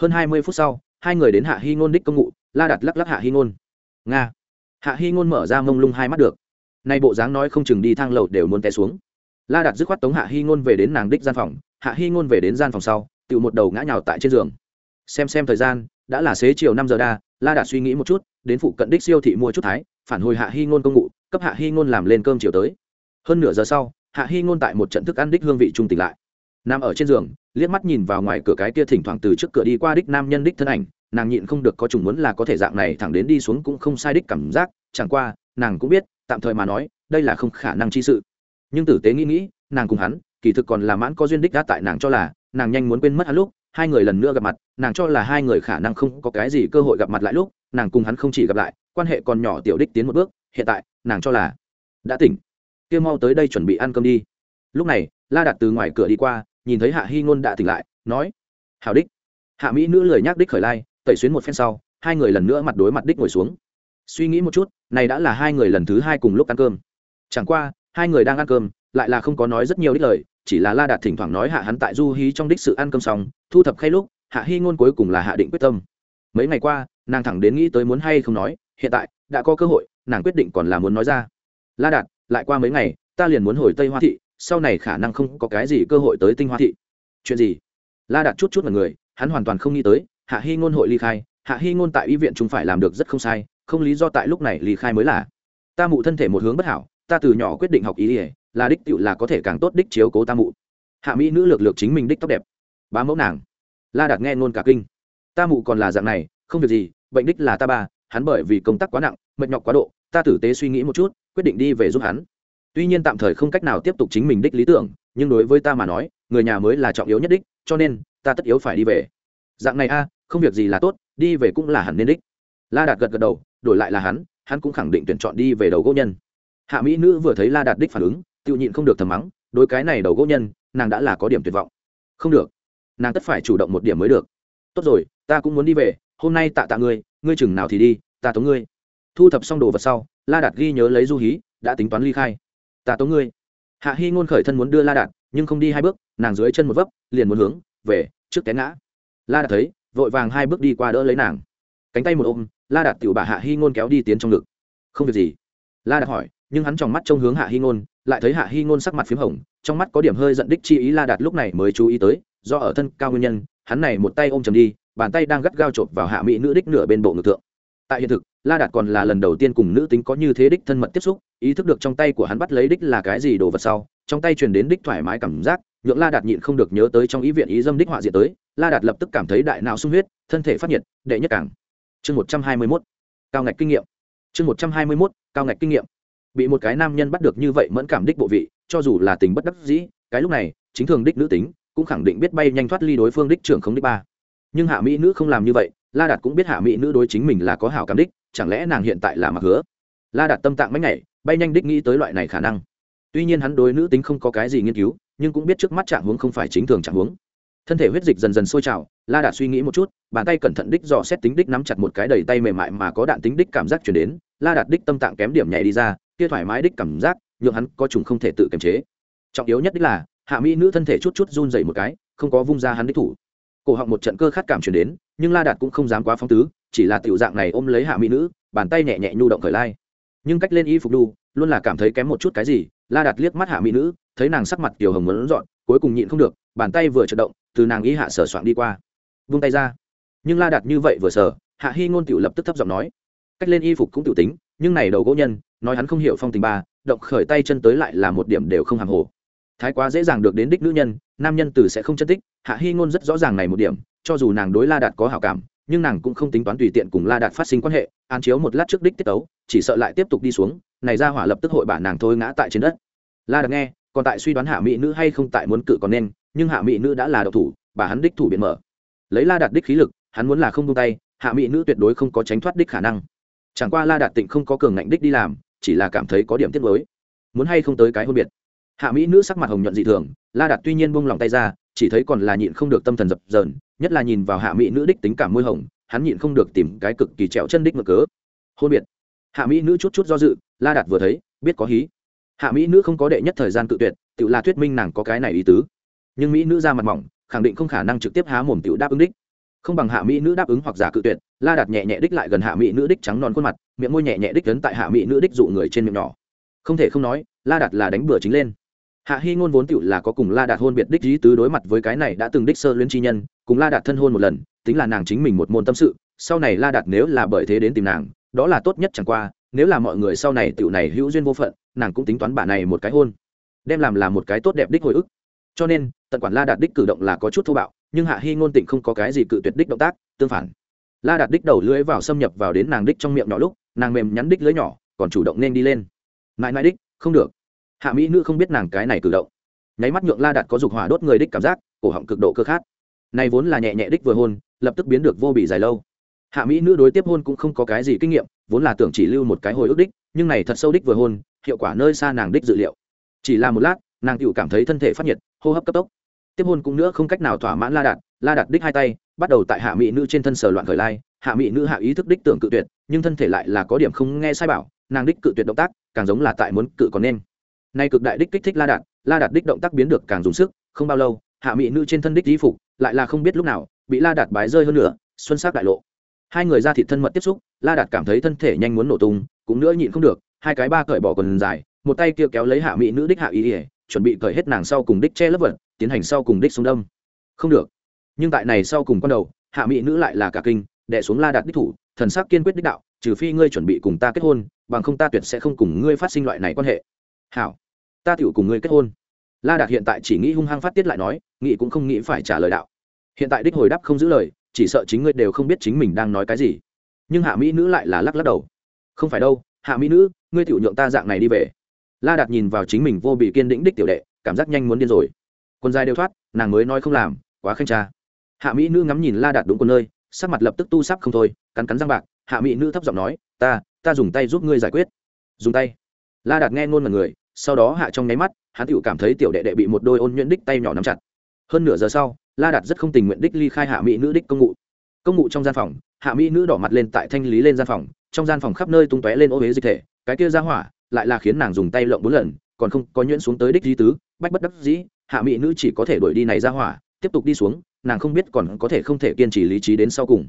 Hơn hai mươi phút sau, hai người đến hạ hy ngôn đích công ngụ, la đạt lắc lắc hạ hy ngôn. Nga. Hạ hy ngôn mở ra mông lung hai mắt được. Nay bộ dáng nói không chừng đi thang lầu đều muốn té xuống. La đạt dứt khoát tống hạ hy ngôn về đến nàng đích gian phòng, hạ hy ngôn về đến gian phòng sau tự một đầu ngã nhào tại trên giường. Xem xem thời gian, đã là xế chiều năm giờ đa, la đạt suy nghĩ một chút, đến phụ cận đích siêu thị mua chút thái phản hồi hạ hy ngôn công ngụ cấp hạ hy ngôn làm lên cơm chiều tới. Hơn nửa giờ sau, hạ hy ngôn tại một trận thức ăn đích hương vị trung tỉnh lại. Nằm ở trên giường, liếc mắt nhìn vào ngoài cửa cái kia thỉnh thoảng từ trước cửa đi qua đích nam nhân đích thân ảnh, nàng nhịn không được có chủng muốn là có thể dạng này thẳng đến đi xuống cũng không sai đích cảm giác, chẳng qua, nàng cũng biết, tạm thời mà nói, đây là không khả năng chi sự. Nhưng tử tế nghĩ nghĩ, nàng cùng hắn, kỳ thực còn là mãn có duyên đích đã tại nàng cho là, nàng nhanh muốn quên mất hắn lúc, hai người lần nữa gặp mặt, nàng cho là hai người khả năng không có cái gì cơ hội gặp mặt lại lúc, nàng cùng hắn không chỉ gặp lại quan hệ còn nhỏ tiểu đích tiến một bước, hiện tại, nàng cho là, đã tỉnh. Kia mau tới đây chuẩn bị ăn cơm đi. Lúc này, la đặt từ ngoài cửa đi qua, nhìn thấy hạ hy ngôn đã tỉnh lại, nói hào đích. Hạ mỹ nữ lời nhắc đích khởi lai, tẩy xuyến một phen sau, hai người lần nữa mặt đối mặt đích ngồi xuống. Suy nghĩ một chút, này đã là hai người lần thứ hai cùng lúc ăn cơm. Chẳng qua, hai người đang ăn cơm, lại là không có nói rất nhiều đích lời, chỉ là la đạt thỉnh thoảng nói hạ hắn tại du hí trong đích sự ăn cơm xong, thu thập khay lúc, hạ hy ngôn cuối cùng là hạ định quyết tâm. Mấy ngày qua, nàng thẳng đến nghĩ tới muốn hay không nói hiện tại, đã có cơ hội, nàng quyết định còn là muốn nói ra. La đạt, lại qua mấy ngày, ta liền muốn hồi tây hoa thị, sau này khả năng không có cái gì cơ hội tới tinh hoa thị. Chuyện gì? La đạt chút chút mọi người, hắn hoàn toàn không nghĩ tới, hạ hy ngôn hội ly khai, hạ hy ngôn tại y viện chúng phải làm được rất không sai, không lý do tại lúc này ly khai mới là. Ta mụ thân thể một hướng bất hảo, ta từ nhỏ quyết định học ý ỉa là đích tựu là có thể càng tốt đích chiếu cố ta mụ. Hạ mỹ nữ lược lược chính mình đích tóc đẹp. Bá mẫu nàng. La đạt nghe ngôn cả kinh. Ta mụ còn là dạng này, không việc gì, bệnh đích là ta ba hắn bởi vì công tác quá nặng, mệt nhọc quá độ, ta tử tế suy nghĩ một chút, quyết định đi về giúp hắn. Tuy nhiên tạm thời không cách nào tiếp tục chính mình đích lý tưởng, nhưng đối với ta mà nói, người nhà mới là trọng yếu nhất đích, cho nên, ta tất yếu phải đi về. Dạng này a, không việc gì là tốt, đi về cũng là hẳn nên đích. La đạt gật gật đầu, đổi lại là hắn hắn cũng khẳng định tuyển chọn đi về đầu gỗ nhân. Hạ mỹ nữ vừa thấy la đạt đích phản ứng tự nhịn không được thầm mắng, đối cái này đầu gỗ nhân, nàng đã là có điểm tuyệt vọng. Không được. Nàng tất phải chủ động một điểm mới được. Tốt rồi, ta cũng muốn đi về, hôm nay tạ tạ ngươi ngươi chừng nào thì đi, ta tống ngươi. Thu thập xong đồ vật sau, la đạt ghi nhớ lấy du hí, đã tính toán ly khai. Ta tống ngươi. Hạ hy ngôn khởi thân muốn đưa la đạt, nhưng không đi hai bước, nàng dưới chân một vấp, liền muốn hướng về trước té ngã. La đạt thấy, vội vàng hai bước đi qua đỡ lấy nàng. Cánh tay một ôm, la đạt tiểu bà hạ hy ngôn kéo đi tiến trong ngực. Không việc gì. La đạt hỏi, nhưng hắn trong mắt trông hướng hạ hy ngôn, lại thấy hạ hy ngôn sắc mặt p h í m hồng, trong mắt có điểm hơi giận đích chi ý la đạt lúc này mới chú ý tới, do ở thân cao nguyên nhân, hắn này một tay ôm chầm đi bàn tay đang gắt gao chộp vào hạ mỹ nữ đích nửa bên bộ ngực tượng tại hiện thực, la đạt còn là lần đầu tiên cùng nữ tính có như thế đích thân mật tiếp xúc, ý thức được trong tay của hắn bắt lấy đích là cái gì đồ vật sau, trong tay truyền đến đích thoải mái cảm giác, nhượng la đạt nhịn không được nhớ tới trong ý viện ý dâm đích họa diện tới, la đạt lập tức cảm thấy đại não sung huyết, thân thể phát nhiệt, đệ nhất cảng. Chương một trăm hai mươi mốt. Cao ngạch kinh nghiệm. Chương một trăm hai mươi mốt, cao ngạch kinh nghiệm. Bị một cái nam nhân bắt được như vậy mẫn cảm đích bộ vị, cho dù là tình bất đắc dĩ, cái lúc này, chính thường đích nữ tính, cũng khẳng định biết bay nhanh thoát ly đối phương đích trưởng không đích ba nhưng hạ mỹ nữ không làm như vậy, la đạt cũng biết hạ mỹ nữ đối chính mình là có hảo cảm đích, chẳng lẽ nàng hiện tại là mặc hứa? La đạt tâm tạng mánh nhảy, bay nhanh đích nghĩ tới loại này khả năng. Tuy nhiên hắn đối nữ tính không có cái gì nghiên cứu, nhưng cũng biết trước mắt trạng huống không phải chính thường trạng huống. Thân thể huyết dịch dần dần sôi trào, la đạt suy nghĩ một chút, bàn tay cẩn thận đích dò xét tính đích nắm chặt một cái đầy tay mềm mại mà có đạn tính đích cảm giác chuyển đến, la đạt đích tâm tạng kém điểm nhảy đi ra, kia thoải mái đích cảm giác, nhượng hắn có trùng không thể tự kiềm chế. Trọng yếu nhất đích là, hạ mỹ nữ thân thể chút chút run dậy một cái, không có vung ra hắn đích thủ cổ họng một trận cơ khát cảm chuyển đến, nhưng la đạt cũng không dám quá phong tứ, chỉ là tiểu dạng này ôm lấy hạ mỹ nữ, bàn tay nhẹ nhẹ nhu động khởi lai. Nhưng cách lên y phục đu, luôn là cảm thấy kém một chút cái gì, la đạt liếc mắt hạ mỹ nữ, thấy nàng sắc mặt tiểu hồng muốn dọn, cuối cùng nhịn không được, bàn tay vừa chợt động, từ nàng ý hạ sở soạn đi qua. Vung tay ra. Nhưng la đạt như vậy vừa sở, hạ hy ngôn tiểu lập tức thấp giọng nói. Cách lên y phục cũng tiểu tính, nhưng này đầu gỗ nhân, nói hắn không hiểu phong tình ba, động khởi tay chân tới lại là một điểm đều không hàng hồ thái quá dễ dàng được đến đích nữ nhân, nam nhân từ sẽ không chân tích, hạ hy ngôn rất rõ ràng này một điểm, cho dù nàng đối la đạt có hảo cảm, nhưng nàng cũng không tính toán tùy tiện cùng la đạt phát sinh quan hệ an chiếu một lát trước đích tiết tấu, chỉ sợ lại tiếp tục đi xuống, này ra hỏa lập tức hội bản nàng thôi ngã tại trên đất. La đạt nghe, còn tại suy đoán hạ mỹ nữ hay không tại muốn cự còn nên, nhưng hạ mỹ nữ đã là độc thủ, bà hắn đích thủ biện mở. Lấy la đạt đích khí lực, hắn muốn là không tung tay, hạ mỹ nữ tuyệt đối không có tránh thoát đích khả năng. Chẳng qua la đạt tịnh không có cường ngạnh đích đi làm, chỉ là cảm thấy có điểm tiết mới muốn hay không tới cái hôn biệt hạ mỹ nữ sắc mặt hồng nhuận dị thường, la đạt tuy nhiên buông lòng tay ra, chỉ thấy còn là nhịn không được tâm thần dập dờn, nhất là nhìn vào hạ mỹ nữ đích tính cảm môi hồng, hắn nhịn không được tìm cái cực kỳ trẹo chân đích ngược cớ. Hôn biệt. Hạ mỹ nữ chút chút do dự, la đạt vừa thấy, biết có hí. Hạ mỹ nữ không có đệ nhất thời gian tự tuyệt tự là thuyết minh nàng có cái này ý tứ. Nhưng mỹ nữ ra mặt mỏng, khẳng định không khả năng trực tiếp há mồm tự đáp ứng đích. Không bằng hạ mỹ nữ đáp ứng hoặc giả cự tuyệt, la đạt nhẹ nhẹ đích lại gần hạ mỹ nữ đích trắng non khuôn mặt, miệng môi nhẹ nhẹ đích lớn tại hạ mỹ nữ đích dụ người trên miệng nhỏ. Không thể không nói, la đạt là đánh bừa chính lên hạ hy ngôn vốn tựu là có cùng la đạt hôn biệt đích dí tứ đối mặt với cái này đã từng đích sơ luyến chi nhân, cùng la đạt thân hôn một lần, tính là nàng chính mình một môn tâm sự, sau này la đạt nếu là bởi thế đến tìm nàng, đó là tốt nhất chẳng qua, nếu là mọi người sau này tựu này hữu duyên vô phận, nàng cũng tính toán bà này một cái hôn, đem làm là một cái tốt đẹp đích hồi ức. Cho nên, tận quản la đạt đích cử động là có chút thô bạo, nhưng hạ hy ngôn tịnh không có cái gì cự tuyệt đích động tác, tương phản. La đạt đích đầu lưỡi vào xâm nhập vào đến nàng đích trong miệng nhỏ lúc, nàng mềm nhắn đích lưỡi nhỏ, còn chủ động nên đi lên. Mãi mãi đích, không được hạ mỹ nữ không biết nàng cái này cử động. Nháy mắt nhượng la đạt có dục hỏa đốt người đích cảm giác, cổ họng cực độ cơ khát. Này vốn là nhẹ nhẹ đích vừa hôn, lập tức biến được vô bị dài lâu. Hạ mỹ nữ đối tiếp hôn cũng không có cái gì kinh nghiệm, vốn là tưởng chỉ lưu một cái hồi ức đích, nhưng này thật sâu đích vừa hôn, hiệu quả nơi xa nàng đích dự liệu. Chỉ là một lát, nàng tự cảm thấy thân thể phát nhiệt, hô hấp cấp tốc. Tiếp hôn cũng nữa không cách nào thỏa mãn la đạt la đạt đích hai tay, bắt đầu tại hạ mỹ nữ trên thân sở loạn khởi lai. Hạ mỹ nữ hạ ý thức đích tưởng cự tuyệt, nhưng thân thể lại là có điểm không nghe sai bảo, nàng đích cự tuyệt động tác, càng giống là tại muốn cự còn nên nay cực đại đích kích thích la đạt la đạt đích động tác biến được càng dùng sức, không bao lâu, hạ mỹ nữ trên thân đích di phục lại là không biết lúc nào bị la đạt bái rơi hơn nữa, xuân sắc đại lộ. Hai người ra thịt thân mật tiếp xúc, la đạt cảm thấy thân thể nhanh muốn nổ tung, cũng nữa nhịn không được, hai cái ba cởi bỏ quần dài, một tay kia kéo lấy hạ mỹ nữ đích hạ ý ỉa chuẩn bị cởi hết nàng sau cùng đích che lớp vật, tiến hành sau cùng đích xuống đông không được. Nhưng tại này sau cùng con đầu, hạ mỹ nữ lại là cả kinh đệ xuống la đạt đích thủ, thần sắc kiên quyết đích đạo, trừ phi ngươi chuẩn bị cùng ta kết hôn, bằng không ta tuyệt sẽ không cùng ngươi phát sinh loại này quan hệ. Hảo ta tiểu cùng ngươi kết hôn. La đạt hiện tại chỉ nghĩ hung hăng phát tiết lại nói, nghĩ cũng không nghĩ phải trả lời đạo. Hiện tại đích hồi đáp không giữ lời, chỉ sợ chính ngươi đều không biết chính mình đang nói cái gì. Nhưng hạ mỹ nữ lại là lắc lắc đầu. Không phải đâu, hạ mỹ nữ, ngươi tiểu nhượng ta dạng này đi về. La đạt nhìn vào chính mình vô bị kiên định đích tiểu đệ, cảm giác nhanh muốn điên rồi. Quân dài đều thoát, nàng mới nói không làm, quá khanh cha. hạ mỹ nữ ngắm nhìn la đạt đúng con nơi, sắc mặt lập tức tu sắp không thôi, cắn cắn răng bạc, hạ mỹ nữ thấp giọng nói, ta ta dùng tay giúp ngươi giải quyết. Dùng tay. La đạt nghe ngôn mật người sau đó hạ trong nháy mắt, hắn tự cảm thấy tiểu đệ đệ bị một đôi ôn nhuyễn đích tay nhỏ nắm chặt. Hơn nửa giờ sau, la đạt rất không tình nguyện đích ly khai hạ mỹ nữ đích công ngụ. Công ngụ trong gian phòng, hạ mỹ nữ đỏ mặt lên tại thanh lý lên gian phòng, trong gian phòng khắp nơi tung tóe lên ô huế dịch thể, cái kia ra hỏa lại là khiến nàng dùng tay lộng bốn lần, còn không có nhuyễn xuống tới đích di tứ, bách bất đắc dĩ, hạ mỹ nữ chỉ có thể đuổi đi này ra hỏa, tiếp tục đi xuống, nàng không biết còn có thể không thể kiên trì lý trí đến sau cùng.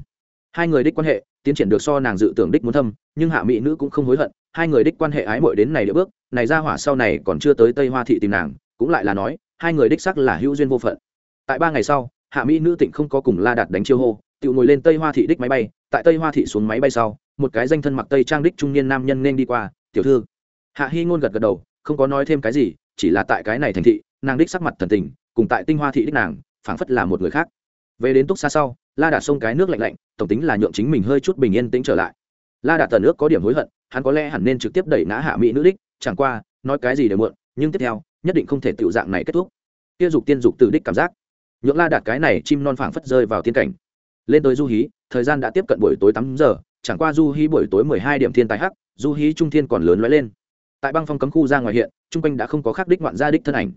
Hai người đích quan hệ, tiến triển được so nàng dự tưởng đích muốn thâm, nhưng hạ mỹ nữ cũng không hối hận hai người đích quan hệ ái mội đến này địa bước, này ra hỏa sau này còn chưa tới tây hoa thị tìm nàng, cũng lại là nói, hai người đích sắc là hữu duyên vô phận. Tại ba ngày sau, hạ mỹ nữ tỉnh không có cùng la đạt đánh chiêu hô tự ngồi lên tây hoa thị đích máy bay, tại tây hoa thị xuống máy bay sau, một cái danh thân mặc tây trang đích trung niên nam nhân nên đi qua, tiểu thư. Hạ hy ngôn gật gật đầu, không có nói thêm cái gì, chỉ là tại cái này thành thị, nàng đích sắc mặt thần tình, cùng tại tinh hoa thị đích nàng, phảng phất là một người khác. Về đến túc xa sau, la đạt xông cái nước lạnh lạnh, tổng tính là nhượng chính mình hơi chút bình yên tĩnh trở lại la đạt tần nước có điểm hối hận, hắn có lẽ hẳn nên trực tiếp đẩy ngã hạ mỹ nữ đích, chẳng qua, nói cái gì để muộn, nhưng tiếp theo, nhất định không thể tiểu dạng này kết thúc. Kia dục tiên dục từ đích cảm giác. Nhượng la đạt cái này chim non phảng phất rơi vào tiên cảnh. Lên tới du hí, thời gian đã tiếp cận buổi tối tám giờ, chẳng qua du hí buổi tối mười hai điểm thiên tài hắc, du hí trung thiên còn lớn lóe lên. Tại băng phong cấm khu ra ngoài hiện, chung quanh đã không có khắc đích ngoạn gia đích thân ảnh.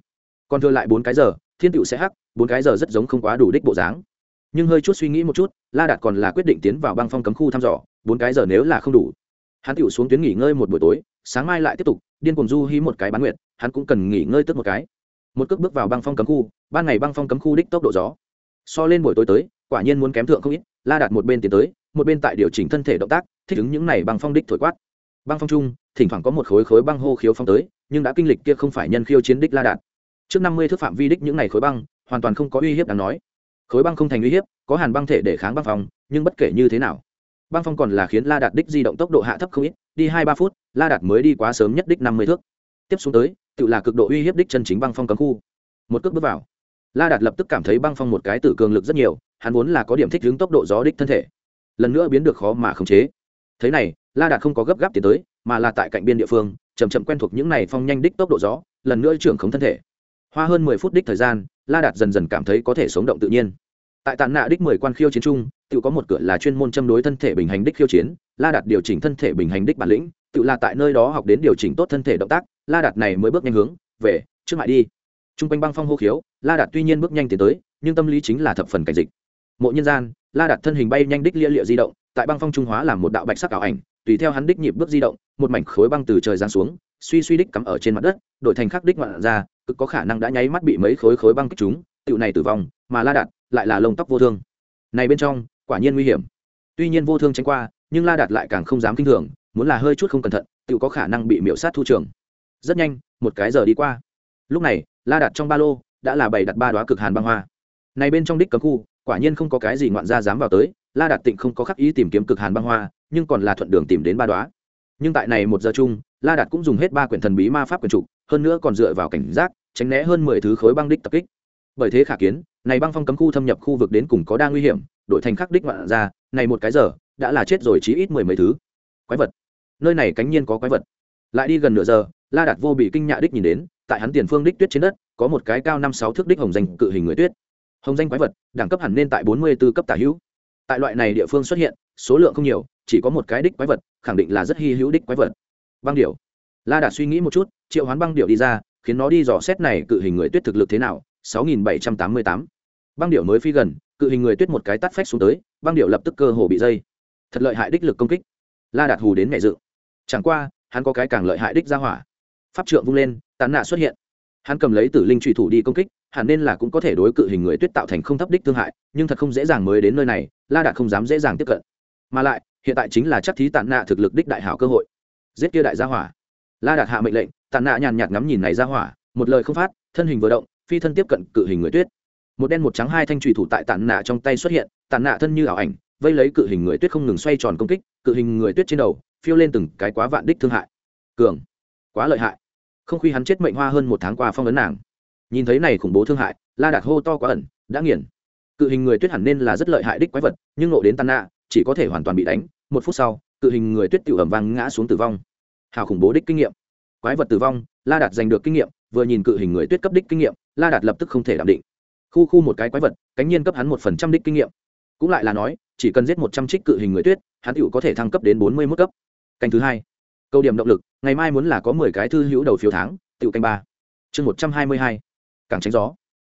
Còn thừa lại bốn cái giờ, thiên tựu sẽ hắc, bốn cái giờ rất giống không quá đủ đích bộ dáng. Nhưng hơi chút suy nghĩ một chút, la đạt còn là quyết định tiến vào băng phong cấm khu thăm dò bốn cái giờ nếu là không đủ. Hắn tựu xuống tuyến nghỉ ngơi một buổi tối, sáng mai lại tiếp tục, điên cùng du hí một cái bán nguyệt, hắn cũng cần nghỉ ngơi tức một cái. Một cước bước vào băng phong cấm khu, ban ngày băng phong cấm khu đích tốc độ gió. So lên buổi tối tới, quả nhiên muốn kém thượng không ít, la đặt một bên tiến tới, một bên tại điều chỉnh thân thể động tác, thích ứng những này băng phong đích thổi quát. Băng phong chung thỉnh thoảng có một khối khối băng hô khiếu phong tới, nhưng đã kinh lịch kia không phải nhân khiêu chiến đích la đạt. Trước năm mươi thước phạm vi đích những này khối băng, hoàn toàn không có uy hiếp đáng nói. Khối băng không thành uy hiếp, có hàn băng thể để kháng băng phong, nhưng bất kể như thế nào băng phong còn là khiến la đạt đích di động tốc độ hạ thấp không ít, đi hai ba phút, la đạt mới đi quá sớm nhất đích năm mươi thước. Tiếp xuống tới, tự là cực độ uy hiếp đích chân chính băng phong cấm khu. Một cước bước vào. La đạt lập tức cảm thấy băng phong một cái tử cường lực rất nhiều, hắn vốn là có điểm thích hướng tốc độ gió đích thân thể. Lần nữa biến được khó mà khống chế. Thế này, la đạt không có gấp gáp tiến tới, mà là tại cạnh biên địa phương chầm chậm quen thuộc những này phong nhanh đích tốc độ gió, lần nữa trưởng khống thân thể. Hoa hơn mười phút đích thời gian, la đạt dần dần cảm thấy có thể sống động tự nhiên tại tàn nạ đích mười quan khiêu chiến chung, tự có một cửa là chuyên môn châm đối thân thể bình hành đích khiêu chiến la đạt điều chỉnh thân thể bình hành đích bản lĩnh tự là tại nơi đó học đến điều chỉnh tốt thân thể động tác la đạt này mới bước nhanh hướng về trước mại đi. T r u n g quanh băng phong hô khiếu la đạt tuy nhiên bước nhanh tiến tới nhưng tâm lý chính là thập phần cảnh dịch. Mộ nhân gian la đạt thân hình bay nhanh đích lia lịa di động tại băng phong trung hóa làm một đạo bạch sắc ảo ảnh tùy theo hắn đích nhịp bước di động một mảnh khối băng từ trời giáng xuống suy suy đích cắm ở trên mặt đất đổi thành khắc đích ngoạn ra cực có khả năng đã nháy mắt bị mấy khối khối băng kích chúng tựu này tử vong, mà la đạt lại là lông tóc vô thương. Này bên trong, quả nhiên nguy hiểm. Tuy nhiên vô thương tránh qua, nhưng la đạt lại càng không dám kinh thường, muốn là hơi chút không cẩn thận, tiểu có khả năng bị miễu sát thu trường. Rất nhanh, một cái giờ đi qua. Lúc này, la Đạt trong ba lô đã là bày đặt ba đoá cực hàn băng hoa. Này bên trong đích cấm khu, quả nhiên không có cái gì ngoạn gia dám vào tới, la đạt tịnh không có khắc ý tìm kiếm cực hàn băng hoa, nhưng còn là thuận đường tìm đến ba đoá nhưng tại này một giờ chung, la đạt cũng dùng hết ba quyển thần bí ma pháp quyển trục, hơn nữa còn dựa vào cảnh giác, tránh né hơn mười thứ khối băng đích tập kích bởi thế khả kiến, này băng phong cấm khu thâm nhập khu vực đến cùng có đa nguy hiểm, đổi thành khắc đích ngoạn ra, này một cái giờ, đã là chết rồi chí ít mười mấy thứ. Quái vật. Nơi này cánh nhiên có quái vật. Lại đi gần nửa giờ, la đạt vô bị kinh nhạ đích nhìn đến, tại hắn tiền phương đích tuyết trên đất, có một cái cao năm sáu thước đích hồng danh cự hình người tuyết. Hồng danh quái vật, đẳng cấp hẳn nên tại bốn mươi b ố cấp tả hữu. Tại loại này địa phương xuất hiện, số lượng không nhiều, chỉ có một cái đích quái vật, khẳng định là rất hy hữu đích quái vật. Băng điệu la đạt suy nghĩ một chút, triệu hoán băng điệu đi ra, khiến nó đi dò xét này cự hình người tuyết thực lực thế nào sáu nghìn bảy trăm tám mươi tám. Băng điệu mới phi gần, cự hình người tuyết một cái tắt phách xuống tới, băng điệu lập tức cơ hồ bị dây. Thật lợi hại đích lực công kích. La đạt hù đến mẹ dự. Chẳng qua, hắn có cái càng lợi hại đích ra hỏa. Pháp trượng vung lên tàn nạ xuất hiện. Hắn cầm lấy tử linh trùy thủ đi công kích, hẳn nên là cũng có thể đối cự hình người tuyết tạo thành không thấp đích thương hại, nhưng thật không dễ dàng mới đến nơi này, la đạt không dám dễ dàng tiếp cận. Mà lại, hiện tại chính là chắc thí tàn nạ thực lực đích đại hảo cơ hội. Giết kia đại gia hỏa. La đạt hạ mệnh lệnh tàn nạ nhàn nhạt ngắm nhìn này ra hỏa, một lời không phát, thân hình vừa động phi thân tiếp cận cự hình người tuyết. Một đen một trắng hai thanh trùy thủ tại tàn nạ trong tay xuất hiện tàn nạ thân như ảo ảnh, vây lấy cự hình người tuyết không ngừng xoay tròn công kích, cự hình người tuyết trên đầu phiêu lên từng cái quá vạn đích thương hại. Cường, quá lợi hại. Không khi hắn chết mệnh hoa hơn một tháng qua phong ấn nàng. Nhìn thấy này khủng bố thương hại, la đạt hô to quá ẩn, đã nghiền. Cự hình người tuyết hẳn nên là rất lợi hại đích quái vật, nhưng nộ đến tàn nạ, chỉ có thể hoàn toàn bị đánh. Một phút sau, cự hình người tuyết tự ẩm vang ngã xuống tử vong. Hào khủng bố đích kinh nghiệm. Quái vật tử vong, la đạt giành được kinh nghiệm vừa nhìn cự hình người tuyết cấp đích kinh nghiệm, la đạt lập tức không thể đảm định. Khu khu một cái quái vật, cánh nhiên cấp hắn một phần trăm đích kinh nghiệm. Cũng lại là nói, chỉ cần giết một trăm trích cự hình người tuyết, hắn tựu có thể thăng cấp đến bốn mươi mức cấp. Canh thứ hai. Câu điểm động lực, ngày mai muốn là có mười cái thư hữu đầu phiếu tháng tựu canh ba. Chương một trăm hai mươi hai. Cảng tránh gió.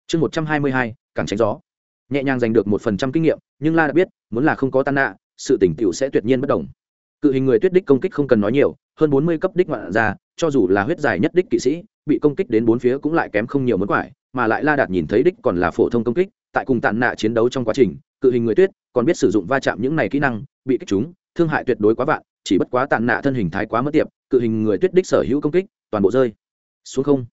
Chương một trăm hai mươi hai, cảng tránh gió. Nhẹ nhàng giành được một phần trăm kinh nghiệm, nhưng la đã biết, muốn là không có tan nạ, sự tỉnh tựu sẽ tuyệt nhiên bất đồng cự hình người tuyết đích công kích không cần nói nhiều, hơn bốn mươi cấp đích ngoạn ra cho dù là huyết dài nhất đích kỵ sĩ bị công kích đến bốn phía cũng lại kém không nhiều mất quải, mà lại la đạt nhìn thấy đích còn là phổ thông công kích, tại cùng tàn nạ chiến đấu trong quá trình, cự hình người tuyết, còn biết sử dụng va chạm những này kỹ năng, bị kích chúng, thương hại tuyệt đối quá vạn, chỉ bất quá tàn nạ thân hình thái quá mất tiệp, cự hình người tuyết đích sở hữu công kích, toàn bộ rơi xuống không.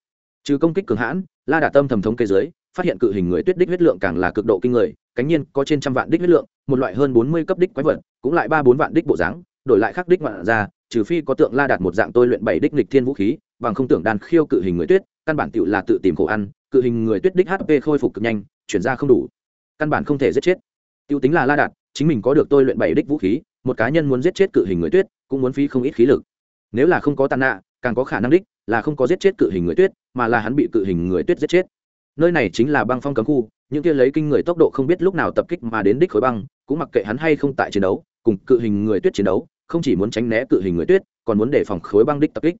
Trừ công kích cường hãn, la Đạt tâm thầm thống kê giới phát hiện cự hình người tuyết đích huyết lượng càng là cực độ kinh người, cánh nhiên có trên trăm vạn đích huyết lượng, một loại hơn bốn mươi cấp đích quái vật, cũng lại ba bốn vạn đích bộ dáng, đổi lại khắc đích ngoạn ra, trừ phi có tượng la đạt một dạng tôi luyện bảy đích lịch thiên vũ khí bằng không tưởng đàn khiêu cự hình người tuyết, căn bản tựu là tự tìm khổ ăn, cự hình người tuyết đích hp khôi phục cực nhanh, chuyển ra không đủ. Căn bản không thể giết chết. Tiêu tính là la đạt, chính mình có được tôi luyện bảy đích vũ khí, một cá nhân muốn giết chết cự hình người tuyết, cũng muốn phí không ít khí lực. Nếu là không có tàn nạ, càng có khả năng đích là không có giết chết cự hình người tuyết, mà là hắn bị cự hình người tuyết giết chết. Nơi này chính là băng phong cấm khu, những kia lấy kinh người tốc độ không biết lúc nào tập kích mà đến đích khối băng, cũng mặc kệ hắn hay không tại chiến đấu, cùng cự hình người tuyết chiến đấu, không chỉ muốn tránh né cự hình người tuyết, còn muốn đề phòng khối băng đích tập kích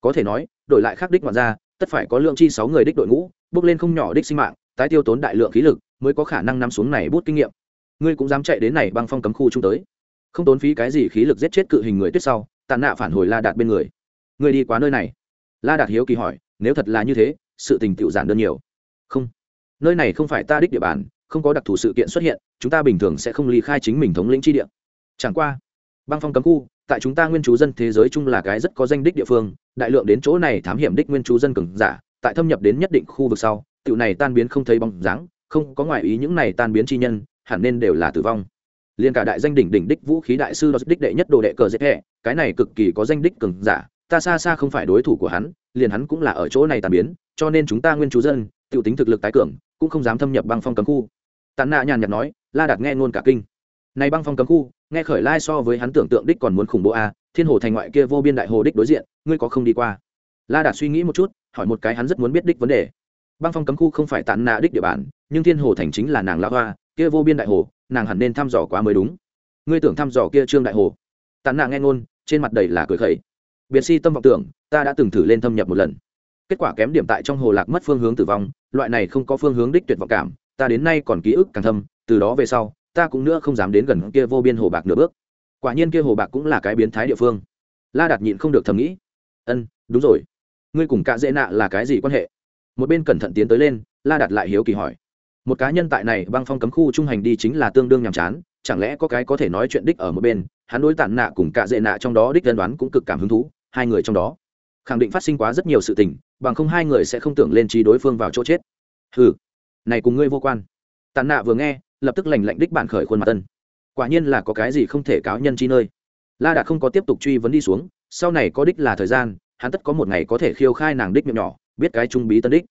có thể nói, đổi lại khác đích ngoạn ra tất phải có lượng chi sáu người đích đội ngũ, bước lên không nhỏ đích sinh mạng, tái tiêu tốn đại lượng khí lực, mới có khả năng nắm xuống này bút kinh nghiệm. Ngươi cũng dám chạy đến này băng phong cấm khu chung tới. Không tốn phí cái gì khí lực giết chết cự hình người tuyết sau, tàn nạ phản hồi la đạt bên người. Ngươi đi quá nơi này. La đạt hiếu kỳ hỏi, nếu thật là như thế, sự tình tiệu giản đơn nhiều. Không. Nơi này không phải ta đích địa bàn, không có đặc thù sự kiện xuất hiện, chúng ta bình thường sẽ không ly khai chính mình thống lĩnh chi địa. Chẳng qua, băng phong cấm khu tại chúng ta nguyên chú dân thế giới chung là cái rất có danh đích địa phương, đại lượng đến chỗ này thám hiểm đích nguyên chú dân cường giả, tại thâm nhập đến nhất định khu vực sau tựu này tan biến không thấy bóng dáng, không có ngoại ý những này tan biến chi nhân, hẳn nên đều là tử vong. Liền cả đại danh đỉnh đỉnh đích vũ khí đại sư đó đích đệ nhất đồ đệ cờ dễ hẹ cái này cực kỳ có danh đích cường giả, ta xa xa không phải đối thủ của hắn, liền hắn cũng là ở chỗ này tàn biến, cho nên chúng ta nguyên chú dân, tiểu tính thực lực tái cường, cũng không dám thâm nhập băng phong cấm khu. Tàn nạ nhàn nhạt nói, la đạt nghe ngôn cả kinh này băng phong cấm khu, nghe khởi lai so với hắn tưởng tượng đích còn muốn khủng bố a thiên hồ thành ngoại kia vô biên đại hồ đích đối diện, ngươi có không đi qua? La đạt suy nghĩ một chút, hỏi một cái hắn rất muốn biết đích vấn đề. Băng phong cấm khu không phải tàn nạ đích địa bàn, nhưng thiên hồ thành chính là nàng la hoa, kia vô biên đại hồ, nàng hẳn nên thăm dò quá mới đúng. Ngươi tưởng thăm dò kia trương đại hồ? Tàn nạ nghe ngôn, trên mặt đầy là cười khẩy. Biệt si tâm vọng tưởng, ta đã từng thử lên thâm nhập một lần. Kết quả kém điểm tại trong hồ lạc mất phương hướng tử vong, loại này không có phương hướng đích tuyệt vọng cảm, ta đến nay còn ký ức càng thâm, từ đó về sau ta cũng nữa không dám đến gần kia vô biên hồ bạc nửa bước. Quả nhiên kia hồ bạc cũng là cái biến thái địa phương. La đạt nhịn không được thầm nghĩ. Ân, đúng rồi. Ngươi cùng cạ dễ nạ là cái gì quan hệ? Một bên cẩn thận tiến tới lên, la đạt lại hiếu kỳ hỏi. Một cá nhân tại này băng phong cấm khu trung hành đi chính là tương đương nhàm chán, chẳng lẽ có cái có thể nói chuyện đích ở một bên, hắn đối tản nạ cùng cạ dễ nạ trong đó đích dân đoán cũng cực cảm hứng thú, hai người trong đó. Khẳng định phát sinh quá rất nhiều sự tình, bằng không hai người sẽ không tưởng lên trí đối phương vào chỗ chết. Ừ này cùng ngươi vô quan. Tàn nạ vừa nghe lập tức lành lạnh đích bạn khởi khuôn mặt tân. Quả nhiên là có cái gì không thể cáo nhân chi nơi. La đạt không có tiếp tục truy vấn đi xuống, sau này có đích là thời gian, hắn tất có một ngày có thể khiêu khai nàng đích miệng nhỏ, biết cái trung bí tân đích.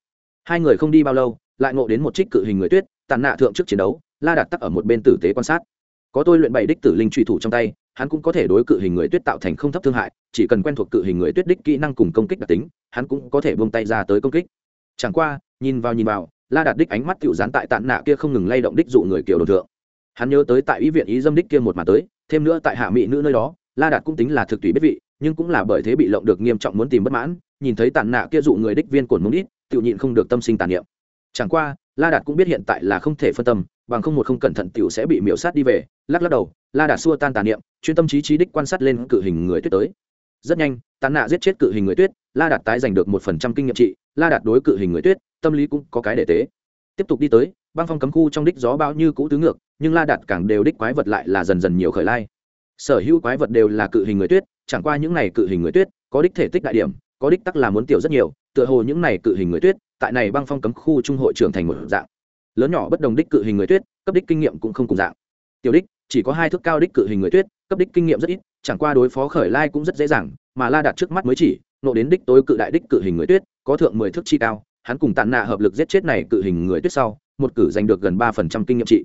Hai người không đi bao lâu, lại ngộ đến một trích cự hình người tuyết, tàn nạ thượng trước chiến đấu, la đạt tắc ở một bên tử tế quan sát. Có tôi luyện bảy đích tử linh truy thủ trong tay, hắn cũng có thể đối cự hình người tuyết tạo thành không thấp thương hại, chỉ cần quen thuộc cự hình người tuyết đích kỹ năng cùng công kích đặc tính, hắn cũng có thể buông tay ra tới công kích. Chẳng qua, nhìn vào nhìn vào la đạt đích ánh mắt tựu dán tại tàn nạ kia không ngừng lay động đích dụ người kiểu đồn thượng. Hắn nhớ tới tại ý viện ý dâm đích kia một mà tới, thêm nữa tại hạ mỹ nữ nơi đó, la đạt cũng tính là thực tùy biết vị, nhưng cũng là bởi thế bị lộng được nghiêm trọng muốn tìm bất mãn, nhìn thấy tàn nạ kia dụ người đích viên cổn mông ít tự nhịn không được tâm sinh tàn niệm. Chẳng qua, la đạt cũng biết hiện tại là không thể phân tâm, bằng không một không cẩn thận tiểu sẽ bị miễu sát đi về, lắc lắc đầu, la đạt xua tan tàn niệm, chuyên tâm trí trí đích quan sát lên cự hình người tuyết tới rất nhanh tàn nạ giết chết cự hình người tuyết, la đạt tái giành được một phần trăm kinh nghiệm trị, la đạt đối cự hình người tuyết, tâm lý cũng có cái để tế. Tiếp tục đi tới, băng phong cấm khu trong đích gió bao như cũ tứ ngược, nhưng la đạt càng đều đích quái vật lại là dần dần nhiều khởi lai. Sở hữu quái vật đều là cự hình người tuyết, chẳng qua những này cự hình người tuyết, có đích thể tích đại điểm, có đích tắc là muốn tiểu rất nhiều, tựa hồ những này cự hình người tuyết, tại này băng phong cấm khu trung hội trưởng thành một dạng. Lớn nhỏ bất đồng đích cự hình người tuyết, cấp đích kinh nghiệm cũng không cùng dạng. Tiểu đích, chỉ có hai thước cao đích cự hình người tuyết cấp đích kinh nghiệm rất ít, chẳng qua đối phó khởi lai cũng rất dễ dàng, mà la đạt trước mắt mới chỉ, nộ đến đích tối cự đại đích cự hình người tuyết, có thượng mười thước chi cao, hắn cùng tàn nạ hợp lực giết chết này cự hình người tuyết sau, một cử giành được gần ba phần trăm kinh nghiệm trị.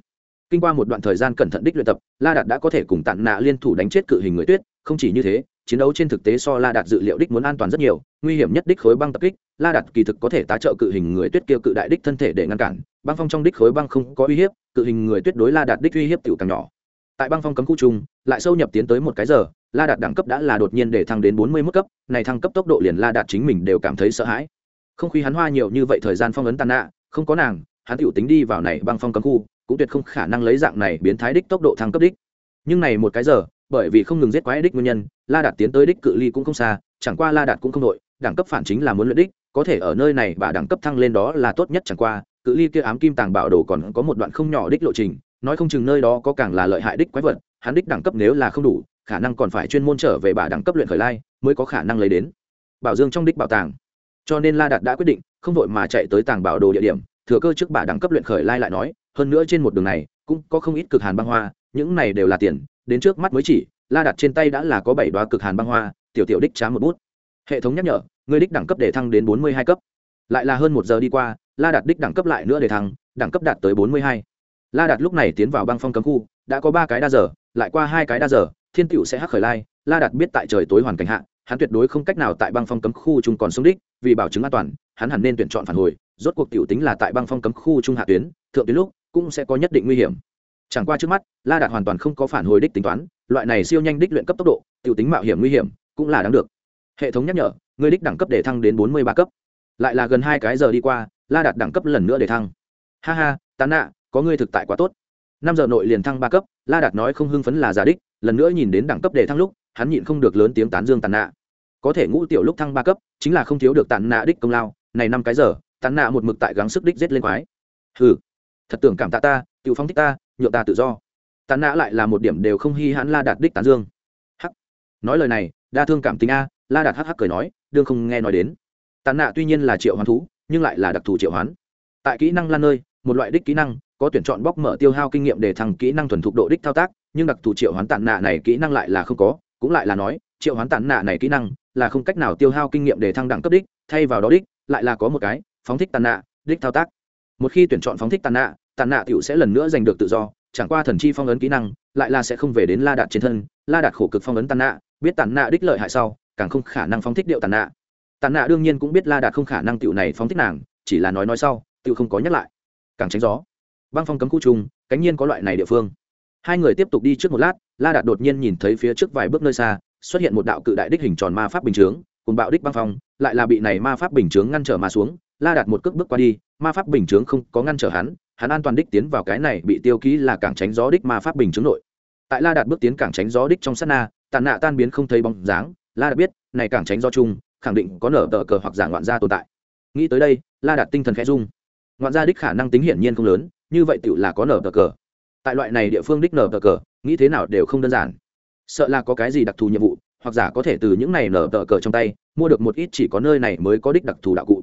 Kinh qua một đoạn thời gian cẩn thận đích luyện tập, la đạt đã có thể cùng tàn nạ liên thủ đánh chết cự hình người tuyết, không chỉ như thế, chiến đấu trên thực tế so la đạt dự liệu đích muốn an toàn rất nhiều, nguy hiểm nhất đích khối băng tập kích, la đạt kỳ thực có thể tá trợ cự hình người tuyết kia cự đại đích thân thể để ngăn cản, băng phong trong đích khối băng không có uy hiếp, cự hình người tuyết đối la đạt đích uy hiếp tiểu càng nhỏ tại băng phong cấm khu trung lại sâu nhập tiến tới một cái giờ, la đạt đẳng cấp đã là đột nhiên để thăng đến bốn mươi mức cấp, này thăng cấp tốc độ liền la đạt chính mình đều cảm thấy sợ hãi. Không khí hắn hoa nhiều như vậy thời gian phong ấn tàn nạ, không có nàng, hắn tựu tính đi vào này băng phong cấm khu, cũng tuyệt không khả năng lấy dạng này biến thái đích tốc độ thăng cấp đích. Nhưng này một cái giờ, bởi vì không ngừng giết quái đích nguyên nhân, la đạt tiến tới đích cự ly cũng không xa, chẳng qua la đạt cũng không đội, đẳng cấp phản chính là muốn luyện đích, có thể ở nơi này bà đẳng cấp thăng lên đó là tốt nhất chẳng qua, cự ly kia ám kim tàng bảo đồ còn có một đoạn không nhỏ đích lộ trình nói không chừng nơi đó có càng là lợi hại đích quái vật, hắn đích đẳng cấp nếu là không đủ, khả năng còn phải chuyên môn trở về bà đẳng cấp luyện khởi lai mới có khả năng lấy đến. Bảo dương trong đích bảo tàng. Cho nên la đạt đã quyết định, không vội mà chạy tới tàng bảo đồ địa điểm, thừa cơ trước bà đẳng cấp luyện khởi lai lại nói, hơn nữa trên một đường này, cũng có không ít cực hàn băng hoa, những này đều là tiền, đến trước mắt mới chỉ, la đặt trên tay đã là có bảy đoá cực hàn băng hoa, tiểu tiểu đích trá một bút. Hệ thống nhắc nhở, người đích đẳng cấp để thăng đến bốn mươi hai cấp. Lại là hơn một giờ đi qua, la đặt đích đẳng cấp lại nữa để thăng, đẳng cấp đạt tới bốn mươi hai la Đạt lúc này tiến vào băng phong cấm khu, đã có ba cái đa giờ, lại qua hai cái đa giờ, thiên tựu sẽ hắc khởi lai, la Đạt biết tại trời tối hoàn cảnh hạ, hắn tuyệt đối không cách nào tại băng phong cấm khu chung còn sống đích, vì bảo chứng an toàn, hắn hẳn nên tuyển chọn phản hồi, rốt cuộc tiểu tính là tại băng phong cấm khu trung hạ tuyến, thượng tuyến lúc cũng sẽ có nhất định nguy hiểm. Chẳng qua trước mắt, la đạt hoàn toàn không có phản hồi đích tính toán, loại này siêu nhanh đích luyện cấp tốc độ, tiểu tính mạo hiểm nguy hiểm, cũng là đáng được. Hệ thống nhắc nhở, người đích đẳng cấp để thăng đến bốn mươi ba cấp. Lại là gần hai cái giờ đi qua, la đạt đẳng cấp lần nữa để thăng. Ha ha, tán nạ có ngươi thực tại quá tốt. Năm giờ nội liền thăng ba cấp, la đạt nói không hưng phấn là giả đích, lần nữa nhìn đến đẳng cấp để thăng lúc, hắn nhịn không được lớn tiếng tán dương tàn nạ. Có thể ngũ tiểu lúc thăng ba cấp, chính là không thiếu được tàn nạ đích công lao, này năm cái giờ tàn nạ một mực tại gắng sức đích giết lên quái. Hừ, thật tưởng cảm tạ ta tự phong thích ta, nhượng ta tự do. Tàn nạ lại là một điểm đều không hy hãn la đạt đích tán dương. Hắc. Nói lời này, đa thương cảm tính a, la đạt hắc hắc cười nói, đương không nghe nói đến. Tàn nạ tuy nhiên là triệu hoán thú, nhưng lại là đặc thù triệu hoán. Tại kỹ năng lan nơi, một loại đích kỹ năng có tuyển chọn bóc mở tiêu hao kinh nghiệm để thăng kỹ năng thuần thục độ đích thao tác, nhưng đặc thù triệu hoán tàn nạ này kỹ năng lại là không có, cũng lại là nói, triệu hoán tàn nạ này kỹ năng là không cách nào tiêu hao kinh nghiệm để thăng đẳng cấp đích, thay vào đó đích, lại là có một cái, phóng thích tàn nạ, đích thao tác. Một khi tuyển chọn phóng thích tàn nạ tàn nạ tiểu sẽ lần nữa giành được tự do, chẳng qua thần chi phong ấn kỹ năng, lại là sẽ không về đến la đạt trên thân, la đạt khổ cực phong ấn tàn nạ, biết tàn nạ đích lợi hại sau, càng không khả năng phóng thích điệu tàn nạ. Tàn nạ đương nhiên cũng biết la đạt không khả năng tựu này phóng thích nàng, chỉ là nói nói sau tựu không có nhắc lại. Càng tránh gió băng phong cấm khu trùng cánh nhiên có loại này địa phương. Hai người tiếp tục đi trước một lát, la đạt đột nhiên nhìn thấy phía trước vài bước nơi xa, xuất hiện một đạo cự đại đích hình tròn ma pháp bình chướng, cùng bạo đích băng phong, lại là bị này ma pháp bình chướng ngăn trở mà xuống. La đạt một cước bước qua đi, ma pháp bình chướng không có ngăn trở hắn hắn an toàn đích tiến vào cái này bị tiêu ký là cảng tránh gió đích ma pháp bình chướng nội. Tại la đạt bước tiến cảng tránh gió đích trong sát na, tàn nạ tan biến không thấy bóng dáng. La đạt biết, này cảng tránh gió chung, khẳng định có nở tờ cờ hoặc giả ngoạn gia tồn tại. Nghĩ tới đây, la đạt tinh thần khẽ dung ngoạn gia đích khả năng tính hiển nhiên không lớn như vậy tựu là có nở tờ cờ. Tại loại này địa phương đích nở tờ cờ, nghĩ thế nào đều không đơn giản. Sợ là có cái gì đặc thù nhiệm vụ, hoặc giả có thể từ những này nở tờ cờ trong tay, mua được một ít chỉ có nơi này mới có đích đặc thù đạo cụ.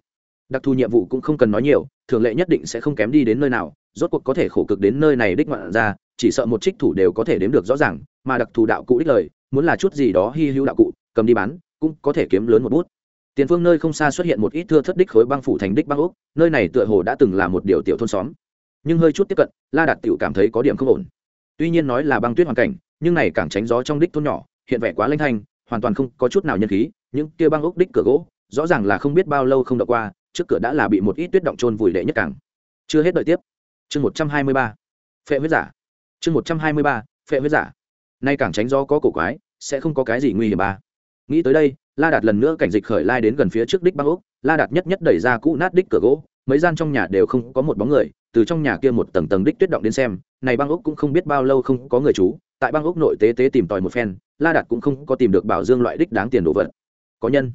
Đặc thù nhiệm vụ cũng không cần nói nhiều, thường lệ nhất định sẽ không kém đi đến nơi nào, rốt cuộc có thể khổ cực đến nơi này đích ngoạn ra, chỉ sợ một trích thủ đều có thể đếm được rõ ràng, mà đặc thù đạo cụ đích lời, muốn là chút gì đó hy hữu đạo cụ, cầm đi bán, cũng có thể kiếm lớn một bút. Tiền phương nơi không xa xuất hiện một ít thưa thất đích khối băng phủ thành đích băng úc, nơi này tựa hồ đã từng là một điều tiểu thôn xóm nhưng hơi chút tiếp cận, la đạt tiểu cảm thấy có điểm không ổn. Tuy nhiên nói là băng tuyết hoàn cảnh, nhưng này càng tránh gió trong đích thôn nhỏ, hiện vẻ quá lanh thanh, hoàn toàn không có chút nào nhân khí, những kia băng úc đích cửa gỗ, rõ ràng là không biết bao lâu không đậu qua, trước cửa đã là bị một ít tuyết động trôn vùi đệ nhất càng chưa hết đợi tiếp. Chương một trăm hai mươi ba. Phệ huyết giả. Chương một trăm hai mươi ba, phệ huyết giả. Nay càng tránh gió có cổ quái, sẽ không có cái gì nguy hiểm ba nghĩ tới đây, la đạt lần nữa cảnh dịch khởi lai đến gần phía trước đích băng úc la đạt nhất nhất đẩy ra cũ nát đích cửa gỗ, mấy gian trong nhà đều không có một bóng người từ trong nhà kia một tầng tầng đích tuyết động đến xem, này băng úc cũng không biết bao lâu không có người chú, tại băng úc nội tế tế tìm tòi một phen, la đạt cũng không có tìm được bảo dương loại đích đáng tiền đồ vật. Có nhân.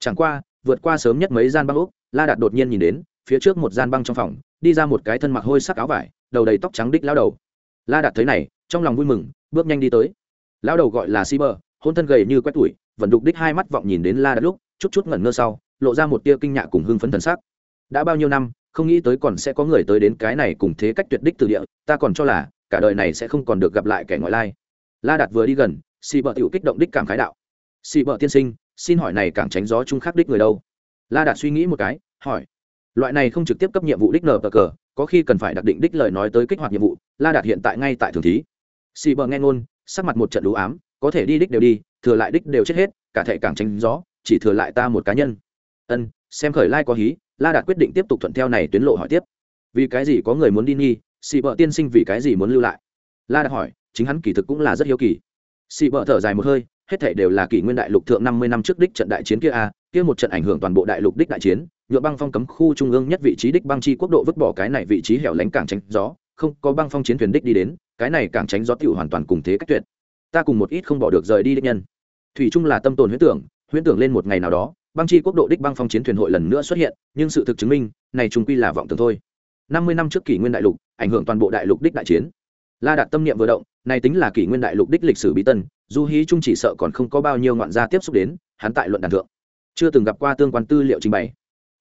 Chẳng qua, vượt qua sớm nhất mấy gian băng úc la đạt đột nhiên nhìn đến, phía trước một gian băng trong phòng, đi ra một cái thân mặc hôi sắc áo vải, đầu đầy tóc trắng đích lao đầu. La đạt thấy này, trong lòng vui mừng, bước nhanh đi tới. Lao đầu gọi là si bờ, hôn thân gầy như quét tuổi vẫn đục đích hai mắt vọng nhìn đến la đạt lúc, chút chút ngẩn ngơ sau, lộ ra một tia kinh ngạc cùng hưng phấn thần sắc. Đã bao nhiêu năm không nghĩ tới còn sẽ có người tới đến cái này cùng thế cách tuyệt đích từ địa, ta còn cho là, cả đời này sẽ không còn được gặp lại kẻ ngoại lai. La đạt vừa đi gần, xì bờ tiểu kích động đích cảm khái đạo. Xì bờ tiên sinh, xin hỏi này càng tránh gió chung khắc đích người đâu? La đạt suy nghĩ một cái, hỏi. Loại này không trực tiếp cấp nhiệm vụ đích nờ cờ, có khi cần phải đặc định đích lời nói tới kích hoạt nhiệm vụ, la đạt hiện tại ngay tại thường thí. Xì bờ nghe ngôn, sắc mặt một trận lũ ám, có thể đi đích đều đi, thừa lại đích đều chết hết, cả thể càng tránh gió, chỉ thừa lại ta một cá nhân. Ân, xem khởi lai có hí la đạt quyết định tiếp tục thuận theo này tuyến lộ hỏi tiếp. Vì cái gì có người muốn đi nghi? Xị vợ tiên sinh vì cái gì muốn lưu lại? La đạt hỏi, chính hắn kỳ thực cũng là rất hiếu kỳ. Xị vợ thở dài một hơi, hết thể đều là kỷ nguyên đại lục thượng năm mươi năm trước đích trận đại chiến kia a, kia một trận ảnh hưởng toàn bộ đại lục đích đại chiến nhựa băng phong cấm khu trung ương nhất vị trí đích băng chi quốc độ vứt bỏ cái này vị trí hẻo lánh cảng tránh gió, không, có băng phong chiến thuyền đích đi đến, cái này cảng tránh gió tiểu hoàn toàn cùng thế cách tuyệt. Ta cùng một ít không bỏ được rời đi đích nhân. Thủy trung là tâm tồn huyễn tưởng huyễn tưởng lên một ngày nào đó băng chi quốc độ đích băng phong chiến thuyền hội lần nữa xuất hiện, nhưng sự thực chứng minh, này trung quy là vọng tưởng thôi. Năm mươi năm trước kỷ nguyên đại lục, ảnh hưởng toàn bộ đại lục đích đại chiến. La đạt tâm niệm vừa động, này tính là kỷ nguyên đại lục đích lịch sử bí tân, du hí trung chỉ sợ còn không có bao nhiêu ngoạn gia tiếp xúc đến, hắn tại luận đàn thượng. Chưa từng gặp qua tương quan tư liệu trình bày.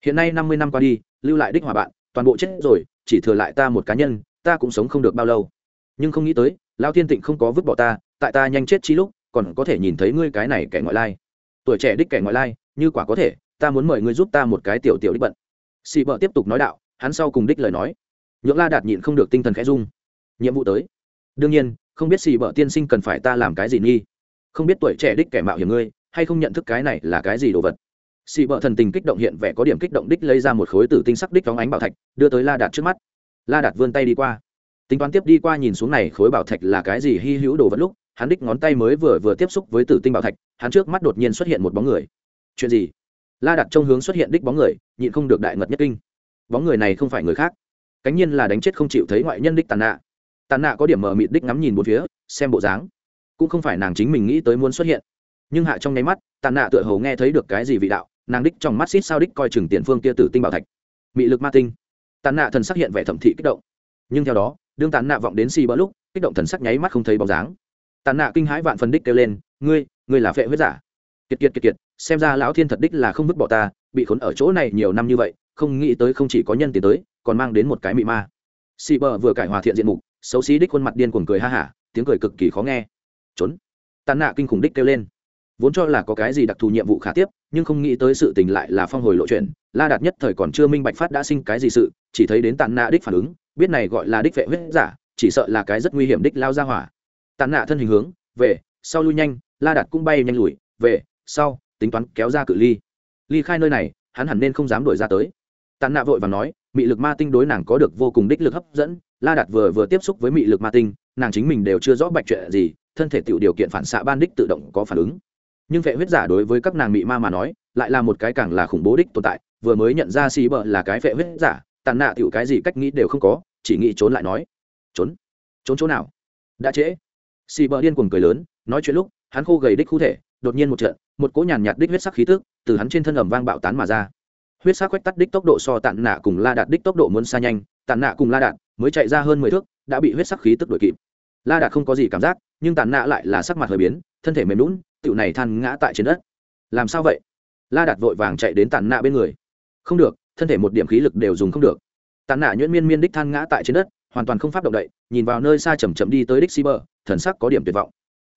Hiện nay năm mươi năm qua đi, lưu lại đích hòa bạn, toàn bộ chết rồi, chỉ thừa lại ta một cá nhân, ta cũng sống không được bao lâu. Nhưng không nghĩ tới, lao thiên tịnh không có vứt bỏ ta, tại ta nhanh chết chi lúc, còn có thể nhìn thấy ngươi cái này kẻ ngoại lai. Tuổi trẻ đích kẻ ngoại lai như quả có thể, ta muốn mời ngươi giúp ta một cái tiểu tiểu đích bận. Xị bợ tiếp tục nói đạo, hắn sau cùng đích lời nói. Nhượng la đạt nhịn không được tinh thần khẽ dung nhiệm vụ tới. Đương nhiên, không biết xì bợ tiên sinh cần phải ta làm cái gì nghi? Không biết tuổi trẻ đích kẻ mạo hiểm ngươi, hay không nhận thức cái này là cái gì đồ vật? Xì bợ thần tình kích động hiện vẻ có điểm kích động đích lấy ra một khối tử tinh sắc đích phóng ánh bảo thạch, đưa tới la đạt trước mắt. La đạt vươn tay đi qua. Tính toán tiếp đi qua nhìn xuống này khối bảo thạch là cái gì hy hữu đồ vật lúc, hắn đích ngón tay mới vừa vừa tiếp xúc với tử tinh bảo thạch, hắn trước mắt đột nhiên xuất hiện một bóng người chuyện gì? La đặt trong hướng xuất hiện đích bóng người, nhịn không được đại ngật nhất kinh. Bóng người này không phải người khác. Cánh nhiên là đánh chết không chịu thấy ngoại nhân đích tàn nạ. Tàn nạ có điểm mờ mịt đích ngắm nhìn một phía, xem bộ dáng. Cũng không phải nàng chính mình nghĩ tới muốn xuất hiện. Nhưng hạ trong nháy mắt, tàn nạ tựa hồ nghe thấy được cái gì vị đạo, nàng đích trong mắt xít sao đích coi chừng tiền phương kia tử tinh bảo thạch. Mị lực ma tinh. Tàn nạ thần sắc hiện vẻ thẩm thị kích động. Nhưng theo đó, đương tàn nạ vọng đến xì bỡ lúc, kích động thần sắc nháy mắt không thấy bóng dáng. Tàn nạ kinh hãi vạn phần đích kêu lên, ngươi ngươi là phệ huyết giả. Kiệt kiệt kiệt kiệt xem ra lão thiên thật đích là không vứt bỏ ta, bị khốn ở chỗ này nhiều năm như vậy, không nghĩ tới không chỉ có nhân tiền tới, còn mang đến một cái mị ma. Xì bờ vừa cải hòa thiện diện mục, xấu xí đích khuôn mặt điên cuồng cười ha hả, tiếng cười cực kỳ khó nghe. Trốn. Tàn nạ kinh khủng đích kêu lên. Vốn cho là có cái gì đặc thù nhiệm vụ khả tiếp, nhưng không nghĩ tới sự tình lại là phong hồi lộ chuyện. La đạt nhất thời còn chưa minh bạch phát đã sinh cái gì sự, chỉ thấy đến tàn nạ đích phản ứng, biết này gọi là đích vệ huyết giả, chỉ sợ là cái rất nguy hiểm đích lao ra hỏa. Tàn nạ thân hình hướng, về, sau lui nhanh, la đạt cũng bay nhanh lùi, về, sau tính toán kéo ra cự ly. Ly khai nơi này, hắn hẳn nên không dám đuổi ra tới. Tàn nạ vội và nói, mị lực ma tinh đối nàng có được vô cùng đích lực hấp dẫn, la đạt vừa vừa tiếp xúc với mị lực ma tinh, nàng chính mình đều chưa rõ bạch chuyện gì, thân thể tự điều kiện phản xạ ban đích tự động có phản ứng. Nhưng vệ huyết giả đối với các nàng mị ma mà nói, lại là một cái càng là khủng bố đích tồn tại, vừa mới nhận ra xì bờ là cái vệ huyết giả, tàn nạ tiểu cái gì cách nghĩ đều không có, chỉ nghĩ trốn lại nói. Trốn? Trốn chỗ nào? Đã trễ. Xì bờ điên cuồng cười lớn, nói chuyện lúc, hắn khô gầy đích khu thể đột nhiên một trận, một cỗ nhàn nhạt đích huyết sắc khí tức từ hắn trên thân ẩm vang bạo tán mà ra. Huyết sắc quét tắt đích tốc độ so tàn nạ cùng la đạt đích tốc độ muốn xa nhanh tàn nạ cùng la đạt mới chạy ra hơn mười thước, đã bị huyết sắc khí tức đuổi kịp. La đạt không có gì cảm giác, nhưng tàn nạ lại là sắc mặt hơi biến, thân thể mềm lún tựu này than ngã tại trên đất. Làm sao vậy? La đạt vội vàng chạy đến tàn nạ bên người. Không được, thân thể một điểm khí lực đều dùng không được. Tàn nạ nhuyễn miên miên đích than ngã tại trên đất, hoàn toàn không pháp động đậy, nhìn vào nơi xa chầm chậm đi tới đích si bờ thần sắc có điểm tuyệt vọng.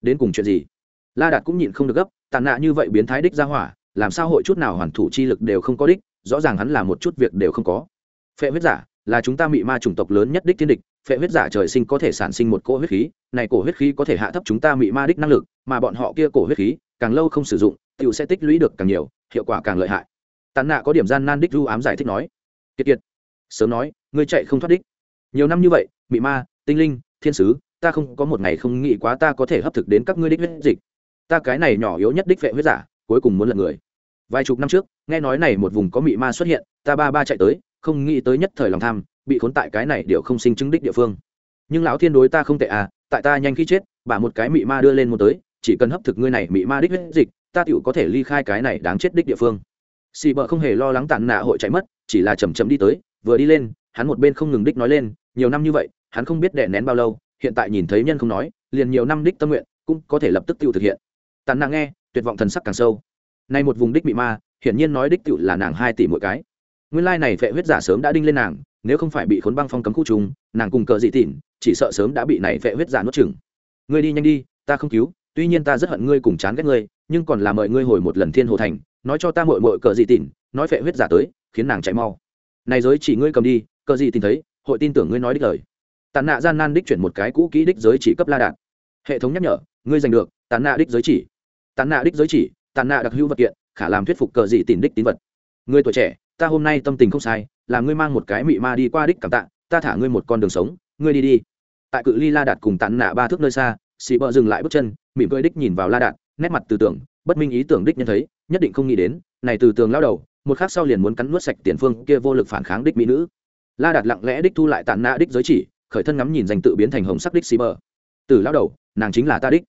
Đến cùng chuyện gì? La đạt cũng nhịn không được gấp, tàn nạ như vậy biến thái đích ra hỏa, làm sao hội chút nào hoàn thủ chi lực đều không có đích, rõ ràng hắn là một chút việc đều không có. Phệ huyết giả, là chúng ta mị ma chủng tộc lớn nhất đích thiên địch, phệ huyết giả trời sinh có thể sản sinh một cỗ huyết khí, này cổ huyết khí có thể hạ thấp chúng ta mị ma đích năng lực, mà bọn họ kia cổ huyết khí, càng lâu không sử dụng tựu sẽ tích lũy được càng nhiều, hiệu quả càng lợi hại. Tàn nạ có điểm gian nan đích du ám giải thích nói. Kiệt kiệt, sớm nói, ngươi chạy không thoát đích. Nhiều năm như vậy, mị ma, tinh linh, thiên sứ, ta không có một ngày không nghĩ quá ta có thể hấp thực đến các ngươi đích huyết dịch ta cái này nhỏ yếu nhất đích vệ huyết giả, cuối cùng muốn lật người. Vài chục năm trước, nghe nói này một vùng có mị ma xuất hiện, ta ba ba chạy tới, không nghĩ tới nhất thời lòng tham, bị khốn tại cái này đều không sinh chứng đích địa phương. Nhưng lão thiên đối ta không tệ à tại ta nhanh khi chết, bà một cái mị ma đưa lên một tới, chỉ cần hấp thực ngươi này mị ma đích huyết dịch, ta tựu có thể ly khai cái này đáng chết đích địa phương. Xì bợ không hề lo lắng tàn nạ hội chạy mất, chỉ là chầm chậm đi tới, vừa đi lên, hắn một bên không ngừng đích nói lên, nhiều năm như vậy, hắn không biết đẻ nén bao lâu, hiện tại nhìn thấy nhân không nói, liền nhiều năm đích tâm nguyện, cũng có thể lập tức tự thực hiện tàn nàng nghe, tuyệt vọng thần sắc càng sâu. Nay một vùng đích bị ma, hiển nhiên nói đích tự là nàng hai tỷ mỗi cái. Nguyên lai này vệ huyết giả sớm đã đinh lên nàng, nếu không phải bị khốn băng phong cấm khu trùng, nàng cùng cờ dị tỉn chỉ sợ sớm đã bị này vệ huyết giả nuốt chừng ngươi đi nhanh đi, ta không cứu, tuy nhiên ta rất hận ngươi cùng chán ghét ngươi, nhưng còn là mời ngươi hồi một lần thiên hồ thành, nói cho ta mội mội cờ dị tỉn nói vệ huyết giả tới, khiến nàng chạy mau. Này giới chỉ ngươi cầm đi, cờ dị tìm thấy, hội tin tưởng ngươi nói đích lời. Tàn nạ gian nan đích chuyển một cái cũ kỹ đích giới chỉ cấp la đạt. Hệ thống nhắc nhở, ngươi giành được tàn nạ đích giới chỉ tàn nạ đích giới chỉ, tàn nạ đặc hữu vật kiện, khả làm thuyết phục cờ dị tìm đích tín vật. Người tuổi trẻ, ta hôm nay tâm tình không sai, là ngươi mang một cái mị ma đi qua đích cảm tạ, ta thả ngươi một con đường sống, ngươi đi đi. Tại cự ly la đạt cùng tàn nạ ba thước nơi xa xị bợ dừng lại bước chân, mỉm cười đích nhìn vào la đạt, nét mặt từ tưởng, bất minh ý tưởng đích nhân thấy, nhất định không nghĩ đến, này từ tường lao đầu, một khắc sau liền muốn cắn nuốt sạch tiền phương kia vô lực phản kháng đích mỹ nữ. La đạt lặng lẽ đích thu lại tàn nạ đích giới chỉ, khởi thân ngắm nhìn danh tự biến thành hồng sắc đích xì bờ từ lao đầu, nàng chính là ta đích.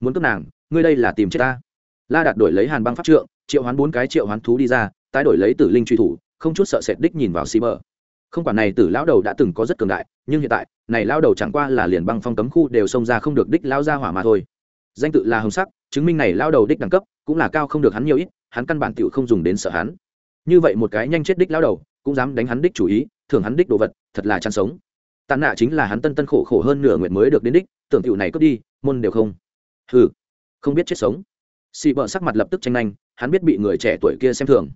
Muốn cướp nàng ngươi đây là tìm chết ta. La đạt đổi lấy hàn băng pháp trượng, triệu hoán bốn cái triệu hoán thú đi ra, tái đổi lấy tử linh truy thủ, không chút sợ sệt đích nhìn vào xì bờ. Không quản này tử lão đầu đã từng có rất cường đại, nhưng hiện tại, này lão đầu chẳng qua là liền băng phong cấm khu đều xông ra không được đích lao ra hỏa mà thôi. Danh tự là hồng sắc, chứng minh này lao đầu đích đẳng cấp, cũng là cao không được hắn nhiều ít, hắn căn bản tiểu không dùng đến sợ hắn. Như vậy một cái nhanh chết đích lao đầu, cũng dám đánh hắn đích chủ ý thường hắn đích đồ vật, thật là chăn sống. Tàn nạ chính là hắn tân tân khổ khổ hơn nửa nguyện mới được đến đích, tưởng tiểu này cướp đi, môn đều không. Hừ không biết chết sống. Xị bợ sắc mặt lập tức tranh nhanh hắn biết bị người trẻ tuổi kia xem thường.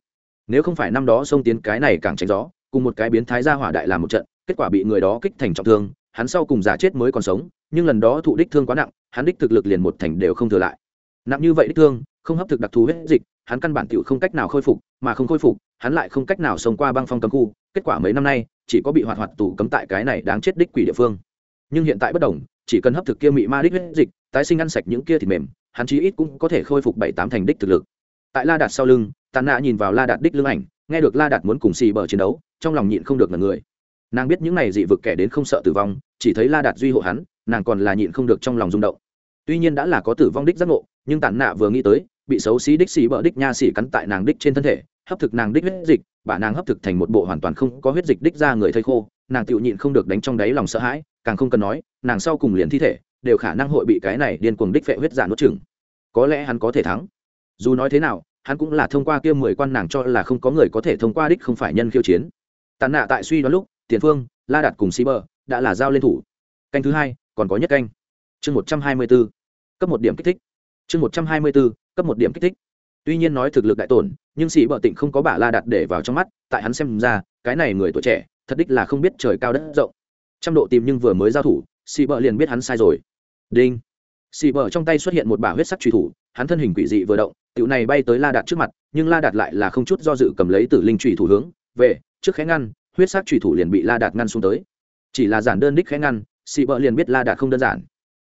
Nếu không phải năm đó xông tiến cái này càng tránh gió, cùng một cái biến thái ra hỏa đại làm một trận, kết quả bị người đó kích thành trọng thương, hắn sau cùng giả chết mới còn sống, nhưng lần đó thụ đích thương quá nặng, hắn đích thực lực liền một thành đều không thừa lại. Nặng như vậy đích thương, không hấp thực đặc thù huyết dịch, hắn căn bản tiểu không cách nào khôi phục, mà không khôi phục, hắn lại không cách nào sống qua băng phong cấm khu, kết quả mấy năm nay, chỉ có bị hoạt hoạt tù cấm tại cái này đáng chết đích quỷ địa phương. Nhưng hiện tại bất đồng, chỉ cần hấp thực kia mị ma đích huyết dịch, tái sinh ăn sạch những kia thịt mềm hắn chí ít cũng có thể khôi phục bảy tám thành đích thực lực. Tại la đạt sau lưng tàn nạ nhìn vào la đạt đích lưng ảnh, nghe được la đạt muốn cùng xì bờ chiến đấu, trong lòng nhịn không được là người. Nàng biết những này dị vực kẻ đến không sợ tử vong, chỉ thấy la đạt duy hộ hắn, nàng còn là nhịn không được trong lòng rung động. Tuy nhiên đã là có tử vong đích giác ngộ, nhưng tàn nạ vừa nghĩ tới, bị xấu xí đích xì bờ đích nha xỉ cắn tại nàng đích trên thân thể, hấp thực nàng đích huyết dịch bà nàng hấp thực thành một bộ hoàn toàn không có huyết dịch đích ra người thây khô, nàng tự nhịn không được đánh trong đáy lòng sợ hãi, càng không cần nói, nàng sau cùng liền thi thể đều khả năng hội bị cái này điên cuồng đích phệ huyết giả nuốt chửng. có lẽ hắn có thể thắng. Dù nói thế nào, hắn cũng là thông qua kia mười quan nàng cho là không có người có thể thông qua đích không phải nhân khiêu chiến. Tàn nạ tại suy đoán lúc, tiền phương, la đạt cùng si bơ đã là giao lên thủ. Canh thứ hai, còn có nhất canh. Chương một trăm hai mươi b ố cấp một điểm kích thích. Chương một trăm hai mươi b ố cấp một điểm kích thích. Tuy nhiên nói thực lực đại tổn, nhưng sĩ bợ tịnh không có bả la đặt để vào trong mắt, tại hắn xem ra, cái này người tuổi trẻ, thật đích là không biết trời cao đất rộng. Trăm độ tìm nhưng vừa mới giao thủ sĩ bợ liền biết hắn sai rồi đinh. Xì bờ trong tay xuất hiện một bả huyết sắc truy thủ hắn thân hình quỷ dị vừa động tiểu này bay tới la đạt trước mặt nhưng la đạt lại là không chút do dự cầm lấy tử linh truy thủ hướng về trước khẽ ngăn huyết sắc truy thủ liền bị la đạt ngăn xuống tới. Chỉ là giản đơn đích khẽ ngăn xì bờ liền biết la đạt không đơn giản.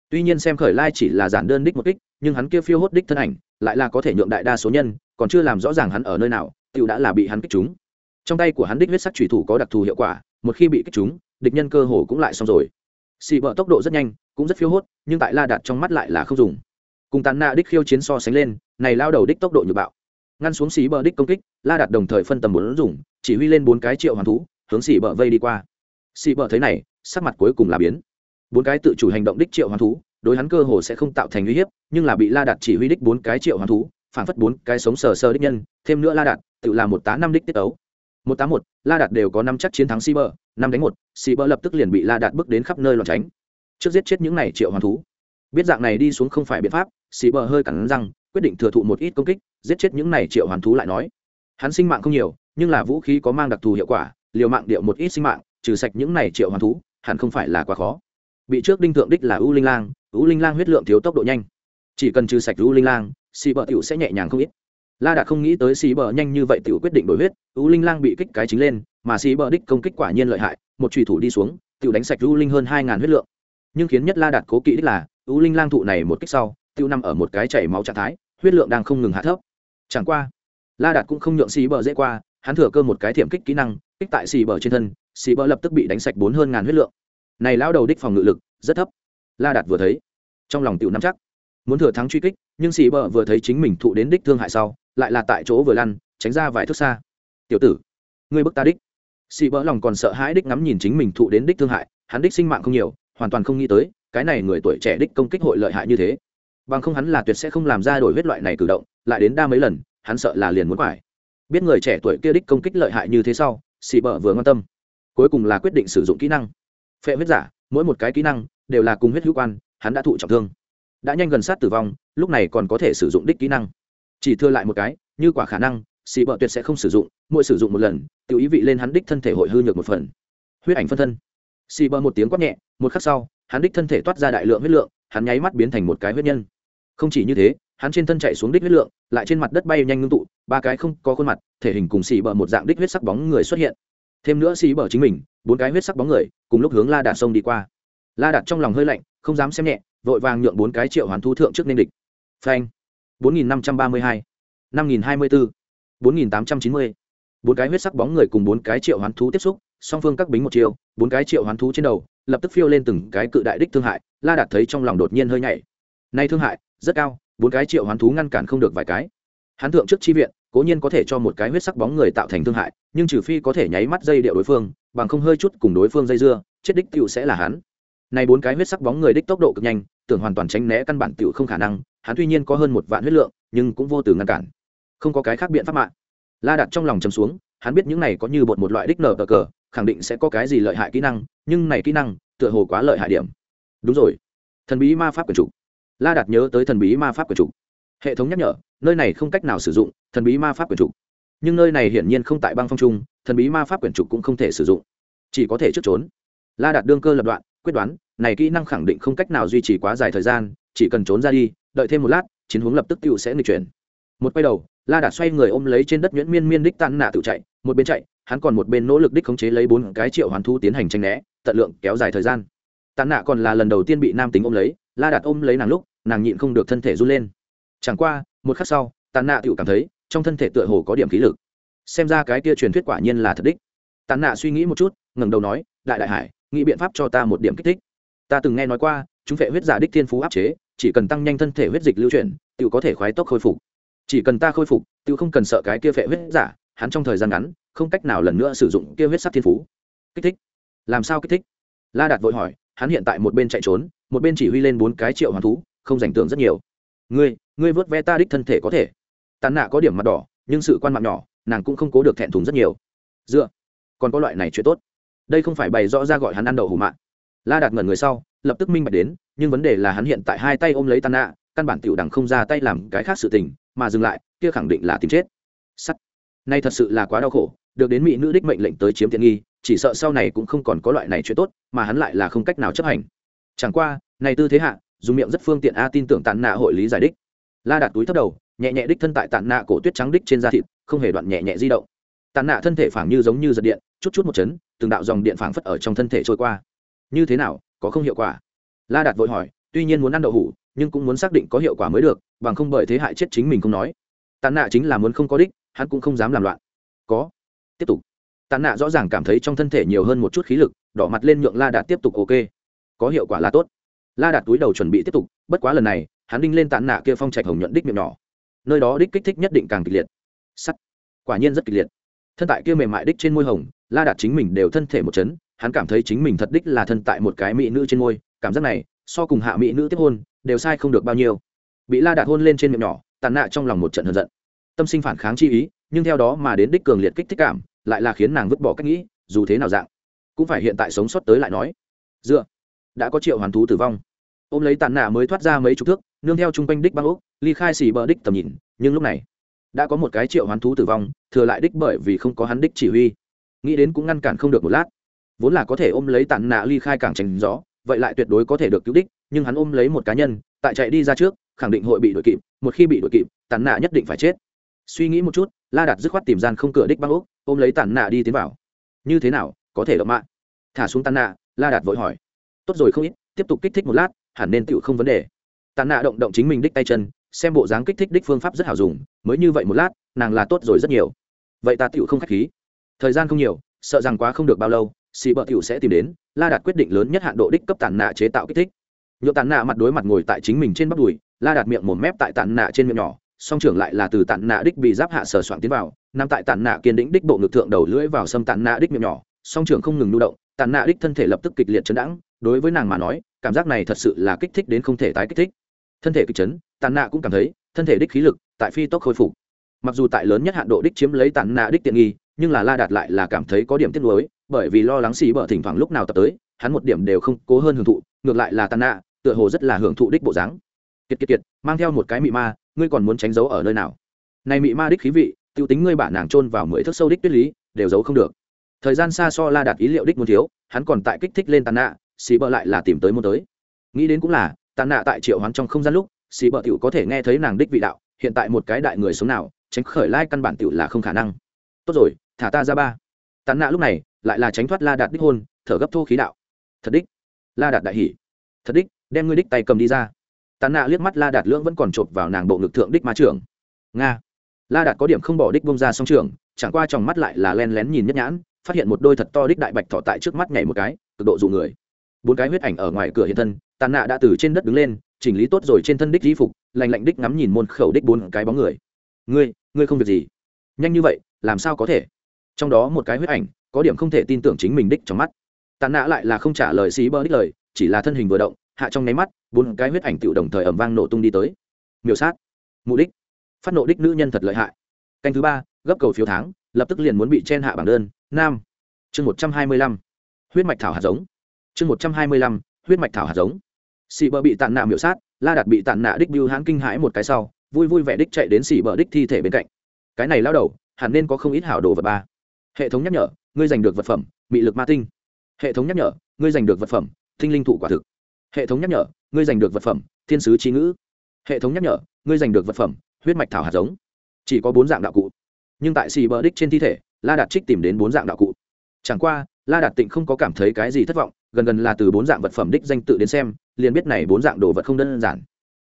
Tuy nhiên xem khởi lai chỉ là giản đơn đích một kích nhưng hắn kia phiêu hốt đích thân ảnh lại là có thể nhượng đại đa số nhân còn chưa làm rõ ràng hắn ở nơi nào tiểu đã là bị hắn kích chúng. trong tay của hắn đích huyết sắc truy thủ có đặc thù hiệu quả một khi bị kích chúng, địch nhân cơ hồ cũng lại xong rồi. Xì bờ tốc độ rất nhanh cũng rất phiêu hốt, nhưng tại la đạt trong mắt lại là không dùng. Cùng tàn nạ đích khiêu chiến so sánh lên, này lao đầu đích tốc độ như bạo. Ngăn xuống xì bờ đích công kích, la đạt đồng thời phân tầm bốn dùng, chỉ huy lên bốn cái triệu hoàn thú, hướng xì bờ vây đi qua. Xì bờ thấy này, sắc mặt cuối cùng là biến. Bốn cái tự chủ hành động đích triệu hoàn thú, đối hắn cơ hồ sẽ không tạo thành uy hiếp, nhưng là bị la đạt chỉ huy đích bốn cái triệu hoàn thú, phản phất bốn cái sống sờ sờ đích nhân, thêm nữa la đạt, tự làm một tá năm đích tiết ấu. Một tá một, la đạt đều có năm chắc chiến thắng si bờ năm đánh một si bờ lập tức liền bị la đạt bước đến khắp nơi lẩn tránh trước giết chết những này triệu hoàn thú. Biết dạng này đi xuống không phải biện pháp, xì bờ hơi cẳng răng, quyết định thừa thụ một ít công kích, giết chết những này triệu hoàn thú lại nói. Hắn sinh mạng không nhiều, nhưng là vũ khí có mang đặc thù hiệu quả, liều mạng điệu một ít sinh mạng, trừ sạch những này triệu hoàn thú, hẳn không phải là quá khó. Bị trước đinh thượng đích là u linh lang, u linh lang huyết lượng thiếu tốc độ nhanh. Chỉ cần trừ sạch u linh lang, xì bờ tiểu sẽ nhẹ nhàng không ít. La đạt không nghĩ tới xì bờ nhanh như vậy tiểu quyết định đổi huyết, u linh lang bị kích cái chính lên, mà xì bờ đích công kích quả nhiên lợi hại, một trùy thủ đi xuống, tiểu đánh sạch u linh hơn hai ngàn huyết lượng nhưng khiến nhất la đạt cố kỹ đích là u linh lang thụ này một kích sau, tiêu nằm ở một cái chảy máu trạng thái, huyết lượng đang không ngừng hạ thấp. Chẳng qua, la đạt cũng không nhượng xì bờ dễ qua, hắn thừa cơ một cái thiểm kích kỹ năng, kích tại xì bờ trên thân, xì bờ lập tức bị đánh sạch bốn hơn ngàn huyết lượng. Này lao đầu đích phòng ngự lực, rất thấp. La đạt vừa thấy, trong lòng tiểu nắm chắc. Muốn thừa thắng truy kích, nhưng xì bờ vừa thấy chính mình thụ đến đích thương hại sau, lại là tại chỗ vừa lăn, tránh ra vài thước xa. Tiểu tử, ngươi bức ta đích. Xì bờ lòng còn sợ hãi đích ngắm nhìn chính mình thụ đến đích thương hại, hắn đích sinh mạng không nhiều hoàn toàn không nghĩ tới, cái này người tuổi trẻ đích công kích hội lợi hại như thế. Bằng không hắn là tuyệt sẽ không làm ra đổi huyết loại này cử động, lại đến đa mấy lần, hắn sợ là liền muốn phải biết người trẻ tuổi kia đích công kích lợi hại như thế sau, xì bợ vừa quan tâm. Cuối cùng là quyết định sử dụng kỹ năng. Phệ huyết giả, mỗi một cái kỹ năng đều là cùng huyết hữu quan, hắn đã thụ trọng thương. Đã nhanh gần sát tử vong, lúc này còn có thể sử dụng đích kỹ năng. Chỉ thưa lại một cái, như quả khả năng, xì bợ tuyệt sẽ không sử dụng, mỗi sử dụng một lần, tự ý vị lên hắn đích thân thể hội hư nhược một phần. Huyết ảnh phân thân xì bờ một tiếng quát nhẹ, một khắc sau, hắn đích thân thể toát ra đại lượng huyết lượng, hắn nháy mắt biến thành một cái huyết nhân. Không chỉ như thế, hắn trên thân chạy xuống đích huyết lượng, lại trên mặt đất bay nhanh ngưng tụ, ba cái không có khuôn mặt, thể hình cùng xì bờ một dạng đích huyết sắc bóng người xuất hiện. Thêm nữa xì bờ chính mình, bốn cái huyết sắc bóng người, cùng lúc hướng la đạt sông đi qua. La đạt trong lòng hơi lạnh, không dám xem nhẹ, vội vàng nhượng bốn cái triệu hoàn thu thượng trước nên địch. Phanh. Bốn nghìn năm trăm ba mươi hai. Năm nghìn hai mươi bốn bốn nghìn tám trăm chín mươi. Bốn cái huyết sắc bóng người cùng bốn cái triệu hoán thú tiếp xúc song phương các bính một chiều bốn cái triệu hoán thú trên đầu, lập tức phiêu lên từng cái cự đại đích thương hại, la đạt thấy trong lòng đột nhiên hơi nhảy. Nay thương hại, rất cao, bốn cái triệu hoán thú ngăn cản không được vài cái. Hắn thượng trước chi viện, cố nhiên có thể cho một cái huyết sắc bóng người tạo thành thương hại, nhưng trừ phi có thể nháy mắt dây điệu đối phương, bằng không hơi chút cùng đối phương dây dưa, chết đích tựu sẽ là hắn. Nay bốn cái huyết sắc bóng người đích tốc độ cực nhanh, tưởng hoàn toàn tránh né căn bản tựu không khả năng, hắn tuy nhiên có hơn một vạn huyết lượng, nhưng cũng vô từ ngăn cản. Không có cái khác biện pháp mạng la đặt trong lòng chấm xuống, hắn biết những này có như bột một loại đích nở cờ cờ khẳng định sẽ có cái gì lợi hại kỹ năng, nhưng này kỹ năng tựa hồ quá lợi hại điểm. Đúng rồi, thần bí ma pháp quyền chủ. La đạt nhớ tới thần bí ma pháp quyền chủ. Hệ thống nhắc nhở, nơi này không cách nào sử dụng thần bí ma pháp quyền chủ. Nhưng nơi này hiển nhiên không tại băng phong trung, thần bí ma pháp quyền chủ cũng không thể sử dụng. Chỉ có thể trước trốn. La đạt đương cơ lập đoạn, quyết đoán, này kỹ năng khẳng định không cách nào duy trì quá dài thời gian, chỉ cần trốn ra đi, đợi thêm một lát, chiến hướng lập tức tựu sẽ nghịch chuyển. Một quay đầu, la đạt xoay người ôm lấy trên đất nhuyễn miên miên đích tan nạ tự chạy, một bên chạy hắn còn một bên nỗ lực đích khống chế lấy bốn cái triệu hoàn thu tiến hành tranh né, tận lượng kéo dài thời gian. Tàn nạ còn là lần đầu tiên bị nam tính ôm lấy, la đạt ôm lấy nàng lúc, nàng nhịn không được thân thể run lên. Chẳng qua, một khắc sau, tàn nạ tự cảm thấy, trong thân thể tựa hồ có điểm khí lực. Xem ra cái kia truyền thuyết quả nhiên là thật đích. Tàn nạ suy nghĩ một chút, ngẩng đầu nói, đại đại hải, nghĩ biện pháp cho ta một điểm kích thích. Ta từng nghe nói qua, chúng phệ huyết giả đích thiên phú áp chế, chỉ cần tăng nhanh thân thể huyết dịch lưu chuyển tự có thể khoái tốc khôi phục. Chỉ cần ta khôi phục tự không cần sợ cái kia phệ huyết giả, hắn trong thời gian ngắn không cách nào lần nữa sử dụng kia huyết sắc thiên phú. Kích thích. Làm sao kích thích? La đạt vội hỏi, hắn hiện tại một bên chạy trốn, một bên chỉ huy lên bốn cái triệu hoàn thú, không dành tưởng rất nhiều. Ngươi ngươi vớt ve ta đích thân thể có thể. Tàn nạ có điểm mặt đỏ, nhưng sự quan mạng nhỏ, nàng cũng không cố được thẹn thùng rất nhiều. Dựa. Còn có loại này chuyện tốt. Đây không phải bày rõ ra gọi hắn ăn đậu hủ mạng la đạt ngẩn người sau, lập tức minh bạch đến, nhưng vấn đề là hắn hiện tại hai tay ôm lấy tàn nạ, căn bản tiểu đẳng không ra tay làm cái khác sự tình, mà dừng lại, kia khẳng định là tìm chết. Sắt. Nay thật sự là quá đau khổ được đến mỹ nữ đích mệnh lệnh tới chiếm tiện nghi, chỉ sợ sau này cũng không còn có loại này chuyện tốt, mà hắn lại là không cách nào chấp hành. Chẳng qua, này tư thế hạ, dùng miệng rất phương tiện a tin tưởng tàn nạ hội lý giải đích. La đạt túi thấp đầu, nhẹ nhẹ đích thân tại tàn nạ cổ tuyết trắng đích trên da thịt, không hề đoạn nhẹ nhẹ di động. Tàn nạ thân thể phảng như giống như giật điện, chút chút một chấn, từng đạo dòng điện phảng phất ở trong thân thể trôi qua. Như thế nào, có không hiệu quả? La đạt vội hỏi, tuy nhiên muốn ăn đậu hủ, nhưng cũng muốn xác định có hiệu quả mới được, bằng không bởi thế hại chết chính mình không nói. Tàn nạ chính là muốn không có đích, hắn cũng không dám làm loạn. Có tiếp tục. Tàn nạ rõ ràng cảm thấy trong thân thể nhiều hơn một chút khí lực, đỏ mặt lên nhượng la đạt tiếp tục ok. Có hiệu quả là tốt. La đạt túi đầu chuẩn bị tiếp tục, bất quá lần này, hắn đinh lên tàn nạ kia phong trạch hồng nhuận đích miệng nhỏ. Nơi đó đích kích thích nhất định càng kịch liệt. Sắt. Quả nhiên rất kịch liệt. Thân tại kia mềm mại đích trên môi hồng, la đạt chính mình đều thân thể một chấn, hắn cảm thấy chính mình thật đích là thân tại một cái mỹ nữ trên môi, cảm giác này, so cùng hạ mỹ nữ tiếp hôn, đều sai không được bao nhiêu. Bị la đạt hôn lên trên miệng nhỏ, tàn nạ trong lòng một trận hờn giận. Tâm sinh phản kháng chi ý nhưng theo đó mà đến đích cường liệt kích thích cảm, lại là khiến nàng vứt bỏ cách nghĩ, dù thế nào dạng, cũng phải hiện tại sống sót tới lại nói. Dựa, đã có triệu hoàn thú tử vong. Ôm lấy tàn nạ mới thoát ra mấy chục thước, nương theo chung quanh đích băng úc ly khai xì bờ đích tầm nhìn, nhưng lúc này, đã có một cái triệu hoán thú tử vong, thừa lại đích bởi vì không có hắn đích chỉ huy. Nghĩ đến cũng ngăn cản không được một lát. Vốn là có thể ôm lấy tàn nạ ly khai càng tránh gió, vậy lại tuyệt đối có thể được cứu đích, nhưng hắn ôm lấy một cá nhân, tại chạy đi ra trước, khẳng định hội bị đuổi kịp, một khi bị đuổi kịp tàn nạ nhất định phải chết suy nghĩ một chút, la Đạt dứt khoát tìm gian không cửa đích băng úc ôm lấy tàn nạ đi tiến vào. Như thế nào, có thể động mạng? Thả xuống tàn nạ, la đạt vội hỏi. Tốt rồi không ít, tiếp tục kích thích một lát, hẳn nên tựu không vấn đề. Tàn nạ động động chính mình đích tay chân, xem bộ dáng kích thích đích phương pháp rất hảo dùng, mới như vậy một lát, nàng là tốt rồi rất nhiều. Vậy ta tựu không k h á c h khí. Thời gian không nhiều, sợ rằng quá không được bao lâu, xì bợ tựu sẽ tìm đến, la đạt quyết định lớn nhất hạn độ đích cấp tàn nạ chế tạo kích thích. Nhựa tàn nạ mặt đối mặt ngồi tại chính mình trên bắp đùi, la đạt miệng một mép tại tàn nạ trên miệng nhỏ song trưởng lại là từ tản nạ đích bị giáp hạ sờ soạn tiến vào, nằm tại tản nạ kiên đĩnh đích bộ ngực thượng đầu lưỡi vào xâm tản nạ đích miệng nhỏ, song trưởng không ngừng lưu động, tản nạ đích thân thể lập tức kịch liệt chấn đãng, đối với nàng mà nói, cảm giác này thật sự là kích thích đến không thể tái kích thích. Thân thể kịch chấn, tản nạ cũng cảm thấy, thân thể đích khí lực tại phi tốc khôi phục. Mặc dù tại lớn nhất hạn độ đích chiếm lấy tản nạ đích tiện nghi, nhưng là la đạt lại là cảm thấy có điểm tiếc nuối, bởi vì lo lắng xì bở thỉnh thoảng lúc nào tập tới, hắn một điểm đều không cố hơn hưởng thụ, ngược lại là tàn nạ, tựa hồ rất là hưởng thụ đích bộ dáng. Kiệt kiệt kiệt, mang theo một cái mị ma ngươi còn muốn tránh giấu ở nơi nào? Này mị ma đích khí vị t i ê u tính ngươi bản nàng trôn vào mười thước sâu đích tuyết lý, đều giấu không được. Thời gian xa so la đạt ý liệu đích muốn thiếu, hắn còn tại kích thích lên tàn nạ, xì bợ lại là tìm tới muốn tới. Nghĩ đến cũng là, tàn nạ tại triệu hắn trong không gian lúc, xì bợ t có thể nghe thấy nàng đích vị đạo, hiện tại một cái đại người sống nào, tránh khởi lai căn bản t là không khả năng. Tốt rồi, thả ta ra ba. Tàn nạ lúc này, lại là tránh thoát la đạt đích hôn, thở gấp thô khí đạo. Thật đích. La đạt đại hỉ. Thật đích, đem ngươi đích tay cầm đi ra tàn nạ liếc mắt la đạt lưỡng vẫn còn chộp vào nàng bộ ngực thượng đích ma trưởng. Nga. La đạt có điểm không bỏ đích bông ra song trường chẳng qua trong mắt lại là len lén nhìn nhất nhãn, phát hiện một đôi thật to đích đại bạch thọ tại trước mắt nhảy một cái, cực độ dụ người. Bốn cái huyết ảnh ở ngoài cửa hiện thân tàn nạ đã từ trên đất đứng lên, chỉnh lý tốt rồi trên thân đích di phục lành lạnh đích ngắm nhìn môn khẩu đích bốn cái bóng người. Ngươi ngươi không việc gì? Nhanh như vậy, làm sao có thể? Trong đó một cái huyết ảnh, có điểm không thể tin tưởng chính mình đích trong mắt. Tàn nạ lại là không trả lời xí bơ đích lời, chỉ là thân hình vừa động, hạ trong nháy mắt bốn cái huyết ảnh tựu đồng thời ẩm vang nổ tung đi tới. Miêu sát. Mục đích. Phát nộ đích nữ nhân thật lợi hại. Canh thứ ba, gấp cầu phiếu tháng, lập tức liền muốn bị chen hạ bảng đơn. Nam. Chương một trăm hai mươi lăm. Huyết mạch thảo hạt giống. Chương một trăm hai mươi lăm, huyết mạch thảo hạt giống. Xì bờ bị tàn nạ miểu sát, la đạt bị tàn nạ đích biêu hãn kinh hãi một cái sau, vui vui vẻ đích chạy đến xì bờ đích thi thể bên cạnh. Cái này lao đầu, hẳn nên có không ít hảo đồ vật ba. Hệ thống nhắc nhở, ngươi giành được vật phẩm bị lực ma tinh. Hệ thống nhắc nhở, ngươi giành được vật phẩm, tinh linh thụ quả thực. Hệ thống nhắc nhở ngươi giành được vật phẩm, thiên sứ trí ngữ. Hệ thống nhắc nhở, ngươi giành được vật phẩm, huyết mạch thảo hạt giống. Chỉ có bốn dạng đạo cụ. Nhưng tại xì bờ đích trên thi thể, la đạt trích tìm đến bốn dạng đạo cụ. Chẳng qua, la đạt tịnh không có cảm thấy cái gì thất vọng, gần gần là từ bốn dạng vật phẩm đích danh tự đến xem, liền biết này bốn dạng đồ vật không đơn giản.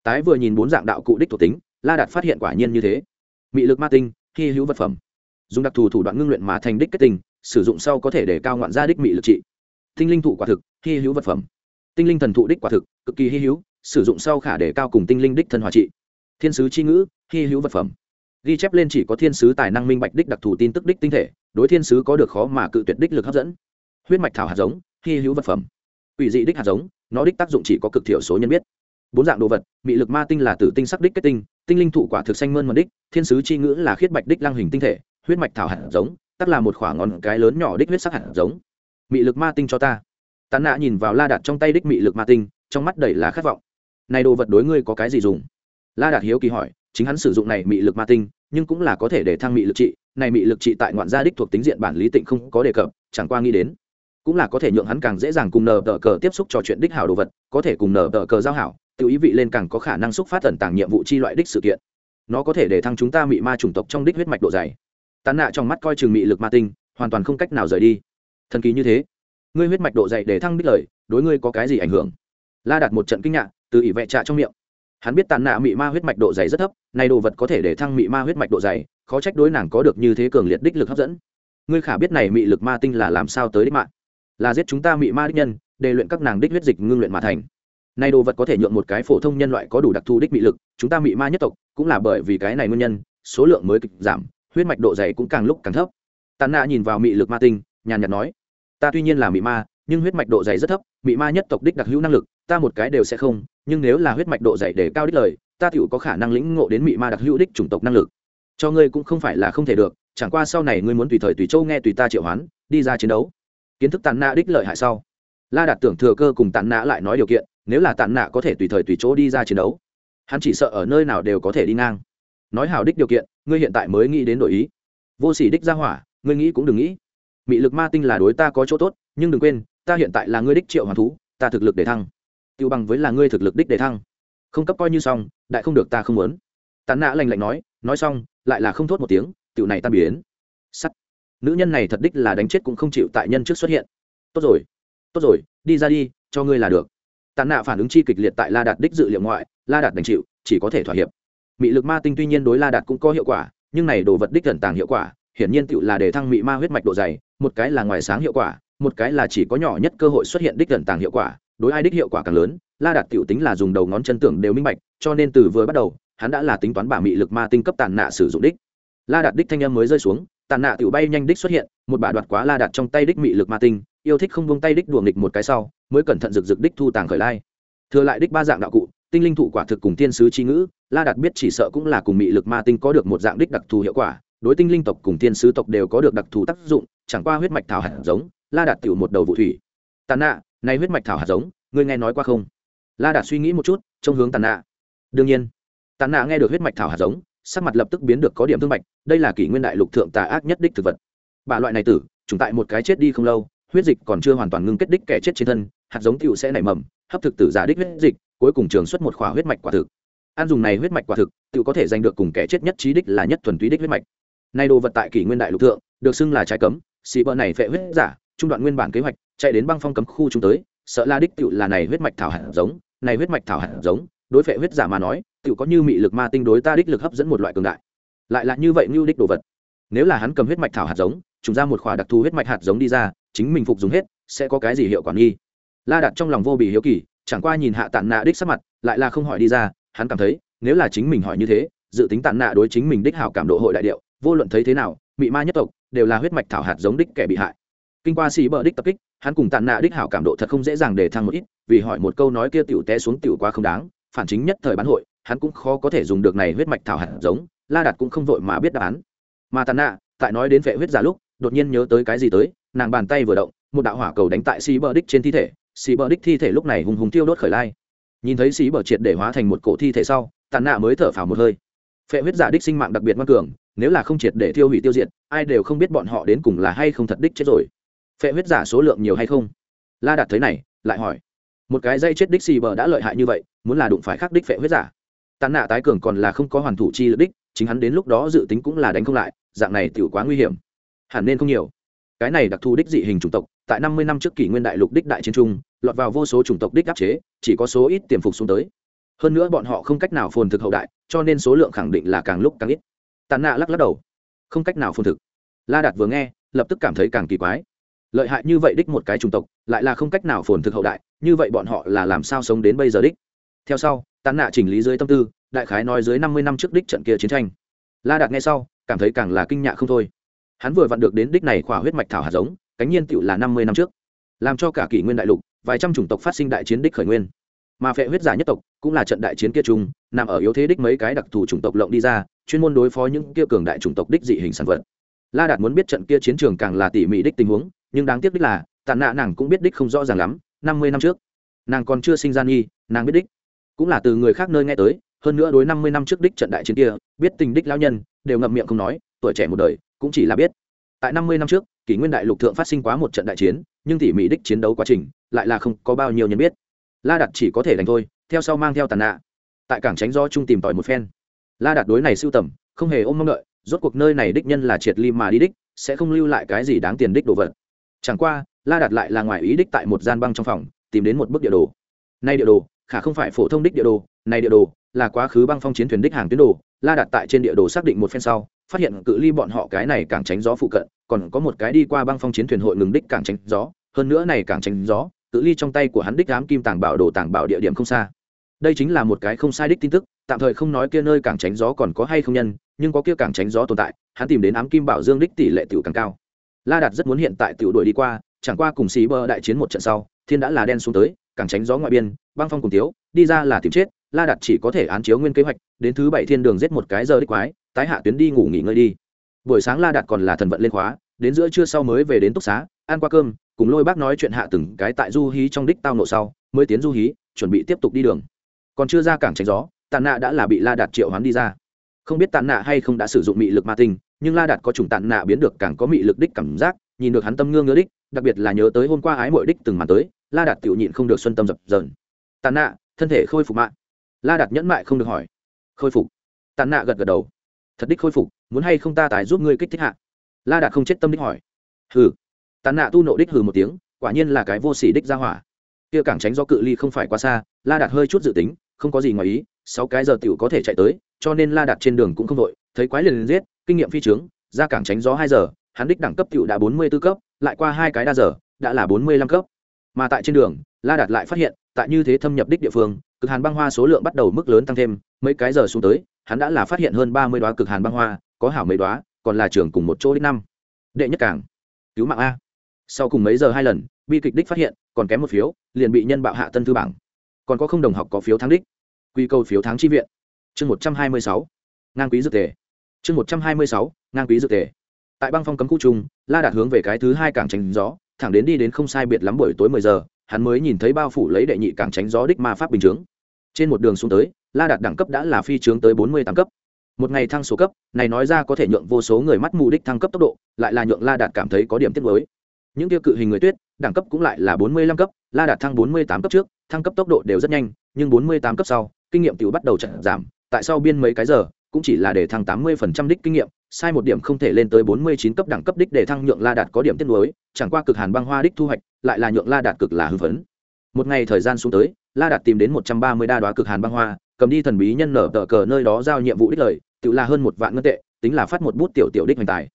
Tái vừa nhìn bốn dạng đạo cụ đích thuộc tính, la đạt phát hiện quả nhiên như thế. Mị lực ma tinh, hy hữu vật phẩm. Dùng đặc thù thủ đoạn ngưng luyện mà thành đích kết tinh, sử dụng sau có thể để cao ngoạn gia đích mị lực trị. Tinh linh thụ quả thực, hy hữu vật phẩm tinh linh thần thụ đích quả thực, cực kỳ hy hữu, sử dụng sau khả để cao cùng tinh linh đích thân hòa trị. Thiên sứ c h i ngữ, hy hữu vật phẩm. Ghi chép lên chỉ có thiên sứ tài năng minh bạch đích đặc thù tin tức đích tinh thể, đối thiên sứ có được khó mà cự tuyệt đích lực hấp dẫn. Huyết mạch thảo hạt giống, hy hữu vật phẩm. Ủy dị đích hạt giống, nó đích tác dụng chỉ có cực thiểu số nhân biết. Bốn dạng đồ vật bị lực ma tinh là tử tinh sắc đích kết tinh tinh linh thụ quả thực xanh mơn mật đích, thiên sứ c h i ngữ là khiết bạch đích lang hình tinh thể, huyết mạch thảo hạt giống, tắc là một khoảng ngọn cái lớn nhỏ đích huyết sắc hạt giống. Bị lực ma tinh cho ta tàn nạ nhìn vào la đạt trong tay đích mị lực ma tinh, trong mắt đầy là khát vọng. Này đồ vật đối ngươi có cái gì dùng? La đạt hiếu kỳ hỏi, chính hắn sử dụng này mị lực ma tinh, nhưng cũng là có thể để thăng mị lực trị. Này mị lực trị tại ngoạn gia đích thuộc tính diện bản lý tịnh không có đề cập, chẳng qua nghĩ đến, cũng là có thể nhượng hắn càng dễ dàng cùng nờ tờ cờ tiếp xúc trò chuyện đích hảo đồ vật, có thể cùng nờ tờ cờ giao hảo, tự ý vị lên càng có khả năng xúc phát tần tàng nhiệm vụ chi loại đích sự kiện. Nó có thể để thăng chúng ta mị ma chủng tộc trong đích huyết mạch độ dày. Tàn nạ trong mắt coi chừng mị lực ma tinh, hoàn toàn không cách nào rời đi. Thần kỳ như thế ngươi huyết mạch độ dày để thăng đích lời, đối ngươi có cái gì ảnh hưởng? La đặt một trận kinh ngạc, từ ỉ vẹ trạ trong miệng. Hắn biết tàn nạ mị ma huyết mạch độ dày rất thấp nay đồ vật có thể để thăng mị ma huyết mạch độ dày, khó trách đối nàng có được như thế cường liệt đích lực hấp dẫn. Ngươi khả biết này mị lực ma tinh là làm sao tới đích mạng? Là giết chúng ta mị ma đích nhân, để luyện các nàng đích huyết dịch ngưng luyện mà thành. Này đồ vật có thể nhượng một cái phổ thông nhân loại có đủ đặc thù đích mị lực, chúng ta mị ma nhất tộc, cũng là bởi vì cái này nguyên nhân, số lượng mới kịch giảm, huyết mạch độ dày cũng càng lúc càng thấp. Tàn nạ nhìn vào mị lực ma tinh, nhàn nhạt nói ta tuy nhiên là mị ma, nhưng huyết mạch độ dày rất thấp, mị ma nhất tộc đích đặc hữu năng lực, ta một cái đều sẽ không, nhưng nếu là huyết mạch độ dày để cao đích lời, ta tựu có khả năng lĩnh ngộ đến mị ma đặc hữu đích chủng tộc năng lực. Cho ngươi cũng không phải là không thể được, chẳng qua sau này ngươi muốn tùy thời tùy châu nghe tùy ta triệu hoán, đi ra chiến đấu. Kiến thức tàn nạ đích lợi hại sau. La đạt tưởng thừa cơ cùng tàn nạ lại nói điều kiện, nếu là tàn nạ có thể tùy thời tùy chỗ đi ra chiến đấu, hắn chỉ sợ ở nơi nào đều có thể đi ngang. Nói hào đích điều kiện, ngươi hiện tại mới nghĩ đến đổi ý. Vô sỉ đích ra hỏa, ngươi nghĩ cũng đừng nghĩ mị lực ma tinh là đối ta có chỗ tốt, nhưng đừng quên, ta hiện tại là ngươi đích triệu hoàng thú, ta thực lực để thăng. Tiêu bằng với là ngươi thực lực đích để thăng. Không cấp coi như xong, đại không được ta không muốn. Tàn nạ lành lạnh nói nói xong, lại là không thốt một tiếng, tiểu này tan biến. Sắt. Nữ nhân này thật đích là đánh chết cũng không chịu tại nhân trước xuất hiện. Tốt rồi tốt rồi, đi ra đi, cho ngươi là được. Tàn nạ phản ứng chi kịch liệt tại la đạt đích dự liệu ngoại, la đạt đành chịu, chỉ có thể thỏa hiệp. Mị lực ma tinh tuy nhiên đối la đạt cũng có hiệu quả, nhưng này đồ vật đích gần tàng hiệu quả hiển nhiên tựu là để thăng mị ma huyết mạch độ dày, một cái là ngoài sáng hiệu quả, một cái là chỉ có nhỏ nhất cơ hội xuất hiện đích gần tàng hiệu quả, đối ai đích hiệu quả càng lớn, la đạt tựu tính là dùng đầu ngón chân tưởng đều minh bạch, cho nên từ vừa bắt đầu, hắn đã là tính toán bả mị lực ma tinh cấp tàn nạ sử dụng đích. La đạt đích thanh âm mới rơi xuống, tàn nạ tựu bay nhanh đích xuất hiện, một bả đoạt quá la đạt trong tay đích mị lực ma tinh, yêu thích không buông tay đích đùa nghịch một cái sau, mới cẩn thận rực rực đích thu tàng khởi lai. Thừa lại đích ba dạng đạo cụ, tinh linh thụ quả thực cùng tiên sứ chi ngữ, la đạt biết chỉ sợ cũng là cùng mị lực ma tinh có được một dạng đích đặc thù hiệu quả đối tinh linh tộc cùng tiên sứ tộc đều có được đặc thù tác dụng, chẳng qua huyết mạch thảo hạt giống, la đạt tiểu một đầu vụ thủy. Tàn nạ nay huyết mạch thảo hạt giống, ngươi nghe nói qua không? La đạt suy nghĩ một chút trong hướng tàn nạ. Đương nhiên. Tàn nạ nghe được huyết mạch thảo hạt giống, sắc mặt lập tức biến được có điểm thương mạch đây là kỷ nguyên đại lục thượng tà ác nhất đích thực vật. Bà loại này tử chúng tại một cái chết đi không lâu, huyết dịch còn chưa hoàn toàn ngưng kết đích kẻ chết trên thân, hạt giống tiểu sẽ nảy mầm, hấp thực tử giả đích huyết dịch, cuối cùng trường xuất một khỏa huyết mạch quả thực. Ăn dùng này huyết mạch quả thực tự có thể giành được cùng kẻ chết nhất trí đích là nhất thuần túy đích huyết mạch nay đồ vật tại kỷ nguyên đại lục thượng, được xưng là trái cấm xị bờ này phệ huyết giả, trung đoạn nguyên bản kế hoạch, chạy đến băng phong cấm khu chúng tới, sợ la đích tự là này huyết mạch thảo hạt giống, này huyết mạch thảo hạt giống, đối phệ huyết giả mà nói tự có như mị lực ma tinh đối ta đích lực hấp dẫn một loại cường đại. Lại là như vậy như đích đồ vật. Nếu là hắn cầm huyết mạch thảo hạt giống chúng ra một khỏa đặc thù huyết mạch hạt giống đi ra, chính mình phục dùng hết, sẽ có cái gì hiệu quả nghi? La đặt trong lòng vô bị hiếu kỳ, chẳng qua nhìn hạ tản nạ đích sắc mặt, lại là không hỏi đi ra, hắn cảm thấy, nếu là chính mình hỏi như thế, dự tính tản nạ đối chính mình đích hảo cảm độ hội đại điệu vô luận thấy thế nào, mị ma nhất tộc đều là huyết mạch thảo hạt giống đích kẻ bị hại. Kinh qua xì bờ đích tập kích, hắn cùng tàn nạ đích hảo cảm độ thật không dễ dàng để thăng một ít, vì hỏi một câu nói kia tiểu té xuống tiểu quá không đáng, phản chính nhất thời bán hội, hắn cũng khó có thể dùng được này huyết mạch thảo hạt giống, la đạt cũng không vội mà biết đáp án. Mà tàn nạ, tại nói đến vệ huyết giả lúc, đột nhiên nhớ tới cái gì tới, nàng bàn tay vừa động, một đạo hỏa cầu đánh tại xì bờ đích trên thi thể xì bờ đích thi thể lúc này hùng hùng tiêu đốt khởi lai. Nhìn thấy xì bờ triệt để hóa thành một cổ thi thể sau tàn nạ mới thở phào một hơi. Phệ huyết giả đích sinh mạng đặc biệt ngoan cường nếu là không triệt để tiêu hủy tiêu diệt, ai đều không biết bọn họ đến cùng là hay không thật đích chết rồi. Phệ huyết giả số lượng nhiều hay không? La đạt thấy này, lại hỏi. Một cái dây chết đích xì bờ đã lợi hại như vậy, muốn là đụng phải khắc đích phệ huyết giả. Tàn nạ tái cường còn là không có hoàn thủ chi lực đích, chính hắn đến lúc đó dự tính cũng là đánh không lại, dạng này tiểu quá nguy hiểm. Hẳn nên không nhiều. Cái này đặc thù đích dị hình chủng tộc, tại năm mươi năm trước kỷ nguyên đại lục đích đại chiến trung, lọt vào vô số chủng tộc đích áp chế, chỉ có số ít tiềm phục xuống tới. Hơn nữa bọn họ không cách nào phồn thực hậu đại, cho nên số lượng khẳng định là càng lúc càng ít tàn nạ lắc lắc đầu. Không cách nào phun thực. La đạt vừa nghe, lập tức cảm thấy càng kỳ quái. Lợi hại như vậy đích một cái chủng tộc, lại là không cách nào phồn thực hậu đại, như vậy bọn họ là làm sao sống đến bây giờ đích? Theo sau, tàn nạ chỉnh lý dưới tâm tư, đại khái nói dưới năm mươi năm trước đích trận kia chiến tranh. La đạt nghe sau, cảm thấy càng là kinh nhạ không thôi. Hắn vừa vặn được đến đích này khỏa huyết mạch thảo hạt giống, cánh nhiên tựu là năm mươi năm trước. Làm cho cả kỷ nguyên đại lục, vài trăm chủng tộc phát sinh đại chiến đích khởi nguyên. Mà phệ huyết giả nhất tộc, cũng là trận đại chiến kia chung, nằm ở yếu thế đích mấy cái đặc thù chủng tộc lộng đi ra chuyên môn đối phó những kia cường đại chủng tộc đích dị hình sản vật. La đạt muốn biết trận kia chiến trường càng là tỉ mỉ đích tình huống, nhưng đáng tiếc đích là, tản nạ nàng cũng biết đích không rõ ràng lắm, năm mươi năm trước, nàng còn chưa sinh ra nghi nàng biết đích. Cũng là từ người khác nơi nghe tới, hơn nữa đối năm mươi năm trước đích trận đại chiến kia, biết tình đích lão nhân, đều ngậm miệng không nói, tuổi trẻ một đời, cũng chỉ là biết. Tại năm mươi năm trước, kỷ nguyên đại lục thượng phát sinh quá một trận đại chiến, nhưng tỉ mỉ đích chiến đấu quá trình, lại là không có bao nhiêu nhân biết. La đặt chỉ có thể đánh thôi, theo sau mang theo tàn nạ. Tại cảng tránh do trung tìm tòi một phen la đạt đối này sưu tầm, không hề ôm mong đợi, rốt cuộc nơi này đích nhân là triệt ly mà đi đích, sẽ không lưu lại cái gì đáng tiền đích đồ vật. Chẳng qua, la đạt lại là ngoài ý đích tại một gian băng trong phòng, tìm đến một bức địa đồ. Nay địa đồ, khả không phải phổ thông đích địa đồ, này địa đồ là quá khứ băng phong chiến thuyền đích hàng tuyến đồ. La đặt tại trên địa đồ xác định một phen sau, phát hiện cự ly bọn họ cái này càng tránh gió phụ cận, còn có một cái đi qua băng phong chiến thuyền hội ngừng đích càng tránh gió. Hơn nữa này càng tránh gió, cự ly trong tay của hắn đích ám kim tàng bảo đồ tàng bảo địa điểm không xa đây chính là một cái không sai đích tin tức, tạm thời không nói kia nơi càng tránh gió còn có hay không nhân, nhưng có kia càng tránh gió tồn tại, hắn tìm đến ám kim bảo dương đích tỷ lệ tiểu càng cao. La đạt rất muốn hiện tại tiểu đuổi đi qua, chẳng qua cùng xí bơ đại chiến một trận sau, thiên đã là đen xuống tới càng tránh gió ngoại biên, băng phong cùng tiếu đi ra là tìm chết, la đạt chỉ có thể án chiếu nguyên kế hoạch, đến thứ bảy thiên đường giết một cái giờ đích quái, tái hạ tuyến đi ngủ nghỉ ngơi đi. Buổi sáng la đạt còn là thần vận lên khóa, đến giữa trưa sau mới về đến túc xá, ăn qua cơm, cùng lôi bác nói chuyện hạ từng cái tại du hí trong đích tao nộ sau, mới tiến du hí, chuẩn bị tiếp tục đi đường còn chưa ra cảng tránh gió tàn nạ đã là bị la đạt triệu hoán đi ra. Không biết tàn nạ hay không đã sử dụng mị lực ma tinh, nhưng la đạt có chủng tàn nạ biến được càng có mị lực đích cảm giác, nhìn được hắn tâm ngương ngứa đích, đặc biệt là nhớ tới hôm qua ái mội đích từng màn tới, la đạt tự nhịn không được xuân tâm dập dờn. Tàn nạ, thân thể khôi phục mạng la đạt nhẫn mại không được hỏi. Khôi phục? Tàn nạ gật gật đầu. Thật đích khôi phục, muốn hay không ta tái giúp ngươi kích thích hạ la đạt không chết tâm đích hỏi. Hừ. Tàn nạ tu nộ đích hừ một tiếng, quả nhiên là cái vô sỉ đích ra hỏa. Kia cảng tránh do cự ly không phải quá xa, la đạt hơi chút dự tính không có gì ngoài ý, sáu cái giờ tiểu có thể chạy tới, cho nên la đạt trên đường cũng không đội thấy quái liền giết, kinh nghiệm phi trướng, ra cảng tránh gió hai giờ, hắn đích đẳng cấp tiểu đã bốn mươi 44 cấp, lại qua hai cái đa giờ, đã là bốn mươi lăm cấp. Mà tại trên đường, la đạt lại phát hiện, tại như thế thâm nhập đích địa phương, cực hàn băng hoa số lượng bắt đầu mức lớn tăng thêm, mấy cái giờ xuống tới, hắn đã là phát hiện hơn ba mươi đoá cực hàn băng hoa, có hảo mấy đoá còn là trường cùng một chỗ đích năm. Đệ nhất cảng, cứu mạng a. Sau cùng mấy giờ hai lần, bi kịch đích phát hiện, còn kém một phiếu, liền bị nhân bạo hạ tân thư bảng còn có không đồng học có phiếu thắng đích. Quy cầu phiếu thắng chi viện. Chương một trăm hai mươi sáu. Ngang quý dược tề. Chương một trăm hai mươi sáu, ngang quý dược tề. Tại băng phong cấm khu trung la đạt hướng về cái thứ hai cảng tránh gió, thẳng đến đi đến không sai biệt lắm buổi tối mười giờ, hắn mới nhìn thấy bao phủ lấy đệ nhị cảng tránh gió đích ma pháp bình chướng. Trên một đường xuống tới, la đạt đẳng cấp đã là phi trướng tới bốn mươi tám cấp. Một ngày thăng số cấp, này nói ra có thể nhượng vô số người mắt mù đích thăng cấp tốc độ, lại là nhượng la đạt cảm thấy có điểm tiết mới những tiêu cự hình người tuyết, đẳng cấp cũng lại là bốn mươi lăm cấp, la đạt thăng bốn mươi tám cấp trước, thăng cấp tốc độ đều rất nhanh, nhưng bốn mươi tám cấp sau, kinh nghiệm tự bắt đầu chậm giảm, tại sau biên mấy cái giờ, cũng chỉ là để thăng tám mươi phần trăm đích kinh nghiệm, sai một điểm không thể lên tới bốn mươi chín cấp đẳng cấp đích để thăng nhượng la đạt có điểm tiết mới chẳng qua cực hàn băng hoa đích thu hoạch, lại là nhượng la đạt cực là hưng phấn. Một ngày thời gian xuống tới, la đạt tìm đến một trăm ba mươi đa đoá cực hàn băng hoa, cầm đi thần bí nhân nở tờ cờ nơi đó giao nhiệm vụ đích lời, tự là hơn một vạn ngân tệ, tính là phát một bút tiểu tiểu đích hoành tài.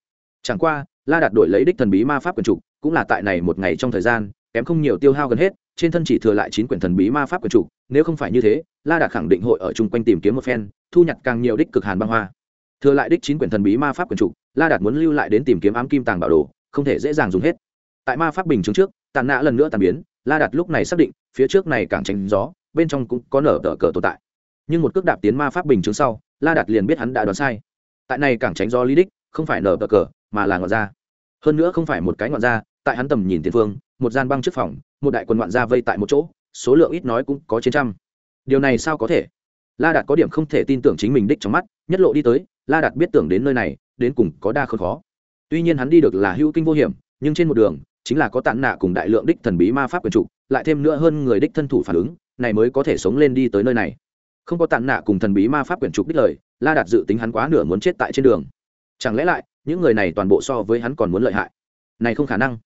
Chẳng qua, la đạt đổi lấy đích thần bí ma pháp quyền trục cũng là tại này một ngày trong thời gian, kém không nhiều tiêu hao gần hết, trên thân chỉ thừa lại chín quyển thần bí ma pháp quyển trục nếu không phải như thế, la đạt khẳng định hội ở chung quanh tìm kiếm một phen, thu nhặt càng nhiều đích cực hàn băng hoa. Thừa lại đích chín quyển thần bí ma pháp quyển trục la đạt muốn lưu lại đến tìm kiếm ám kim tàng bảo đồ, không thể dễ dàng dùng hết. Tại ma pháp bình chứng trước, tàn nã lần nữa tàn biến, la đạt lúc này xác định, phía trước này càng tránh gió, bên trong cũng có nở tờ cờ tồn tại. Nhưng một cước đạp tiến ma pháp bình chứng sau, la đạt liền biết hắn đã đoán sai. Tại này càng tránh gió lý đích, không phải nở tờ cờ, mà là ngọn ra hơn nữa không phải một cái ngọn ra tại hắn tầm nhìn tiền phương, một gian băng trước phòng, một đại quân ngoạn ra vây tại một chỗ, số lượng ít nói cũng có trên trăm. Điều này sao có thể? La đạt có điểm không thể tin tưởng chính mình đích trong mắt, nhất lộ đi tới, la đạt biết tưởng đến nơi này, đến cùng có đa khốn khó. Tuy nhiên hắn đi được là hữu kinh vô hiểm, nhưng trên một đường, chính là có tàn nạ cùng đại lượng đích thần bí ma pháp quyền trụ lại thêm nữa hơn người đích thân thủ phản ứng, này mới có thể sống lên đi tới nơi này. Không có tàn nạ cùng thần bí ma pháp quyền trục đích lời, la đạt dự tính hắn quá nửa muốn chết tại trên đường. Chẳng lẽ lại, những người này toàn bộ so với hắn còn muốn lợi hại? Này không khả năng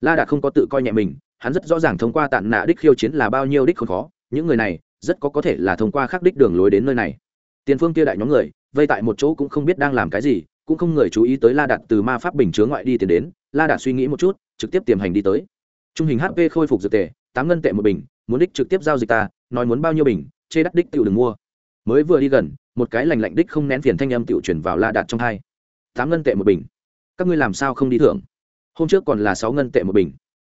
la đạt không có tự coi nhẹ mình, hắn rất rõ ràng thông qua tạn nạ đích khiêu chiến là bao nhiêu đích không khó, những người này rất có có thể là thông qua khắc đích đường lối đến nơi này. Tiền phương kia đại nhóm người, vây tại một chỗ cũng không biết đang làm cái gì, cũng không người chú ý tới la đạt từ ma pháp bình chứa ngoại đi tiền đến, la đạt suy nghĩ một chút, trực tiếp tiềm hành đi tới. Trung hình hp khôi phục dược tệ, tám ngân tệ một bình, muốn đích trực tiếp giao dịch ta, nói muốn bao nhiêu bình, chê đắt đích tự đừng mua. Mới vừa đi gần, một cái lành lạnh đích không nén phiền thanh âm tự chuyển vào la đạt trong hai. Tám ngân tệ một bình. Các ngươi làm sao không đi thưởng? Hôm trước còn là sáu ngân tệ một bình.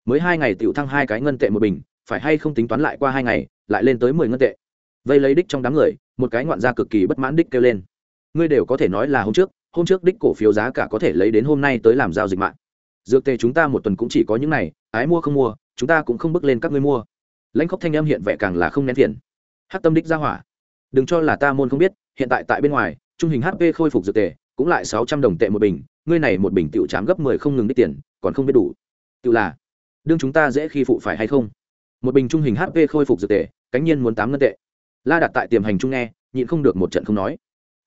Mới hai ngày Tiểu thăng hai cái ngân tệ một bình, phải hay không tính toán lại qua hai ngày, lại lên tới mười ngân tệ. Vây lấy đích trong đám người, một cái ngoạn gia cực kỳ bất mãn đích kêu lên. Ngươi đều có thể nói là hôm trước hôm trước đích cổ phiếu giá cả có thể lấy đến hôm nay tới làm giao dịch mạng. Dược tề chúng ta một tuần cũng chỉ có những này, ái mua không mua, chúng ta cũng không bước lên các ngươi mua. Lãnh khóc thanh âm hiện vẻ càng là không nén tiền hát tâm đích ra hỏa. Đừng cho là ta môn không biết, hiện tại tại bên ngoài, trung hình hp khôi phục dược tề, cũng lại sáu trăm đồng tệ một bình ngươi này một bình tiểu chám gấp mười không ngừng đi tiền còn không biết đủ. Tự là đương chúng ta dễ khi phụ phải hay không? Một bình trung hình hp khôi phục dược tệ, cánh nhiên muốn tám ngân tệ. La đặt tại tiềm hành trung nghe nhịn không được một trận không nói.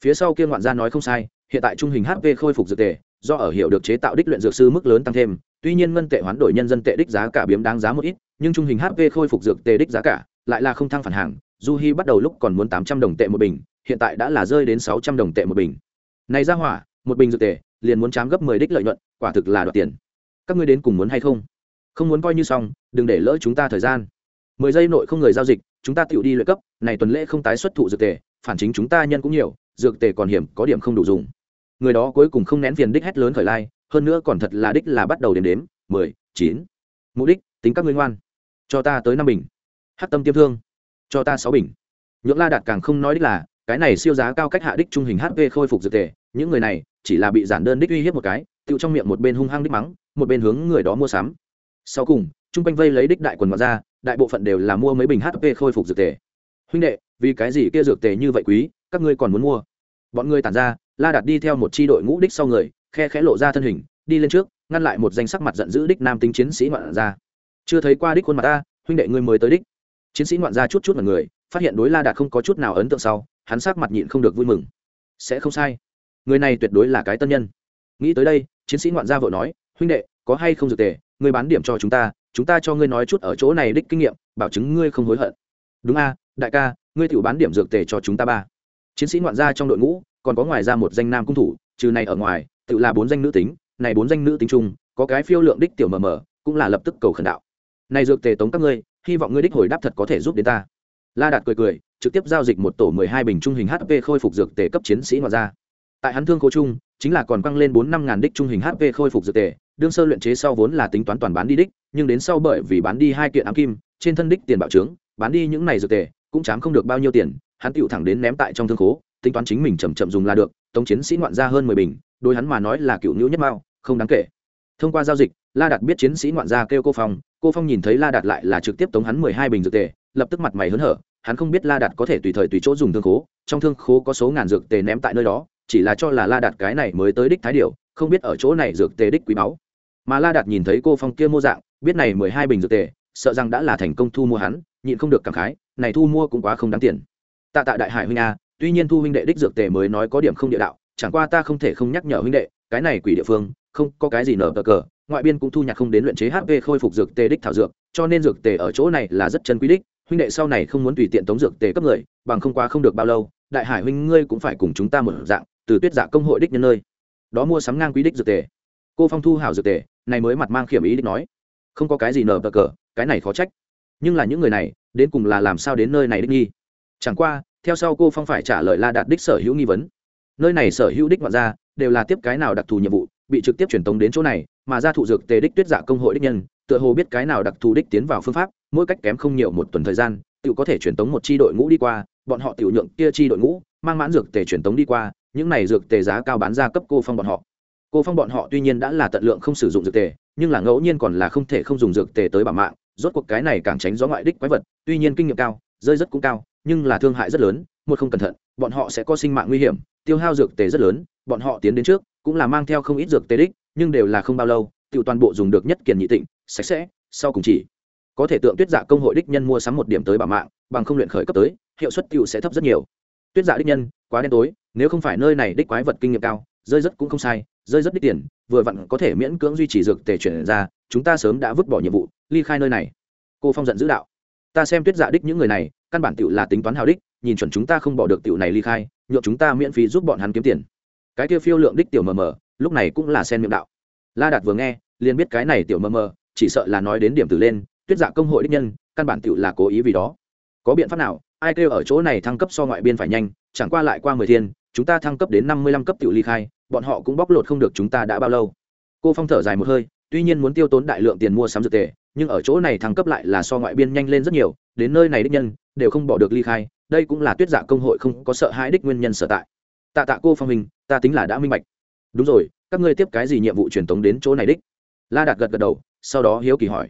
Phía sau kia ngoạn gia nói không sai hiện tại trung hình hp khôi phục dược tệ, do ở hiệu được chế tạo đích luyện dược sư mức lớn tăng thêm tuy nhiên ngân tệ hoán đổi nhân dân tệ đích giá cả biếm đáng giá một ít nhưng trung hình hp khôi phục dược tệ đích giá cả lại là không thăng phản hàng du hi bắt đầu lúc còn muốn tám trăm đồng tệ một bình hiện tại đã là rơi đến sáu trăm đồng tệ một bình. Này ra hỏa một bình dược tệ liền muốn chám gấp mười đích lợi nhuận, quả thực là đoạt tiền. Các ngươi đến cùng muốn hay không? Không muốn coi như xong, đừng để lỡ chúng ta thời gian. Mười giây nội không người giao dịch, chúng ta tự đi luyện cấp, này tuần lễ không tái xuất thụ dược tề, phản chính chúng ta nhân cũng nhiều, dược tề còn hiểm, có điểm không đủ dùng. Người đó cuối cùng không nén phiền đích hét lớn khởi lai, hơn nữa còn thật là đích là bắt đầu đếm đếm, mười, chín. Mục đích, tính các ngươi ngoan. Cho ta tới năm bình. Hát tâm tiêm thương. Cho ta sáu bình. Nhượng la đạt càng không nói đích là, cái này siêu giá cao cách hạ đích trung hình hp khôi phục dược tề, những người này chỉ là bị giản đơn đích uy hiếp một cái, tự trong miệng một bên hung hăng đích mắng, một bên hướng người đó mua sắm. Sau cùng, chung quanh vây lấy đích đại quần ngoại ra, đại bộ phận đều là mua mấy bình hp khôi phục dược tề. Huynh đệ, vì cái gì kia dược tề như vậy quý, các ngươi còn muốn mua? Bọn ngươi tản ra, la đạt đi theo một c h i đội ngũ đích sau người, khe khẽ lộ ra thân hình, đi lên trước, ngăn lại một danh sắc mặt giận dữ đích nam tính chiến sĩ ngoạn gia chưa thấy qua đích khuôn mặt ta, huynh đệ ngươi mới tới đích. Chiến sĩ ngoạn gia chút chút mọi người, phát hiện đối la đạt không có chút nào ấn tượng sau, hắn sắc mặt nhịn không được vui mừng. Sẽ không sai người này tuyệt đối là cái tân nhân. Nghĩ tới đây, chiến sĩ ngoạn gia vội nói, huynh đệ, có hay không dược tề? Ngươi bán điểm cho chúng ta chúng ta cho ngươi nói chút ở chỗ này đích kinh nghiệm, bảo chứng ngươi không hối hận. Đúng a, đại ca, ngươi tự bán điểm dược tề cho chúng ta ba. Chiến sĩ ngoạn gia trong đội ngũ, còn có ngoài ra một danh nam cung thủ, trừ này ở ngoài, tự là bốn danh nữ tính, này bốn danh nữ tính chung, có cái phiêu lượng đích tiểu mờ mờ, cũng là lập tức cầu khẩn đạo. Này dược tề tống các ngươi, hy vọng ngươi đích hồi đáp thật có thể giúp đến ta. La đạt cười cười, trực tiếp giao dịch một tổ mười hai bình trung hình hp khôi phục dược tề cấp chiến sĩ ngoại ra tại hắn thương cố trung chính là còn quăng lên bốn năm ngàn đích trung hình hp khôi phục dược tề, đương sơ luyện chế sau vốn là tính toán toàn bán đi đích, nhưng đến sau bởi vì bán đi hai kiện ám kim, trên thân đích tiền bảo trướng, bán đi những này dược tề, cũng chám không được bao nhiêu tiền, hắn tựu thẳng đến ném tại trong thương khố, tính toán chính mình chậm chậm dùng là được, tống chiến sĩ ngoạn ra hơn mười bình đôi hắn mà nói là cựu nhũ nhất mao, không đáng kể. Thông qua giao dịch, la đạt biết chiến sĩ ngoạn gia kêu cô phong cô phong nhìn thấy la đạt lại là trực tiếp tống hắn mười hai bình dược tề, lập tức mặt mày hớn hở, hắn không biết la đạt có thể tùy thời tùy chỗ dùng thương khố, trong thương khố có số ngàn dược tề ném tại nơi đó chỉ là cho là la đạt cái này mới tới đích thái điều không biết ở chỗ này dược tề đích quý báu. Mà la đạt nhìn thấy cô phong kia mô dạng, biết này mười hai bình dược tề, sợ rằng đã là thành công thu mua hắn, nhịn không được cảm khái, này thu mua cũng quá không đáng tiền. Tạ tạ đại hải huynh a, tuy nhiên thu huynh đệ đích dược tề mới nói có điểm không địa đạo, chẳng qua ta không thể không nhắc nhở huynh đệ, cái này quỷ địa phương, không có cái gì nở cờ cờ, ngoại biên cũng thu nhặt không đến luyện chế hp khôi phục dược tề đích thảo dược, cho nên dược tề ở chỗ này là rất chân quý đích, huynh đệ sau này không muốn tùy tiện tống dược tề cấp người, bằng không quá không được bao lâu, đại hải huynh ngươi cũng phải cùng chúng ta một dạng từ tuyết giả công hội đích nhân nơi. Đó mua sắm ngang quý đích dược tề. Cô phong thu hảo dược tề, này mới mặt mang khiểm ý đích nói. Không có cái gì nở cờ, cái này khó trách. Nhưng là những người này, đến cùng là làm sao đến nơi này đích nghi? Chẳng qua, theo sau cô phong phải trả lời la đạt đích sở hữu nghi vấn. Nơi này sở hữu đích ngoạn ra đều là tiếp cái nào đặc thù nhiệm vụ, bị trực tiếp truyền tống đến chỗ này, mà ra thụ dược tề đích tuyết giả công hội đích nhân, tựa hồ biết cái nào đặc thù đích tiến vào phương pháp, mỗi cách kém không nhiều một tuần thời gian tự có thể truyền tống một chi đội ngũ đi qua, bọn họ tiểu nhượng kia chi đội ngũ, mang mãn dược tề truyền tống đi qua những này dược tề giá cao bán ra cấp cô phong bọn họ. Cô phong bọn họ tuy nhiên đã là tận lượng không sử dụng dược tề, nhưng là ngẫu nhiên còn là không thể không dùng dược tề tới bảo mạng, rốt cuộc cái này càng tránh gió ngoại đích quái vật, tuy nhiên kinh nghiệm cao, rơi rất cũng cao, nhưng là thương hại rất lớn, một không cẩn thận, bọn họ sẽ có sinh mạng nguy hiểm, tiêu hao dược tề rất lớn, bọn họ tiến đến trước, cũng là mang theo không ít dược tề đích, nhưng đều là không bao lâu tự toàn bộ dùng được nhất kiền nhị tịnh, sạch sẽ, sau cùng chỉ có thể tượng tuyết giả công hội đích nhân mua sắm một điểm tới bảo mạng, bằng không luyện khởi cấp tới, hiệu suất tựu sẽ thấp rất nhiều. Tuyết giả đích nhân, quá đen tối nếu không phải nơi này đích quái vật kinh nghiệm cao, rơi rất cũng không sai, rơi rất đích tiền, vừa vặn có thể miễn cưỡng duy trì dược tề chuyển ra, chúng ta sớm đã vứt bỏ nhiệm vụ, ly khai nơi này. Cô phong giận dữ đạo. Ta xem tuyết dạ đích những người này, căn bản tựu là tính toán hào đích, nhìn chuẩn chúng ta không bỏ được tựu này ly khai, nhượng chúng ta miễn phí giúp bọn hắn kiếm tiền. Cái kia phiêu lượng đích tiểu mờ mờ, lúc này cũng là sen miệng đạo. La đạt vừa nghe, liền biết cái này tiểu mờ mờ, chỉ sợ là nói đến điểm từ lên, tuyết dạ công hội đích nhân, căn bản tựu là cố ý vì đó. Có biện pháp nào, ai kêu ở chỗ này thăng cấp so ngoại biên phải nhanh, chẳng qua lại qua mười thiên chúng ta thăng cấp đến năm mươi lăm cấp tiểu ly khai, bọn họ cũng bóc lột không được chúng ta đã bao lâu. Cô phong thở dài một hơi, tuy nhiên muốn tiêu tốn đại lượng tiền mua sắm dược tề, nhưng ở chỗ này thăng cấp lại là so ngoại biên nhanh lên rất nhiều, đến nơi này đích nhân, đều không bỏ được ly khai, đây cũng là tuyết dạ công hội không có sợ hãi đích nguyên nhân sở tại. Tạ tạ cô phong hình, ta tính là đã minh bạch. Đúng rồi, các ngươi tiếp cái gì nhiệm vụ truyền tống đến chỗ này đích? La đạt gật gật đầu, sau đó hiếu kỳ hỏi.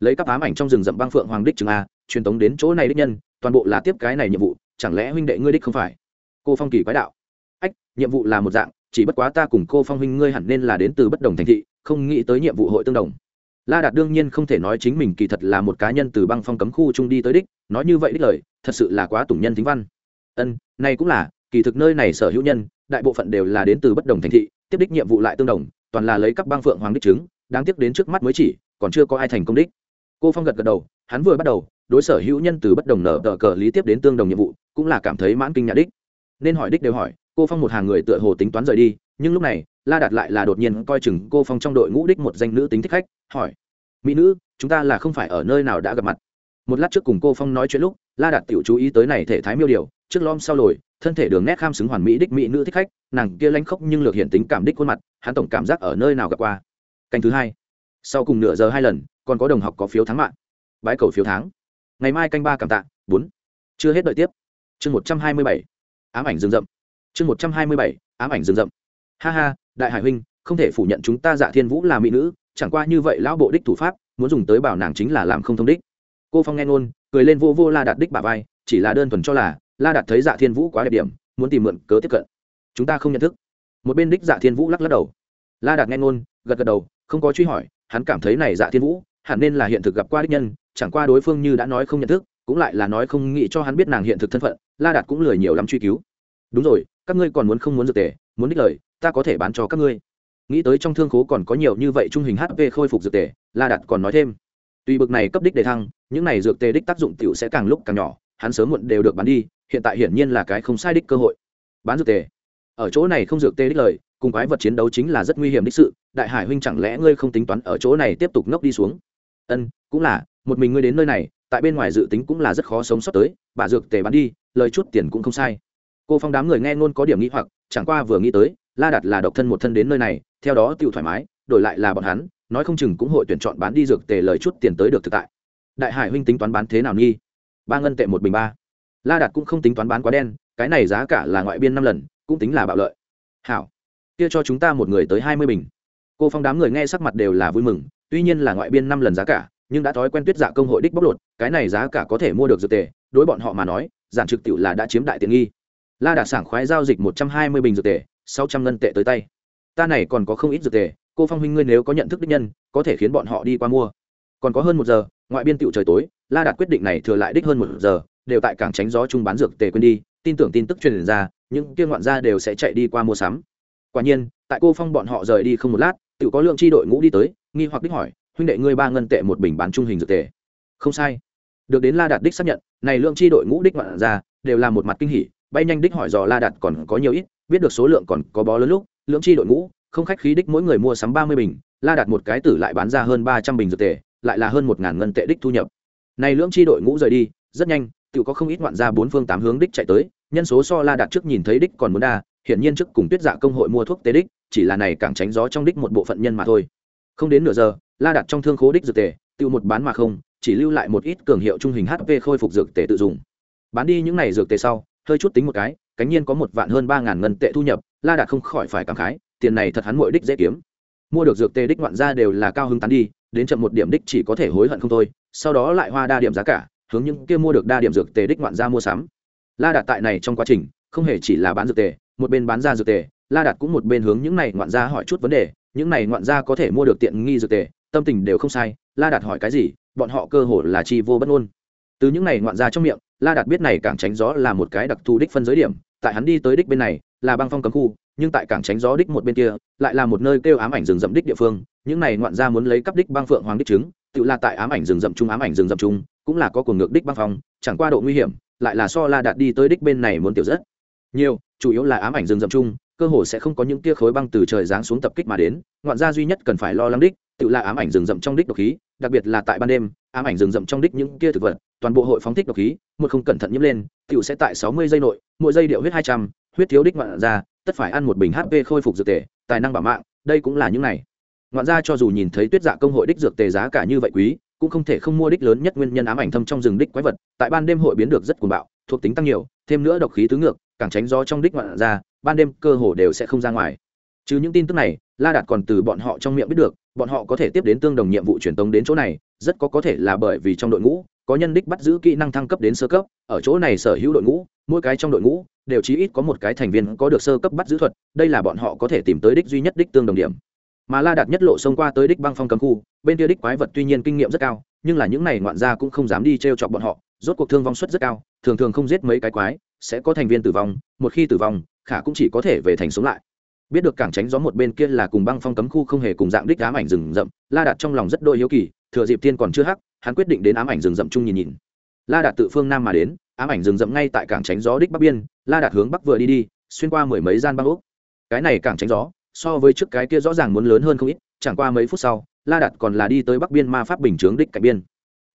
Lấy các ám ảnh trong rừng rậm băng phượng hoàng đích chứng a, truyền tống đến chỗ này đích nhân, toàn bộ là tiếp cái này nhiệm vụ, chẳng lẽ huynh đệ ngươi đích không phải? Cô phong kỳ quái đạo nhiệm vụ là một dạng, chỉ bất quá ta cùng cô phong huynh ngươi hẳn nên là đến từ bất đồng thành thị, không nghĩ tới nhiệm vụ hội tương đồng. La đạt đương nhiên không thể nói chính mình kỳ thật là một cá nhân từ băng phong cấm khu trung đi tới đích, nói như vậy đích lời, thật sự là quá tủng nhân tính văn. Ân nay cũng là, kỳ thực nơi này sở hữu nhân, đại bộ phận đều là đến từ bất đồng thành thị, tiếp đích nhiệm vụ lại tương đồng, toàn là lấy các băng phượng hoàng đích chứng, đáng tiếc đến trước mắt mới chỉ, còn chưa có ai thành công đích. Cô phong gật gật đầu, hắn vừa bắt đầu, đối sở hữu nhân từ bất đồng nở tờ cờ lý tiếp đến tương đồng nhiệm vụ, cũng là cảm thấy mãn kinh nhà đích. Nên hỏi đích đều hỏi cô phong một hàng người tựa hồ tính toán rời đi, nhưng lúc này, la đạt lại là đột nhiên coi chừng cô phong trong đội ngũ đích một danh nữ tính thích khách, hỏi, mỹ nữ, chúng ta là không phải ở nơi nào đã gặp mặt? Một lát trước cùng cô phong nói chuyện lúc, la đạt tiểu chú ý tới này thể thái miêu điều, trước lom sau lồi, thân thể đường nét kham xứng hoàn mỹ đích mỹ nữ thích khách, nàng kia lanh khóc nhưng lược hiện tính cảm đích khuôn mặt, hắn tổng cảm giác ở nơi nào gặp qua. Canh thứ hai, sau cùng nửa giờ hai lần, còn có đồng học có phiếu thắng mạng bãi cầu phiếu tháng. Ngày mai canh ba cảm tạ, bốn. Chưa hết đợi tiếp. Chương một trăm hai mươi bảy. Ám ảnh rừng rậm chương một trăm hai mươi bảy, ám ảnh rừng rậm. Ha ha, đại hải huynh, không thể phủ nhận chúng ta dạ thiên vũ là mỹ nữ, chẳng qua như vậy lão bộ đích thủ pháp, muốn dùng tới bảo nàng chính là làm không thông đích. Cô phong nghe ngôn, cười lên vô vô la đạt đích bà vai, chỉ là đơn thuần cho là, la đạt thấy dạ thiên vũ quá đẹp điểm, muốn tìm mượn cớ tiếp cận. Chúng ta không nhận thức. Một bên đích dạ thiên vũ lắc lắc đầu. La đạt nghe ngôn, gật gật đầu, không có truy hỏi, hắn cảm thấy này dạ thiên vũ, hẳn nên là hiện thực gặp qua đích nhân, chẳng qua đối phương như đã nói không nhận thức, cũng lại là nói không nghĩ cho hắn biết nàng hiện thực thân phận, la đạt cũng lười nhiều lắm truy cứu. Đúng rồi các ngươi còn muốn không muốn dược tề, muốn đích lời, ta có thể bán cho các ngươi. Nghĩ tới trong thương khố còn có nhiều như vậy trung hình hp khôi phục dược tề, la đạt còn nói thêm. Tùy bực này cấp đích đề thăng, những này dược tề đích tác dụng tiểu sẽ càng lúc càng nhỏ, hắn sớm muộn đều được bán đi, hiện tại hiển nhiên là cái không sai đích cơ hội. Bán dược tề. Ở chỗ này không dược tê đích lời, cùng quái vật chiến đấu chính là rất nguy hiểm đích sự, đại hải huynh chẳng lẽ ngươi không tính toán ở chỗ này tiếp tục ngốc đi xuống? Ân, cũng là, một mình ngươi đến nơi này, tại bên ngoài dự tính cũng là rất khó sống sót tới bà dược tề bán đi, lời chút tiền cũng không sai cô phong đám người nghe ngôn có điểm nghĩ hoặc, chẳng qua vừa nghĩ tới, la đặt là độc thân một thân đến nơi này, theo đó tự thoải mái, đổi lại là bọn hắn, nói không chừng cũng hội tuyển chọn bán đi dược tề lời chút tiền tới được thực tại. Đại hải huynh tính toán bán thế nào nghi? Ba ngân tệ một bình ba. La đạt cũng không tính toán bán quá đen, cái này giá cả là ngoại biên năm lần, cũng tính là bạo lợi. Hảo, kia cho chúng ta một người tới hai mươi bình. Cô phong đám người nghe sắc mặt đều là vui mừng, tuy nhiên là ngoại biên năm lần giá cả, nhưng đã thói quen tuyết dạ công hội đích bóc lột, cái này giá cả có thể mua được dược tề, đối bọn họ mà nói, giản trực tiệu là đã chiếm đại tiện nghi la đạt sảng khoái giao dịch một trăm hai mươi bình dược tề, sáu trăm ngân tệ tới tay. Ta này còn có không ít dược tề, cô phong huynh ngươi nếu có nhận thức đích nhân, có thể khiến bọn họ đi qua mua. Còn có hơn một giờ, ngoại biên tựu trời tối, la đạt quyết định này thừa lại đích hơn một giờ, đều tại cảng tránh gió chung bán dược tề quên đi, tin tưởng tin tức truyền ra, những kia ngoạn gia đều sẽ chạy đi qua mua sắm. Quả nhiên, tại cô phong bọn họ rời đi không một lát tự có lượng tri đội ngũ đi tới, nghi hoặc đích hỏi, huynh đệ ngươi ba ngân tệ một bình bán trung hình dược tề? Không sai. Được đến la đạt đích xác nhận, này lượng tri đội ngũ đích ngoạn gia, đều là một mặt kinh hỉ bay nhanh đích hỏi dò la đạt còn có nhiều ít biết được số lượng còn có bó lớn lúc Lưỡng chi đội ngũ không khách khí đích mỗi người mua sắm ba mươi bình la đạt một cái tử lại bán ra hơn ba trăm bình dược tệ, lại là hơn một ngàn ngân tệ đích thu nhập. Này lưỡng chi đội ngũ rời đi rất nhanh tự có không ít ngoạn ra bốn phương tám hướng đích chạy tới nhân số so la đạt trước nhìn thấy đích còn muốn đa hiển nhiên trước cùng tuyết dạ công hội mua thuốc tế đích chỉ là này càng tránh gió trong đích một bộ phận nhân mà thôi. Không đến nửa giờ la đặt trong thương khố đích dược tề tiêu một bán mà không chỉ lưu lại một ít cường hiệu trung hình hp khôi phục dược tề tự dùng. Bán đi những này dược tề sau hơi chút tính một cái, cánh nhiên có một vạn hơn ba ngàn ngân tệ thu nhập, la đạt không khỏi phải cảm khái, tiền này thật hắn mỗi đích dễ kiếm. Mua được dược tê đích ngoạn ra đều là cao hứng tán đi, đến chậm một điểm đích chỉ có thể hối hận không thôi, sau đó lại hoa đa điểm giá cả, hướng những kia mua được đa điểm dược tề đích ngoạn ra mua sắm. La đạt tại này trong quá trình, không hề chỉ là bán dược tề một bên bán ra dược tề la đạt cũng một bên hướng những này ngoạn gia hỏi chút vấn đề, những này ngoạn gia có thể mua được tiện nghi dược tề tâm tình đều không sai, la đạt hỏi cái gì, bọn họ cơ hồ là chi vô bất ngôn từ những này ngoạn gia trong miệng, la đạt biết này cảng tránh gió là một cái đặc thù đích phân giới điểm, tại hắn đi tới đích bên này, là băng phong cấm khu, nhưng tại cảng tránh gió đích một bên kia, lại là một nơi kêu ám ảnh rừng rậm đích địa phương, những này ngoạn gia muốn lấy cắp đích băng phượng hoàng đích trứng, tự là tại ám ảnh rừng rậm chung ám ảnh rừng rậm chung cũng là có cuồng ngược đích băng phong, chẳng qua độ nguy hiểm, lại là so la đạt đi tới đích bên này muốn tiểu rất nhiều, chủ yếu là ám ảnh rừng rậm chung cơ hồ sẽ không có những tia khối băng từ trời giáng xuống tập kích mà đến, ngoạn gia duy nhất cần phải lo lắng đích, tự là ám ảnh rừng rậm trong đích độc khí, đặc biệt là tại ban đêm, ám ảnh rừng rậm trong đích những kia thực vật toàn bộ hội phóng thích độc khí một không cẩn thận nhiễm lên tự sẽ tại sáu mươi giây nội mỗi giây điệu huyết hai trăm huyết thiếu đích ngoạn ra, tất phải ăn một bình hp khôi phục dược tề tài năng bảo mạng đây cũng là những này. Ngoạn ra cho dù nhìn thấy tuyết dạ công hội đích dược tề giá cả như vậy quý cũng không thể không mua đích lớn nhất nguyên nhân ám ảnh thâm trong rừng đích quái vật tại ban đêm hội biến được rất cuồng bạo thuộc tính tăng nhiều thêm nữa độc khí tứ ngược càng tránh gió trong đích ngoạn ra ban đêm cơ hồ đều sẽ không ra ngoài. Chứ những tin tức này la đạt còn từ bọn họ trong miệng biết được bọn họ có thể tiếp đến tương đồng nhiệm vụ truyền tống đến chỗ này rất có có thể là bởi vì trong đội ngũ có nhân đích bắt giữ kỹ năng thăng cấp đến sơ cấp, ở chỗ này sở hữu đội ngũ, mỗi cái trong đội ngũ, đều chí ít có một cái thành viên có được sơ cấp bắt giữ thuật, đây là bọn họ có thể tìm tới đích duy nhất đích tương đồng điểm. Mà la đạt nhất lộ xông qua tới đích băng phong cấm khu, bên kia đích quái vật tuy nhiên kinh nghiệm rất cao, nhưng là những này ngoạn gia cũng không dám đi t r e o chọc bọn họ, rốt cuộc thương vong suất rất cao, thường thường không giết mấy cái quái, sẽ có thành viên tử vong, một khi tử vong, khả cũng chỉ có thể về thành sống lại. Biết được cảng tránh gió một bên kia là cùng băng phong cấm khu không hề cùng dạng đích ám ảnh rừng rậm, la đạt trong lòng rất đôi hiếu kỳ, thừa dịp tiên còn chưa hắc hắn quyết định đến ám ảnh rừng rậm chung nhìn nhìn. La đạt tự phương nam mà đến, ám ảnh rừng rậm ngay tại cảng tránh gió đích bắc biên, la đạt hướng bắc vừa đi đi, xuyên qua mười mấy gian băng úc cái này cảng tránh gió, so với trước cái kia rõ ràng muốn lớn hơn không ít, chẳng qua mấy phút sau, la đạt còn là đi tới bắc biên ma pháp bình chướng đích cạnh biên.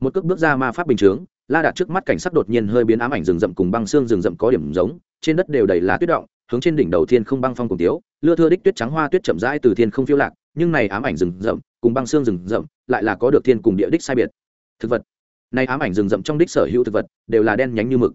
Một cước bước ra ma pháp bình chướng, la đạt trước mắt cảnh sắc đột nhiên hơi biến ám ảnh rừng rậm cùng băng xương rừng rậm có điểm giống, trên đất đều đầy lá tuyết động, hướng trên đỉnh đầu thiên không băng phong cùng tiếu, lưa thưa đích tuyết trắng hoa tuyết chậm rãi từ thiên không phiêu lạc, nhưng này ám ảnh rừng rậm cùng băng xương rừng rậm lại là có được thiên cùng địa đích sai biệt thực vật. Này ám ảnh rừng rậm trong đích sở hữu thực vật đều là đen nhánh như mực.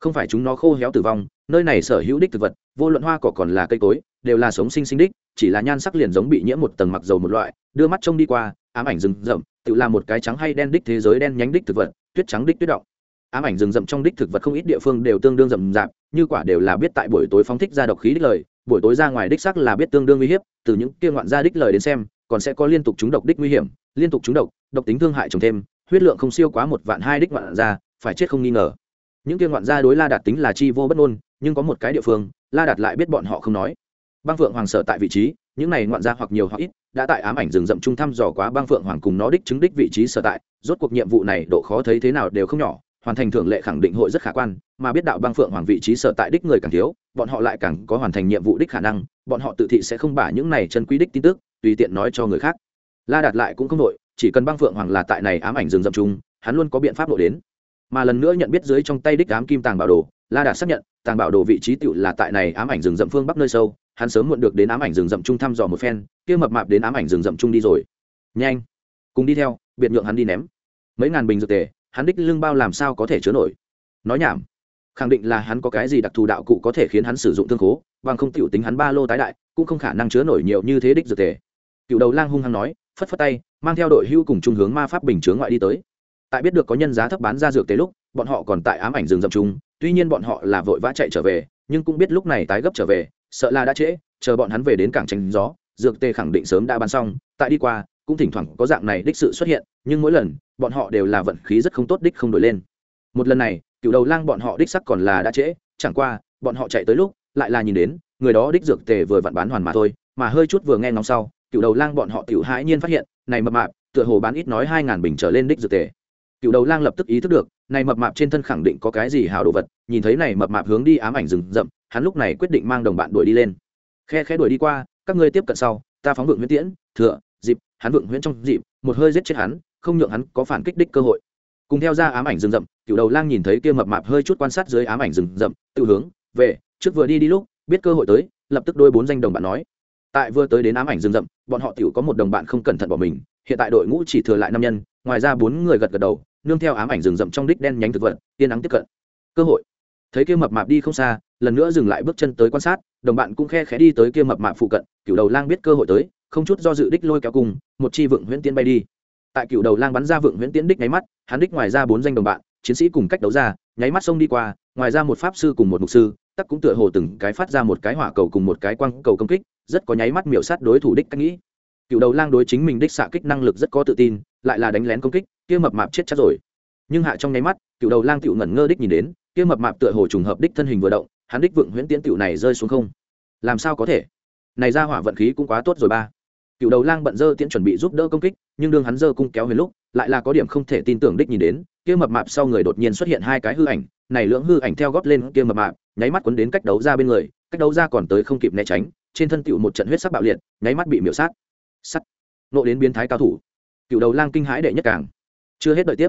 Không phải chúng nó khô héo tử vong, nơi này sở hữu đích thực vật, vô luận hoa cỏ còn là cây cối, đều là sống sinh sinh đích, chỉ là nhan sắc liền giống bị nhiễm một tầng mặc dầu một loại, đưa mắt trông đi qua, ám ảnh rừng rậm, tự là một cái trắng hay đen đích thế giới đen nhánh đích thực vật, tuyết trắng đích tuyết động. Ám ảnh rừng rậm trong đích thực vật không ít địa phương đều tương đương rậm rạp, như quả đều là biết tại buổi tối phóng thích ra độc khí đích lời, buổi tối ra ngoài đích sắc là biết tương đương nguy hiểm từ những kia ngoạn ra đích lời đến xem, còn sẽ có liên tục trúng độc đích nguy hiểm, liên tục trúng độc độc tính thương hại trồng thêm huyết lượng không siêu quá một vạn hai đích ngoạn gia, phải chết không nghi ngờ. Những kia ngoạn gia đối la đạt tính là chi vô bất ngôn nhưng có một cái địa phương la đạt lại biết bọn họ không nói. Băng phượng hoàng sở tại vị trí những này ngoạn gia hoặc nhiều hoặc ít đã tại ám ảnh rừng rậm trung thăm dò quá băng phượng hoàng cùng nó đích chứng đích vị trí sở tại rốt cuộc nhiệm vụ này độ khó thấy thế nào đều không nhỏ hoàn thành thưởng lệ khẳng định hội rất khả quan mà biết đạo băng phượng hoàng vị trí sở tại đích người càng thiếu bọn họ lại càng có hoàn thành nhiệm vụ đích khả năng bọn họ tự thị sẽ không bả những này chân quý đích tin tức tùy tiện nói cho người khác. La đạt lại cũng không đội chỉ cần băng phượng hoàng là tại này ám ảnh rừng rậm chung, hắn luôn có biện pháp lộ đến. Mà lần nữa nhận biết dưới trong tay đích ám kim tàng bảo đồ, la đạt xác nhận, tàng bảo đồ vị trí tựu là tại này ám ảnh rừng rậm phương bắc nơi sâu, hắn sớm muộn được đến ám ảnh rừng rậm trung thăm dò một phen, kia mập mạp đến ám ảnh rừng rậm trung đi rồi. Nhanh, cùng đi theo, biệt nhượng hắn đi ném. Mấy ngàn bình dược tề, hắn đích lưng bao làm sao có thể chứa nổi? Nói nhảm, khẳng định là hắn có cái gì đặc thù đạo cụ có thể khiến hắn sử dụng thương khố, bằng không tiểu tính hắn ba lô tái đại, cũng không khả năng chứa nổi nhiều như thế đích dược tề. Cựu đầu lang hung hăng nói, phất phất tay mang theo đội hưu cùng trung hướng ma pháp bình chướng ngoại đi tới. Tại biết được có nhân giá thấp bán ra dược tế lúc, bọn họ còn tại ám ảnh rừng rậm chung, tuy nhiên bọn họ là vội vã chạy trở về, nhưng cũng biết lúc này tái gấp trở về, sợ là đã trễ, chờ bọn hắn về đến cảng tránh gió, dược tê khẳng định sớm đã bán xong, tại đi qua, cũng thỉnh thoảng có dạng này đích sự xuất hiện, nhưng mỗi lần, bọn họ đều là vận khí rất không tốt đích không đổi lên. Một lần này, cựu đầu lang bọn họ đích sắc còn là đã trễ, chẳng qua, bọn họ chạy tới lúc, lại là nhìn đến, người đó đích dược tề vừa vặn bán hoàn mà thôi, mà hơi chút vừa nghe ngóng sau cựu đầu lang bọn họ tiểu hãi nhiên phát hiện, này mập mạp, tựa hồ bán ít nói hai ngàn bình trở lên đích dược tề. Cựu đầu lang lập tức ý thức được, này mập mạp trên thân khẳng định có cái gì hào đồ vật, nhìn thấy này mập mạp hướng đi ám ảnh rừng rậm, hắn lúc này quyết định mang đồng bạn đuổi đi lên. Khe khe đuổi đi qua, các ngươi tiếp cận sau, ta phóng vượng huyễn tiễn, thừa, dịp, hắn vượng huyễn trong dịp, một hơi giết chết hắn, không nhượng hắn có phản kích đích cơ hội. Cùng theo ra ám ảnh rừng rậm, cựu đầu lang nhìn thấy kia mập mạp hơi chút quan sát dưới ám ảnh rừng rậm, tự hướng, về, trước vừa đi đi lúc, biết cơ hội tới, lập tức đôi bốn danh đồng bạn nói tại vừa tới đến ám ảnh rừng rậm, bọn họ tiểu có một đồng bạn không cẩn thận bỏ mình, hiện tại đội ngũ chỉ thừa lại năm nhân, ngoài ra bốn người gật gật đầu, nương theo ám ảnh rừng rậm trong đích đen nhánh thực vật tiên ắng tiếp cận. Cơ hội. Thấy kia mập mạp đi không xa, lần nữa dừng lại bước chân tới quan sát, đồng bạn cũng khe khẽ đi tới kia mập mạp phụ cận cựu đầu lang biết cơ hội tới, không chút do dự đích lôi kéo cùng, một chi vượng huyễn tiến bay đi. Tại cựu đầu lang bắn ra vượng huyễn tiến đích nháy mắt, hắn đích ngoài ra bốn danh đồng bạn, chiến sĩ cùng cách đấu ra, nháy mắt xông đi qua, ngoài ra một pháp sư cùng một mục sư, tắc cũng tựa hồ từng cái phát ra một cái hỏa cầu cùng một cái quang cầu công kích rất có nháy mắt miểu sát đối thủ đích cách nghĩ. Cựu đầu lang đối chính mình đích xạ kích năng lực rất có tự tin, lại là đánh lén công kích, kia mập mạp chết chắc rồi. Nhưng hạ trong nháy mắt, cựu đầu lang tựu ngẩn ngơ đích nhìn đến, kia mập mạp tựa hồ trùng hợp đích thân hình vừa động, hắn đích vượng huyễn tiễn tựu này rơi xuống không. Làm sao có thể? Này ra hỏa vận khí cũng quá tốt rồi ba. Cựu đầu lang bận dơ tiễn chuẩn bị giúp đỡ công kích, nhưng đương hắn dơ cung kéo huyền lúc, lại là có điểm không thể tin tưởng đích nhìn đến, kia mập mạp sau người đột nhiên xuất hiện hai cái hư ảnh, này lưỡng hư ảnh theo gót lên kia mập mạp, nháy mắt quấn đến cách đấu ra bên người, cách đấu ra còn tới không kịp né tránh trên thân tựu một trận huyết sắc bạo liệt, nháy mắt bị miễu sát. Sắt. Nộ đến biến thái cao thủ. Cựu đầu lang kinh hãi đệ nhất càng. Chưa hết đợi tiếp.